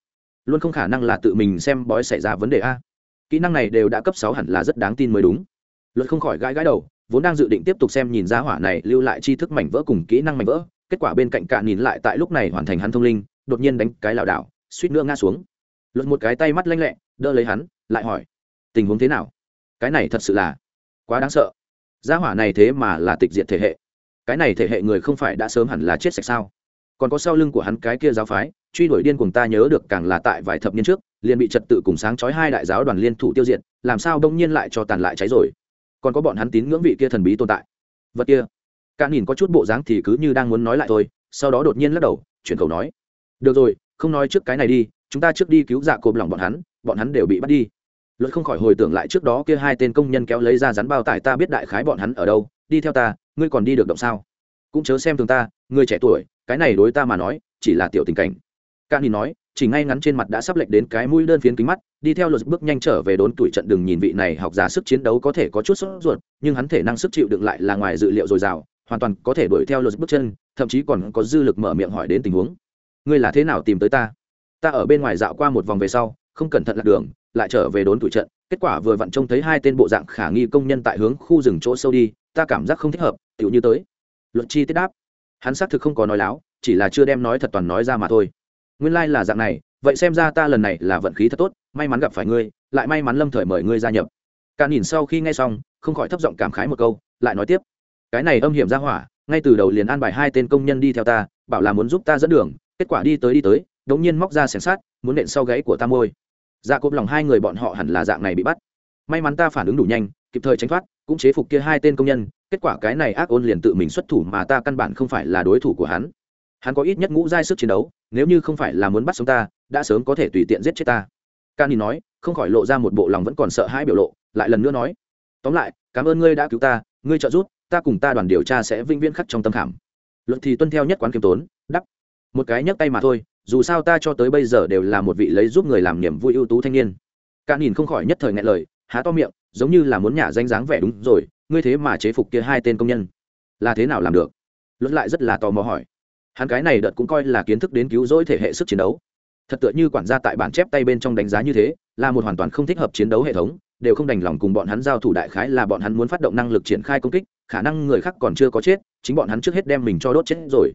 [SPEAKER 1] Luôn không khả năng là tự mình xem bói xảy ra vấn đề a. Kỹ năng này đều đã cấp sáu hẳn là rất đáng tin mới đúng. Luật không khỏi gãi gãi đầu vốn đang dự định tiếp tục xem nhìn ra hỏa này lưu lại tri thức mảnh vỡ cùng kỹ năng mảnh vỡ, kết quả bên cạnh cạn nhìn lại tại lúc này hoàn thành hắn thông linh, đột nhiên đánh cái lảo đảo, suýt nữa ngã xuống. Luật một cái tay mắt lanh lẹ, đỡ lấy hắn, lại hỏi, tình huống thế nào? Cái này thật sự là quá đáng sợ. Gia hỏa này thế mà là tịch diệt thể hệ. Cái này thể hệ người không phải đã sớm hẳn là chết sạch sao? Còn có sau lưng của hắn cái kia giáo phái, truy đuổi điên cùng ta nhớ được càng là tại vài thập niên trước, liền bị trật tự cùng sáng chói hai đại giáo đoàn liên thủ tiêu diệt, làm sao đông nhiên lại cho tàn lại cháy rồi? Còn có bọn hắn tín ngưỡng vị kia thần bí tồn tại. Vật kia, cả nhìn có chút bộ dáng thì cứ như đang muốn nói lại thôi, sau đó đột nhiên lắc đầu, chuyển khẩu nói. Được rồi, không nói trước cái này đi, chúng ta trước đi cứu dạ cộp lòng bọn hắn bọn hắn đều bị bắt đi. Luật không khỏi hồi tưởng lại trước đó kia hai tên công nhân kéo lấy ra rắn bao tải ta biết đại khái bọn hắn ở đâu, đi theo ta, ngươi còn đi được động sao? Cũng chớ xem thường ta ngươi trẻ tuổi, cái này đối ta mà nói, chỉ là tiểu tình cảnh. Ca nhìn nói, chỉ ngay ngắn trên mặt đã sắp lệch đến cái mũi đơn phiến kính mắt đi theo luật bước nhanh trở về đốn tuổi trận đừng nhìn vị này học giả sức chiến đấu có thể có chút sốt ruột, nhưng hắn thể năng sức chịu đựng lại là ngoài dự liệu dồi dào, hoàn toàn có thể đuổi theo luật bước chân, thậm chí còn có dư lực mở miệng hỏi đến tình huống. Ngươi là thế nào tìm tới ta? Ta ở bên ngoài dạo qua một vòng về sau, không cẩn thận lạc đường, lại trở về đốn tuổi trận, kết quả vừa vặn trông thấy hai tên bộ dạng khả nghi công nhân tại hướng khu rừng chỗ sâu đi, ta cảm giác không thích hợp tựu như tới. Luật chi tiết đáp. Hắn xác thực không có nói láo, chỉ là chưa đem nói thật toàn nói ra mà thôi. Nguyên lai là dạng này vậy xem ra ta lần này là vận khí thật tốt, may mắn gặp phải ngươi, lại may mắn lâm thời mời ngươi gia nhập. Cả nhìn sau khi nghe xong, không khỏi thấp giọng cảm khái một câu, lại nói tiếp. Cái này âm hiểm ra hỏa, ngay từ đầu liền an bài hai tên công nhân đi theo ta, bảo là muốn giúp ta dẫn đường, kết quả đi tới đi tới, đống nhiên móc ra xẻng sát muốn nện sau gáy của ta môi. Dạ cốp lòng hai người bọn họ hẳn là dạng này bị bắt. May mắn ta phản ứng đủ nhanh, kịp thời tránh thoát, cũng chế phục kia hai tên công nhân, kết quả cái này ác ôn liền tự mình xuất thủ mà ta căn bản không phải là đối thủ của hắn. Hắn có ít nhất ngũ giai sức chiến đấu, nếu như không phải là muốn bắt sống ta đã sớm có thể tùy tiện giết chết ta. Cani nói, không khỏi lộ ra một bộ lòng vẫn còn sợ hãi biểu lộ, lại lần nữa nói, tóm lại, cảm ơn ngươi đã cứu ta, ngươi trợ giúp, ta cùng ta đoàn điều tra sẽ vinh viễn khắc trong tâm khảm. Luận thì tuân theo nhất quán kiêm tốn đắp một cái nhấc tay mà thôi, dù sao ta cho tới bây giờ đều là một vị lấy giúp người làm niềm vui ưu tú thanh niên. Cả nhìn không khỏi nhất thời ngại lời, há to miệng, giống như là muốn nhả danh dáng vẻ đúng rồi, ngươi thế mà chế phục kia hai tên công nhân, là thế nào làm được? Luận lại rất là tò mò hỏi, hắn cái này đợt cũng coi là kiến thức đến cứu rỗi thể hệ sức chiến đấu thật tựa như quản gia tại bản chép tay bên trong đánh giá như thế, là một hoàn toàn không thích hợp chiến đấu hệ thống, đều không đành lòng cùng bọn hắn giao thủ đại khái là bọn hắn muốn phát động năng lực triển khai công kích, khả năng người khác còn chưa có chết, chính bọn hắn trước hết đem mình cho đốt chết rồi.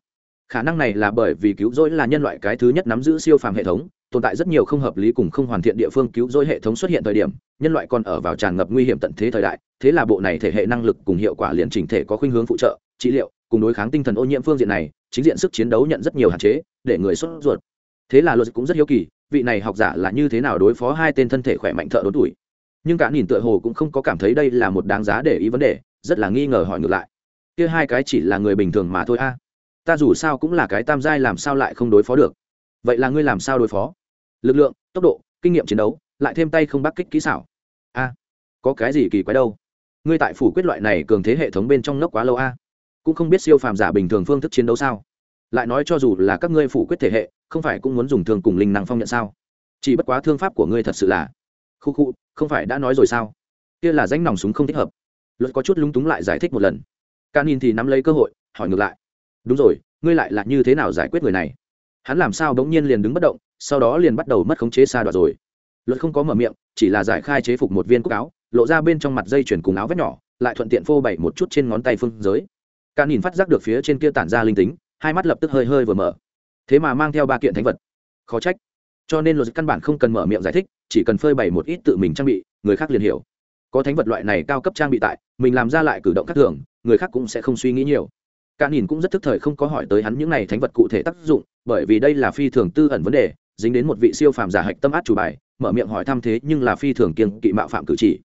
[SPEAKER 1] Khả năng này là bởi vì cứu rỗi là nhân loại cái thứ nhất nắm giữ siêu phàm hệ thống, tồn tại rất nhiều không hợp lý cùng không hoàn thiện địa phương cứu rỗi hệ thống xuất hiện thời điểm, nhân loại còn ở vào tràn ngập nguy hiểm tận thế thời đại, thế là bộ này thể hệ năng lực cùng hiệu quả liền chỉnh thể có khuynh hướng phụ trợ, trị liệu, cùng đối kháng tinh thần ô nhiễm phương diện này, chính diện sức chiến đấu nhận rất nhiều hạn chế, để người xuất ruột thế là luật cũng rất hiếu kỳ, vị này học giả là như thế nào đối phó hai tên thân thể khỏe mạnh thợ đốn tuổi. Nhưng cả nhìn tựa hồ cũng không có cảm thấy đây là một đáng giá để ý vấn đề, rất là nghi ngờ hỏi ngược lại. Kia hai cái chỉ là người bình thường mà thôi a. Ta dù sao cũng là cái tam giai làm sao lại không đối phó được? Vậy là ngươi làm sao đối phó? Lực lượng, tốc độ, kinh nghiệm chiến đấu, lại thêm tay không bắc kích kỹ xảo. A, có cái gì kỳ quái đâu? Ngươi tại phủ quyết loại này cường thế hệ thống bên trong nốc quá lâu a. Cũng không biết siêu phàm giả bình thường phương thức chiến đấu sao? Lại nói cho dù là các ngươi phủ quyết thể hệ, không phải cũng muốn dùng thương cùng linh năng phong nhận sao? Chỉ bất quá thương pháp của ngươi thật sự là khu khu, không phải đã nói rồi sao? Kia là danh nòng súng không thích hợp. Luật có chút lúng túng lại giải thích một lần. Ca nhìn thì nắm lấy cơ hội, hỏi ngược lại. Đúng rồi, ngươi lại là như thế nào giải quyết người này? Hắn làm sao bỗng nhiên liền đứng bất động, sau đó liền bắt đầu mất khống chế xa đoạt rồi. Luật không có mở miệng, chỉ là giải khai chế phục một viên cúc áo, lộ ra bên trong mặt dây chuyển cùng áo vét nhỏ, lại thuận tiện phô bày một chút trên ngón tay phương giới. Ca nhìn phát giác được phía trên kia tản ra linh tính hai mắt lập tức hơi hơi vừa mở. Thế mà mang theo ba kiện thánh vật. Khó trách. Cho nên luật căn bản không cần mở miệng giải thích, chỉ cần phơi bày một ít tự mình trang bị, người khác liền hiểu. Có thánh vật loại này cao cấp trang bị tại, mình làm ra lại cử động khác thường, người khác cũng sẽ không suy nghĩ nhiều. Cả nhìn cũng rất thức thời không có hỏi tới hắn những này thánh vật cụ thể tác dụng, bởi vì đây là phi thường tư ẩn vấn đề, dính đến một vị siêu phàm giả hạch tâm át chủ bài, mở miệng hỏi thăm thế nhưng là phi thường kiêng kỵ mạo phạm cử chỉ.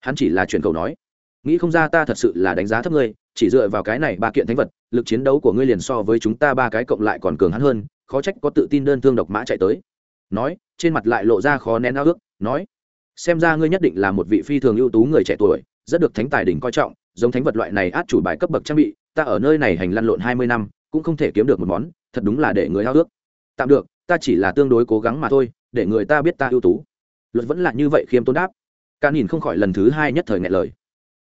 [SPEAKER 1] Hắn chỉ là chuyển cầu nói, nghĩ không ra ta thật sự là đánh giá thấp ngươi chỉ dựa vào cái này ba kiện thánh vật, lực chiến đấu của ngươi liền so với chúng ta ba cái cộng lại còn cường hắn hơn, khó trách có tự tin đơn thương độc mã chạy tới. Nói, trên mặt lại lộ ra khó nén ao ước, nói, xem ra ngươi nhất định là một vị phi thường ưu tú người trẻ tuổi, rất được thánh tài đỉnh coi trọng, giống thánh vật loại này át chủ bài cấp bậc trang bị, ta ở nơi này hành lăn lộn hai mươi năm, cũng không thể kiếm được một món, thật đúng là để người ao ước. Tạm được, ta chỉ là tương đối cố gắng mà thôi, để người ta biết ta ưu tú. Luật vẫn là như vậy khiêm tốn đáp. Ca nhìn không khỏi lần thứ hai nhất thời ngại lời.